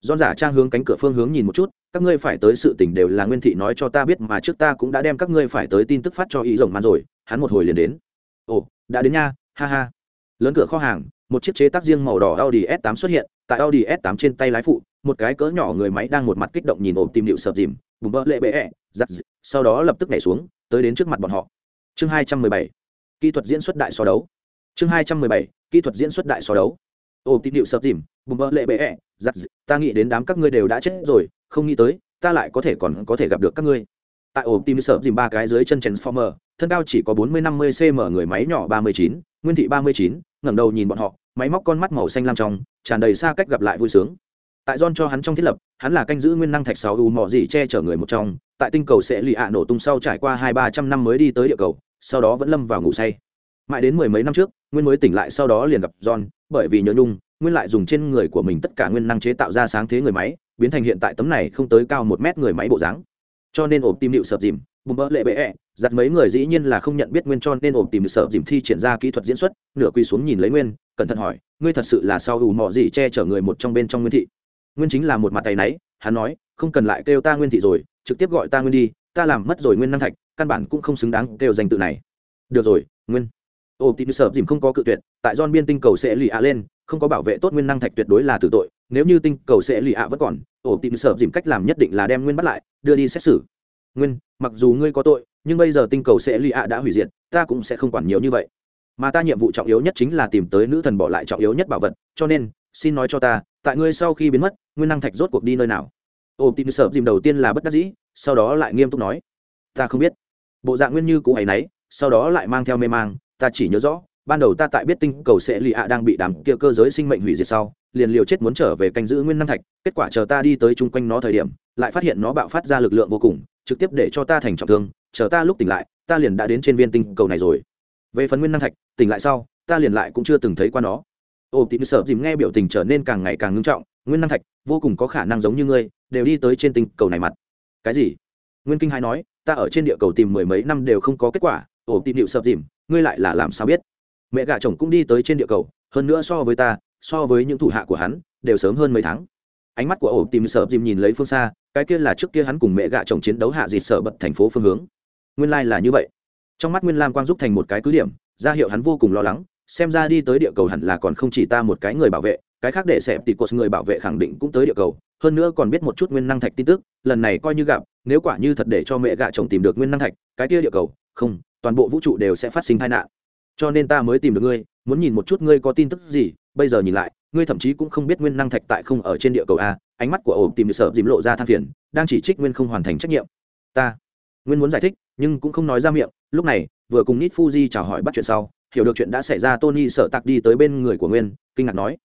don giả trang hướng cánh cửa phương hướng nhìn một chút, các ngươi phải tới sự tình đều là nguyên thị nói cho ta biết mà trước ta cũng đã đem các ngươi phải tới tin tức phát cho ý rồng man rồi, hắn một hồi liền đến. Ồ, đã đến nha, ha ha. Lớn cửa kho hàng, một chiếc chế tác riêng màu đỏ audi s 8 xuất hiện, tại audi s 8 trên tay lái phụ, một cái cỡ nhỏ người máy đang một mặt kích động nhìn ổ tim điệu sập dìm, bùm bơ lệ bệ ẹ, giặt sau đó lập tức nhảy xuống, tới đến trước mặt bọn họ. Chương 217 kỹ thuật diễn xuất đại so đấu. Chương 217 kỹ thuật diễn xuất đại so đấu ôm tín hiệu sập dìm bùm bơ lệ bệ ẹ giặt ta nghĩ đến đám các ngươi đều đã chết rồi không nghĩ tới ta lại có thể còn có thể gặp được các ngươi. Tại ổ tim sợ dìm ba cái dưới chân transformer thân cao chỉ có 40-50 cm người máy nhỏ 39, nguyên thị 39, ngẩng đầu nhìn bọn họ máy móc con mắt màu xanh lam trong tràn đầy xa cách gặp lại vui sướng. Tại John cho hắn trong thiết lập, hắn là canh giữ nguyên năng thạch sáu u mọ gì che chở người một trong, tại tinh cầu sẽ lì ạ nổ tung sau trải qua hai ba trăm năm mới đi tới địa cầu, sau đó vẫn lâm vào ngủ say. Mãi đến mười mấy năm trước, Nguyên mới tỉnh lại sau đó liền gặp John, bởi vì nhớ nhung, Nguyên lại dùng trên người của mình tất cả nguyên năng chế tạo ra sáng thế người máy, biến thành hiện tại tấm này không tới cao một mét người máy bộ dáng. Cho nên ổ tim điệu sợp dìm, bùm bỡ lệ bệ ẹ, giặt mấy người dĩ nhiên là không nhận biết Nguyên cho nên ổ tìm sợ dìm thi triển ra kỹ thuật diễn xuất, nửa quỳ xuống nhìn lấy Nguyên, cẩn thận hỏi, ngươi thật sự là sau ủ mọ gì che chở người một trong bên trong Nguyên thị? nguyên chính là một mặt tay náy hắn nói không cần lại kêu ta nguyên thị rồi trực tiếp gọi ta nguyên đi ta làm mất rồi nguyên năng thạch căn bản cũng không xứng đáng kêu danh tự này được rồi nguyên ô tìm sợ dìm không có cự tuyệt, tại don biên tinh cầu sẽ lì ạ lên, không có bảo vệ tốt nguyên năng thạch tuyệt đối là tử tội, nếu như tinh cầu sẽ lì ạ vẫn còn ổ tìm sợ dìm cách làm nhất định là đem nguyên bắt lại, đưa đi xét xử. Nguyên, mặc dù ngươi có tội, nhưng bây giờ tinh cầu sẽ lì ạ đã hủy diệt, ta cũng sẽ không quản nhiều như vậy. Mà ta nhiệm vụ trọng yếu nhất chính là tìm tới nữ thần bỏ lại trọng yếu nhất bảo vật, cho nên, xin nói cho ta, tại ngươi sau khi biến mất, nguyên năng thạch rốt cuộc đi nơi nào? Ô tìm sợ dìm đầu tiên là bất đắc dĩ, sau đó lại nghiêm túc nói, ta không biết. Bộ dạng nguyên như cũ ấy nấy, sau đó lại mang theo mê mang ta chỉ nhớ rõ, ban đầu ta tại biết tinh cầu sẽ lì ạ đang bị đám kia cơ giới sinh mệnh hủy diệt sau, liền liều chết muốn trở về canh giữ nguyên năng thạch, kết quả chờ ta đi tới chung quanh nó thời điểm, lại phát hiện nó bạo phát ra lực lượng vô cùng, trực tiếp để cho ta thành trọng thương, chờ ta lúc tỉnh lại, ta liền đã đến trên viên tinh cầu này rồi. Về phần nguyên năng thạch, tỉnh lại sau, ta liền lại cũng chưa từng thấy qua nó. Ô tìm sợ dìm nghe biểu tình trở nên càng ngày càng ngưng trọng, nguyên năng thạch vô cùng có khả năng giống như ngươi, đều đi tới trên tinh cầu này mặt. Cái gì? Nguyên kinh hai nói, ta ở trên địa cầu tìm mười mấy năm đều không có kết quả. Ổ tìm hiệu sợ dìm ngươi lại là làm sao biết? Mẹ gà chồng cũng đi tới trên địa cầu, hơn nữa so với ta, so với những thủ hạ của hắn, đều sớm hơn mấy tháng. Ánh mắt của ổ tìm sợ dìm nhìn lấy phương xa, cái kia là trước kia hắn cùng mẹ gạ chồng chiến đấu hạ dịt sợ bật thành phố phương hướng. Nguyên lai là như vậy. Trong mắt nguyên lam quang giúp thành một cái cứ điểm, ra hiệu hắn vô cùng lo lắng, xem ra đi tới địa cầu hẳn là còn không chỉ ta một cái người bảo vệ, cái khác để xẹp tỷ cột người bảo vệ khẳng định cũng tới địa cầu, hơn nữa còn biết một chút nguyên năng thạch tin tức, lần này coi như gặp, nếu quả như thật để cho mẹ gạ chồng tìm được nguyên năng thạch, cái kia địa cầu, không toàn bộ vũ trụ đều sẽ phát sinh tai nạn. Cho nên ta mới tìm được ngươi, muốn nhìn một chút ngươi có tin tức gì, bây giờ nhìn lại, ngươi thậm chí cũng không biết nguyên năng thạch tại không ở trên địa cầu a, ánh mắt của ổ tìm sợ dìm lộ ra than phiền, đang chỉ trích nguyên không hoàn thành trách nhiệm. Ta, nguyên muốn giải thích, nhưng cũng không nói ra miệng, lúc này, vừa cùng nít fuji chào hỏi bắt chuyện sau, hiểu được chuyện đã xảy ra tony sợ tặc đi tới bên người của nguyên, kinh ngạc nói,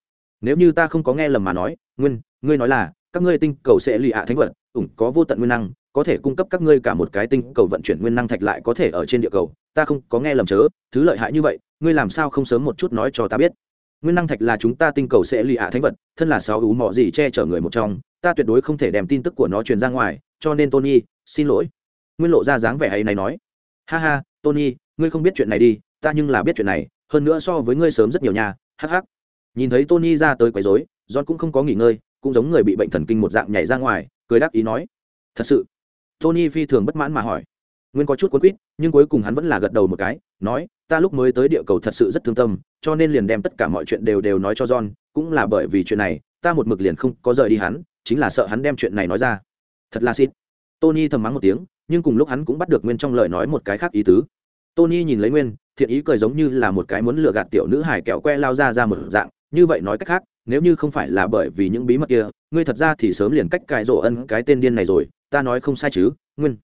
nếu như ta không có nghe lầm mà nói, nguyên, ngươi nói là, các ngươi tinh cầu sẽ lì ạ thánh vật, ủng có vô tận nguyên năng có thể cung cấp các ngươi cả một cái tinh cầu vận chuyển nguyên năng thạch lại có thể ở trên địa cầu, ta không có nghe lầm chớ, thứ lợi hại như vậy, ngươi làm sao không sớm một chút nói cho ta biết? Nguyên năng thạch là chúng ta tinh cầu sẽ lì ạ thánh vật, thân là sáu ú mọ gì che chở người một trong, ta tuyệt đối không thể đem tin tức của nó truyền ra ngoài, cho nên tony, xin lỗi. Nguyên lộ ra dáng vẻ ấy này nói. Ha ha, tony, ngươi không biết chuyện này đi, ta nhưng là biết chuyện này, hơn nữa so với ngươi sớm rất nhiều nhà hắc hắc. Nhìn thấy tony ra tới quấy rối, john cũng không có nghỉ ngơi, cũng giống người bị bệnh thần kinh một dạng nhảy ra ngoài, cười đáp ý nói. Thật sự tony phi thường bất mãn mà hỏi. Nguyên có chút cuốn quýt, nhưng cuối cùng hắn vẫn là gật đầu một cái, nói, ta lúc mới tới địa cầu thật sự rất thương tâm, cho nên liền đem tất cả mọi chuyện đều đều nói cho john, cũng là bởi vì chuyện này, ta một mực liền không có rời đi hắn, chính là sợ hắn đem chuyện này nói ra. Thật là xịt. Tony thầm mắng một tiếng, nhưng cùng lúc hắn cũng bắt được nguyên trong lời nói một cái khác ý tứ. Tony nhìn lấy nguyên, thiện ý cười giống như là một cái muốn lừa gạt tiểu nữ hải kẹo que lao ra ra một dạng, như vậy nói cách khác nếu như không phải là bởi vì những bí mật kia ngươi thật ra thì sớm liền cách cài rộ ân cái tên điên này rồi ta nói không sai chứ nguyên.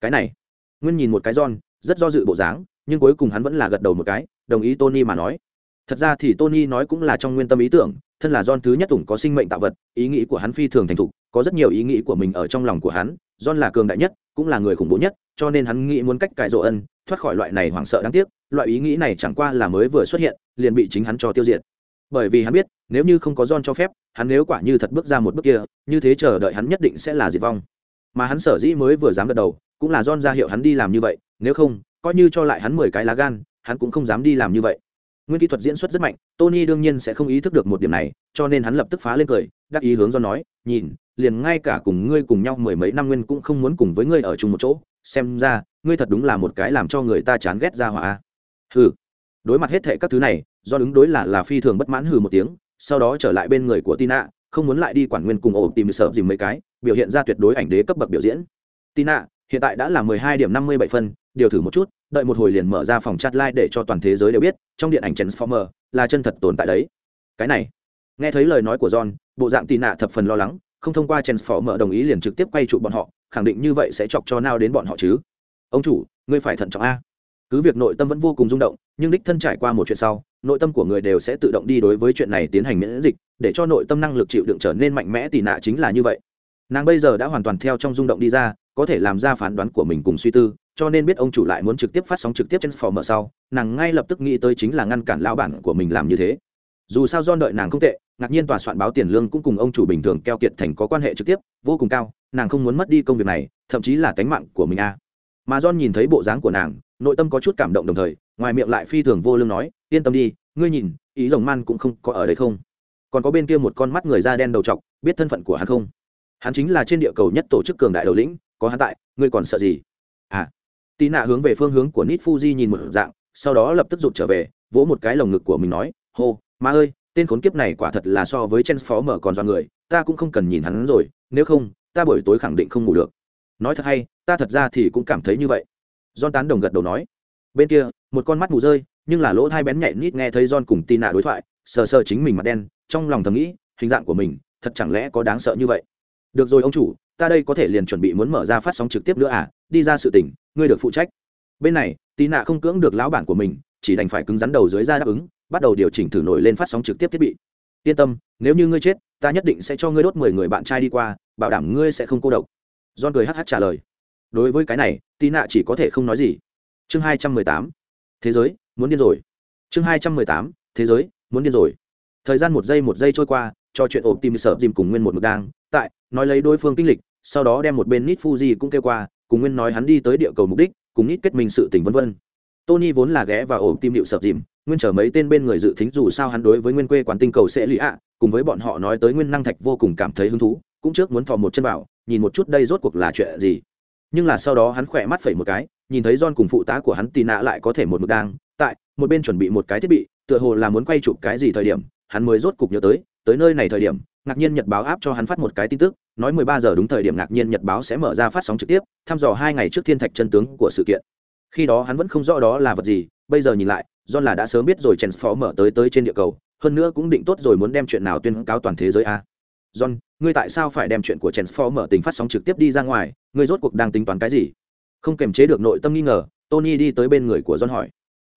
Cái này. Nguyên nhìn một cái giòn rất do dự bộ dáng nhưng cuối cùng hắn vẫn là gật đầu một cái đồng ý tony mà nói. Thật ra thì tony nói cũng là trong nguyên tâm ý tưởng thân là John thứ nhất ủng có sinh mệnh tạo vật, ý nghĩ của hắn phi thường thành thục, có rất nhiều ý nghĩ của mình ở trong lòng của hắn, John là cường đại nhất, cũng là người khủng bố nhất, cho nên hắn nghĩ muốn cách cải rộ ân, thoát khỏi loại này hoảng sợ đáng tiếc, loại ý nghĩ này chẳng qua là mới vừa xuất hiện, liền bị chính hắn cho tiêu diệt. Bởi vì hắn biết, nếu như không có John cho phép, hắn nếu quả như thật bước ra một bước kia, như thế chờ đợi hắn nhất định sẽ là diệt vong. Mà hắn sở dĩ mới vừa dám gật đầu, cũng là John ra hiệu hắn đi làm như vậy nếu không coi như cho lại hắn mười cái lá gan hắn cũng không dám đi làm như vậy. Nguyên kỹ thuật diễn xuất rất mạnh tony đương nhiên sẽ không ý thức được một điểm này cho nên hắn lập tức phá lên cười đắc ý hướng do nói nhìn liền ngay cả cùng ngươi cùng nhau mười mấy năm nguyên cũng không muốn cùng với ngươi ở chung một chỗ xem ra ngươi thật đúng là một cái làm cho người ta chán ghét ra hỏa ừ đối mặt hết thệ các thứ này, do ứng đối là là phi thường bất mãn hừ một tiếng, sau đó trở lại bên người của tina, không muốn lại đi quản nguyên cùng ổ tìm sợ dìm mấy cái, biểu hiện ra tuyệt đối ảnh đế cấp bậc biểu diễn. Tina, hiện tại đã là mười hai điểm năm mươi bảy phân, điều thử một chút, đợi một hồi liền mở ra phòng chat live để cho toàn thế giới đều biết, trong điện ảnh transformer là chân thật tồn tại đấy. Cái này, nghe thấy lời nói của john, bộ dạng Tina thập phần lo lắng, không thông qua transformer đồng ý liền trực tiếp quay trụ bọn họ, khẳng định như vậy sẽ chọc cho nào đến bọn họ chứ? Ông chủ, ngươi phải thận trọng a cứ việc nội tâm vẫn vô cùng rung động, nhưng đích thân trải qua một chuyện sau, nội tâm của người đều sẽ tự động đi đối với chuyện này tiến hành miễn dịch, để cho nội tâm năng lực chịu đựng trở nên mạnh mẽ tì nạ chính là như vậy. Nàng bây giờ đã hoàn toàn theo trong rung động đi ra, có thể làm ra phán đoán của mình cùng suy tư, cho nên biết ông chủ lại muốn trực tiếp phát sóng trực tiếp trên mở sau, nàng ngay lập tức nghĩ tới chính là ngăn cản lao bản của mình làm như thế. Dù sao do đợi nàng không tệ, ngạc nhiên tòa soạn báo tiền lương cũng cùng ông chủ bình thường keo kiệt thành có quan hệ trực tiếp, vô cùng cao, nàng không muốn mất đi công việc này, thậm chí là tánh mạng của mình a mà john nhìn thấy bộ dáng của nàng, nội tâm có chút cảm động đồng thời, ngoài miệng lại phi thường vô lương nói, yên tâm đi, ngươi nhìn, ý rồng man cũng không có ở đây không? Còn có bên kia một con mắt người da đen đầu t biết thân phận của hắn không? Hắn chính là trên địa cầu nhất tổ chức cường đại đầu lĩnh, có hắn tại, ngươi còn sợ gì? À tì nạ hướng về phương hướng của nít fuji nhìn một dạng, sau đó lập tức rụt trở về, vỗ một cái lồng ngực của mình nói, hô, ma ơi, tên khốn kiếp này quả thật là so với chen phó mở còn do người, ta cũng không cần nhìn hắn rồi, nếu không, ta buổi tối khẳng định không ngủ được. Nói thật hay ta thật ra thì cũng cảm thấy như vậy. John tán đồng gật đầu nói. Bên kia, một con mắt mù rơi, nhưng là lỗ thai bén nhạy nít nghe thấy john cùng tin nạ đối thoại, sờ sờ chính mình mặt đen, trong lòng thầm nghĩ, hình dạng của mình, thật chẳng lẽ có đáng sợ như vậy? Được rồi ông chủ, ta đây có thể liền chuẩn bị muốn mở ra phát sóng trực tiếp nữa à? Đi ra sự tình, ngươi được phụ trách. Bên này tì nạ không cưỡng được lão bản của mình, chỉ đành phải cứng rắn đầu dưới ra đáp ứng, bắt đầu điều chỉnh thử nổi lên phát sóng trực tiếp thiết bị. Yên tâm, nếu như ngươi chết, ta nhất định sẽ cho ngươi đốt mười người bạn trai đi qua, bảo đảm ngươi sẽ không cô độc. John cười hh trả lời đối với cái này tì nạ chỉ có thể không nói gì. Chương hai trăm mười tám. Thế giới, muốn điên rồi. Chương hai trăm mười tám. Thế giới, muốn điên rồi. Thời gian một giây một giây trôi qua, cho chuyện ộp tìm sợ dìm cùng nguyên một mực đang tại, nói lấy đối phương kinh lịch, sau đó đem một bên nít fuji cũng kêu qua, cùng nguyên nói hắn đi tới địa cầu mục đích, cùng nít kết minh sự tình vân vân. Tony vốn là ghé và ổ tim hiệu sợ dìm, nguyên chở mấy tên bên người dự tính dù sao hắn đối với nguyên quê quán tinh cầu sẽ lì ạ, cùng với bọn họ nói tới nguyên năng thạch vô cùng cảm thấy hứng thú, cũng trước muốn thò một chân vào, nhìn một chút đây rốt cuộc là chuyện gì nhưng là sau đó hắn khỏe mắt phẩy một cái, nhìn thấy John cùng phụ tá của hắn tì nạ lại có thể một mực đang, tại, một bên chuẩn bị một cái thiết bị, tựa hồ là muốn quay chụp cái gì thời điểm, hắn mới rốt cục nhớ tới tới nơi này thời điểm, ngạc nhiên nhật báo áp cho hắn phát một cái tin tức, nói 13 giờ đúng thời điểm ngạc nhiên nhật báo sẽ mở ra phát sóng trực tiếp, thăm dò hai ngày trước thiên thạch chân tướng của sự kiện. Khi đó hắn vẫn không rõ đó là vật gì, bây giờ nhìn lại, John là đã sớm biết rồi chèn phó mở tới tới trên địa cầu, hơn nữa cũng định tốt rồi muốn đem chuyện nào tuyên cáo toàn thế giới a. John, ngươi tại sao phải đem chuyện của chèn phó mở tình phát sóng trực tiếp đi ra ngoài? Ngươi rốt cuộc đang tính toán cái gì? Không kềm chế được nội tâm nghi ngờ tony đi tới bên người của john hỏi.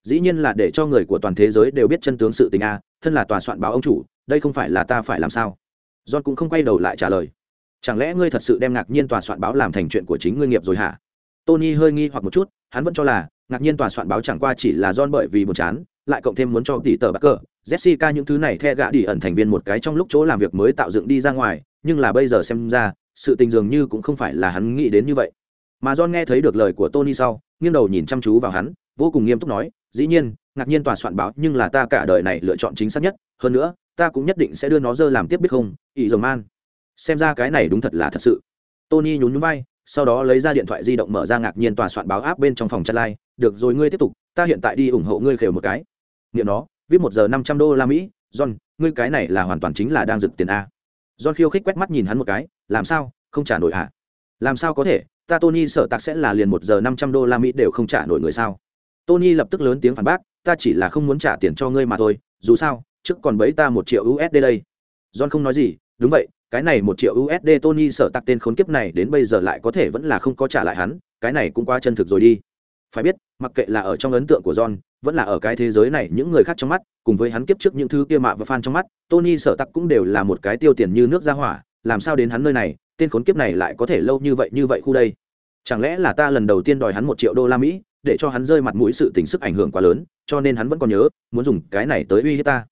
Dĩ nhiên là để cho người của toàn thế giới đều biết chân tướng sự tình a thân là tòa soạn báo ông chủ đây không phải là ta phải làm sao? John cũng không quay đầu lại trả lời. Chẳng lẽ ngươi thật sự đem ngạc nhiên tòa soạn báo làm thành chuyện của chính ngươi nghiệp rồi hả? Tony hơi nghi hoặc một chút hắn vẫn cho là ngạc nhiên tòa soạn báo chẳng qua chỉ là John bởi vì buồn chán, lại cộng thêm muốn cho tỷ tờ cờ, Jessica những thứ này the gã đi ẩn thành viên một cái trong lúc chỗ làm việc mới tạo dựng đi ra ngoài, nhưng là bây giờ xem ra, sự tình dường như cũng không phải là hắn nghĩ đến như vậy. Mà John nghe thấy được lời của Tony sau, nghiêng đầu nhìn chăm chú vào hắn, vô cùng nghiêm túc nói, dĩ nhiên, ngạc nhiên tòa soạn báo, nhưng là ta cả đời này lựa chọn chính xác nhất, hơn nữa, ta cũng nhất định sẽ đưa nó dơ làm tiếp biết không, ý rồng man. Xem ra cái này đúng thật là thật sự. Tony nhún nhún vai, sau đó lấy ra điện thoại di động mở ra ngạc nhiên tòa soạn báo áp bên trong phòng chat live được rồi ngươi tiếp tục ta hiện tại đi ủng hộ ngươi khều một cái nghiệm nó viết một giờ năm trăm đô la mỹ john ngươi cái này là hoàn toàn chính là đang rực tiền a john khiêu khích quét mắt nhìn hắn một cái làm sao, không trả nổi à làm sao có thể? Ta tony sợ tạc sẽ là liền một giờ năm trăm đô la mỹ đều không trả nổi người sao? Tony lập tức lớn tiếng phản bác, ta chỉ là không muốn trả tiền cho ngươi mà thôi, dù sao, trước còn bấy ta một triệu usd đây. John không nói gì, đúng vậy, cái này một triệu usd tony sợ tạc tên khốn kiếp này đến bây giờ lại có thể vẫn là không có trả lại hắn, cái này cũng quá chân thực rồi đi. Phải biết, mặc kệ là ở trong ấn tượng của john, vẫn là ở cái thế giới này, những người khác trong mắt, cùng với hắn kiếp trước những thứ kia mạ và fan trong mắt, tony sợ tặc cũng đều là một cái tiêu tiền như nước ra hỏa làm sao đến hắn nơi này tên khốn kiếp này lại có thể lâu như vậy như vậy khu đây? Chẳng lẽ là ta lần đầu tiên đòi hắn một triệu đô la mỹ để cho hắn rơi mặt mũi sự tình sức ảnh hưởng quá lớn cho nên hắn vẫn còn nhớ muốn dùng cái này tới uy hiếp ta.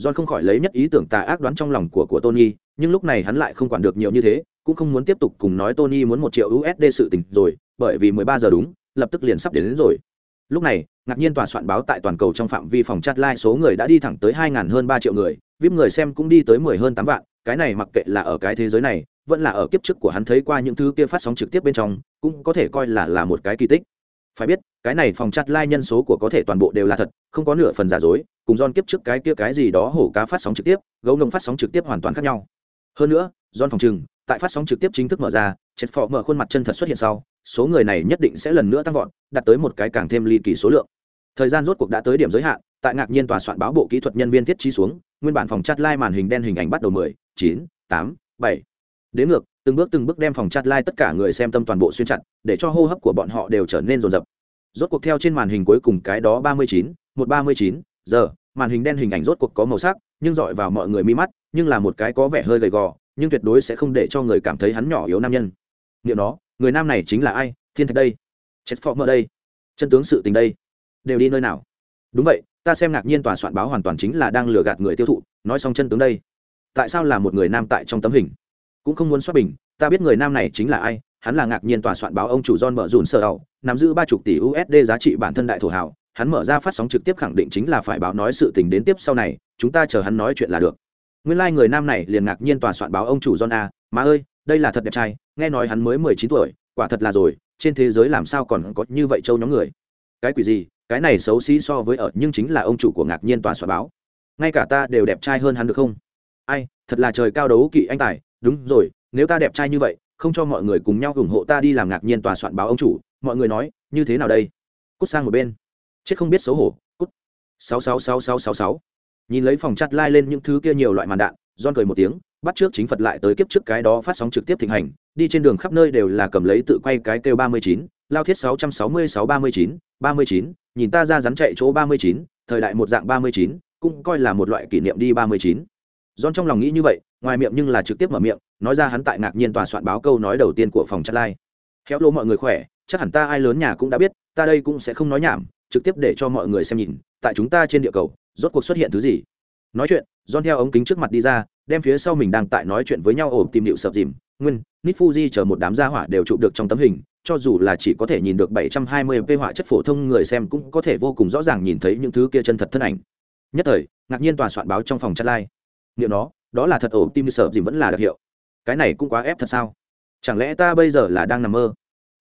John không khỏi lấy nhất ý tưởng tà ác đoán trong lòng của của tony nhưng lúc này hắn lại không quản được nhiều như thế cũng không muốn tiếp tục cùng nói tony muốn một triệu usd sự tình rồi bởi vì 13 giờ đúng lập tức liền sắp đến, đến rồi. Lúc này ngạc nhiên tòa soạn báo tại toàn cầu trong phạm vi phòng chat live số người đã đi thẳng tới 2.000 hơn 3 triệu người vip người xem cũng đi tới 10 hơn 8 vạn cái này mặc kệ là ở cái thế giới này, vẫn là ở kiếp trước của hắn thấy qua những thứ kia phát sóng trực tiếp bên trong, cũng có thể coi là là một cái kỳ tích. Phải biết, cái này phòng chặt live nhân số của có thể toàn bộ đều là thật, không có nửa phần giả dối, cùng don kiếp trước cái kia cái gì đó hổ cá phát sóng trực tiếp, gấu nông phát sóng trực tiếp hoàn toàn khác nhau. Hơn nữa don phòng trừng, tại phát sóng trực tiếp chính thức mở ra chết phò mở khuôn mặt chân thật xuất hiện sau, số người này nhất định sẽ lần nữa tăng vọt, đạt tới một cái càng thêm ly kỳ số lượng. Thời gian rốt cuộc đã tới điểm giới hạn, tại ngạc nhiên tòa soạn báo bộ kỹ thuật nhân viên thiết trí xuống nguyên bản phòng chat live màn hình đen hình ảnh bắt đầu mười, chín, tám, bảy. Đến ngược, từng bước từng bước đem phòng chat live tất cả người xem tâm toàn bộ xuyên chặt, để cho hô hấp của bọn họ đều trở nên rồn rập rốt cuộc theo trên màn hình cuối cùng cái đó ba mươi chín, một ba mươi chín, giờ, màn hình đen hình ảnh rốt cuộc có màu sắc, nhưng dọi vào mọi người mi mắt, nhưng là một cái có vẻ hơi gầy gò, nhưng tuyệt đối sẽ không để cho người cảm thấy hắn nhỏ yếu nam nhân. Nghiệm đó người nam này chính là ai? Thiên thạch đây. Chết phó mơ đây. Chân tướng sự tình đây. Đều đi nơi nào? Đúng vậy ta xem ngạc nhiên tòa soạn báo hoàn toàn chính là đang lừa gạt người tiêu thụ, nói xong chân tướng đây. Tại sao là một người nam tại trong tấm hình? Cũng không muốn xuất bình, ta biết người nam này chính là ai, hắn là ngạc nhiên tòa soạn báo ông chủ John mở dùn sơ ẩu nắm giữ ba chục tỷ USD giá trị bản thân đại thổ hào, hắn mở ra phát sóng trực tiếp khẳng định chính là phải báo nói sự tình đến tiếp sau này, chúng ta chờ hắn nói chuyện là được. Nguyên lai người nam này liền ngạc nhiên tòa soạn báo ông chủ John a, má ơi, đây là thật đẹp trai, nghe nói hắn mới mười chín tuổi, quả thật là rồi, trên thế giới làm sao còn có như vậy châu nhóm người. Cái quỷ gì cái này xấu xí so với ở, nhưng chính là ông chủ của ngạc nhiên tòa soạn báo. Ngay cả ta đều đẹp trai hơn hắn được không? Ai, thật là trời cao đấu kỵ anh tài. Đúng rồi, nếu ta đẹp trai như vậy, không cho mọi người cùng nhau ủng hộ ta đi làm ngạc nhiên tòa soạn báo ông chủ. Mọi người nói, như thế nào đây? Cút sang một bên. Chết không biết xấu hổ. Cút. Sáu sáu sáu sáu sáu sáu. Nhìn lấy phòng chặt lai lên những thứ kia nhiều loại màn đạn don cười một tiếng bắt trước chính phật lại tới kiếp trước cái đó phát sóng trực tiếp thịnh hành đi trên đường khắp nơi đều là cầm lấy tự quay cái kêu ba mươi chín lao thiết sáu trăm sáu mươi sáu ba mươi chín ba mươi chín nhìn ta ra rắn chạy chỗ ba mươi chín thời đại một dạng ba mươi chín cũng coi là một loại kỷ niệm đi ba mươi chín John trong lòng nghĩ như vậy, ngoài miệng nhưng là trực tiếp mở miệng, nói ra hắn tại ngạc nhiên tòa soạn báo câu nói đầu tiên của phòng chat lai. Khéo lô mọi người khỏe, chắc hẳn ta ai lớn nhà cũng đã biết, ta đây cũng sẽ không nói nhảm, trực tiếp để cho mọi người xem nhìn, tại chúng ta trên địa cầu, rốt cuộc xuất hiện thứ gì. Nói chuyện, John theo ống kính trước mặt đi ra, đem phía sau mình đang tại nói chuyện với nhau ổ tìm điệu sập dìm, nguyên, Nifuji chờ một đám gia hỏa đều chụp được trong tấm hình, cho dù là chỉ có thể nhìn được 720p họa chất phổ thông người xem cũng có thể vô cùng rõ ràng nhìn thấy những thứ kia chân thật thân ảnh. Nhất thời, ngạc nhiên tòa soạn báo trong phòng chat lai liệu nó đó là thật ổ tim sợ dìm vẫn là đặc hiệu. Cái này cũng quá ép thật sao? Chẳng lẽ ta bây giờ là đang nằm mơ?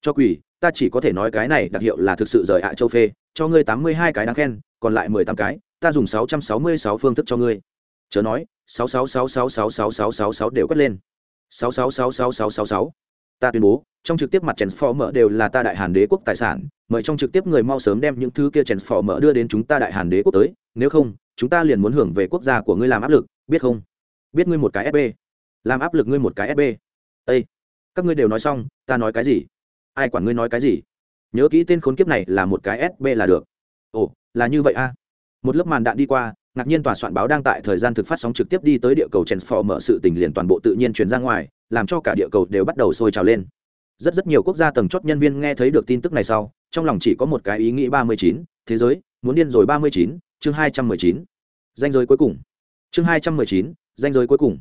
Cho quỷ ta chỉ có thể nói cái này đặc hiệu là thực sự rời ạ châu phê cho ngươi tám mươi hai cái đáng khen còn lại mười tám cái ta dùng sáu trăm sáu mươi sáu phương thức cho ngươi chớ nói sáu sáu sáu sáu sáu sáu sáu sáu sáu đều quét lên sáu sáu sáu sáu sáu sáu sáu ta tuyên bố trong trực tiếp mặt transformer đều là ta đại hàn đế quốc tài sản mời trong trực tiếp người mau sớm đem những thứ kia transformer đưa đến chúng ta đại hàn đế quốc tới nếu không chúng ta liền muốn hưởng về quốc gia của ngươi làm áp lực biết không biết ngươi một cái fb làm áp lực ngươi một cái fb ây các ngươi đều nói xong ta nói cái gì ai quản ngươi nói cái gì nhớ kỹ tên khốn kiếp này là một cái sb là được ồ là như vậy a à? Một lớp màn đạn đi qua, ngạc nhiên tòa soạn báo đang tại thời gian thực phát sóng trực tiếp đi tới địa cầu transform mở sự tình liền toàn bộ tự nhiên truyền ra ngoài, làm cho cả địa cầu đều bắt đầu sôi trào lên. Rất rất nhiều quốc gia tầng chót nhân viên nghe thấy được tin tức này sau, trong lòng chỉ có một cái ý nghĩ ba mươi chín, thế giới, muốn điên rồi ba mươi chín, chương hai trăm mười chín. Danh giới cuối cùng. Chương hai trăm mười chín, danh giới cuối cùng.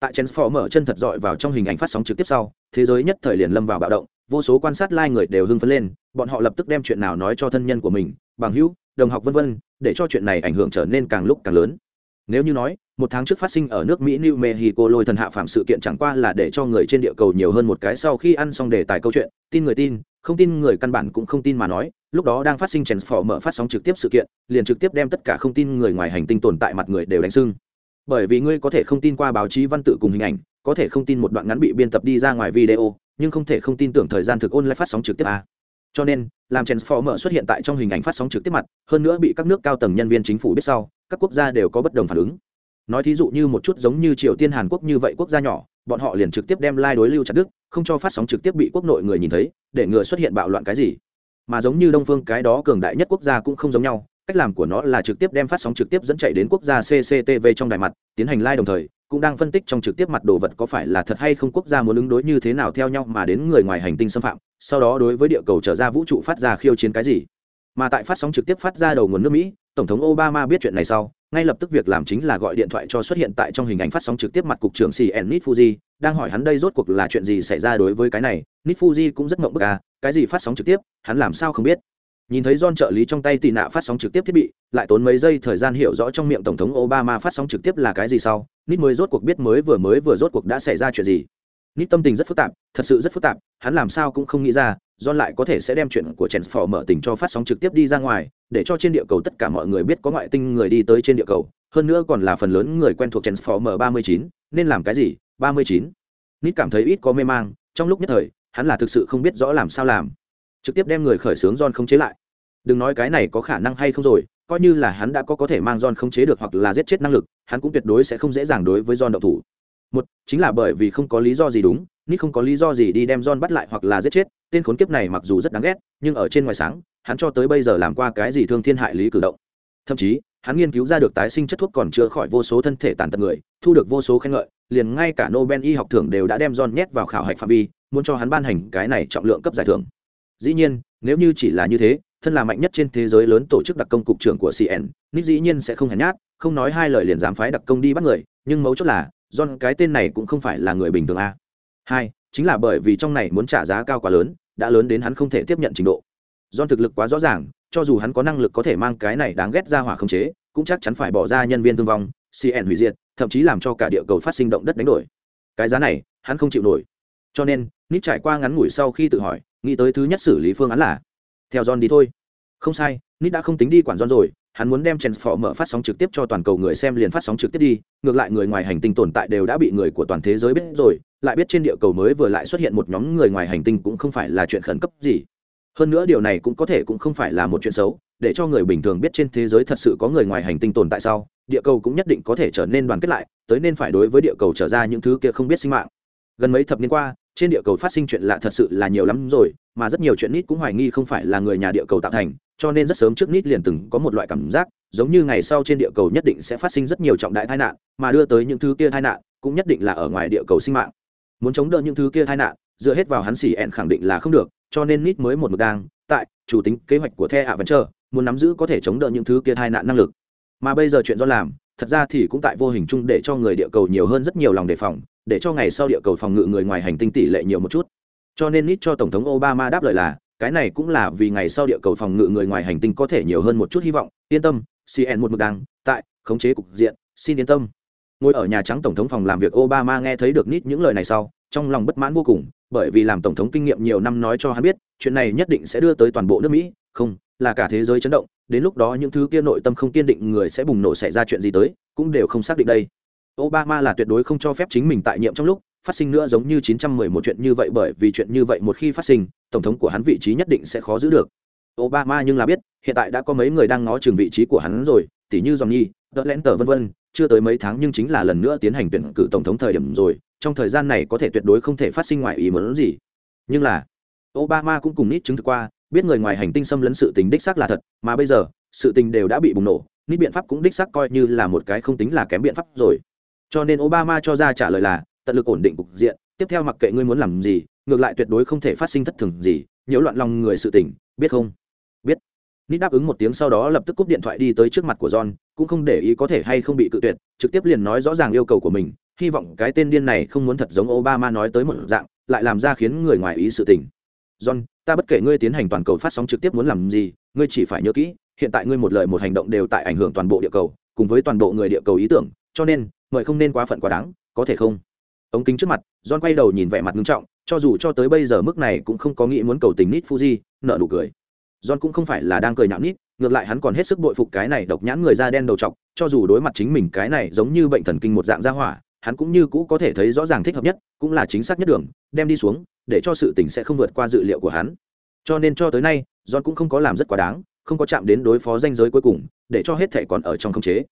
Tại mở chân thật dọi vào trong hình ảnh phát sóng trực tiếp sau, thế giới nhất thời liền lâm vào bạo động, vô số quan sát lai người đều hưng phấn lên, bọn họ lập tức đem chuyện nào nói cho thân nhân của mình, bằng hữu đồng học vân vân, để cho chuyện này ảnh hưởng trở nên càng lúc càng lớn nếu như nói, một tháng trước phát sinh ở nước mỹ new mexico lôi thần hạ phạm sự kiện chẳng qua là để cho người trên địa cầu nhiều hơn một cái sau khi ăn xong đề tài câu chuyện, tin người tin, không tin người căn bản cũng không tin mà nói, lúc đó đang phát sinh chèn phỏ mở phát sóng trực tiếp sự kiện, liền trực tiếp đem tất cả không tin người ngoài hành tinh tồn tại mặt người đều đánh sưng bởi vì ngươi có thể không tin qua báo chí văn tự cùng hình ảnh, có thể không tin một đoạn ngắn bị biên tập đi ra ngoài video, nhưng không thể không tin tưởng thời gian thực ôn lại phát sóng trực tiếp à cho nên, làm transformer xuất hiện tại trong hình ảnh phát sóng trực tiếp mặt, hơn nữa bị các nước cao tầng nhân viên chính phủ biết sau, các quốc gia đều có bất đồng phản ứng. Nói thí dụ như một chút giống như triều tiên hàn quốc như vậy quốc gia nhỏ, bọn họ liền trực tiếp đem lai、like、đối lưu chặt đức không cho phát sóng trực tiếp bị quốc nội người nhìn thấy, để ngừa xuất hiện bạo loạn cái gì. Mà giống như đông phương, cái đó cường đại nhất quốc gia cũng không giống nhau, cách làm của nó là trực tiếp đem phát sóng trực tiếp dẫn chạy đến quốc gia cctv trong đài mặt, tiến hành lai、like、đồng thời cũng đang phân tích trong trực tiếp mặt đồ vật có phải là thật hay không quốc gia muốn ứng đối như thế nào theo nhau mà đến người ngoài hành tinh xâm phạm, sau đó đối với địa cầu trở ra vũ trụ phát ra khiêu chiến cái gì. Mà tại phát sóng trực tiếp phát ra đầu nguồn nước mỹ, tổng thống obama biết chuyện này sau, ngay lập tức việc làm chính là gọi điện thoại cho xuất hiện tại trong hình ảnh phát sóng trực tiếp mặt cục trưởng cn nit fuji, đang hỏi hắn đây rốt cuộc là chuyện gì xảy ra đối với cái này. Nit fuji cũng rất mộng bức à cái gì phát sóng trực tiếp, hắn làm sao không biết nhìn thấy don trợ lý trong tay tị nạ phát sóng trực tiếp thiết bị lại tốn mấy giây thời gian hiểu rõ trong miệng tổng thống obama phát sóng trực tiếp là cái gì sau nít mới rốt cuộc biết mới vừa mới vừa rốt cuộc đã xảy ra chuyện gì nít tâm tình rất phức tạp thật sự rất phức tạp hắn làm sao cũng không nghĩ ra John lại có thể sẽ đem chuyện của Chèn Phò mở tình cho phát sóng trực tiếp đi ra ngoài, để cho trên địa cầu tất cả mọi người biết có ngoại tinh người đi tới trên địa cầu, hơn nữa còn là phần lớn người quen thuộc Chèn Phò mở 39, nên làm cái gì? 39. Nít cảm thấy ít có mê mang, trong lúc nhất thời, hắn là thực sự không biết rõ làm sao làm. Trực tiếp đem người khởi sướng John không chế lại. Đừng nói cái này có khả năng hay không rồi, coi như là hắn đã có có thể mang John không chế được hoặc là giết chết năng lực, hắn cũng tuyệt đối sẽ không dễ dàng đối với John động thủ. Một, chính là bởi vì không có lý do gì đúng, Nick không có lý do gì đi đem John bắt lại hoặc là giết chết, tên khốn kiếp này mặc dù rất đáng ghét, nhưng ở trên ngoài sáng, hắn cho tới bây giờ làm qua cái gì thương thiên hại lý cử động. Thậm chí, hắn nghiên cứu ra được tái sinh chất thuốc còn chữa khỏi vô số thân thể tàn tật người, thu được vô số khen ngợi, liền ngay cả Nobel y học thưởng đều đã đem John nhét vào khảo hạch phạm vi, muốn cho hắn ban hành cái này trọng lượng cấp giải thưởng. Dĩ nhiên, nếu như chỉ là như thế, thân là mạnh nhất trên thế giới lớn tổ chức đặc công cục trưởng của CN, Nick dĩ nhiên sẽ không hèn nhát, không nói hai lời liền dám phái đặc công đi bắt người, nhưng mấu chốt là, John cái tên này cũng không phải là người bình thường a. Hai, chính là bởi vì trong này muốn trả giá cao quá lớn đã lớn đến hắn không thể tiếp nhận trình độ. John thực lực quá rõ ràng cho dù hắn có năng lực có thể mang cái này đáng ghét ra hỏa không chế cũng chắc chắn phải bỏ ra nhân viên thương vong cn hủy diệt thậm chí làm cho cả địa cầu phát sinh động đất đánh đổi. Cái giá này hắn không chịu nổi. Cho nên nít trải qua ngắn ngủi sau khi tự hỏi nghĩ tới thứ nhất xử lý phương án là theo john đi thôi không sai nít đã không tính đi quản john rồi hắn muốn đem Transformer mở phát sóng trực tiếp cho toàn cầu người xem liền phát sóng trực tiếp đi, ngược lại người ngoài hành tinh tồn tại đều đã bị người của toàn thế giới biết rồi, lại biết trên địa cầu mới vừa lại xuất hiện một nhóm người ngoài hành tinh cũng không phải là chuyện khẩn cấp gì. Hơn nữa điều này cũng có thể cũng không phải là một chuyện xấu, để cho người bình thường biết trên thế giới thật sự có người ngoài hành tinh tồn tại sau, địa cầu cũng nhất định có thể trở nên đoàn kết lại, tới nên phải đối với địa cầu trở ra những thứ kia không biết sinh mạng. Gần mấy thập niên qua, trên địa cầu phát sinh chuyện lạ thật sự là nhiều lắm rồi, mà rất nhiều chuyện nít cũng hoài nghi không phải là người nhà địa cầu tạo thành, cho nên rất sớm trước nít liền từng có một loại cảm giác giống như ngày sau trên địa cầu nhất định sẽ phát sinh rất nhiều trọng đại tai nạn mà đưa tới những thứ kia tai nạn cũng nhất định là ở ngoài địa cầu sinh mạng. Muốn chống đỡ những thứ kia tai nạn dựa hết vào hắn xỉ ẹn khẳng định là không được cho nên nít mới một mực đang tại chủ tính kế hoạch của the ạ vẫn chờ muốn nắm giữ có thể chống đỡ những thứ kia tai nạn năng lực. Mà bây giờ chuyện do làm thật ra thì cũng tại vô hình chung để cho người địa cầu nhiều hơn rất nhiều lòng đề phòng để cho ngày sau địa cầu phòng ngự người ngoài hành tinh tỷ lệ nhiều một chút. Cho nên nít cho tổng thống obama đáp lời là, cái này cũng là vì ngày sau địa cầu phòng ngự người ngoài hành tinh có thể nhiều hơn một chút hy vọng. Yên tâm cn một mực đang tại khống chế cục diện, xin yên tâm. Ngồi ở nhà trắng tổng thống phòng làm việc obama nghe thấy được nít những lời này sau, trong lòng bất mãn vô cùng, bởi vì làm tổng thống kinh nghiệm nhiều năm nói cho hắn biết, chuyện này nhất định sẽ đưa tới toàn bộ nước mỹ. Không, là cả thế giới chấn động, đến lúc đó những thứ kia nội tâm không kiên định người sẽ bùng nổ xảy ra chuyện gì tới, cũng đều không xác định đây obama là tuyệt đối không cho phép chính mình tại nhiệm trong lúc phát sinh nữa giống như 911 chuyện như vậy bởi vì chuyện như vậy một khi phát sinh, tổng thống của hắn vị trí nhất định sẽ khó giữ được. Obama nhưng là biết, hiện tại đã có mấy người đang ngó chừng vị trí của hắn rồi, tỉ như Johnny, Dutler vân vân, chưa tới mấy tháng nhưng chính là lần nữa tiến hành tuyển cử tổng thống thời điểm rồi, trong thời gian này có thể tuyệt đối không thể phát sinh ngoài ý muốn gì. Nhưng là, Obama cũng cùng nít chứng thực qua, biết người ngoài hành tinh xâm lấn sự tình đích xác là thật, mà bây giờ, sự tình đều đã bị bùng nổ, nít biện pháp cũng đích xác coi như là một cái không tính là kém biện pháp rồi. Cho nên Obama cho ra trả lời là, tận lực ổn định cục diện tiếp theo mặc kệ ngươi muốn làm gì ngược lại tuyệt đối không thể phát sinh thất thường gì nhiễu loạn lòng người sự tình biết không? Biết. Nít đáp ứng một tiếng sau đó lập tức cúp điện thoại đi tới trước mặt của john cũng không để ý có thể hay không bị cự tuyệt trực tiếp liền nói rõ ràng yêu cầu của mình hy vọng cái tên điên này không muốn thật giống obama nói tới một dạng lại làm ra khiến người ngoài ý sự tình. John ta bất kể ngươi tiến hành toàn cầu phát sóng trực tiếp muốn làm gì ngươi chỉ phải nhớ kỹ hiện tại ngươi một lời một hành động đều tại ảnh hưởng toàn bộ địa cầu cùng với toàn bộ người địa cầu ý tưởng cho nên mời không nên quá phận quá đáng, có thể không? Ống kính trước mặt, john quay đầu nhìn vẻ mặt nghiêm trọng, cho dù cho tới bây giờ mức này cũng không có nghĩ muốn cầu tình nít fuji nợ nụ cười. John cũng không phải là đang cười nhạo nít ngược lại hắn còn hết sức bội phục cái này độc nhãn người da đen đầu t cho dù đối mặt chính mình cái này giống như bệnh thần kinh một dạng gia hỏa, hắn cũng như cũ có thể thấy rõ ràng thích hợp nhất, cũng là chính xác nhất đường, đem đi xuống, để cho sự tình sẽ không vượt qua dự liệu của hắn. Cho nên cho tới nay, john cũng không có làm rất quá đáng, không có chạm đến đối phó danh giới cuối cùng, để cho hết thể còn ở trong khống chế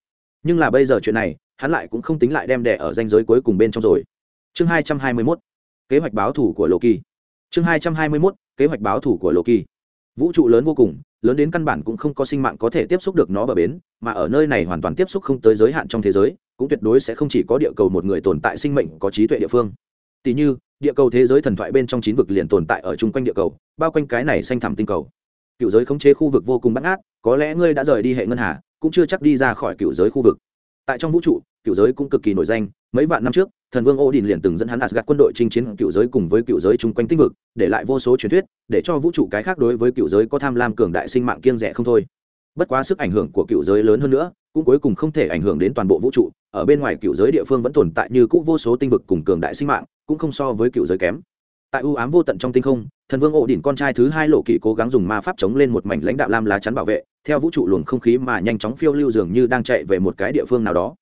nhưng là bây giờ chuyện này, hắn lại cũng không tính lại đem đẻ ở danh giới cuối cùng bên trong rồi. Chương hai trăm hai mươi mốt, kế hoạch báo thủ của lộ kỳ chương hai trăm hai mươi mốt, kế hoạch báo thủ của lộ kỳ vũ trụ lớn vô cùng, lớn đến căn bản cũng không có sinh mạng có thể tiếp xúc được nó bờ bến, mà ở nơi này hoàn toàn tiếp xúc không tới giới hạn trong thế giới, cũng tuyệt đối sẽ không chỉ có địa cầu một người tồn tại sinh mệnh có trí tuệ địa phương. Tỷ như, địa cầu thế giới thần thoại bên trong chín vực liền tồn tại ở chung quanh địa cầu, bao quanh cái này xanh thẳm tinh cầu. Cựu giới khống chế khu vực vô cùng bắt ngát, có lẽ ngươi đã rời đi hệ ngân hà cũng chưa chắc đi ra khỏi cựu giới khu vực. Tại trong vũ trụ, cựu giới cũng cực kỳ nổi danh. Mấy vạn năm trước, thần vương ô đình liền từng dẫn hắn asgad quân đội chinh chiến cựu giới cùng với cựu giới chung quanh tinh vực, để lại vô số truyền thuyết, để cho vũ trụ cái khác đối với cựu giới có tham lam cường đại sinh mạng kiên rẻ không thôi. Bất quá sức ảnh hưởng của cựu giới lớn hơn nữa, cũng cuối cùng không thể ảnh hưởng đến toàn bộ vũ trụ. Ở bên ngoài cựu giới địa phương vẫn tồn tại như cũ vô số tinh vực cùng cường đại sinh mạng, cũng không so với cựu giới kém. Tại ưu ám vô tận trong tinh không, thần vương ổ đỉnh con trai thứ hai lộ kỵ cố gắng dùng ma pháp chống lên một mảnh lãnh đạo lam lá chắn bảo vệ theo vũ trụ luồng không khí mà nhanh chóng phiêu lưu dường như đang chạy về một cái địa phương nào đó.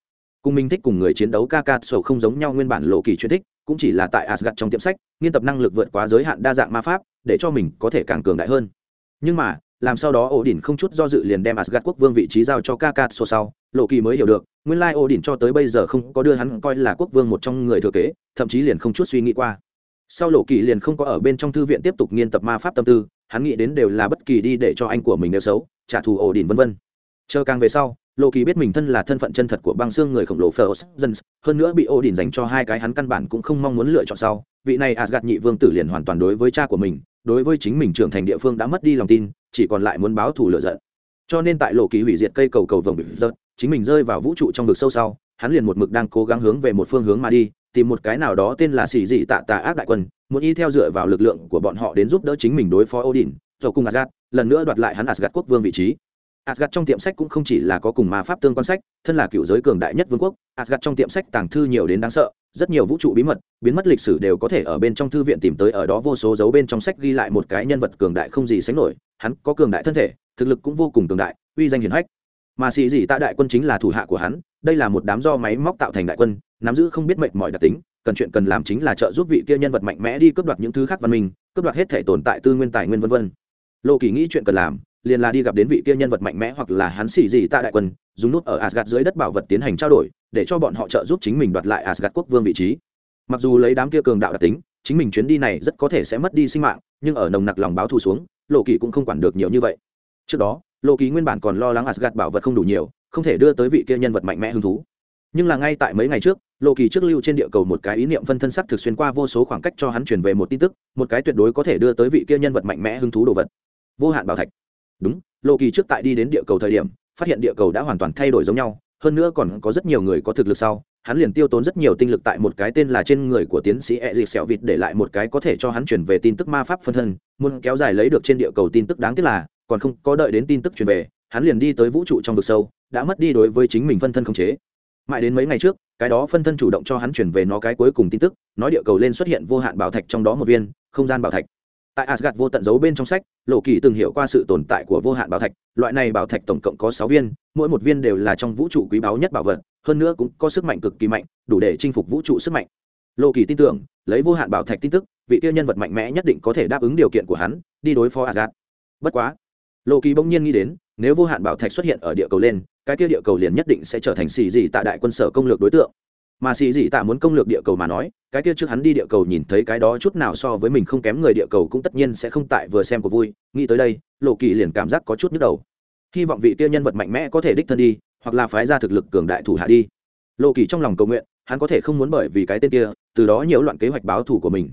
Cùng mình thích cùng người chiến đấu ca không giống nhau nguyên bản lộ kỳ chuyên thích, cũng chỉ là tại asgad trong tiệm sách, nghiên tập năng lực vượt quá giới hạn đa dạng ma pháp, để cho mình có thể càng cường đại hơn. Nhưng mà, làm sau đó ổ đỉnh không chút do dự liền đem asgad quốc vương vị trí giao cho ca sau, lộ kỳ mới hiểu được, nguyên lai ổ đỉnh cho tới bây giờ không có đưa hắn coi là quốc vương một trong người thừa kế, thậm chí liền không chút suy nghĩ qua. Sau lộ kỳ liền không có ở bên trong thư viện tiếp tục nghiên tập ma pháp tâm tư hắn nghĩ đến đều là bất kỳ đi để cho anh của mình đều xấu trả thù ổ đỉn vân vân chờ càng về sau lộ kỳ biết mình thân là thân phận chân thật của băng xương người khổng lồ Ferozens, hơn nữa bị Odin dành cho hai cái hắn căn bản cũng không mong muốn lựa chọn sau, vị này Asgard nhị vương tử liền hoàn toàn đối với cha của mình, đối với chính mình trưởng thành địa phương đã mất đi lòng tin, chỉ còn lại muốn báo thù lựa giận. Cho nên tại lộ kỳ hủy diệt cây cầu cầu vồng bị rớt, chính mình rơi vào vũ trụ trong vực sâu sau, hắn liền một mực đang cố gắng hướng về một phương hướng mà đi, tìm một cái nào đó tên là xì dị tạ tạ ác đại quân, muốn y theo dựa vào lực lượng của bọn họ đến giúp đỡ chính mình đối phó Odin, rồi cùng Asgard, lần nữa đoạt lại hắn Asgard quốc vương vị trí. Asgard trong tiệm sách cũng không chỉ là có cùng ma pháp tương quan sách, thân là cựu giới cường đại nhất vương quốc, Asgard trong tiệm sách tàng thư nhiều đến đáng sợ, rất nhiều vũ trụ bí mật, biến mất lịch sử đều có thể ở bên trong thư viện tìm tới ở đó vô số dấu bên trong sách ghi lại một cái nhân vật cường đại không gì sánh nổi, hắn có cường đại thân thể, thực lực cũng vô cùng cường đại, uy danh hiển hách. Mà sĩ gì tạ đại quân chính là thủ hạ của hắn, đây là một đám do máy móc tạo thành đại quân, nắm giữ không biết mệnh mọi đặc tính, cần chuyện cần làm chính là trợ giúp vị kia nhân vật mạnh mẽ đi cướp đoạt những thứ khác văn minh, cướp đoạt hết thể tồn tại tư nguyên tài nguyên vân vân. Lộ Kỳ nghĩ chuyện cần làm, liền là đi gặp đến vị kia nhân vật mạnh mẽ hoặc là hắn xỉ gì tại đại quân dùng nút ở Asgard dưới đất bảo vật tiến hành trao đổi để cho bọn họ trợ giúp chính mình đoạt lại Asgard quốc vương vị trí mặc dù lấy đám kia cường đạo đặc tính chính mình chuyến đi này rất có thể sẽ mất đi sinh mạng nhưng ở nồng nặc lòng báo thù xuống lộ kỳ cũng không quản được nhiều như vậy trước đó lộ kỳ nguyên bản còn lo lắng Asgard bảo vật không đủ nhiều không thể đưa tới vị kia nhân vật mạnh mẽ hứng thú. Nhưng là ngay tại mấy ngày trước lộ kỳ trước lưu trên địa cầu một cái ý niệm phân thân sắc thực xuyên qua vô số khoảng cách cho hắn truyền về một tin tức, một cái tuyệt đối có thể đưa tới vị kia nhân vật mạnh mẽ hứng thú đồ vật. Vô hạn bảo thạch. Đúng lộ kỳ trước tại đi đến địa cầu thời điểm, phát hiện địa cầu đã hoàn toàn thay đổi giống nhau, hơn nữa còn có rất nhiều người có thực lực sau, hắn liền tiêu tốn rất nhiều tinh lực tại một cái tên là trên người của tiến sĩ e d sẹo vịt để lại một cái có thể cho hắn chuyển về tin tức ma pháp phân thân, muốn kéo dài lấy được trên địa cầu tin tức đáng tiếc là, còn không có đợi đến tin tức truyền về hắn liền đi tới vũ trụ trong vực sâu, đã mất đi đối với chính mình phân thân không chế. Mãi đến mấy ngày trước, cái đó phân thân chủ động cho hắn chuyển về nó cái cuối cùng tin tức, nói địa cầu lên xuất hiện vô hạn bảo thạch trong đó một viên, không gian bảo thạch. Tại asgad vô tận giấu bên trong sách, lộ kỳ từng hiểu qua sự tồn tại của vô hạn bảo thạch, loại này bảo thạch tổng cộng có sáu viên, mỗi một viên đều là trong vũ trụ quý báu nhất bảo vật, hơn nữa cũng có sức mạnh cực kỳ mạnh, đủ để chinh phục vũ trụ sức mạnh. Lộ kỳ tin tưởng, lấy vô hạn bảo thạch tin tức, vị tiêu nhân vật mạnh mẽ nhất định có thể đáp ứng điều kiện của hắn, đi đối phó asgad bất quá lộ kỳ bỗng nhiên nghĩ đến, nếu vô hạn bảo thạch xuất hiện ở địa cầu lên, cái kia địa cầu liền nhất định sẽ trở thành xì dị tại đại quân sở công lược đối tượng. Mà xì dị tạ muốn công lược địa cầu mà nói, cái kia trước hắn đi địa cầu nhìn thấy cái đó chút nào so với mình không kém người địa cầu cũng tất nhiên sẽ không tại vừa xem của vui, nghĩ tới đây lộ kỳ liền cảm giác có chút nhức đầu. Hy vọng vị kia nhân vật mạnh mẽ có thể đích thân đi, hoặc là phái ra thực lực cường đại thủ hạ đi. Lộ kỳ trong lòng cầu nguyện, hắn có thể không muốn bởi vì cái tên kia, từ đó nhiễu loạn kế hoạch báo thù của mình.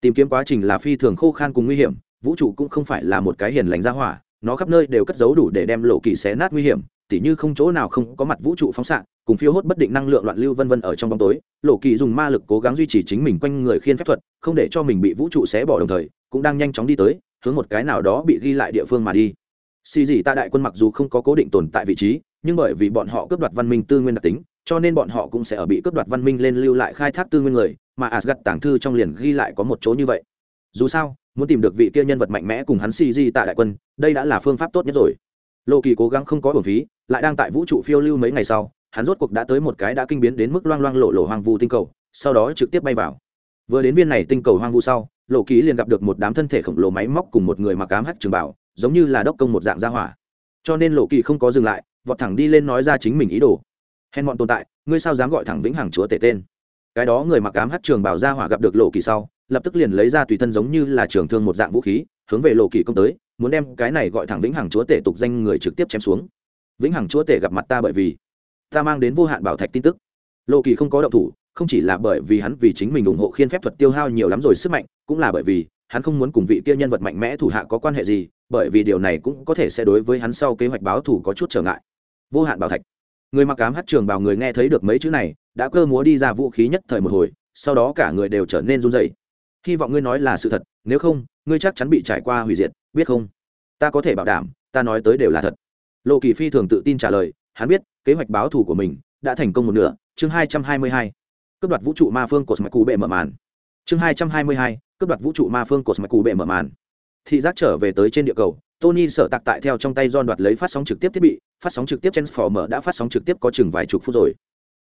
Tìm kiếm quá trình là phi thường khô khan cùng nguy hiểm, vũ trụ cũng không phải là một cái hiền lành ra hỏa nó khắp nơi đều cất giấu đủ để đem lộ kỳ xé nát nguy hiểm, tỉ như không chỗ nào không có mặt vũ trụ phóng xạ, cùng phiêu hốt bất định năng lượng loạn lưu vân vân ở trong bóng tối, lộ kỳ dùng ma lực cố gắng duy trì chính mình quanh người khiên phép thuật, không để cho mình bị vũ trụ xé bỏ đồng thời, cũng đang nhanh chóng đi tới, hướng một cái nào đó bị ghi lại địa phương mà đi. Xì gì ta đại quân mặc dù không có cố định tồn tại vị trí, nhưng bởi vì bọn họ cướp đoạt văn minh tư nguyên đặc tính, cho nên bọn họ cũng sẽ ở bị cướp đoạt văn minh lên lưu lại khai thác tư nguyên người, mà asgad tảng thư trong liền ghi lại có một chỗ như vậy. Dù sao muốn tìm được vị kia nhân vật mạnh mẽ cùng hắn cg di tại đại quân, đây đã là phương pháp tốt nhất rồi. Lộ kỳ cố gắng không có bổn phí, lại đang tại vũ trụ phiêu lưu mấy ngày sau, hắn rốt cuộc đã tới một cái đã kinh biến đến mức loang loang lộ lộ hoang vu tinh cầu, sau đó trực tiếp bay vào. Vừa đến viên này tinh cầu hoang vu sau lộ ký liền gặp được một đám thân thể khổng lồ máy móc cùng một người mặc cám hắc trường bảo, giống như là đốc công một dạng gia hỏa. Cho nên lộ kỳ không có dừng lại, vọt thẳng đi lên nói ra chính mình ý đồ. Hèn bọn tồn tại, ngươi sao dám gọi thẳng vĩnh hằng chúa tể tên? Cái đó người mặc cám hắc trường bảo gia hỏa gặp được lộ kỳ sau lập tức liền lấy ra tùy thân giống như là trường thương một dạng vũ khí, hướng về lộ kỳ công tới, muốn đem cái này gọi thẳng vĩnh hằng chúa tể tục danh người trực tiếp chém xuống. Vĩnh hằng chúa tể gặp mặt ta bởi vì ta mang đến vô hạn bảo thạch tin tức. Lộ kỳ không có động thủ, không chỉ là bởi vì hắn vì chính mình ủng hộ khiên phép thuật tiêu hao nhiều lắm rồi sức mạnh, cũng là bởi vì hắn không muốn cùng vị kia nhân vật mạnh mẽ thủ hạ có quan hệ gì, bởi vì điều này cũng có thể sẽ đối với hắn sau kế hoạch báo thù có chút trở ngại. Vô hạn bảo thạch. Người mặc cám hát trường bào người nghe thấy được mấy chữ này, đã cơ múa đi ra vũ khí nhất thời một hồi, sau đó cả người đều trở nên run rẩy hy vọng ngươi nói là sự thật, nếu không, ngươi chắc chắn bị trải qua hủy diệt, biết không? Ta có thể bảo đảm, ta nói tới đều là thật. Lộ kỳ phi thường tự tin trả lời, hắn biết, kế hoạch báo thù của mình đã thành công một nửa, chương hai trăm hai mươi hai. Cướp đoạt vũ trụ ma phương của smaku cụ bệ mở màn. Chương hai trăm hai mươi hai, cướp đoạt vũ trụ ma phương của smaku cụ bệ mở màn. Thị giác trở về tới trên địa cầu, tony sợ tạc tại theo trong tay don đoạt lấy phát sóng trực tiếp thiết bị, phát sóng trực tiếp transformer đã phát sóng trực tiếp có chừng vài chục phút rồi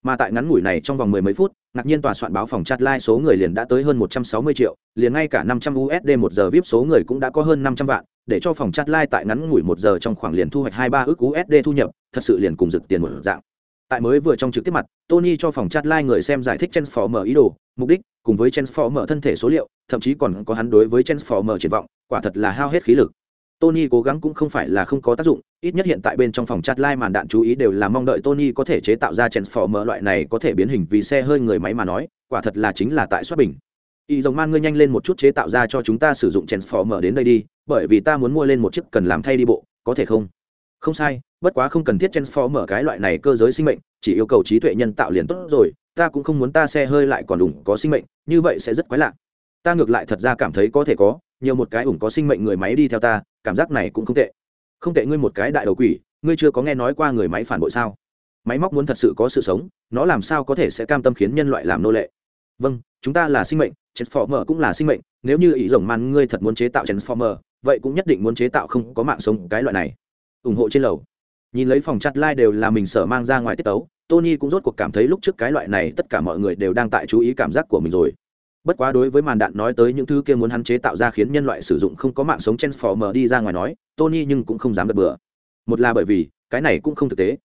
mà tại ngắn ngủi này trong vòng mười mấy phút, ngạc nhiên tòa soạn báo phòng chat live số người liền đã tới hơn một trăm sáu mươi triệu, liền ngay cả năm trăm usd một giờ vip số người cũng đã có hơn năm trăm vạn, để cho phòng chat live tại ngắn ngủi một giờ trong khoảng liền thu hoạch hai ba ước usd thu nhập, thật sự liền cùng rực tiền một dạng. Tại mới vừa trong trực tiếp mặt, tony cho phòng chat live người xem giải thích transformer ý đồ, mục đích, cùng với transformer thân thể số liệu, thậm chí còn có hắn đối với transformer triển vọng, quả thật là hao hết khí lực. Tony cố gắng cũng không phải là không có tác dụng, ít nhất hiện tại bên trong phòng chat live màn đạn chú ý đều là mong đợi Tony có thể chế tạo ra Transformer loại này có thể biến hình vì xe hơi người máy mà nói, quả thật là chính là tại xuất bình. Y Rồng Man ngươi nhanh lên một chút chế tạo ra cho chúng ta sử dụng Transformer đến đây đi, bởi vì ta muốn mua lên một chiếc cần làm thay đi bộ, có thể không? Không sai, bất quá không cần thiết Transformer cái loại này cơ giới sinh mệnh, chỉ yêu cầu trí tuệ nhân tạo liền tốt rồi, ta cũng không muốn ta xe hơi lại còn đủ có sinh mệnh, như vậy sẽ rất quái lạ. Ta ngược lại thật ra cảm thấy có thể có, nhiều một cái ủng có sinh mệnh người máy đi theo ta, cảm giác này cũng không tệ. Không tệ ngươi một cái đại đầu quỷ, ngươi chưa có nghe nói qua người máy phản bội sao? Máy móc muốn thật sự có sự sống, nó làm sao có thể sẽ cam tâm khiến nhân loại làm nô lệ? Vâng chúng ta là sinh mệnh, transformer cũng là sinh mệnh, nếu như ý rồng man ngươi thật muốn chế tạo transformer, vậy cũng nhất định muốn chế tạo không có mạng sống cái loại này. Ủng hộ trên lầu. Nhìn lấy phòng chặt lai đều là mình sở mang ra ngoài tiết tấu, tony cũng rốt cuộc cảm thấy lúc trước cái loại này tất cả mọi người đều đang tại chú ý cảm giác của mình rồi bất quá đối với màn đạn nói tới những thứ kia muốn hắn chế tạo ra khiến nhân loại sử dụng không có mạng sống transformer đi ra ngoài nói, tony nhưng cũng không dám gật bừa. Một là bởi vì, cái này cũng không thực tế.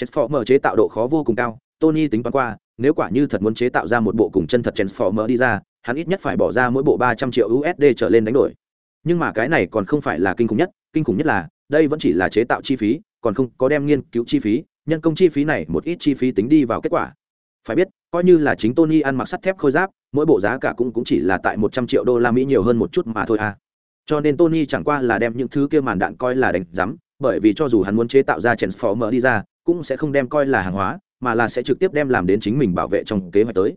Transformer chế tạo độ khó vô cùng cao, tony tính toán qua, nếu quả như thật muốn chế tạo ra một bộ cùng chân thật transformer đi ra, hắn ít nhất phải bỏ ra mỗi bộ ba trăm triệu usd trở lên đánh đổi. Nhưng mà cái này còn không phải là kinh khủng nhất, kinh khủng nhất là, đây vẫn chỉ là chế tạo chi phí, còn không có đem nghiên cứu chi phí, nhân công chi phí này một ít chi phí tính đi vào kết quả. Phải biết, coi như là chính tony ăn mặc sắt thép khôi giáp mỗi bộ giá cả cũng, cũng chỉ là tại một trăm triệu đô la mỹ nhiều hơn một chút mà thôi à. Cho nên tony chẳng qua là đem những thứ kia màn đạn coi là đánh giám bởi vì cho dù hắn muốn chế tạo ra transformer đi ra cũng sẽ không đem coi là hàng hóa mà là sẽ trực tiếp đem làm đến chính mình bảo vệ trong kế hoạch tới.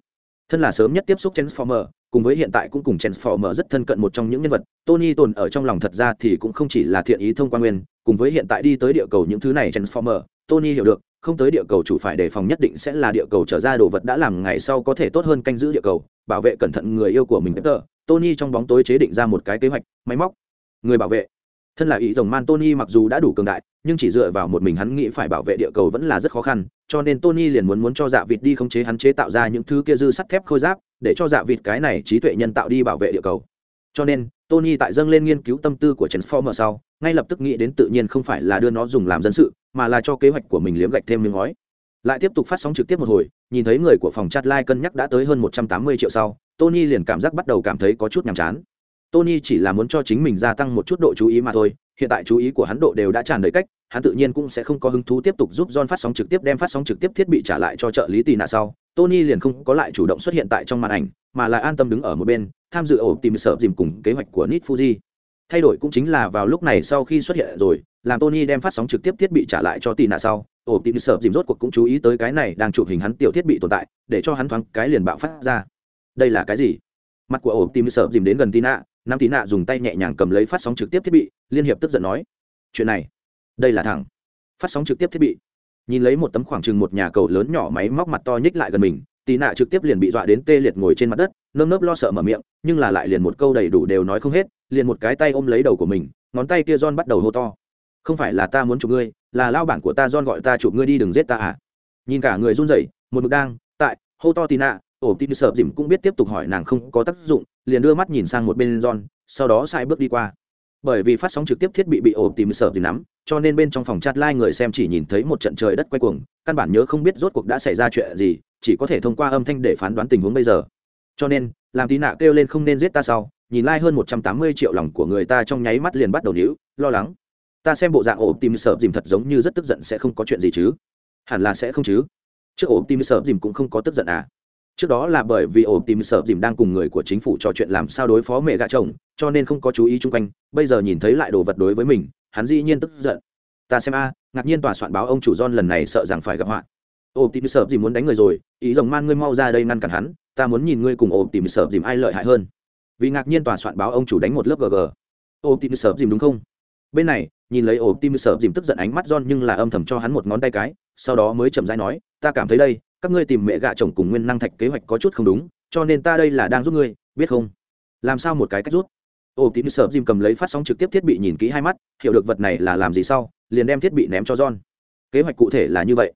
Thân là sớm nhất tiếp xúc transformer cùng với hiện tại cũng cùng transformer rất thân cận một trong những nhân vật tony tồn ở trong lòng thật ra thì cũng không chỉ là thiện ý thông qua nguyên cùng với hiện tại đi tới địa cầu những thứ này transformer tony hiểu được không tới địa cầu chủ phải đề phòng nhất định sẽ là địa cầu trở ra đồ vật đã làm ngày sau có thể tốt hơn canh giữ địa cầu bảo vệ cẩn thận người yêu của mình. Peter, Tony trong bóng tối chế định ra một cái kế hoạch máy móc người bảo vệ. Thân là ý rồng man Tony mặc dù đã đủ cường đại nhưng chỉ dựa vào một mình hắn nghĩ phải bảo vệ địa cầu vẫn là rất khó khăn cho nên Tony liền muốn muốn cho dạ vịt đi khống chế hắn chế tạo ra những thứ kia dư sắt thép khôi giáp để cho dạ vịt cái này trí tuệ nhân tạo đi bảo vệ địa cầu. Cho nên Tony tại dâng lên nghiên cứu tâm tư của Transformer sau, ngay lập tức nghĩ đến tự nhiên không phải là đưa nó dùng làm dân sự, mà là cho kế hoạch của mình liếm gạch thêm miếng ngói. Lại tiếp tục phát sóng trực tiếp một hồi, nhìn thấy người của phòng chat live cân nhắc đã tới hơn 180 triệu sau, Tony liền cảm giác bắt đầu cảm thấy có chút nhàm chán. Tony chỉ là muốn cho chính mình gia tăng một chút độ chú ý mà thôi, hiện tại chú ý của hắn độ đều đã tràn đầy cách, hắn tự nhiên cũng sẽ không có hứng thú tiếp tục giúp John phát sóng trực tiếp đem phát sóng trực tiếp thiết bị trả lại cho trợ lý Tì nạ sau. Tony liền không có lại chủ động xuất hiện tại trong màn ảnh, mà là an tâm đứng ở một bên, tham dự ổ tìm sợ dìm cùng kế hoạch của Nit Fuji. Thay đổi cũng chính là vào lúc này sau khi xuất hiện rồi, làm Tony đem phát sóng trực tiếp thiết bị trả lại cho Tì nạ sau, ổ tìm sợ dìm rốt cuộc cũng chú ý tới cái này đang chụp hình hắn tiểu thiết bị tồn tại, để cho hắn thoáng cái liền bạo phát ra. Đây là cái gì? Mặt của ổ tìm sợ dìm đến gần Tì nạ, Nam Tì nạ dùng tay nhẹ nhàng cầm lấy phát sóng trực tiếp thiết bị, liên hiệp tức giận nói: "Chuyện này, đây là thẳng phát sóng trực tiếp thiết bị." Nhìn lấy một tấm khoảng chừng một nhà cầu lớn nhỏ máy móc mặt to nhích lại gần mình, tì nạ trực tiếp liền bị dọa đến tê liệt ngồi trên mặt đất nơm nớp lo sợ mở miệng nhưng là lại liền một câu đầy đủ đều nói không hết liền một cái tay ôm lấy đầu của mình ngón tay kia john bắt đầu hô to không phải là ta muốn chụp ngươi, là lao bản của ta don gọi ta chụp ngươi đi, đừng giết ta à. Nhìn cả người run rẩy, một mực đang, tại, hô to tì nạ ổ tì sợ dìm cũng biết tiếp tục hỏi nàng không có tác dụng, liền đưa mắt nhìn sang một bên don sau đó sai bước đi qua. Bởi vì phát sóng trực tiếp thiết bị bị ổ tìm sợ dìm nắm, cho nên bên trong phòng chat live người xem chỉ nhìn thấy một trận trời đất quay cuồng, căn bản nhớ không biết rốt cuộc đã xảy ra chuyện gì, chỉ có thể thông qua âm thanh để phán đoán tình huống bây giờ. Cho nên, làm tí nạ kêu lên không nên giết ta sau, nhìn lai、like、hơn một trăm tám mươi triệu lòng của người ta trong nháy mắt liền bắt đầu níu, lo lắng ta xem bộ dạng ổ tim sợ dìm thật giống như rất tức giận sẽ không có chuyện gì chứ. Hẳn là sẽ không chứ. Trước ổ tim sợ dìm cũng không có tức giận à. Trước đó là bởi vì ổ tim sợ dìm đang cùng người của chính phủ trò chuyện làm sao đối phó mẹ gạ chồng, cho nên không có chú ý chung quanh, bây giờ nhìn thấy lại đồ vật đối với mình, hắn dĩ nhiên tức giận. Ta xem a, ngạc nhiên tòa soạn báo ông chủ John lần này sợ rằng phải gặp họa. Ổ tìm sợ dìm muốn đánh người rồi, ý rồng man ngươi mau ra đây ngăn cản hắn, ta muốn nhìn ngươi cùng ổ tìm sợ dìm ai lợi hại hơn. Vì ngạc nhiên tòa soạn báo ông chủ đánh một lớp gg ổ tìm sợ dìm đúng không? Bên này nhìn lấy ổ tim sợ dìm tức giận ánh mắt John nhưng là âm thầm cho hắn một ngón tay cái, sau đó mới chậm rãi nói, ta cảm thấy đây, các ngươi tìm mẹ gạ chồng cùng nguyên năng thạch kế hoạch có chút không đúng, cho nên ta đây là đang giúp ngươi, biết không? Làm sao một cái cách rút? Ổ tim sợ dìm cầm lấy phát sóng trực tiếp thiết bị nhìn kỹ hai mắt, hiểu được vật này là làm gì sau, liền đem thiết bị ném cho john. Kế hoạch cụ thể là như vậy.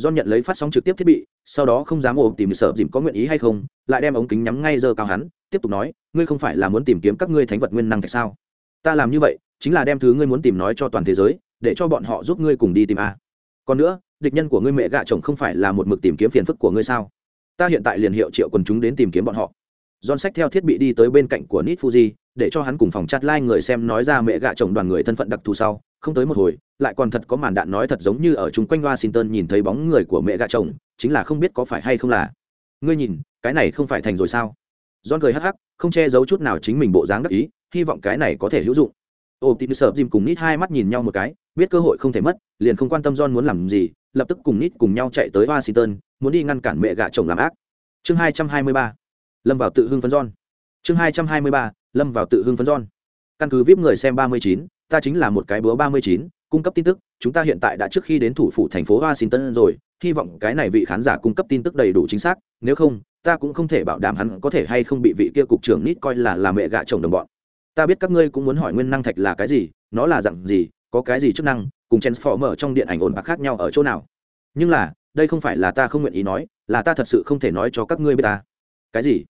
John nhận lấy phát sóng trực tiếp thiết bị, sau đó không dám ổ tìm sợ dìm có nguyện ý hay không, lại đem ống kính nhắm ngay giờ cao hắn, tiếp tục nói, ngươi không phải là muốn tìm kiếm các ngươi thánh vật nguyên năng thạch sao? Ta làm như vậy chính là đem thứ ngươi muốn tìm nói cho toàn thế giới để cho bọn họ giúp ngươi cùng đi tìm a còn nữa địch nhân của ngươi mẹ gạ chồng không phải là một mực tìm kiếm phiền phức của ngươi sao ta hiện tại liền hiệu triệu quần chúng đến tìm kiếm bọn họ John sách theo thiết bị đi tới bên cạnh của Nit Fuji, để cho hắn cùng phòng chat lai người xem nói ra mẹ gạ chồng đoàn người thân phận đặc thù sau, không tới một hồi, lại còn thật có màn đạn nói thật giống như ở chung quanh Washington nhìn thấy bóng người của mẹ gạ chồng, chính là không biết có phải hay không là. Ngươi nhìn, cái này không phải thành rồi sao? John cười hắc hắc, không che giấu chút nào chính mình bộ dáng đắc ý, hy vọng cái này có thể hữu dụng ôm tìm Sợ Jim cùng nít hai mắt nhìn nhau một cái, biết cơ hội không thể mất, liền không quan tâm John muốn làm gì, lập tức cùng nít cùng nhau chạy tới Washington, muốn đi ngăn cản mẹ gạ chồng làm ác. Chương hai hai mươi ba lâm vào tự hưng phấn John. chương hai trăm hai mươi ba lâm vào tự hưng phấn John. căn cứ vip người xem ba mươi chín ta chính là một cái búa ba mươi chín cung cấp tin tức chúng ta hiện tại đã trước khi đến thủ phủ thành phố washington rồi hy vọng cái này vị khán giả cung cấp tin tức đầy đủ chính xác nếu không ta cũng không thể bảo đảm hắn có thể hay không bị vị kia cục trưởng nít coi là là mẹ gạ chồng đồng bọn ta biết các ngươi cũng muốn hỏi nguyên năng thạch là cái gì, nó là dạng gì, có cái gì chức năng, cùng chén phò mở trong điện ảnh ổn bạc khác nhau ở chỗ nào. Nhưng là, đây không phải là ta không nguyện ý nói, là ta thật sự không thể nói cho các ngươi biết ta. Cái gì?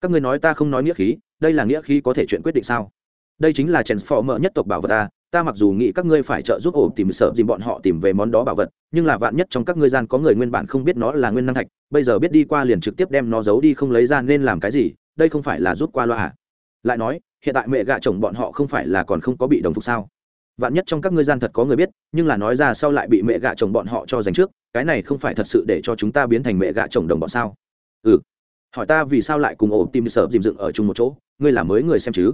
Các ngươi nói ta không nói nghĩa khí, đây là nghĩa khí có thể chuyện quyết định sao? Đây chính là chén phò mở nhất tộc bảo vật ta ta mặc dù nghĩ các ngươi phải trợ giúp ổ tìm sợ dìm bọn họ tìm về món đó bảo vật, nhưng là vạn nhất trong các ngươi gian có người nguyên bản không biết nó là nguyên năng thạch, bây giờ biết đi qua liền trực tiếp đem nó giấu đi không lấy ra nên làm cái gì, đây không phải là rút qua loa à? Lại nói hiện tại mẹ gạ chồng bọn họ không phải là còn không có bị đồng phục sao? Vạn nhất trong các ngươi gian thật có người biết, nhưng là nói ra sau lại bị mẹ gạ chồng bọn họ cho dành trước, cái này không phải thật sự để cho chúng ta biến thành mẹ gạ chồng đồng bọn sao? Ừ. Hỏi ta vì sao lại cùng ổ tim sợ dìm dựng ở chung một chỗ, ngươi là mới người xem chứ?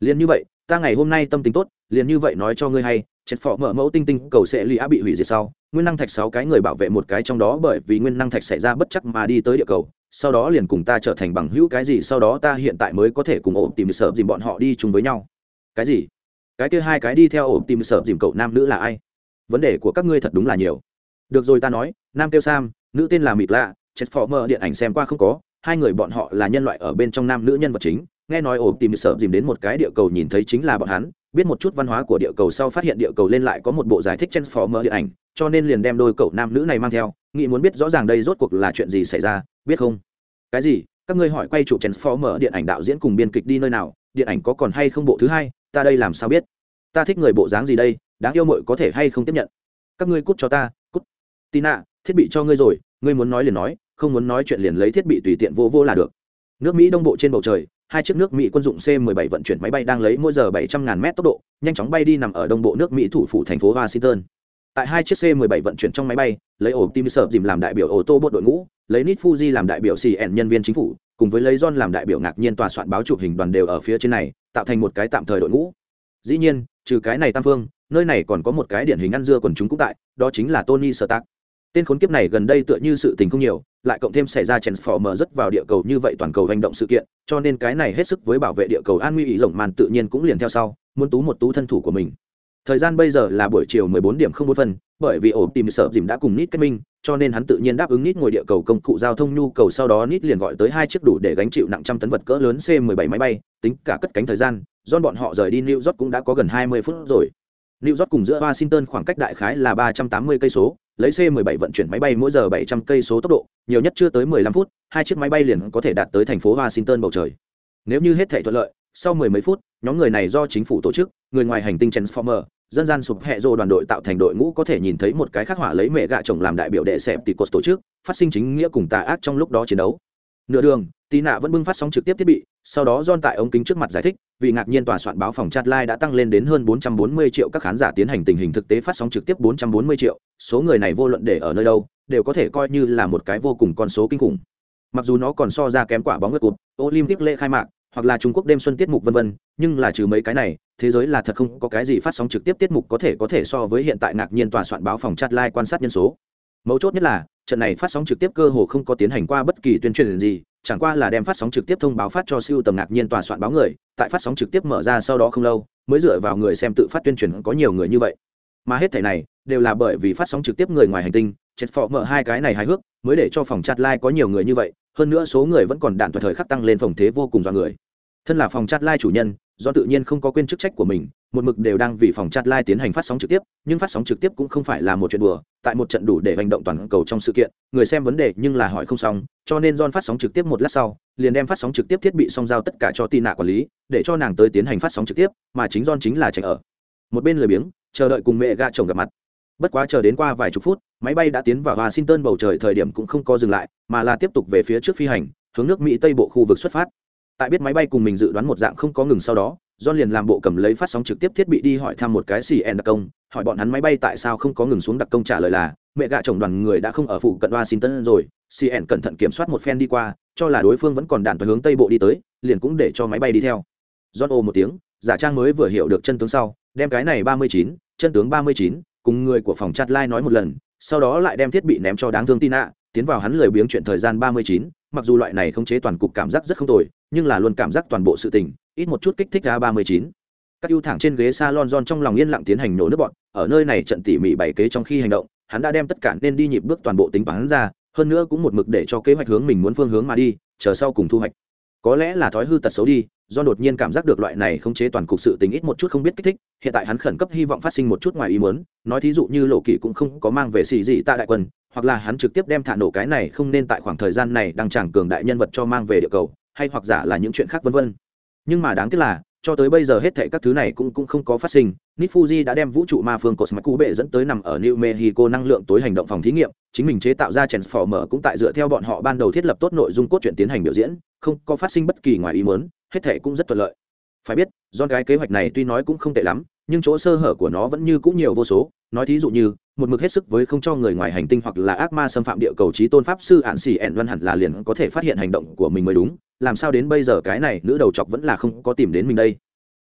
Liền như vậy, ta ngày hôm nay tâm tính tốt, liền như vậy nói cho ngươi hay, chết phỏ mở mẫu tinh tinh, cầu sẽ lì á bị hủy diệt sau, nguyên năng thạch sáu cái người bảo vệ một cái trong đó bởi vì nguyên năng thạch xảy ra bất chắc mà đi tới địa cầu sau đó liền cùng ta trở thành bằng hữu, cái gì sau đó ta hiện tại mới có thể cùng ổ tìm sợ dìm bọn họ đi chung với nhau. Cái gì? Cái kia hai cái đi theo ổ tìm sợ dìm cậu nam nữ là ai? Vấn đề của các ngươi thật đúng là nhiều. Được rồi ta nói, nam kêu sam, nữ tên là mịt lạ chết phó mơ điện ảnh xem qua không có, hai người bọn họ là nhân loại ở bên trong nam nữ nhân vật chính. Nghe nói ổ tìm sợ dìm đến một cái địa cầu nhìn thấy chính là bọn hắn, biết một chút văn hóa của địa cầu sau phát hiện địa cầu lên lại có một bộ giải thích transformer điện ảnh, cho nên liền đem đôi cậu nam nữ này mang theo, nghĩ muốn biết rõ ràng đây rốt cuộc là chuyện gì xảy ra biết không? Cái gì? Các ngươi hỏi quay chụp transformer điện ảnh đạo diễn cùng biên kịch đi nơi nào? Điện ảnh có còn hay không bộ thứ hai? Ta đây làm sao biết? Ta thích người bộ dáng gì đây? Đáng yêu mội có thể hay không tiếp nhận? Các ngươi cút cho ta, cút. Tina, thiết bị cho ngươi rồi. Ngươi muốn nói liền nói, không muốn nói chuyện liền lấy thiết bị tùy tiện vô vô là được. Nước mỹ đông bộ trên bầu trời, hai chiếc nước mỹ quân dụng c 17 vận chuyển máy bay đang lấy mỗi giờ 700 ngàn mét tốc độ, nhanh chóng bay đi nằm ở đông bộ nước mỹ thủ phủ thành phố washington tại hai chiếc c 17 vận chuyển trong máy bay, lấy ổ tim sợ dìm làm đại biểu ô tô bộ đội ngũ, lấy nit fuji làm đại biểu cn nhân viên chính phủ, cùng với lấy john làm đại biểu ngạc nhiên tòa soạn báo chụp hình đoàn đều ở phía trên này, tạo thành một cái tạm thời đội ngũ. Dĩ nhiên, trừ cái này tam phương, nơi này còn có một cái điển hình ăn dưa quần chúng cũng tại, đó chính là tony stark. Tên khốn kiếp này gần đây tựa như sự tình không nhiều, lại cộng thêm xảy ra transformer rất vào địa cầu như vậy toàn cầu hành động sự kiện, cho nên cái này hết sức với bảo vệ địa cầu an nguy ý rộng màn tự nhiên cũng liền theo sau, muốn tú một tú thân thủ của mình thời gian bây giờ là buổi chiều 14 điểm không bốn phân bởi vì ổ tìm sợ dìm đã cùng nít kết minh cho nên hắn tự nhiên đáp ứng nít ngồi địa cầu công cụ giao thông nhu cầu sau đó nít liền gọi tới hai chiếc đủ để gánh chịu nặng trăm tấn vật cỡ lớn c 17 máy bay tính cả cất cánh thời gian do bọn họ rời đi new york cũng đã có gần 20 phút rồi new york cùng giữa washington khoảng cách đại khái là 380 cây số lấy C-17 vận chuyển máy bay mỗi giờ 700 cây số tốc độ, nhiều nhất chưa tới 15 phút, hai chiếc máy bay liền có thể đạt tới thành phố Washington bầu trời. Nếu như hết thảy thuận lợi, sau mười mấy phút, nhóm người này do chính phủ tổ chức, người ngoài hành tinh Transformer, dân gian sụp hệ rồ đoàn đội tạo thành đội ngũ có thể nhìn thấy một cái khắc họa lấy mẹ gạ chồng làm đại biểu đệ xẹp tỷ cột tổ chức, phát sinh chính nghĩa cùng tà ác trong lúc đó chiến đấu. Nửa đường, Tí nạ vẫn bưng phát sóng trực tiếp thiết bị, sau đó John tại ống kính trước mặt giải thích, vì ngạc nhiên tòa soạn báo phòng chat live đã tăng lên đến hơn 440 triệu các khán giả tiến hành tình hình thực tế phát sóng trực tiếp 440 triệu, số người này vô luận để ở nơi đâu, đều có thể coi như là một cái vô cùng con số kinh khủng. Mặc dù nó còn so ra kém quả bóng ngất cụt, Olympic lễ khai mạc, hoặc là Trung Quốc đêm xuân tiết mục vân vân, nhưng là trừ mấy cái này, thế giới là thật không có cái gì phát sóng trực tiếp tiết mục có thể có thể so với hiện tại ngạc nhiên tòa soạn báo phòng chat live quan sát nhân số. mấu chốt nhất là trận này phát sóng trực tiếp cơ hồ không có tiến hành qua bất kỳ tuyên truyền gì chẳng qua là đem phát sóng trực tiếp thông báo phát cho siêu tầm ngạc nhiên tòa soạn báo người tại phát sóng trực tiếp mở ra sau đó không lâu mới dựa vào người xem tự phát tuyên truyền có nhiều người như vậy mà hết thẻ này đều là bởi vì phát sóng trực tiếp người ngoài hành tinh chết phọ mở hai cái này hài hước mới để cho phòng chat live có nhiều người như vậy hơn nữa số người vẫn còn đạn thời thời khắc tăng lên phòng thế vô cùng do người thân là phòng chat live chủ nhân, do tự nhiên không có quên chức trách của mình, một mực đều đang vì phòng chat live tiến hành phát sóng trực tiếp, nhưng phát sóng trực tiếp cũng không phải là một chuyện đùa, tại một trận đủ để hành động toàn cầu trong sự kiện, người xem vấn đề nhưng là hỏi không xong, cho nên John phát sóng trực tiếp một lát sau, liền đem phát sóng trực tiếp thiết bị song giao tất cả cho Tina quản lý, để cho nàng tới tiến hành phát sóng trực tiếp, mà chính John chính là chạy ở. Một bên lười biếng, chờ đợi cùng mẹ gạ chồng gặp mặt. Bất quá chờ đến qua vài chục phút, máy bay đã tiến vào washington bầu trời thời điểm cũng không có dừng lại, mà là tiếp tục về phía trước phi hành, hướng nước mỹ tây bộ khu vực xuất phát tại biết máy bay cùng mình dự đoán một dạng không có ngừng sau đó, john liền làm bộ cầm lấy phát sóng trực tiếp thiết bị đi hỏi thăm một cái cn đặc công, hỏi bọn hắn máy bay tại sao không có ngừng xuống đặc công trả lời là, mẹ gạ chồng đoàn người đã không ở phụ cận washington rồi cn cẩn thận kiểm soát một phen đi qua, cho là đối phương vẫn còn đạn tới hướng tây bộ đi tới, liền cũng để cho máy bay đi theo. John ô một tiếng, giả trang mới vừa hiểu được chân tướng sau, đem cái này ba mươi chín, chân tướng ba mươi chín, cùng người của phòng chat lai nói một lần, sau đó lại đem thiết bị ném cho đáng thương tin ạ tiến vào hắn lười biếng chuyện thời gian ba mươi chín mặc dù loại này khống chế toàn cục cảm giác rất không tồi, nhưng là luôn cảm giác toàn bộ sự tình, ít một chút kích thích a ba mươi chín. Các ưu thẳng trên ghế salon John trong lòng yên lặng tiến hành nổ nước bọn, ở nơi này trận tỉ mỉ bảy kế trong khi hành động, hắn đã đem tất cả nên đi nhịp bước toàn bộ tính toán ra, hơn nữa cũng một mực để cho kế hoạch hướng mình muốn phương hướng mà đi, chờ sau cùng thu hoạch. Có lẽ là thói hư tật xấu đi do đột nhiên cảm giác được loại này không chế toàn cục sự tình ít một chút không biết kích thích hiện tại hắn khẩn cấp hy vọng phát sinh một chút ngoài ý muốn nói thí dụ như lộ kỷ cũng không có mang về xì gì tạ đại quân hoặc là hắn trực tiếp đem thả nổ cái này không nên tại khoảng thời gian này đang chẳng cường đại nhân vật cho mang về địa cầu hay hoặc giả là những chuyện khác vân vân nhưng mà đáng tiếc là cho tới bây giờ hết thảy các thứ này cũng cũng không có phát sinh. Nifuji đã đem vũ trụ ma phương Cosmic bệ dẫn tới nằm ở New Mexico năng lượng tối hành động phòng thí nghiệm, chính mình chế tạo ra Transformer cũng tại dựa theo bọn họ ban đầu thiết lập tốt nội dung cốt truyện tiến hành biểu diễn, không có phát sinh bất kỳ ngoài ý muốn, hết thể cũng rất thuận lợi. Phải biết, do cái kế hoạch này tuy nói cũng không tệ lắm, nhưng chỗ sơ hở của nó vẫn như cũng nhiều vô số, nói thí dụ như, một mực hết sức với không cho người ngoài hành tinh hoặc là ác ma xâm phạm địa cầu trí tôn pháp sư ạn xì ẻn văn hẳn là liền có thể phát hiện hành động của mình mới đúng, làm sao đến bây giờ cái này nữ đầu chọc vẫn là không có tìm đến mình đây?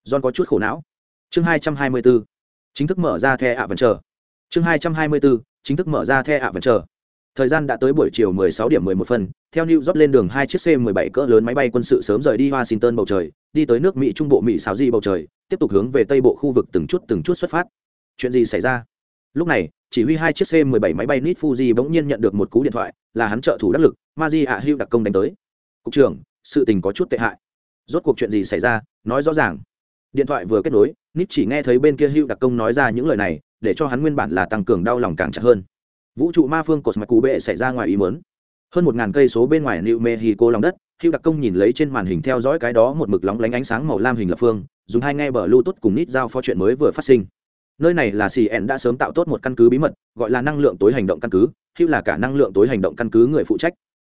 John có chút khổ não. Chương 224 chính thức mở ra the ạ vẫn chờ chương 224 chính thức mở ra the ạ vẫn chờ thời gian đã tới buổi chiều 16 điểm 11 phân, theo new york lên đường hai chiếc c 17 cỡ lớn máy bay quân sự sớm rời đi washington bầu trời, đi tới nước mỹ, trung bộ, mỹ xáo di bầu trời, tiếp tục hướng về tây bộ khu vực từng chút từng chút xuất phát. Chuyện gì xảy ra? Lúc này, chỉ huy hai chiếc c 17 máy bay nit fuji bỗng nhiên nhận được một cú điện thoại, là hắn trợ thủ đắc lực, maji ạ hữu đặc công đánh tới. Cục trưởng, sự tình có chút tệ hại. Rốt cuộc chuyện gì xảy ra? Nói rõ ràng. Điện thoại vừa kết nối, Nit chỉ nghe thấy bên kia hữu đặc công nói ra những lời này, để cho hắn nguyên bản là tăng cường đau lòng càng chặt hơn vũ trụ ma phương cột mạch cụ bệ xảy ra ngoài ý mớn hơn một ngàn cây số bên ngoài new mexico lòng đất hữu đặc công nhìn lấy trên màn hình theo dõi cái đó một mực lóng lánh ánh sáng màu lam hình lập phương, dùng hai nghe bờ bluetooth cùng nít giao phó chuyện mới vừa phát sinh. Nơi này là cn đã sớm tạo tốt một căn cứ bí mật, gọi là năng lượng tối hành động căn cứ hữu là cả năng lượng tối hành động căn cứ người phụ trách.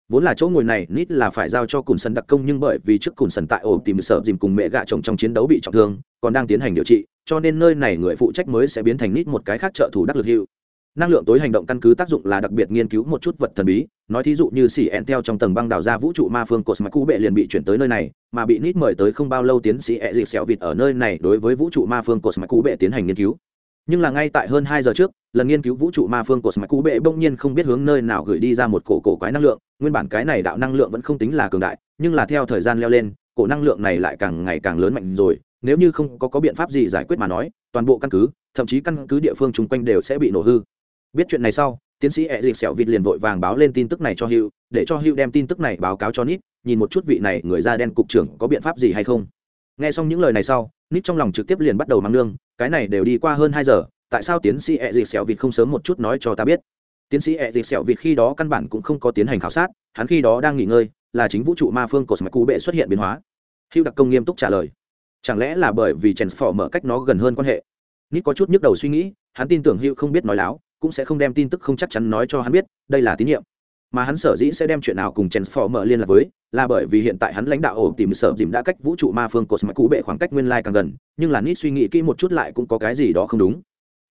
Vốn là chỗ ngồi này, nít là phải giao cho cùn sân đặc công nhưng bởi vì trước cùn sân tại ổ tìm sợ dìm cùng mẹ gạ chồng trong chiến đấu bị trọng thương, còn đang tiến hành điều trị, cho nên nơi này người phụ trách mới sẽ biến thành nít một cái khác trợ thủ đắc lực hiệu năng lượng tối hành động căn cứ tác dụng là đặc biệt nghiên cứu một chút vật thần bí. Nói thí dụ như xỉ ẹn theo trong tầng băng đào ra vũ trụ ma phương cosmic cú bệ liền bị chuyển tới nơi này mà bị nít mời tới không bao lâu tiến sĩ e dịp xẹo vịt ở nơi này đối với vũ trụ ma phương cosmic cú bệ tiến hành nghiên cứu. Nhưng là ngay tại hơn hai giờ trước lần nghiên cứu vũ trụ ma phương của smart cú bệ bỗng nhiên không biết hướng nơi nào gửi đi ra một cổ cổ quái năng lượng. Nguyên bản cái này đạo năng lượng vẫn không tính là cường đại nhưng là theo thời gian leo lên cổ năng lượng này lại càng ngày càng lớn mạnh rồi. Nếu như không có, có biện pháp gì giải quyết mà nói toàn bộ căn cứ thậm chí căn cứ địa phương chung quanh đều sẽ bị nổ hư biết chuyện này sau, tiến sĩ e dịp sẹo vịt liền vội vàng báo lên tin tức này cho hữu để cho hữu đem tin tức này báo cáo cho nít, nhìn một chút vị này người da đen cục trưởng có biện pháp gì hay không. Nghe xong những lời này sau, nít trong lòng trực tiếp liền bắt đầu mang nương, cái này đều đi qua hơn hai giờ, tại sao tiến sĩ e dịp sẹo vịt không sớm một chút nói cho ta biết? Tiến sĩ e dịp sẹo vịt khi đó căn bản cũng không có tiến hành khảo sát, hắn khi đó đang nghỉ ngơi, là chính vũ trụ ma phương cột mạch cụ bệ xuất hiện biến hóa. Hữu đặc công nghiêm túc trả lời. Chẳng lẽ là bởi vì chèn phỏ mở cách nó gần hơn quan hệ? Nít có chút nhức đầu suy nghĩ, hắn tin tưởng hữu không biết nói láo cũng sẽ không đem tin tức không chắc chắn nói cho hắn biết đây là tín nhiệm mà hắn sở dĩ sẽ đem chuyện nào cùng Transformer liên lạc với, là bởi vì hiện tại hắn lãnh đạo ổ tìm sở dìm đã cách vũ trụ ma phương Cosmic cũ bệ khoảng cách nguyên lai càng gần, nhưng là nít suy nghĩ kỹ một chút lại cũng có cái gì đó không đúng.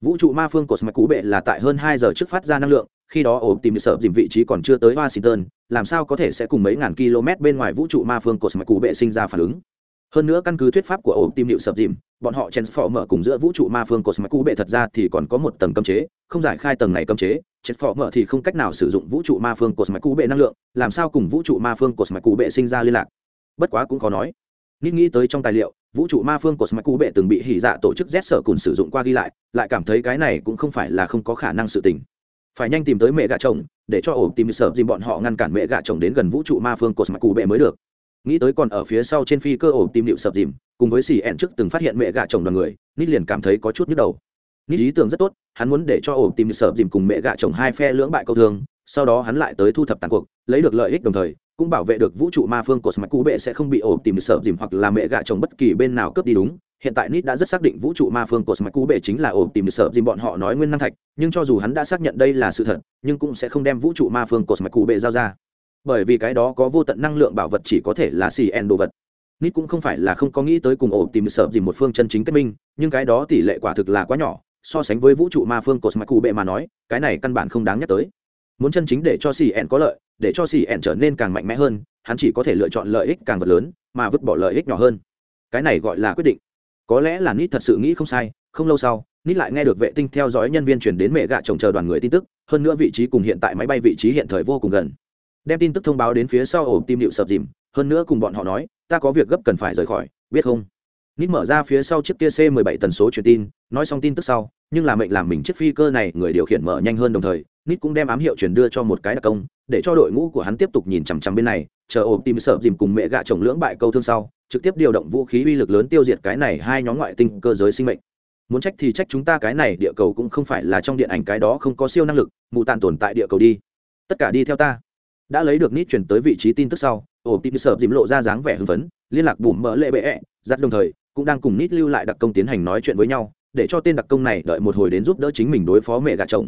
Vũ trụ ma phương Cosmic cũ bệ là tại hơn hai giờ trước phát ra năng lượng, khi đó ổ tìm sở dìm vị trí còn chưa tới Washington, làm sao có thể sẽ cùng mấy ngàn km bên ngoài vũ trụ ma phương Cosmic cũ bệ sinh ra phản ứng. Hơn nữa căn cứ thuyết pháp của ổ tim hiệu sập dìm, bọn họ chen phò mở cùng giữa vũ trụ ma phương của smaku bệ thật ra thì còn có một tầng cấm chế, không giải khai tầng này cấm chế, chen phò mở thì không cách nào sử dụng vũ trụ ma phương cột mạch bệ năng lượng làm sao cùng vũ trụ ma phương cột mạch bệ sinh ra liên lạc? Bất quá cũng khó nói. Nít nghĩ tới trong tài liệu vũ trụ ma phương của smaku bệ từng bị hỉ dạ tổ chức z sở cùng sử dụng qua ghi lại lại cảm thấy cái này cũng không phải là không có khả năng sự tình. Phải nhanh tìm tới mẹ gạ chồng để cho ổ tìm sở dìm bọn họ ngăn cản mẹ gạ chồng đến gần vũ trụ ma phương của smaku bệ mới được nghĩ tới còn ở phía sau trên phi cơ ổ tìm điệu sập dìm, cùng với xì ẹn trước từng phát hiện mẹ gạ chồng đoàn người, nít liền cảm thấy có chút nhức đầu. Nít ý tưởng rất tốt, hắn muốn để cho ổ tìm điệu sập dìm cùng mẹ gạ chồng hai phe lưỡng bại câu thương, sau đó hắn lại tới thu thập tàn cuộc, lấy được lợi ích đồng thời, cũng bảo vệ được vũ trụ ma phương của smart cụ bệ sẽ không bị ổ tìm sợ dìm hoặc là mẹ gạ chồng bất kỳ bên nào cướp đi đúng. Hiện tại nít đã rất xác định vũ trụ ma phương của smart cụ bệ chính là ổ tìm sợ dìm, bọn họ nói nguyên năng thạch, nhưng cho dù hắn đã xác nhận đây là sự thật, nhưng cũng sẽ không đem vũ trụ ma phương của smart cụ bệ giao ra bởi vì cái đó có vô tận năng lượng bảo vật chỉ có thể là xì en đồ vật. Nít cũng không phải là không có nghĩ tới cùng ổ tìm sợ gì một phương chân chính kết minh, nhưng cái đó tỷ lệ quả thực là quá nhỏ, so sánh với vũ trụ ma phương của smart cụ bệ mà nói, cái này căn bản không đáng nhắc tới. Muốn chân chính để cho xì en có lợi, để cho xì en trở nên càng mạnh mẽ hơn, hắn chỉ có thể lựa chọn lợi ích càng vật lớn, mà vứt bỏ lợi ích nhỏ hơn. Cái này gọi là quyết định. Có lẽ là nít thật sự nghĩ không sai, không lâu sau, nít lại nghe được vệ tinh theo dõi nhân viên chuyển đến mẹ gạ chồng chờ đoàn người tin tức, hơn nữa vị trí cùng hiện tại máy bay vị trí hiện thời vô cùng gần đem tin tức thông báo đến phía sau ổ tim điệu sập dìm, hơn nữa cùng bọn họ nói, ta có việc gấp cần phải rời khỏi, biết không? Nít mở ra phía sau chiếc kia c 17 tần số truyền tin, nói xong tin tức sau, nhưng là mệnh làm mình chiếc phi cơ này người điều khiển mở nhanh hơn đồng thời, nít cũng đem ám hiệu truyền đưa cho một cái đặc công, để cho đội ngũ của hắn tiếp tục nhìn chằm chằm bên này, chờ ổ tim sợ dìm cùng mẹ gạ chồng lưỡng bại câu thương sau, trực tiếp điều động vũ khí uy lực lớn tiêu diệt cái này hai nhóm ngoại tinh cơ giới sinh mệnh. Muốn trách thì trách chúng ta cái này địa cầu cũng không phải là trong điện ảnh cái đó không có siêu năng lực, mù tàn tồn tại địa cầu đi. Tất cả đi theo ta đã lấy được nít chuyển tới vị trí tin tức sau, ổ tim sợ dìm lộ ra dáng vẻ hưng phấn, liên lạc bùm mỡ lệ bệ ẹ, giặt đồng thời, cũng đang cùng nít lưu lại đặc công tiến hành nói chuyện với nhau, để cho tên đặc công này đợi một hồi đến giúp đỡ chính mình đối phó mẹ gạ chồng.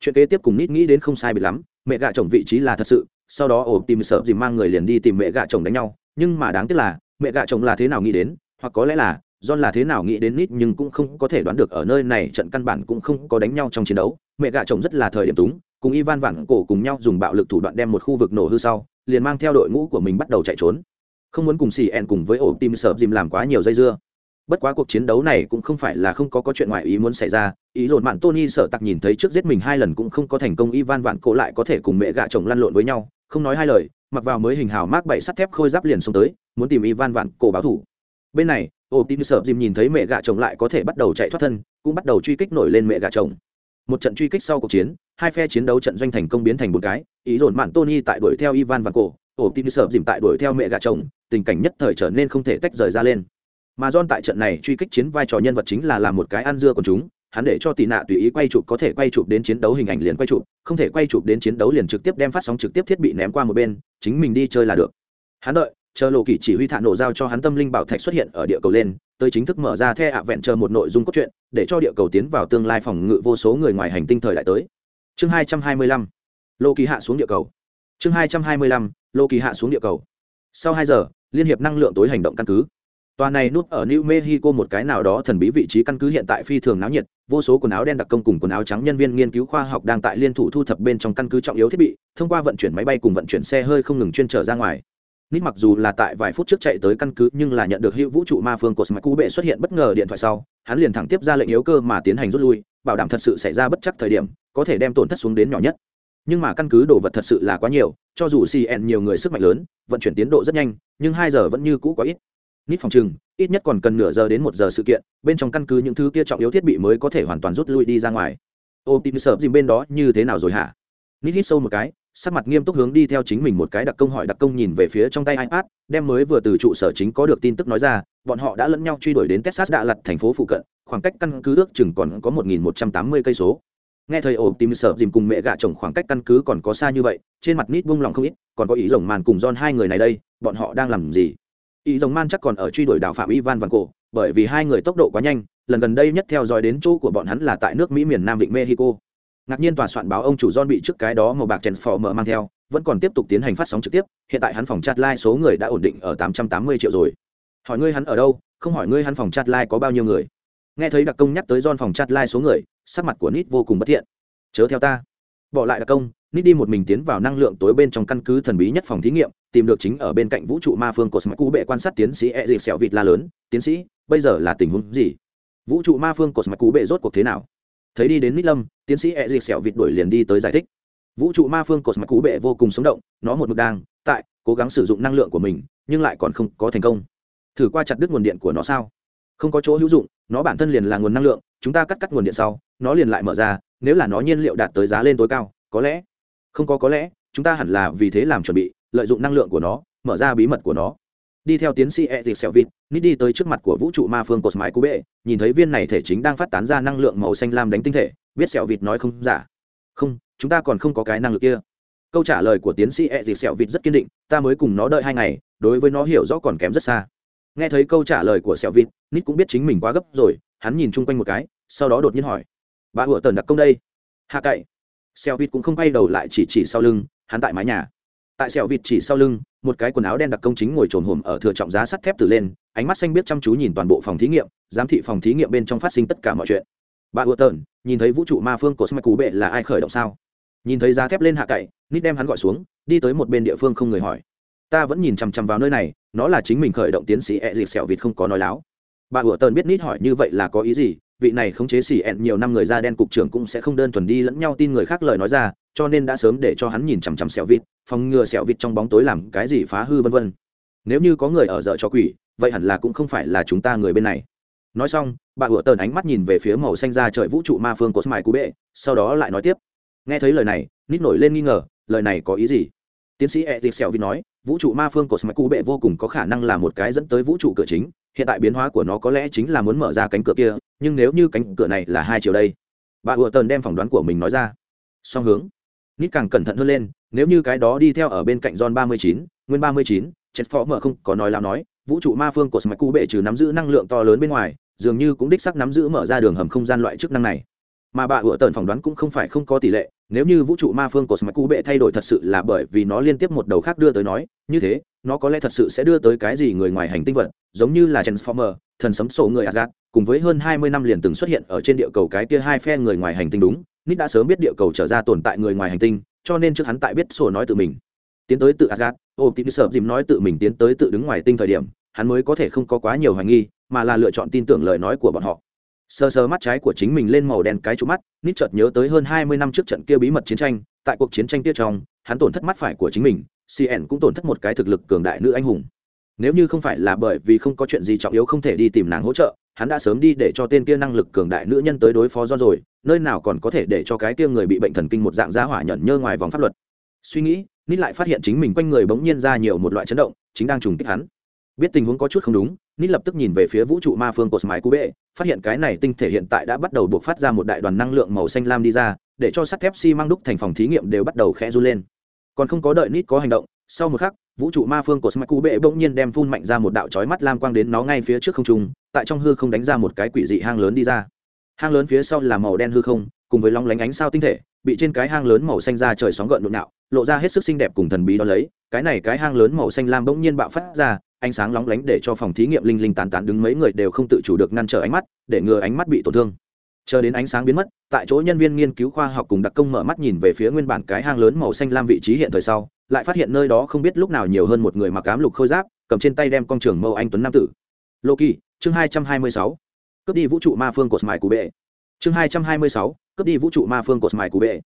Chuyện kế tiếp cùng nít nghĩ đến không sai bị lắm, mẹ gạ chồng vị trí là thật sự, sau đó ổ tìm sợ dìm mang người liền đi tìm mẹ gạ chồng đánh nhau. Nhưng mà đáng tiếc là, mẹ gạ chồng là thế nào nghĩ đến, hoặc có lẽ là, John là thế nào nghĩ đến nít nhưng cũng không có thể đoán được ở nơi này trận căn bản cũng không có đánh nhau trong chiến đấu. Mẹ gạ chồng rất là thời điểm túng cùng ivan vản cổ cùng nhau dùng bạo lực thủ đoạn đem một khu vực nổ hư sau, liền mang theo đội ngũ của mình bắt đầu chạy trốn. Không muốn cùng xì ẹn cùng với ổ tim sợ dìm làm quá nhiều dây dưa. Bất quá cuộc chiến đấu này cũng không phải là không có có chuyện ngoài ý muốn xảy ra, ý dồn mạn tony sợ tặc nhìn thấy trước giết mình hai lần cũng không có thành công, ivan vạn cổ lại có thể cùng mẹ gạ chồng lăn lộn với nhau, không nói hai lời, mặc vào mới hình hào mác bảy sắt thép khôi giáp liền xông tới, muốn tìm ivan vạn cổ báo thủ. Bên này, ổ tim sợ dìm nhìn thấy mẹ gạ chồng lại có thể bắt đầu chạy thoát thân, cũng bắt đầu truy kích nổi lên mẹ gạ chồng một trận truy kích sau cuộc chiến, hai phe chiến đấu trận doanh thành công biến thành một cái, ý dồn mạn tony tại đuổi theo ivan và cổ ổ tim sợ dìm tại đuổi theo mẹ gạ chồng, tình cảnh nhất thời trở nên không thể tách rời ra lên. Mà John tại trận này truy kích chiến vai trò nhân vật chính là làm một cái ăn dưa của chúng, hắn để cho tì nạ tùy ý quay chụp có thể quay chụp đến chiến đấu hình ảnh liền quay chụp, không thể quay chụp đến chiến đấu liền trực tiếp đem phát sóng trực tiếp thiết bị ném qua một bên, chính mình đi chơi là được. Hắn đợi, chờ lộ kỳ chỉ huy thả nổ giao cho hắn tâm linh bảo thạch xuất hiện ở địa cầu lên tới chính thức mở ra the ạ vẹn chờ một nội dung cốt truyện để cho địa cầu tiến vào tương lai phòng ngự vô số người ngoài hành tinh thời đại tới. Chương hai trăm hai mươi lăm lộ kỳ hạ xuống địa cầu. Chương hai trăm hai mươi lăm lộ kỳ hạ xuống địa cầu. Sau hai giờ liên hiệp năng lượng tối hành động căn cứ. Tòa này núp ở New Mexico một cái nào đó thần bí vị trí căn cứ hiện tại phi thường náo nhiệt, vô số quần áo đen đặc công cùng quần áo trắng nhân viên nghiên cứu khoa học đang tại liên thủ thu thập bên trong căn cứ trọng yếu thiết bị, thông qua vận chuyển máy bay cùng vận chuyển xe hơi không ngừng chuyên trở ra ngoài. Nít mặc dù là tại vài phút trước chạy tới căn cứ nhưng là nhận được hữu vũ trụ ma phương của smaku bệ xuất hiện bất ngờ điện thoại sau, hắn liền thẳng tiếp ra lệnh yếu cơ mà tiến hành rút lui, bảo đảm thật sự xảy ra bất chắc thời điểm, có thể đem tổn thất xuống đến nhỏ nhất. Nhưng mà căn cứ đồ vật thật sự là quá nhiều, cho dù CN nhiều người sức mạnh lớn, vận chuyển tiến độ rất nhanh, nhưng hai giờ vẫn như cũ quá ít. Nít phòng trừng ít nhất còn cần nửa giờ đến một giờ sự kiện bên trong căn cứ những thứ kia trọng yếu thiết bị mới có thể hoàn toàn rút lui đi ra ngoài. Ô tìm sợ dìm bên đó như thế nào rồi hả? Nít hít sâu một cái sắc mặt nghiêm túc hướng đi theo chính mình một cái đặc công hỏi đặc công nhìn về phía trong tay ipad, đem mới vừa từ trụ sở chính có được tin tức nói ra, bọn họ đã lẫn nhau truy đuổi đến texas đạ lặt thành phố phụ cận, khoảng cách căn cứ ước chừng còn có một nghìn một trăm tám mươi cây số. Nghe thầy ổ tìm sợ dìm cùng mẹ gạ chồng khoảng cách căn cứ còn có xa như vậy, trên mặt nít buông lòng không ít, còn có ý rồng màn cùng don hai người này đây, bọn họ đang làm gì? Ý rồng man chắc còn ở truy đuổi đào phạm ivan văn cổ, bởi vì hai người tốc độ quá nhanh, lần gần đây nhất theo dõi đến chỗ của bọn hắn là tại nước mỹ miền nam vịnh mexico ngạc nhiên tòa soạn báo ông chủ john bị trước cái đó màu bạc transformer mang theo, vẫn còn tiếp tục tiến hành phát sóng trực tiếp, hiện tại hắn phòng chat live số người đã ổn định ở tám trăm tám mươi triệu rồi. Hỏi ngươi hắn ở đâu, không hỏi ngươi hắn phòng chat live có bao nhiêu người. Nghe thấy đặc công nhắc tới John phòng chat live số người, sắc mặt của nít vô cùng bất thiện. Chớ theo ta. Bỏ lại đặc công, nít đi một mình tiến vào năng lượng tối bên trong căn cứ thần bí nhất phòng thí nghiệm, tìm được chính ở bên cạnh vũ trụ ma phương của cú bệ quan sát tiến sĩ e dịp sẹo vịt la lớn. Tiến sĩ, bây giờ là tình huống gì? Vũ trụ ma phương của cú bệ rốt cuộc thế nào? Thấy đi đến nít lâm, tiến sĩ e dịp sẹo vịt đuổi liền đi tới giải thích. Vũ trụ ma phương cột mạch cú bệ vô cùng sống động, nó một mực đang, tại, cố gắng sử dụng năng lượng của mình, nhưng lại còn không có thành công. Thử qua chặt đứt nguồn điện của nó sao? Không có chỗ hữu dụng, nó bản thân liền là nguồn năng lượng, chúng ta cắt cắt nguồn điện sau, nó liền lại mở ra, nếu là nó nhiên liệu đạt tới giá lên tối cao, có lẽ, không có có lẽ, chúng ta hẳn là vì thế làm chuẩn bị, lợi dụng năng lượng của nó, mở ra bí mật của nó đi theo tiến sĩ e t sẹo vịt nít đi tới trước mặt của vũ trụ ma phương cột mái cú bệ, nhìn thấy viên này thể chính đang phát tán ra năng lượng màu xanh lam đánh tinh thể, biết sẹo vịt nói không giả. Không, chúng ta còn không có cái năng lực kia. Câu trả lời của tiến sĩ e t sẹo vịt rất kiên định, ta mới cùng nó đợi hai ngày, đối với nó hiểu rõ còn kém rất xa. Nghe thấy câu trả lời của sẹo vịt nít cũng biết chính mình quá gấp rồi, hắn nhìn chung quanh một cái, sau đó đột nhiên hỏi, bà hủa tần đặc công đây? Hạ cậy. Sẹo vịt cũng không quay đầu lại chỉ chỉ sau lưng, hắn tại mái nhà tại sẹo vịt chỉ sau lưng, một cái quần áo đen đặc công chính ngồi trồn hồm ở thừa trọng giá sắt thép từ lên, ánh mắt xanh biết chăm chú nhìn toàn bộ phòng thí nghiệm, giám thị phòng thí nghiệm bên trong phát sinh tất cả mọi chuyện. Bà ùa tờn, nhìn thấy vũ trụ ma phương của smack cú bệ là ai khởi động sao? Nhìn thấy giá thép lên hạ cậy nít đem hắn gọi xuống, đi tới một bên địa phương không người hỏi. Ta vẫn nhìn chằm chằm vào nơi này, nó là chính mình khởi động tiến sĩ ẹ dịp sẹo vịt không có nói láo. Bà ủa tờn biết nít hỏi như vậy là có ý gì, vị này khống chế xỉ ẹn nhiều năm người da đen cục trưởng cũng sẽ không đơn thuần đi lẫn nhau tin người khác lời nói ra cho nên đã sớm để cho hắn nhìn chằm chằm sẹo vịt, phòng ngừa sẹo vịt trong bóng tối làm cái gì phá hư vân vân. Nếu như có người ở dợ cho quỷ, vậy hẳn là cũng không phải là chúng ta người bên này. Nói xong, bà ủa tờn ánh mắt nhìn về phía màu xanh ra trời vũ trụ ma phương của smile cú bệ, sau đó lại nói tiếp. Nghe thấy lời này, nít nổi lên nghi ngờ, lời này có ý gì? Tiến sĩ e t sẹo vịt nói, vũ trụ ma phương của smile cú bệ vô cùng có khả năng là một cái dẫn tới vũ trụ cửa chính, hiện tại biến hóa của nó có lẽ chính là muốn mở ra cánh cửa kia, nhưng nếu như cánh cửa này là hai chiều đây, bà ủa tần đem phỏng đoán của mình nói ra. Song hướng nít càng cẩn thận hơn lên, nếu như cái đó đi theo ở bên cạnh john ba mươi chín, nguyên ba mươi chín chết phó mở không có nói lao nói, vũ trụ ma phương của smart bệ trừ nắm giữ năng lượng to lớn bên ngoài, dường như cũng đích sắc nắm giữ mở ra đường hầm không gian loại chức năng này. Mà bà ủa tần phỏng đoán cũng không phải không có tỷ lệ, nếu như vũ trụ ma phương của smart bệ thay đổi thật sự là bởi vì nó liên tiếp một đầu khác đưa tới nói, như thế, nó có lẽ thật sự sẽ đưa tới cái gì người ngoài hành tinh vật, giống như là transformer, thần sấm sổ người asgard, cùng với hơn hai mươi năm liền từng xuất hiện ở trên địa cầu cái kia hai phe người ngoài hành tinh đúng nít đã sớm biết địa cầu trở ra tồn tại người ngoài hành tinh, cho nên trước hắn tại biết sổ nói tự mình. Tiến tới tự asgard ô tìm sợ dìm nói tự mình tiến tới tự đứng ngoài tinh thời điểm, hắn mới có thể không có quá nhiều hoài nghi, mà là lựa chọn tin tưởng lời nói của bọn họ. Sơ sơ mắt trái của chính mình lên màu đen cái trụ mắt, nít chợt nhớ tới hơn hai mươi năm trước trận kia bí mật chiến tranh, tại cuộc chiến tranh kia trong, hắn tổn thất mắt phải của chính mình cn cũng tổn thất một cái thực lực cường đại nữ anh hùng. Nếu như không phải là bởi vì không có chuyện gì trọng yếu không thể đi tìm nàng hỗ trợ hắn đã sớm đi để cho tên kia năng lực cường đại nữ nhân tới đối phó do rồi, nơi nào còn có thể để cho cái kia người bị bệnh thần kinh một dạng giá hỏa nhẫn nhơ ngoài vòng pháp luật. Suy nghĩ, nít lại phát hiện chính mình quanh người bỗng nhiên ra nhiều một loại chấn động, chính đang trùng kích hắn. Biết tình huống có chút không đúng, nít lập tức nhìn về phía vũ trụ ma phương cột smai cú bệ phát hiện cái này tinh thể hiện tại đã bắt đầu buộc phát ra một đại đoàn năng lượng màu xanh lam đi ra, để cho sắt thép xi đúc thành phòng thí nghiệm đều bắt đầu khẽ run lên. Còn không có đợi nít có hành động, sau một khắc, vũ trụ ma phương của smaku bệ bỗng nhiên đem phun mạnh ra một đạo chói mắt lam quang đến nó ngay phía trước không trung tại trong hư không đánh ra một cái quỷ dị hang lớn đi ra. Hang lớn phía sau là màu đen hư không, cùng với long lánh ánh sao tinh thể, bị trên cái hang lớn màu xanh ra trời sóng gợn nhộn nhạo lộ ra hết sức xinh đẹp cùng thần bí đó lấy. Cái này cái hang lớn màu xanh lam bỗng nhiên bạo phát ra, ánh sáng lóng lánh để cho phòng thí nghiệm linh linh tán tán đứng mấy người đều không tự chủ được ngăn trở ánh mắt, để ngừa ánh mắt bị tổn thương. Chờ đến ánh sáng biến mất, tại chỗ nhân viên nghiên cứu khoa học cùng đặc công mở mắt nhìn về phía nguyên bản cái hang lớn màu xanh lam vị trí hiện thời sau, lại phát hiện nơi đó không biết lúc nào nhiều hơn một người mặc ám lục khôi giáp, cầm trên tay đem con trường mâu anh tuấn nam tử. Loki chương hai trăm hai mươi sáu. Cướp đi vũ trụ ma phương của smile cụ bệ. Chương hai trăm hai mươi sáu. Cướp đi vũ trụ ma phương của smile cụ bệ.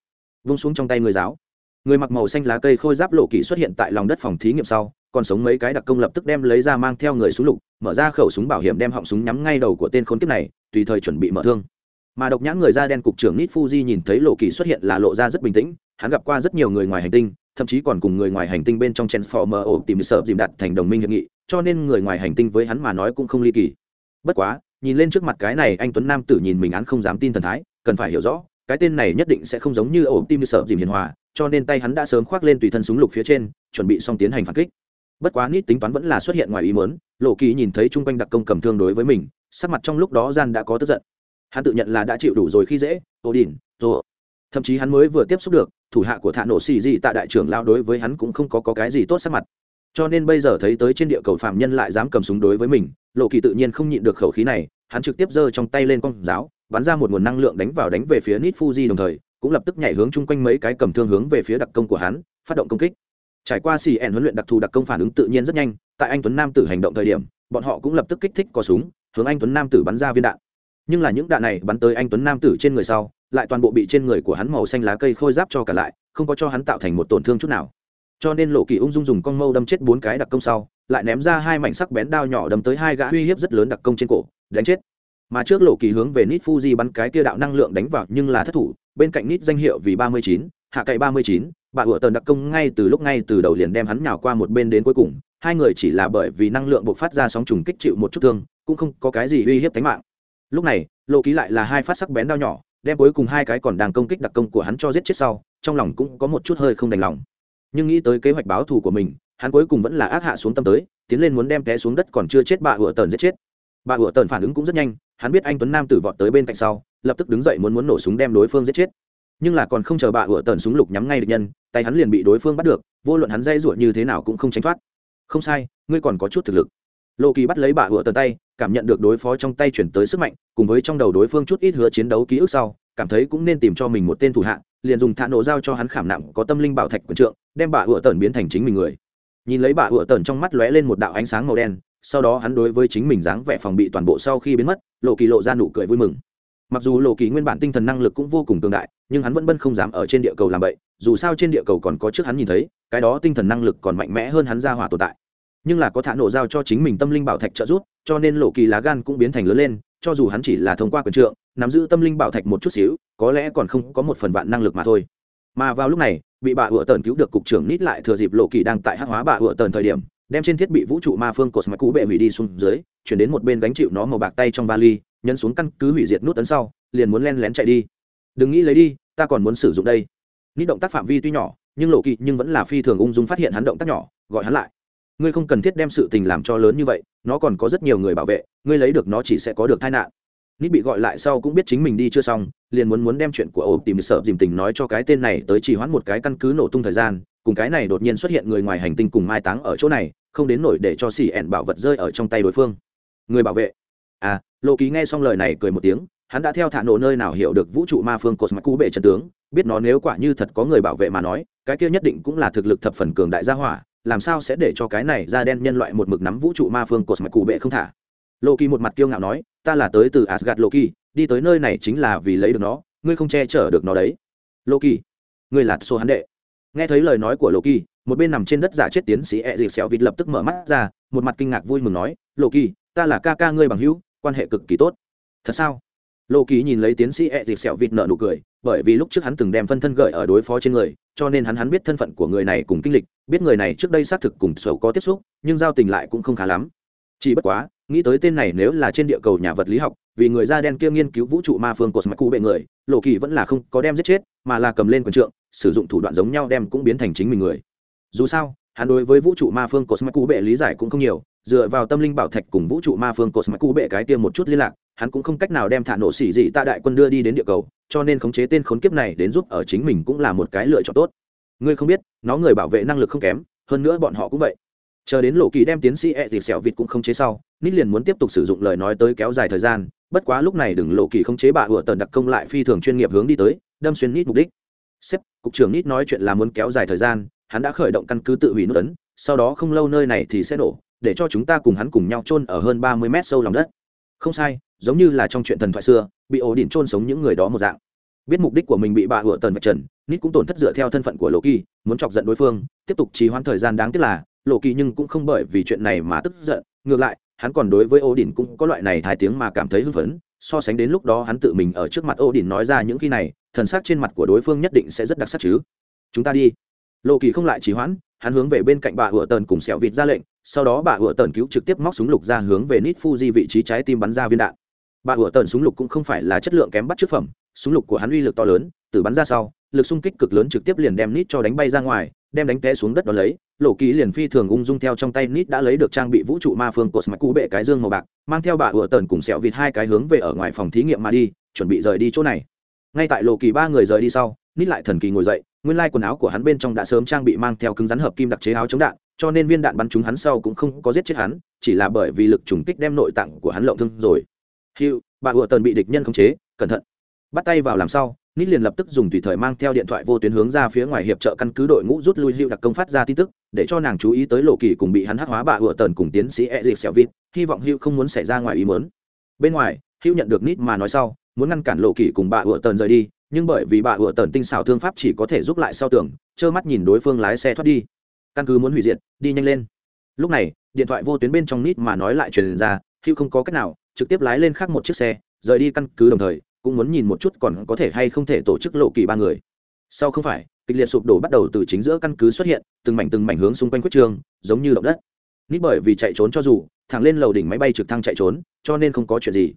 Vung xuống trong tay người giáo. Người mặc màu xanh lá cây khôi giáp lộ kỵ xuất hiện tại lòng đất phòng thí nghiệm sau, còn sống mấy cái đặc công lập tức đem lấy ra mang theo người xuống lục, mở ra khẩu súng bảo hiểm đem họng súng nhắm ngay đầu của tên khốn kiếp này, tùy thời chuẩn bị mở thương. Mà độc nhãn người da đen cục trưởng nít fuji nhìn thấy lộ kỳ xuất hiện là lộ ra rất bình tĩnh, hắn gặp qua rất nhiều người ngoài hành tinh, thậm chí còn cùng người ngoài hành tinh bên trong transformer ổ tìm sợ dìm đặt thành đồng minh hiệp nghị, cho nên người ngoài hành tinh với hắn mà nói cũng không ly kỳ bất quá nhìn lên trước mặt cái này anh tuấn nam tử nhìn mình án không dám tin thần thái cần phải hiểu rõ cái tên này nhất định sẽ không giống như ổ tim sợ dìm hiền hòa cho nên tay hắn đã sớm khoác lên tùy thân súng lục phía trên chuẩn bị xong tiến hành phản kích. Bất quá nít tính toán vẫn là xuất hiện ngoài ý mớn lộ kỳ nhìn thấy chung quanh đặc công cầm thương đối với mình sắc mặt trong lúc đó gian đã có tức giận. Hắn tự nhận là đã chịu đủ rồi khi dễ ô đình rồ thậm chí hắn mới vừa tiếp xúc được thủ hạ của thạ nổ xì dị tại đại trưởng lao đối với hắn cũng không có, có cái gì tốt sắc mặt cho nên bây giờ thấy tới trên địa cầu phạm nhân lại dám cầm súng đối với mình, lộ kỳ tự nhiên không nhịn được khẩu khí này, hắn trực tiếp giơ trong tay lên con giáo, bắn ra một nguồn năng lượng đánh vào đánh về phía nít fuji đồng thời, cũng lập tức nhảy hướng chung quanh mấy cái cầm thương hướng về phía đặc công của hắn, phát động công kích. Trải qua xì ẻn huấn luyện đặc thù đặc công phản ứng tự nhiên rất nhanh, tại anh tuấn nam tử hành động thời điểm, bọn họ cũng lập tức kích thích có súng, hướng anh tuấn nam tử bắn ra viên đạn. Nhưng là những đạn này bắn tới anh tuấn nam tử trên người sau, lại toàn bộ bị trên người của hắn màu xanh lá cây khôi giáp cho cả lại, không có cho hắn tạo thành một tổn thương chút nào cho nên lộ kỳ ung dung dùng con mâu đâm chết bốn cái đặc công sau, lại ném ra hai mảnh sắc bén đao nhỏ đâm tới hai gã uy hiếp rất lớn đặc công trên cổ, đánh chết. Mà trước lộ kỳ hướng về nít fuji bắn cái kia đạo năng lượng đánh vào nhưng là thất thủ, bên cạnh nít danh hiệu vì ba mươi chín, hạ cậy ba mươi chín, bà ủa tần đặc công ngay từ lúc ngay từ đầu liền đem hắn nhào qua một bên đến cuối cùng, hai người chỉ là bởi vì năng lượng buộc phát ra sóng trùng kích chịu một chút thương, cũng không có cái gì uy hiếp tính mạng. Lúc này, lộ ký lại là hai phát sắc bén đao nhỏ, đem cuối cùng hai cái còn đang công kích đặc công của hắn cho giết chết sau, trong lòng cũng có một chút hơi không đành lòng nhưng nghĩ tới kế hoạch báo thù của mình, hắn cuối cùng vẫn là ác hạ xuống tâm tới, tiến lên muốn đem té xuống đất còn chưa chết bà ủa tần giết chết. Bà ủa tần phản ứng cũng rất nhanh, hắn biết anh tuấn nam tử vọt tới bên cạnh sau, lập tức đứng dậy muốn muốn nổ súng đem đối phương giết chết. Nhưng là còn không chờ bà ủa tần súng lục nhắm ngay được nhân, tay hắn liền bị đối phương bắt được, vô luận hắn dây ruột như thế nào cũng không tránh thoát. Không sai, ngươi còn có chút thực lực. Lộ kỳ bắt lấy bà ủa tần tay, cảm nhận được đối phó trong tay chuyển tới sức mạnh, cùng với trong đầu đối phương chút ít hứa chiến đấu ký ức sau, cảm thấy cũng nên tìm cho mình một tên thủ hạ, liền dùng thạ nổ giao cho hắn khảm nặng có tâm linh bảo thạch quần trượng đem bà ủa tần biến thành chính mình người. Nhìn lấy bà ủa tần trong mắt lóe lên một đạo ánh sáng màu đen, sau đó hắn đối với chính mình dáng vẻ phòng bị toàn bộ sau khi biến mất, lộ kỳ lộ ra nụ cười vui mừng. Mặc dù lộ kỳ nguyên bản tinh thần năng lực cũng vô cùng tương đại, nhưng hắn vẫn bân không dám ở trên địa cầu làm vậy dù sao trên địa cầu còn có trước hắn nhìn thấy, cái đó tinh thần năng lực còn mạnh mẽ hơn hắn ra hỏa tồn tại. Nhưng là có thả nổ giao cho chính mình tâm linh bảo thạch trợ giúp, cho nên lộ kỳ lá gan cũng biến thành lớn lên, cho dù hắn chỉ là thông qua quyền trượng, nắm giữ tâm linh bảo thạch một chút xíu, có lẽ còn không có một phần vạn năng lực mà thôi. Mà vào lúc này bị bà ủa tần cứu được cục trưởng nít lại thừa dịp lộ kỳ đang tại hắc hóa bà ủa tần thời điểm, đem trên thiết bị vũ trụ ma phương cột mạch cũ bệ hủy đi xuống dưới, chuyển đến một bên gánh chịu nó màu bạc tay trong vali, nhấn xuống căn cứ hủy diệt nút tấn sau, liền muốn len lén chạy đi. Đừng nghĩ lấy đi, ta còn muốn sử dụng đây. Nít động tác phạm vi tuy nhỏ, nhưng lộ kỳ nhưng vẫn là phi thường ung dung phát hiện hắn động tác nhỏ, gọi hắn lại. Ngươi không cần thiết đem sự tình làm cho lớn như vậy, nó còn có rất nhiều người bảo vệ, ngươi lấy được nó chỉ sẽ có được tai nạn nít bị gọi lại sau cũng biết chính mình đi chưa xong, liền muốn muốn đem chuyện của ổ tìm sợ dìm tình nói cho cái tên này tới chỉ hoãn một cái căn cứ nổ tung thời gian, cùng cái này đột nhiên xuất hiện người ngoài hành tinh cùng mai táng ở chỗ này, không đến nổi để cho xỉ ẹn bảo vật rơi ở trong tay đối phương. Người bảo vệ. À lộ ký nghe xong lời này cười một tiếng, hắn đã theo thả nổ nơi nào hiểu được vũ trụ ma phương cột cosmic cú bệ trận tướng, biết nó nếu quả như thật có người bảo vệ mà nói, cái kia nhất định cũng là thực lực thập phần cường đại gia hỏa, làm sao sẽ để cho cái này ra đen nhân loại một mực nắm vũ trụ ma phương cosmic cú bệ không thả? Lộ kỳ một mặt kiêu ngạo nói ta là tới từ Asgard, Loki, đi tới nơi này chính là vì lấy được nó, ngươi không che chở được nó đấy. Loki, ngươi là số hắn đệ. Nghe thấy lời nói của Loki, một bên nằm trên đất giả chết tiến sĩ e ẹ dịp xẹo vịt lập tức mở mắt ra, một mặt kinh ngạc vui mừng nói, Loki, ta là ca ca ngươi bằng hữu, quan hệ cực kỳ tốt. Thật sao? Loki nhìn lấy tiến sĩ e ẹ dịp xẹo vịt nở nụ cười, bởi vì lúc trước hắn từng đem phân thân gợi ở đối phó trên người, cho nên hắn hắn biết thân phận của người này cùng kinh lịch, biết người này trước đây xác thực cùng sầu có tiếp xúc, nhưng giao tình lại cũng không khá lắm. Chỉ bất quá nghĩ tới tên này nếu là trên địa cầu nhà vật lý học, vì người da đen kia nghiên cứu vũ trụ ma phương của smaku bệ người, lộ kỳ vẫn là không có đem giết chết, mà là cầm lên quần trượng, sử dụng thủ đoạn giống nhau đem cũng biến thành chính mình người. Dù sao, hắn đối với vũ trụ ma phương của smaku bệ lý giải cũng không nhiều, dựa vào tâm linh bảo thạch cùng vũ trụ ma phương của smaku bệ cái tiêm một chút liên lạc, hắn cũng không cách nào đem thả nổ xỉ dị ta đại quân đưa đi đến địa cầu, cho nên khống chế tên khốn kiếp này đến giúp ở chính mình cũng là một cái lựa chọn tốt. Ngươi không biết, nó người bảo vệ năng lực không kém, hơn nữa bọn họ cũng vậy chờ đến lộ kỳ đem tiến sĩ ẹ thịt xẻo vịt cũng không chế sau, nít liền muốn tiếp tục sử dụng lời nói tới kéo dài thời gian, bất quá lúc này đừng lộ kỳ không chế bà ủa tần đặc công lại phi thường chuyên nghiệp hướng đi tới, đâm xuyên nít mục đích sếp, cục trưởng nít nói chuyện là muốn kéo dài thời gian, hắn đã khởi động căn cứ tự hủy nút tấn. sau đó không lâu nơi này thì sẽ nổ để cho chúng ta cùng hắn cùng nhau chôn ở hơn ba mươi mét sâu lòng đất không sai, giống như là trong chuyện thần thoại xưa, bị ổ đỉnh chôn sống những người đó một dạng biết mục đích của mình bị bà ủa tần vạch trần, nít cũng tổn thất dựa theo thân phận của lộ kỳ, muốn chọc giận đối phương, tiếp tục trì hoãn thời gian đáng tiếc là lộ kỳ nhưng cũng không bởi vì chuyện này mà tức giận, ngược lại, hắn còn đối với ô đình cũng có loại này thái tiếng mà cảm thấy hưng phấn, so sánh đến lúc đó hắn tự mình ở trước mặt ô đình nói ra những khi này, thần sắc trên mặt của đối phương nhất định sẽ rất đặc sắc chứ. Chúng ta đi. Lộ kỳ không lại trì hoãn, hắn hướng về bên cạnh bà hựa tần cùng sẹo vịt ra lệnh, sau đó bà hựa tần cứu trực tiếp móc súng lục ra hướng về nít fuji vị trí trái tim bắn ra viên đạn. Bà hựa tần súng lục cũng không phải là chất lượng kém bắt trước phẩm, súng lục của hắn uy lực to lớn, từ bắn ra sau, lực xung kích cực lớn trực tiếp liền đem nít cho đánh bay ra ngoài, đem đánh té xuống đất đón lấy lộ ký liền phi thường ung dung theo trong tay nít đã lấy được trang bị vũ trụ ma phương cột mạch cú bệ cái dương màu bạc, mang theo bà ủa tần cùng sẹo vịt hai cái hướng về ở ngoài phòng thí nghiệm mà đi, chuẩn bị rời đi chỗ này. Ngay tại lộ kỳ ba người rời đi sau, nít lại thần kỳ ngồi dậy, nguyên lai quần áo của hắn bên trong đã sớm trang bị mang theo cứng rắn hợp kim đặc chế áo chống đạn, cho nên viên đạn bắn trúng hắn sau cũng không có giết chết hắn, chỉ là bởi vì lực trùng kích đem nội tạng của hắn lộng thương rồi. Hiệu bà ủa tần bị địch nhân khống chế, cẩn thận. Bắt tay vào làm sau nít liền lập tức dùng tùy thời mang theo điện thoại vô tuyến hướng ra phía ngoài hiệp trợ căn cứ đội ngũ rút lui hữu đặc công phát ra tin tức để cho nàng chú ý tới lộ kỳ cùng bị hắn hắc hóa bà hựa tần cùng tiến sĩ e dịp xẻo vịt hy vọng hữu không muốn xảy ra ngoài ý mớn bên ngoài hữu nhận được nít mà nói sau muốn ngăn cản lộ kỳ cùng bà ủa tần rời đi nhưng bởi vì bà ủa tần tinh xảo thương pháp chỉ có thể giúp lại sau tưởng, trơ mắt nhìn đối phương lái xe thoát đi. Căn cứ muốn hủy diệt đi nhanh lên. Lúc này điện thoại vô tuyến bên trong nít mà nói lại truyền ra hữu không có cách nào trực tiếp lái lên khác một chiếc xe rời đi căn cứ đồng thời cũng muốn nhìn một chút còn có thể hay không thể tổ chức lộ kỳ ba người. Sau không phải, kịch liệt sụp đổ bắt đầu từ chính giữa căn cứ xuất hiện, từng mảnh từng mảnh hướng xung quanh quyết trường, giống như động đất. Nít bởi vì chạy trốn cho dù, thẳng lên lầu đỉnh máy bay trực thăng chạy trốn, cho nên không có chuyện gì.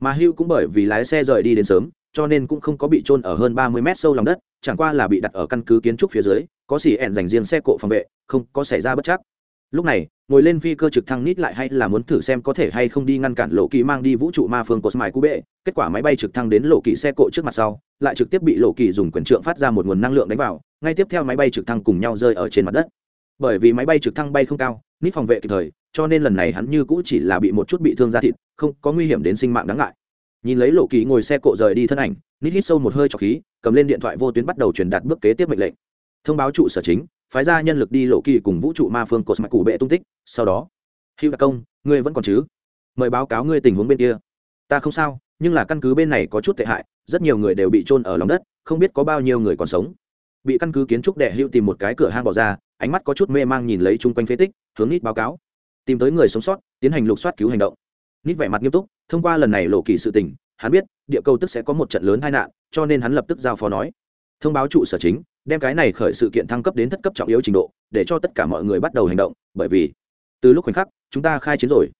Mà hưu cũng bởi vì lái xe rời đi đến sớm, cho nên cũng không có bị trôn ở hơn ba mươi mét sâu lòng đất, chẳng qua là bị đặt ở căn cứ kiến trúc phía dưới, có xỉ ẹn dành riêng xe cộ phòng vệ, không có xảy ra bất chắc. Lúc này ngồi lên phi cơ trực thăng nít lại hay là muốn thử xem có thể hay không đi ngăn cản lộ kỳ mang đi vũ trụ ma phương cosmai cú bệ kết quả máy bay trực thăng đến lộ kỳ xe cộ trước mặt sau, lại trực tiếp bị lộ kỳ dùng quyền trượng phát ra một nguồn năng lượng đánh vào, ngay tiếp theo máy bay trực thăng cùng nhau rơi ở trên mặt đất. Bởi vì máy bay trực thăng bay không cao, nít phòng vệ kịp thời, cho nên lần này hắn như cũ chỉ là bị một chút bị thương da thịt, không có nguy hiểm đến sinh mạng đáng ngại. Nhìn lấy lộ kỳ ngồi xe cộ rời đi thân ảnh, nít hít sâu một hơi trọc khí, cầm lên điện thoại vô tuyến bắt đầu truyền đạt bước kế tiếp mệnh lệnh. Thông báo trụ sở chính, phái ra nhân lực đi lộ kỳ cùng vũ trụ ma phương cột mạch cụ bệ tung tích sau đó hữu đặc công, ngươi vẫn còn chứ? Mời báo cáo ngươi tình huống bên kia. Ta không sao, nhưng là căn cứ bên này có chút tệ hại, rất nhiều người đều bị trôn ở lòng đất, không biết có bao nhiêu người còn sống. Bị căn cứ kiến trúc đệ hữu tìm một cái cửa hang bỏ ra, ánh mắt có chút mê mang nhìn lấy chung quanh phế tích, hướng nít báo cáo. Tìm tới người sống sót, tiến hành lục soát cứu hành động. Nít vẻ mặt nghiêm túc, thông qua lần này lộ kỳ sự tình, hắn biết, địa cầu tức sẽ có một trận lớn tai nạn, cho nên hắn lập tức giao phó nói. Thông báo trụ sở chính, đem cái này khởi sự kiện thăng cấp đến thất cấp trọng yếu trình độ, để cho tất cả mọi người bắt đầu hành động, bởi vì từ lúc khoảnh khắc chúng ta khai chiến rồi.